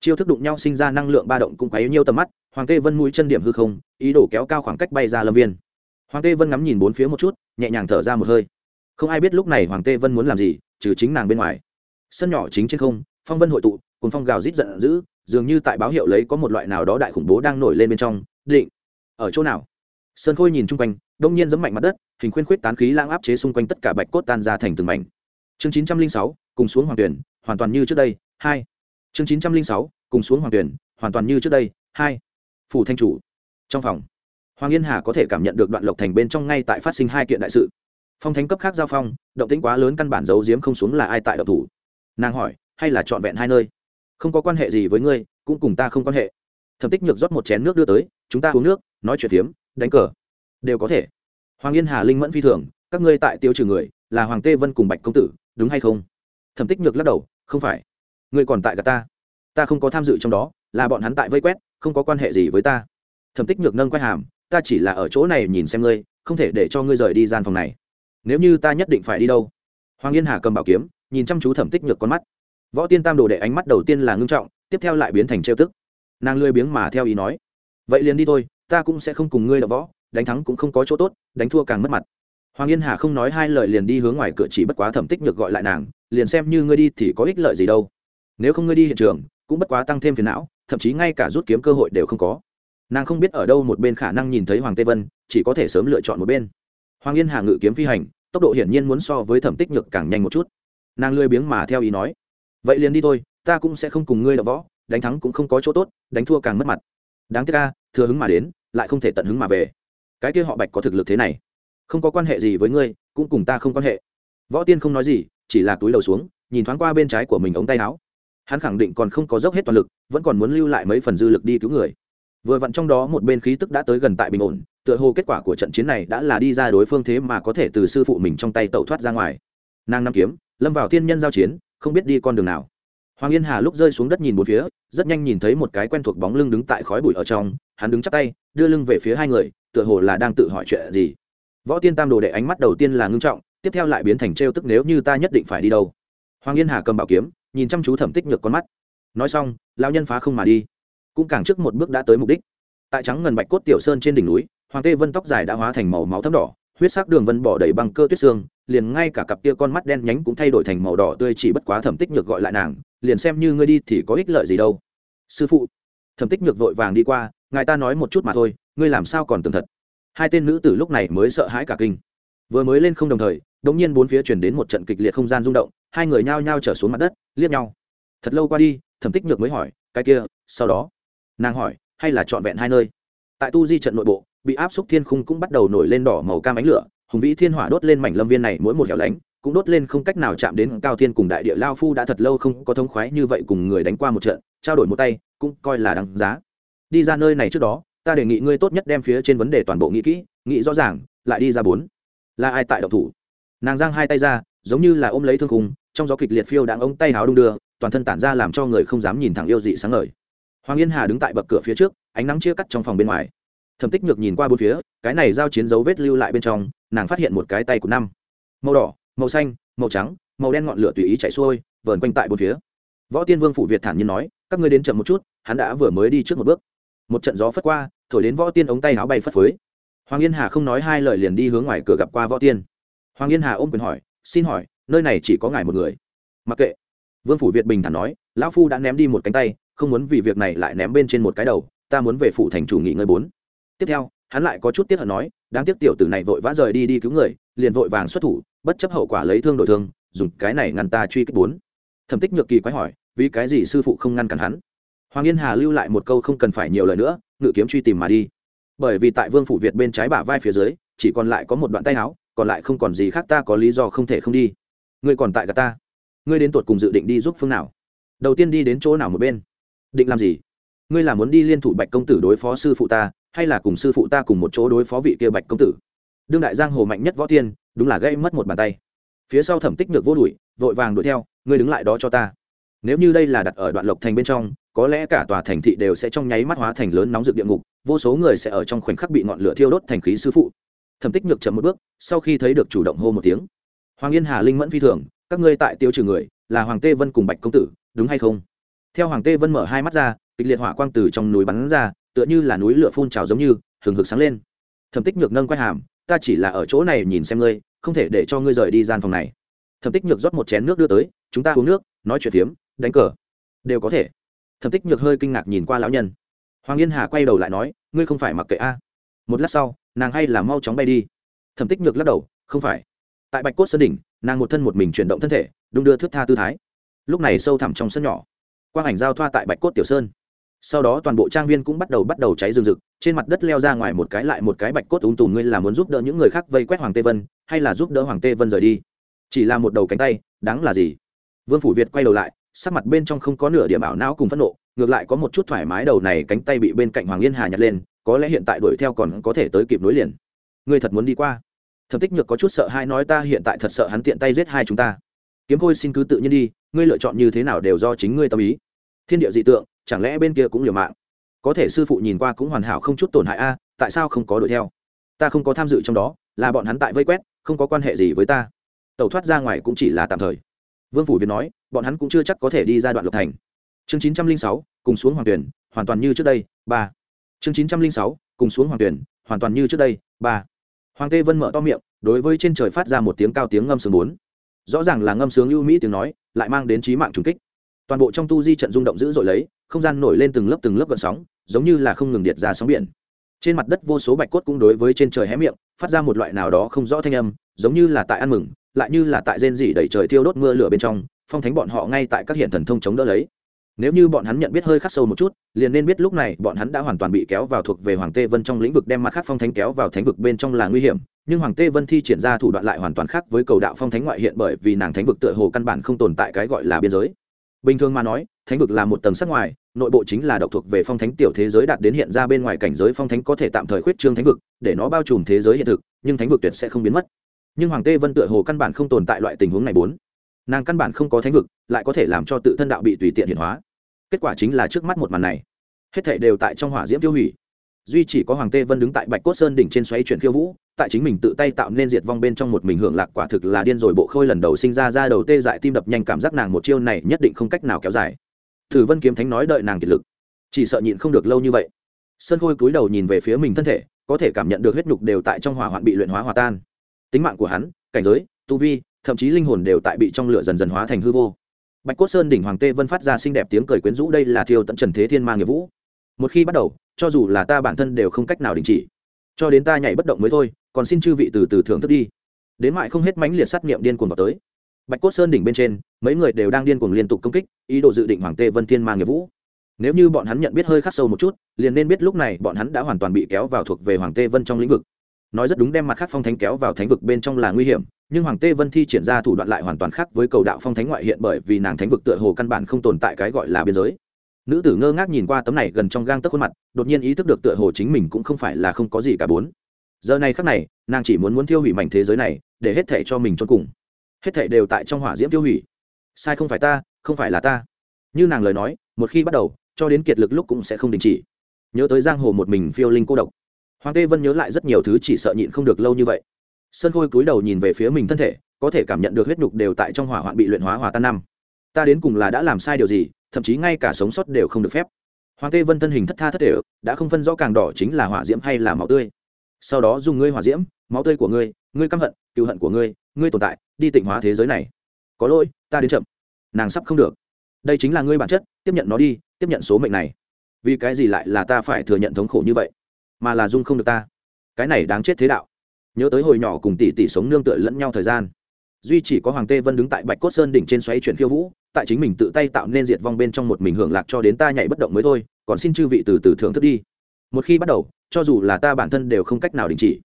Chiêu thức đụng nhau sinh ra năng lượng ba động cũng ấy nhiều tầm mắt, hoàng tê vân mũi chân điểm hư không, ý đồ kéo cao khoảng cách bay ra lâm viên. Hoàng tê vân ngắm nhìn bốn phía một chút, nhẹ nhàng thở ra một hơi. Không ai biết lúc này hoàng tê vân muốn làm gì, trừ chính nàng bên ngoài. Sân nhỏ chính trên không, phong vân hội tụ cùng phong gào rít giận dữ, dường như tại báo hiệu lấy có một loại nào đó đại khủng bố đang nổi lên bên trong định. Ở chỗ nào? Sơn khôi nhìn chung quanh, đông nhiên giấm mạnh mặt đất, hình khuyên khuyết tán khí lãng áp chế xung quanh tất cả bạch cốt tan ra thành từng mảnh. Chương chín trăm linh sáu, cùng xuống hoàng tuyển, hoàn toàn như trước đây, hai. Chương chín trăm linh sáu, cùng xuống hoàng tuyển, hoàn toàn như trước đây, hai. Phủ thanh chủ. Trong phòng, hoàng yên hà có thể cảm nhận được đoạn lộc thành bên trong ngay tại phát sinh hai kiện đại sự. Phong thánh cấp khác giao phong, động tĩnh quá lớn căn bản giấu giếm không xuống là ai tại độc thủ. Nàng hỏi, hay là trọn vẹn hai nơi? Không có quan hệ gì với ngươi, cũng cùng ta không quan hệ thẩm tích nhược rót một chén nước đưa tới, chúng ta uống nước, nói chuyện phiếm, đánh cờ. Đều có thể. Hoàng yên hà linh mẫn phi thường, các ngươi tại tiêu trừ người, là hoàng tê vân cùng bạch công tử, đúng hay không? Thẩm tích nhược lắc đầu, không phải. Ngươi còn tại cả ta. Ta không có tham dự trong đó, là bọn hắn tại vây quét, không có quan hệ gì với ta. Thẩm tích nhược nâng quay hàm, ta chỉ là ở chỗ này nhìn xem ngươi, không thể để cho ngươi rời đi gian phòng này. Nếu như ta nhất định phải đi đâu? Hoàng yên hà cầm bảo kiếm, nhìn chăm chú thẩm tích nhược con mắt. Võ tiên tam đồ đệ ánh mắt đầu tiên là ngưng trọng, tiếp theo lại biến thành trêu tức nàng lười biếng mà theo ý nói, vậy liền đi thôi, ta cũng sẽ không cùng ngươi đ võ, đánh thắng cũng không có chỗ tốt, đánh thua càng mất mặt. Hoàng yên hà không nói hai lời liền đi hướng ngoài cửa chỉ bất quá thẩm tích nhược gọi lại nàng, liền xem như ngươi đi thì có ích lợi gì đâu. Nếu không ngươi đi hiện trường, cũng bất quá tăng thêm phiền não, thậm chí ngay cả rút kiếm cơ hội đều không có. Nàng không biết ở đâu một bên khả năng nhìn thấy hoàng tê vân, chỉ có thể sớm lựa chọn một bên. Hoàng yên hà ngự kiếm phi hành, tốc độ hiển nhiên muốn so với thẩm tích nhược càng nhanh một chút. Nàng lười biếng mà theo ý nói, vậy liền đi thôi, ta cũng sẽ không cùng ngươi đập võ đánh thắng cũng không có chỗ tốt, đánh thua càng mất mặt. Đáng tiếc ca thừa hứng mà đến, lại không thể tận hứng mà về. Cái kia họ bạch có thực lực thế này, không có quan hệ gì với ngươi, cũng cùng ta không quan hệ. Võ tiên không nói gì, chỉ là túi đầu xuống, nhìn thoáng qua bên trái của mình ống tay áo. Hắn khẳng định còn không có dốc hết toàn lực, vẫn còn muốn lưu lại mấy phần dư lực đi cứu người. Vừa vặn trong đó một bên khí tức đã tới gần tại bình ổn, tựa hồ kết quả của trận chiến này đã là đi ra đối phương thế mà có thể từ sư phụ mình trong tay tẩu thoát ra ngoài. Nàng nam kiếm, lâm vào thiên nhân giao chiến, không biết đi con đường nào hoàng yên hà lúc rơi xuống đất nhìn một phía, rất nhanh nhìn thấy một cái quen thuộc bóng lưng đứng tại khói bụi ở trong, hắn đứng chắp tay, đưa lưng về phía hai người, tựa hồ là đang tự hỏi chuyện gì. Võ tiên tam đồ đệ ánh mắt đầu tiên là ngưng trọng, tiếp theo lại biến thành trêu tức nếu như ta nhất định phải đi đâu. Hoàng yên hà cầm bảo kiếm, nhìn chăm chú thẩm tích nhược con mắt. Nói xong lao nhân phá không mà đi. Cũng càng trước một bước đã tới mục đích. Tại trắng ngần bạch cốt tiểu sơn trên đỉnh núi, hoàng tê vân tóc dài đã hóa thành màu máu thấm đỏ, huyết sắc đường vân bỏ đầy băng cơ tuyết xương, liền ngay cả cặp kia con mắt đen nhánh cũng thay đổi thành màu đỏ tươi chỉ bất quá thẩm tích nhược gọi lại nàng liền xem như ngươi đi thì có ích lợi gì đâu. Sư phụ, thẩm tích nhược vội vàng đi qua, ngài ta nói một chút mà thôi, ngươi làm sao còn tường thật? Hai tên nữ tử lúc này mới sợ hãi cả kinh. Vừa mới lên không đồng thời đống nhiên bốn phía chuyển đến một trận kịch liệt không gian rung động, hai người nhao nhao trở xuống mặt đất, liếc nhau. Thật lâu qua đi, thẩm tích nhược mới hỏi, cái kia, sau đó? Nàng hỏi, hay là trọn vẹn hai nơi? Tại tu di trận nội bộ, bị áp xúc thiên khung cũng bắt đầu nổi lên đỏ màu cam ánh lửa, hùng vĩ thiên hỏa đốt lên mảnh lâm viên này mỗi một hẻo lánh cũng đốt lên không cách nào chạm đến cao thiên cùng đại địa lao phu đã thật lâu không có thống khoái như vậy cùng người đánh qua một trận, trao đổi một tay, cũng coi là đáng giá. Đi ra nơi này trước đó, ta đề nghị ngươi tốt nhất đem phía trên vấn đề toàn bộ nghĩ kỹ, nghĩ rõ ràng, lại đi ra bốn. Là ai tại độc thủ? Nàng giang hai tay ra, giống như là ôm lấy thương khung, trong gió kịch liệt phiêu đang ống tay háo đung đưa, toàn thân tản ra làm cho người không dám nhìn thẳng yêu dị sáng ngời. Hoàng yên hà đứng tại bậc cửa phía trước, ánh nắng chia cắt trong phòng bên ngoài. Thẩm tích nhược nhìn qua bốn phía, cái này giao chiến dấu vết lưu lại bên trong, nàng phát hiện một cái tay của năm. Màu đỏ màu xanh, màu trắng, màu đen ngọn lửa tùy ý chạy xuôi, vờn quanh tại bốn phía. Võ tiên vương phủ việt thản nhiên nói, các ngươi đến chậm một chút, hắn đã vừa mới đi trước một bước. Một trận gió phất qua, thổi đến võ tiên ống tay áo bay phất phới. Hoàng yên hà không nói hai lời liền đi hướng ngoài cửa gặp qua võ tiên. Hoàng yên hà ôm quyền hỏi, xin hỏi, nơi này chỉ có ngài một người? Mặc kệ. Vương phủ việt bình thản nói, lão phu đã ném đi một cánh tay, không muốn vì việc này lại ném bên trên một cái đầu, ta muốn về phủ thành chủ nghỉ ngơi bốn. Tiếp theo, hắn lại có chút tiếc hận nói, đáng tiếc tiểu tử này vội vã rời đi đi cứu người, liền vội vàng xuất thủ bất chấp hậu quả lấy thương đổi thương, dùng cái này ngăn ta truy kích bốn. Thẩm tích nhược kỳ quái hỏi, vì cái gì sư phụ không ngăn cản hắn? Hoàng yên hà lưu lại một câu không cần phải nhiều lời nữa, ngự kiếm truy tìm mà đi. Bởi vì tại vương phủ việt bên trái bả vai phía dưới, chỉ còn lại có một đoạn tay áo, còn lại không còn gì khác ta có lý do không thể không đi. Ngươi còn tại cả ta. Ngươi đến tuột cùng dự định đi giúp phương nào? Đầu tiên đi đến chỗ nào một bên? Định làm gì? Ngươi là muốn đi liên thủ bạch công tử đối phó sư phụ ta, hay là cùng sư phụ ta cùng một chỗ đối phó vị kia bạch công tử? Đương đại giang hồ mạnh nhất võ tiên đúng là gây mất một bàn tay. Phía sau thẩm tích được vô đuổi, vội vàng đuổi theo, ngươi đứng lại đó cho ta. Nếu như đây là đặt ở đoạn lộc thành bên trong, có lẽ cả tòa thành thị đều sẽ trong nháy mắt hóa thành lớn nóng rực địa ngục, vô số người sẽ ở trong khoảnh khắc bị ngọn lửa thiêu đốt thành khí sư phụ. Thẩm tích nhược chậm một bước, sau khi thấy được chủ động hô một tiếng, hoàng yên hà linh mẫn phi thường, các ngươi tại tiêu trừ người, là hoàng tê vân cùng bạch công tử, đúng hay không? Theo hoàng tê vân mở hai mắt ra, kịch liệt hỏa quang từ trong núi bắn ra, tựa như là núi lửa phun trào giống như, hừng hực sáng lên. Thẩm tích nhược nâng quay hàm ta chỉ là ở chỗ này nhìn xem ngươi, không thể để cho ngươi rời đi gian phòng này. Thẩm tích nhược rót một chén nước đưa tới, chúng ta uống nước, nói chuyện phiếm, đánh cờ. Đều có thể. Thẩm tích nhược hơi kinh ngạc nhìn qua lão nhân. Hoàng yên hà quay đầu lại nói, ngươi không phải mặc kệ a. Một lát sau, nàng hay là mau chóng bay đi. Thẩm tích nhược lắc đầu, không phải. Tại bạch cốt sơn đỉnh, nàng một thân một mình chuyển động thân thể, đung đưa thước tha tư thái. Lúc này sâu thẳm trong sân nhỏ, quang ảnh giao thoa tại bạch cốt tiểu sơn sau đó toàn bộ trang viên cũng bắt đầu bắt đầu cháy rừng rực, trên mặt đất leo ra ngoài một cái lại một cái bạch cốt ung tùm, ngươi là muốn giúp đỡ những người khác vây quét hoàng tê vân, hay là giúp đỡ hoàng tê vân rời đi? Chỉ là một đầu cánh tay, đáng là gì? Vương phủ việt quay đầu lại, sắc mặt bên trong không có nửa điểm ảo não cùng phẫn nộ, ngược lại có một chút thoải mái đầu này cánh tay bị bên cạnh hoàng yên hà nhặt lên, có lẽ hiện tại đuổi theo còn có thể tới kịp nối liền. Ngươi thật muốn đi qua? Thẩm tích nhược có chút sợ hai nói ta hiện tại thật sợ hắn tiện tay giết hai chúng ta. Kiếm khôi xin cứ tự nhiên đi, ngươi lựa chọn như thế nào đều do chính ngươi tâm ý thiên địa dị tượng, chẳng lẽ bên kia cũng liều mạng? Có thể sư phụ nhìn qua cũng hoàn hảo không chút tổn hại a, tại sao không có đuổi theo? Ta không có tham dự trong đó, là bọn hắn tại vây quét, không có quan hệ gì với ta. Tẩu thoát ra ngoài cũng chỉ là tạm thời. Vương phủ việt nói, bọn hắn cũng chưa chắc có thể đi ra đoạn lộc thành. Chương chín trăm linh sáu, cùng xuống hoàng tuyển, hoàn toàn như trước đây, ba. Chương chín trăm linh sáu, cùng xuống hoàng tuyển, hoàn toàn như trước đây, ba. Hoàng tê vân mở to miệng, đối với trên trời phát ra một tiếng cao tiếng ngâm sướng bốn. Rõ ràng là ngâm sướng ưu mỹ tiếng nói, lại mang đến trí mạng trùng kích toàn bộ trong tu di trận rung động dữ dội lấy, không gian nổi lên từng lớp từng lớp gợn sóng, giống như là không ngừng điệt ra sóng biển. Trên mặt đất vô số bạch cốt cũng đối với trên trời hé miệng, phát ra một loại nào đó không rõ thanh âm, giống như là tại ăn mừng, lại như là tại rên rỉ đẩy trời thiêu đốt mưa lửa bên trong, phong thánh bọn họ ngay tại các hiện thần thông chống đỡ lấy. Nếu như bọn hắn nhận biết hơi khắc sâu một chút, liền nên biết lúc này bọn hắn đã hoàn toàn bị kéo vào thuộc về hoàng tê vân trong lĩnh vực đem mặt khác phong thánh kéo vào thánh vực bên trong là nguy hiểm, nhưng hoàng tê vân thi triển ra thủ đoạn lại hoàn toàn khác với cầu đạo phong thánh ngoại hiện bởi vì nàng thánh vực tựa hồ căn bản không tồn tại cái gọi là biên giới bình thường mà nói, thánh vực là một tầng sắc ngoài, nội bộ chính là độc thuộc về phong thánh tiểu thế giới đạt đến hiện ra bên ngoài cảnh giới phong thánh có thể tạm thời khuyết trương thánh vực, để nó bao trùm thế giới hiện thực, nhưng thánh vực tuyệt sẽ không biến mất. Nhưng hoàng tê vân tựa hồ căn bản không tồn tại loại tình huống này bốn. Nàng căn bản không có thánh vực, lại có thể làm cho tự thân đạo bị tùy tiện hiện hóa. Kết quả chính là trước mắt một màn này. Hết thể đều tại trong hỏa diễm tiêu hủy. Duy chỉ có hoàng tê vân đứng tại bạch cốt sơn đỉnh trên xoáy chuyển khiêu vũ tại chính mình tự tay tạo nên diệt vong bên trong một mình hưởng lạc quả thực là điên rồi. Bộ khôi lần đầu sinh ra ra đầu tê dại tim đập nhanh cảm giác nàng một chiêu này nhất định không cách nào kéo dài. Thử vân kiếm thánh nói đợi nàng kiệt lực. Chỉ sợ nhịn không được lâu như vậy. Sơn khôi cúi đầu nhìn về phía mình thân thể, có thể cảm nhận được huyết nhục đều tại trong hỏa hoạn bị luyện hóa hòa tan. Tính mạng của hắn, cảnh giới, tu vi, thậm chí linh hồn đều tại bị trong lửa dần dần hóa thành hư vô. Bạch cốt sơn đỉnh hoàng tê vân phát ra xinh đẹp tiếng cười quyến rũ, đây là thiêu tận trần thế thiên mang nghiệp vũ. Một khi bắt đầu, cho dù là ta bản thân đều không cách nào đình chỉ cho đến ta nhảy bất động mới thôi, còn xin chư vị từ từ thưởng thức đi. Đến mại không hết mãnh liệt sát nghiệm điên cuồng vào tới. Bạch cốt sơn đỉnh bên trên, mấy người đều đang điên cuồng liên tục công kích, ý đồ dự định hoàng tê vân thiên mang nghiệp vũ. Nếu như bọn hắn nhận biết hơi khắc sâu một chút, liền nên biết lúc này bọn hắn đã hoàn toàn bị kéo vào thuộc về hoàng tê vân trong lĩnh vực. Nói rất đúng đem mặt khác phong thánh kéo vào thánh vực bên trong là nguy hiểm, nhưng hoàng tê vân thi triển ra thủ đoạn lại hoàn toàn khác với cầu đạo phong thánh ngoại hiện bởi vì nàng thánh vực tựa hồ căn bản không tồn tại cái gọi là biên giới nữ tử ngơ ngác nhìn qua tấm này gần trong gang tấc khuôn mặt, đột nhiên ý thức được tựa hồ chính mình cũng không phải là không có gì cả bốn. Giờ này khắc này, nàng chỉ muốn muốn tiêu hủy mảnh thế giới này, để hết thể cho mình cho cùng. Hết thể đều tại trong hỏa diễm tiêu hủy. Sai không phải ta, không phải là ta. Như nàng lời nói, một khi bắt đầu, cho đến kiệt lực lúc cũng sẽ không đình chỉ. Nhớ tới giang hồ một mình phiêu linh cô độc. Hoàng tê vân nhớ lại rất nhiều thứ chỉ sợ nhịn không được lâu như vậy. Sơn khôi cúi đầu nhìn về phía mình thân thể, có thể cảm nhận được huyết nhục đều tại trong hỏa hoạn bị luyện hóa hòa tan năm. Ta đến cùng là đã làm sai điều gì thậm chí ngay cả sống sót đều không được phép. Hoàng tê vân thân hình thất tha thất thể đã không phân rõ càng đỏ chính là hỏa diễm hay là máu tươi. Sau đó dùng ngươi hỏa diễm, máu tươi của ngươi ngươi căm hận cựu hận của ngươi ngươi tồn tại, đi tịnh hóa thế giới này. Có lỗi, ta đến chậm. Nàng sắp không được. Đây chính là ngươi bản chất, tiếp nhận nó đi, tiếp nhận số mệnh này. Vì cái gì lại là ta phải thừa nhận thống khổ như vậy? Mà là dung không được ta. Cái này đáng chết thế đạo. Nhớ tới hồi nhỏ cùng tỷ tỷ sống nương tựa lẫn nhau thời gian. Duy chỉ có hoàng tê vân đứng tại bạch cốt sơn đỉnh trên xoáy chuyển khiêu vũ tại chính mình tự tay tạo nên diệt vong bên trong một mình hưởng lạc cho đến ta nhảy bất động mới thôi, còn xin chư vị từ từ thưởng thức đi. Một khi bắt đầu, cho dù là ta bản thân đều không cách nào đình chỉ.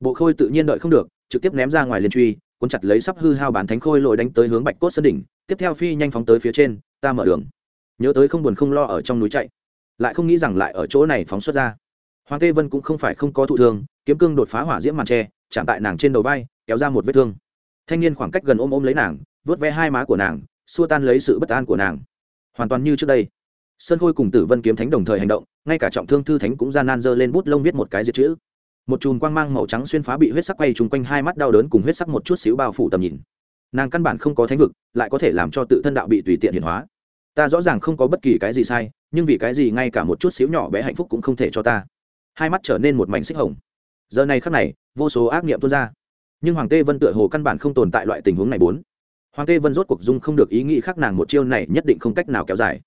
Bộ khôi tự nhiên đợi không được, trực tiếp ném ra ngoài liên truy, cuốn chặt lấy sắp hư hao bản thánh khôi lội đánh tới hướng bạch cốt sơn đỉnh, tiếp theo phi nhanh phóng tới phía trên, ta mở đường. Nhớ tới không buồn không lo ở trong núi chạy. Lại không nghĩ rằng lại ở chỗ này phóng xuất ra. Hoàng tê vân cũng không phải không có thụ thương, kiếm cương đột phá hỏa diễm màn tre, chạm tại nàng trên đầu vai, kéo ra một vết thương. Thanh niên khoảng cách gần ôm ôm lấy nàng vớt ve hai má của nàng xua tan lấy sự bất an của nàng. Hoàn toàn như trước đây. Sơn khôi cùng tử vân kiếm thánh đồng thời hành động, ngay cả trọng thương thư thánh cũng gian nan dơ lên bút lông viết một cái diệt chữ. Một chùm quang mang màu trắng xuyên phá bị huyết sắc quay trùng quanh hai mắt đau đớn cùng huyết sắc một chút xíu bao phủ tầm nhìn. Nàng căn bản không có thánh vực, lại có thể làm cho tự thân đạo bị tùy tiện hiển hóa. Ta rõ ràng không có bất kỳ cái gì sai, nhưng vì cái gì ngay cả một chút xíu nhỏ bé hạnh phúc cũng không thể cho ta. Hai mắt trở nên một mảnh xích hồng. Giờ này khắc này, vô số ác nghiệm tuôn ra. Nhưng hoàng tê vân tựa hồ căn bản không tồn tại loại tình huống này bốn hoàng tê vân rốt cuộc dung không được ý nghĩ khác nàng một chiêu này nhất định không cách nào kéo dài.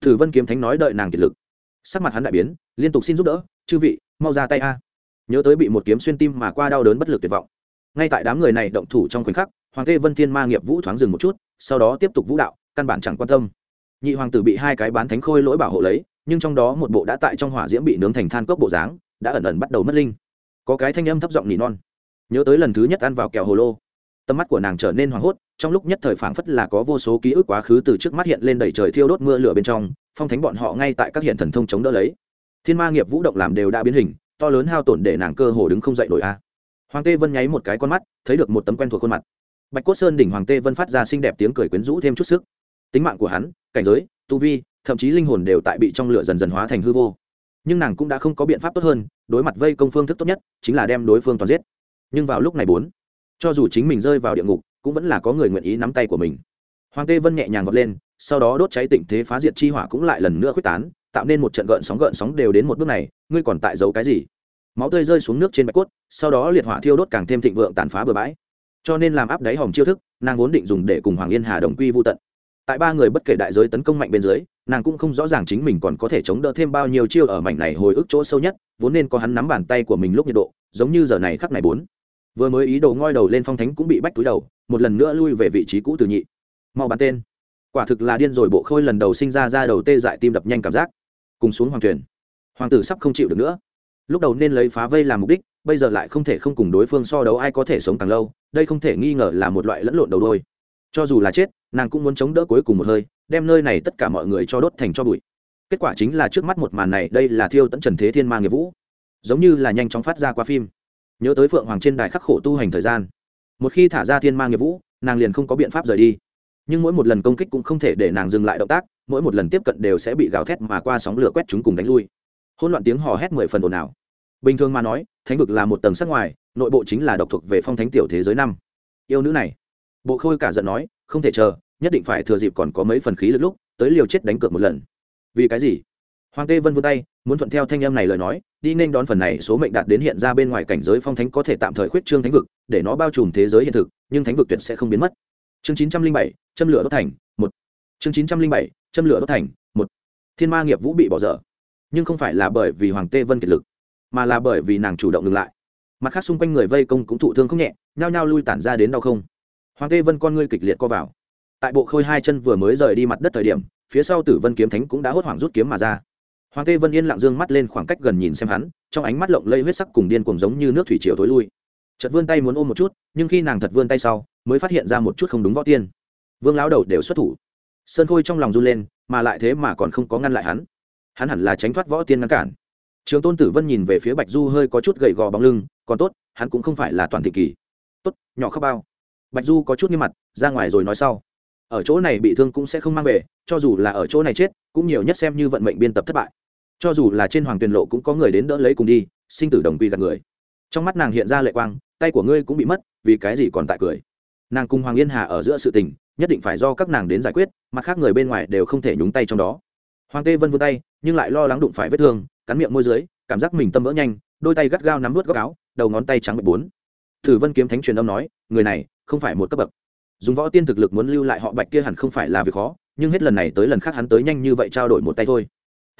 Thử vân kiếm thánh nói đợi nàng kiệt lực. Sắc mặt hắn đại biến, liên tục xin giúp đỡ, chư vị, mau ra tay a. Nhớ tới bị một kiếm xuyên tim mà qua đau đớn bất lực tuyệt vọng. Ngay tại đám người này động thủ trong khoảnh khắc, hoàng tê vân thiên ma nghiệp vũ thoáng dừng một chút, sau đó tiếp tục vũ đạo, căn bản chẳng quan tâm. Nhị hoàng tử bị hai cái bán thánh khôi lỗi bảo hộ lấy, nhưng trong đó một bộ đã tại trong hỏa diễm bị nướng thành than cốc bộ dáng, đã ẩn ẩn bắt đầu mất linh. Có cái thanh âm thấp giọng nỉ non. Nhớ tới lần thứ nhất ăn vào kẹo hồ lô tầm mắt của nàng trở nên hoảng hốt trong lúc nhất thời phảng phất là có vô số ký ức quá khứ từ trước mắt hiện lên đầy trời thiêu đốt mưa lửa bên trong, phong thánh bọn họ ngay tại các hiện thần thông chống đỡ lấy. Thiên ma nghiệp vũ động làm đều đã biến hình, to lớn hao tổn để nàng cơ hồ đứng không dậy nổi a. Hoàng tê vân nháy một cái con mắt, thấy được một tấm quen thuộc khuôn mặt. Bạch cốt sơn đỉnh hoàng tê vân phát ra xinh đẹp tiếng cười quyến rũ thêm chút sức. Tính mạng của hắn, cảnh giới, tu vi, thậm chí linh hồn đều tại bị trong lửa dần dần hóa thành hư vô. Nhưng nàng cũng đã không có biện pháp tốt hơn, đối mặt vây công phương thức tốt nhất, chính là đem đối phương toàn giết. Nhưng vào lúc này bốn, cho dù chính mình rơi vào địa ngục cũng vẫn là có người nguyện ý nắm tay của mình. Hoàng tê vân nhẹ nhàng vọt lên, sau đó đốt cháy tịnh thế phá diệt chi hỏa cũng lại lần nữa quyết tán, tạo nên một trận gợn sóng gợn sóng đều đến một bước này, ngươi còn tại giấu cái gì? Máu tươi rơi xuống nước trên bạch cốt, sau đó liệt hỏa thiêu đốt càng thêm thịnh vượng tàn phá bừa bãi. Cho nên làm áp đáy hòm chiêu thức, nàng vốn định dùng để cùng hoàng yên hà đồng quy vô tận. Tại ba người bất kể đại giới tấn công mạnh bên dưới, nàng cũng không rõ ràng chính mình còn có thể chống đỡ thêm bao nhiêu chiêu ở mảnh này hồi ức chỗ sâu nhất, vốn nên có hắn nắm bàn tay của mình lúc nhiệt độ, giống như giờ này khắc này bốn vừa mới ý đồ ngoi đầu lên phong thánh cũng bị bách túi đầu, một lần nữa lui về vị trí cũ từ nhị. Mau bắn tên. Quả thực là điên rồi, bộ khôi lần đầu sinh ra ra đầu tê dại tim đập nhanh cảm giác. Cùng xuống hoàng thuyền. Hoàng tử sắp không chịu được nữa. Lúc đầu nên lấy phá vây làm mục đích, bây giờ lại không thể không cùng đối phương so đấu, ai có thể sống càng lâu, đây không thể nghi ngờ là một loại lẫn lộn đầu đôi. Cho dù là chết, nàng cũng muốn chống đỡ cuối cùng một hơi, đem nơi này tất cả mọi người cho đốt thành cho bụi. Kết quả chính là trước mắt một màn này, đây là thiêu tẫn trần thế thiên ma nghiệp vũ. Giống như là nhanh chóng phát ra qua phim nhớ tới phượng hoàng trên đài khắc khổ tu hành thời gian. Một khi thả ra thiên mang nghiệp vũ, nàng liền không có biện pháp rời đi. Nhưng mỗi một lần công kích cũng không thể để nàng dừng lại động tác, mỗi một lần tiếp cận đều sẽ bị gào thét mà qua sóng lửa quét chúng cùng đánh lui. Hôn loạn tiếng hò hét mười phần ồn ào. Bình thường mà nói, thánh vực là một tầng sắc ngoài, nội bộ chính là độc thuộc về phong thánh tiểu thế giới năm. Yêu nữ này. Bộ khôi cả giận nói, không thể chờ, nhất định phải thừa dịp còn có mấy phần khí lực lúc, tới liều chết đánh cược một lần. Vì cái gì? Hoàng tê vân vươn tay, muốn thuận theo thanh em này lời nói, đi nên đón phần này số mệnh đạt đến hiện ra bên ngoài cảnh giới phong thánh có thể tạm thời khuyết trương thánh vực, để nó bao trùm thế giới hiện thực, nhưng thánh vực tuyệt sẽ không biến mất. Chương chín trăm linh bảy, châm lửa đốt thành, một. Chương chín trăm linh bảy, châm lửa đốt thành, một. Thiên ma nghiệp vũ bị bỏ dở. Nhưng không phải là bởi vì hoàng tê vân kiệt lực, mà là bởi vì nàng chủ động ngừng lại. Mặt khác xung quanh người vây công cũng thụ thương không nhẹ, nhao nhao lui tản ra đến đau không. Hoàng tê vân con ngươi kịch liệt co vào. Tại bộ khôi hai chân vừa mới rời đi mặt đất thời điểm, phía sau tử vân kiếm thánh cũng đã hốt hoảng rút kiếm mà ra hoàng tê vân yên lặng dương mắt lên khoảng cách gần nhìn xem hắn, trong ánh mắt lộng lây huyết sắc cùng điên cùng giống như nước thủy triều thối lui. Chật vươn tay muốn ôm một chút, nhưng khi nàng thật vươn tay sau, mới phát hiện ra một chút không đúng võ tiên. Vương lão đầu đều xuất thủ. Sơn khôi trong lòng run lên, mà lại thế mà còn không có ngăn lại hắn. Hắn hẳn là tránh thoát võ tiên ngăn cản. Trường tôn tử vân nhìn về phía bạch du hơi có chút gầy gò bóng lưng, còn tốt, hắn cũng không phải là toàn thị kỳ. Tốt, nhỏ khóc bao. Bạch du có chút nghiêm mặt, ra ngoài rồi nói sau. Ở chỗ này bị thương cũng sẽ không mang về, cho dù là ở chỗ này chết, cũng nhiều nhất xem như vận mệnh biên tập thất bại cho dù là trên hoàng tuyền lộ cũng có người đến đỡ lấy cùng đi, sinh tử đồng quy gạt người. Trong mắt nàng hiện ra lệ quang, tay của ngươi cũng bị mất, vì cái gì còn tại cười? Nàng cùng hoàng yên hà ở giữa sự tình, nhất định phải do các nàng đến giải quyết, mặt khác người bên ngoài đều không thể nhúng tay trong đó. Hoàng tê vân vươn tay, nhưng lại lo lắng đụng phải vết thương, cắn miệng môi dưới, cảm giác mình tâm vỡ nhanh, đôi tay gắt gao nắm vớt góc áo, đầu ngón tay trắng bệ bốn. Thử vân kiếm thánh truyền âm nói, người này không phải một cấp bậc. Dùng võ tiên thực lực muốn lưu lại họ bạch kia hẳn không phải là việc khó, nhưng hết lần này tới lần khác hắn tới nhanh như vậy trao đổi một tay thôi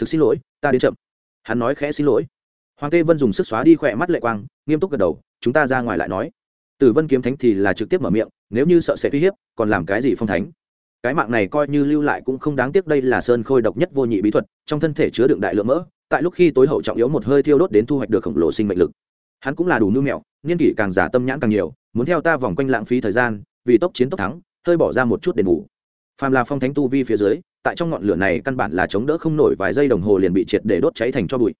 thực xin lỗi, ta đến chậm. Hắn nói khẽ xin lỗi. Hoàng tê vân dùng sức xóa đi khỏe mắt lệ quang, nghiêm túc gật đầu, chúng ta ra ngoài lại nói. Tử vân kiếm thánh thì là trực tiếp mở miệng, nếu như sợ sẽ uy hiếp, còn làm cái gì phong thánh? Cái mạng này coi như lưu lại cũng không đáng tiếc, đây là sơn khôi độc nhất vô nhị bí thuật, trong thân thể chứa đựng đại lượng mỡ, tại lúc khi tối hậu trọng yếu một hơi thiêu đốt đến thu hoạch được khổng lồ sinh mệnh lực. Hắn cũng là đủ nưu mẹo, niên kỷ càng giả tâm nhãn càng nhiều, muốn theo ta vòng quanh lãng phí thời gian, vì tốc chiến tốc thắng, hơi bỏ ra một chút đền bù phàm là phong thánh tu vi phía dưới, tại trong ngọn lửa này căn bản là chống đỡ không nổi vài giây đồng hồ liền bị triệt để đốt cháy thành cho bụi.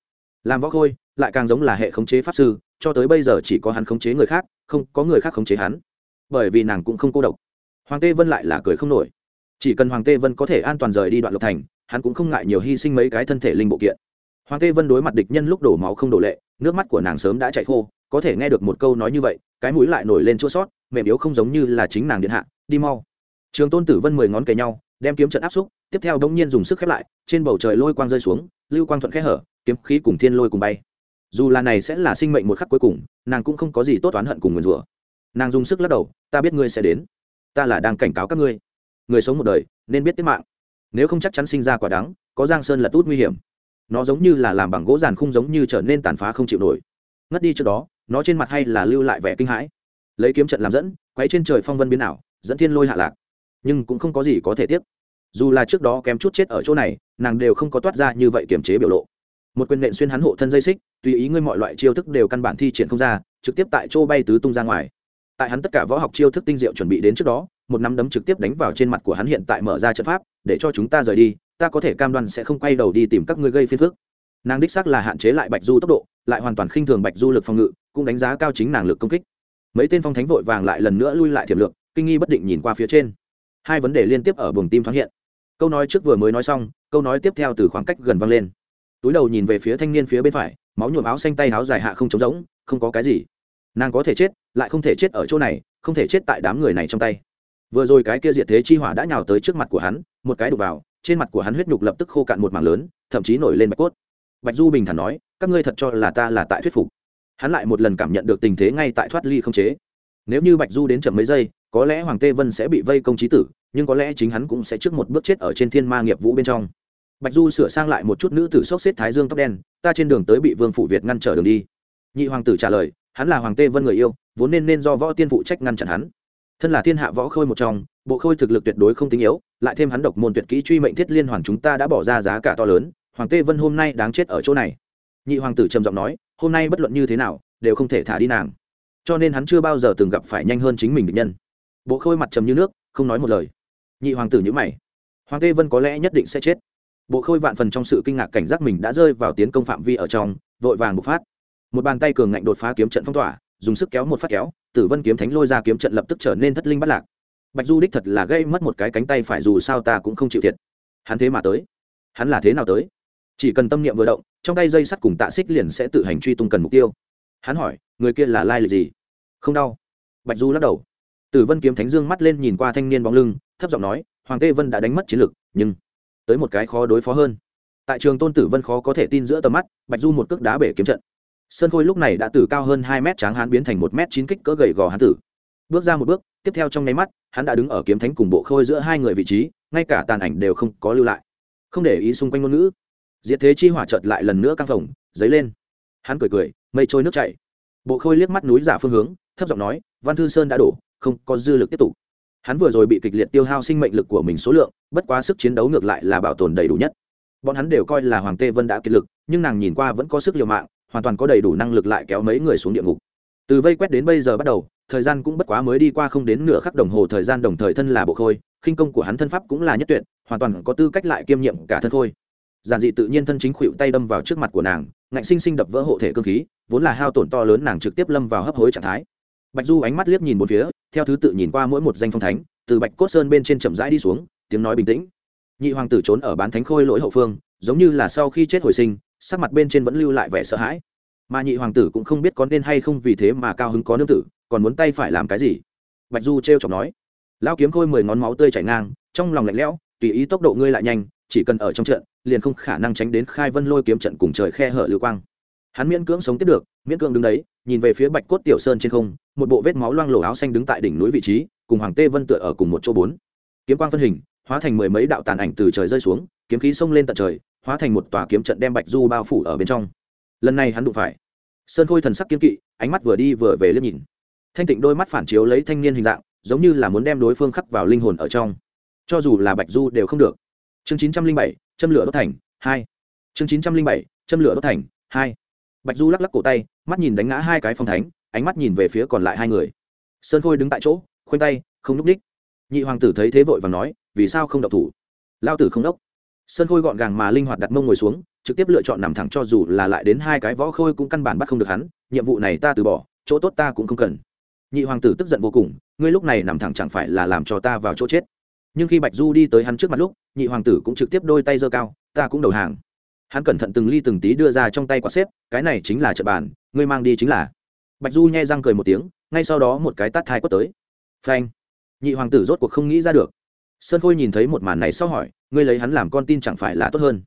Làm võ khôi, lại càng giống là hệ khống chế pháp sư, cho tới bây giờ chỉ có hắn khống chế người khác, không có người khác khống chế hắn. Bởi vì nàng cũng không cô độc. Hoàng tê vân lại là cười không nổi. Chỉ cần hoàng tê vân có thể an toàn rời đi đoạn lộc thành, hắn cũng không ngại nhiều hy sinh mấy cái thân thể linh bộ kiện. Hoàng tê vân đối mặt địch nhân lúc đổ máu không đổ lệ, nước mắt của nàng sớm đã chạy khô, có thể nghe được một câu nói như vậy, cái mũi lại nổi lên chua sót mềm yếu không giống như là chính nàng điện hạ, đi mau trường tôn tử vân mười ngón kề nhau, đem kiếm trận áp xúc, tiếp theo đống nhiên dùng sức khép lại, trên bầu trời lôi quang rơi xuống, lưu quang thuận khẽ hở, kiếm khí cùng thiên lôi cùng bay. Dù là này sẽ là sinh mệnh một khắc cuối cùng, nàng cũng không có gì tốt oán hận cùng nguyền rủa. Nàng dùng sức lắc đầu, ta biết ngươi sẽ đến. Ta là đang cảnh cáo các ngươi. Người sống một đời, nên biết tiết mạng. Nếu không chắc chắn sinh ra quả đắng, có giang sơn là tốt nguy hiểm. Nó giống như là làm bằng gỗ giàn khung giống như trở nên tàn phá không chịu nổi. Ngất đi trước đó, nó trên mặt hay là lưu lại vẻ kinh hãi. Lấy kiếm trận làm dẫn, quấy trên trời phong vân biến ảo, dẫn thiên lôi hạ lạc nhưng cũng không có gì có thể tiếp dù là trước đó kém chút chết ở chỗ này, nàng đều không có toát ra như vậy kiềm chế biểu lộ. Một quyền nện xuyên hắn hộ thân dây xích, tùy ý ngươi mọi loại chiêu thức đều căn bản thi triển không ra, trực tiếp tại chỗ bay tứ tung ra ngoài. Tại hắn tất cả võ học chiêu thức tinh diệu chuẩn bị đến trước đó, một nắm đấm trực tiếp đánh vào trên mặt của hắn hiện tại mở ra trận pháp, để cho chúng ta rời đi, ta có thể cam đoan sẽ không quay đầu đi tìm các ngươi gây phiền phức. Nàng đích xác là hạn chế lại bạch du tốc độ, lại hoàn toàn khinh thường bạch du lực phòng ngự, cũng đánh giá cao chính nàng lực công kích. Mấy tên phong thánh vội vàng lại lần nữa lui lại thiểm lượng kinh nghi bất định nhìn qua phía trên hai vấn đề liên tiếp ở buồng tim thoáng hiện. Câu nói trước vừa mới nói xong, câu nói tiếp theo từ khoảng cách gần vang lên. Túi đầu nhìn về phía thanh niên phía bên phải, máu nhuộm áo xanh tay áo dài hạ không trống rỗng, không có cái gì. Nàng có thể chết, lại không thể chết ở chỗ này, không thể chết tại đám người này trong tay. Vừa rồi cái kia diệt thế chi hỏa đã nhào tới trước mặt của hắn, một cái đục vào, trên mặt của hắn huyết nhục lập tức khô cạn một mảng lớn, thậm chí nổi lên bạch cốt. Bạch du bình thản nói, các ngươi thật cho là ta là tại thuyết phục. Hắn lại một lần cảm nhận được tình thế ngay tại thoát ly không chế. Nếu như bạch du đến chậm mấy giây có lẽ hoàng tê vân sẽ bị vây công trí tử, nhưng có lẽ chính hắn cũng sẽ trước một bước chết ở trên thiên ma nghiệp vũ bên trong. Bạch du sửa sang lại một chút nữ tử sốc xếp thái dương tóc đen, ta trên đường tới bị vương phủ việt ngăn trở đường đi. Nhị hoàng tử trả lời, hắn là hoàng tê vân người yêu, vốn nên nên do võ tiên phụ trách ngăn chặn hắn. Thân là thiên hạ võ khôi một trong, bộ khôi thực lực tuyệt đối không tính yếu, lại thêm hắn độc môn tuyệt kỹ truy mệnh thiết liên hoàn chúng ta đã bỏ ra giá cả to lớn, hoàng tê vân hôm nay đáng chết ở chỗ này. Nhị hoàng tử trầm giọng nói, hôm nay bất luận như thế nào, đều không thể thả đi nàng. Cho nên hắn chưa bao giờ từng gặp phải nhanh hơn chính mình định nhân bộ khôi mặt trầm như nước, không nói một lời. Nhị hoàng tử nhữ mày. Hoàng tê vân có lẽ nhất định sẽ chết. Bộ khôi vạn phần trong sự kinh ngạc cảnh giác mình đã rơi vào tiến công phạm vi ở trong, vội vàng bộc phát. Một bàn tay cường ngạnh đột phá kiếm trận phong tỏa, dùng sức kéo một phát kéo, tử vân kiếm thánh lôi ra kiếm trận lập tức trở nên thất linh bắt lạc. Bạch du đích thật là gây mất một cái cánh tay phải dù sao ta cũng không chịu thiệt. Hắn thế mà tới. Hắn là thế nào tới? Chỉ cần tâm niệm vừa động, trong tay dây sắt cùng tạ xích liền sẽ tự hành truy tung cần mục tiêu. Hắn hỏi, người kia là lai lịch gì? Không đau. Bạch du lắc đầu tử vân kiếm thánh dương mắt lên nhìn qua thanh niên bóng lưng, thấp giọng nói, hoàng tê vân đã đánh mất chiến lực, nhưng tới một cái khó đối phó hơn. Tại trường tôn tử vân khó có thể tin giữa tầm mắt, bạch du một cước đá bể kiếm trận. Sơn khôi lúc này đã từ cao hơn hai mét tráng hán biến thành một mét chín kích cỡ gầy gò hán tử. Bước ra một bước, tiếp theo trong nháy mắt, hắn đã đứng ở kiếm thánh cùng bộ khôi giữa hai người vị trí, ngay cả tàn ảnh đều không có lưu lại. Không để ý xung quanh ngôn ngữ. Diệt thế chi hỏa chợt lại lần nữa căng phồng dấy lên. Hắn cười cười, mây trôi nước chảy. Bộ khôi liếc mắt núi giả phương hướng, thấp giọng nói, văn thư sơn đã đổ không có dư lực tiếp tục. Hắn vừa rồi bị kịch liệt tiêu hao sinh mệnh lực của mình số lượng, bất quá sức chiến đấu ngược lại là bảo tồn đầy đủ nhất. Bọn hắn đều coi là hoàng tê vân đã kiệt lực, nhưng nàng nhìn qua vẫn có sức liều mạng, hoàn toàn có đầy đủ năng lực lại kéo mấy người xuống địa ngục. Từ vây quét đến bây giờ bắt đầu, thời gian cũng bất quá mới đi qua không đến nửa khắc đồng hồ thời gian đồng thời thân là bộ khôi, khinh công của hắn thân pháp cũng là nhất tuyệt, hoàn toàn có tư cách lại kiêm nhiệm cả thân khôi. Giản dị tự nhiên thân chính khuỵu tay đâm vào trước mặt của nàng, ngạnh sinh sinh đập vỡ hộ thể cơ khí, vốn là hao tổn to lớn nàng trực tiếp lâm vào hấp hối trạng thái. Bạch du ánh mắt liếc nhìn một phía theo thứ tự nhìn qua mỗi một danh phong thánh, từ bạch cốt sơn bên trên chậm rãi đi xuống, tiếng nói bình tĩnh. Nhị hoàng tử trốn ở bán thánh khôi lỗi hậu phương, giống như là sau khi chết hồi sinh, sắc mặt bên trên vẫn lưu lại vẻ sợ hãi. Mà nhị hoàng tử cũng không biết có nên hay không vì thế mà cao hứng có nương tử, còn muốn tay phải làm cái gì? Bạch du t r e o chọc nói. Lao kiếm khôi mười ngón máu tươi chảy ngang, trong lòng lạnh lẽo, tùy ý tốc độ ngươi lại nhanh, chỉ cần ở trong trận, liền không khả năng tránh đến khai vân lôi kiếm trận cùng trời khe hở lưu quang. Hắn miễn cưỡng sống tiếp được, miễn cưỡng đứng đấy nhìn về phía bạch cốt tiểu sơn trên không, một bộ vết máu loang lổ áo xanh đứng tại đỉnh núi vị trí, cùng hoàng tê vân tựa ở cùng một chỗ bốn. Kiếm quang phân hình, hóa thành mười mấy đạo tàn ảnh từ trời rơi xuống, kiếm khí xông lên tận trời, hóa thành một tòa kiếm trận đem bạch du bao phủ ở bên trong. Lần này hắn đụng phải. Sơn khôi thần sắc kiên kỵ, ánh mắt vừa đi vừa về liếc nhìn. Thanh tịnh đôi mắt phản chiếu lấy thanh niên hình dạng, giống như là muốn đem đối phương khắc vào linh hồn ở trong. Cho dù là bạch du đều không được. Chương chín trăm linh bảy, châm lửa đốt thành, hai. Chương chín trăm linh bảy, châm lửa đốt thành, hai. Bạch du lắc lắc cổ tay mắt nhìn đánh ngã hai cái phong thánh, ánh mắt nhìn về phía còn lại hai người. Sơn khôi đứng tại chỗ, khoanh tay, không n ú c ních. Nhị hoàng tử thấy thế vội và nói, vì sao không độc thủ? Lao tử không đốc. Sơn khôi gọn gàng mà linh hoạt đặt mông ngồi xuống, trực tiếp lựa chọn nằm thẳng cho dù là lại đến hai cái võ khôi cũng căn bản bắt không được hắn, nhiệm vụ này ta từ bỏ, chỗ tốt ta cũng không cần. Nhị hoàng tử tức giận vô cùng, ngươi lúc này nằm thẳng chẳng phải là làm cho ta vào chỗ chết? Nhưng khi bạch du đi tới hắn trước mặt lúc, nhị hoàng tử cũng trực tiếp đôi tay giơ cao, ta cũng đầu hàng hắn cẩn thận từng ly từng tí đưa ra trong tay quả xếp, cái này chính là trận bàn, ngươi mang đi chính là. Bạch du nhai răng cười một tiếng, ngay sau đó một cái tắt thai quất tới. Phanh. Nhị hoàng tử rốt cuộc không nghĩ ra được. Sơn khôi nhìn thấy một màn này sau hỏi, ngươi lấy hắn làm con tin chẳng phải là tốt hơn?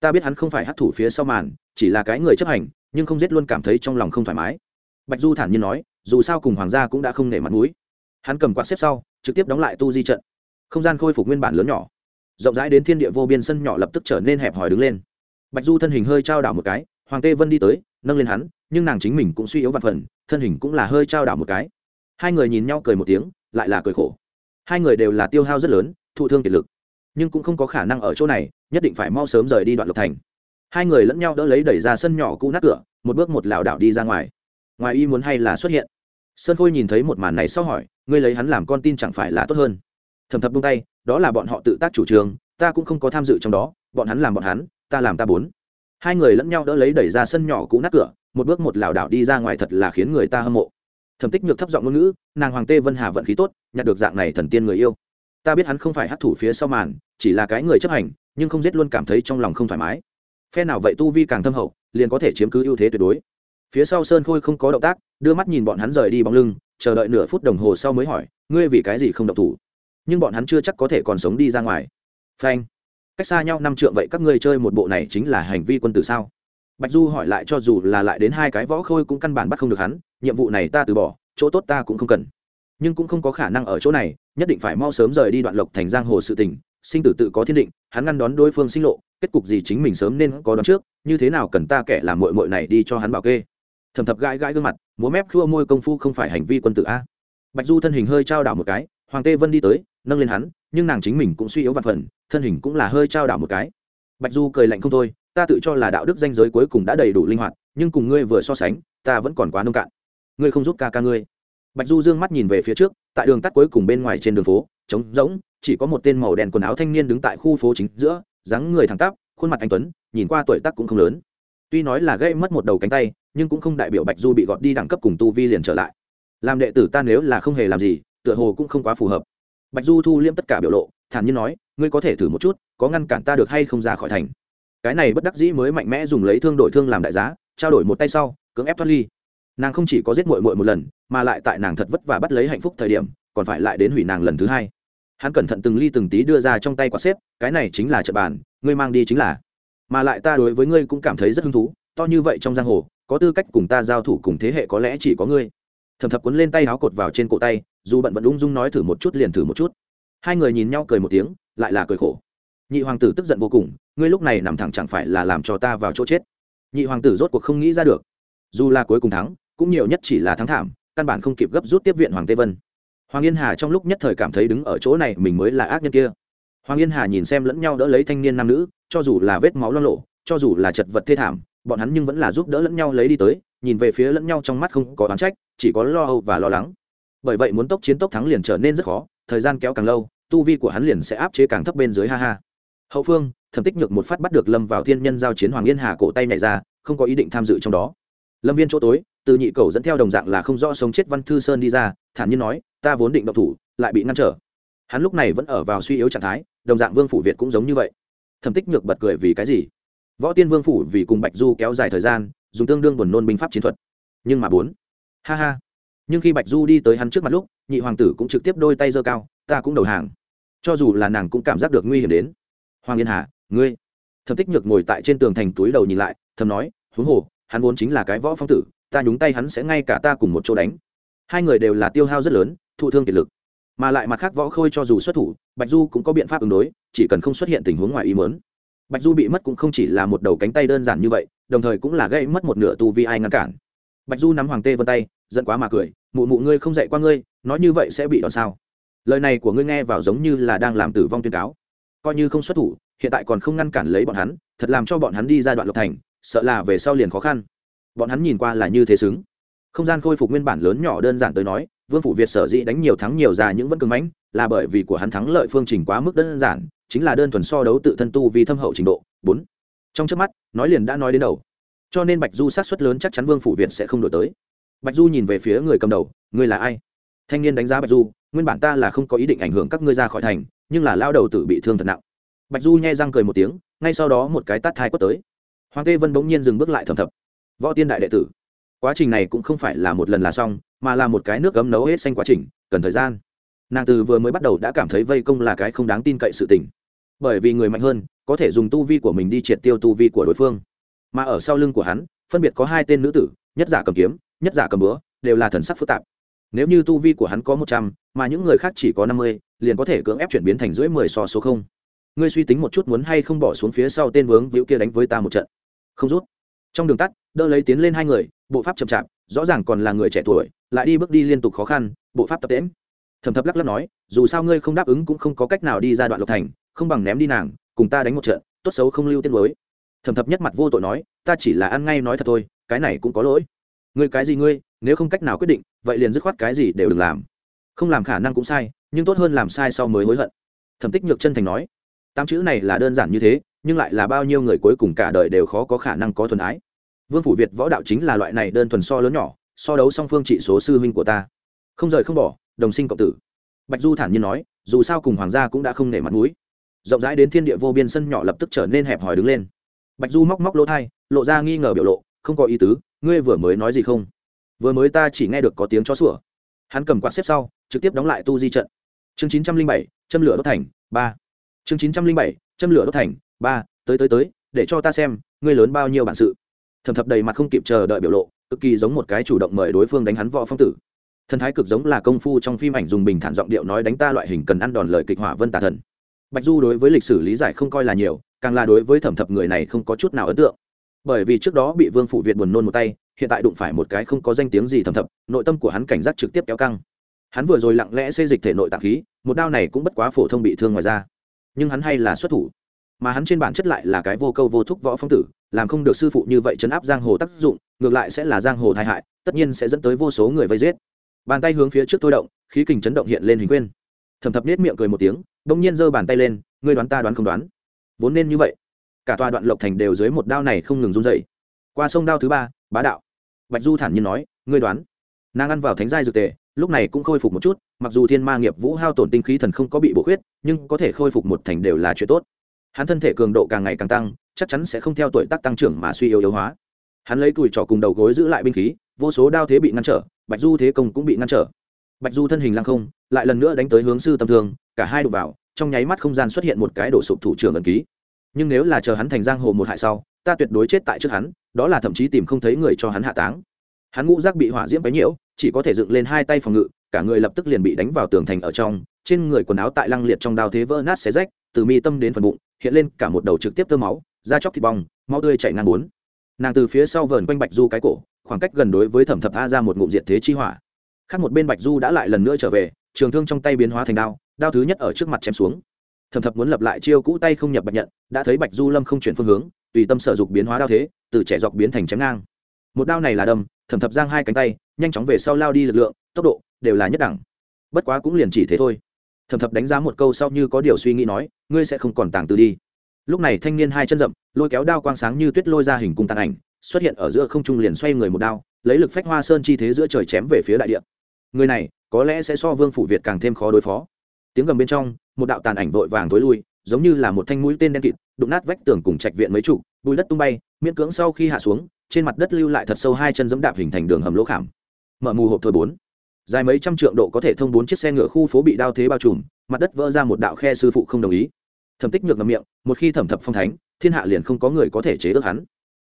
Ta biết hắn không phải hắc thủ phía sau màn, chỉ là cái người chấp hành, nhưng không giết luôn cảm thấy trong lòng không thoải mái. Bạch du thản nhiên nói, dù sao cùng hoàng gia cũng đã không nể mặt mũi. Hắn cầm quạt xếp sau, trực tiếp đóng lại tu di trận. Không gian khôi phục nguyên bản lớn nhỏ. Rộng rãi đến thiên địa vô biên sân nhỏ lập tức trở nên hẹp hòi đứng lên bạch du thân hình hơi trao đảo một cái, hoàng tê vân đi tới, nâng lên hắn, nhưng nàng chính mình cũng suy yếu vạn phần, thân hình cũng là hơi trao đảo một cái. Hai người nhìn nhau cười một tiếng, lại là cười khổ. Hai người đều là tiêu hao rất lớn, thụ thương kiệt lực. Nhưng cũng không có khả năng ở chỗ này, nhất định phải mau sớm rời đi đoạn lục thành. Hai người lẫn nhau đỡ lấy đẩy ra sân nhỏ cũ nát cửa, một bước một lảo đảo đi ra ngoài. Ngoài y muốn hay là xuất hiện. Sơn khôi nhìn thấy một màn này sau hỏi, ngươi lấy hắn làm con tin chẳng phải là tốt hơn? Thầm thập bung tay, đó là bọn họ tự tác chủ trương, ta cũng không có tham dự trong đó, bọn hắn làm bọn hắn ta làm ta bốn. Hai người lẫn nhau đỡ lấy đẩy ra sân nhỏ cũ nát cửa, một bước một lảo đảo đi ra ngoài thật là khiến người ta hâm mộ. Thẩm tích nhược thấp giọng ngôn ngữ, nàng hoàng tê vân hà vận khí tốt, nhặt được dạng này thần tiên người yêu. Ta biết hắn không phải hát thủ phía sau màn, chỉ là cái người chấp hành, nhưng không giết luôn cảm thấy trong lòng không thoải mái. Phe nào vậy tu vi càng thâm hậu, liền có thể chiếm cứ ưu thế tuyệt đối. Phía sau sơn khôi không có động tác, đưa mắt nhìn bọn hắn rời đi bóng lưng, chờ đợi nửa phút đồng hồ sau mới hỏi, ngươi vì cái gì không động thủ? Nhưng bọn hắn chưa chắc có thể còn sống đi ra ngoài. Phanh cách xa nhau năm trượng vậy các ngươi chơi một bộ này chính là hành vi quân tử sao? Bạch du hỏi lại cho dù là lại đến hai cái võ khôi cũng căn bản bắt không được hắn, nhiệm vụ này ta từ bỏ, chỗ tốt ta cũng không cần. Nhưng cũng không có khả năng ở chỗ này, nhất định phải mau sớm rời đi đoạn lộc thành giang hồ sự tình, sinh tử tự có thiên định, hắn ngăn đón đối phương sinh lộ, kết cục gì chính mình sớm nên có đón trước, như thế nào cần ta kẻ làm mội mội này đi cho hắn bảo kê. Thầm thập gãi gãi gương mặt, múa mép khua môi công phu không phải hành vi quân tử a. Bạch du thân hình hơi trao đảo một cái, hoàng tê vân đi tới, nâng lên hắn nhưng nàng chính mình cũng suy yếu vạn phần, thân hình cũng là hơi trao đảo một cái. Bạch du cười lạnh không thôi, ta tự cho là đạo đức danh giới cuối cùng đã đầy đủ linh hoạt, nhưng cùng ngươi vừa so sánh, ta vẫn còn quá nông cạn. Ngươi không giúp ca ca ngươi. Bạch du dương mắt nhìn về phía trước, tại đường tắt cuối cùng bên ngoài trên đường phố, trống rỗng, chỉ có một tên màu đen quần áo thanh niên đứng tại khu phố chính giữa, dáng người thẳng tắp, khuôn mặt anh tuấn, nhìn qua tuổi tác cũng không lớn. Tuy nói là gây mất một đầu cánh tay, nhưng cũng không đại biểu bạch du bị gọt đi đẳng cấp cùng tu vi liền trở lại. Làm đệ tử ta nếu là không hề làm gì, tựa hồ cũng không quá phù hợp bạch du thu liêm tất cả biểu lộ, thản nhiên nói, ngươi có thể thử một chút, có ngăn cản ta được hay không ra khỏi thành? Cái này bất đắc dĩ mới mạnh mẽ dùng lấy thương đổi thương làm đại giá, trao đổi một tay sau, cưỡng ép thoát ly. Nàng không chỉ có giết mội mội một lần, mà lại tại nàng thật vất vả bắt lấy hạnh phúc thời điểm, còn phải lại đến hủy nàng lần thứ hai. Hắn cẩn thận từng ly từng tí đưa ra trong tay quả xếp, cái này chính là trận bàn, ngươi mang đi chính là. Mà lại ta đối với ngươi cũng cảm thấy rất hứng thú, to như vậy trong giang hồ, có tư cách cùng ta giao thủ cùng thế hệ có lẽ chỉ có ngươi thầm thập cuốn lên tay áo cột vào trên cổ tay, dù bận vẫn ung dung nói thử một chút liền thử một chút. Hai người nhìn nhau cười một tiếng, lại là cười khổ. Nhị hoàng tử tức giận vô cùng, ngươi lúc này nằm thẳng chẳng phải là làm cho ta vào chỗ chết. Nhị hoàng tử rốt cuộc không nghĩ ra được. Dù là cuối cùng thắng, cũng nhiều nhất chỉ là thắng thảm, căn bản không kịp gấp rút tiếp viện hoàng tê vân. Hoàng yên hà trong lúc nhất thời cảm thấy đứng ở chỗ này mình mới là ác nhân kia. Hoàng yên hà nhìn xem lẫn nhau đỡ lấy thanh niên nam nữ, cho dù là vết máu lo lộ, cho dù là chật vật thê thảm, bọn hắn nhưng vẫn là giúp đỡ lẫn nhau lấy đi tới, nhìn về phía lẫn nhau trong mắt không có oán trách chỉ có lo âu và lo lắng. Bởi vậy muốn tốc chiến tốc thắng liền trở nên rất khó, thời gian kéo càng lâu, tu vi của hắn liền sẽ áp chế càng thấp bên dưới, ha ha. Hậu phương, thẩm tích nhược một phát bắt được lâm vào thiên nhân giao chiến hoàng yên hà cổ tay nhảy ra, không có ý định tham dự trong đó. Lâm viên chỗ tối, từ nhị cầu dẫn theo đồng dạng là không rõ sống chết văn thư sơn đi ra, thản nhiên nói, ta vốn định độc thủ, lại bị ngăn trở. Hắn lúc này vẫn ở vào suy yếu trạng thái, đồng dạng vương phủ việt cũng giống như vậy. Thẩm tích nhược bật cười vì cái gì? Võ tiên vương phủ vì cùng bạch du kéo dài thời gian, dùng tương đương buồn nôn binh pháp chiến thuật. Nhưng mà bốn ha ha. Nhưng khi bạch du đi tới hắn trước mặt lúc, nhị hoàng tử cũng trực tiếp đôi tay giơ cao, ta cũng đầu hàng. Cho dù là nàng cũng cảm giác được nguy hiểm đến. Hoàng yên hà, ngươi. Thẩm tích nhược ngồi tại trên tường thành túi đầu nhìn lại, thầm nói, huống hồ, hắn vốn chính là cái võ phong tử, ta nhúng tay hắn sẽ ngay cả ta cùng một chỗ đánh. Hai người đều là tiêu hao rất lớn, thụ thương kiệt lực. Mà lại mặt khác võ khôi cho dù xuất thủ, bạch du cũng có biện pháp ứng đối, chỉ cần không xuất hiện tình huống ngoài ý mớn bạch du bị mất cũng không chỉ là một đầu cánh tay đơn giản như vậy, đồng thời cũng là gây mất một nửa tu vi ai ngăn cản. Bạch du nắm hoàng tê vân tay giận quá mà cười, mụ mụ ngươi không dạy qua ngươi, nói như vậy sẽ bị đòn sao? Lời này của ngươi nghe vào giống như là đang làm tử vong tuyên cáo. Coi như không xuất thủ, hiện tại còn không ngăn cản lấy bọn hắn, thật làm cho bọn hắn đi ra đoạn lộc thành, sợ là về sau liền khó khăn. Bọn hắn nhìn qua là như thế xứng. Không gian khôi phục nguyên bản lớn nhỏ đơn giản tới nói, vương phủ việt sở dĩ đánh nhiều thắng nhiều già những vẫn cường mãnh, là bởi vì của hắn thắng lợi phương trình quá mức đơn giản, chính là đơn thuần so đấu tự thân tu vì thâm hậu trình độ. Bốn. Trong trước mắt, nói liền đã nói đến đầu. Cho nên bạch du sát xuất lớn chắc chắn vương phủ việt sẽ không đổi tới bạch du nhìn về phía người cầm đầu, ngươi là ai? Thanh niên đánh giá bạch du, nguyên bản ta là không có ý định ảnh hưởng các ngươi ra khỏi thành, nhưng là lao đầu tử bị thương thật nặng. Bạch du nhai răng cười một tiếng, ngay sau đó một cái tát thai quất tới. Hoàng tê vân bỗng nhiên dừng bước lại thầm thập võ tiên đại đệ tử, quá trình này cũng không phải là một lần là xong, mà là một cái nước cấm nấu hết xanh quá trình, cần thời gian. Nàng từ vừa mới bắt đầu đã cảm thấy vây công là cái không đáng tin cậy sự tình. Bởi vì người mạnh hơn, có thể dùng tu vi của mình đi triệt tiêu tu vi của đối phương. Mà ở sau lưng của hắn, phân biệt có hai tên nữ tử, nhất giả cầm kiếm nhất giả cầm búa, đều là thần sắc phức tạp. Nếu như tu vi của hắn có một trăm, mà những người khác chỉ có năm mươi, liền có thể cưỡng ép chuyển biến thành dưới mười so số không. Ngươi suy tính một chút muốn hay không bỏ xuống phía sau tên vướng víu kia đánh với ta một trận. Không rút. Trong đường tắt, đỡ lấy tiến lên hai người, bộ pháp chậm chạp, rõ ràng còn là người trẻ tuổi, lại đi bước đi liên tục khó khăn, bộ pháp tập tễm thầm thập lắc lắc nói, dù sao ngươi không đáp ứng cũng không có cách nào đi ra đoạn lộc thành, không bằng ném đi nàng, cùng ta đánh một trận, tốt xấu không lưu tiết mới thầm thập nhất mặt vô tội nói, ta chỉ là ăn ngay nói thật thôi, cái này cũng có lỗi ngươi cái gì ngươi, nếu không cách nào quyết định, vậy liền dứt khoát cái gì đều đừng làm. Không làm khả năng cũng sai, nhưng tốt hơn làm sai sau mới hối hận. Thẩm tích nhược chân thành nói. Tám chữ này là đơn giản như thế, nhưng lại là bao nhiêu người cuối cùng cả đời đều khó có khả năng có thuần ái. Vương phủ việt võ đạo chính là loại này đơn thuần so lớn nhỏ, so đấu song phương trị số sư huynh của ta. Không rời không bỏ, đồng sinh cộng tử. Bạch du thản nhiên nói, dù sao cùng hoàng gia cũng đã không nể mặt mũi. Rộng rãi đến thiên địa vô biên sân nhỏ lập tức trở nên hẹp hòi đứng lên. Bạch du móc móc lỗ thai, lộ ra nghi ngờ biểu lộ, không có ý tứ ngươi vừa mới nói gì không? Vừa mới ta chỉ nghe được có tiếng chó sủa. Hắn cầm quạt xếp sau, trực tiếp đóng lại tu di trận. Chương chín trăm linh bảy, châm lửa đốt thành, ba. Chương chín trăm linh bảy, châm lửa đốt thành, ba. Tới tới tới, để cho ta xem, ngươi lớn bao nhiêu bản sự. Thầm thập đầy mặt không kịp chờ đợi biểu lộ, cực kỳ giống một cái chủ động mời đối phương đánh hắn võ phong tử. Thần thái cực giống là công phu trong phim ảnh dùng bình thản giọng điệu nói đánh ta loại hình cần ăn đòn lời kịch hỏa vân tà thần. Bạch du đối với lịch sử lý giải không coi là nhiều, càng là đối với thẩm thập người này không có chút nào ấn tượng bởi vì trước đó bị vương phủ việt buồn nôn một tay, hiện tại đụng phải một cái không có danh tiếng gì thầm thập, nội tâm của hắn cảnh giác trực tiếp kéo căng. Hắn vừa rồi lặng lẽ xây dịch thể nội tạng khí, một đao này cũng bất quá phổ thông bị thương ngoài ra nhưng hắn hay là xuất thủ. Mà hắn trên bản chất lại là cái vô câu vô thúc võ phong tử, làm không được sư phụ như vậy chấn áp giang hồ tác dụng, ngược lại sẽ là giang hồ tai hại, tất nhiên sẽ dẫn tới vô số người vây giết. Bàn tay hướng phía trước thôi động, khí kình chấn động hiện lên hình quyên thẩm thập nết miệng cười một tiếng, bỗng nhiên giơ bàn tay lên, ngươi đoán ta đoán không đoán? Vốn nên như vậy cả tòa đoạn lộc thành đều dưới một đao này không ngừng run dậy qua sông đao thứ ba, bá đạo. Bạch du thản nhiên nói, ngươi đoán. Nàng ăn vào thánh giai dược tề, lúc này cũng khôi phục một chút, mặc dù thiên ma nghiệp vũ hao tổn tinh khí thần không có bị bổ khuyết, nhưng có thể khôi phục một thành đều là chuyện tốt. Hắn thân thể cường độ càng ngày càng tăng, chắc chắn sẽ không theo tuổi tác tăng trưởng mà suy yếu yếu hóa. Hắn lấy cùi trỏ cùng đầu gối giữ lại binh khí, vô số đao thế bị ngăn trở, bạch du thế công cũng bị ngăn trở. Bạch du thân hình lăng không, lại lần nữa đánh tới hướng sư tâm thương, cả hai đụng vào, trong nháy mắt không gian xuất hiện một cái đổ sụp thủ trưởng ẩn ký nhưng nếu là chờ hắn thành giang hồ một hại sau, ta tuyệt đối chết tại trước hắn, đó là thậm chí tìm không thấy người cho hắn hạ táng. Hắn ngũ giác bị hỏa diễm bấy nhiễu, chỉ có thể dựng lên hai tay phòng ngự, cả người lập tức liền bị đánh vào tường thành ở trong, trên người quần áo tại lăng liệt trong đao thế vỡ nát xé rách, từ mi tâm đến phần bụng, hiện lên cả một đầu trực tiếp tơ máu, da chóc thịt bong mau tươi chảy ngang bốn. Nàng từ phía sau vờn quanh bạch du cái cổ, khoảng cách gần đối với thẩm thập a ra một ngụm diệt thế chi hỏa. Khác một bên bạch du đã lại lần nữa trở về, trường thương trong tay biến hóa thành đao đao thứ nhất ở trước mặt chém xuống thẩm thập muốn lập lại chiêu cũ tay không nhập bạch nhận, đã thấy bạch du lâm không chuyển phương hướng, tùy tâm sở dục biến hóa đao thế, từ trẻ dọc biến thành chém ngang. Một đao này là đâm, thẩm thập giang hai cánh tay, nhanh chóng về sau lao đi lực lượng, tốc độ đều là nhất đẳng. Bất quá cũng liền chỉ thế thôi. Thầm thập đánh giá một câu sau như có điều suy nghĩ nói, ngươi sẽ không còn tàng từ đi. Lúc này thanh niên hai chân rậm, lôi kéo đao quang sáng như tuyết lôi ra hình cung tàn ảnh, xuất hiện ở giữa không trung liền xoay người một đao, lấy lực phách hoa sơn chi thế giữa trời chém về phía đại địa. Người này có lẽ sẽ so vương phủ việt càng thêm khó đối phó. Tiếng gầm bên trong một đạo tàn ảnh vội vàng tối lui giống như là một thanh mũi tên đen kịt đụng nát vách tường cùng trạch viện mấy trụ bùi đất tung bay miễn cưỡng sau khi hạ xuống trên mặt đất lưu lại thật sâu hai chân dẫm đạp hình thành đường hầm lỗ khảm. Mở mù hộp thôi bốn dài mấy trăm trượng độ có thể thông bốn chiếc xe ngựa khu phố bị đao thế bao trùm mặt đất vỡ ra một đạo khe sư phụ không đồng ý. Thẩm tích ngược ngầm miệng một khi thẩm thập phong thánh thiên hạ liền không có người có thể chế ước hắn.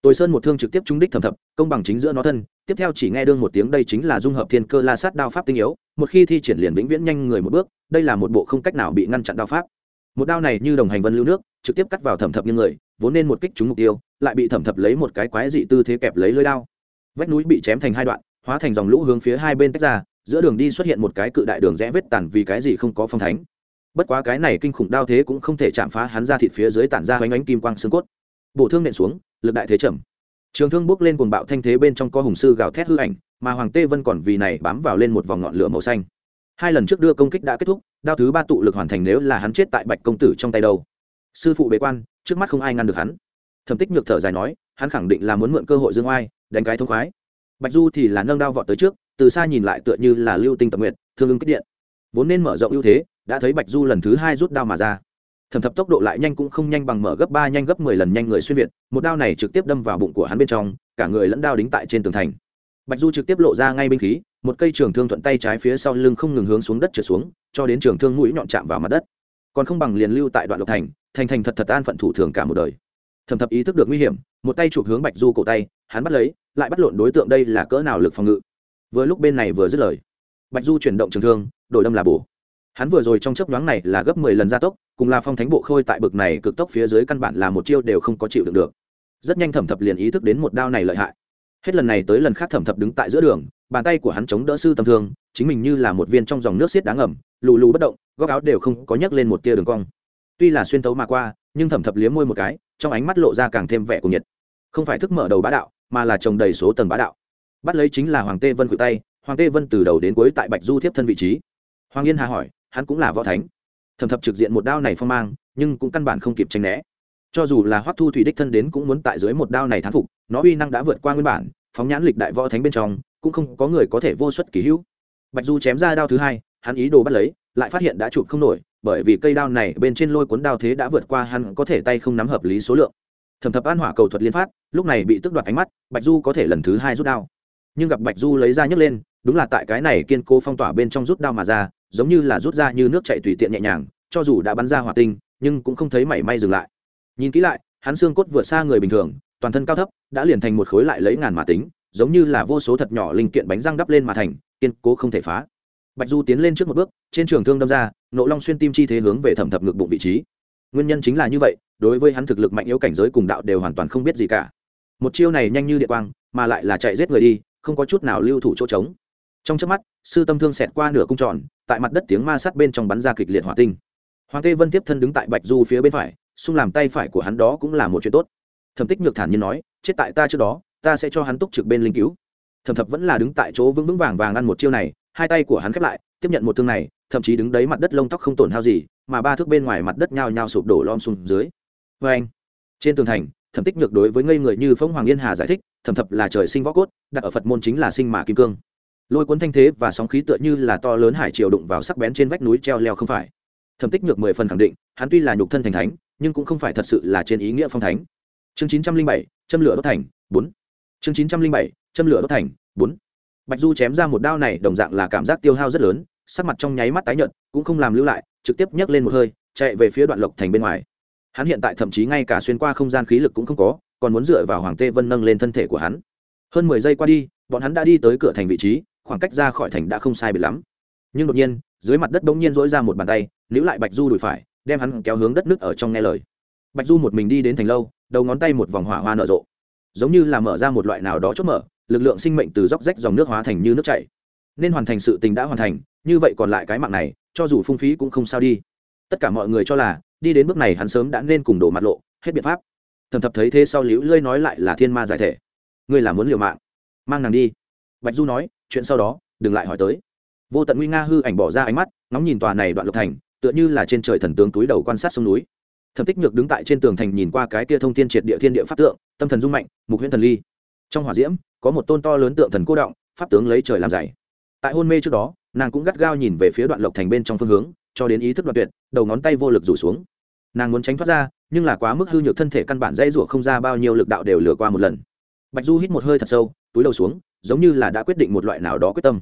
Tồi Sơn một thương trực tiếp trúng đích thẩm thập, công bằng chính giữa nó thân, tiếp theo chỉ nghe đương một tiếng đây chính là dung hợp thiên cơ la sát đao pháp tinh yếu, một khi thi triển liền vĩnh viễn nhanh người một bước, đây là một bộ không cách nào bị ngăn chặn đao pháp. Một đao này như đồng hành vân lưu nước, trực tiếp cắt vào thẩm thập như người, vốn nên một kích trúng mục tiêu, lại bị thẩm thập lấy một cái quái dị tư thế kẹp lấy lưỡi đao. Vách núi bị chém thành hai đoạn, hóa thành dòng lũ hướng phía hai bên tách ra, giữa đường đi xuất hiện một cái cự đại đường rẽ vết tàn vì cái gì không có phong thánh. Bất quá cái này kinh khủng đao thế cũng không thể chạm phá hắn ra thịt phía dưới tản ra ánh ánh kim quang xương cốt. Bổ thương nện xuống, lực đại thế chậm trường thương bước lên cuồng bạo thanh thế bên trong có hùng sư gào thét hư ảnh, mà hoàng tê vân còn vì này bám vào lên một vòng ngọn lửa màu xanh. Hai lần trước đưa công kích đã kết thúc, đao thứ ba tụ lực hoàn thành nếu là hắn chết tại bạch công tử trong tay đâu. Sư phụ bế quan, trước mắt không ai ngăn được hắn. Thẩm tích nhược thở dài nói, hắn khẳng định là muốn mượn cơ hội dương oai, đánh cái thông khoái. Bạch du thì là nâng đao vọt tới trước, từ xa nhìn lại tựa như là lưu tinh tập nguyện thương ứng kích điện. Vốn nên mở rộng ưu thế, đã thấy bạch du lần thứ hai rút đao mà ra thẩm thập tốc độ lại nhanh cũng không nhanh bằng mở gấp ba nhanh gấp mười lần nhanh người xuyên việt, một đao này trực tiếp đâm vào bụng của hắn bên trong, cả người lẫn đao đính tại trên tường thành. Bạch du trực tiếp lộ ra ngay binh khí, một cây trường thương thuận tay trái phía sau lưng không ngừng hướng xuống đất trượt xuống, cho đến trường thương mũi nhọn chạm vào mặt đất. Còn không bằng liền lưu tại đoạn lộc thành thành thành thật thật an phận thủ thường cả một đời. Thẩm thập ý thức được nguy hiểm, một tay chụp hướng bạch du cổ tay, hắn bắt lấy, lại bắt lộn đối tượng đây là cỡ nào lực phòng ngự. Vừa lúc bên này vừa dứt lời. Bạch du chuyển động trường thương, đổi đâm là bổ hắn vừa rồi trong chớp nhoáng này là gấp mười lần gia tốc, cùng là phong thánh bộ khôi tại bực này cực tốc phía dưới căn bản là một chiêu đều không có chịu được được. Rất nhanh thẩm thập liền ý thức đến một đao này lợi hại. Hết lần này tới lần khác thẩm thập đứng tại giữa đường, bàn tay của hắn chống đỡ sư tầm thương, chính mình như là một viên trong dòng nước xiết đáng ngầm, lù lù bất động, góc áo đều không có nhấc lên một tia đường cong. Tuy là xuyên tấu mà qua, nhưng thẩm thập liếm môi một cái, trong ánh mắt lộ ra càng thêm vẻ của nhiệt. Không phải thức mở đầu bá đạo, mà là trồng đầy số tầng bá đạo. Bắt lấy chính là hoàng tê vân cự tay, hoàng tê vân từ đầu đến cuối tại bạch du thiếp thân vị trí. Hoàng yên hà hỏi hắn cũng là võ thánh. Thẩm thập trực diện một đao này phong mang, nhưng cũng căn bản không kịp tranh né. Cho dù là hoắc thu thủy đích thân đến cũng muốn tại dưới một đao này thán phục, nó uy năng đã vượt qua nguyên bản, phóng nhãn lịch đại võ thánh bên trong, cũng không có người có thể vô xuất kỳ hữu. Bạch du chém ra đao thứ hai, hắn ý đồ bắt lấy, lại phát hiện đã chụp không nổi, bởi vì cây đao này bên trên lôi cuốn đao thế đã vượt qua hắn có thể tay không nắm hợp lý số lượng. Thẩm thập an hỏa cầu thuật liên phát, lúc này bị tức đoạt ánh mắt, bạch du có thể lần thứ hai rút đao. Nhưng gặp bạch du lấy ra nhấc lên, đúng là tại cái này kiên cố phong tỏa bên trong rút đao mà ra giống như là rút ra như nước chảy tùy tiện nhẹ nhàng, cho dù đã bắn ra hỏa tinh, nhưng cũng không thấy mảy may dừng lại. Nhìn kỹ lại, hắn xương cốt vượt xa người bình thường, toàn thân cao thấp, đã liền thành một khối lại lấy ngàn mà tính, giống như là vô số thật nhỏ linh kiện bánh răng đắp lên mà thành, kiên cố không thể phá. Bạch du tiến lên trước một bước, trên trường thương đâm ra, nộ long xuyên tim chi thế hướng về thẩm thập ngực bụng vị trí. Nguyên nhân chính là như vậy, đối với hắn thực lực mạnh yếu cảnh giới cùng đạo đều hoàn toàn không biết gì cả. Một chiêu này nhanh như địa quang, mà lại là chạy giết người đi, không có chút nào lưu thủ chỗ trống trong chớp mắt, sư tâm thương xẹt qua nửa cung tròn, tại mặt đất tiếng ma sát bên trong bắn ra kịch liệt hỏa tinh. Hoàng tê vân tiếp thân đứng tại bạch du phía bên phải, xung làm tay phải của hắn đó cũng là một chuyện tốt. Thẩm tích nhược thản nhiên nói, chết tại ta trước đó, ta sẽ cho hắn túc trực bên linh cứu. Thẩm thập vẫn là đứng tại chỗ vững vững vàng vàng ăn một chiêu này, hai tay của hắn khép lại, tiếp nhận một thương này, thậm chí đứng đấy mặt đất lông tóc không tổn hao gì, mà ba thước bên ngoài mặt đất nhao nhao sụp đổ lom xuống dưới. Vê anh, trên tường thành, thẩm tích nhược đối với ngây người như phong hoàng yên hà giải thích, thẩm thập là trời sinh võ cốt, đặt ở phật môn chính là sinh mà kim cương lôi cuốn thanh thế và sóng khí tựa như là to lớn hải triều đụng vào sắc bén trên vách núi treo leo không phải. Thẩm tích nhược mười phần khẳng định, hắn tuy là nhục thân thành thánh, nhưng cũng không phải thật sự là trên ý nghĩa phong thánh. Chương chín trăm linh bảy, châm lửa đốt thành, bốn. Chương chín trăm linh bảy, châm lửa đốt thành, bốn. Bạch du chém ra một đao này, đồng dạng là cảm giác tiêu hao rất lớn, sắc mặt trong nháy mắt tái nhợt, cũng không làm lưu lại, trực tiếp nhấc lên một hơi, chạy về phía đoạn lộc thành bên ngoài. Hắn hiện tại thậm chí ngay cả xuyên qua không gian khí lực cũng không có, còn muốn dựa vào hoàng tê vân nâng lên thân thể của hắn. Hơn mười giây qua đi, bọn hắn đã đi tới cửa thành vị trí khoảng cách ra khỏi thành đã không sai biệt lắm. Nhưng đột nhiên, dưới mặt đất bỗng nhiên dỗi ra một bàn tay, níu lại bạch du đùi phải, đem hắn kéo hướng đất nước ở trong nghe lời. Bạch du một mình đi đến thành lâu, đầu ngón tay một vòng hỏa hoa nở rộ. Giống như là mở ra một loại nào đó chốt mở, lực lượng sinh mệnh từ dốc rách dòng nước hóa thành như nước chảy. Nên hoàn thành sự tình đã hoàn thành, như vậy còn lại cái mạng này, cho dù phung phí cũng không sao đi. Tất cả mọi người cho là, đi đến bước này hắn sớm đã nên cùng đổ mặt lộ, hết biện pháp. Thầm thập thấy thế sau liễu lơi nói lại là thiên ma giải thể. Ngươi là muốn liều mạng. Mang nàng đi. Bạch du nói chuyện sau đó, đừng lại hỏi tới. Vô tận nguy nga hư ảnh bỏ ra ánh mắt, ngóng nhìn tòa này đoạn lục thành, tựa như là trên trời thần tướng túi đầu quan sát sông núi. Thẩm tích nhược đứng tại trên tường thành nhìn qua cái kia thông thiên triệt địa thiên địa pháp tượng, tâm thần dung mạnh, mục huyễn thần ly. Trong hỏa diễm, có một tôn to lớn tượng thần cô động, pháp tướng lấy trời làm dày tại hôn mê trước đó, nàng cũng gắt gao nhìn về phía đoạn lộc thành bên trong phương hướng, cho đến ý thức đoạn tuyệt, đầu ngón tay vô lực rủ xuống. Nàng muốn tránh thoát ra, nhưng là quá mức hư nhược thân thể căn bản dây rủa không ra bao nhiêu lực đạo đều lừa qua một lần. Bạch du hít một hơi thật sâu, túi đầu xuống giống như là đã quyết định một loại nào đó quyết tâm.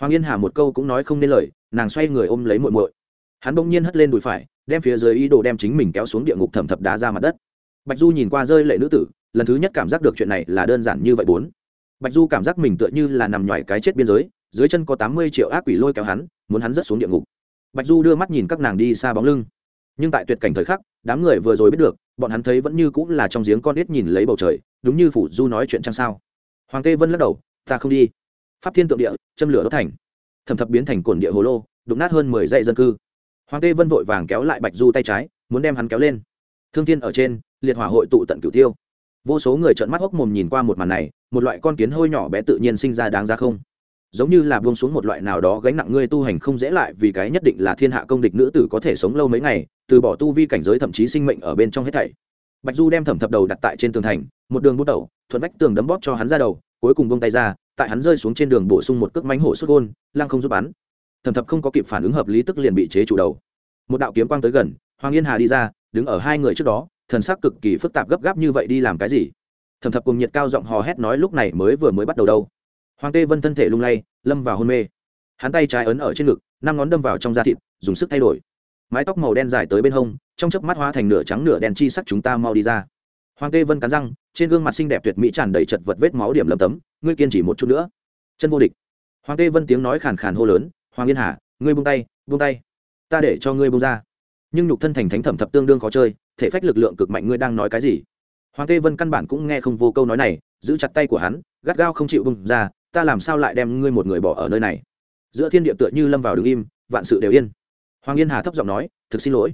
Hoàng yên hà một câu cũng nói không nên lời, nàng xoay người ôm lấy muội muội. Hắn bỗng nhiên hất lên đùi phải, đem phía dưới ý đồ đem chính mình kéo xuống địa ngục thẩm thập đá ra mặt đất. Bạch du nhìn qua rơi lệ nữ tử, lần thứ nhất cảm giác được chuyện này là đơn giản như vậy bốn. Bạch du cảm giác mình tựa như là nằm ngoài cái chết biên giới, dưới chân có tám mươi triệu ác quỷ lôi kéo hắn, muốn hắn rớt xuống địa ngục. Bạch du đưa mắt nhìn các nàng đi xa bóng lưng. Nhưng tại tuyệt cảnh thời khắc, đám người vừa rồi biết được, bọn hắn thấy vẫn như cũng là trong giếng con ít nhìn lấy bầu trời, đúng như phủ du nói chuyện chăng sao. Hoàng tê vân lắc đầu ta không đi. Pháp thiên tượng địa, châm lửa đốt thành. Thẩm thập biến thành cổn địa hồ lô, đụng nát hơn mười dãy dân cư. Hoàng tê vân vội vàng kéo lại bạch du tay trái, muốn đem hắn kéo lên. Thương thiên ở trên, liệt hỏa hội tụ tận cửu tiêu. Vô số người trợn mắt hốc mồm nhìn qua một màn này, một loại con kiến hôi nhỏ bé tự nhiên sinh ra đáng ra không? Giống như là buông xuống một loại nào đó gánh nặng ngươi tu hành không dễ lại vì cái nhất định là thiên hạ công địch nữ tử có thể sống lâu mấy ngày, từ bỏ tu vi cảnh giới thậm chí sinh mệnh ở bên trong hết thảy. Bạch du đem thẩm thập đầu đặt tại trên tường thành, một đường bút đầu, thuận vách tường đấm bóp cho hắn ra đầu cuối cùng buông tay ra, tại hắn rơi xuống trên đường bổ sung một cước mánh hổ xuất gôn, lăng không giúp bắn. Thẩm thập không có kịp phản ứng hợp lý tức liền bị chế chủ đầu. Một đạo kiếm quang tới gần, hoàng yên hà đi ra, đứng ở hai người trước đó, thần sắc cực kỳ phức tạp gấp gáp như vậy đi làm cái gì? Thẩm thập cùng nhiệt cao giọng hò hét nói lúc này mới vừa mới bắt đầu đâu. Hoàng tê vân thân thể lung lay, lâm vào hôn mê. Hắn tay trái ấn ở trên ngực, năm ngón đâm vào trong da thịt, dùng sức thay đổi. Mái tóc màu đen dài tới bên hông, trong chớp mắt hóa thành nửa trắng nửa đen chi sắc chúng ta mau đi ra hoàng tê vân cắn răng, trên gương mặt xinh đẹp tuyệt mỹ tràn đầy chật vật vết máu điểm lầm tấm, ngươi kiên trì một chút nữa. Chân vô địch. Hoàng tê vân tiếng nói khàn khàn hô lớn, hoàng yên hà, ngươi buông tay buông tay. Ta để cho ngươi buông ra. Nhưng nhục thân thành thánh thẩm thập tương đương khó chơi, thể phách lực lượng cực mạnh ngươi đang nói cái gì? Hoàng tê vân căn bản cũng nghe không vô câu nói này, giữ chặt tay của hắn, gắt gao không chịu bung ra, ta làm sao lại đem ngươi một người bỏ ở nơi này? Giữa thiên địa tựa như lâm vào đứng im, vạn sự đều yên. Hoàng yên hà thấp giọng nói, thực xin lỗi.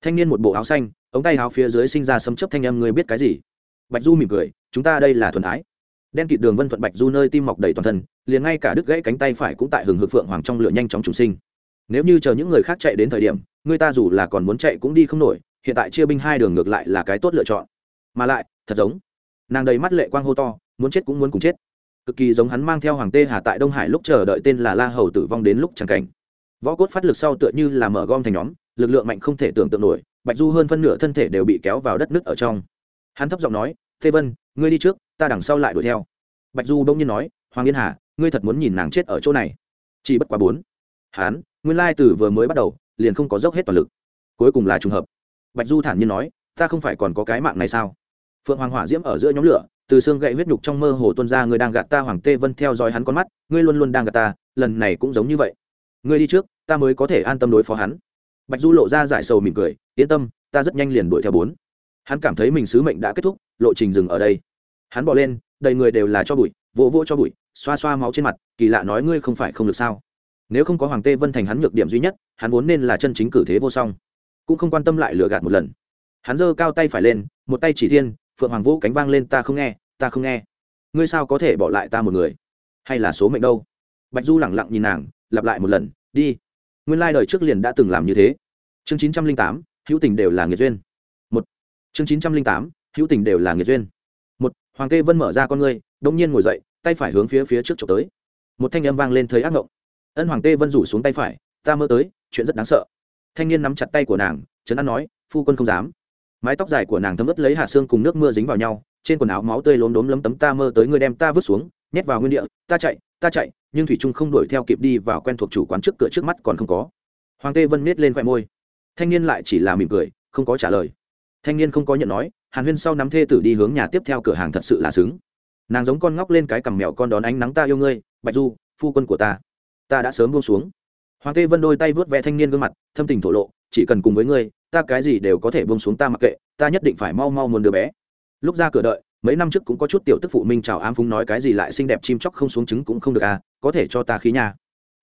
Thanh niên một bộ áo xanh ống tay áo phía dưới sinh ra sấm chấp thanh âm người biết cái gì? Bạch du mỉm cười, chúng ta đây là thuần ái. Đen kịt đường vân thuận bạch du nơi tim mọc đầy toàn thân, liền ngay cả đứt gãy cánh tay phải cũng tại hừng hực phượng hoàng trong lửa nhanh chóng trùng sinh. Nếu như chờ những người khác chạy đến thời điểm, người ta dù là còn muốn chạy cũng đi không nổi, hiện tại chia binh hai đường ngược lại là cái tốt lựa chọn. Mà lại, thật giống, nàng đầy mắt lệ quang hô to, muốn chết cũng muốn cùng chết. Cực kỳ giống hắn mang theo hoàng tê hà tại đông hải lúc chờ đợi tên là la hầu tử vong đến lúc chẳng cảnh. Võ cốt phát lực sau tựa như là mở gom thành nhóm, lực lượng mạnh không thể tưởng tượng nổi bạch du hơn phân nửa thân thể đều bị kéo vào đất nước ở trong. Hắn thấp giọng nói thế vân, ngươi đi trước, ta đằng sau lại đuổi theo. Bạch du bỗng nhiên nói, hoàng yên hà, ngươi thật muốn nhìn nàng chết ở chỗ này. Chỉ bất quá bốn. Hắn, nguyên lai từ vừa mới bắt đầu, liền không có dốc hết toàn lực. Cuối cùng là trùng hợp. Bạch du thản nhiên nói, ta không phải còn có cái mạng này sao? Phượng hoàng hỏa diễm ở giữa nhóm lửa, từ xương gậy huyết nhục trong mơ hồ tuân ra người đang gạt ta hoàng tê vân theo dõi hắn con mắt, ngươi luôn luôn đang gạt ta, lần này cũng giống như vậy. Ngươi đi trước, ta mới có thể an tâm đối phó hắn bạch du lộ ra giải sầu mỉm cười, yên tâm, ta rất nhanh liền đuổi theo bốn. Hắn cảm thấy mình sứ mệnh đã kết thúc, lộ trình dừng ở đây. Hắn bỏ lên, đầy người đều là cho bụi, vỗ vỗ cho bụi, xoa xoa máu trên mặt, kỳ lạ nói ngươi không phải không được sao? Nếu không có hoàng tê vân thành hắn nhược điểm duy nhất, hắn vốn nên là chân chính cử thế vô song. Cũng không quan tâm lại lừa gạt một lần. Hắn giơ cao tay phải lên, một tay chỉ thiên, phượng hoàng vũ cánh vang lên ta không nghe, ta không nghe. Ngươi sao có thể bỏ lại ta một người? Hay là số mệnh đâu? Bạch du lẳng lặng nhìn nàng, lặp lại một lần, đi nguyên lai đời trước liền đã từng làm như thế. Chương chín trăm linh tám, hữu tình đều là nghiệt duyên. Một. Chương chín trăm linh tám, hữu tình đều là nghiệt duyên. Một, hoàng tê vân mở ra con ngươi đông nhiên ngồi dậy, tay phải hướng phía phía trước trộm tới. Một thanh âm vang lên thấy ác ngộng. Ân hoàng tê vân rủ xuống tay phải, ta mơ tới, chuyện rất đáng sợ. Thanh niên nắm chặt tay của nàng, trấn an nói, phu quân không dám. Mái tóc dài của nàng thấm ướt lấy hạt xương cùng nước mưa dính vào nhau, trên quần áo máu tươi lốm đốm lấm tấm, ta mơ tới, ngươi đem ta vứt xuống, nhét vào nguyên địa, ta chạy ta chạy, nhưng thủy trung không đuổi theo kịp đi vào quen thuộc chủ quán trước cửa trước mắt còn không có. Hoàng tê vân miết lên khoe môi. Thanh niên lại chỉ là mỉm cười, không có trả lời. Thanh niên không có nhận nói, hàn huyên sau nắm thê tử đi hướng nhà tiếp theo cửa hàng thật sự là xứng. Nàng giống con ngóc lên cái cằm mèo con đón ánh nắng ta yêu ngươi, bạch du, phu quân của ta. Ta đã sớm buông xuống. Hoàng tê vân đôi tay vớt vẽ thanh niên gương mặt, thâm tình thổ lộ, chỉ cần cùng với ngươi, ta cái gì đều có thể buông xuống ta mặc kệ, ta nhất định phải mau mau muốn đứa bé. Lúc ra cửa đợi mấy năm trước cũng có chút tiểu tức phụ minh chào ám phúng nói cái gì lại xinh đẹp chim chóc không xuống trứng cũng không được à có thể cho ta khí nhà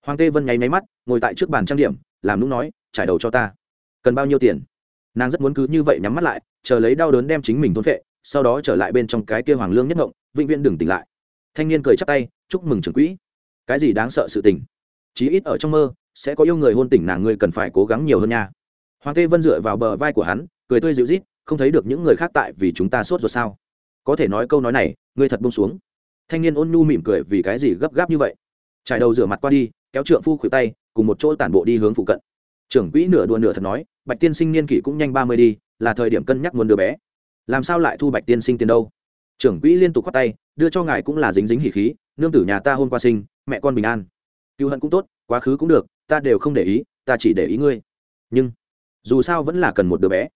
hoàng tê vân nháy máy mắt, ngồi tại trước bàn trang điểm, làm lúc nói, trải đầu cho ta. Cần bao nhiêu tiền? Nàng rất muốn cứ như vậy nhắm mắt lại, chờ lấy đau đớn đem chính mình thôn phệ, sau đó trở lại bên trong cái kia hoàng lương nhất ngộng, vĩnh viễn đừng tỉnh lại. Thanh niên cười chắp tay, chúc mừng trưởng quỹ. Cái gì đáng sợ sự tình? Chí ít ở trong mơ, sẽ có yêu người hôn tỉnh nàng ngươi cần phải cố gắng nhiều hơn nha. Hoàng tê vân dựa vào bờ vai của hắn, cười tươi dịu rít không thấy được những người khác tại vì chúng ta sốt ruột sao có thể nói câu nói này, ngươi thật bông xuống. Thanh niên ôn nhu mỉm cười vì cái gì gấp gáp như vậy? Trải đầu rửa mặt qua đi, kéo trượng phu khuỷu tay, cùng một chỗ tản bộ đi hướng phụ cận. Trưởng quỹ nửa đùa nửa thật nói, bạch tiên sinh niên kỷ cũng nhanh ba mươi đi, là thời điểm cân nhắc muốn đứa bé. Làm sao lại thu bạch tiên sinh tiền đâu? Trưởng quỹ liên tục khoát tay, đưa cho ngài cũng là dính dính hỉ khí, nương tử nhà ta hôm qua sinh, mẹ con bình an. Cựu hận cũng tốt, quá khứ cũng được, ta đều không để ý, ta chỉ để ý ngươi. Nhưng, dù sao vẫn là cần một đứa bé.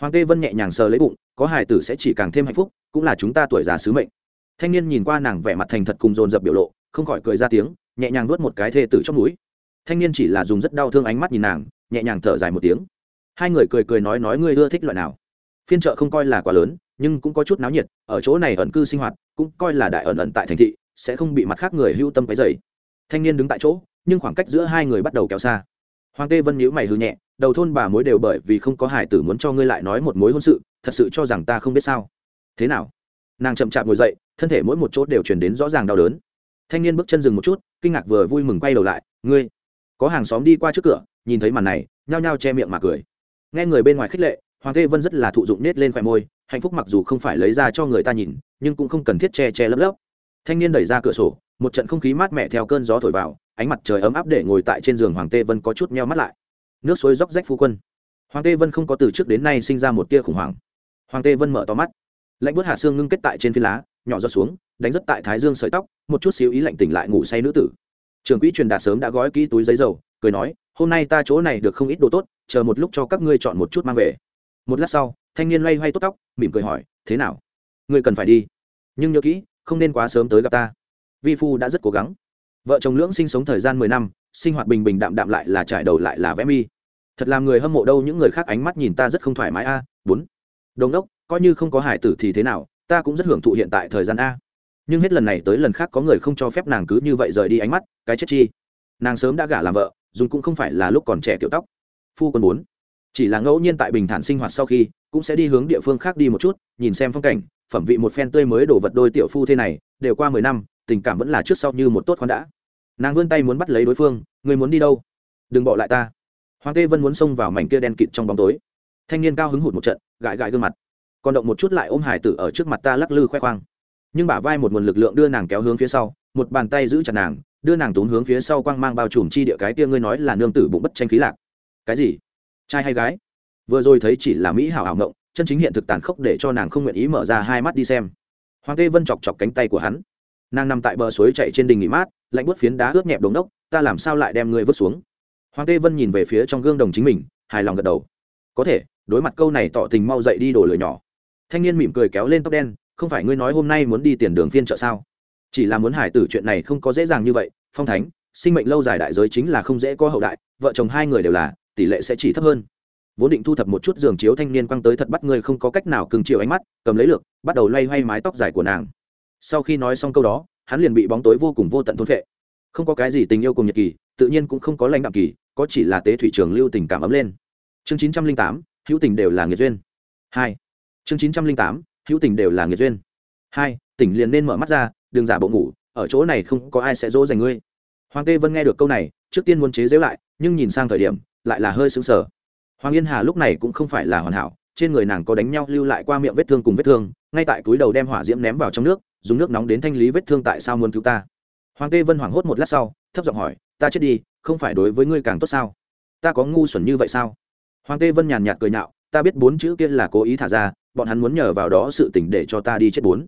Hoàng tê vân nhẹ nhàng sờ lấy bụng có hài tử sẽ chỉ càng thêm hạnh phúc, cũng là chúng ta tuổi già sứ mệnh. Thanh niên nhìn qua nàng vẻ mặt thành thật cùng dồn dập biểu lộ, không khỏi cười ra tiếng, nhẹ nhàng nuốt một cái thê tử trong núi. Thanh niên chỉ là dùng rất đau thương ánh mắt nhìn nàng, nhẹ nhàng thở dài một tiếng. Hai người cười cười nói nói ngươi ưa thích loại nào? Phiên chợ không coi là quá lớn, nhưng cũng có chút náo nhiệt, ở chỗ này ẩn cư sinh hoạt, cũng coi là đại ẩn ẩn tại thành thị, sẽ không bị mặt khác người hưu tâm cái dày thanh niên đứng tại chỗ, nhưng khoảng cách giữa hai người bắt đầu kéo xa. Hoàng tê vân nhíu mày hư nhẹ đầu thôn bà mối đều bởi vì không có hải tử muốn cho ngươi lại nói một mối hôn sự, thật sự cho rằng ta không biết sao. Thế nào? Nàng chậm chạp ngồi dậy, thân thể mỗi một chỗ đều chuyển đến rõ ràng đau đớn. Thanh niên bước chân dừng một chút, kinh ngạc vừa vui mừng quay đầu lại, ngươi, có hàng xóm đi qua trước cửa, nhìn thấy màn này, nhao nhao che miệng mà cười. Nghe người bên ngoài khích lệ, hoàng tê vân rất là thụ dụng nết lên khoẻ môi, hạnh phúc mặc dù không phải lấy ra cho người ta nhìn, nhưng cũng không cần thiết che che lấp lấp. Thanh niên đẩy ra cửa sổ, một trận không khí mát mẻ theo cơn gió thổi vào, ánh mặt trời ấm áp để ngồi tại trên giường hoàng tê vân có chút meo mắt lại nước suối róc rách phu quân. Hoàng tê vân không có từ trước đến nay sinh ra một tia khủng hoảng. Hoàng tê vân mở to mắt. Lạnh bớt hạ xương ngưng kết tại trên phi lá, nhỏ giọt xuống, đánh rất tại thái dương sợi tóc, một chút xíu ý lạnh tỉnh lại ngủ say nữ tử. Trường quỹ truyền đạt sớm đã gói kỹ túi giấy dầu, cười nói, hôm nay ta chỗ này được không ít đồ tốt, chờ một lúc cho các ngươi chọn một chút mang về. Một lát sau, thanh niên loay hoay tốt tóc, mỉm cười hỏi, thế nào? Ngươi cần phải đi. Nhưng nhớ kỹ, không nên quá sớm tới gặp ta. Vi phu đã rất cố gắng vợ chồng lưỡng sinh sống thời gian mười năm, sinh hoạt bình bình đạm đạm lại là trải đầu lại là vẽ mi. Thật làm người hâm mộ đâu, những người khác ánh mắt nhìn ta rất không thoải mái a. Bốn. Đồn đốc, coi như không có hải tử thì thế nào, ta cũng rất hưởng thụ hiện tại thời gian a. Nhưng hết lần này tới lần khác có người không cho phép nàng cứ như vậy rời đi ánh mắt, cái chết chi. Nàng sớm đã gả làm vợ, dùng cũng không phải là lúc còn trẻ kiểu tóc. Phu quân bốn. Chỉ là ngẫu nhiên tại bình thản sinh hoạt sau khi, cũng sẽ đi hướng địa phương khác đi một chút, nhìn xem phong cảnh, phẩm vị một phen tươi mới đổ vật đôi tiểu phu thế này, đều qua mười năm tình cảm vẫn là trước sau như một tốt khoan đã. Nàng vươn tay muốn bắt lấy đối phương người muốn đi đâu? Đừng bỏ lại ta. Hoàng tê vân muốn xông vào mảnh kia đen kịt trong bóng tối. Thanh niên cao hứng hụt một trận, gãi gãi gương mặt. Còn động một chút lại ôm hải tử ở trước mặt ta lắc lư khoe khoang. Nhưng bả vai một nguồn lực lượng đưa nàng kéo hướng phía sau, một bàn tay giữ chặt nàng, đưa nàng tốn hướng phía sau quang mang bao trùm chi địa cái kia ngươi nói là nương tử bụng bất tranh khí lạc. Cái gì? Trai hay gái? Vừa rồi thấy chỉ là mỹ hảo hảo ngộng, chân chính hiện thực tàn khốc để cho nàng không nguyện ý mở ra hai mắt đi xem. Hoàng tê vân chọc chọc cánh tay của hắn nàng nằm tại bờ suối chạy trên đình nghỉ mát, lạnh bút phiến đá ướt nhẹp đống đốc, ta làm sao lại đem ngươi vứt xuống? Hoàng tê vân nhìn về phía trong gương đồng chính mình, hài lòng gật đầu. Có thể, đối mặt câu này tỏ tình mau dậy đi đổ lửa nhỏ. Thanh niên mỉm cười kéo lên tóc đen, không phải ngươi nói hôm nay muốn đi tiền đường phiên chợ sao? Chỉ là muốn hải tử chuyện này không có dễ dàng như vậy, phong thánh, sinh mệnh lâu dài đại giới chính là không dễ có hậu đại, vợ chồng hai người đều là, tỷ lệ sẽ chỉ thấp hơn. Vốn định thu thập một chút giường chiếu thanh niên quăng tới thật bắt ngươi không có cách nào cưng chiều ánh mắt, cầm lấy lược, bắt đầu loay hoay mái tóc dài của nàng sau khi nói xong câu đó, hắn liền bị bóng tối vô cùng vô tận thôn vệ không có cái gì tình yêu cùng nhật kỳ, tự nhiên cũng không có lãnh đạm kỳ, có chỉ là tế thủy trường lưu tình cảm ấm lên. Chương chín trăm linh tám, hữu tình đều là nghiệt duyên. Hai. Chương chín trăm linh tám, hữu tình đều là nghiệt duyên. Hai, tỉnh liền nên mở mắt ra, đừng giả bộ ngủ, ở chỗ này không có ai sẽ dỗ dành ngươi. Hoàng tê vân nghe được câu này, trước tiên muốn chế giễu lại, nhưng nhìn sang thời điểm, lại là hơi sững sờ. Hoàng yên hà lúc này cũng không phải là hoàn hảo, trên người nàng có đánh nhau lưu lại qua miệng vết thương cùng vết thương, ngay tại túi đầu đem hỏa diễm ném vào trong nước dùng nước nóng đến thanh lý vết thương tại sao muốn cứu ta? Hoàng tê vân hoảng hốt một lát sau, thấp giọng hỏi, ta chết đi, không phải đối với ngươi càng tốt sao? Ta có ngu xuẩn như vậy sao? Hoàng tê vân nhàn nhạt cười nhạo, ta biết bốn chữ kia là cố ý thả ra, bọn hắn muốn nhờ vào đó sự tỉnh để cho ta đi chết bốn.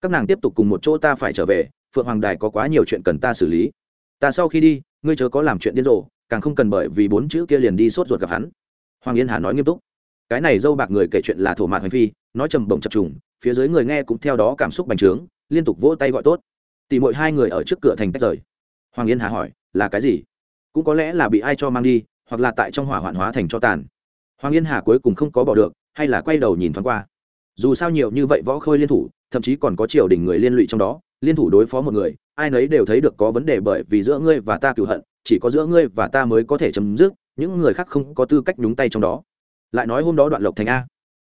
Các nàng tiếp tục cùng một chỗ ta phải trở về, phượng hoàng đài có quá nhiều chuyện cần ta xử lý. Ta sau khi đi, ngươi chớ có làm chuyện điên rồ, càng không cần bởi vì bốn chữ kia liền đi sốt ruột gặp hắn. Hoàng yên hà nói nghiêm túc, cái này dâu bạc người kể chuyện là thổ mạc hành phi nói trầm bổng chập trùng, phía dưới người nghe cũng theo đó cảm xúc bành trướng liên tục vỗ tay gọi tốt. Tỉ mỗi hai người ở trước cửa thành tách rời. Hoàng yên hà hỏi, là cái gì? Cũng có lẽ là bị ai cho mang đi, hoặc là tại trong hỏa hoạn hóa thành cho tàn. Hoàng yên hà cuối cùng không có bỏ được, hay là quay đầu nhìn thoáng qua. Dù sao nhiều như vậy võ khôi liên thủ, thậm chí còn có triều đình người liên lụy trong đó, liên thủ đối phó một người, ai nấy đều thấy được có vấn đề bởi vì giữa ngươi và ta cựu hận, chỉ có giữa ngươi và ta mới có thể chấm dứt, những người khác không có tư cách nhúng tay trong đó. Lại nói hôm đó đoạn lộc thành a.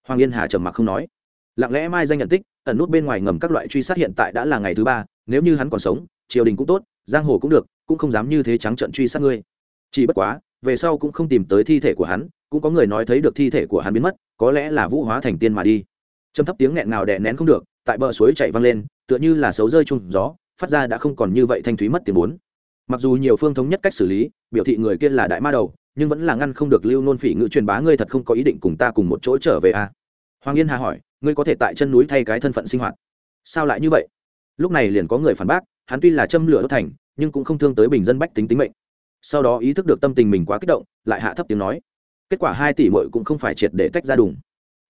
Hoàng yên hà trầm mặc không nói. Lặng lẽ mai danh nhận tích ẩn nút bên ngoài ngầm các loại truy sát hiện tại đã là ngày thứ ba, nếu như hắn còn sống, triều đình cũng tốt, giang hồ cũng được, cũng không dám như thế trắng trận truy sát ngươi. Chỉ bất quá, về sau cũng không tìm tới thi thể của hắn, cũng có người nói thấy được thi thể của hắn biến mất, có lẽ là vũ hóa thành tiên mà đi. Châm thấp tiếng nghẹn nào đè nén không được, tại bờ suối chạy văng lên, tựa như là xấu rơi chung gió, phát ra đã không còn như vậy thanh thúy mất tiền bốn. Mặc dù nhiều phương thống nhất cách xử lý, biểu thị người kia là đại ma đầu, nhưng vẫn là ngăn không được lưu nôn phỉ ngữ truyền bá ngươi thật không có ý định cùng ta cùng một chỗ trở về à. hoàng yên hà hỏi ngươi có thể tại chân núi thay cái thân phận sinh hoạt. Sao lại như vậy? Lúc này liền có người phản bác, hắn tuy là châm lửa đốt thành, nhưng cũng không thương tới bình dân bách tính tính mệnh. Sau đó ý thức được tâm tình mình quá kích động, lại hạ thấp tiếng nói. Kết quả hai tỷ mội cũng không phải triệt để tách ra đùng.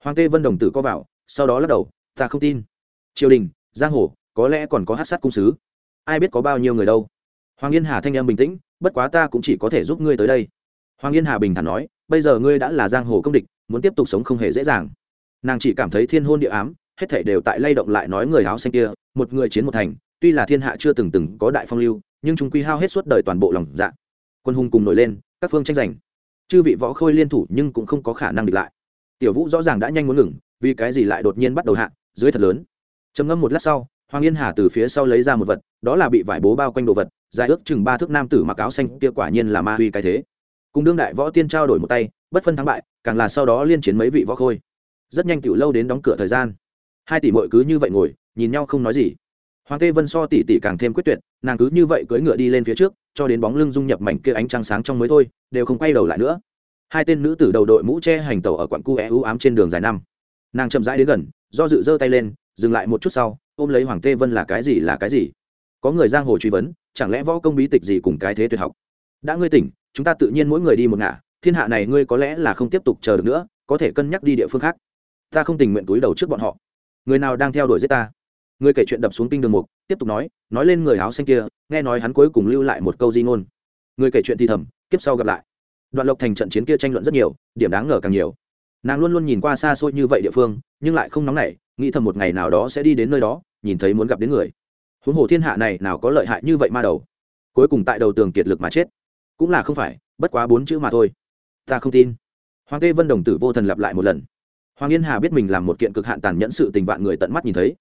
Hoàng tê vân đồng tử có vào, sau đó lắc đầu, ta không tin. Triều đình, giang hồ, có lẽ còn có hát sát cung sứ. Ai biết có bao nhiêu người đâu. Hoàng yên hà thanh em bình tĩnh, bất quá ta cũng chỉ có thể giúp ngươi tới đây. Hoàng yên hà bình thản nói, bây giờ ngươi đã là giang hồ công địch, muốn tiếp tục sống không hề dễ dàng nàng chỉ cảm thấy thiên hôn địa ám, hết thảy đều tại lay động lại nói người áo xanh kia, một người chiến một thành, tuy là thiên hạ chưa từng từng có đại phong lưu, nhưng chúng quy hao hết suốt đời toàn bộ lòng dạ. Quân hùng cùng nổi lên, các phương tranh giành. Chư vị võ khôi liên thủ nhưng cũng không có khả năng địch lại. Tiểu vũ rõ ràng đã nhanh muốn ngừng, vì cái gì lại đột nhiên bắt đầu hạ, dưới thật lớn. Trầm ngâm một lát sau, hoàng yên hà từ phía sau lấy ra một vật, đó là bị vải bố bao quanh đồ vật, dài ước chừng ba thước nam tử mặc áo xanh kia quả nhiên là ma huy cái thế. Cùng đương đại võ tiên trao đổi một tay, bất phân thắng bại, càng là sau đó liên chiến mấy vị võ khôi rất nhanh tiểu lâu đến đóng cửa thời gian. Hai tỷ mội cứ như vậy ngồi, nhìn nhau không nói gì. Hoàng tê vân so tỷ tỷ càng thêm quyết tuyệt, nàng cứ như vậy cưỡi ngựa đi lên phía trước, cho đến bóng lưng dung nhập mảnh kia ánh trăng sáng trong mới thôi, đều không quay đầu lại nữa. Hai tên nữ tử đầu đội mũ che hành tàu ở quận cu é ưu ám trên đường dài năm. Nàng chậm rãi đến gần, do dự giơ tay lên, dừng lại một chút sau, ôm lấy hoàng tê vân là cái gì là cái gì? Có người giang hồ truy vấn, chẳng lẽ võ công bí tịch gì cùng cái thế tuyệt học? Đã ngươi tỉnh, chúng ta tự nhiên mỗi người đi một ngả, thiên hạ này ngươi có lẽ là không tiếp tục chờ được nữa, có thể cân nhắc đi địa phương khác ta không tình nguyện túi đầu trước bọn họ. Người nào đang theo đuổi giết ta? Người kể chuyện đập xuống kinh đường mục, tiếp tục nói nói lên người áo xanh kia, nghe nói hắn cuối cùng lưu lại một câu di ngôn. Người kể chuyện thì thầm, kiếp sau gặp lại. Đoạn lộc thành trận chiến kia tranh luận rất nhiều, điểm đáng ngờ càng nhiều. Nàng luôn luôn nhìn qua xa xôi như vậy địa phương, nhưng lại không nóng nảy, nghĩ thầm một ngày nào đó sẽ đi đến nơi đó, nhìn thấy muốn gặp đến người. Huống hồ thiên hạ này nào có lợi hại như vậy ma đầu. Cuối cùng tại đầu tường kiệt lực mà chết. Cũng là không phải, bất quá bốn chữ mà thôi. Ta không tin. Hoàng tê vân đồng tử vô thần lặp lại một lần hoàng yên hà biết mình làm một kiện cực hạn tàn nhẫn sự tình vạn người tận mắt nhìn thấy.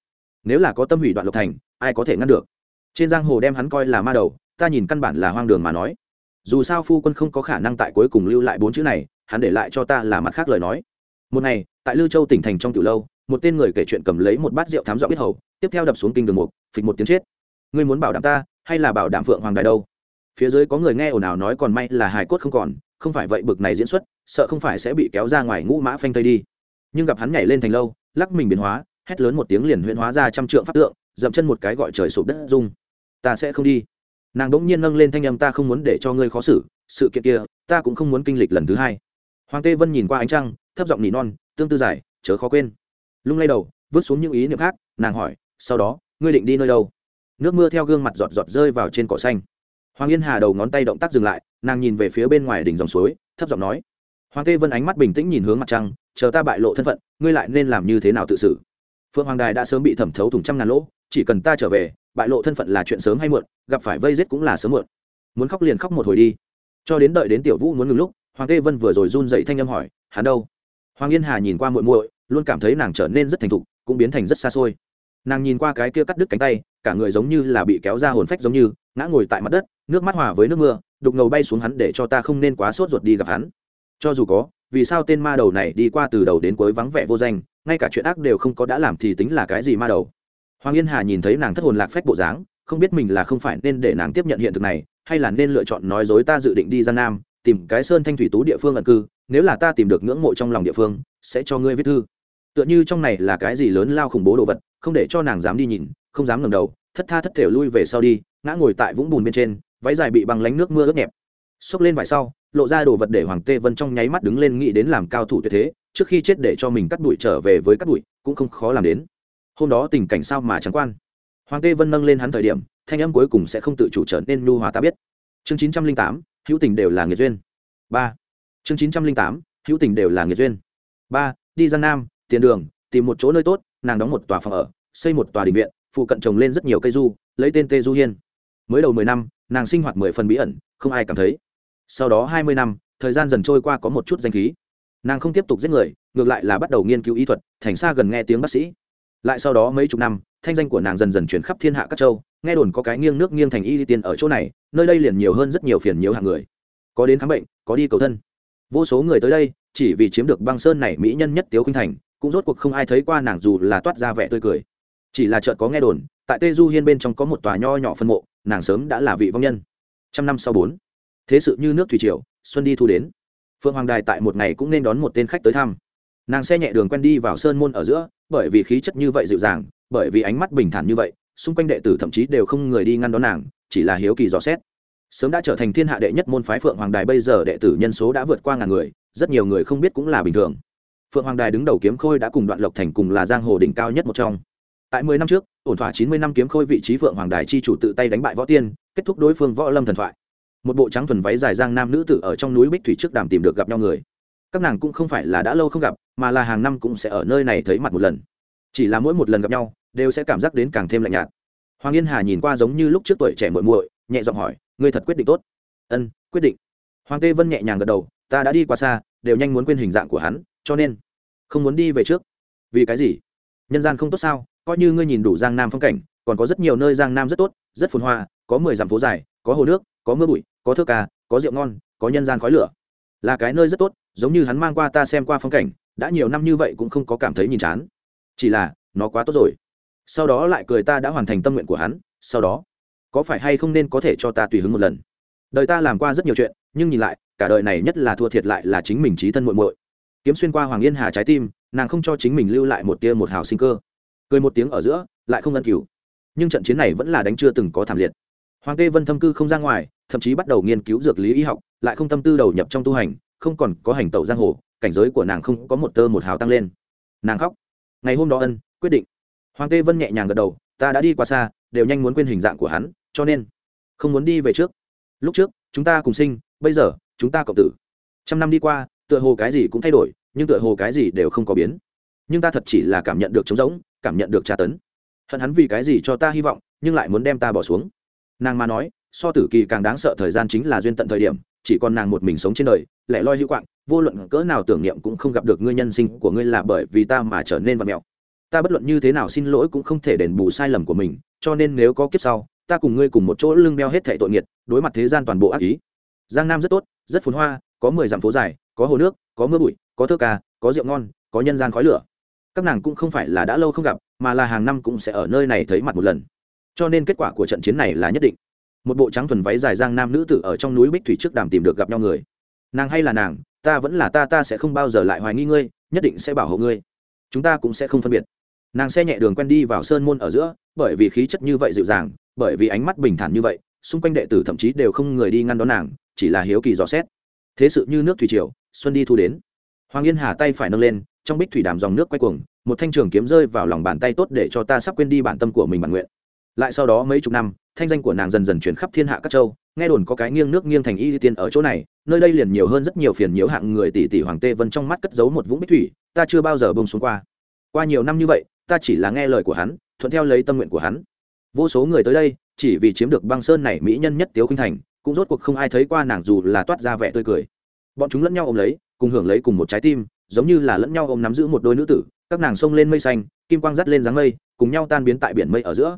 Nếu là có tâm hủy đoạn lộc thành, ai có thể ngăn được? Trên giang hồ đem hắn coi là ma đầu, ta nhìn căn bản là hoang đường mà nói. Dù sao phu quân không có khả năng tại cuối cùng lưu lại bốn chữ này, hắn để lại cho ta là mặt khác lời nói. Một ngày, tại lưu châu tỉnh thành trong tiểu lâu, một tên người kể chuyện cầm lấy một bát rượu thám rõ biết hầu, tiếp theo đập xuống kinh đường mục, phịch một tiếng chết. Ngươi muốn bảo đảm ta, hay là bảo đảm phượng hoàng đài đâu? Phía dưới có người nghe ồn ào nói còn may là hài cốt không còn, không phải vậy bực này diễn xuất, sợ không phải sẽ bị kéo ra ngoài ngũ mã phanh tây đi nhưng gặp hắn nhảy lên thành lâu, lắc mình biến hóa, hét lớn một tiếng liền huyễn hóa ra trăm trượng pháp tượng, dậm chân một cái gọi trời sụp đất rung. Ta sẽ không đi. Nàng đ ỗ n g nhiên nâng lên thanh âm ta không muốn để cho ngươi khó xử, sự kiện kia, ta cũng không muốn kinh lịch lần thứ hai. Hoàng tê vân nhìn qua ánh trăng, thấp giọng nỉ non, tương tư giải, chớ khó quên. Lung lay đầu, vứt xuống những ý niệm khác, nàng hỏi, sau đó, ngươi định đi nơi đâu? Nước mưa theo gương mặt giọt giọt rơi vào trên cỏ xanh. Hoàng yên hà đầu ngón tay động tác dừng lại, nàng nhìn về phía bên ngoài đỉnh dòng suối, thấp giọng nói hoàng tê vân ánh mắt bình tĩnh nhìn hướng mặt trăng, chờ ta bại lộ thân phận, ngươi lại nên làm như thế nào tự xử? Phượng hoàng đài đã sớm bị thẩm thấu thủng trăm ngàn lỗ, chỉ cần ta trở về, bại lộ thân phận là chuyện sớm hay muộn, gặp phải vây giết cũng là sớm muộn. Muốn khóc liền khóc một hồi đi. Cho đến đợi đến tiểu vũ muốn ngừng lúc, hoàng tê vân vừa rồi run dậy thanh âm hỏi, hắn đâu? Hoàng yên hà nhìn qua muội muội, luôn cảm thấy nàng trở nên rất thành thục, cũng biến thành rất xa xôi. Nàng nhìn qua cái kia cắt đứt cánh tay, cả người giống như là bị kéo ra hồn phách giống như, ngã ngồi tại mặt đất, nước mắt hòa với nước mưa, đục ngầu bay xuống hắn để cho ta không nên quá sốt ruột đi gặp hắn cho dù có, vì sao tên ma đầu này đi qua từ đầu đến cuối vắng vẻ vô danh, ngay cả chuyện ác đều không có đã làm thì tính là cái gì ma đầu? Hoàng yên hà nhìn thấy nàng thất hồn lạc phách bộ dáng, không biết mình là không phải nên để nàng tiếp nhận hiện thực này, hay là nên lựa chọn nói dối ta dự định đi ra nam, tìm cái sơn thanh thủy tú địa phương ẩn cư, nếu là ta tìm được ngưỡng mộ trong lòng địa phương, sẽ cho ngươi viết thư. Tựa như trong này là cái gì lớn lao khủng bố đồ vật, không để cho nàng dám đi nhìn, không dám ngẩng đầu, thất tha thất thể lui về sau đi, ngã ngồi tại vũng bùn bên trên, váy dài bị băng lánh nước mưa ướt nhẹp. Xốc lên vải sau lộ ra đồ vật để hoàng tê vân trong nháy mắt đứng lên nghĩ đến làm cao thủ tuyệt thế, trước khi chết để cho mình cắt đuổi trở về với cắt đuổi, cũng không khó làm đến. Hôm đó tình cảnh sao mà trắng quan. Hoàng tê vân nâng lên hắn thời điểm, thanh âm cuối cùng sẽ không tự chủ trở nên nhu hòa ta biết. Chương chín trăm linh tám, hữu tình đều là nghiệt duyên. Ba. Chương chín trăm linh tám, hữu tình đều là nghiệt duyên. Ba, đi ra nam, tiền đường, tìm một chỗ nơi tốt, nàng đóng một tòa phòng ở, xây một tòa đình viện, phụ cận trồng lên rất nhiều cây du, lấy tên tê du hiên. Mới đầu mười năm, nàng sinh hoạt mười phần bí ẩn, không ai cảm thấy sau đó hai mươi năm, thời gian dần trôi qua có một chút danh khí. Nàng không tiếp tục giết người, ngược lại là bắt đầu nghiên cứu y thuật, thành xa gần nghe tiếng bác sĩ. Lại sau đó mấy chục năm, thanh danh của nàng dần dần chuyển khắp thiên hạ các châu, nghe đồn có cái nghiêng nước nghiêng thành y tiên ở chỗ này, nơi đây liền nhiều hơn rất nhiều phiền nhiều hạng người. Có đến khám bệnh, có đi cầu thân. Vô số người tới đây, chỉ vì chiếm được băng sơn này mỹ nhân nhất tiếu khinh thành, cũng rốt cuộc không ai thấy qua nàng dù là toát ra vẻ tươi cười. Chỉ là chợt có nghe đồn, tại tê du hiên bên trong có một tòa nho nhỏ phân mộ, nàng sớm đã là vị vong nhân. Trăm năm sau bốn thế sự như nước thủy triều, xuân đi thu đến. Phượng hoàng đài tại một ngày cũng nên đón một tên khách tới thăm. Nàng xe nhẹ đường quen đi vào sơn môn ở giữa, bởi vì khí chất như vậy dịu dàng, bởi vì ánh mắt bình thản như vậy, xung quanh đệ tử thậm chí đều không người đi ngăn đón nàng, chỉ là hiếu kỳ dò xét. Sớm đã trở thành thiên hạ đệ nhất môn phái phượng hoàng đài, bây giờ đệ tử nhân số đã vượt qua ngàn người, rất nhiều người không biết cũng là bình thường. Phượng hoàng đài đứng đầu kiếm khôi đã cùng đoạn lộc thành cùng là giang hồ đỉnh cao nhất một trong. Tại mười năm trước, ổn thỏa chín mươi năm kiếm khôi vị trí phượng hoàng đài chi chủ tự tay đánh bại võ tiên, kết thúc đối phương võ lâm thần thoại một bộ trắng thuần váy dài giang nam nữ tử ở trong núi bích thủy trước đàm tìm được gặp nhau người. Các nàng cũng không phải là đã lâu không gặp, mà là hàng năm cũng sẽ ở nơi này thấy mặt một lần. Chỉ là mỗi một lần gặp nhau, đều sẽ cảm giác đến càng thêm lạnh nhạt. Hoàng yên hà nhìn qua giống như lúc trước tuổi trẻ muội muội, nhẹ giọng hỏi, ngươi thật quyết định tốt? Ân, quyết định. Hoàng tê vân nhẹ nhàng gật đầu, ta đã đi qua xa, đều nhanh muốn quên hình dạng của hắn, cho nên không muốn đi về trước. Vì cái gì? Nhân gian không tốt sao? Coi như ngươi nhìn đủ giang nam phong cảnh, còn có rất nhiều nơi giang nam rất tốt, rất phồn hoa, có mười dặm phố dài, có hồ nước có mưa bụi, có thơ ca, có rượu ngon, có nhân gian khói lửa. Là cái nơi rất tốt, giống như hắn mang qua ta xem qua phong cảnh, đã nhiều năm như vậy cũng không có cảm thấy nhìn chán. Chỉ là, nó quá tốt rồi. Sau đó lại cười ta đã hoàn thành tâm nguyện của hắn, sau đó, có phải hay không nên có thể cho ta tùy hứng một lần? Đời ta làm qua rất nhiều chuyện, nhưng nhìn lại, cả đời này nhất là thua thiệt lại là chính mình trí thân muội muội. Kiếm xuyên qua hoàng yên hà trái tim, nàng không cho chính mình lưu lại một tia một hào sinh cơ. Cười một tiếng ở giữa, lại không ân cửu. Nhưng trận chiến này vẫn là đánh chưa từng có thảm liệt hoàng tê vân thâm cư không ra ngoài, thậm chí bắt đầu nghiên cứu dược lý y học, lại không tâm tư đầu nhập trong tu hành, không còn có hành tẩu giang hồ, cảnh giới của nàng không có một tơ một hào tăng lên. Nàng khóc. Ngày hôm đó ân, quyết định. Hoàng tê vân nhẹ nhàng gật đầu, ta đã đi qua xa, đều nhanh muốn quên hình dạng của hắn, cho nên không muốn đi về trước. Lúc trước, chúng ta cùng sinh, bây giờ, chúng ta cộng tử. Trăm năm đi qua, tựa hồ cái gì cũng thay đổi, nhưng tựa hồ cái gì đều không có biến. Nhưng ta thật chỉ là cảm nhận được trống rỗng, cảm nhận được tra tấn. Hận hắn vì cái gì cho ta hy vọng, nhưng lại muốn đem ta bỏ xuống nàng mà nói, so tử kỳ càng đáng sợ thời gian chính là duyên tận thời điểm, chỉ còn nàng một mình sống trên đời, lẻ loi hữu quạng, vô luận cỡ nào tưởng niệm cũng không gặp được ngươi nhân sinh của ngươi là bởi vì ta mà trở nên vật mẹo. Ta bất luận như thế nào xin lỗi cũng không thể đền bù sai lầm của mình, cho nên nếu có kiếp sau, ta cùng ngươi cùng một chỗ lưng beo hết thệ tội nghiệt đối mặt thế gian toàn bộ ác ý. Giang nam rất tốt, rất phồn hoa, có mười dặm phố dài, có hồ nước, có mưa bụi, có thơ ca, có rượu ngon, có nhân gian khói lửa. Các nàng cũng không phải là đã lâu không gặp, mà là hàng năm cũng sẽ ở nơi này thấy mặt một lần cho nên kết quả của trận chiến này là nhất định. Một bộ trắng thuần váy dài giang nam nữ tử ở trong núi bích thủy trước đàm tìm được gặp nhau người. Nàng hay là nàng, ta vẫn là ta ta sẽ không bao giờ lại hoài nghi ngươi, nhất định sẽ bảo hộ ngươi. Chúng ta cũng sẽ không phân biệt. Nàng xe nhẹ đường quen đi vào sơn môn ở giữa, bởi vì khí chất như vậy dịu dàng, bởi vì ánh mắt bình thản như vậy, xung quanh đệ tử thậm chí đều không người đi ngăn đón nàng, chỉ là hiếu kỳ dò xét. Thế sự như nước thủy triều, xuân đi thu đến. Hoàng yên hà tay phải nâng lên, trong bích thủy đàm dòng nước quay cuồng, một thanh trường kiếm rơi vào lòng bàn tay tốt để cho ta sắp quên đi bản tâm của mình bản nguyện lại sau đó mấy chục năm, thanh danh của nàng dần dần chuyển khắp thiên hạ các châu. Nghe đồn có cái nghiêng nước nghiêng thành y tiên ở chỗ này, nơi đây liền nhiều hơn rất nhiều phiền nhiễu hạng người tỷ tỷ hoàng tê vân trong mắt cất giấu một vũng bích thủy, ta chưa bao giờ bông xuống qua. Qua nhiều năm như vậy, ta chỉ là nghe lời của hắn, thuận theo lấy tâm nguyện của hắn. Vô số người tới đây, chỉ vì chiếm được băng sơn này mỹ nhân nhất tiếu khinh thành, cũng rốt cuộc không ai thấy qua nàng dù là toát ra vẻ tươi cười. Bọn chúng lẫn nhau ôm lấy, cùng hưởng lấy cùng một trái tim, giống như là lẫn nhau ôm nắm giữ một đôi nữ tử, các nàng xông lên mây xanh, kim quang dắt lên dáng mây, cùng nhau tan biến tại biển mây ở giữa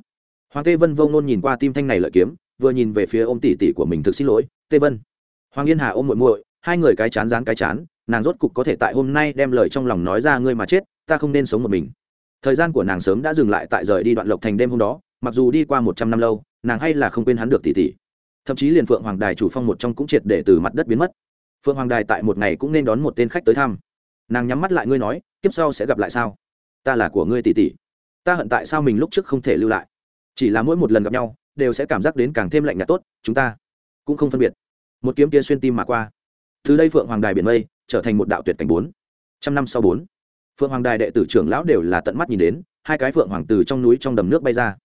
hoàng tê vân vông nôn nhìn qua tim thanh này lợi kiếm, vừa nhìn về phía ôm tỷ tỷ của mình thực xin lỗi, tê vân. Hoàng yên hà ôm muội muội, hai người cái chán dán cái chán, nàng rốt cục có thể tại hôm nay đem lời trong lòng nói ra ngươi mà chết, ta không nên sống một mình. Thời gian của nàng sớm đã dừng lại tại rời đi đoạn lộc thành đêm hôm đó, mặc dù đi qua một trăm năm lâu, nàng hay là không quên hắn được tỷ tỷ. Thậm chí liền phượng hoàng đài chủ phong một trong cũng triệt để từ mặt đất biến mất. Phượng hoàng đài tại một ngày cũng nên đón một tên khách tới thăm. Nàng nhắm mắt lại ngươi nói tiếp sau sẽ gặp lại sao? Ta là của ngươi tỷ tỷ. Ta hận tại sao mình lúc trước không thể lưu lại? Chỉ là mỗi một lần gặp nhau, đều sẽ cảm giác đến càng thêm lạnh nhạt tốt, chúng ta cũng không phân biệt. Một kiếm kia xuyên tim mà qua. Từ đây phượng hoàng đài biển mây trở thành một đạo tuyệt cảnh bốn. Trăm năm sau bốn, phượng hoàng đài đệ tử trưởng lão đều là tận mắt nhìn đến, hai cái phượng hoàng từ trong núi trong đầm nước bay ra.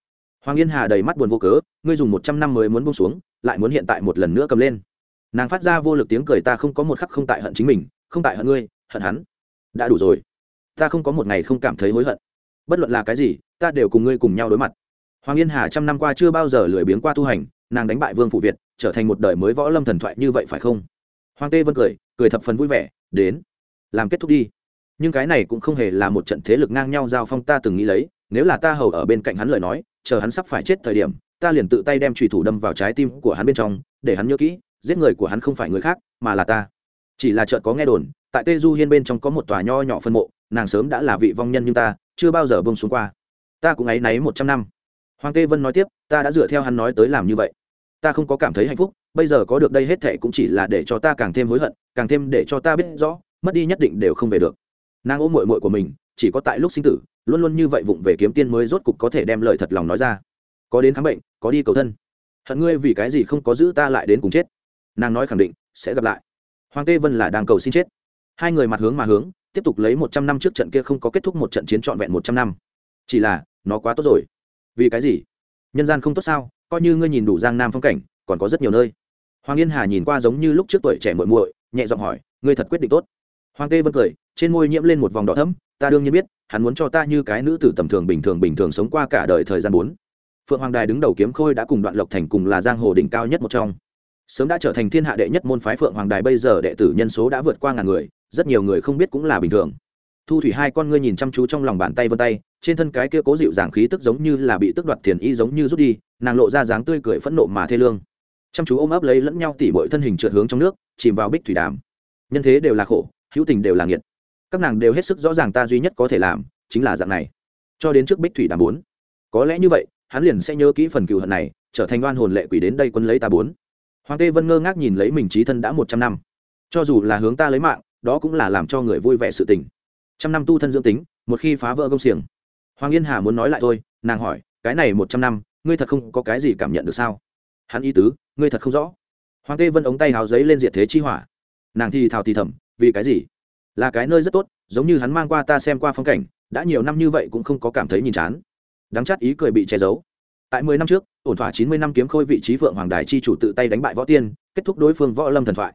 Hoàng yên hà đầy mắt buồn vô cớ, ngươi dùng một trăm năm mới muốn bông xuống, lại muốn hiện tại một lần nữa cầm lên. Nàng phát ra vô lực tiếng cười ta không có một khắc không tại hận chính mình, không tại hận ngươi, hận hắn. Đã đủ rồi. Ta không có một ngày không cảm thấy hối hận. Bất luận là cái gì, ta đều cùng ngươi cùng nhau đối mặt hoàng yên hà trăm năm qua chưa bao giờ lười biếng qua tu hành, nàng đánh bại vương phụ việt, trở thành một đời mới võ lâm thần thoại như vậy phải không? Hoàng tê vân cười cười thập phần vui vẻ, đến, làm kết thúc đi. Nhưng cái này cũng không hề là một trận thế lực ngang nhau giao phong ta từng nghĩ lấy, nếu là ta hầu ở bên cạnh hắn lời nói, chờ hắn sắp phải chết thời điểm, ta liền tự tay đem trùy thủ đâm vào trái tim của hắn bên trong, để hắn nhớ kỹ, giết người của hắn không phải người khác, mà là ta. Chỉ là chợt có nghe đồn, tại tê du hiên bên trong có một tòa nho nhỏ phân mộ, nàng sớm đã là vị vong nhân nhưng ta, chưa bao giờ bông xuống qua. Ta cũng áy náy một trăm năm hoàng tê vân nói tiếp, ta đã dựa theo hắn nói tới làm như vậy. Ta không có cảm thấy hạnh phúc, bây giờ có được đây hết thệ cũng chỉ là để cho ta càng thêm hối hận, càng thêm để cho ta biết rõ, mất đi nhất định đều không về được. Nàng ôm mội mội của mình, chỉ có tại lúc sinh tử, luôn luôn như vậy vụng về kiếm tiên mới rốt cục có thể đem lời thật lòng nói ra. Có đến khám bệnh, có đi cầu thân. Hận ngươi vì cái gì không có giữ ta lại đến cùng chết. Nàng nói khẳng định, sẽ gặp lại. Hoàng tê vân là đang cầu xin chết. Hai người mặt hướng mà hướng, tiếp tục lấy một trăm năm trước trận kia không có kết thúc một trận chiến trọn vẹn một trăm năm. Chỉ là, nó quá tốt rồi vì cái gì? Nhân gian không tốt sao? Coi như ngươi nhìn đủ giang nam phong cảnh, còn có rất nhiều nơi. Hoàng yên hà nhìn qua giống như lúc trước tuổi trẻ muội muội, nhẹ giọng hỏi, ngươi thật quyết định tốt. Hoàng tê vân cười, trên môi nhiễm lên một vòng đỏ thấm ta đương nhiên biết, hắn muốn cho ta như cái nữ tử tầm thường bình thường bình thường sống qua cả đời thời gian bốn. Phượng hoàng đài đứng đầu kiếm khôi đã cùng đoạn lộc thành cùng là giang hồ đỉnh cao nhất một trong. Sớm đã trở thành thiên hạ đệ nhất môn phái phượng hoàng đài, bây giờ đệ tử nhân số đã vượt qua ngàn người, rất nhiều người không biết cũng là bình thường thu thủy hai con ngươi nhìn chăm chú trong lòng bàn tay vân tay, trên thân cái kia cố dịu dàng khí tức giống như là bị tức đoạt tiền y giống như rút đi, nàng lộ ra dáng tươi cười phẫn nộ mà thê lương. Chăm chú ôm ấp lấy lẫn nhau tỉ bội thân hình trượt hướng trong nước, chìm vào bích thủy đàm. Nhân thế đều là khổ, hữu tình đều là nghiệt. Các nàng đều hết sức rõ ràng ta duy nhất có thể làm, chính là dạng này. Cho đến trước bích thủy đàm bốn. Có lẽ như vậy, hắn liền sẽ nhớ kỹ phần cựu hận này, trở thành oan hồn lệ quỷ đến đây quân lấy ta bốn. Hoàng tê vân ngơ ngác nhìn lấy mình trí thân đã một trăm năm. Cho dù là hướng ta lấy mạng, đó cũng là làm cho người vui vẻ sự tình trăm năm tu thân dưỡng tính, một khi phá vỡ công xiềng. Hoàng yên hà muốn nói lại thôi, nàng hỏi, cái này một trăm năm, ngươi thật không có cái gì cảm nhận được sao? Hắn ý tứ, ngươi thật không rõ. Hoàng tê vân ống tay hào giấy lên diệt thế chi hỏa. Nàng thì thào thì thầm, vì cái gì? Là cái nơi rất tốt, giống như hắn mang qua ta xem qua phong cảnh, đã nhiều năm như vậy cũng không có cảm thấy nhìn chán. Đắng chát ý cười bị che giấu. Tại mười năm trước, ổn thỏa chín mươi năm kiếm khôi vị trí phượng hoàng đài chi chủ tự tay đánh bại võ tiên, kết thúc đối phương võ lâm thần thoại.